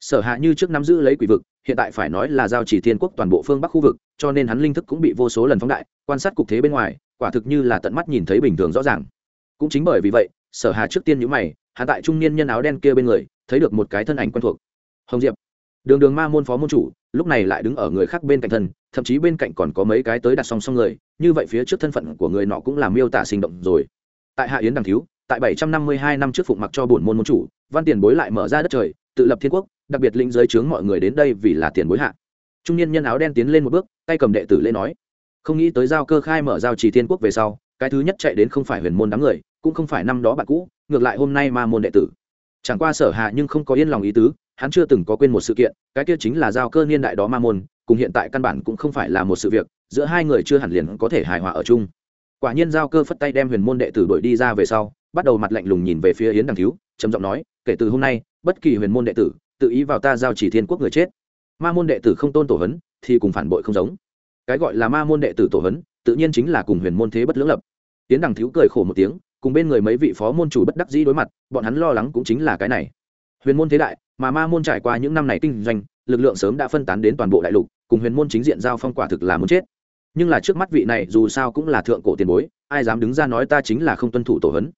Sở hạ như trước nắm giữ lấy quỷ vực, hiện tại phải nói là giao chỉ thiên quốc toàn bộ phương bắc khu vực, cho nên hắn linh thức cũng bị vô số lần phóng đại, quan sát cục thế bên ngoài quả thực như là tận mắt nhìn thấy bình thường rõ ràng. Cũng chính bởi vì vậy, sở hà trước tiên nhữ mày hạ tại trung niên nhân áo đen kia bên người, thấy được một cái thân ảnh quen thuộc. Hồng diệp. Đường đường ma môn phó môn chủ, lúc này lại đứng ở người khác bên cạnh thân, thậm chí bên cạnh còn có mấy cái tới đặt song song người, như vậy phía trước thân phận của người nọ cũng làm miêu tả sinh động rồi. Tại hạ yến đằng thiếu, tại bảy trăm năm mươi hai năm trước phụng mặc cho bổn môn môn chủ, văn tiền bối lại mở ra đất trời, tự lập thiên quốc, đặc biệt lĩnh giới chướng mọi người đến đây vì là tiền bối hạ. Trung niên nhân áo đen tiến lên một bước, tay cầm đệ tử lễ nói không nghĩ tới giao cơ khai mở giao trì thiên quốc về sau, cái thứ nhất chạy đến không phải huyền môn đám người, cũng không phải năm đó bạn cũ, ngược lại hôm nay ma môn đệ tử. Chẳng qua sở hạ nhưng không có yên lòng ý tứ, hắn chưa từng có quên một sự kiện, cái kia chính là giao cơ niên đại đó ma môn, cùng hiện tại căn bản cũng không phải là một sự việc, giữa hai người chưa hẳn liền có thể hài hòa ở chung. Quả nhiên giao cơ phất tay đem huyền môn đệ tử đuổi đi ra về sau, bắt đầu mặt lạnh lùng nhìn về phía yến đằng thiếu trầm giọng nói, kể từ hôm nay, bất kỳ huyền môn đệ tử, tự ý vào ta giao chỉ thiên quốc người chết. Ma môn đệ tử không tôn tổ hấn thì cùng phản bội không giống cái gọi là ma môn đệ tử tổ hấn tự nhiên chính là cùng huyền môn thế bất lưỡng lập. Tiến đằng thiếu cười khổ một tiếng, cùng bên người mấy vị phó môn chủ bất đắc dĩ đối mặt, bọn hắn lo lắng cũng chính là cái này. Huyền môn thế đại, mà ma môn trải qua những năm này kinh doanh, lực lượng sớm đã phân tán đến toàn bộ đại lục, cùng huyền môn chính diện giao phong quả thực là muốn chết. Nhưng là trước mắt vị này dù sao cũng là thượng cổ tiền bối, ai dám đứng ra nói ta chính là không tuân thủ tổ hấn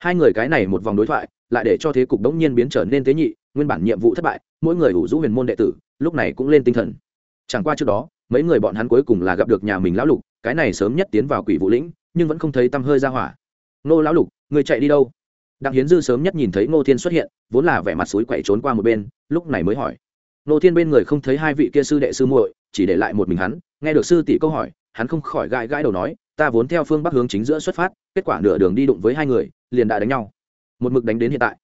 hai người cái này một vòng đối thoại, lại để cho thế cục đống nhiên biến trở nên tế nhị, nguyên bản nhiệm vụ thất bại, mỗi người ủ rũ huyền môn đệ tử, lúc này cũng lên tinh thần. Chẳng qua trước đó mấy người bọn hắn cuối cùng là gặp được nhà mình lão lục, cái này sớm nhất tiến vào quỷ vũ lĩnh, nhưng vẫn không thấy tăm hơi ra hỏa. Nô lão lục, người chạy đi đâu? Đặng hiến dư sớm nhất nhìn thấy ngô thiên xuất hiện, vốn là vẻ mặt suối quậy trốn qua một bên, lúc này mới hỏi. Ngô thiên bên người không thấy hai vị kia sư đệ sư muội, chỉ để lại một mình hắn, nghe được sư tỷ câu hỏi, hắn không khỏi gãi gãi đầu nói, ta vốn theo phương bắc hướng chính giữa xuất phát, kết quả nửa đường đi đụng với hai người, liền đã đánh nhau. Một mực đánh đến hiện tại.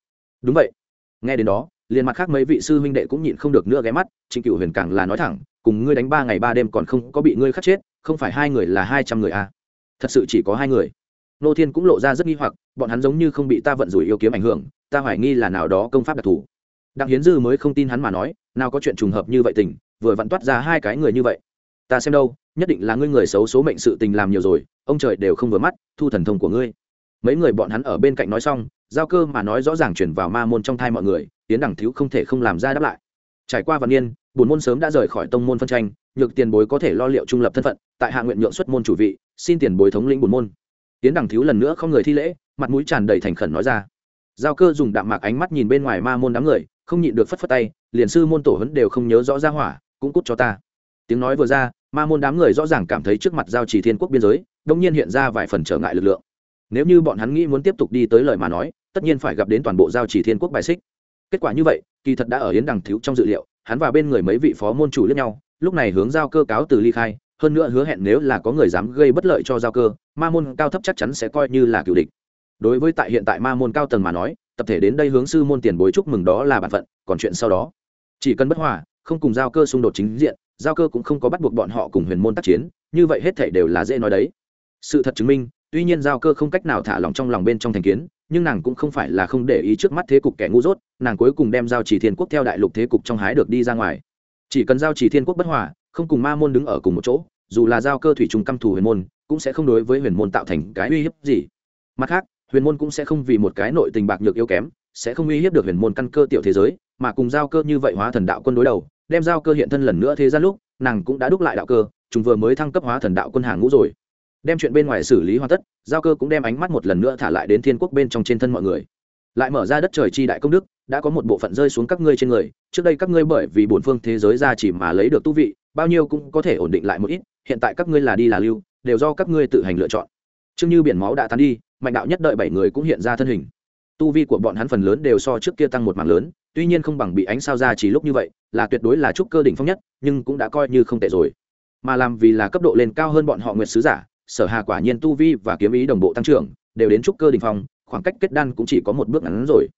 Đúng vậy. Nghe đến đó liền mặt khác mấy vị sư huynh đệ cũng nhịn không được nữa ghé mắt, trịnh cựu huyền càng là nói thẳng, cùng ngươi đánh ba ngày ba đêm còn không có bị ngươi khắc chết, không phải hai người là hai trăm người à. thật sự chỉ có hai người. Nô thiên cũng lộ ra rất nghi hoặc, bọn hắn giống như không bị ta vận rủi yêu kiếm ảnh hưởng, ta hoài nghi là nào đó công pháp đặc thù. Đặng hiến dư mới không tin hắn mà nói, nào có chuyện trùng hợp như vậy tình, vừa vặn toát ra hai cái người như vậy. Ta xem đâu, nhất định là ngươi người xấu số mệnh sự tình làm nhiều rồi, ông trời đều không vừa mắt, thu thần thông của ngươi. Mấy người bọn hắn ở bên cạnh nói xong, giao cơ mà nói rõ ràng chuyển vào ma môn trong thai mọi người tiến đẳng thiếu không thể không làm ra đáp lại. Trải qua văn niên bùn môn sớm đã rời khỏi tông môn phân tranh, nhược tiền bối có thể lo liệu trung lập thân phận, tại hạ nguyện nhượng xuất môn chủ vị, xin tiền bối thống lĩnh bùn môn. Tiến đẳng thiếu lần nữa không người thi lễ, mặt mũi tràn đầy thành khẩn nói ra. Giao cơ dùng đạm mạc ánh mắt nhìn bên ngoài ma môn đám người, không nhịn được phất phất tay, liền sư môn tổ hấn đều không nhớ rõ ra hỏa, cũng cút cho ta. Tiếng nói vừa ra, ma môn đám người rõ ràng cảm thấy trước mặt giao chỉ thiên quốc biên giới, đông nhiên hiện ra vài phần trở ngại lực lượng. Nếu như bọn hắn nghĩ muốn tiếp tục đi tới lời mà nói, tất nhiên phải gặp đến toàn bộ giao chỉ thiên quốc bài xích kết quả như vậy, kỳ thật đã ở yến đằng thiếu trong dự liệu, hắn và bên người mấy vị phó môn chủ lẫn nhau, lúc này hướng giao cơ cáo từ ly khai, hơn nữa hứa hẹn nếu là có người dám gây bất lợi cho giao cơ, ma môn cao thấp chắc chắn sẽ coi như là cựu địch. Đối với tại hiện tại ma môn cao tầng mà nói, tập thể đến đây hướng sư môn tiền bối chúc mừng đó là bản phận, còn chuyện sau đó. Chỉ cần bất hòa, không cùng giao cơ xung đột chính diện, giao cơ cũng không có bắt buộc bọn họ cùng huyền môn tác chiến, như vậy hết thể đều là dễ nói đấy. Sự thật chứng minh, tuy nhiên giao cơ không cách nào thả lòng trong lòng bên trong thành kiến nhưng nàng cũng không phải là không để ý trước mắt thế cục kẻ ngu dốt, nàng cuối cùng đem giao chỉ thiên quốc theo đại lục thế cục trong hái được đi ra ngoài. Chỉ cần giao chỉ thiên quốc bất hòa, không cùng ma môn đứng ở cùng một chỗ, dù là giao cơ thủy trùng căm thù huyền môn, cũng sẽ không đối với huyền môn tạo thành cái uy hiếp gì. Mặt khác, huyền môn cũng sẽ không vì một cái nội tình bạc nhược yếu kém, sẽ không uy hiếp được huyền môn căn cơ tiểu thế giới, mà cùng giao cơ như vậy hóa thần đạo quân đối đầu, đem giao cơ hiện thân lần nữa thế gian lúc, nàng cũng đã đúc lại đạo cơ, chúng vừa mới thăng cấp hóa thần đạo quân hàng ngũ rồi đem chuyện bên ngoài xử lý hoàn tất, giao cơ cũng đem ánh mắt một lần nữa thả lại đến thiên quốc bên trong trên thân mọi người. Lại mở ra đất trời chi đại công đức, đã có một bộ phận rơi xuống các ngươi trên người, trước đây các ngươi bởi vì bổn phương thế giới ra chỉ mà lấy được tu vị, bao nhiêu cũng có thể ổn định lại một ít, hiện tại các ngươi là đi là lưu, đều do các ngươi tự hành lựa chọn. Chương như biển máu đã tan đi, mạnh đạo nhất đợi bảy người cũng hiện ra thân hình. Tu vi của bọn hắn phần lớn đều so trước kia tăng một mảng lớn, tuy nhiên không bằng bị ánh sao ra chỉ lúc như vậy, là tuyệt đối là trúc cơ đỉnh phong nhất, nhưng cũng đã coi như không tệ rồi. Mà làm vì là cấp độ lên cao hơn bọn họ nguyệt sứ giả sở hà quả nhiên tu vi và kiếm ý đồng bộ tăng trưởng, đều đến trúc cơ đỉnh phong, khoảng cách kết đan cũng chỉ có một bước ngắn rồi.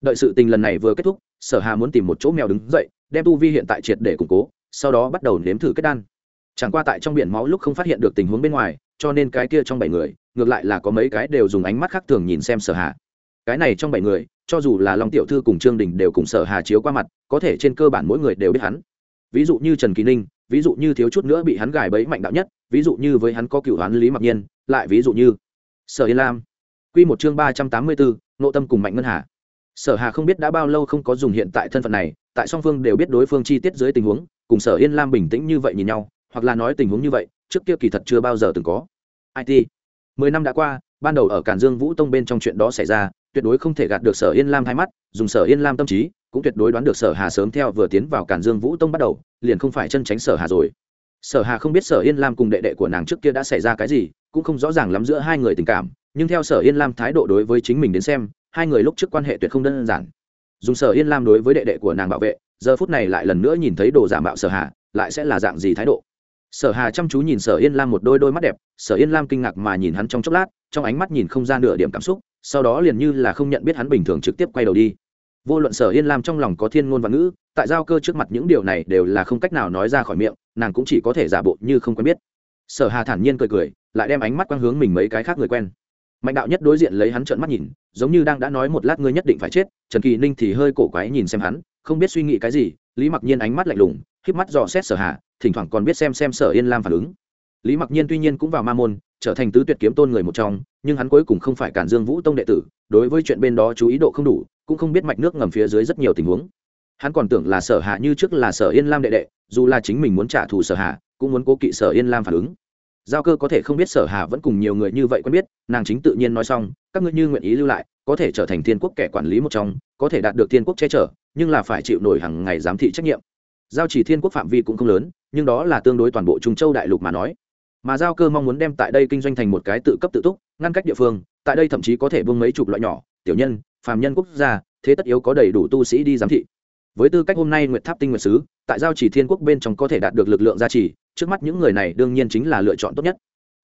Đợi sự tình lần này vừa kết thúc, sở hà muốn tìm một chỗ mèo đứng dậy, đem tu vi hiện tại triệt để củng cố, sau đó bắt đầu nếm thử kết đan. Chẳng qua tại trong biển máu lúc không phát hiện được tình huống bên ngoài, cho nên cái kia trong bảy người, ngược lại là có mấy cái đều dùng ánh mắt khác thường nhìn xem sở hà. Cái này trong bảy người, cho dù là long tiểu thư cùng trương đình đều cùng sở hà chiếu qua mặt, có thể trên cơ bản mỗi người đều biết hắn. Ví dụ như trần kỳ ninh ví dụ như thiếu chút nữa bị hắn gài bẫy mạnh đạo nhất, ví dụ như với hắn có cựu hắn lý mặc nhiên, lại ví dụ như sở yên lam. Quy một chương ba trăm tám mươi bốn nộ tâm cùng mạnh ngân hà. Sở hà không biết đã bao lâu không có dùng hiện tại thân phận này, tại song phương đều biết đối phương chi tiết dưới tình huống, cùng sở yên lam bình tĩnh như vậy nhìn nhau, hoặc là nói tình huống như vậy, trước kia kỳ thật chưa bao giờ từng có. It mười năm đã qua, ban đầu ở cản dương vũ tông bên trong chuyện đó xảy ra, tuyệt đối không thể gạt được sở yên lam hai mắt, dùng sở yên lam tâm trí cũng tuyệt đối đoán được sở hà sớm theo vừa tiến vào cản dương vũ tông bắt đầu, liền không phải chân tránh sở hà rồi. Sở hà không biết sở yên lam cùng đệ đệ của nàng trước kia đã xảy ra cái gì, cũng không rõ ràng lắm giữa hai người tình cảm, nhưng theo sở yên lam thái độ đối với chính mình đến xem, hai người lúc trước quan hệ tuyệt không đơn giản. Dùng sở yên lam đối với đệ đệ của nàng bảo vệ, giờ phút này lại lần nữa nhìn thấy đồ giả mạo sở hà, lại sẽ là dạng gì thái độ? Sở hà chăm chú nhìn sở yên lam một đôi đôi mắt đẹp, sở yên lam kinh ngạc mà nhìn hắn trong chốc lát, trong ánh mắt nhìn không ra nửa điểm cảm xúc, sau đó liền như là không nhận biết hắn bình thường trực tiếp quay đầu đi vô luận sở yên lam trong lòng có thiên ngôn và ngữ, tại giao cơ trước mặt những điều này đều là không cách nào nói ra khỏi miệng, nàng cũng chỉ có thể giả bộ như không quen biết. Sở hà thản nhiên cười cười, lại đem ánh mắt quang hướng mình mấy cái khác người quen. Mạnh đạo nhất đối diện lấy hắn trợn mắt nhìn, giống như đang đã nói một lát ngươi nhất định phải chết, trần kỳ ninh thì hơi cổ quái nhìn xem hắn, không biết suy nghĩ cái gì, lý mặc nhiên ánh mắt lạnh lùng, híp mắt dò xét sở hà, thỉnh thoảng còn biết xem xem sở yên lam phản ứng. Lý mặc nhiên tuy nhiên cũng vào ma môn, trở thành tứ tuyệt kiếm tôn người một trong, nhưng hắn cuối cùng không phải cản dương vũ tông đệ tử, đối với chuyện bên đó chú ý độ không đủ cũng không biết mạch nước ngầm phía dưới rất nhiều tình huống. Hắn còn tưởng là sở hạ như trước là sở yên lam đệ đệ, dù là chính mình muốn trả thù sở hạ, cũng muốn cố kỵ sở yên lam phản ứng. Giao cơ có thể không biết sở hạ vẫn cùng nhiều người như vậy quen biết, nàng chính tự nhiên nói xong, các ngươi như nguyện ý lưu lại, có thể trở thành thiên quốc kẻ quản lý một trong, có thể đạt được thiên quốc che chở, nhưng là phải chịu nổi hàng ngày giám thị trách nhiệm. Giao chỉ thiên quốc phạm vi cũng không lớn, nhưng đó là tương đối toàn bộ trung châu đại lục mà nói. Mà giao cơ mong muốn đem tại đây kinh doanh thành một cái tự cấp tự túc, ngăn cách địa phương, tại đây thậm chí có thể bưng mấy chục loại nhỏ, tiểu nhân phàm nhân quốc gia, thế tất yếu có đầy đủ tu sĩ đi giám thị. Với tư cách hôm nay nguyệt tháp tinh nguyệt sứ, tại giao chỉ thiên quốc bên trong có thể đạt được lực lượng gia trì, trước mắt những người này đương nhiên chính là lựa chọn tốt nhất.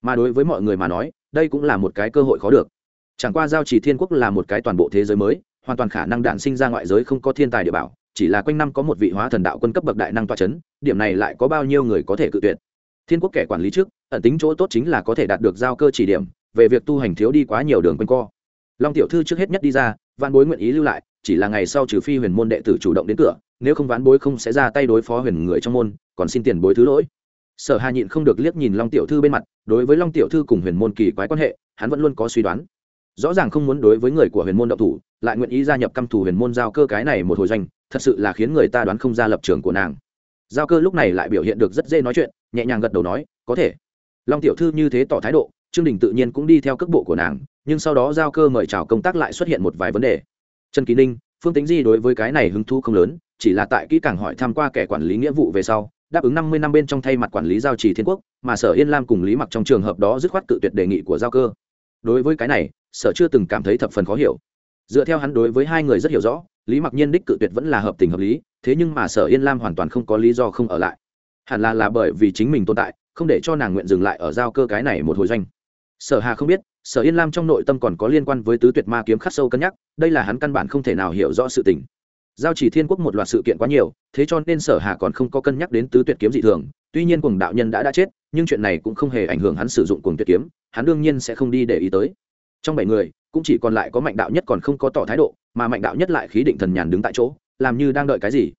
Mà đối với mọi người mà nói, đây cũng là một cái cơ hội khó được. Chẳng qua giao chỉ thiên quốc là một cái toàn bộ thế giới mới, hoàn toàn khả năng đạn sinh ra ngoại giới không có thiên tài địa bảo, chỉ là quanh năm có một vị hóa thần đạo quân cấp bậc đại năng toa c h ấ n điểm này lại có bao nhiêu người có thể cự tuyệt. Thiên quốc kẻ quản lý trước, ẩn tính chỗ tốt chính là có thể đạt được giao cơ chỉ điểm, về việc tu hành thiếu đi quá nhiều đường quanh co long tiểu thư trước hết nhất đi ra văn bối nguyện ý lưu lại, chỉ là ngày sau trừ phi huyền môn đệ tử chủ động đến cửa, nếu không ván bối không sẽ ra tay đối phó huyền người trong môn, còn xin tiền bối thứ lỗi. Sở hà nhịn không được liếc nhìn long tiểu thư bên mặt, đối với long tiểu thư cùng huyền môn kỳ quái quan hệ, hắn vẫn luôn có suy đoán. Rõ ràng không muốn đối với người của huyền môn động thủ, lại nguyện ý gia nhập căm thủ huyền môn giao cơ cái này một hồi doanh, thật sự là khiến người ta đoán không ra lập trường của nàng. Giao cơ lúc này lại biểu hiện được rất dễ nói chuyện, nhẹ nhàng gật đầu nói, có thể. Long tiểu thư như thế tỏ thái độ trương đình tự nhiên cũng đi theo cước bộ của nàng, nhưng sau đó giao cơ mời chào công tác lại xuất hiện một vài vấn đề. Trần kỳ ninh, phương tính di đối với cái này hứng thu không lớn, chỉ là tại kỹ càng hỏi tham q u a kẻ quản lý nghĩa vụ về sau, đáp ứng năm mươi năm bên trong thay mặt quản lý giao trì thiên quốc, mà sở yên lam cùng lý mặc trong trường hợp đó dứt khoát tự tuyệt đề nghị của giao cơ. Đối với cái này, sở chưa từng cảm thấy thập phần khó hiểu. Dựa theo hắn đối với hai người rất hiểu rõ, lý mặc nhiên đích cự tuyệt vẫn là hợp tình hợp lý, thế nhưng mà sở yên lam hoàn toàn không có lý do không ở lại. Hẳn là là bởi vì chính mình tồn tại, không để cho nàng nguyện dừng lại ở giao cơ cái này một hồi doanh sở hà không biết, sở yên lam trong nội tâm còn có liên quan với tứ tuyệt ma kiếm khắc sâu cân nhắc, đây là hắn căn bản không thể nào hiểu rõ sự tình. Giao chỉ thiên quốc một loạt sự kiện quá nhiều, thế cho nên sở hà còn không có cân nhắc đến tứ tuyệt kiếm dị thường, tuy nhiên cùng đạo nhân đã đã chết, nhưng chuyện này cũng không hề ảnh hưởng hắn sử dụng cùng tuyệt kiếm, hắn đương nhiên sẽ không đi để ý tới. Trong bảy người, cũng chỉ còn lại có mạnh đạo nhất còn không có tỏ thái độ, mà mạnh đạo nhất lại khí định thần nhàn đứng tại chỗ, làm như đang đợi cái gì.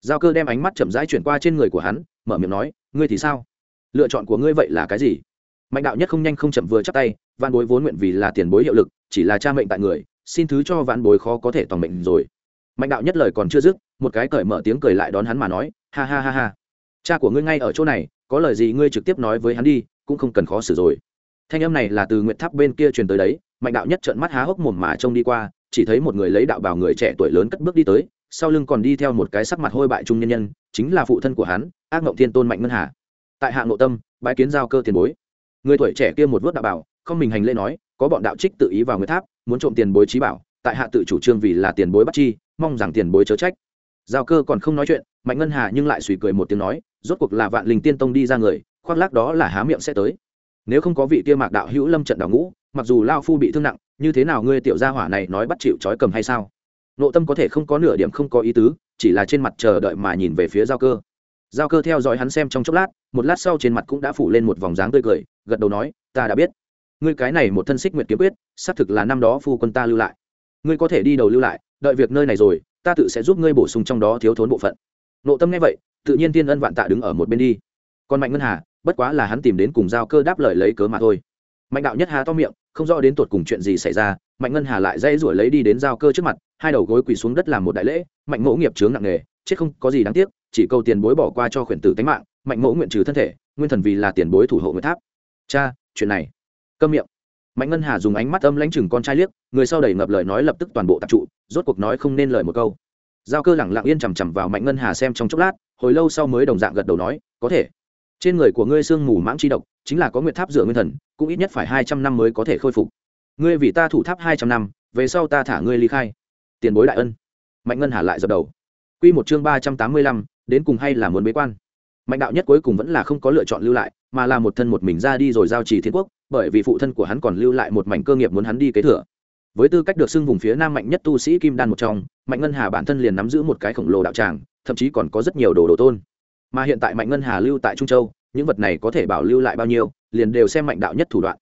Giao cơ đem ánh mắt chậm rãi chuyển qua trên người của hắn, mở miệng nói, ngươi thì sao? Lựa chọn của ngươi vậy là cái gì? Mạnh đạo nhất không nhanh không chậm vừa chắc tay văn bối vốn nguyện vì là tiền bối hiệu lực, chỉ là cha mệnh tại người, xin thứ cho vạn bối khó có thể toàn mệnh rồi. Mạnh đạo nhất lời còn chưa dứt, một cái cởi mở tiếng cười lại đón hắn mà nói, ha ha ha ha, cha của ngươi ngay ở chỗ này, có lời gì ngươi trực tiếp nói với hắn đi, cũng không cần khó xử rồi. Thanh âm này là từ nguyện tháp bên kia truyền tới đấy, mạnh đạo nhất trợn mắt há hốc mồm mà trông đi qua, chỉ thấy một người lấy đạo bào người trẻ tuổi lớn cất bước đi tới, sau lưng còn đi theo một cái sắc mặt hôi bại trung nhân nhân, chính là phụ thân của hắn, ác mộng thiên tôn mạnh ngân hà. Tại hạng nội tâm bãi kiến giao cơ tiền bối người tuổi trẻ kia một vớt đạo bảo, không mình hành lễ nói, có bọn đạo trích tự ý vào người tháp, muốn trộm tiền bối trí bảo, tại hạ tự chủ trương vì là tiền bối bắt chi, mong rằng tiền bối chớ trách. Giao cơ còn không nói chuyện, mạnh ngân hà nhưng lại suy cười một tiếng nói, rốt cuộc là vạn linh tiên tông đi ra người, khoác lác đó là há miệng sẽ tới. Nếu không có vị kia mạc đạo hữu lâm trận đào ngũ, mặc dù lao phu bị thương nặng, như thế nào ngươi tiểu gia hỏa này nói bắt chịu trói cầm hay sao? Nộ tâm có thể không có nửa điểm không có ý tứ, chỉ là trên mặt chờ đợi mà nhìn về phía giao cơ. Giao cơ theo dõi hắn xem trong chốc lát, một lát sau trên mặt cũng đã phủ lên một vòng dáng tươi cười gật đầu nói, ta đã biết. Ngươi cái này một thân xích nguyện kiếm quyết, xác thực là năm đó phu quân ta lưu lại. Ngươi có thể đi đầu lưu lại, đợi việc nơi này rồi, ta tự sẽ giúp ngươi bổ sung trong đó thiếu thốn bộ phận. Nộ tâm nghe vậy, tự nhiên tiên ân vạn tạ đứng ở một bên đi. Còn mạnh ngân hà, bất quá là hắn tìm đến cùng giao cơ đáp lời lấy cớ mà thôi. Mạnh đạo nhất hà to miệng, không rõ đến tột cùng chuyện gì xảy ra, mạnh ngân hà lại dây rủi lấy đi đến giao cơ trước mặt, hai đầu gối quỳ xuống đất làm một đại lễ, mạnh mẫu nghiệp chướng nặng nề, chết không có gì đáng tiếc, chỉ câu tiền bối bỏ qua cho khuyển tử tánh mạng, mạnh mẫu nguyện trừ thân thể, nguyên thần vì là tiền bối thủ hộ nguyệt tháp cha, chuyện này. Câm miệng. Mạnh ngân hà dùng ánh mắt âm lãnh chừng con trai liếc, người sau đầy ngập lời nói lập tức toàn bộ tập trụ, rốt cuộc nói không nên lời một câu. Giao cơ lẳng lặng yên chằm chằm vào mạnh ngân hà xem trong chốc lát, hồi lâu sau mới đồng dạng gật đầu nói, có thể. Trên người của ngươi sương mù mãng chi độc, chính là có nguyện tháp dựa nguyên thần, cũng ít nhất phải hai trăm năm mới có thể khôi phục. Ngươi vì ta thủ tháp hai trăm năm, về sau ta thả ngươi ly khai. Tiền bối đại ân. Mạnh ngân hà lại dập đầu. Q một chương ba trăm tám mươi lăm, đến cùng hay là muốn bế quan? Mạnh đạo nhất cuối cùng vẫn là không có lựa chọn lưu lại, mà là một thân một mình ra đi rồi giao trì thiên quốc, bởi vì phụ thân của hắn còn lưu lại một mảnh cơ nghiệp muốn hắn đi kế thừa. Với tư cách được xưng vùng phía nam mạnh nhất tu sĩ kim đan một trong, mạnh ngân hà bản thân liền nắm giữ một cái khổng lồ đạo tràng, thậm chí còn có rất nhiều đồ đồ tôn. Mà hiện tại mạnh ngân hà lưu tại trung châu, những vật này có thể bảo lưu lại bao nhiêu, liền đều xem mạnh đạo nhất thủ đoạn.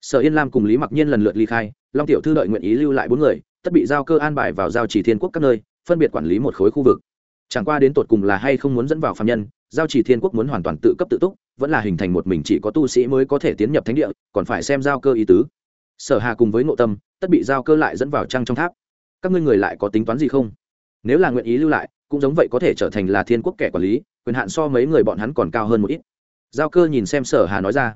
Sở yên lam cùng lý mặc nhiên lần lượt ly khai, long tiểu thư đợi nguyện ý lưu lại bốn người, tất bị giao cơ an bài vào giao chỉ thiên quốc các nơi, phân biệt quản lý một khối khu vực. Chẳng qua đến tột cùng là hay không muốn dẫn vào phạm nhân giao chỉ thiên quốc muốn hoàn toàn tự cấp tự túc, vẫn là hình thành một mình chỉ có tu sĩ mới có thể tiến nhập thánh địa, còn phải xem giao cơ ý tứ. Sở hà cùng với ngộ tâm, tất bị giao cơ lại dẫn vào trăng trong tháp. Các ngươi người lại có tính toán gì không? Nếu là nguyện ý lưu lại, cũng giống vậy có thể trở thành là thiên quốc kẻ quản lý, quyền hạn so mấy người bọn hắn còn cao hơn một ít. Giao cơ nhìn xem sở hà nói ra.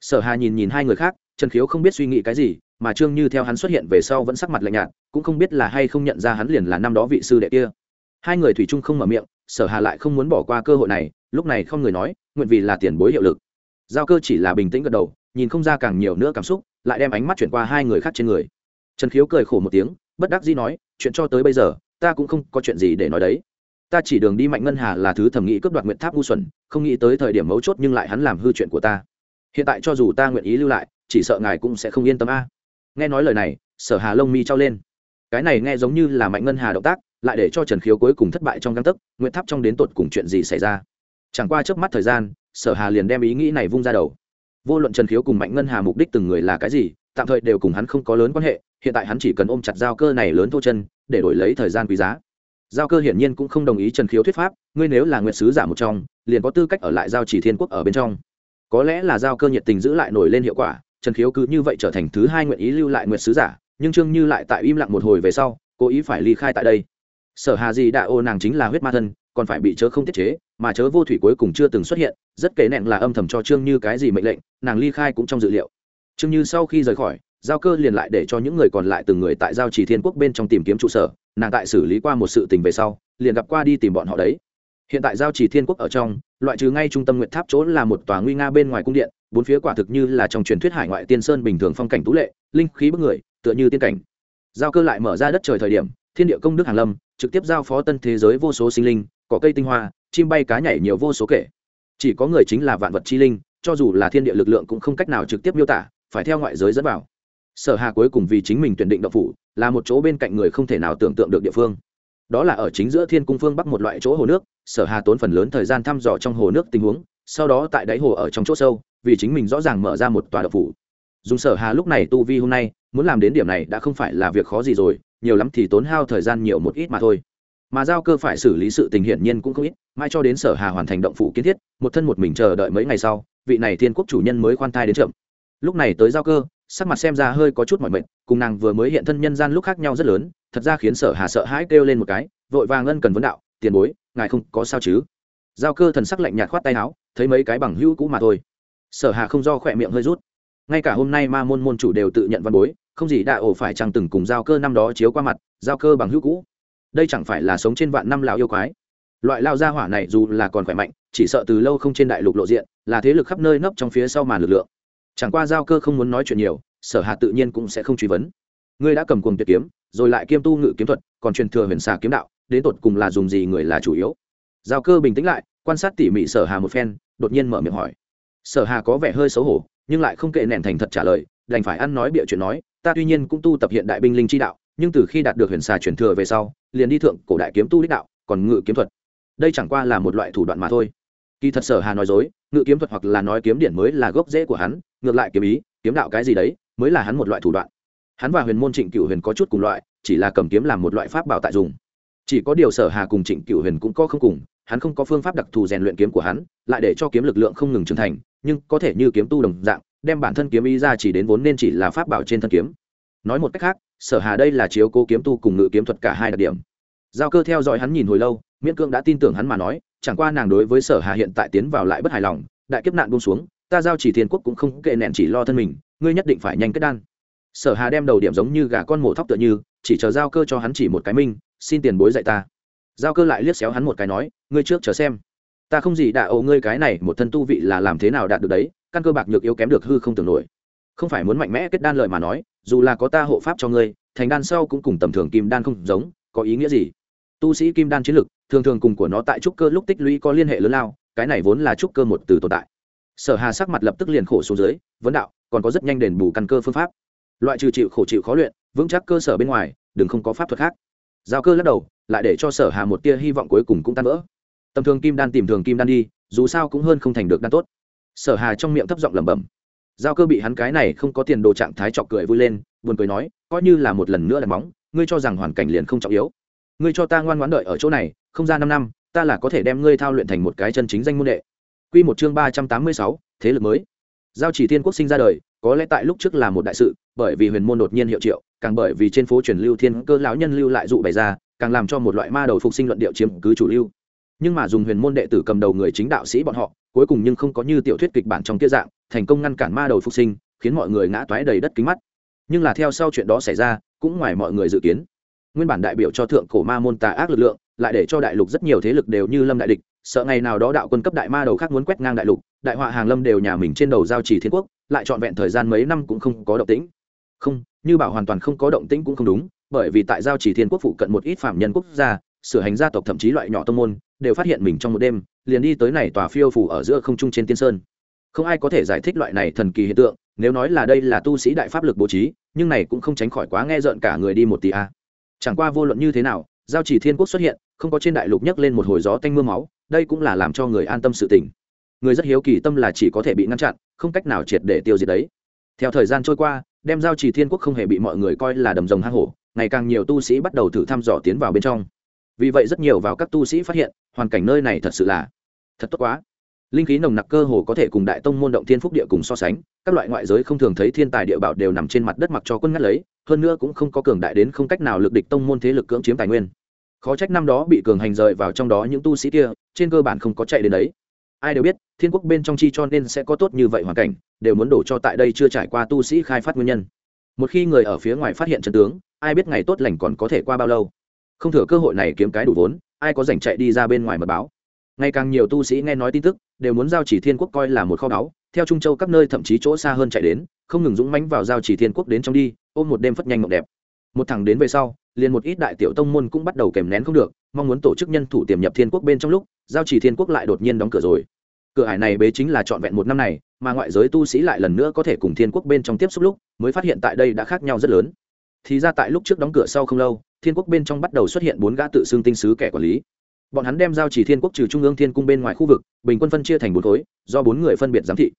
Sở hà nhìn nhìn hai người khác, trần khiếu không biết suy nghĩ cái gì, mà trương như theo hắn xuất hiện về sau vẫn sắc mặt lạnh nhạt, cũng không biết là hay không nhận ra hắn liền là năm đó vị sư đệ kia. Hai người thủy chung không mở miệng sở hà lại không muốn bỏ qua cơ hội này, lúc này không người nói, nguyện vì là tiền bối hiệu lực. Giao cơ chỉ là bình tĩnh gật đầu, nhìn không ra càng nhiều nữa cảm xúc, lại đem ánh mắt chuyển qua hai người khác trên người. Trần khiếu cười khổ một tiếng, bất đắc dĩ nói, chuyện cho tới bây giờ, ta cũng không có chuyện gì để nói đấy. Ta chỉ đường đi mạnh ngân hà là thứ thẩm nghĩ cướp đoạt nguyện tháp ngu xuẩn, không nghĩ tới thời điểm mấu chốt nhưng lại hắn làm hư chuyện của ta. Hiện tại cho dù ta nguyện ý lưu lại, chỉ sợ ngài cũng sẽ không yên tâm a. Nghe nói lời này, sở hà lông mi trao lên. Cái này nghe giống như là mạnh ngân hà động tác lại để cho trần khiếu cuối cùng thất bại trong găng tấc nguyện tháp trong đến tột cùng chuyện gì xảy ra? Chẳng qua trước mắt thời gian, sở hà liền đem ý nghĩ này vung ra đầu. Vô luận trần khiếu cùng mạnh ngân hà mục đích từng người là cái gì, tạm thời đều cùng hắn không có lớn quan hệ, hiện tại hắn chỉ cần ôm chặt giao cơ này lớn thô chân, để đổi lấy thời gian quý giá. Giao cơ hiển nhiên cũng không đồng ý trần khiếu thuyết pháp, ngươi nếu là nguyện sứ giả một trong, liền có tư cách ở lại giao chỉ thiên quốc ở bên trong. Có lẽ là giao cơ nhiệt tình giữ lại nổi lên hiệu quả, trần khiếu cứ như vậy trở thành thứ hai nguyện ý lưu lại nguyện sứ giả, nhưng trương như lại tại im lặng một hồi về sau, cố ý phải ly khai tại đây sở hà gì đạ ô nàng chính là huyết ma thân, còn phải bị chớ không tiết chế, mà chớ vô thủy cuối cùng chưa từng xuất hiện, rất kể nẹn là âm thầm cho trương như cái gì mệnh lệnh, nàng ly khai cũng trong dự liệu. Trương như sau khi rời khỏi, giao cơ liền lại để cho những người còn lại từng người tại giao chỉ thiên quốc bên trong tìm kiếm trụ sở, nàng tại xử lý qua một sự tình về sau, liền gặp qua đi tìm bọn họ đấy. Hiện tại giao chỉ thiên quốc ở trong, loại trừ ngay trung tâm nguyện tháp chỗ là một tòa nguy nga bên ngoài cung điện, bốn phía quả thực như là trong truyền thuyết hải ngoại tiên sơn bình thường phong cảnh tú lệ, linh khí bức người, tựa như tiên cảnh. Giao cơ lại mở ra đất trời thời điểm, thiên địa công đức hàn lâm trực tiếp giao phó tân thế giới vô số sinh linh có cây tinh hoa, chim bay cá nhảy nhiều vô số kể. Chỉ có người chính là vạn vật chi linh, cho dù là thiên địa lực lượng cũng không cách nào trực tiếp miêu tả, phải theo ngoại giới dẫn vào. Sở hà cuối cùng vì chính mình tuyển định độc phủ, là một chỗ bên cạnh người không thể nào tưởng tượng được địa phương. Đó là ở chính giữa thiên cung phương bắc một loại chỗ hồ nước, sở hà tốn phần lớn thời gian thăm dò trong hồ nước tình huống, sau đó tại đáy hồ ở trong chỗ sâu, vì chính mình rõ ràng mở ra một tòa độc phủ. Dùng sở hà lúc này tu vi hôm nay, muốn làm đến điểm này đã không phải là việc khó gì rồi nhiều lắm thì tốn hao thời gian nhiều một ít mà thôi. Mà giao cơ phải xử lý sự tình hiển nhiên cũng không ít, mai cho đến sở hà hoàn thành động phủ kiến thiết, một thân một mình chờ đợi mấy ngày sau, vị này thiên quốc chủ nhân mới khoan thai đến chậm. Lúc này tới giao cơ, sắc mặt xem ra hơi có chút mỏi mệt, cùng nàng vừa mới hiện thân nhân gian lúc khác nhau rất lớn, thật ra khiến sở hà sợ hãi kêu lên một cái, vội vàng ân cần vấn đạo, tiền bối, ngài không có sao chứ? Giao cơ thần sắc lạnh nhạt khoát tay áo, thấy mấy cái bằng hữu cũ mà thôi. Sở hà không do khỏe miệng hơi rút. Ngay cả hôm nay ma môn môn chủ đều tự nhận văn bối không gì đại ổ phải chẳng từng cùng giao cơ năm đó chiếu qua mặt, giao cơ bằng hữu cũ. Đây chẳng phải là sống trên vạn năm lão yêu quái. Loại lao gia hỏa này dù là còn khỏe mạnh, chỉ sợ từ lâu không trên đại lục lộ diện, là thế lực khắp nơi nấp trong phía sau màn lực lượng. Chẳng qua giao cơ không muốn nói chuyện nhiều, sở hạ tự nhiên cũng sẽ không truy vấn. Ngươi đã cầm cuồng tuyệt kiếm, rồi lại kiêm tu ngự kiếm thuật, còn truyền thừa huyền xà kiếm đạo, đến tột cùng là dùng gì người là chủ yếu? Giao cơ bình tĩnh lại, quan sát tỉ mỉ sở hà một phen, đột nhiên mở miệng hỏi. Sở hà có vẻ hơi xấu hổ, nhưng lại không kệ nẻn thành thật trả lời đành phải ăn nói bịa chuyện nói, ta tuy nhiên cũng tu tập hiện đại binh linh chi đạo, nhưng từ khi đạt được huyền xà truyền thừa về sau, liền đi thượng cổ đại kiếm tu đích đạo, còn ngự kiếm thuật. Đây chẳng qua là một loại thủ đoạn mà thôi. Kỳ thật sở hà nói dối, ngự kiếm thuật hoặc là nói kiếm điển mới là gốc rễ của hắn, ngược lại kiếm ý, kiếm đạo cái gì đấy, mới là hắn một loại thủ đoạn. Hắn và huyền môn trịnh cựu huyền có chút cùng loại, chỉ là cầm kiếm làm một loại pháp bảo tại dùng. Chỉ có điều sở hà cùng trịnh cựu huyền cũng có không cùng, hắn không có phương pháp đặc thù rèn luyện kiếm của hắn, lại để cho kiếm lực lượng không ngừng trưởng thành, nhưng có thể như kiếm tu đồng dạng đem bản thân kiếm ý ra chỉ đến vốn nên chỉ là pháp bảo trên thân kiếm. Nói một cách khác, sở hà đây là chiếu cố kiếm tu cùng ngự kiếm thuật cả hai đặc điểm. Giao cơ theo dõi hắn nhìn hồi lâu, miễn cương đã tin tưởng hắn mà nói, chẳng qua nàng đối với sở hà hiện tại tiến vào lại bất hài lòng, đại kiếp nạn buông xuống, ta giao chỉ thiên quốc cũng không kệ nẹn chỉ lo thân mình, ngươi nhất định phải nhanh kết đan. Sở hà đem đầu điểm giống như gà con mổ thóc tựa như, chỉ chờ giao cơ cho hắn chỉ một cái minh, xin tiền bối dạy ta. Giao cơ lại liếc xéo hắn một cái nói, ngươi trước chờ xem ta không gì đạ ấu ngươi cái này, một thân tu vị là làm thế nào đạt được đấy, căn cơ bạc nhược yếu kém được hư không tưởng nổi. Không phải muốn mạnh mẽ kết đan lợi mà nói, dù là có ta hộ pháp cho ngươi, thành đan sau cũng cùng tầm thường kim đan không giống, có ý nghĩa gì? Tu sĩ kim đan chiến lực, thường thường cùng của nó tại trúc cơ lúc tích lũy có liên hệ lớn lao, cái này vốn là trúc cơ một từ tồn tại. Sở hà sắc mặt lập tức liền khổ xuống dưới, vấn đạo, còn có rất nhanh đền bù căn cơ phương pháp. Loại trừ chịu khổ chịu khó luyện, vững chắc cơ sở bên ngoài, đừng không có pháp thuật khác. Giao cơ lắc đầu, lại để cho sở hà một tia hy vọng cuối cùng cũng tan vỡ tầm thường kim đan tìm thường kim đan đi, dù sao cũng hơn không thành được đan tốt. Sở hà trong miệng thấp giọng lẩm bẩm. Giao cơ bị hắn cái này không có tiền đồ trạng thái chọc cười vui lên, buồn cười nói, coi như là một lần nữa đặt móng ngươi cho rằng hoàn cảnh liền không trọng yếu. Ngươi cho ta ngoan ngoãn đợi ở chỗ này, không ra năm năm, ta là có thể đem ngươi thao luyện thành một cái chân chính danh môn đệ. Quy một chương ba trăm tám mươi sáu, thế lực mới. Giao chỉ thiên quốc sinh ra đời, có lẽ tại lúc trước là một đại sự, bởi vì huyền môn đột nhiên hiệu triệu, càng bởi vì trên phố truyền lưu thiên cơ lão nhân lưu lại dụ bày ra, càng làm cho một loại ma đầu phục sinh luận điệu chiếm cứ chủ lưu nhưng mà dùng huyền môn đệ tử cầm đầu người chính đạo sĩ bọn họ, cuối cùng nhưng không có như tiểu thuyết kịch bản trong kia dạng, thành công ngăn cản ma đầu phục sinh, khiến mọi người ngã toái đầy đất kính mắt. Nhưng là theo sau chuyện đó xảy ra, cũng ngoài mọi người dự kiến. Nguyên bản đại biểu cho thượng cổ ma môn tà ác lực lượng, lại để cho đại lục rất nhiều thế lực đều như lâm đại địch, sợ ngày nào đó đạo quân cấp đại ma đầu khác muốn quét ngang đại lục, đại họa hàng lâm đều nhà mình trên đầu giao trì thiên quốc, lại trọn vẹn thời gian mấy năm cũng không có động tĩnh. Không, như bảo hoàn toàn không có động tĩnh cũng không đúng, bởi vì tại giao trì thiên quốc phụ cận một ít phạm nhân quốc gia, sửa hành gia tộc thậm chí loại nhỏ tông môn đều phát hiện mình trong một đêm, liền đi tới này tòa phiêu phủ ở giữa không trung trên tiên sơn. Không ai có thể giải thích loại này thần kỳ hiện tượng, nếu nói là đây là tu sĩ đại pháp lực bố trí, nhưng này cũng không tránh khỏi quá nghe rợn cả người đi một tỷ a. Chẳng qua vô luận như thế nào, giao chỉ thiên quốc xuất hiện, không có trên đại lục nhấc lên một hồi gió tanh mưa máu, đây cũng là làm cho người an tâm sự tình. Người rất hiếu kỳ tâm là chỉ có thể bị ngăn chặn, không cách nào triệt để tiêu diệt đấy. Theo thời gian trôi qua, đem giao chỉ thiên quốc không hề bị mọi người coi là đầm rồng hang hổ, ngày càng nhiều tu sĩ bắt đầu thử thăm dò tiến vào bên trong vì vậy rất nhiều vào các tu sĩ phát hiện, hoàn cảnh nơi này thật sự là thật tốt quá. Linh khí nồng nặc cơ hồ có thể cùng đại tông môn động thiên phúc địa cùng so sánh, các loại ngoại giới không thường thấy thiên tài địa bảo đều nằm trên mặt đất mặc cho quân ngắt lấy, hơn nữa cũng không có cường đại đến không cách nào lực địch tông môn thế lực cưỡng chiếm tài nguyên. Khó trách năm đó bị cường hành rời vào trong đó những tu sĩ kia, trên cơ bản không có chạy đến đấy. Ai đều biết, thiên quốc bên trong chi cho nên sẽ có tốt như vậy hoàn cảnh, đều muốn đổ cho tại đây chưa trải qua tu sĩ khai phát nguyên nhân. Một khi người ở phía ngoài phát hiện trận tướng, ai biết ngày tốt lành còn có thể qua bao lâu không thừa cơ hội này kiếm cái đủ vốn, ai có rảnh chạy đi ra bên ngoài mật báo. Ngày càng nhiều tu sĩ nghe nói tin tức, đều muốn giao chỉ thiên quốc coi là một kho báu, theo trung châu các nơi thậm chí chỗ xa hơn chạy đến, không ngừng dũng mánh vào giao chỉ thiên quốc đến trong đi, ôm một đêm phất nhanh mộng đẹp. Một thằng đến về sau, liền một ít đại tiểu tông môn cũng bắt đầu kèm nén không được, mong muốn tổ chức nhân thủ tiềm nhập thiên quốc bên trong lúc, giao chỉ thiên quốc lại đột nhiên đóng cửa rồi. Cửa hải này bế chính là trọn vẹn một năm này, mà ngoại giới tu sĩ lại lần nữa có thể cùng thiên quốc bên trong tiếp xúc lúc, mới phát hiện tại đây đã khác nhau rất lớn. Thì ra tại lúc trước đóng cửa sau không lâu thiên quốc bên trong bắt đầu xuất hiện bốn gã tự xưng tinh sứ kẻ quản lý. Bọn hắn đem giao chỉ thiên quốc trừ trung ương thiên cung bên ngoài khu vực, bình quân phân chia thành bốn khối, do bốn người phân biệt giám thị.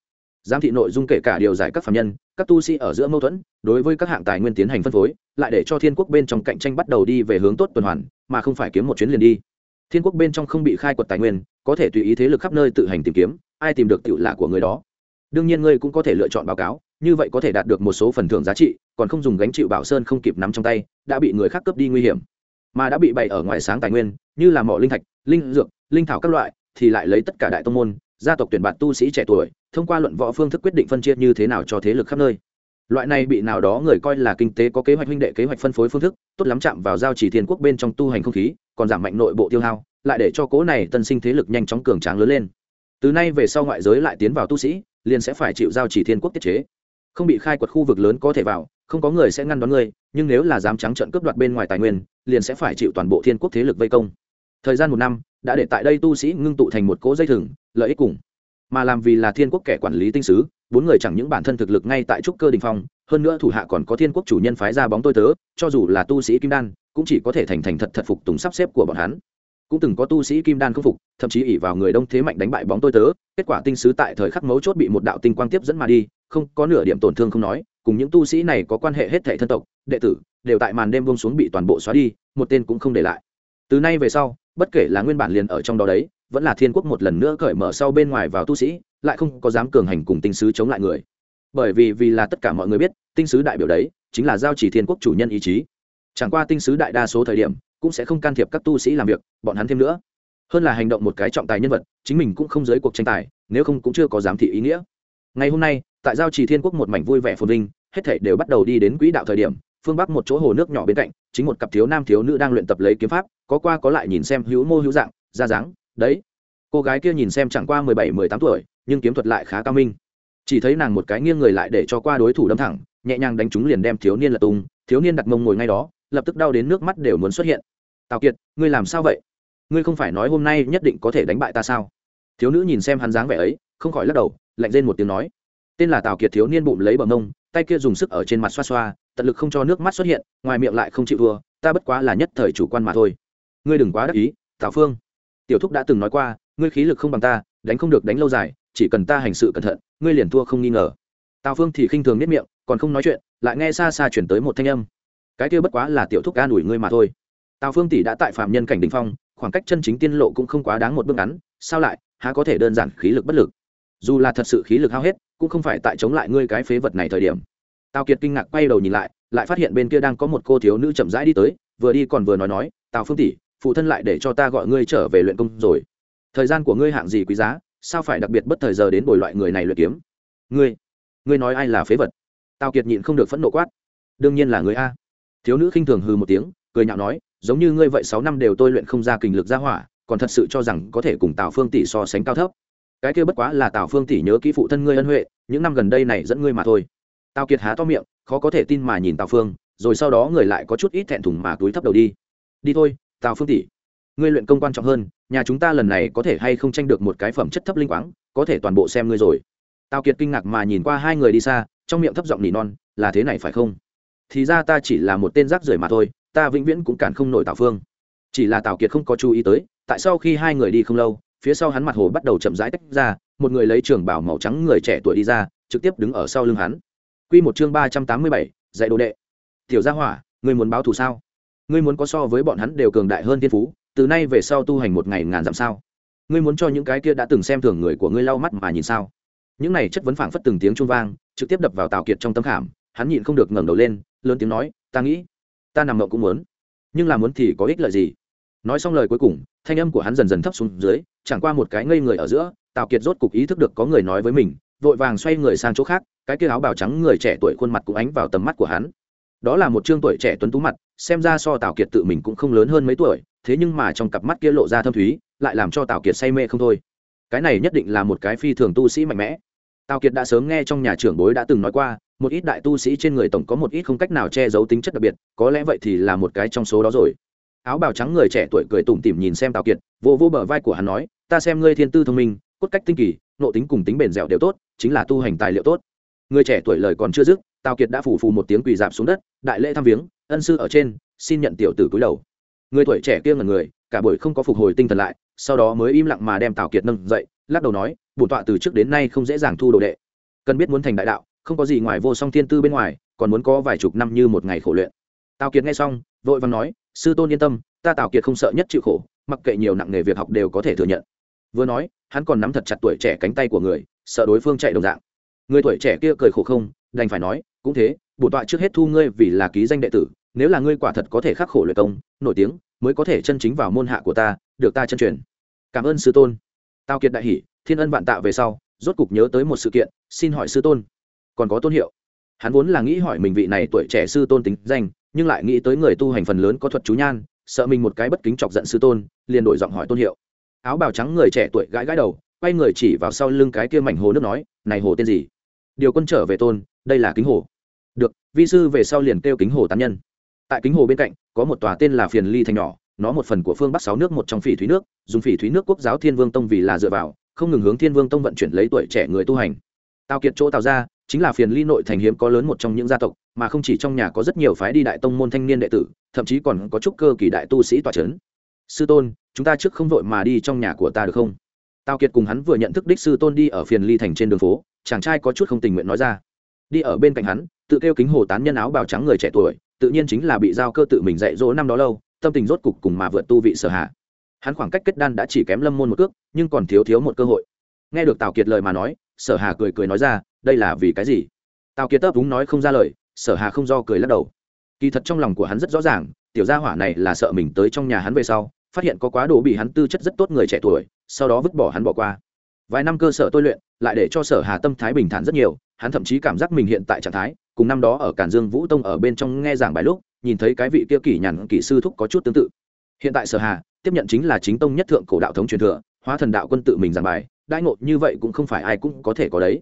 Giám thị nội dung kể cả điều giải các phạm nhân, các tu sĩ ở giữa mâu thuẫn, đối với các hạng tài nguyên tiến hành phân phối, lại để cho thiên quốc bên trong cạnh tranh bắt đầu đi về hướng tốt tuần hoàn, mà không phải kiếm một chuyến liền đi. Thiên quốc bên trong không bị khai quật tài nguyên, có thể tùy ý thế lực khắp nơi tự hành tìm kiếm, ai tìm được tự lạ của người đó? Đương nhiên ngươi cũng có thể lựa chọn báo cáo như vậy có thể đạt được một số phần thưởng giá trị, còn không dùng gánh chịu bảo sơn không kịp nắm trong tay, đã bị người khác cướp đi nguy hiểm. Mà đã bị bày ở ngoài sáng tài nguyên, như là mỏ linh thạch, linh dược, linh thảo các loại, thì lại lấy tất cả đại tông môn, gia tộc tuyển bạn tu sĩ trẻ tuổi, thông qua luận võ phương thức quyết định phân chia như thế nào cho thế lực khắp nơi. Loại này bị nào đó người coi là kinh tế có kế hoạch huynh đệ kế hoạch phân phối phương thức, tốt lắm chạm vào giao chỉ thiên quốc bên trong tu hành không khí, còn giảm mạnh nội bộ tiêu hao, lại để cho cố này tân sinh thế lực nhanh chóng cường tráng lớn lên. Từ nay về sau ngoại giới lại tiến vào tu sĩ, liền sẽ phải chịu giao chỉ thiên quốc tiết chế không bị khai quật khu vực lớn có thể vào, không có người sẽ ngăn đón ngươi, nhưng nếu là dám trắng trận cướp đoạt bên ngoài tài nguyên, liền sẽ phải chịu toàn bộ thiên quốc thế lực vây công. Thời gian một năm, đã để tại đây tu sĩ ngưng tụ thành một cỗ dây thừng, lợi ích cùng. Mà làm vì là thiên quốc kẻ quản lý tinh sứ, bốn người chẳng những bản thân thực lực ngay tại trúc cơ đình phong, hơn nữa thủ hạ còn có thiên quốc chủ nhân phái ra bóng tôi tớ, cho dù là tu sĩ kim đan, cũng chỉ có thể thành thành thật thật phục tùng sắp xếp của bọn hắn. Cũng từng có tu sĩ kim đan không phục, thậm chí ỉ vào người đông thế mạnh đánh bại bóng tôi tớ, kết quả tinh sứ tại thời khắc mấu chốt bị một đạo tinh quang tiếp dẫn mà đi không có nửa điểm tổn thương không nói, cùng những tu sĩ này có quan hệ hết thảy thân tộc, đệ tử, đều tại màn đêm buông xuống bị toàn bộ xóa đi, một tên cũng không để lại. Từ nay về sau, bất kể là nguyên bản liền ở trong đó đấy, vẫn là thiên quốc một lần nữa cởi mở sau bên ngoài vào tu sĩ, lại không có dám cường hành cùng tinh sứ chống lại người. Bởi vì vì là tất cả mọi người biết, tinh sứ đại biểu đấy, chính là giao chỉ thiên quốc chủ nhân ý chí. Chẳng qua tinh sứ đại đa số thời điểm, cũng sẽ không can thiệp các tu sĩ làm việc, bọn hắn thêm nữa. Hơn là hành động một cái trọng tài nhân vật, chính mình cũng không giới cuộc tranh tài, nếu không cũng chưa có giám thị ý nghĩa. Ngày hôm nay tại giao trì thiên quốc một mảnh vui vẻ phồn vinh, hết thảy đều bắt đầu đi đến quỹ đạo thời điểm, phương bắc một chỗ hồ nước nhỏ bên cạnh, chính một cặp thiếu nam thiếu nữ đang luyện tập lấy kiếm pháp, có qua có lại nhìn xem hữu mô hữu dạng, ra dáng, đấy. Cô gái kia nhìn xem chẳng qua mười bảy, mười tám tuổi, nhưng kiếm thuật lại khá cao minh. Chỉ thấy nàng một cái nghiêng người lại để cho qua đối thủ đâm thẳng, nhẹ nhàng đánh chúng liền đem thiếu niên lật tung. Thiếu niên đặt mông ngồi ngay đó, lập tức đau đến nước mắt đều muốn xuất hiện. Tào kiệt, ngươi làm sao vậy? Ngươi không phải nói hôm nay nhất định có thể đánh bại ta sao? Thiếu nữ nhìn xem hắn dáng vẻ ấy, không khỏi lắc đầu, lạnh lên một tiếng nói tên là tào kiệt thiếu niên bụng lấy bờ mông, tay kia dùng sức ở trên mặt xoa xoa, tận lực không cho nước mắt xuất hiện, ngoài miệng lại không chịu thua, ta bất quá là nhất thời chủ quan mà thôi. Ngươi đừng quá đắc ý, tào phương. Tiểu thúc đã từng nói qua, ngươi khí lực không bằng ta, đánh không được đánh lâu dài, chỉ cần ta hành sự cẩn thận, ngươi liền thua không nghi ngờ. Tào phương thì khinh thường nếp miệng, còn không nói chuyện, lại nghe xa xa chuyển tới một thanh âm. Cái kia bất quá là tiểu thúc ca đuổi ngươi mà thôi. Tào phương tỷ đã tại phạm nhân cảnh đình phong, khoảng cách chân chính tiên lộ cũng không quá đáng một bước ngắn, sao lại, há có thể đơn giản khí lực bất lực? Dù là thật sự khí lực hao hết cũng không phải tại chống lại ngươi cái phế vật này thời điểm. Tào kiệt kinh ngạc quay đầu nhìn lại lại phát hiện bên kia đang có một cô thiếu nữ chậm rãi đi tới, vừa đi còn vừa nói nói, tào phương tỷ, phụ thân lại để cho ta gọi ngươi trở về luyện công rồi. Thời gian của ngươi hạng gì quý giá, sao phải đặc biệt bất thời giờ đến bồi loại người này luyện kiếm? Ngươi ngươi nói ai là phế vật? Tào kiệt nhịn không được phẫn nộ quát. Đương nhiên là người a. Thiếu nữ khinh thường hư một tiếng, cười nhạo nói, giống như ngươi vậy sáu năm đều tôi luyện không ra kình lực ra hỏa, còn thật sự cho rằng có thể cùng tào phương tỷ so sánh cao thấp cái kia bất quá là tào phương tỷ nhớ kỹ phụ thân ngươi ân huệ những năm gần đây này dẫn ngươi mà thôi tào kiệt há to miệng khó có thể tin mà nhìn tào phương rồi sau đó người lại có chút ít thẹn thùng mà túi thấp đầu đi đi thôi tào phương tỷ ngươi luyện công quan trọng hơn nhà chúng ta lần này có thể hay không tranh được một cái phẩm chất thấp linh quáng có thể toàn bộ xem ngươi rồi tào kiệt kinh ngạc mà nhìn qua hai người đi xa trong miệng thấp giọng nỉ non là thế này phải không thì ra ta chỉ là một tên rác rưởi mà thôi ta vĩnh viễn cũng cản không nổi tào phương chỉ là tào kiệt không có chú ý tới tại sau khi hai người đi không lâu phía sau hắn mặt hồ bắt đầu chậm rãi tách ra, một người lấy trường bảo màu trắng người trẻ tuổi đi ra, trực tiếp đứng ở sau lưng hắn. Quy một chương ba trăm tám mươi bảy, dạy đồ đệ. Tiểu gia hỏa, ngươi muốn báo thù sao? Ngươi muốn có so với bọn hắn đều cường đại hơn thiên phú, từ nay về sau tu hành một ngày ngàn dặm sao? Ngươi muốn cho những cái kia đã từng xem thường người của ngươi lau mắt mà nhìn sao? Những này chất vấn phảng phất từng tiếng trung vang, trực tiếp đập vào tào kiệt trong tâm khảm, hắn nhịn không được ngẩng đầu lên, lớn tiếng nói, ta nghĩ, ta nằm mộng cũng muốn, nhưng là muốn thì có ích lợi gì? Nói xong lời cuối cùng, thanh âm của hắn dần dần thấp xuống dưới, chẳng qua một cái ngây người ở giữa, tào kiệt rốt cục ý thức được có người nói với mình, vội vàng xoay người sang chỗ khác, cái kia áo bào trắng người trẻ tuổi khuôn mặt cũng ánh vào tầm mắt của hắn. Đó là một trương tuổi trẻ tuấn tú mặt, xem ra so tào kiệt tự mình cũng không lớn hơn mấy tuổi, thế nhưng mà trong cặp mắt kia lộ ra thâm thúy, lại làm cho tào kiệt say mê không thôi. Cái này nhất định là một cái phi thường tu sĩ mạnh mẽ. Tào kiệt đã sớm nghe trong nhà trưởng bối đã từng nói qua, một ít đại tu sĩ trên người tổng có một ít không cách nào che giấu tính chất đặc biệt, có lẽ vậy thì là một cái trong số đó rồi áo bào trắng người trẻ tuổi cười tủm tỉm nhìn xem tào kiệt, vô vô bờ vai của hắn nói, ta xem ngươi thiên tư thông minh, cốt cách tinh kỳ nộ tính cùng tính bền dẻo đều tốt, chính là tu hành tài liệu tốt. Người trẻ tuổi lời còn chưa dứt, tào kiệt đã phủ phù một tiếng quỳ dạp xuống đất, đại lễ thăm viếng, ân sư ở trên, xin nhận tiểu tử cúi đầu. Người tuổi trẻ kia ngần người, cả buổi không có phục hồi tinh thần lại, sau đó mới im lặng mà đem tào kiệt nâng dậy, lắc đầu nói, bổn tọa từ trước đến nay không dễ dàng thu đồ đệ. Cần biết muốn thành đại đạo, không có gì ngoài vô song thiên tư bên ngoài, còn muốn có vài chục năm như một ngày khổ luyện. Tào kiệt nghe xong, vội vàng nói sư tôn yên tâm, ta tào kiệt không sợ nhất chịu khổ, mặc kệ nhiều nặng nghề việc học đều có thể thừa nhận. Vừa nói, hắn còn nắm thật chặt tuổi trẻ cánh tay của người, sợ đối phương chạy đồng dạng. Người tuổi trẻ kia cười khổ không, đành phải nói, cũng thế bổ tọa trước hết thu ngươi vì là ký danh đệ tử, nếu là ngươi quả thật có thể khắc khổ luyện công, nổi tiếng, mới có thể chân chính vào môn hạ của ta, được ta chân truyền. Cảm ơn sư tôn. Tào kiệt đại hỷ thiên ân vạn tạ về sau, rốt cục nhớ tới một sự kiện, xin hỏi sư tôn. Còn có tôn hiệu. Hắn vốn là nghĩ hỏi mình vị này tuổi trẻ sư tôn tính danh nhưng lại nghĩ tới người tu hành phần lớn có thuật chú nhan, sợ mình một cái bất kính chọc giận sư tôn, liền đổi giọng hỏi tôn hiệu. Áo bào trắng người trẻ tuổi gãi gãi đầu, quay người chỉ vào sau lưng cái kia mảnh hồ nước nói, này hồ tên gì? Điều quân trở về tôn, đây là kính hồ. Được, vi sư về sau liền kêu kính hồ tán nhân. Tại kính hồ bên cạnh, có một tòa tên là phiền ly thành nhỏ, nó một phần của phương bắc sáu nước, một trong phỉ thúy nước, dùng phỉ thúy nước quốc giáo thiên vương tông vì là dựa vào, không ngừng hướng thiên vương tông vận chuyển lấy tuổi trẻ người tu hành. Tào kiệt chỗ tạo ra, chính là phiền ly nội thành hiếm có lớn một trong những gia tộc mà không chỉ trong nhà có rất nhiều phái đi đại tông môn thanh niên đệ tử, thậm chí còn có chút cơ kỳ đại tu sĩ tòa c h ấ n sư tôn, chúng ta trước không vội mà đi trong nhà của ta được không? Tào kiệt cùng hắn vừa nhận thức đích sư tôn đi ở phiền ly thành trên đường phố, chàng trai có chút không tình nguyện nói ra. Đi ở bên cạnh hắn, tự kêu kính hồ tán nhân áo bào trắng người trẻ tuổi, tự nhiên chính là bị giao cơ tự mình dạy dỗ năm đó lâu, tâm tình rốt cục cùng mà vượt tu vị sở hạ. Hắn khoảng cách kết đan đã chỉ kém lâm môn một cước, nhưng còn thiếu thiếu một cơ hội. Nghe được tào kiệt lời mà nói, sở hà cười cười nói ra, đây là vì cái gì? Tào kiệt tấp đúng nói không ra lời sở hà không do cười lắc đầu. Kỳ thật trong lòng của hắn rất rõ ràng, tiểu gia hỏa này là sợ mình tới trong nhà hắn về sau, phát hiện có quá đồ bị hắn tư chất rất tốt người trẻ tuổi, sau đó vứt bỏ hắn bỏ qua. Vài năm cơ sở tôi luyện, lại để cho sở hà tâm thái bình thản rất nhiều, hắn thậm chí cảm giác mình hiện tại trạng thái, cùng năm đó ở cản dương vũ tông ở bên trong nghe giảng bài lúc, nhìn thấy cái vị kia kỷ nhàn kỷ sư thúc có chút tương tự. Hiện tại sở hà, tiếp nhận chính là chính tông nhất thượng cổ đạo thống truyền thừa, hóa thần đạo quân tự mình giảng bài, đãi ngộ như vậy cũng không phải ai cũng có thể có đấy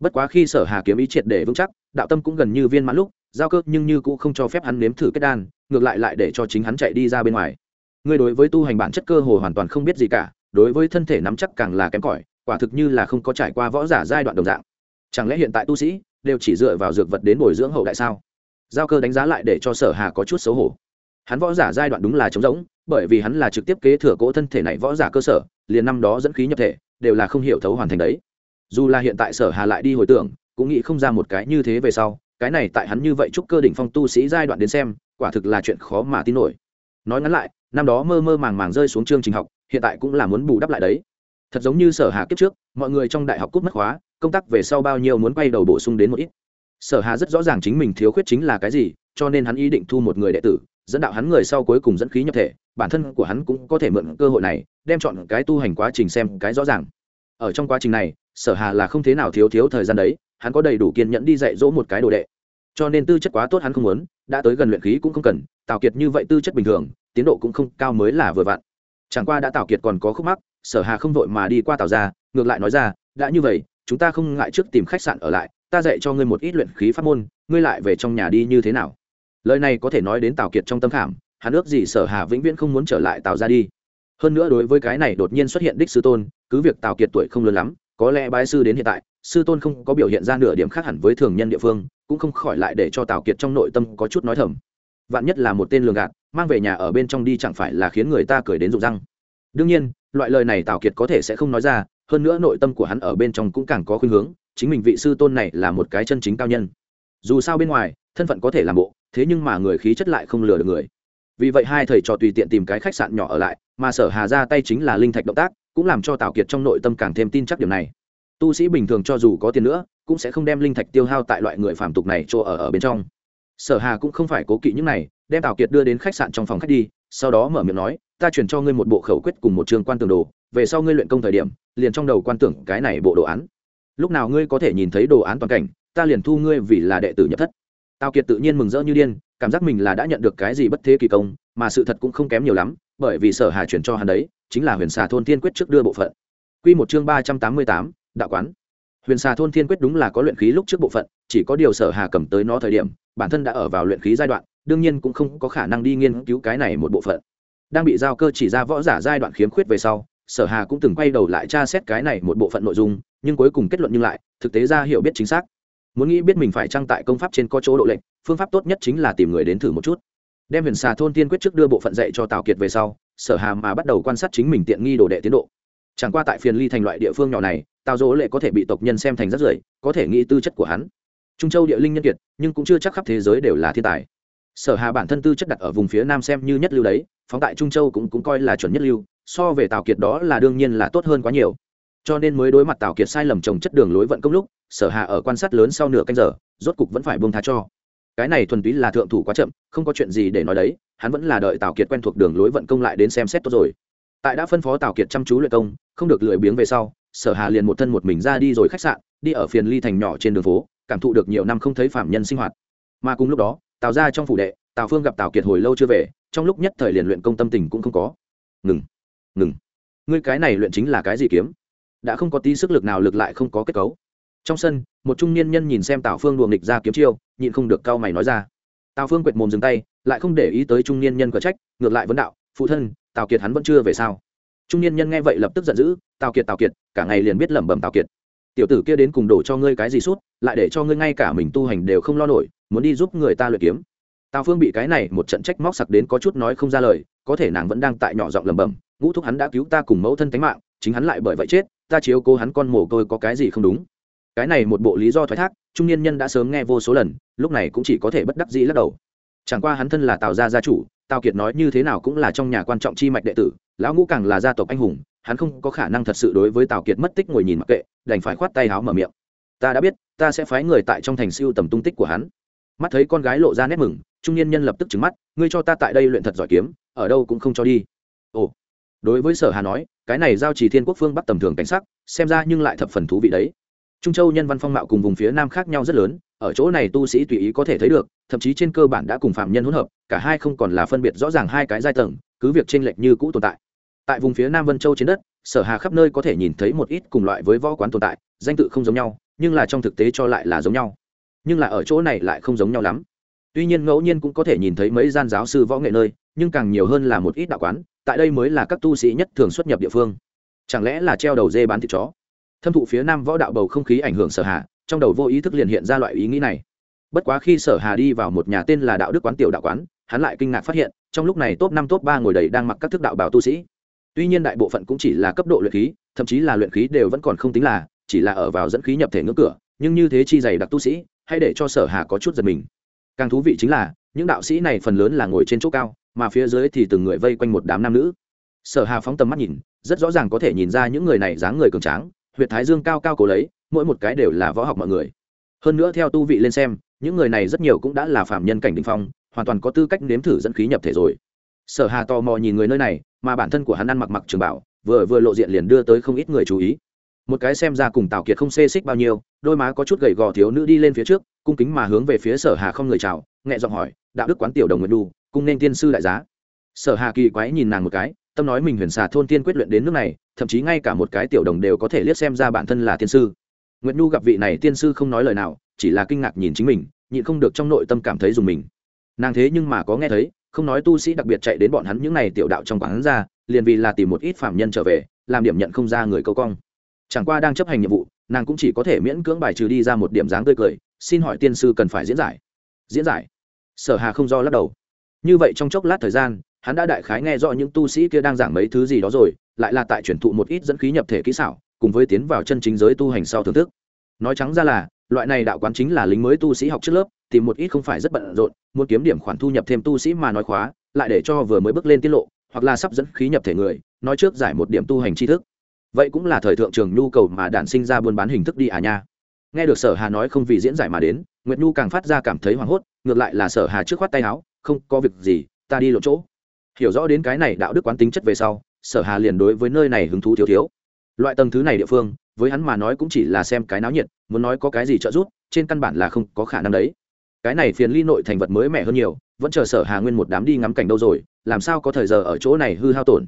bất quá khi sở hà kiếm ý triệt để vững chắc, đạo tâm cũng gần như viên mãn lúc, giao cơ nhưng như cũng không cho phép hắn nếm thử kết đan, ngược lại lại để cho chính hắn chạy đi ra bên ngoài. Người đối với tu hành bản chất cơ hồ hoàn toàn không biết gì cả, đối với thân thể nắm chắc càng là kém cỏi, quả thực như là không có trải qua võ giả giai đoạn đồng dạng. Chẳng lẽ hiện tại tu sĩ đều chỉ dựa vào dược vật đến bồi dưỡng hậu đại sao? Giao cơ đánh giá lại để cho sở hà có chút xấu hổ. Hắn võ giả giai đoạn đúng là trống rỗng, bởi vì hắn là trực tiếp kế thừa cỗ thân thể này võ giả cơ sở, liền năm đó dẫn khí nhập thể, đều là không hiểu thấu hoàn thành đấy dù là hiện tại sở hà lại đi hồi tưởng, cũng nghĩ không ra một cái như thế về sau, cái này tại hắn như vậy chúc cơ đỉnh phong tu sĩ giai đoạn đến xem, quả thực là chuyện khó mà tin nổi. Nói ngắn lại, năm đó mơ mơ màng màng rơi xuống chương trình học, hiện tại cũng là muốn bù đắp lại đấy. Thật giống như sở hà kiếp trước, mọi người trong đại học cúp mất khóa, công tác về sau bao nhiêu muốn quay đầu bổ sung đến một ít. Sở hà rất rõ ràng chính mình thiếu khuyết chính là cái gì, cho nên hắn ý định thu một người đệ tử, dẫn đạo hắn người sau cuối cùng dẫn khí nhập thể, bản thân của hắn cũng có thể mượn cơ hội này, đem chọn cái tu hành quá trình xem cái rõ ràng. Ở trong quá trình này sở hà là không thế nào thiếu thiếu thời gian đấy, hắn có đầy đủ kiên nhẫn đi dạy dỗ một cái đồ đệ. Cho nên tư chất quá tốt hắn không muốn, đã tới gần luyện khí cũng không cần, tào kiệt như vậy tư chất bình thường, tiến độ cũng không cao mới là vừa vặn. Chẳng qua đã tào kiệt còn có khúc mắc, sở hà không vội mà đi qua tào ra ngược lại nói ra, đã như vậy, chúng ta không ngại trước tìm khách sạn ở lại, ta dạy cho ngươi một ít luyện khí pháp môn, ngươi lại về trong nhà đi như thế nào? Lời này có thể nói đến tào kiệt trong tâm khảm, hắn ước gì sở hà vĩnh viễn không muốn trở lại tào ra đi. Hơn nữa đối với cái này đột nhiên xuất hiện đích sư tôn, cứ việc tào kiệt tuổi không lớn lắm có lẽ bái sư đến hiện tại, sư tôn không có biểu hiện ra nửa điểm khác hẳn với thường nhân địa phương, cũng không khỏi lại để cho tào kiệt trong nội tâm có chút nói thầm. Vạn nhất là một tên lường gạt, mang về nhà ở bên trong đi chẳng phải là khiến người ta cười đến rụng răng. Đương nhiên, loại lời này tào kiệt có thể sẽ không nói ra, hơn nữa nội tâm của hắn ở bên trong cũng càng có khuynh hướng, chính mình vị sư tôn này là một cái chân chính cao nhân. Dù sao bên ngoài, thân phận có thể làm bộ, thế nhưng mà người khí chất lại không lừa được người. Vì vậy hai thầy trò tùy tiện tìm cái khách sạn nhỏ ở lại, mà sở hà ra tay chính là linh thạch động tác cũng làm cho tào kiệt trong nội tâm càng thêm tin chắc điều này. Tu sĩ bình thường cho dù có tiền nữa, cũng sẽ không đem linh thạch tiêu hao tại loại người phàm tục này chỗ ở ở bên trong. Sở hà cũng không phải cố kỵ những này, đem tào kiệt đưa đến khách sạn trong phòng khách đi, sau đó mở miệng nói, ta chuyển cho ngươi một bộ khẩu quyết cùng một trường quan tường đồ, về sau ngươi luyện công thời điểm, liền trong đầu quan tưởng cái này bộ đồ án. Lúc nào ngươi có thể nhìn thấy đồ án toàn cảnh, ta liền thu ngươi vì là đệ tử nhập thất. Tào kiệt tự nhiên mừng rỡ như điên, cảm giác mình là đã nhận được cái gì bất thế kỳ công, mà sự thật cũng không kém nhiều lắm bởi vì sở hà chuyển cho hắn đấy, chính là huyền xà thôn Thiên quyết trước đưa bộ phận. Quy một chương ba trăm tám mươi tám, đạo quán. Huyền xà thôn thiên quyết đúng là có luyện khí lúc trước bộ phận, chỉ có điều sở hà cầm tới nó thời điểm, bản thân đã ở vào luyện khí giai đoạn, đương nhiên cũng không có khả năng đi nghiên cứu cái này một bộ phận. Đang bị giao cơ chỉ ra võ giả giai đoạn khiếm khuyết về sau, sở hà cũng từng quay đầu lại tra xét cái này một bộ phận nội dung, nhưng cuối cùng kết luận nhưng lại, thực tế ra hiểu biết chính xác. Muốn nghĩ biết mình phải trang tại công pháp trên có chỗ độ lệnh phương pháp tốt nhất chính là tìm người đến thử một chút đem huyền xà thôn tiên quyết trước đưa bộ phận dạy cho tào kiệt về sau, sở hà mà bắt đầu quan sát chính mình tiện nghi đồ đệ tiến độ. Chẳng qua tại phiền ly thành loại địa phương nhỏ này, tào dỗ lệ có thể bị tộc nhân xem thành rất rưởi, có thể nghĩ tư chất của hắn. Trung châu địa linh nhân kiệt, nhưng cũng chưa chắc khắp thế giới đều là thiên tài. Sở hà bản thân tư chất đặt ở vùng phía nam xem như nhất lưu đấy, phóng tại trung châu cũng cũng coi là chuẩn nhất lưu, so về tào kiệt đó là đương nhiên là tốt hơn quá nhiều. Cho nên mới đối mặt tào kiệt sai lầm trồng chất đường lối vận công lúc, sở hà ở quan sát lớn sau nửa canh giờ, rốt cục vẫn phải buông tha cho cái này thuần túy là thượng thủ quá chậm, không có chuyện gì để nói đấy, hắn vẫn là đợi tào kiệt quen thuộc đường lối vận công lại đến xem xét tốt rồi. Tại đã phân phó tào kiệt chăm chú luyện công, không được lười biếng về sau, sở hà liền một thân một mình ra đi rồi khách sạn, đi ở phiền ly thành nhỏ trên đường phố, cảm thụ được nhiều năm không thấy phạm nhân sinh hoạt. Mà cùng lúc đó, tào ra trong phủ đệ, tào phương gặp tào kiệt hồi lâu chưa về, trong lúc nhất thời liền luyện công tâm tình cũng không có. Ngừng ngừng. Ngươi cái này luyện chính là cái gì kiếm? Đã không có tí sức lực nào lực lại không có kết cấu trong sân, một trung niên nhân nhìn xem tào phương đùa nghịch ra kiếm chiêu, nhịn không được cau mày nói ra. Tào phương quệt mồm dừng tay, lại không để ý tới trung niên nhân có trách, ngược lại vấn đạo, phụ thân, tào kiệt hắn vẫn chưa về sao? Trung niên nhân nghe vậy lập tức giận dữ, tào kiệt tào kiệt, cả ngày liền biết lẩm bẩm tào kiệt. Tiểu tử kia đến cùng đổ cho ngươi cái gì suốt lại để cho ngươi ngay cả mình tu hành đều không lo nổi, muốn đi giúp người ta luyện kiếm. Tào phương bị cái này một trận trách móc sặc đến có chút nói không ra lời, có thể nàng vẫn đang tại nhỏ giọng lẩm bẩm, ngũ thúc hắn đã cứu ta cùng mẫu thân tánh mạng, chính hắn lại bởi vậy chết, ta chiếu cố hắn con mồ côi có cái gì không đúng? Cái này một bộ lý do thoái thác, trung niên nhân đã sớm nghe vô số lần, lúc này cũng chỉ có thể bất đắc dĩ lắc đầu. Chẳng qua hắn thân là tào gia gia chủ, tào kiệt nói như thế nào cũng là trong nhà quan trọng chi mạch đệ tử, lão ngũ càng là gia tộc anh hùng, hắn không có khả năng thật sự đối với tào kiệt mất tích ngồi nhìn mặc kệ, đành phải khoát tay háo mở miệng. Ta đã biết, ta sẽ phái người tại trong thành siêu tầm tung tích của hắn. Mắt thấy con gái lộ ra nét mừng, trung niên nhân lập tức trứng mắt, ngươi cho ta tại đây luyện thật giỏi kiếm, ở đâu cũng không cho đi. Ồ. Đối với sở hà nói, cái này giao trì thiên quốc phương bắc tầm thường cảnh sắc, xem ra nhưng lại thập phần thú vị đấy trung châu nhân văn phong mạo cùng vùng phía nam khác nhau rất lớn, ở chỗ này tu sĩ tùy ý có thể thấy được, thậm chí trên cơ bản đã cùng phạm nhân hỗn hợp, cả hai không còn là phân biệt rõ ràng hai cái giai tầng, cứ việc chênh lệch như cũ tồn tại. Tại vùng phía nam vân châu trên đất, sở hà khắp nơi có thể nhìn thấy một ít cùng loại với võ quán tồn tại, danh tự không giống nhau, nhưng là trong thực tế cho lại là giống nhau. Nhưng là ở chỗ này lại không giống nhau lắm. Tuy nhiên ngẫu nhiên cũng có thể nhìn thấy mấy gian giáo sư võ nghệ nơi, nhưng càng nhiều hơn là một ít đạo quán, tại đây mới là các tu sĩ nhất thường xuất nhập địa phương. Chẳng lẽ là treo đầu dê bán thịt chó? Thâm thụ phía nam võ đạo bầu không khí ảnh hưởng sở hà, trong đầu vô ý thức liền hiện ra loại ý nghĩ này. Bất quá khi sở hà đi vào một nhà tên là đạo đức quán tiểu đạo quán, hắn lại kinh ngạc phát hiện, trong lúc này top năm, top ba ngồi đầy đang mặc các thức đạo bảo tu sĩ. Tuy nhiên đại bộ phận cũng chỉ là cấp độ luyện khí, thậm chí là luyện khí đều vẫn còn không tính là, chỉ là ở vào dẫn khí nhập thể ngưỡng cửa, nhưng như thế chi dày đặc tu sĩ hay để cho sở hà có chút giật mình. Càng thú vị chính là, những đạo sĩ này phần lớn là ngồi trên chỗ cao, mà phía dưới thì từng người vây quanh một đám nam nữ. Sở hà phóng tầm mắt nhìn, rất rõ ràng có thể nhìn ra những người này dáng người cường tráng huyệt thái dương cao cao cố lấy, mỗi một cái đều là võ học mọi người. Hơn nữa theo tu vị lên xem, những người này rất nhiều cũng đã là phạm nhân cảnh đình phong, hoàn toàn có tư cách nếm thử dẫn khí nhập thể rồi. Sở hà tò mò nhìn người nơi này, mà bản thân của hắn ăn mặc mặc trường bảo, vừa vừa lộ diện liền đưa tới không ít người chú ý. Một cái xem ra cùng tào kiệt không xê xích bao nhiêu, đôi má có chút gầy gò thiếu nữ đi lên phía trước, cung kính mà hướng về phía sở hà không người chào, nhẹ giọng hỏi, đạo đức quán tiểu đồng nguyện đu cung nên tiên sư đại giá? Sở hà kỳ quái nhìn nàng một cái, tâm nói mình huyền xà thôn tiên quyết luyện đến nước này thậm chí ngay cả một cái tiểu đồng đều có thể liếc xem ra bản thân là tiên sư. Nguyệt nhu gặp vị này tiên sư không nói lời nào, chỉ là kinh ngạc nhìn chính mình, nhịn không được trong nội tâm cảm thấy dùng mình. Nàng thế nhưng mà có nghe thấy, không nói tu sĩ đặc biệt chạy đến bọn hắn những này tiểu đạo trong quán ra, liền vì là tìm một ít phạm nhân trở về, làm điểm nhận không ra người câu cong. Chẳng qua đang chấp hành nhiệm vụ, nàng cũng chỉ có thể miễn cưỡng bài trừ đi ra một điểm dáng tươi cười, xin hỏi tiên sư cần phải diễn giải. Diễn giải? Sở hà không do lắc đầu. Như vậy trong chốc lát thời gian hắn đã đại khái nghe rõ những tu sĩ kia đang giảng mấy thứ gì đó rồi, lại là tại truyền thụ một ít dẫn khí nhập thể kỹ xảo, cùng với tiến vào chân chính giới tu hành sau thưởng thức. Nói trắng ra là, loại này đạo quán chính là lính mới tu sĩ học trước lớp, tìm một ít không phải rất bận rộn, muốn kiếm điểm khoản thu nhập thêm tu sĩ mà nói khóa, lại để cho vừa mới bước lên tiết lộ, hoặc là sắp dẫn khí nhập thể người, nói trước giải một điểm tu hành tri thức. Vậy cũng là thời thượng trường nhu cầu mà đản sinh ra buôn bán hình thức đi à nha. Nghe được sở hà nói không vì diễn giải mà đến, nguyệt nhu càng phát ra cảm thấy hoảng hốt, ngược lại là sở hà trước khoát tay áo, không có việc gì, ta đi lộ chỗ hiểu rõ đến cái này đạo đức quán tính chất về sau, sở hà liền đối với nơi này hứng thú thiếu thiếu. Loại tầng thứ này địa phương, với hắn mà nói cũng chỉ là xem cái náo nhiệt, muốn nói có cái gì trợ giúp, trên căn bản là không có khả năng đấy. Cái này phiền ly nội thành vật mới mẻ hơn nhiều, vẫn chờ sở hà nguyên một đám đi ngắm cảnh đâu rồi, làm sao có thời giờ ở chỗ này hư hao tổn.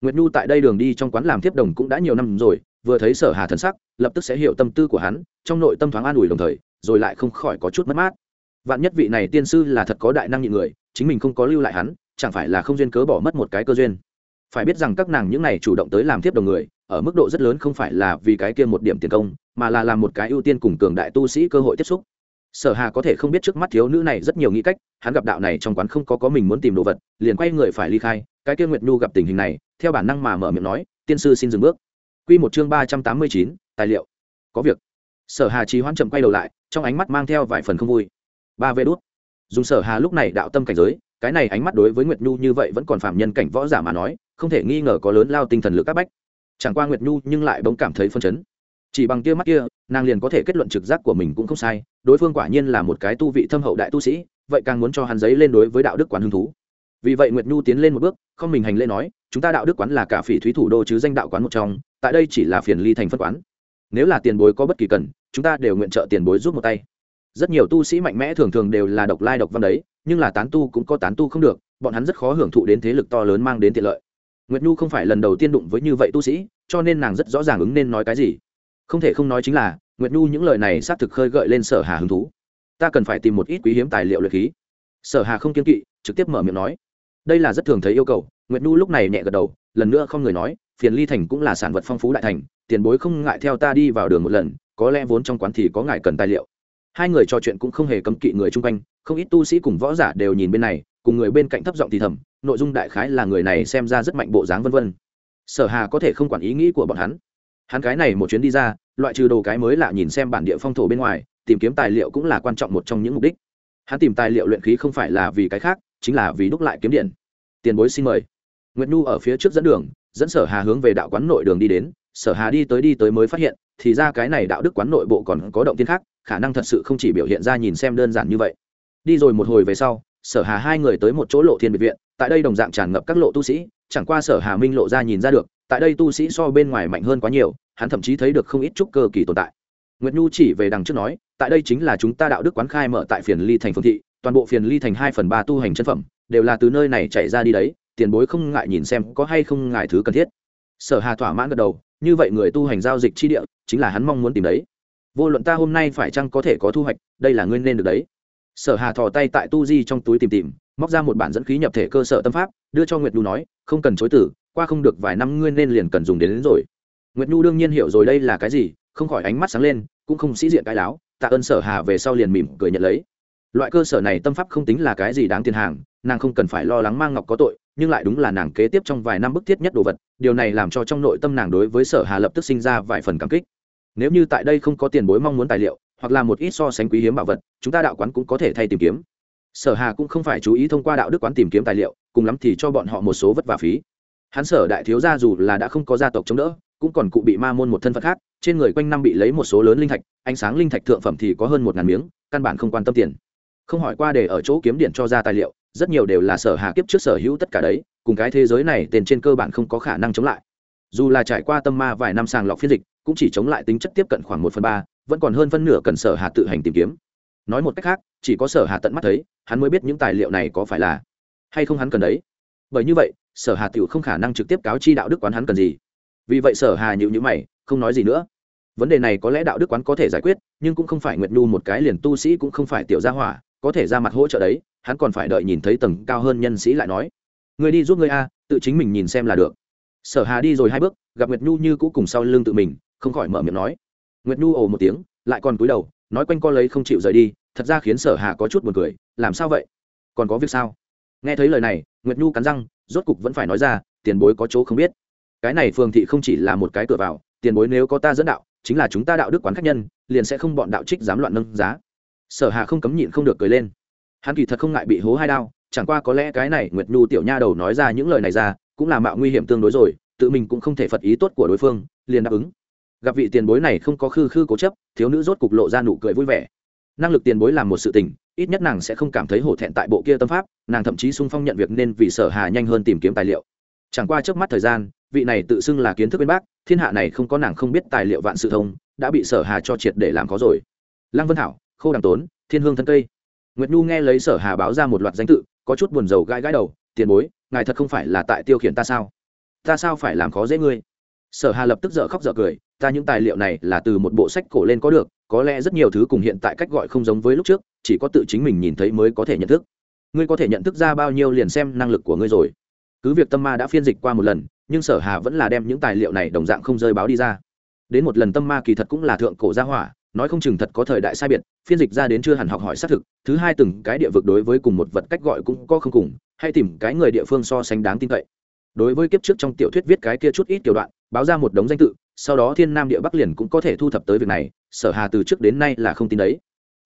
Nguyệt nhu tại đây đường đi trong quán làm tiếp đồng cũng đã nhiều năm rồi, vừa thấy sở hà thần sắc, lập tức sẽ hiểu tâm tư của hắn, trong nội tâm thoáng an ủi đồng thời, rồi lại không khỏi có chút mất mát. Vạn nhất vị này tiên sư là thật có đại năng nhị người, chính mình không có lưu lại hắn chẳng phải là không duyên cớ bỏ mất một cái cơ duyên. Phải biết rằng các nàng những này chủ động tới làm tiếp đồng người, ở mức độ rất lớn không phải là vì cái kia một điểm tiền công, mà là làm một cái ưu tiên cùng cường đại tu sĩ cơ hội tiếp xúc. Sở hà có thể không biết trước mắt thiếu nữ này rất nhiều nghĩ cách, hắn gặp đạo này trong quán không có có mình muốn tìm đồ vật, liền quay người phải ly khai, cái kia nguyệt nhu gặp tình hình này, theo bản năng mà mở miệng nói, tiên sư xin dừng bước. Quy một chương ba trăm tám mươi chín, tài liệu. Có việc. Sở hà trì hoãn chậm quay đầu lại, trong ánh mắt mang theo vài phần không vui. Ba vê đút. Dùng sở hà lúc này đạo tâm cảnh giới cái này ánh mắt đối với nguyệt nhu như vậy vẫn còn phạm nhân cảnh võ giả mà nói, không thể nghi ngờ có lớn lao tinh thần lực các bách. Chẳng qua nguyệt nhu nhưng lại bỗng cảm thấy phân chấn. Chỉ bằng kia mắt kia, nàng liền có thể kết luận trực giác của mình cũng không sai, đối phương quả nhiên là một cái tu vị thâm hậu đại tu sĩ, vậy càng muốn cho hắn giấy lên đối với đạo đức quán hứng thú. Vì vậy nguyệt nhu tiến lên một bước, không mình hành lễ nói, chúng ta đạo đức quán là cả phỉ thúy thủ đô chứ danh đạo quán một trong, tại đây chỉ là phiền ly thành phân quán. Nếu là tiền bối có bất kỳ cần, chúng ta đều nguyện trợ tiền bối giúp một tay rất nhiều tu sĩ mạnh mẽ thường thường đều là độc lai độc văn đấy, nhưng là tán tu cũng có tán tu không được, bọn hắn rất khó hưởng thụ đến thế lực to lớn mang đến tiện lợi. Nguyệt nhu không phải lần đầu tiên đụng với như vậy tu sĩ, cho nên nàng rất rõ ràng ứng nên nói cái gì. Không thể không nói chính là, nguyệt nhu những lời này xác thực khơi gợi lên sở hà hứng thú. Ta cần phải tìm một ít quý hiếm tài liệu luyện khí. Sở hà không kiên kỵ, trực tiếp mở miệng nói. Đây là rất thường thấy yêu cầu, nguyệt nhu lúc này nhẹ gật đầu, lần nữa không người nói, phiền ly thành cũng là sản vật phong phú đại thành, tiền bối không ngại theo ta đi vào đường một lần, có lẽ vốn trong quán thì có ngại cần tài liệu hai người trò chuyện cũng không hề cấm kỵ người chung quanh, không ít tu sĩ cùng võ giả đều nhìn bên này, cùng người bên cạnh thấp giọng thì thầm, nội dung đại khái là người này xem ra rất mạnh bộ dáng vân vân. Sở hà có thể không quản ý nghĩ của bọn hắn. Hắn cái này một chuyến đi ra, loại trừ đồ cái mới lạ nhìn xem bản địa phong thổ bên ngoài, tìm kiếm tài liệu cũng là quan trọng một trong những mục đích. Hắn tìm tài liệu luyện khí không phải là vì cái khác, chính là vì đúc lại kiếm điện. Tiền bối xin mời. Nguyệt nhu ở phía trước dẫn đường, dẫn sở hà hướng về đạo quán nội đường đi đến sở hà đi tới đi tới mới phát hiện, thì ra cái này đạo đức quán nội bộ còn có động tiên khác, khả năng thật sự không chỉ biểu hiện ra nhìn xem đơn giản như vậy. Đi rồi một hồi về sau, sở hà hai người tới một chỗ lộ thiên biệt viện, tại đây đồng dạng tràn ngập các lộ tu sĩ, chẳng qua sở hà minh lộ ra nhìn ra được, tại đây tu sĩ so bên ngoài mạnh hơn quá nhiều, hắn thậm chí thấy được không ít chút cơ kỳ tồn tại. Nguyệt nhu chỉ về đằng trước nói, tại đây chính là chúng ta đạo đức quán khai mở tại phiền ly thành phương thị, toàn bộ phiền ly thành hai phần ba tu hành chân phẩm, đều là từ nơi này chạy ra đi đấy, tiền bối không ngại nhìn xem có hay không ngại thứ cần thiết. Sở hà thỏa mãn gật đầu như vậy người tu hành giao dịch chi địa chính là hắn mong muốn tìm đấy. Vô luận ta hôm nay phải chăng có thể có thu hoạch đây là nguyên nên được đấy. Sở hà thò tay tại tu di trong túi tìm tìm móc ra một bản dẫn khí nhập thể cơ sở tâm pháp đưa cho nguyệt nhu nói không cần chối tử qua không được vài năm ngươi nên liền cần dùng đến, đến rồi. Nguyệt nhu đương nhiên hiểu rồi đây là cái gì không khỏi ánh mắt sáng lên cũng không sĩ diện cái láo tạ ơn sở hà về sau liền mỉm cười nhận lấy. Loại cơ sở này tâm pháp không tính là cái gì đáng tiền hàng nàng không cần phải lo lắng mang ngọc có tội nhưng lại đúng là nàng kế tiếp trong vài năm bức thiết nhất đồ vật, điều này làm cho trong nội tâm nàng đối với sở hà lập tức sinh ra vài phần cảm kích. Nếu như tại đây không có tiền bối mong muốn tài liệu, hoặc là một ít so sánh quý hiếm bảo vật, chúng ta đạo quán cũng có thể thay tìm kiếm. Sở hà cũng không phải chú ý thông qua đạo đức quán tìm kiếm tài liệu, cùng lắm thì cho bọn họ một số vất vả phí. Hắn sở đại thiếu gia dù là đã không có gia tộc chống đỡ, cũng còn cụ bị ma môn một thân phận khác, trên người quanh năm bị lấy một số lớn linh thạch, ánh sáng linh thạch thượng phẩm thì có hơn một ngàn miếng, căn bản không quan tâm tiền. Không hỏi qua để ở chỗ kiếm điện cho ra tài liệu rất nhiều đều là sở hà kiếp trước sở hữu tất cả đấy, cùng cái thế giới này tiền trên cơ bản không có khả năng chống lại. Dù là trải qua tâm ma vài năm sàng lọc phiên dịch, cũng chỉ chống lại tính chất tiếp cận khoảng một phần ba, vẫn còn hơn phân nửa cần sở hà tự hành tìm kiếm. Nói một cách khác, chỉ có sở hà tận mắt thấy, hắn mới biết những tài liệu này có phải là hay không hắn cần đấy. Bởi như vậy, sở hà tiểu không khả năng trực tiếp cáo chi đạo đức quán hắn cần gì. Vì vậy sở hà nhịu nhữ mày, không nói gì nữa. Vấn đề này có lẽ đạo đức quán có thể giải quyết, nhưng cũng không phải nguyệt nhu một cái liền tu sĩ cũng không phải tiểu gia hỏa, có thể ra mặt hỗ trợ đấy hắn còn phải đợi nhìn thấy tầng cao hơn nhân sĩ lại nói người đi giúp người a, tự chính mình nhìn xem là được. Sở hà đi rồi hai bước, gặp nguyệt nhu như cũ cùng sau lưng tự mình, không khỏi mở miệng nói. Nguyệt nhu ồ một tiếng, lại còn cúi đầu, nói quanh co lấy không chịu rời đi, thật ra khiến sở hà có chút buồn cười, làm sao vậy? Còn có việc sao? Nghe thấy lời này, nguyệt nhu cắn răng, rốt cục vẫn phải nói ra, tiền bối có chỗ không biết. Cái này phường thị không chỉ là một cái cửa vào, tiền bối nếu có ta dẫn đạo, chính là chúng ta đạo đức quán khách nhân, liền sẽ không bọn đạo trích dám loạn nâng giá. Sở hà không cấm nhịn không được cười lên hắn kỳ thật không ngại bị hố hai đao, chẳng qua có lẽ cái này nguyệt nhu tiểu nha đầu nói ra những lời này ra, cũng là mạo nguy hiểm tương đối rồi, tự mình cũng không thể phật ý tốt của đối phương, liền đáp ứng. Gặp vị tiền bối này không có khư khư cố chấp, thiếu nữ rốt cục lộ ra nụ cười vui vẻ. Năng lực tiền bối làm một sự tình, ít nhất nàng sẽ không cảm thấy hổ thẹn tại bộ kia tâm pháp, nàng thậm chí sung phong nhận việc nên vì sở hà nhanh hơn tìm kiếm tài liệu. Chẳng qua trước mắt thời gian, vị này tự xưng là kiến thức bên bác, thiên hạ này không có nàng không biết tài liệu vạn sự thông, đã bị sở hà cho triệt để làm khó rồi. Lăng vân thảo, khô đằng tốn, thiên hương thân cây nguyệt nhu nghe lấy sở hà báo ra một loạt danh tự, có chút buồn rầu gãi gãi đầu, tiền bối, ngài thật không phải là tại tiêu khiển ta sao? Ta sao phải làm khó dễ ngươi? Sở hà lập tức dở khóc dở cười, ta những tài liệu này là từ một bộ sách cổ lên có được, có lẽ rất nhiều thứ cùng hiện tại cách gọi không giống với lúc trước, chỉ có tự chính mình nhìn thấy mới có thể nhận thức. Ngươi có thể nhận thức ra bao nhiêu liền xem năng lực của ngươi rồi. Cứ việc tâm ma đã phiên dịch qua một lần, nhưng sở hà vẫn là đem những tài liệu này đồng dạng không rơi báo đi ra. Đến một lần tâm ma kỳ thật cũng là thượng cổ gia hỏa nói không chừng thật có thời đại sai biệt, phiên dịch ra đến chưa hẳn học hỏi xác thực, thứ hai từng cái địa vực đối với cùng một vật cách gọi cũng có không cùng, hay tìm cái người địa phương so sánh đáng tin cậy. Đối với kiếp trước trong tiểu thuyết viết cái kia chút ít kiểu đoạn, báo ra một đống danh tự, sau đó thiên nam địa bắc liền cũng có thể thu thập tới việc này, sở hà từ trước đến nay là không tin đấy.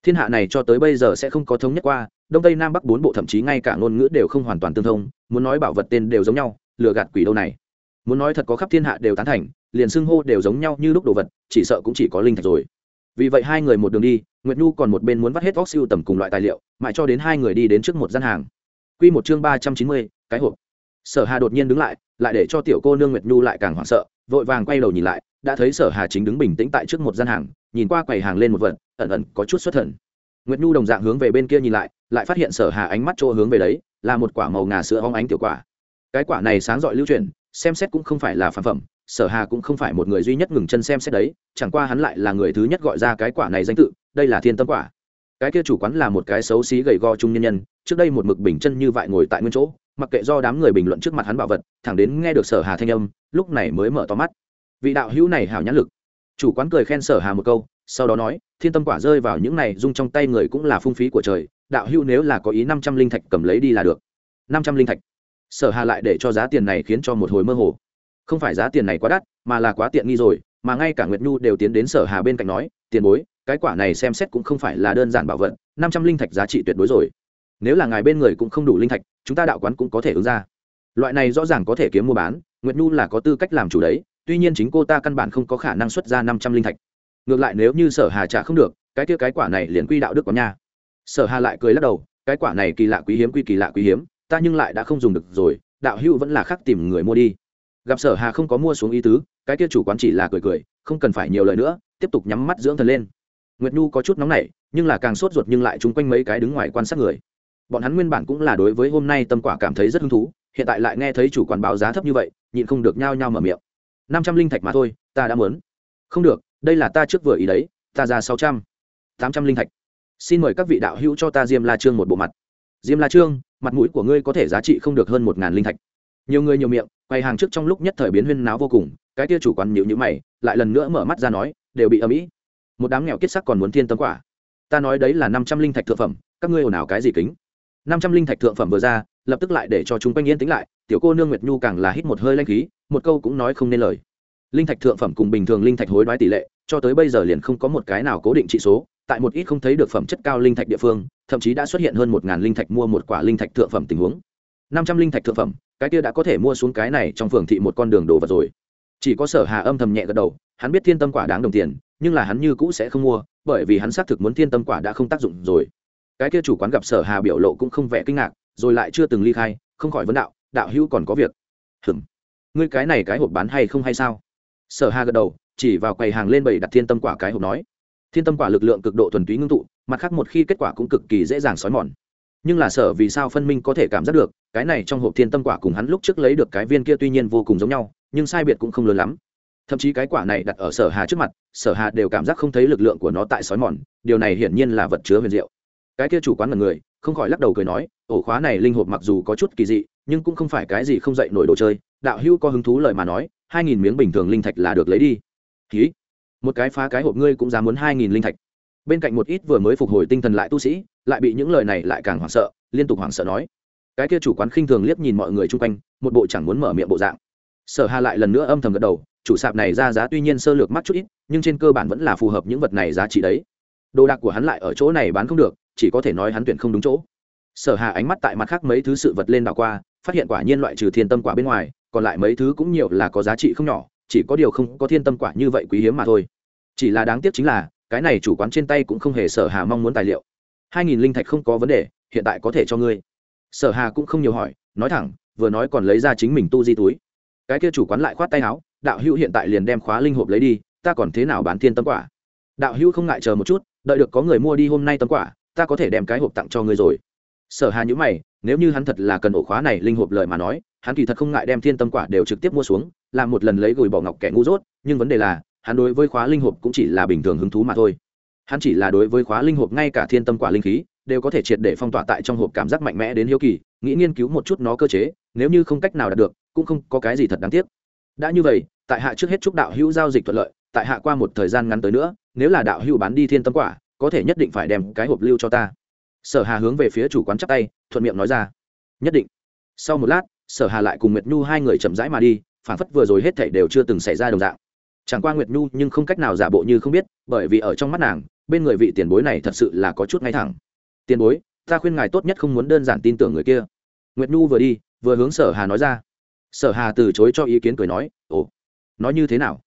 Thiên hạ này cho tới bây giờ sẽ không có thống nhất qua, đông tây nam bắc bốn bộ thậm chí ngay cả ngôn ngữ đều không hoàn toàn tương thông, muốn nói bảo vật tên đều giống nhau, lừa gạt quỷ đâu này. Muốn nói thật có khắp thiên hạ đều tán thành, liền xưng hô đều giống nhau như lúc đồ vật, chỉ sợ cũng chỉ có linh thạch rồi vì vậy hai người một đường đi nguyệt nhu còn một bên muốn vắt hết vóc siêu tầm cùng loại tài liệu mãi cho đến hai người đi đến trước một gian hàng Quy một chương ba trăm chín mươi, cái hộp. Sở Hà đột nhiên đứng lại, lại để cho tiểu cô nương Nguyệt Nhu lại càng hoảng sợ, vội vàng quay đầu nhìn lại, đã thấy Sở Hà chính đứng bình tĩnh tại trước một gian hàng, nhìn qua quầy hàng lên một vật, ẩn ẩn có chút xuất thần. Nguyệt Nhu đồng dạng hướng về bên kia nhìn lại, lại phát hiện Sở Hà ánh mắt chỗ hướng về đấy, là một quả màu ngà sữa óng ánh tiểu quả. Cái quả này sáng rọi lưu truyền, xem xét cũng không phải là phàm phẩm, Sở Hà cũng không phải một người duy nhất ngừng chân xem xét đấy, chẳng qua hắn lại là người thứ nhất gọi ra cái quả này danh tự, đây là Thiên Tâm quả. Cái kia chủ quán là một cái xấu xí gầy go trung nhân nhân trước đây một mực bình chân như vậy ngồi tại nguyên chỗ mặc kệ do đám người bình luận trước mặt hắn bảo vật thẳng đến nghe được sở hà thanh âm lúc này mới mở to mắt. Vị đạo hữu này hảo nhãn lực. Chủ quán cười khen sở hà một câu sau đó nói thiên tâm quả rơi vào những này dung trong tay người cũng là phung phí của trời đạo hữu nếu là có ý năm trăm linh thạch cầm lấy đi là được. Năm trăm linh thạch. Sở hà lại để cho giá tiền này khiến cho một hồi mơ hồ không phải giá tiền này quá đắt, mà là quá tiện nghi rồi, mà ngay cả nguyệt nhu đều tiến đến sở hà bên cạnh nói, tiền bối, cái quả này xem xét cũng không phải là đơn giản bảo vật, năm trăm linh thạch giá trị tuyệt đối rồi. Nếu là ngài bên người cũng không đủ linh thạch, chúng ta đạo quán cũng có thể ứng ra. Loại này rõ ràng có thể kiếm mua bán, nguyệt nhu là có tư cách làm chủ đấy, tuy nhiên chính cô ta căn bản không có khả năng xuất ra năm trăm linh thạch. Ngược lại nếu như sở hà trả không được, cái kia cái quả này liền quy đạo đức có nha sở hà lại cười lắc đầu, cái quả này kỳ lạ quý hiếm quy kỳ lạ quý hiếm, ta nhưng lại đã không dùng được rồi, đạo hữu vẫn là khác tìm người mua đi gặp sở hà không có mua xuống ý tứ, cái kia chủ quán chỉ là cười cười, không cần phải nhiều lời nữa, tiếp tục nhắm mắt dưỡng thần lên. Nguyệt nhu có chút nóng nảy, nhưng là càng sốt ruột nhưng lại chung quanh mấy cái đứng ngoài quan sát người. Bọn hắn nguyên bản cũng là đối với hôm nay tâm quả cảm thấy rất hứng thú, hiện tại lại nghe thấy chủ quán báo giá thấp như vậy, nhịn không được nhao nhao mở miệng. Năm trăm linh thạch mà thôi, ta đã mớn không được, đây là ta trước vừa ý đấy, ta ra sáu trăm. Tám trăm linh thạch. Xin mời các vị đạo hữu cho ta diêm la trương một bộ mặt. Diêm la trương, mặt mũi của ngươi có thể giá trị không được hơn một ngàn linh thạch nhiều người nhiều miệng, quay hàng trước trong lúc nhất thời biến huyên náo vô cùng, cái kia chủ quán nhịu nhữ mày, lại lần nữa mở mắt ra nói, đều bị âm ỉ một đám nghèo kết sắc còn muốn thiên tâm quả. Ta nói đấy là năm trăm linh thạch thượng phẩm, các ngươi ồn ào cái gì kính? Năm trăm linh thạch thượng phẩm vừa ra, lập tức lại để cho chúng quanh yên tĩnh lại, tiểu cô nương nguyệt nhu càng là hít một hơi lanh khí, một câu cũng nói không nên lời. Linh thạch thượng phẩm cùng bình thường linh thạch hối đoái tỷ lệ, cho tới bây giờ liền không có một cái nào cố định trị số, tại một ít không thấy được phẩm chất cao linh thạch địa phương, thậm chí đã xuất hiện hơn một ngàn linh thạch mua một quả linh thạch thượng phẩm tình huống năm trăm linh thạch thượng phẩm, cái kia đã có thể mua xuống cái này trong phường thị một con đường đồ vật rồi. Chỉ có sở hà âm thầm nhẹ gật đầu, hắn biết thiên tâm quả đáng đồng tiền, nhưng là hắn như cũ sẽ không mua, bởi vì hắn xác thực muốn thiên tâm quả đã không tác dụng rồi. Cái kia chủ quán gặp sở hà biểu lộ cũng không vẻ kinh ngạc, rồi lại chưa từng ly khai, không khỏi vấn đạo đạo hữu còn có việc. Hừm ngươi cái này cái hộp bán hay không hay sao? Sở hà gật đầu, chỉ vào quầy hàng lên bày đặt thiên tâm quả cái hộp nói. Thiên tâm quả lực lượng cực độ thuần túy ngưng tụ, mặt khác một khi kết quả cũng cực kỳ dễ dàng xói mòn nhưng là sở vì sao phân minh có thể cảm giác được, cái này trong hộp thiên tâm quả cùng hắn lúc trước lấy được cái viên kia tuy nhiên vô cùng giống nhau, nhưng sai biệt cũng không lớn lắm. Thậm chí cái quả này đặt ở sở hà trước mặt, sở hà đều cảm giác không thấy lực lượng của nó tại sói mòn, điều này hiển nhiên là vật chứa huyền diệu. Cái kia chủ quán là người, không khỏi lắc đầu cười nói, ổ khóa này linh hộp mặc dù có chút kỳ dị, nhưng cũng không phải cái gì không dậy nổi đồ chơi, đạo hữu có hứng thú lời mà nói, hai nghìn miếng bình thường linh thạch là được lấy đi. Ký một cái phá cái hộp ngươi cũng dám muốn hai nghìn linh thạch bên cạnh một ít vừa mới phục hồi tinh thần lại tu sĩ, lại bị những lời này lại càng hoảng sợ, liên tục hoảng sợ nói. Cái kia chủ quán khinh thường liếc nhìn mọi người chung quanh, một bộ chẳng muốn mở miệng bộ dạng. Sở hà lại lần nữa âm thầm gật đầu, chủ sạp này ra giá tuy nhiên sơ lược mắc chút ít, nhưng trên cơ bản vẫn là phù hợp những vật này giá trị đấy. Đồ đạc của hắn lại ở chỗ này bán không được, chỉ có thể nói hắn tuyển không đúng chỗ. Sở hà ánh mắt tại mặt khác mấy thứ sự vật lên đảo qua, phát hiện quả nhiên loại trừ thiên tâm quả bên ngoài, còn lại mấy thứ cũng nhiều là có giá trị không nhỏ, chỉ có điều không có thiên tâm quả như vậy quý hiếm mà thôi. Chỉ là đáng tiếc chính là cái này chủ quán trên tay cũng không hề sở hà mong muốn tài liệu. Hai nghìn linh thạch không có vấn đề, hiện tại có thể cho ngươi. Sở hà cũng không nhiều hỏi, nói thẳng, vừa nói còn lấy ra chính mình tu di túi. Cái kia chủ quán lại khoát tay áo, đạo hữu hiện tại liền đem khóa linh hộp lấy đi, ta còn thế nào bán thiên tâm quả? Đạo hữu không ngại chờ một chút, đợi được có người mua đi hôm nay tâm quả, ta có thể đem cái hộp tặng cho ngươi rồi. Sở hà nhữ mày, nếu như hắn thật là cần ổ khóa này linh hộp lời mà nói, hắn kỳ thật không ngại đem thiên tâm quả đều trực tiếp mua xuống, làm một lần lấy gửi bỏ ngọc kẻ ngu dốt, nhưng vấn đề là hắn đối với khóa linh hộp cũng chỉ là bình thường hứng thú mà thôi. Hắn chỉ là đối với khóa linh hộp ngay cả thiên tâm quả linh khí đều có thể triệt để phong tỏa tại trong hộp cảm giác mạnh mẽ đến hiếu kỳ, nghĩ nghiên cứu một chút nó cơ chế, nếu như không cách nào đạt được, cũng không có cái gì thật đáng tiếc. Đã như vậy, tại hạ trước hết chúc đạo hữu giao dịch thuận lợi, tại hạ qua một thời gian ngắn tới nữa, nếu là đạo hữu bán đi thiên tâm quả, có thể nhất định phải đem cái hộp lưu cho ta. Sở hà hướng về phía chủ quán chắp tay, thuận miệng nói ra. Nhất định. Sau một lát, sở hà lại cùng nguyệt nhu hai người chậm rãi mà đi phản phất vừa rồi hết thảy đều chưa từng xảy ra đồng dạng chẳng qua nguyệt nhu nhưng không cách nào giả bộ như không biết, bởi vì ở trong mắt nàng, bên người vị tiền bối này thật sự là có chút ngay thẳng. Tiền bối, ta khuyên ngài tốt nhất không muốn đơn giản tin tưởng người kia. Nguyệt nhu vừa đi, vừa hướng sở hà nói ra. Sở hà từ chối cho ý kiến cười nói, ồ, nói như thế nào?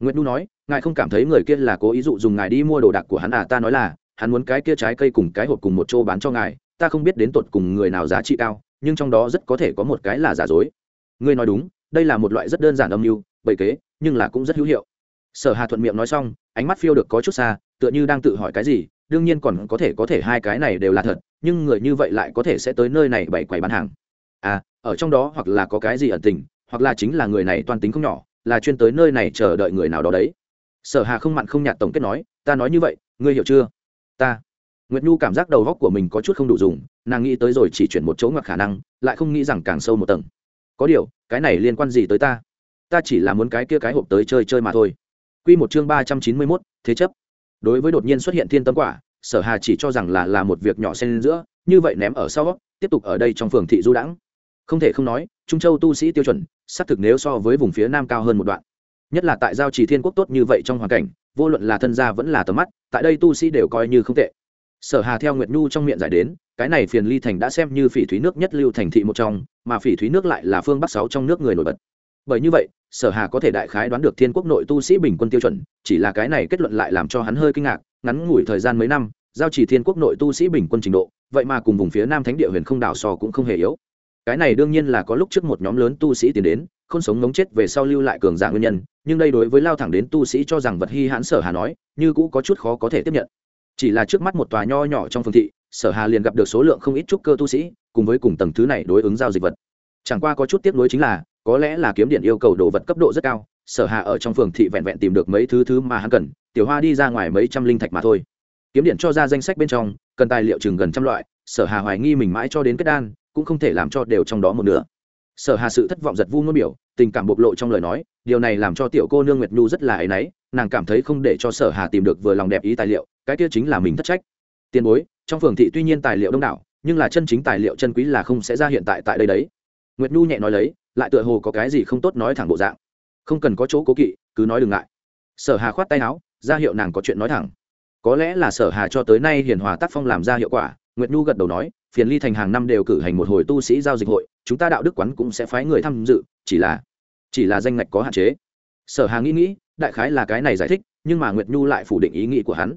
Nguyệt nhu nói, ngài không cảm thấy người kia là cố ý dụ dùng ngài đi mua đồ đạc của hắn à? Ta nói là, hắn muốn cái kia trái cây cùng cái hộp cùng một chỗ bán cho ngài, ta không biết đến tột cùng người nào giá trị cao, nhưng trong đó rất có thể có một cái là giả dối. Ngươi nói đúng, đây là một loại rất đơn giản âm mưu, bậy kế nhưng là cũng rất hữu hiệu. Sở hà thuận miệng nói xong, ánh mắt phiêu được có chút xa, tựa như đang tự hỏi cái gì, đương nhiên còn có thể có thể hai cái này đều là thật, nhưng người như vậy lại có thể sẽ tới nơi này bày quầy bán hàng. À ở trong đó hoặc là có cái gì ẩn tình, hoặc là chính là người này toàn tính không nhỏ, là chuyên tới nơi này chờ đợi người nào đó đấy. Sở hà không mặn không nhạt tổng kết nói, ta nói như vậy, ngươi hiểu chưa? Ta. Nguyệt nhu cảm giác đầu góc của mình có chút không đủ dùng, nàng nghĩ tới rồi chỉ chuyển một chỗ ngoặc khả năng, lại không nghĩ rằng càng sâu một tầng. Có điều, cái này liên quan gì tới ta? Ta chỉ là muốn cái kia cái hộp tới chơi chơi mà thôi Quy một chương ba trăm chín mươi 391, thế chấp. Đối với đột nhiên xuất hiện thiên tâm quả, Sở Hà chỉ cho rằng là là một việc nhỏ xen giữa, như vậy ném ở sau, tiếp tục ở đây trong phường thị du đãng. Không thể không nói, Trung Châu tu sĩ tiêu chuẩn, xác thực nếu so với vùng phía nam cao hơn một đoạn. Nhất là tại giao trì thiên quốc tốt như vậy trong hoàn cảnh, vô luận là thân gia vẫn là tầm mắt, tại đây tu sĩ đều coi như không tệ. Sở Hà theo Nguyệt Nhu trong miệng giải đến, cái này phiền ly thành đã xem như phỉ thúy nước nhất lưu thành thị một trong, mà phỉ thúy nước lại là phương bắc sáu trong nước người nổi bật. Bởi như vậy, sở hà có thể đại khái đoán được thiên quốc nội tu sĩ bình quân tiêu chuẩn chỉ là cái này kết luận lại làm cho hắn hơi kinh ngạc ngắn ngủi thời gian mấy năm giao chỉ thiên quốc nội tu sĩ bình quân trình độ vậy mà cùng vùng phía nam thánh địa huyền không đảo sò cũng không hề yếu. Cái này đương nhiên là có lúc trước một nhóm lớn tu sĩ tiến đến không sống ngống chết về sau lưu lại cường giả nguyên nhân nhưng đây đối với lao thẳng đến tu sĩ cho rằng vật hy hãn sở hà nói như cũ có chút khó có thể tiếp nhận. Chỉ là trước mắt một tòa nho nhỏ trong phương thị sở hà liền gặp được số lượng không ít trúc cơ tu sĩ cùng với cùng tầng thứ này đối ứng giao dịch vật. Chẳng qua có chút tiếp nối chính là có lẽ là kiếm điện yêu cầu đồ vật cấp độ rất cao, sở hạ ở trong phường thị vẹn vẹn tìm được mấy thứ thứ mà hắn cần, tiểu hoa đi ra ngoài mấy trăm linh thạch mà thôi. Kiếm điện cho ra danh sách bên trong, cần tài liệu chừng gần trăm loại, sở hà hoài nghi mình mãi cho đến kết đan, cũng không thể làm cho đều trong đó một nửa. Sở hà sự thất vọng giật vu ngôn biểu, tình cảm bộc lộ trong lời nói, điều này làm cho tiểu cô nương nguyệt nhu rất là áy náy, nàng cảm thấy không để cho sở hà tìm được vừa lòng đẹp ý tài liệu, cái kia chính là mình thất trách. Tiền bối, trong phường thị tuy nhiên tài liệu đông đảo, nhưng là chân chính tài liệu chân quý là không sẽ ra hiện tại tại đây đấy. Nguyệt nhu nhẹ nói lấy lại tựa hồ có cái gì không tốt nói thẳng bộ dạng. Không cần có chỗ cố kỵ, cứ nói đừng ngại. Sở hà khoát tay áo, ra hiệu nàng có chuyện nói thẳng. Có lẽ là sở hà cho tới nay hiền hòa tác phong làm ra hiệu quả, nguyệt nhu gật đầu nói, phiền ly thành hàng năm đều cử hành một hồi tu sĩ giao dịch hội, chúng ta đạo đức quán cũng sẽ phái người tham dự, chỉ là chỉ là danh ngạch có hạn chế. Sở hà nghĩ nghĩ, đại khái là cái này giải thích, nhưng mà nguyệt nhu lại phủ định ý nghĩ của hắn.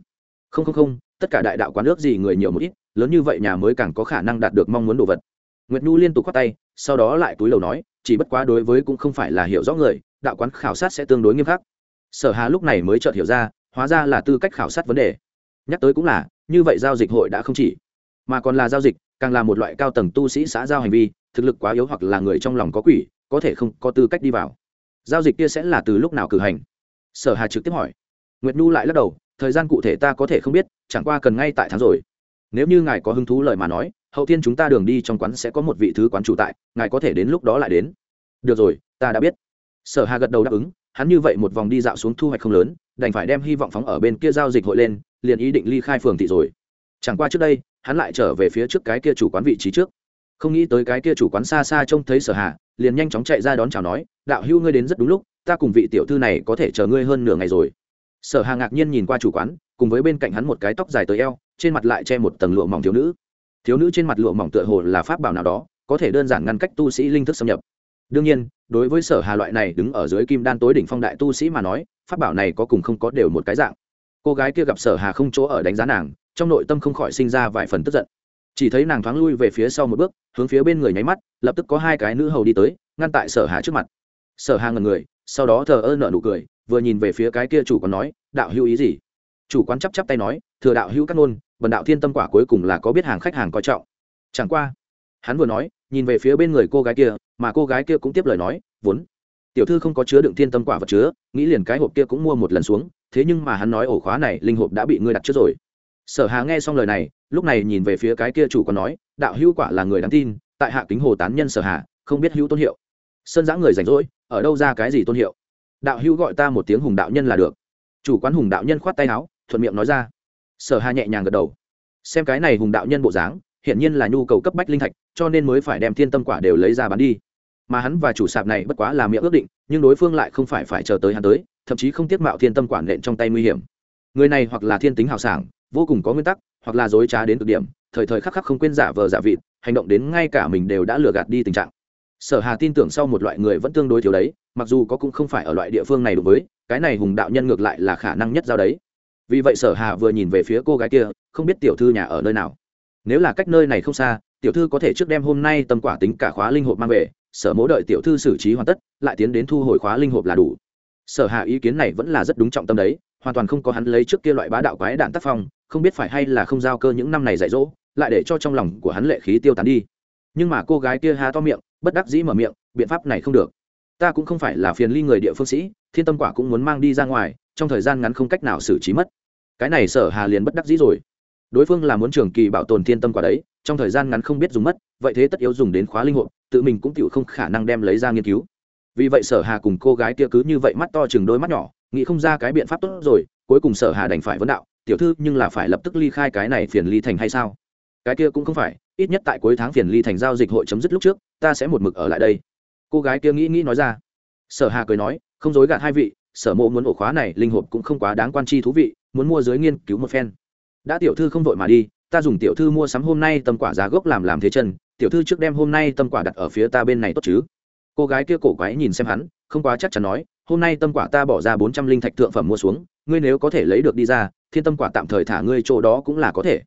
Không không không, tất cả đại đạo quán nước gì người nhiều một ít, lớn như vậy nhà mới càng có khả năng đạt được mong muốn đồ vật. Nguyệt nhu liên tục khoát tay, sau đó lại túi lầu nói chỉ bất quá đối với cũng không phải là hiểu rõ người, đạo quán khảo sát sẽ tương đối nghiêm khắc. Sở hà lúc này mới chợt hiểu ra, hóa ra là tư cách khảo sát vấn đề. Nhắc tới cũng là, như vậy giao dịch hội đã không chỉ, mà còn là giao dịch, càng là một loại cao tầng tu sĩ xã giao hành vi, thực lực quá yếu hoặc là người trong lòng có quỷ, có thể không có tư cách đi vào. Giao dịch kia sẽ là từ lúc nào cử hành? Sở hà trực tiếp hỏi. Nguyệt nhu lại lắc đầu, thời gian cụ thể ta có thể không biết, chẳng qua cần ngay tại tháng rồi. Nếu như ngài có hứng thú lời mà nói hậu tiên chúng ta đường đi trong quán sẽ có một vị thứ quán chủ tại, ngài có thể đến lúc đó lại đến. Được rồi, ta đã biết. Sở hà gật đầu đáp ứng, hắn như vậy một vòng đi dạo xuống thu hoạch không lớn, đành phải đem hy vọng phóng ở bên kia giao dịch hội lên, liền ý định ly khai phường thị rồi. Chẳng qua trước đây, hắn lại trở về phía trước cái kia chủ quán vị trí trước. Không nghĩ tới cái kia chủ quán xa xa trông thấy sở hà, liền nhanh chóng chạy ra đón chào nói, đạo hưu ngươi đến rất đúng lúc, ta cùng vị tiểu thư này có thể chờ ngươi hơn nửa ngày rồi. Sở hà ngạc nhiên nhìn qua chủ quán, cùng với bên cạnh hắn một cái tóc dài tới eo, trên mặt lại che một tầng lụa mỏng thiếu nữ thiếu nữ trên mặt lụa mỏng tựa hồ là pháp bảo nào đó, có thể đơn giản ngăn cách tu sĩ linh thức xâm nhập. Đương nhiên, đối với sở hà loại này đứng ở dưới kim đan tối đỉnh phong đại tu sĩ mà nói, pháp bảo này có cùng không có đều một cái dạng. Cô gái kia gặp sở hà không chỗ ở đánh giá nàng, trong nội tâm không khỏi sinh ra vài phần tức giận. Chỉ thấy nàng thoáng lui về phía sau một bước, hướng phía bên người nháy mắt, lập tức có hai cái nữ hầu đi tới, ngăn tại sở hà trước mặt. Sở hà ngần người, sau đó thờ ơ nợ nụ cười, vừa nhìn về phía cái kia chủ còn nói, đạo hữu ý gì? Chủ quán chắp chắp tay nói, thừa đạo hữu các nôn bần đạo thiên tâm quả cuối cùng là có biết hàng khách hàng coi trọng. Chẳng qua, hắn vừa nói, nhìn về phía bên người cô gái kia, mà cô gái kia cũng tiếp lời nói, vốn, tiểu thư không có chứa đựng thiên tâm quả vật chứa, nghĩ liền cái hộp kia cũng mua một lần xuống, thế nhưng mà hắn nói, ổ khóa này, linh hộp đã bị ngươi đặt trước rồi. Sở hà nghe xong lời này, lúc này nhìn về phía cái kia chủ còn nói, đạo hữu quả là người đáng tin, tại hạ kính hồ tán nhân sở hà, không biết hữu tôn hiệu. Sơn giã người rảnh rỗi, ở đâu ra cái gì tôn hiệu? Đạo hữu gọi ta một tiếng hùng đạo nhân là được. Chủ quán hùng đạo nhân khoát tay áo, thuận miệng nói ra sở hà nhẹ nhàng gật đầu. Xem cái này hùng đạo nhân bộ dáng hiện nhiên là nhu cầu cấp bách linh thạch, cho nên mới phải đem thiên tâm quả đều lấy ra bán đi. Mà hắn và chủ sạp này bất quá là miệng ước định, nhưng đối phương lại không phải phải chờ tới hắn tới, thậm chí không tiết mạo thiên tâm quản nện trong tay nguy hiểm. Người này hoặc là thiên tính hào sảng, vô cùng có nguyên tắc, hoặc là dối trá đến cực điểm, thời thời khắc khắc không quên giả vờ giả vịt, hành động đến ngay cả mình đều đã lừa gạt đi tình trạng. Sở hà tin tưởng sau một loại người vẫn tương đối thiếu đấy, mặc dù có cũng không phải ở loại địa phương này đối với, cái này hùng đạo nhân ngược lại là khả năng nhất giao đấy vì vậy sở hà vừa nhìn về phía cô gái kia, không biết tiểu thư nhà ở nơi nào. Nếu là cách nơi này không xa, tiểu thư có thể trước đêm hôm nay tâm quả tính cả khóa linh hộp mang về, sở mỗ đợi tiểu thư xử trí hoàn tất, lại tiến đến thu hồi khóa linh hộp là đủ. Sở hạ ý kiến này vẫn là rất đúng trọng tâm đấy, hoàn toàn không có hắn lấy trước kia loại bá đạo quái đạn tác phong, không biết phải hay là không giao cơ những năm này dạy dỗ, lại để cho trong lòng của hắn lệ khí tiêu tán đi. Nhưng mà cô gái kia há to miệng, bất đắc dĩ mở miệng, biện pháp này không được. Ta cũng không phải là phiền ly người địa phương sĩ, thiên tâm quả cũng muốn mang đi ra ngoài, trong thời gian ngắn không cách nào xử trí mất cái này sở hà liền bất đắc dĩ rồi. Đối phương là muốn trường kỳ bảo tồn thiên tâm quả đấy, trong thời gian ngắn không biết dùng mất, vậy thế tất yếu dùng đến khóa linh hộp tự mình cũng tự không khả năng đem lấy ra nghiên cứu. Vì vậy sở hà cùng cô gái kia cứ như vậy mắt to chừng đôi mắt nhỏ, nghĩ không ra cái biện pháp tốt rồi, cuối cùng sở hà đành phải vấn đạo, tiểu thư, nhưng là phải lập tức ly khai cái này phiền ly thành hay sao? Cái kia cũng không phải, ít nhất tại cuối tháng phiền ly thành giao dịch hội chấm dứt lúc trước, ta sẽ một mực ở lại đây. Cô gái kia nghĩ nghĩ nói ra. Sở hà cười nói, không dối gạt hai vị, sở mộ muốn ổ khóa này, linh hộp cũng không quá đáng quan chi thú vị muốn mua dưới nghiên cứu một phen. Đã tiểu thư không vội mà đi, ta dùng tiểu thư mua sắm hôm nay tâm quả giá gốc làm làm thế chân, tiểu thư trước đem hôm nay tâm quả đặt ở phía ta bên này tốt chứ. Cô gái kia cổ quái nhìn xem hắn, không quá chắc chắn nói, hôm nay tâm quả ta bỏ ra bốn trăm linh thạch thượng phẩm mua xuống, ngươi nếu có thể lấy được đi ra, thiên tâm quả tạm thời thả ngươi chỗ đó cũng là có thể.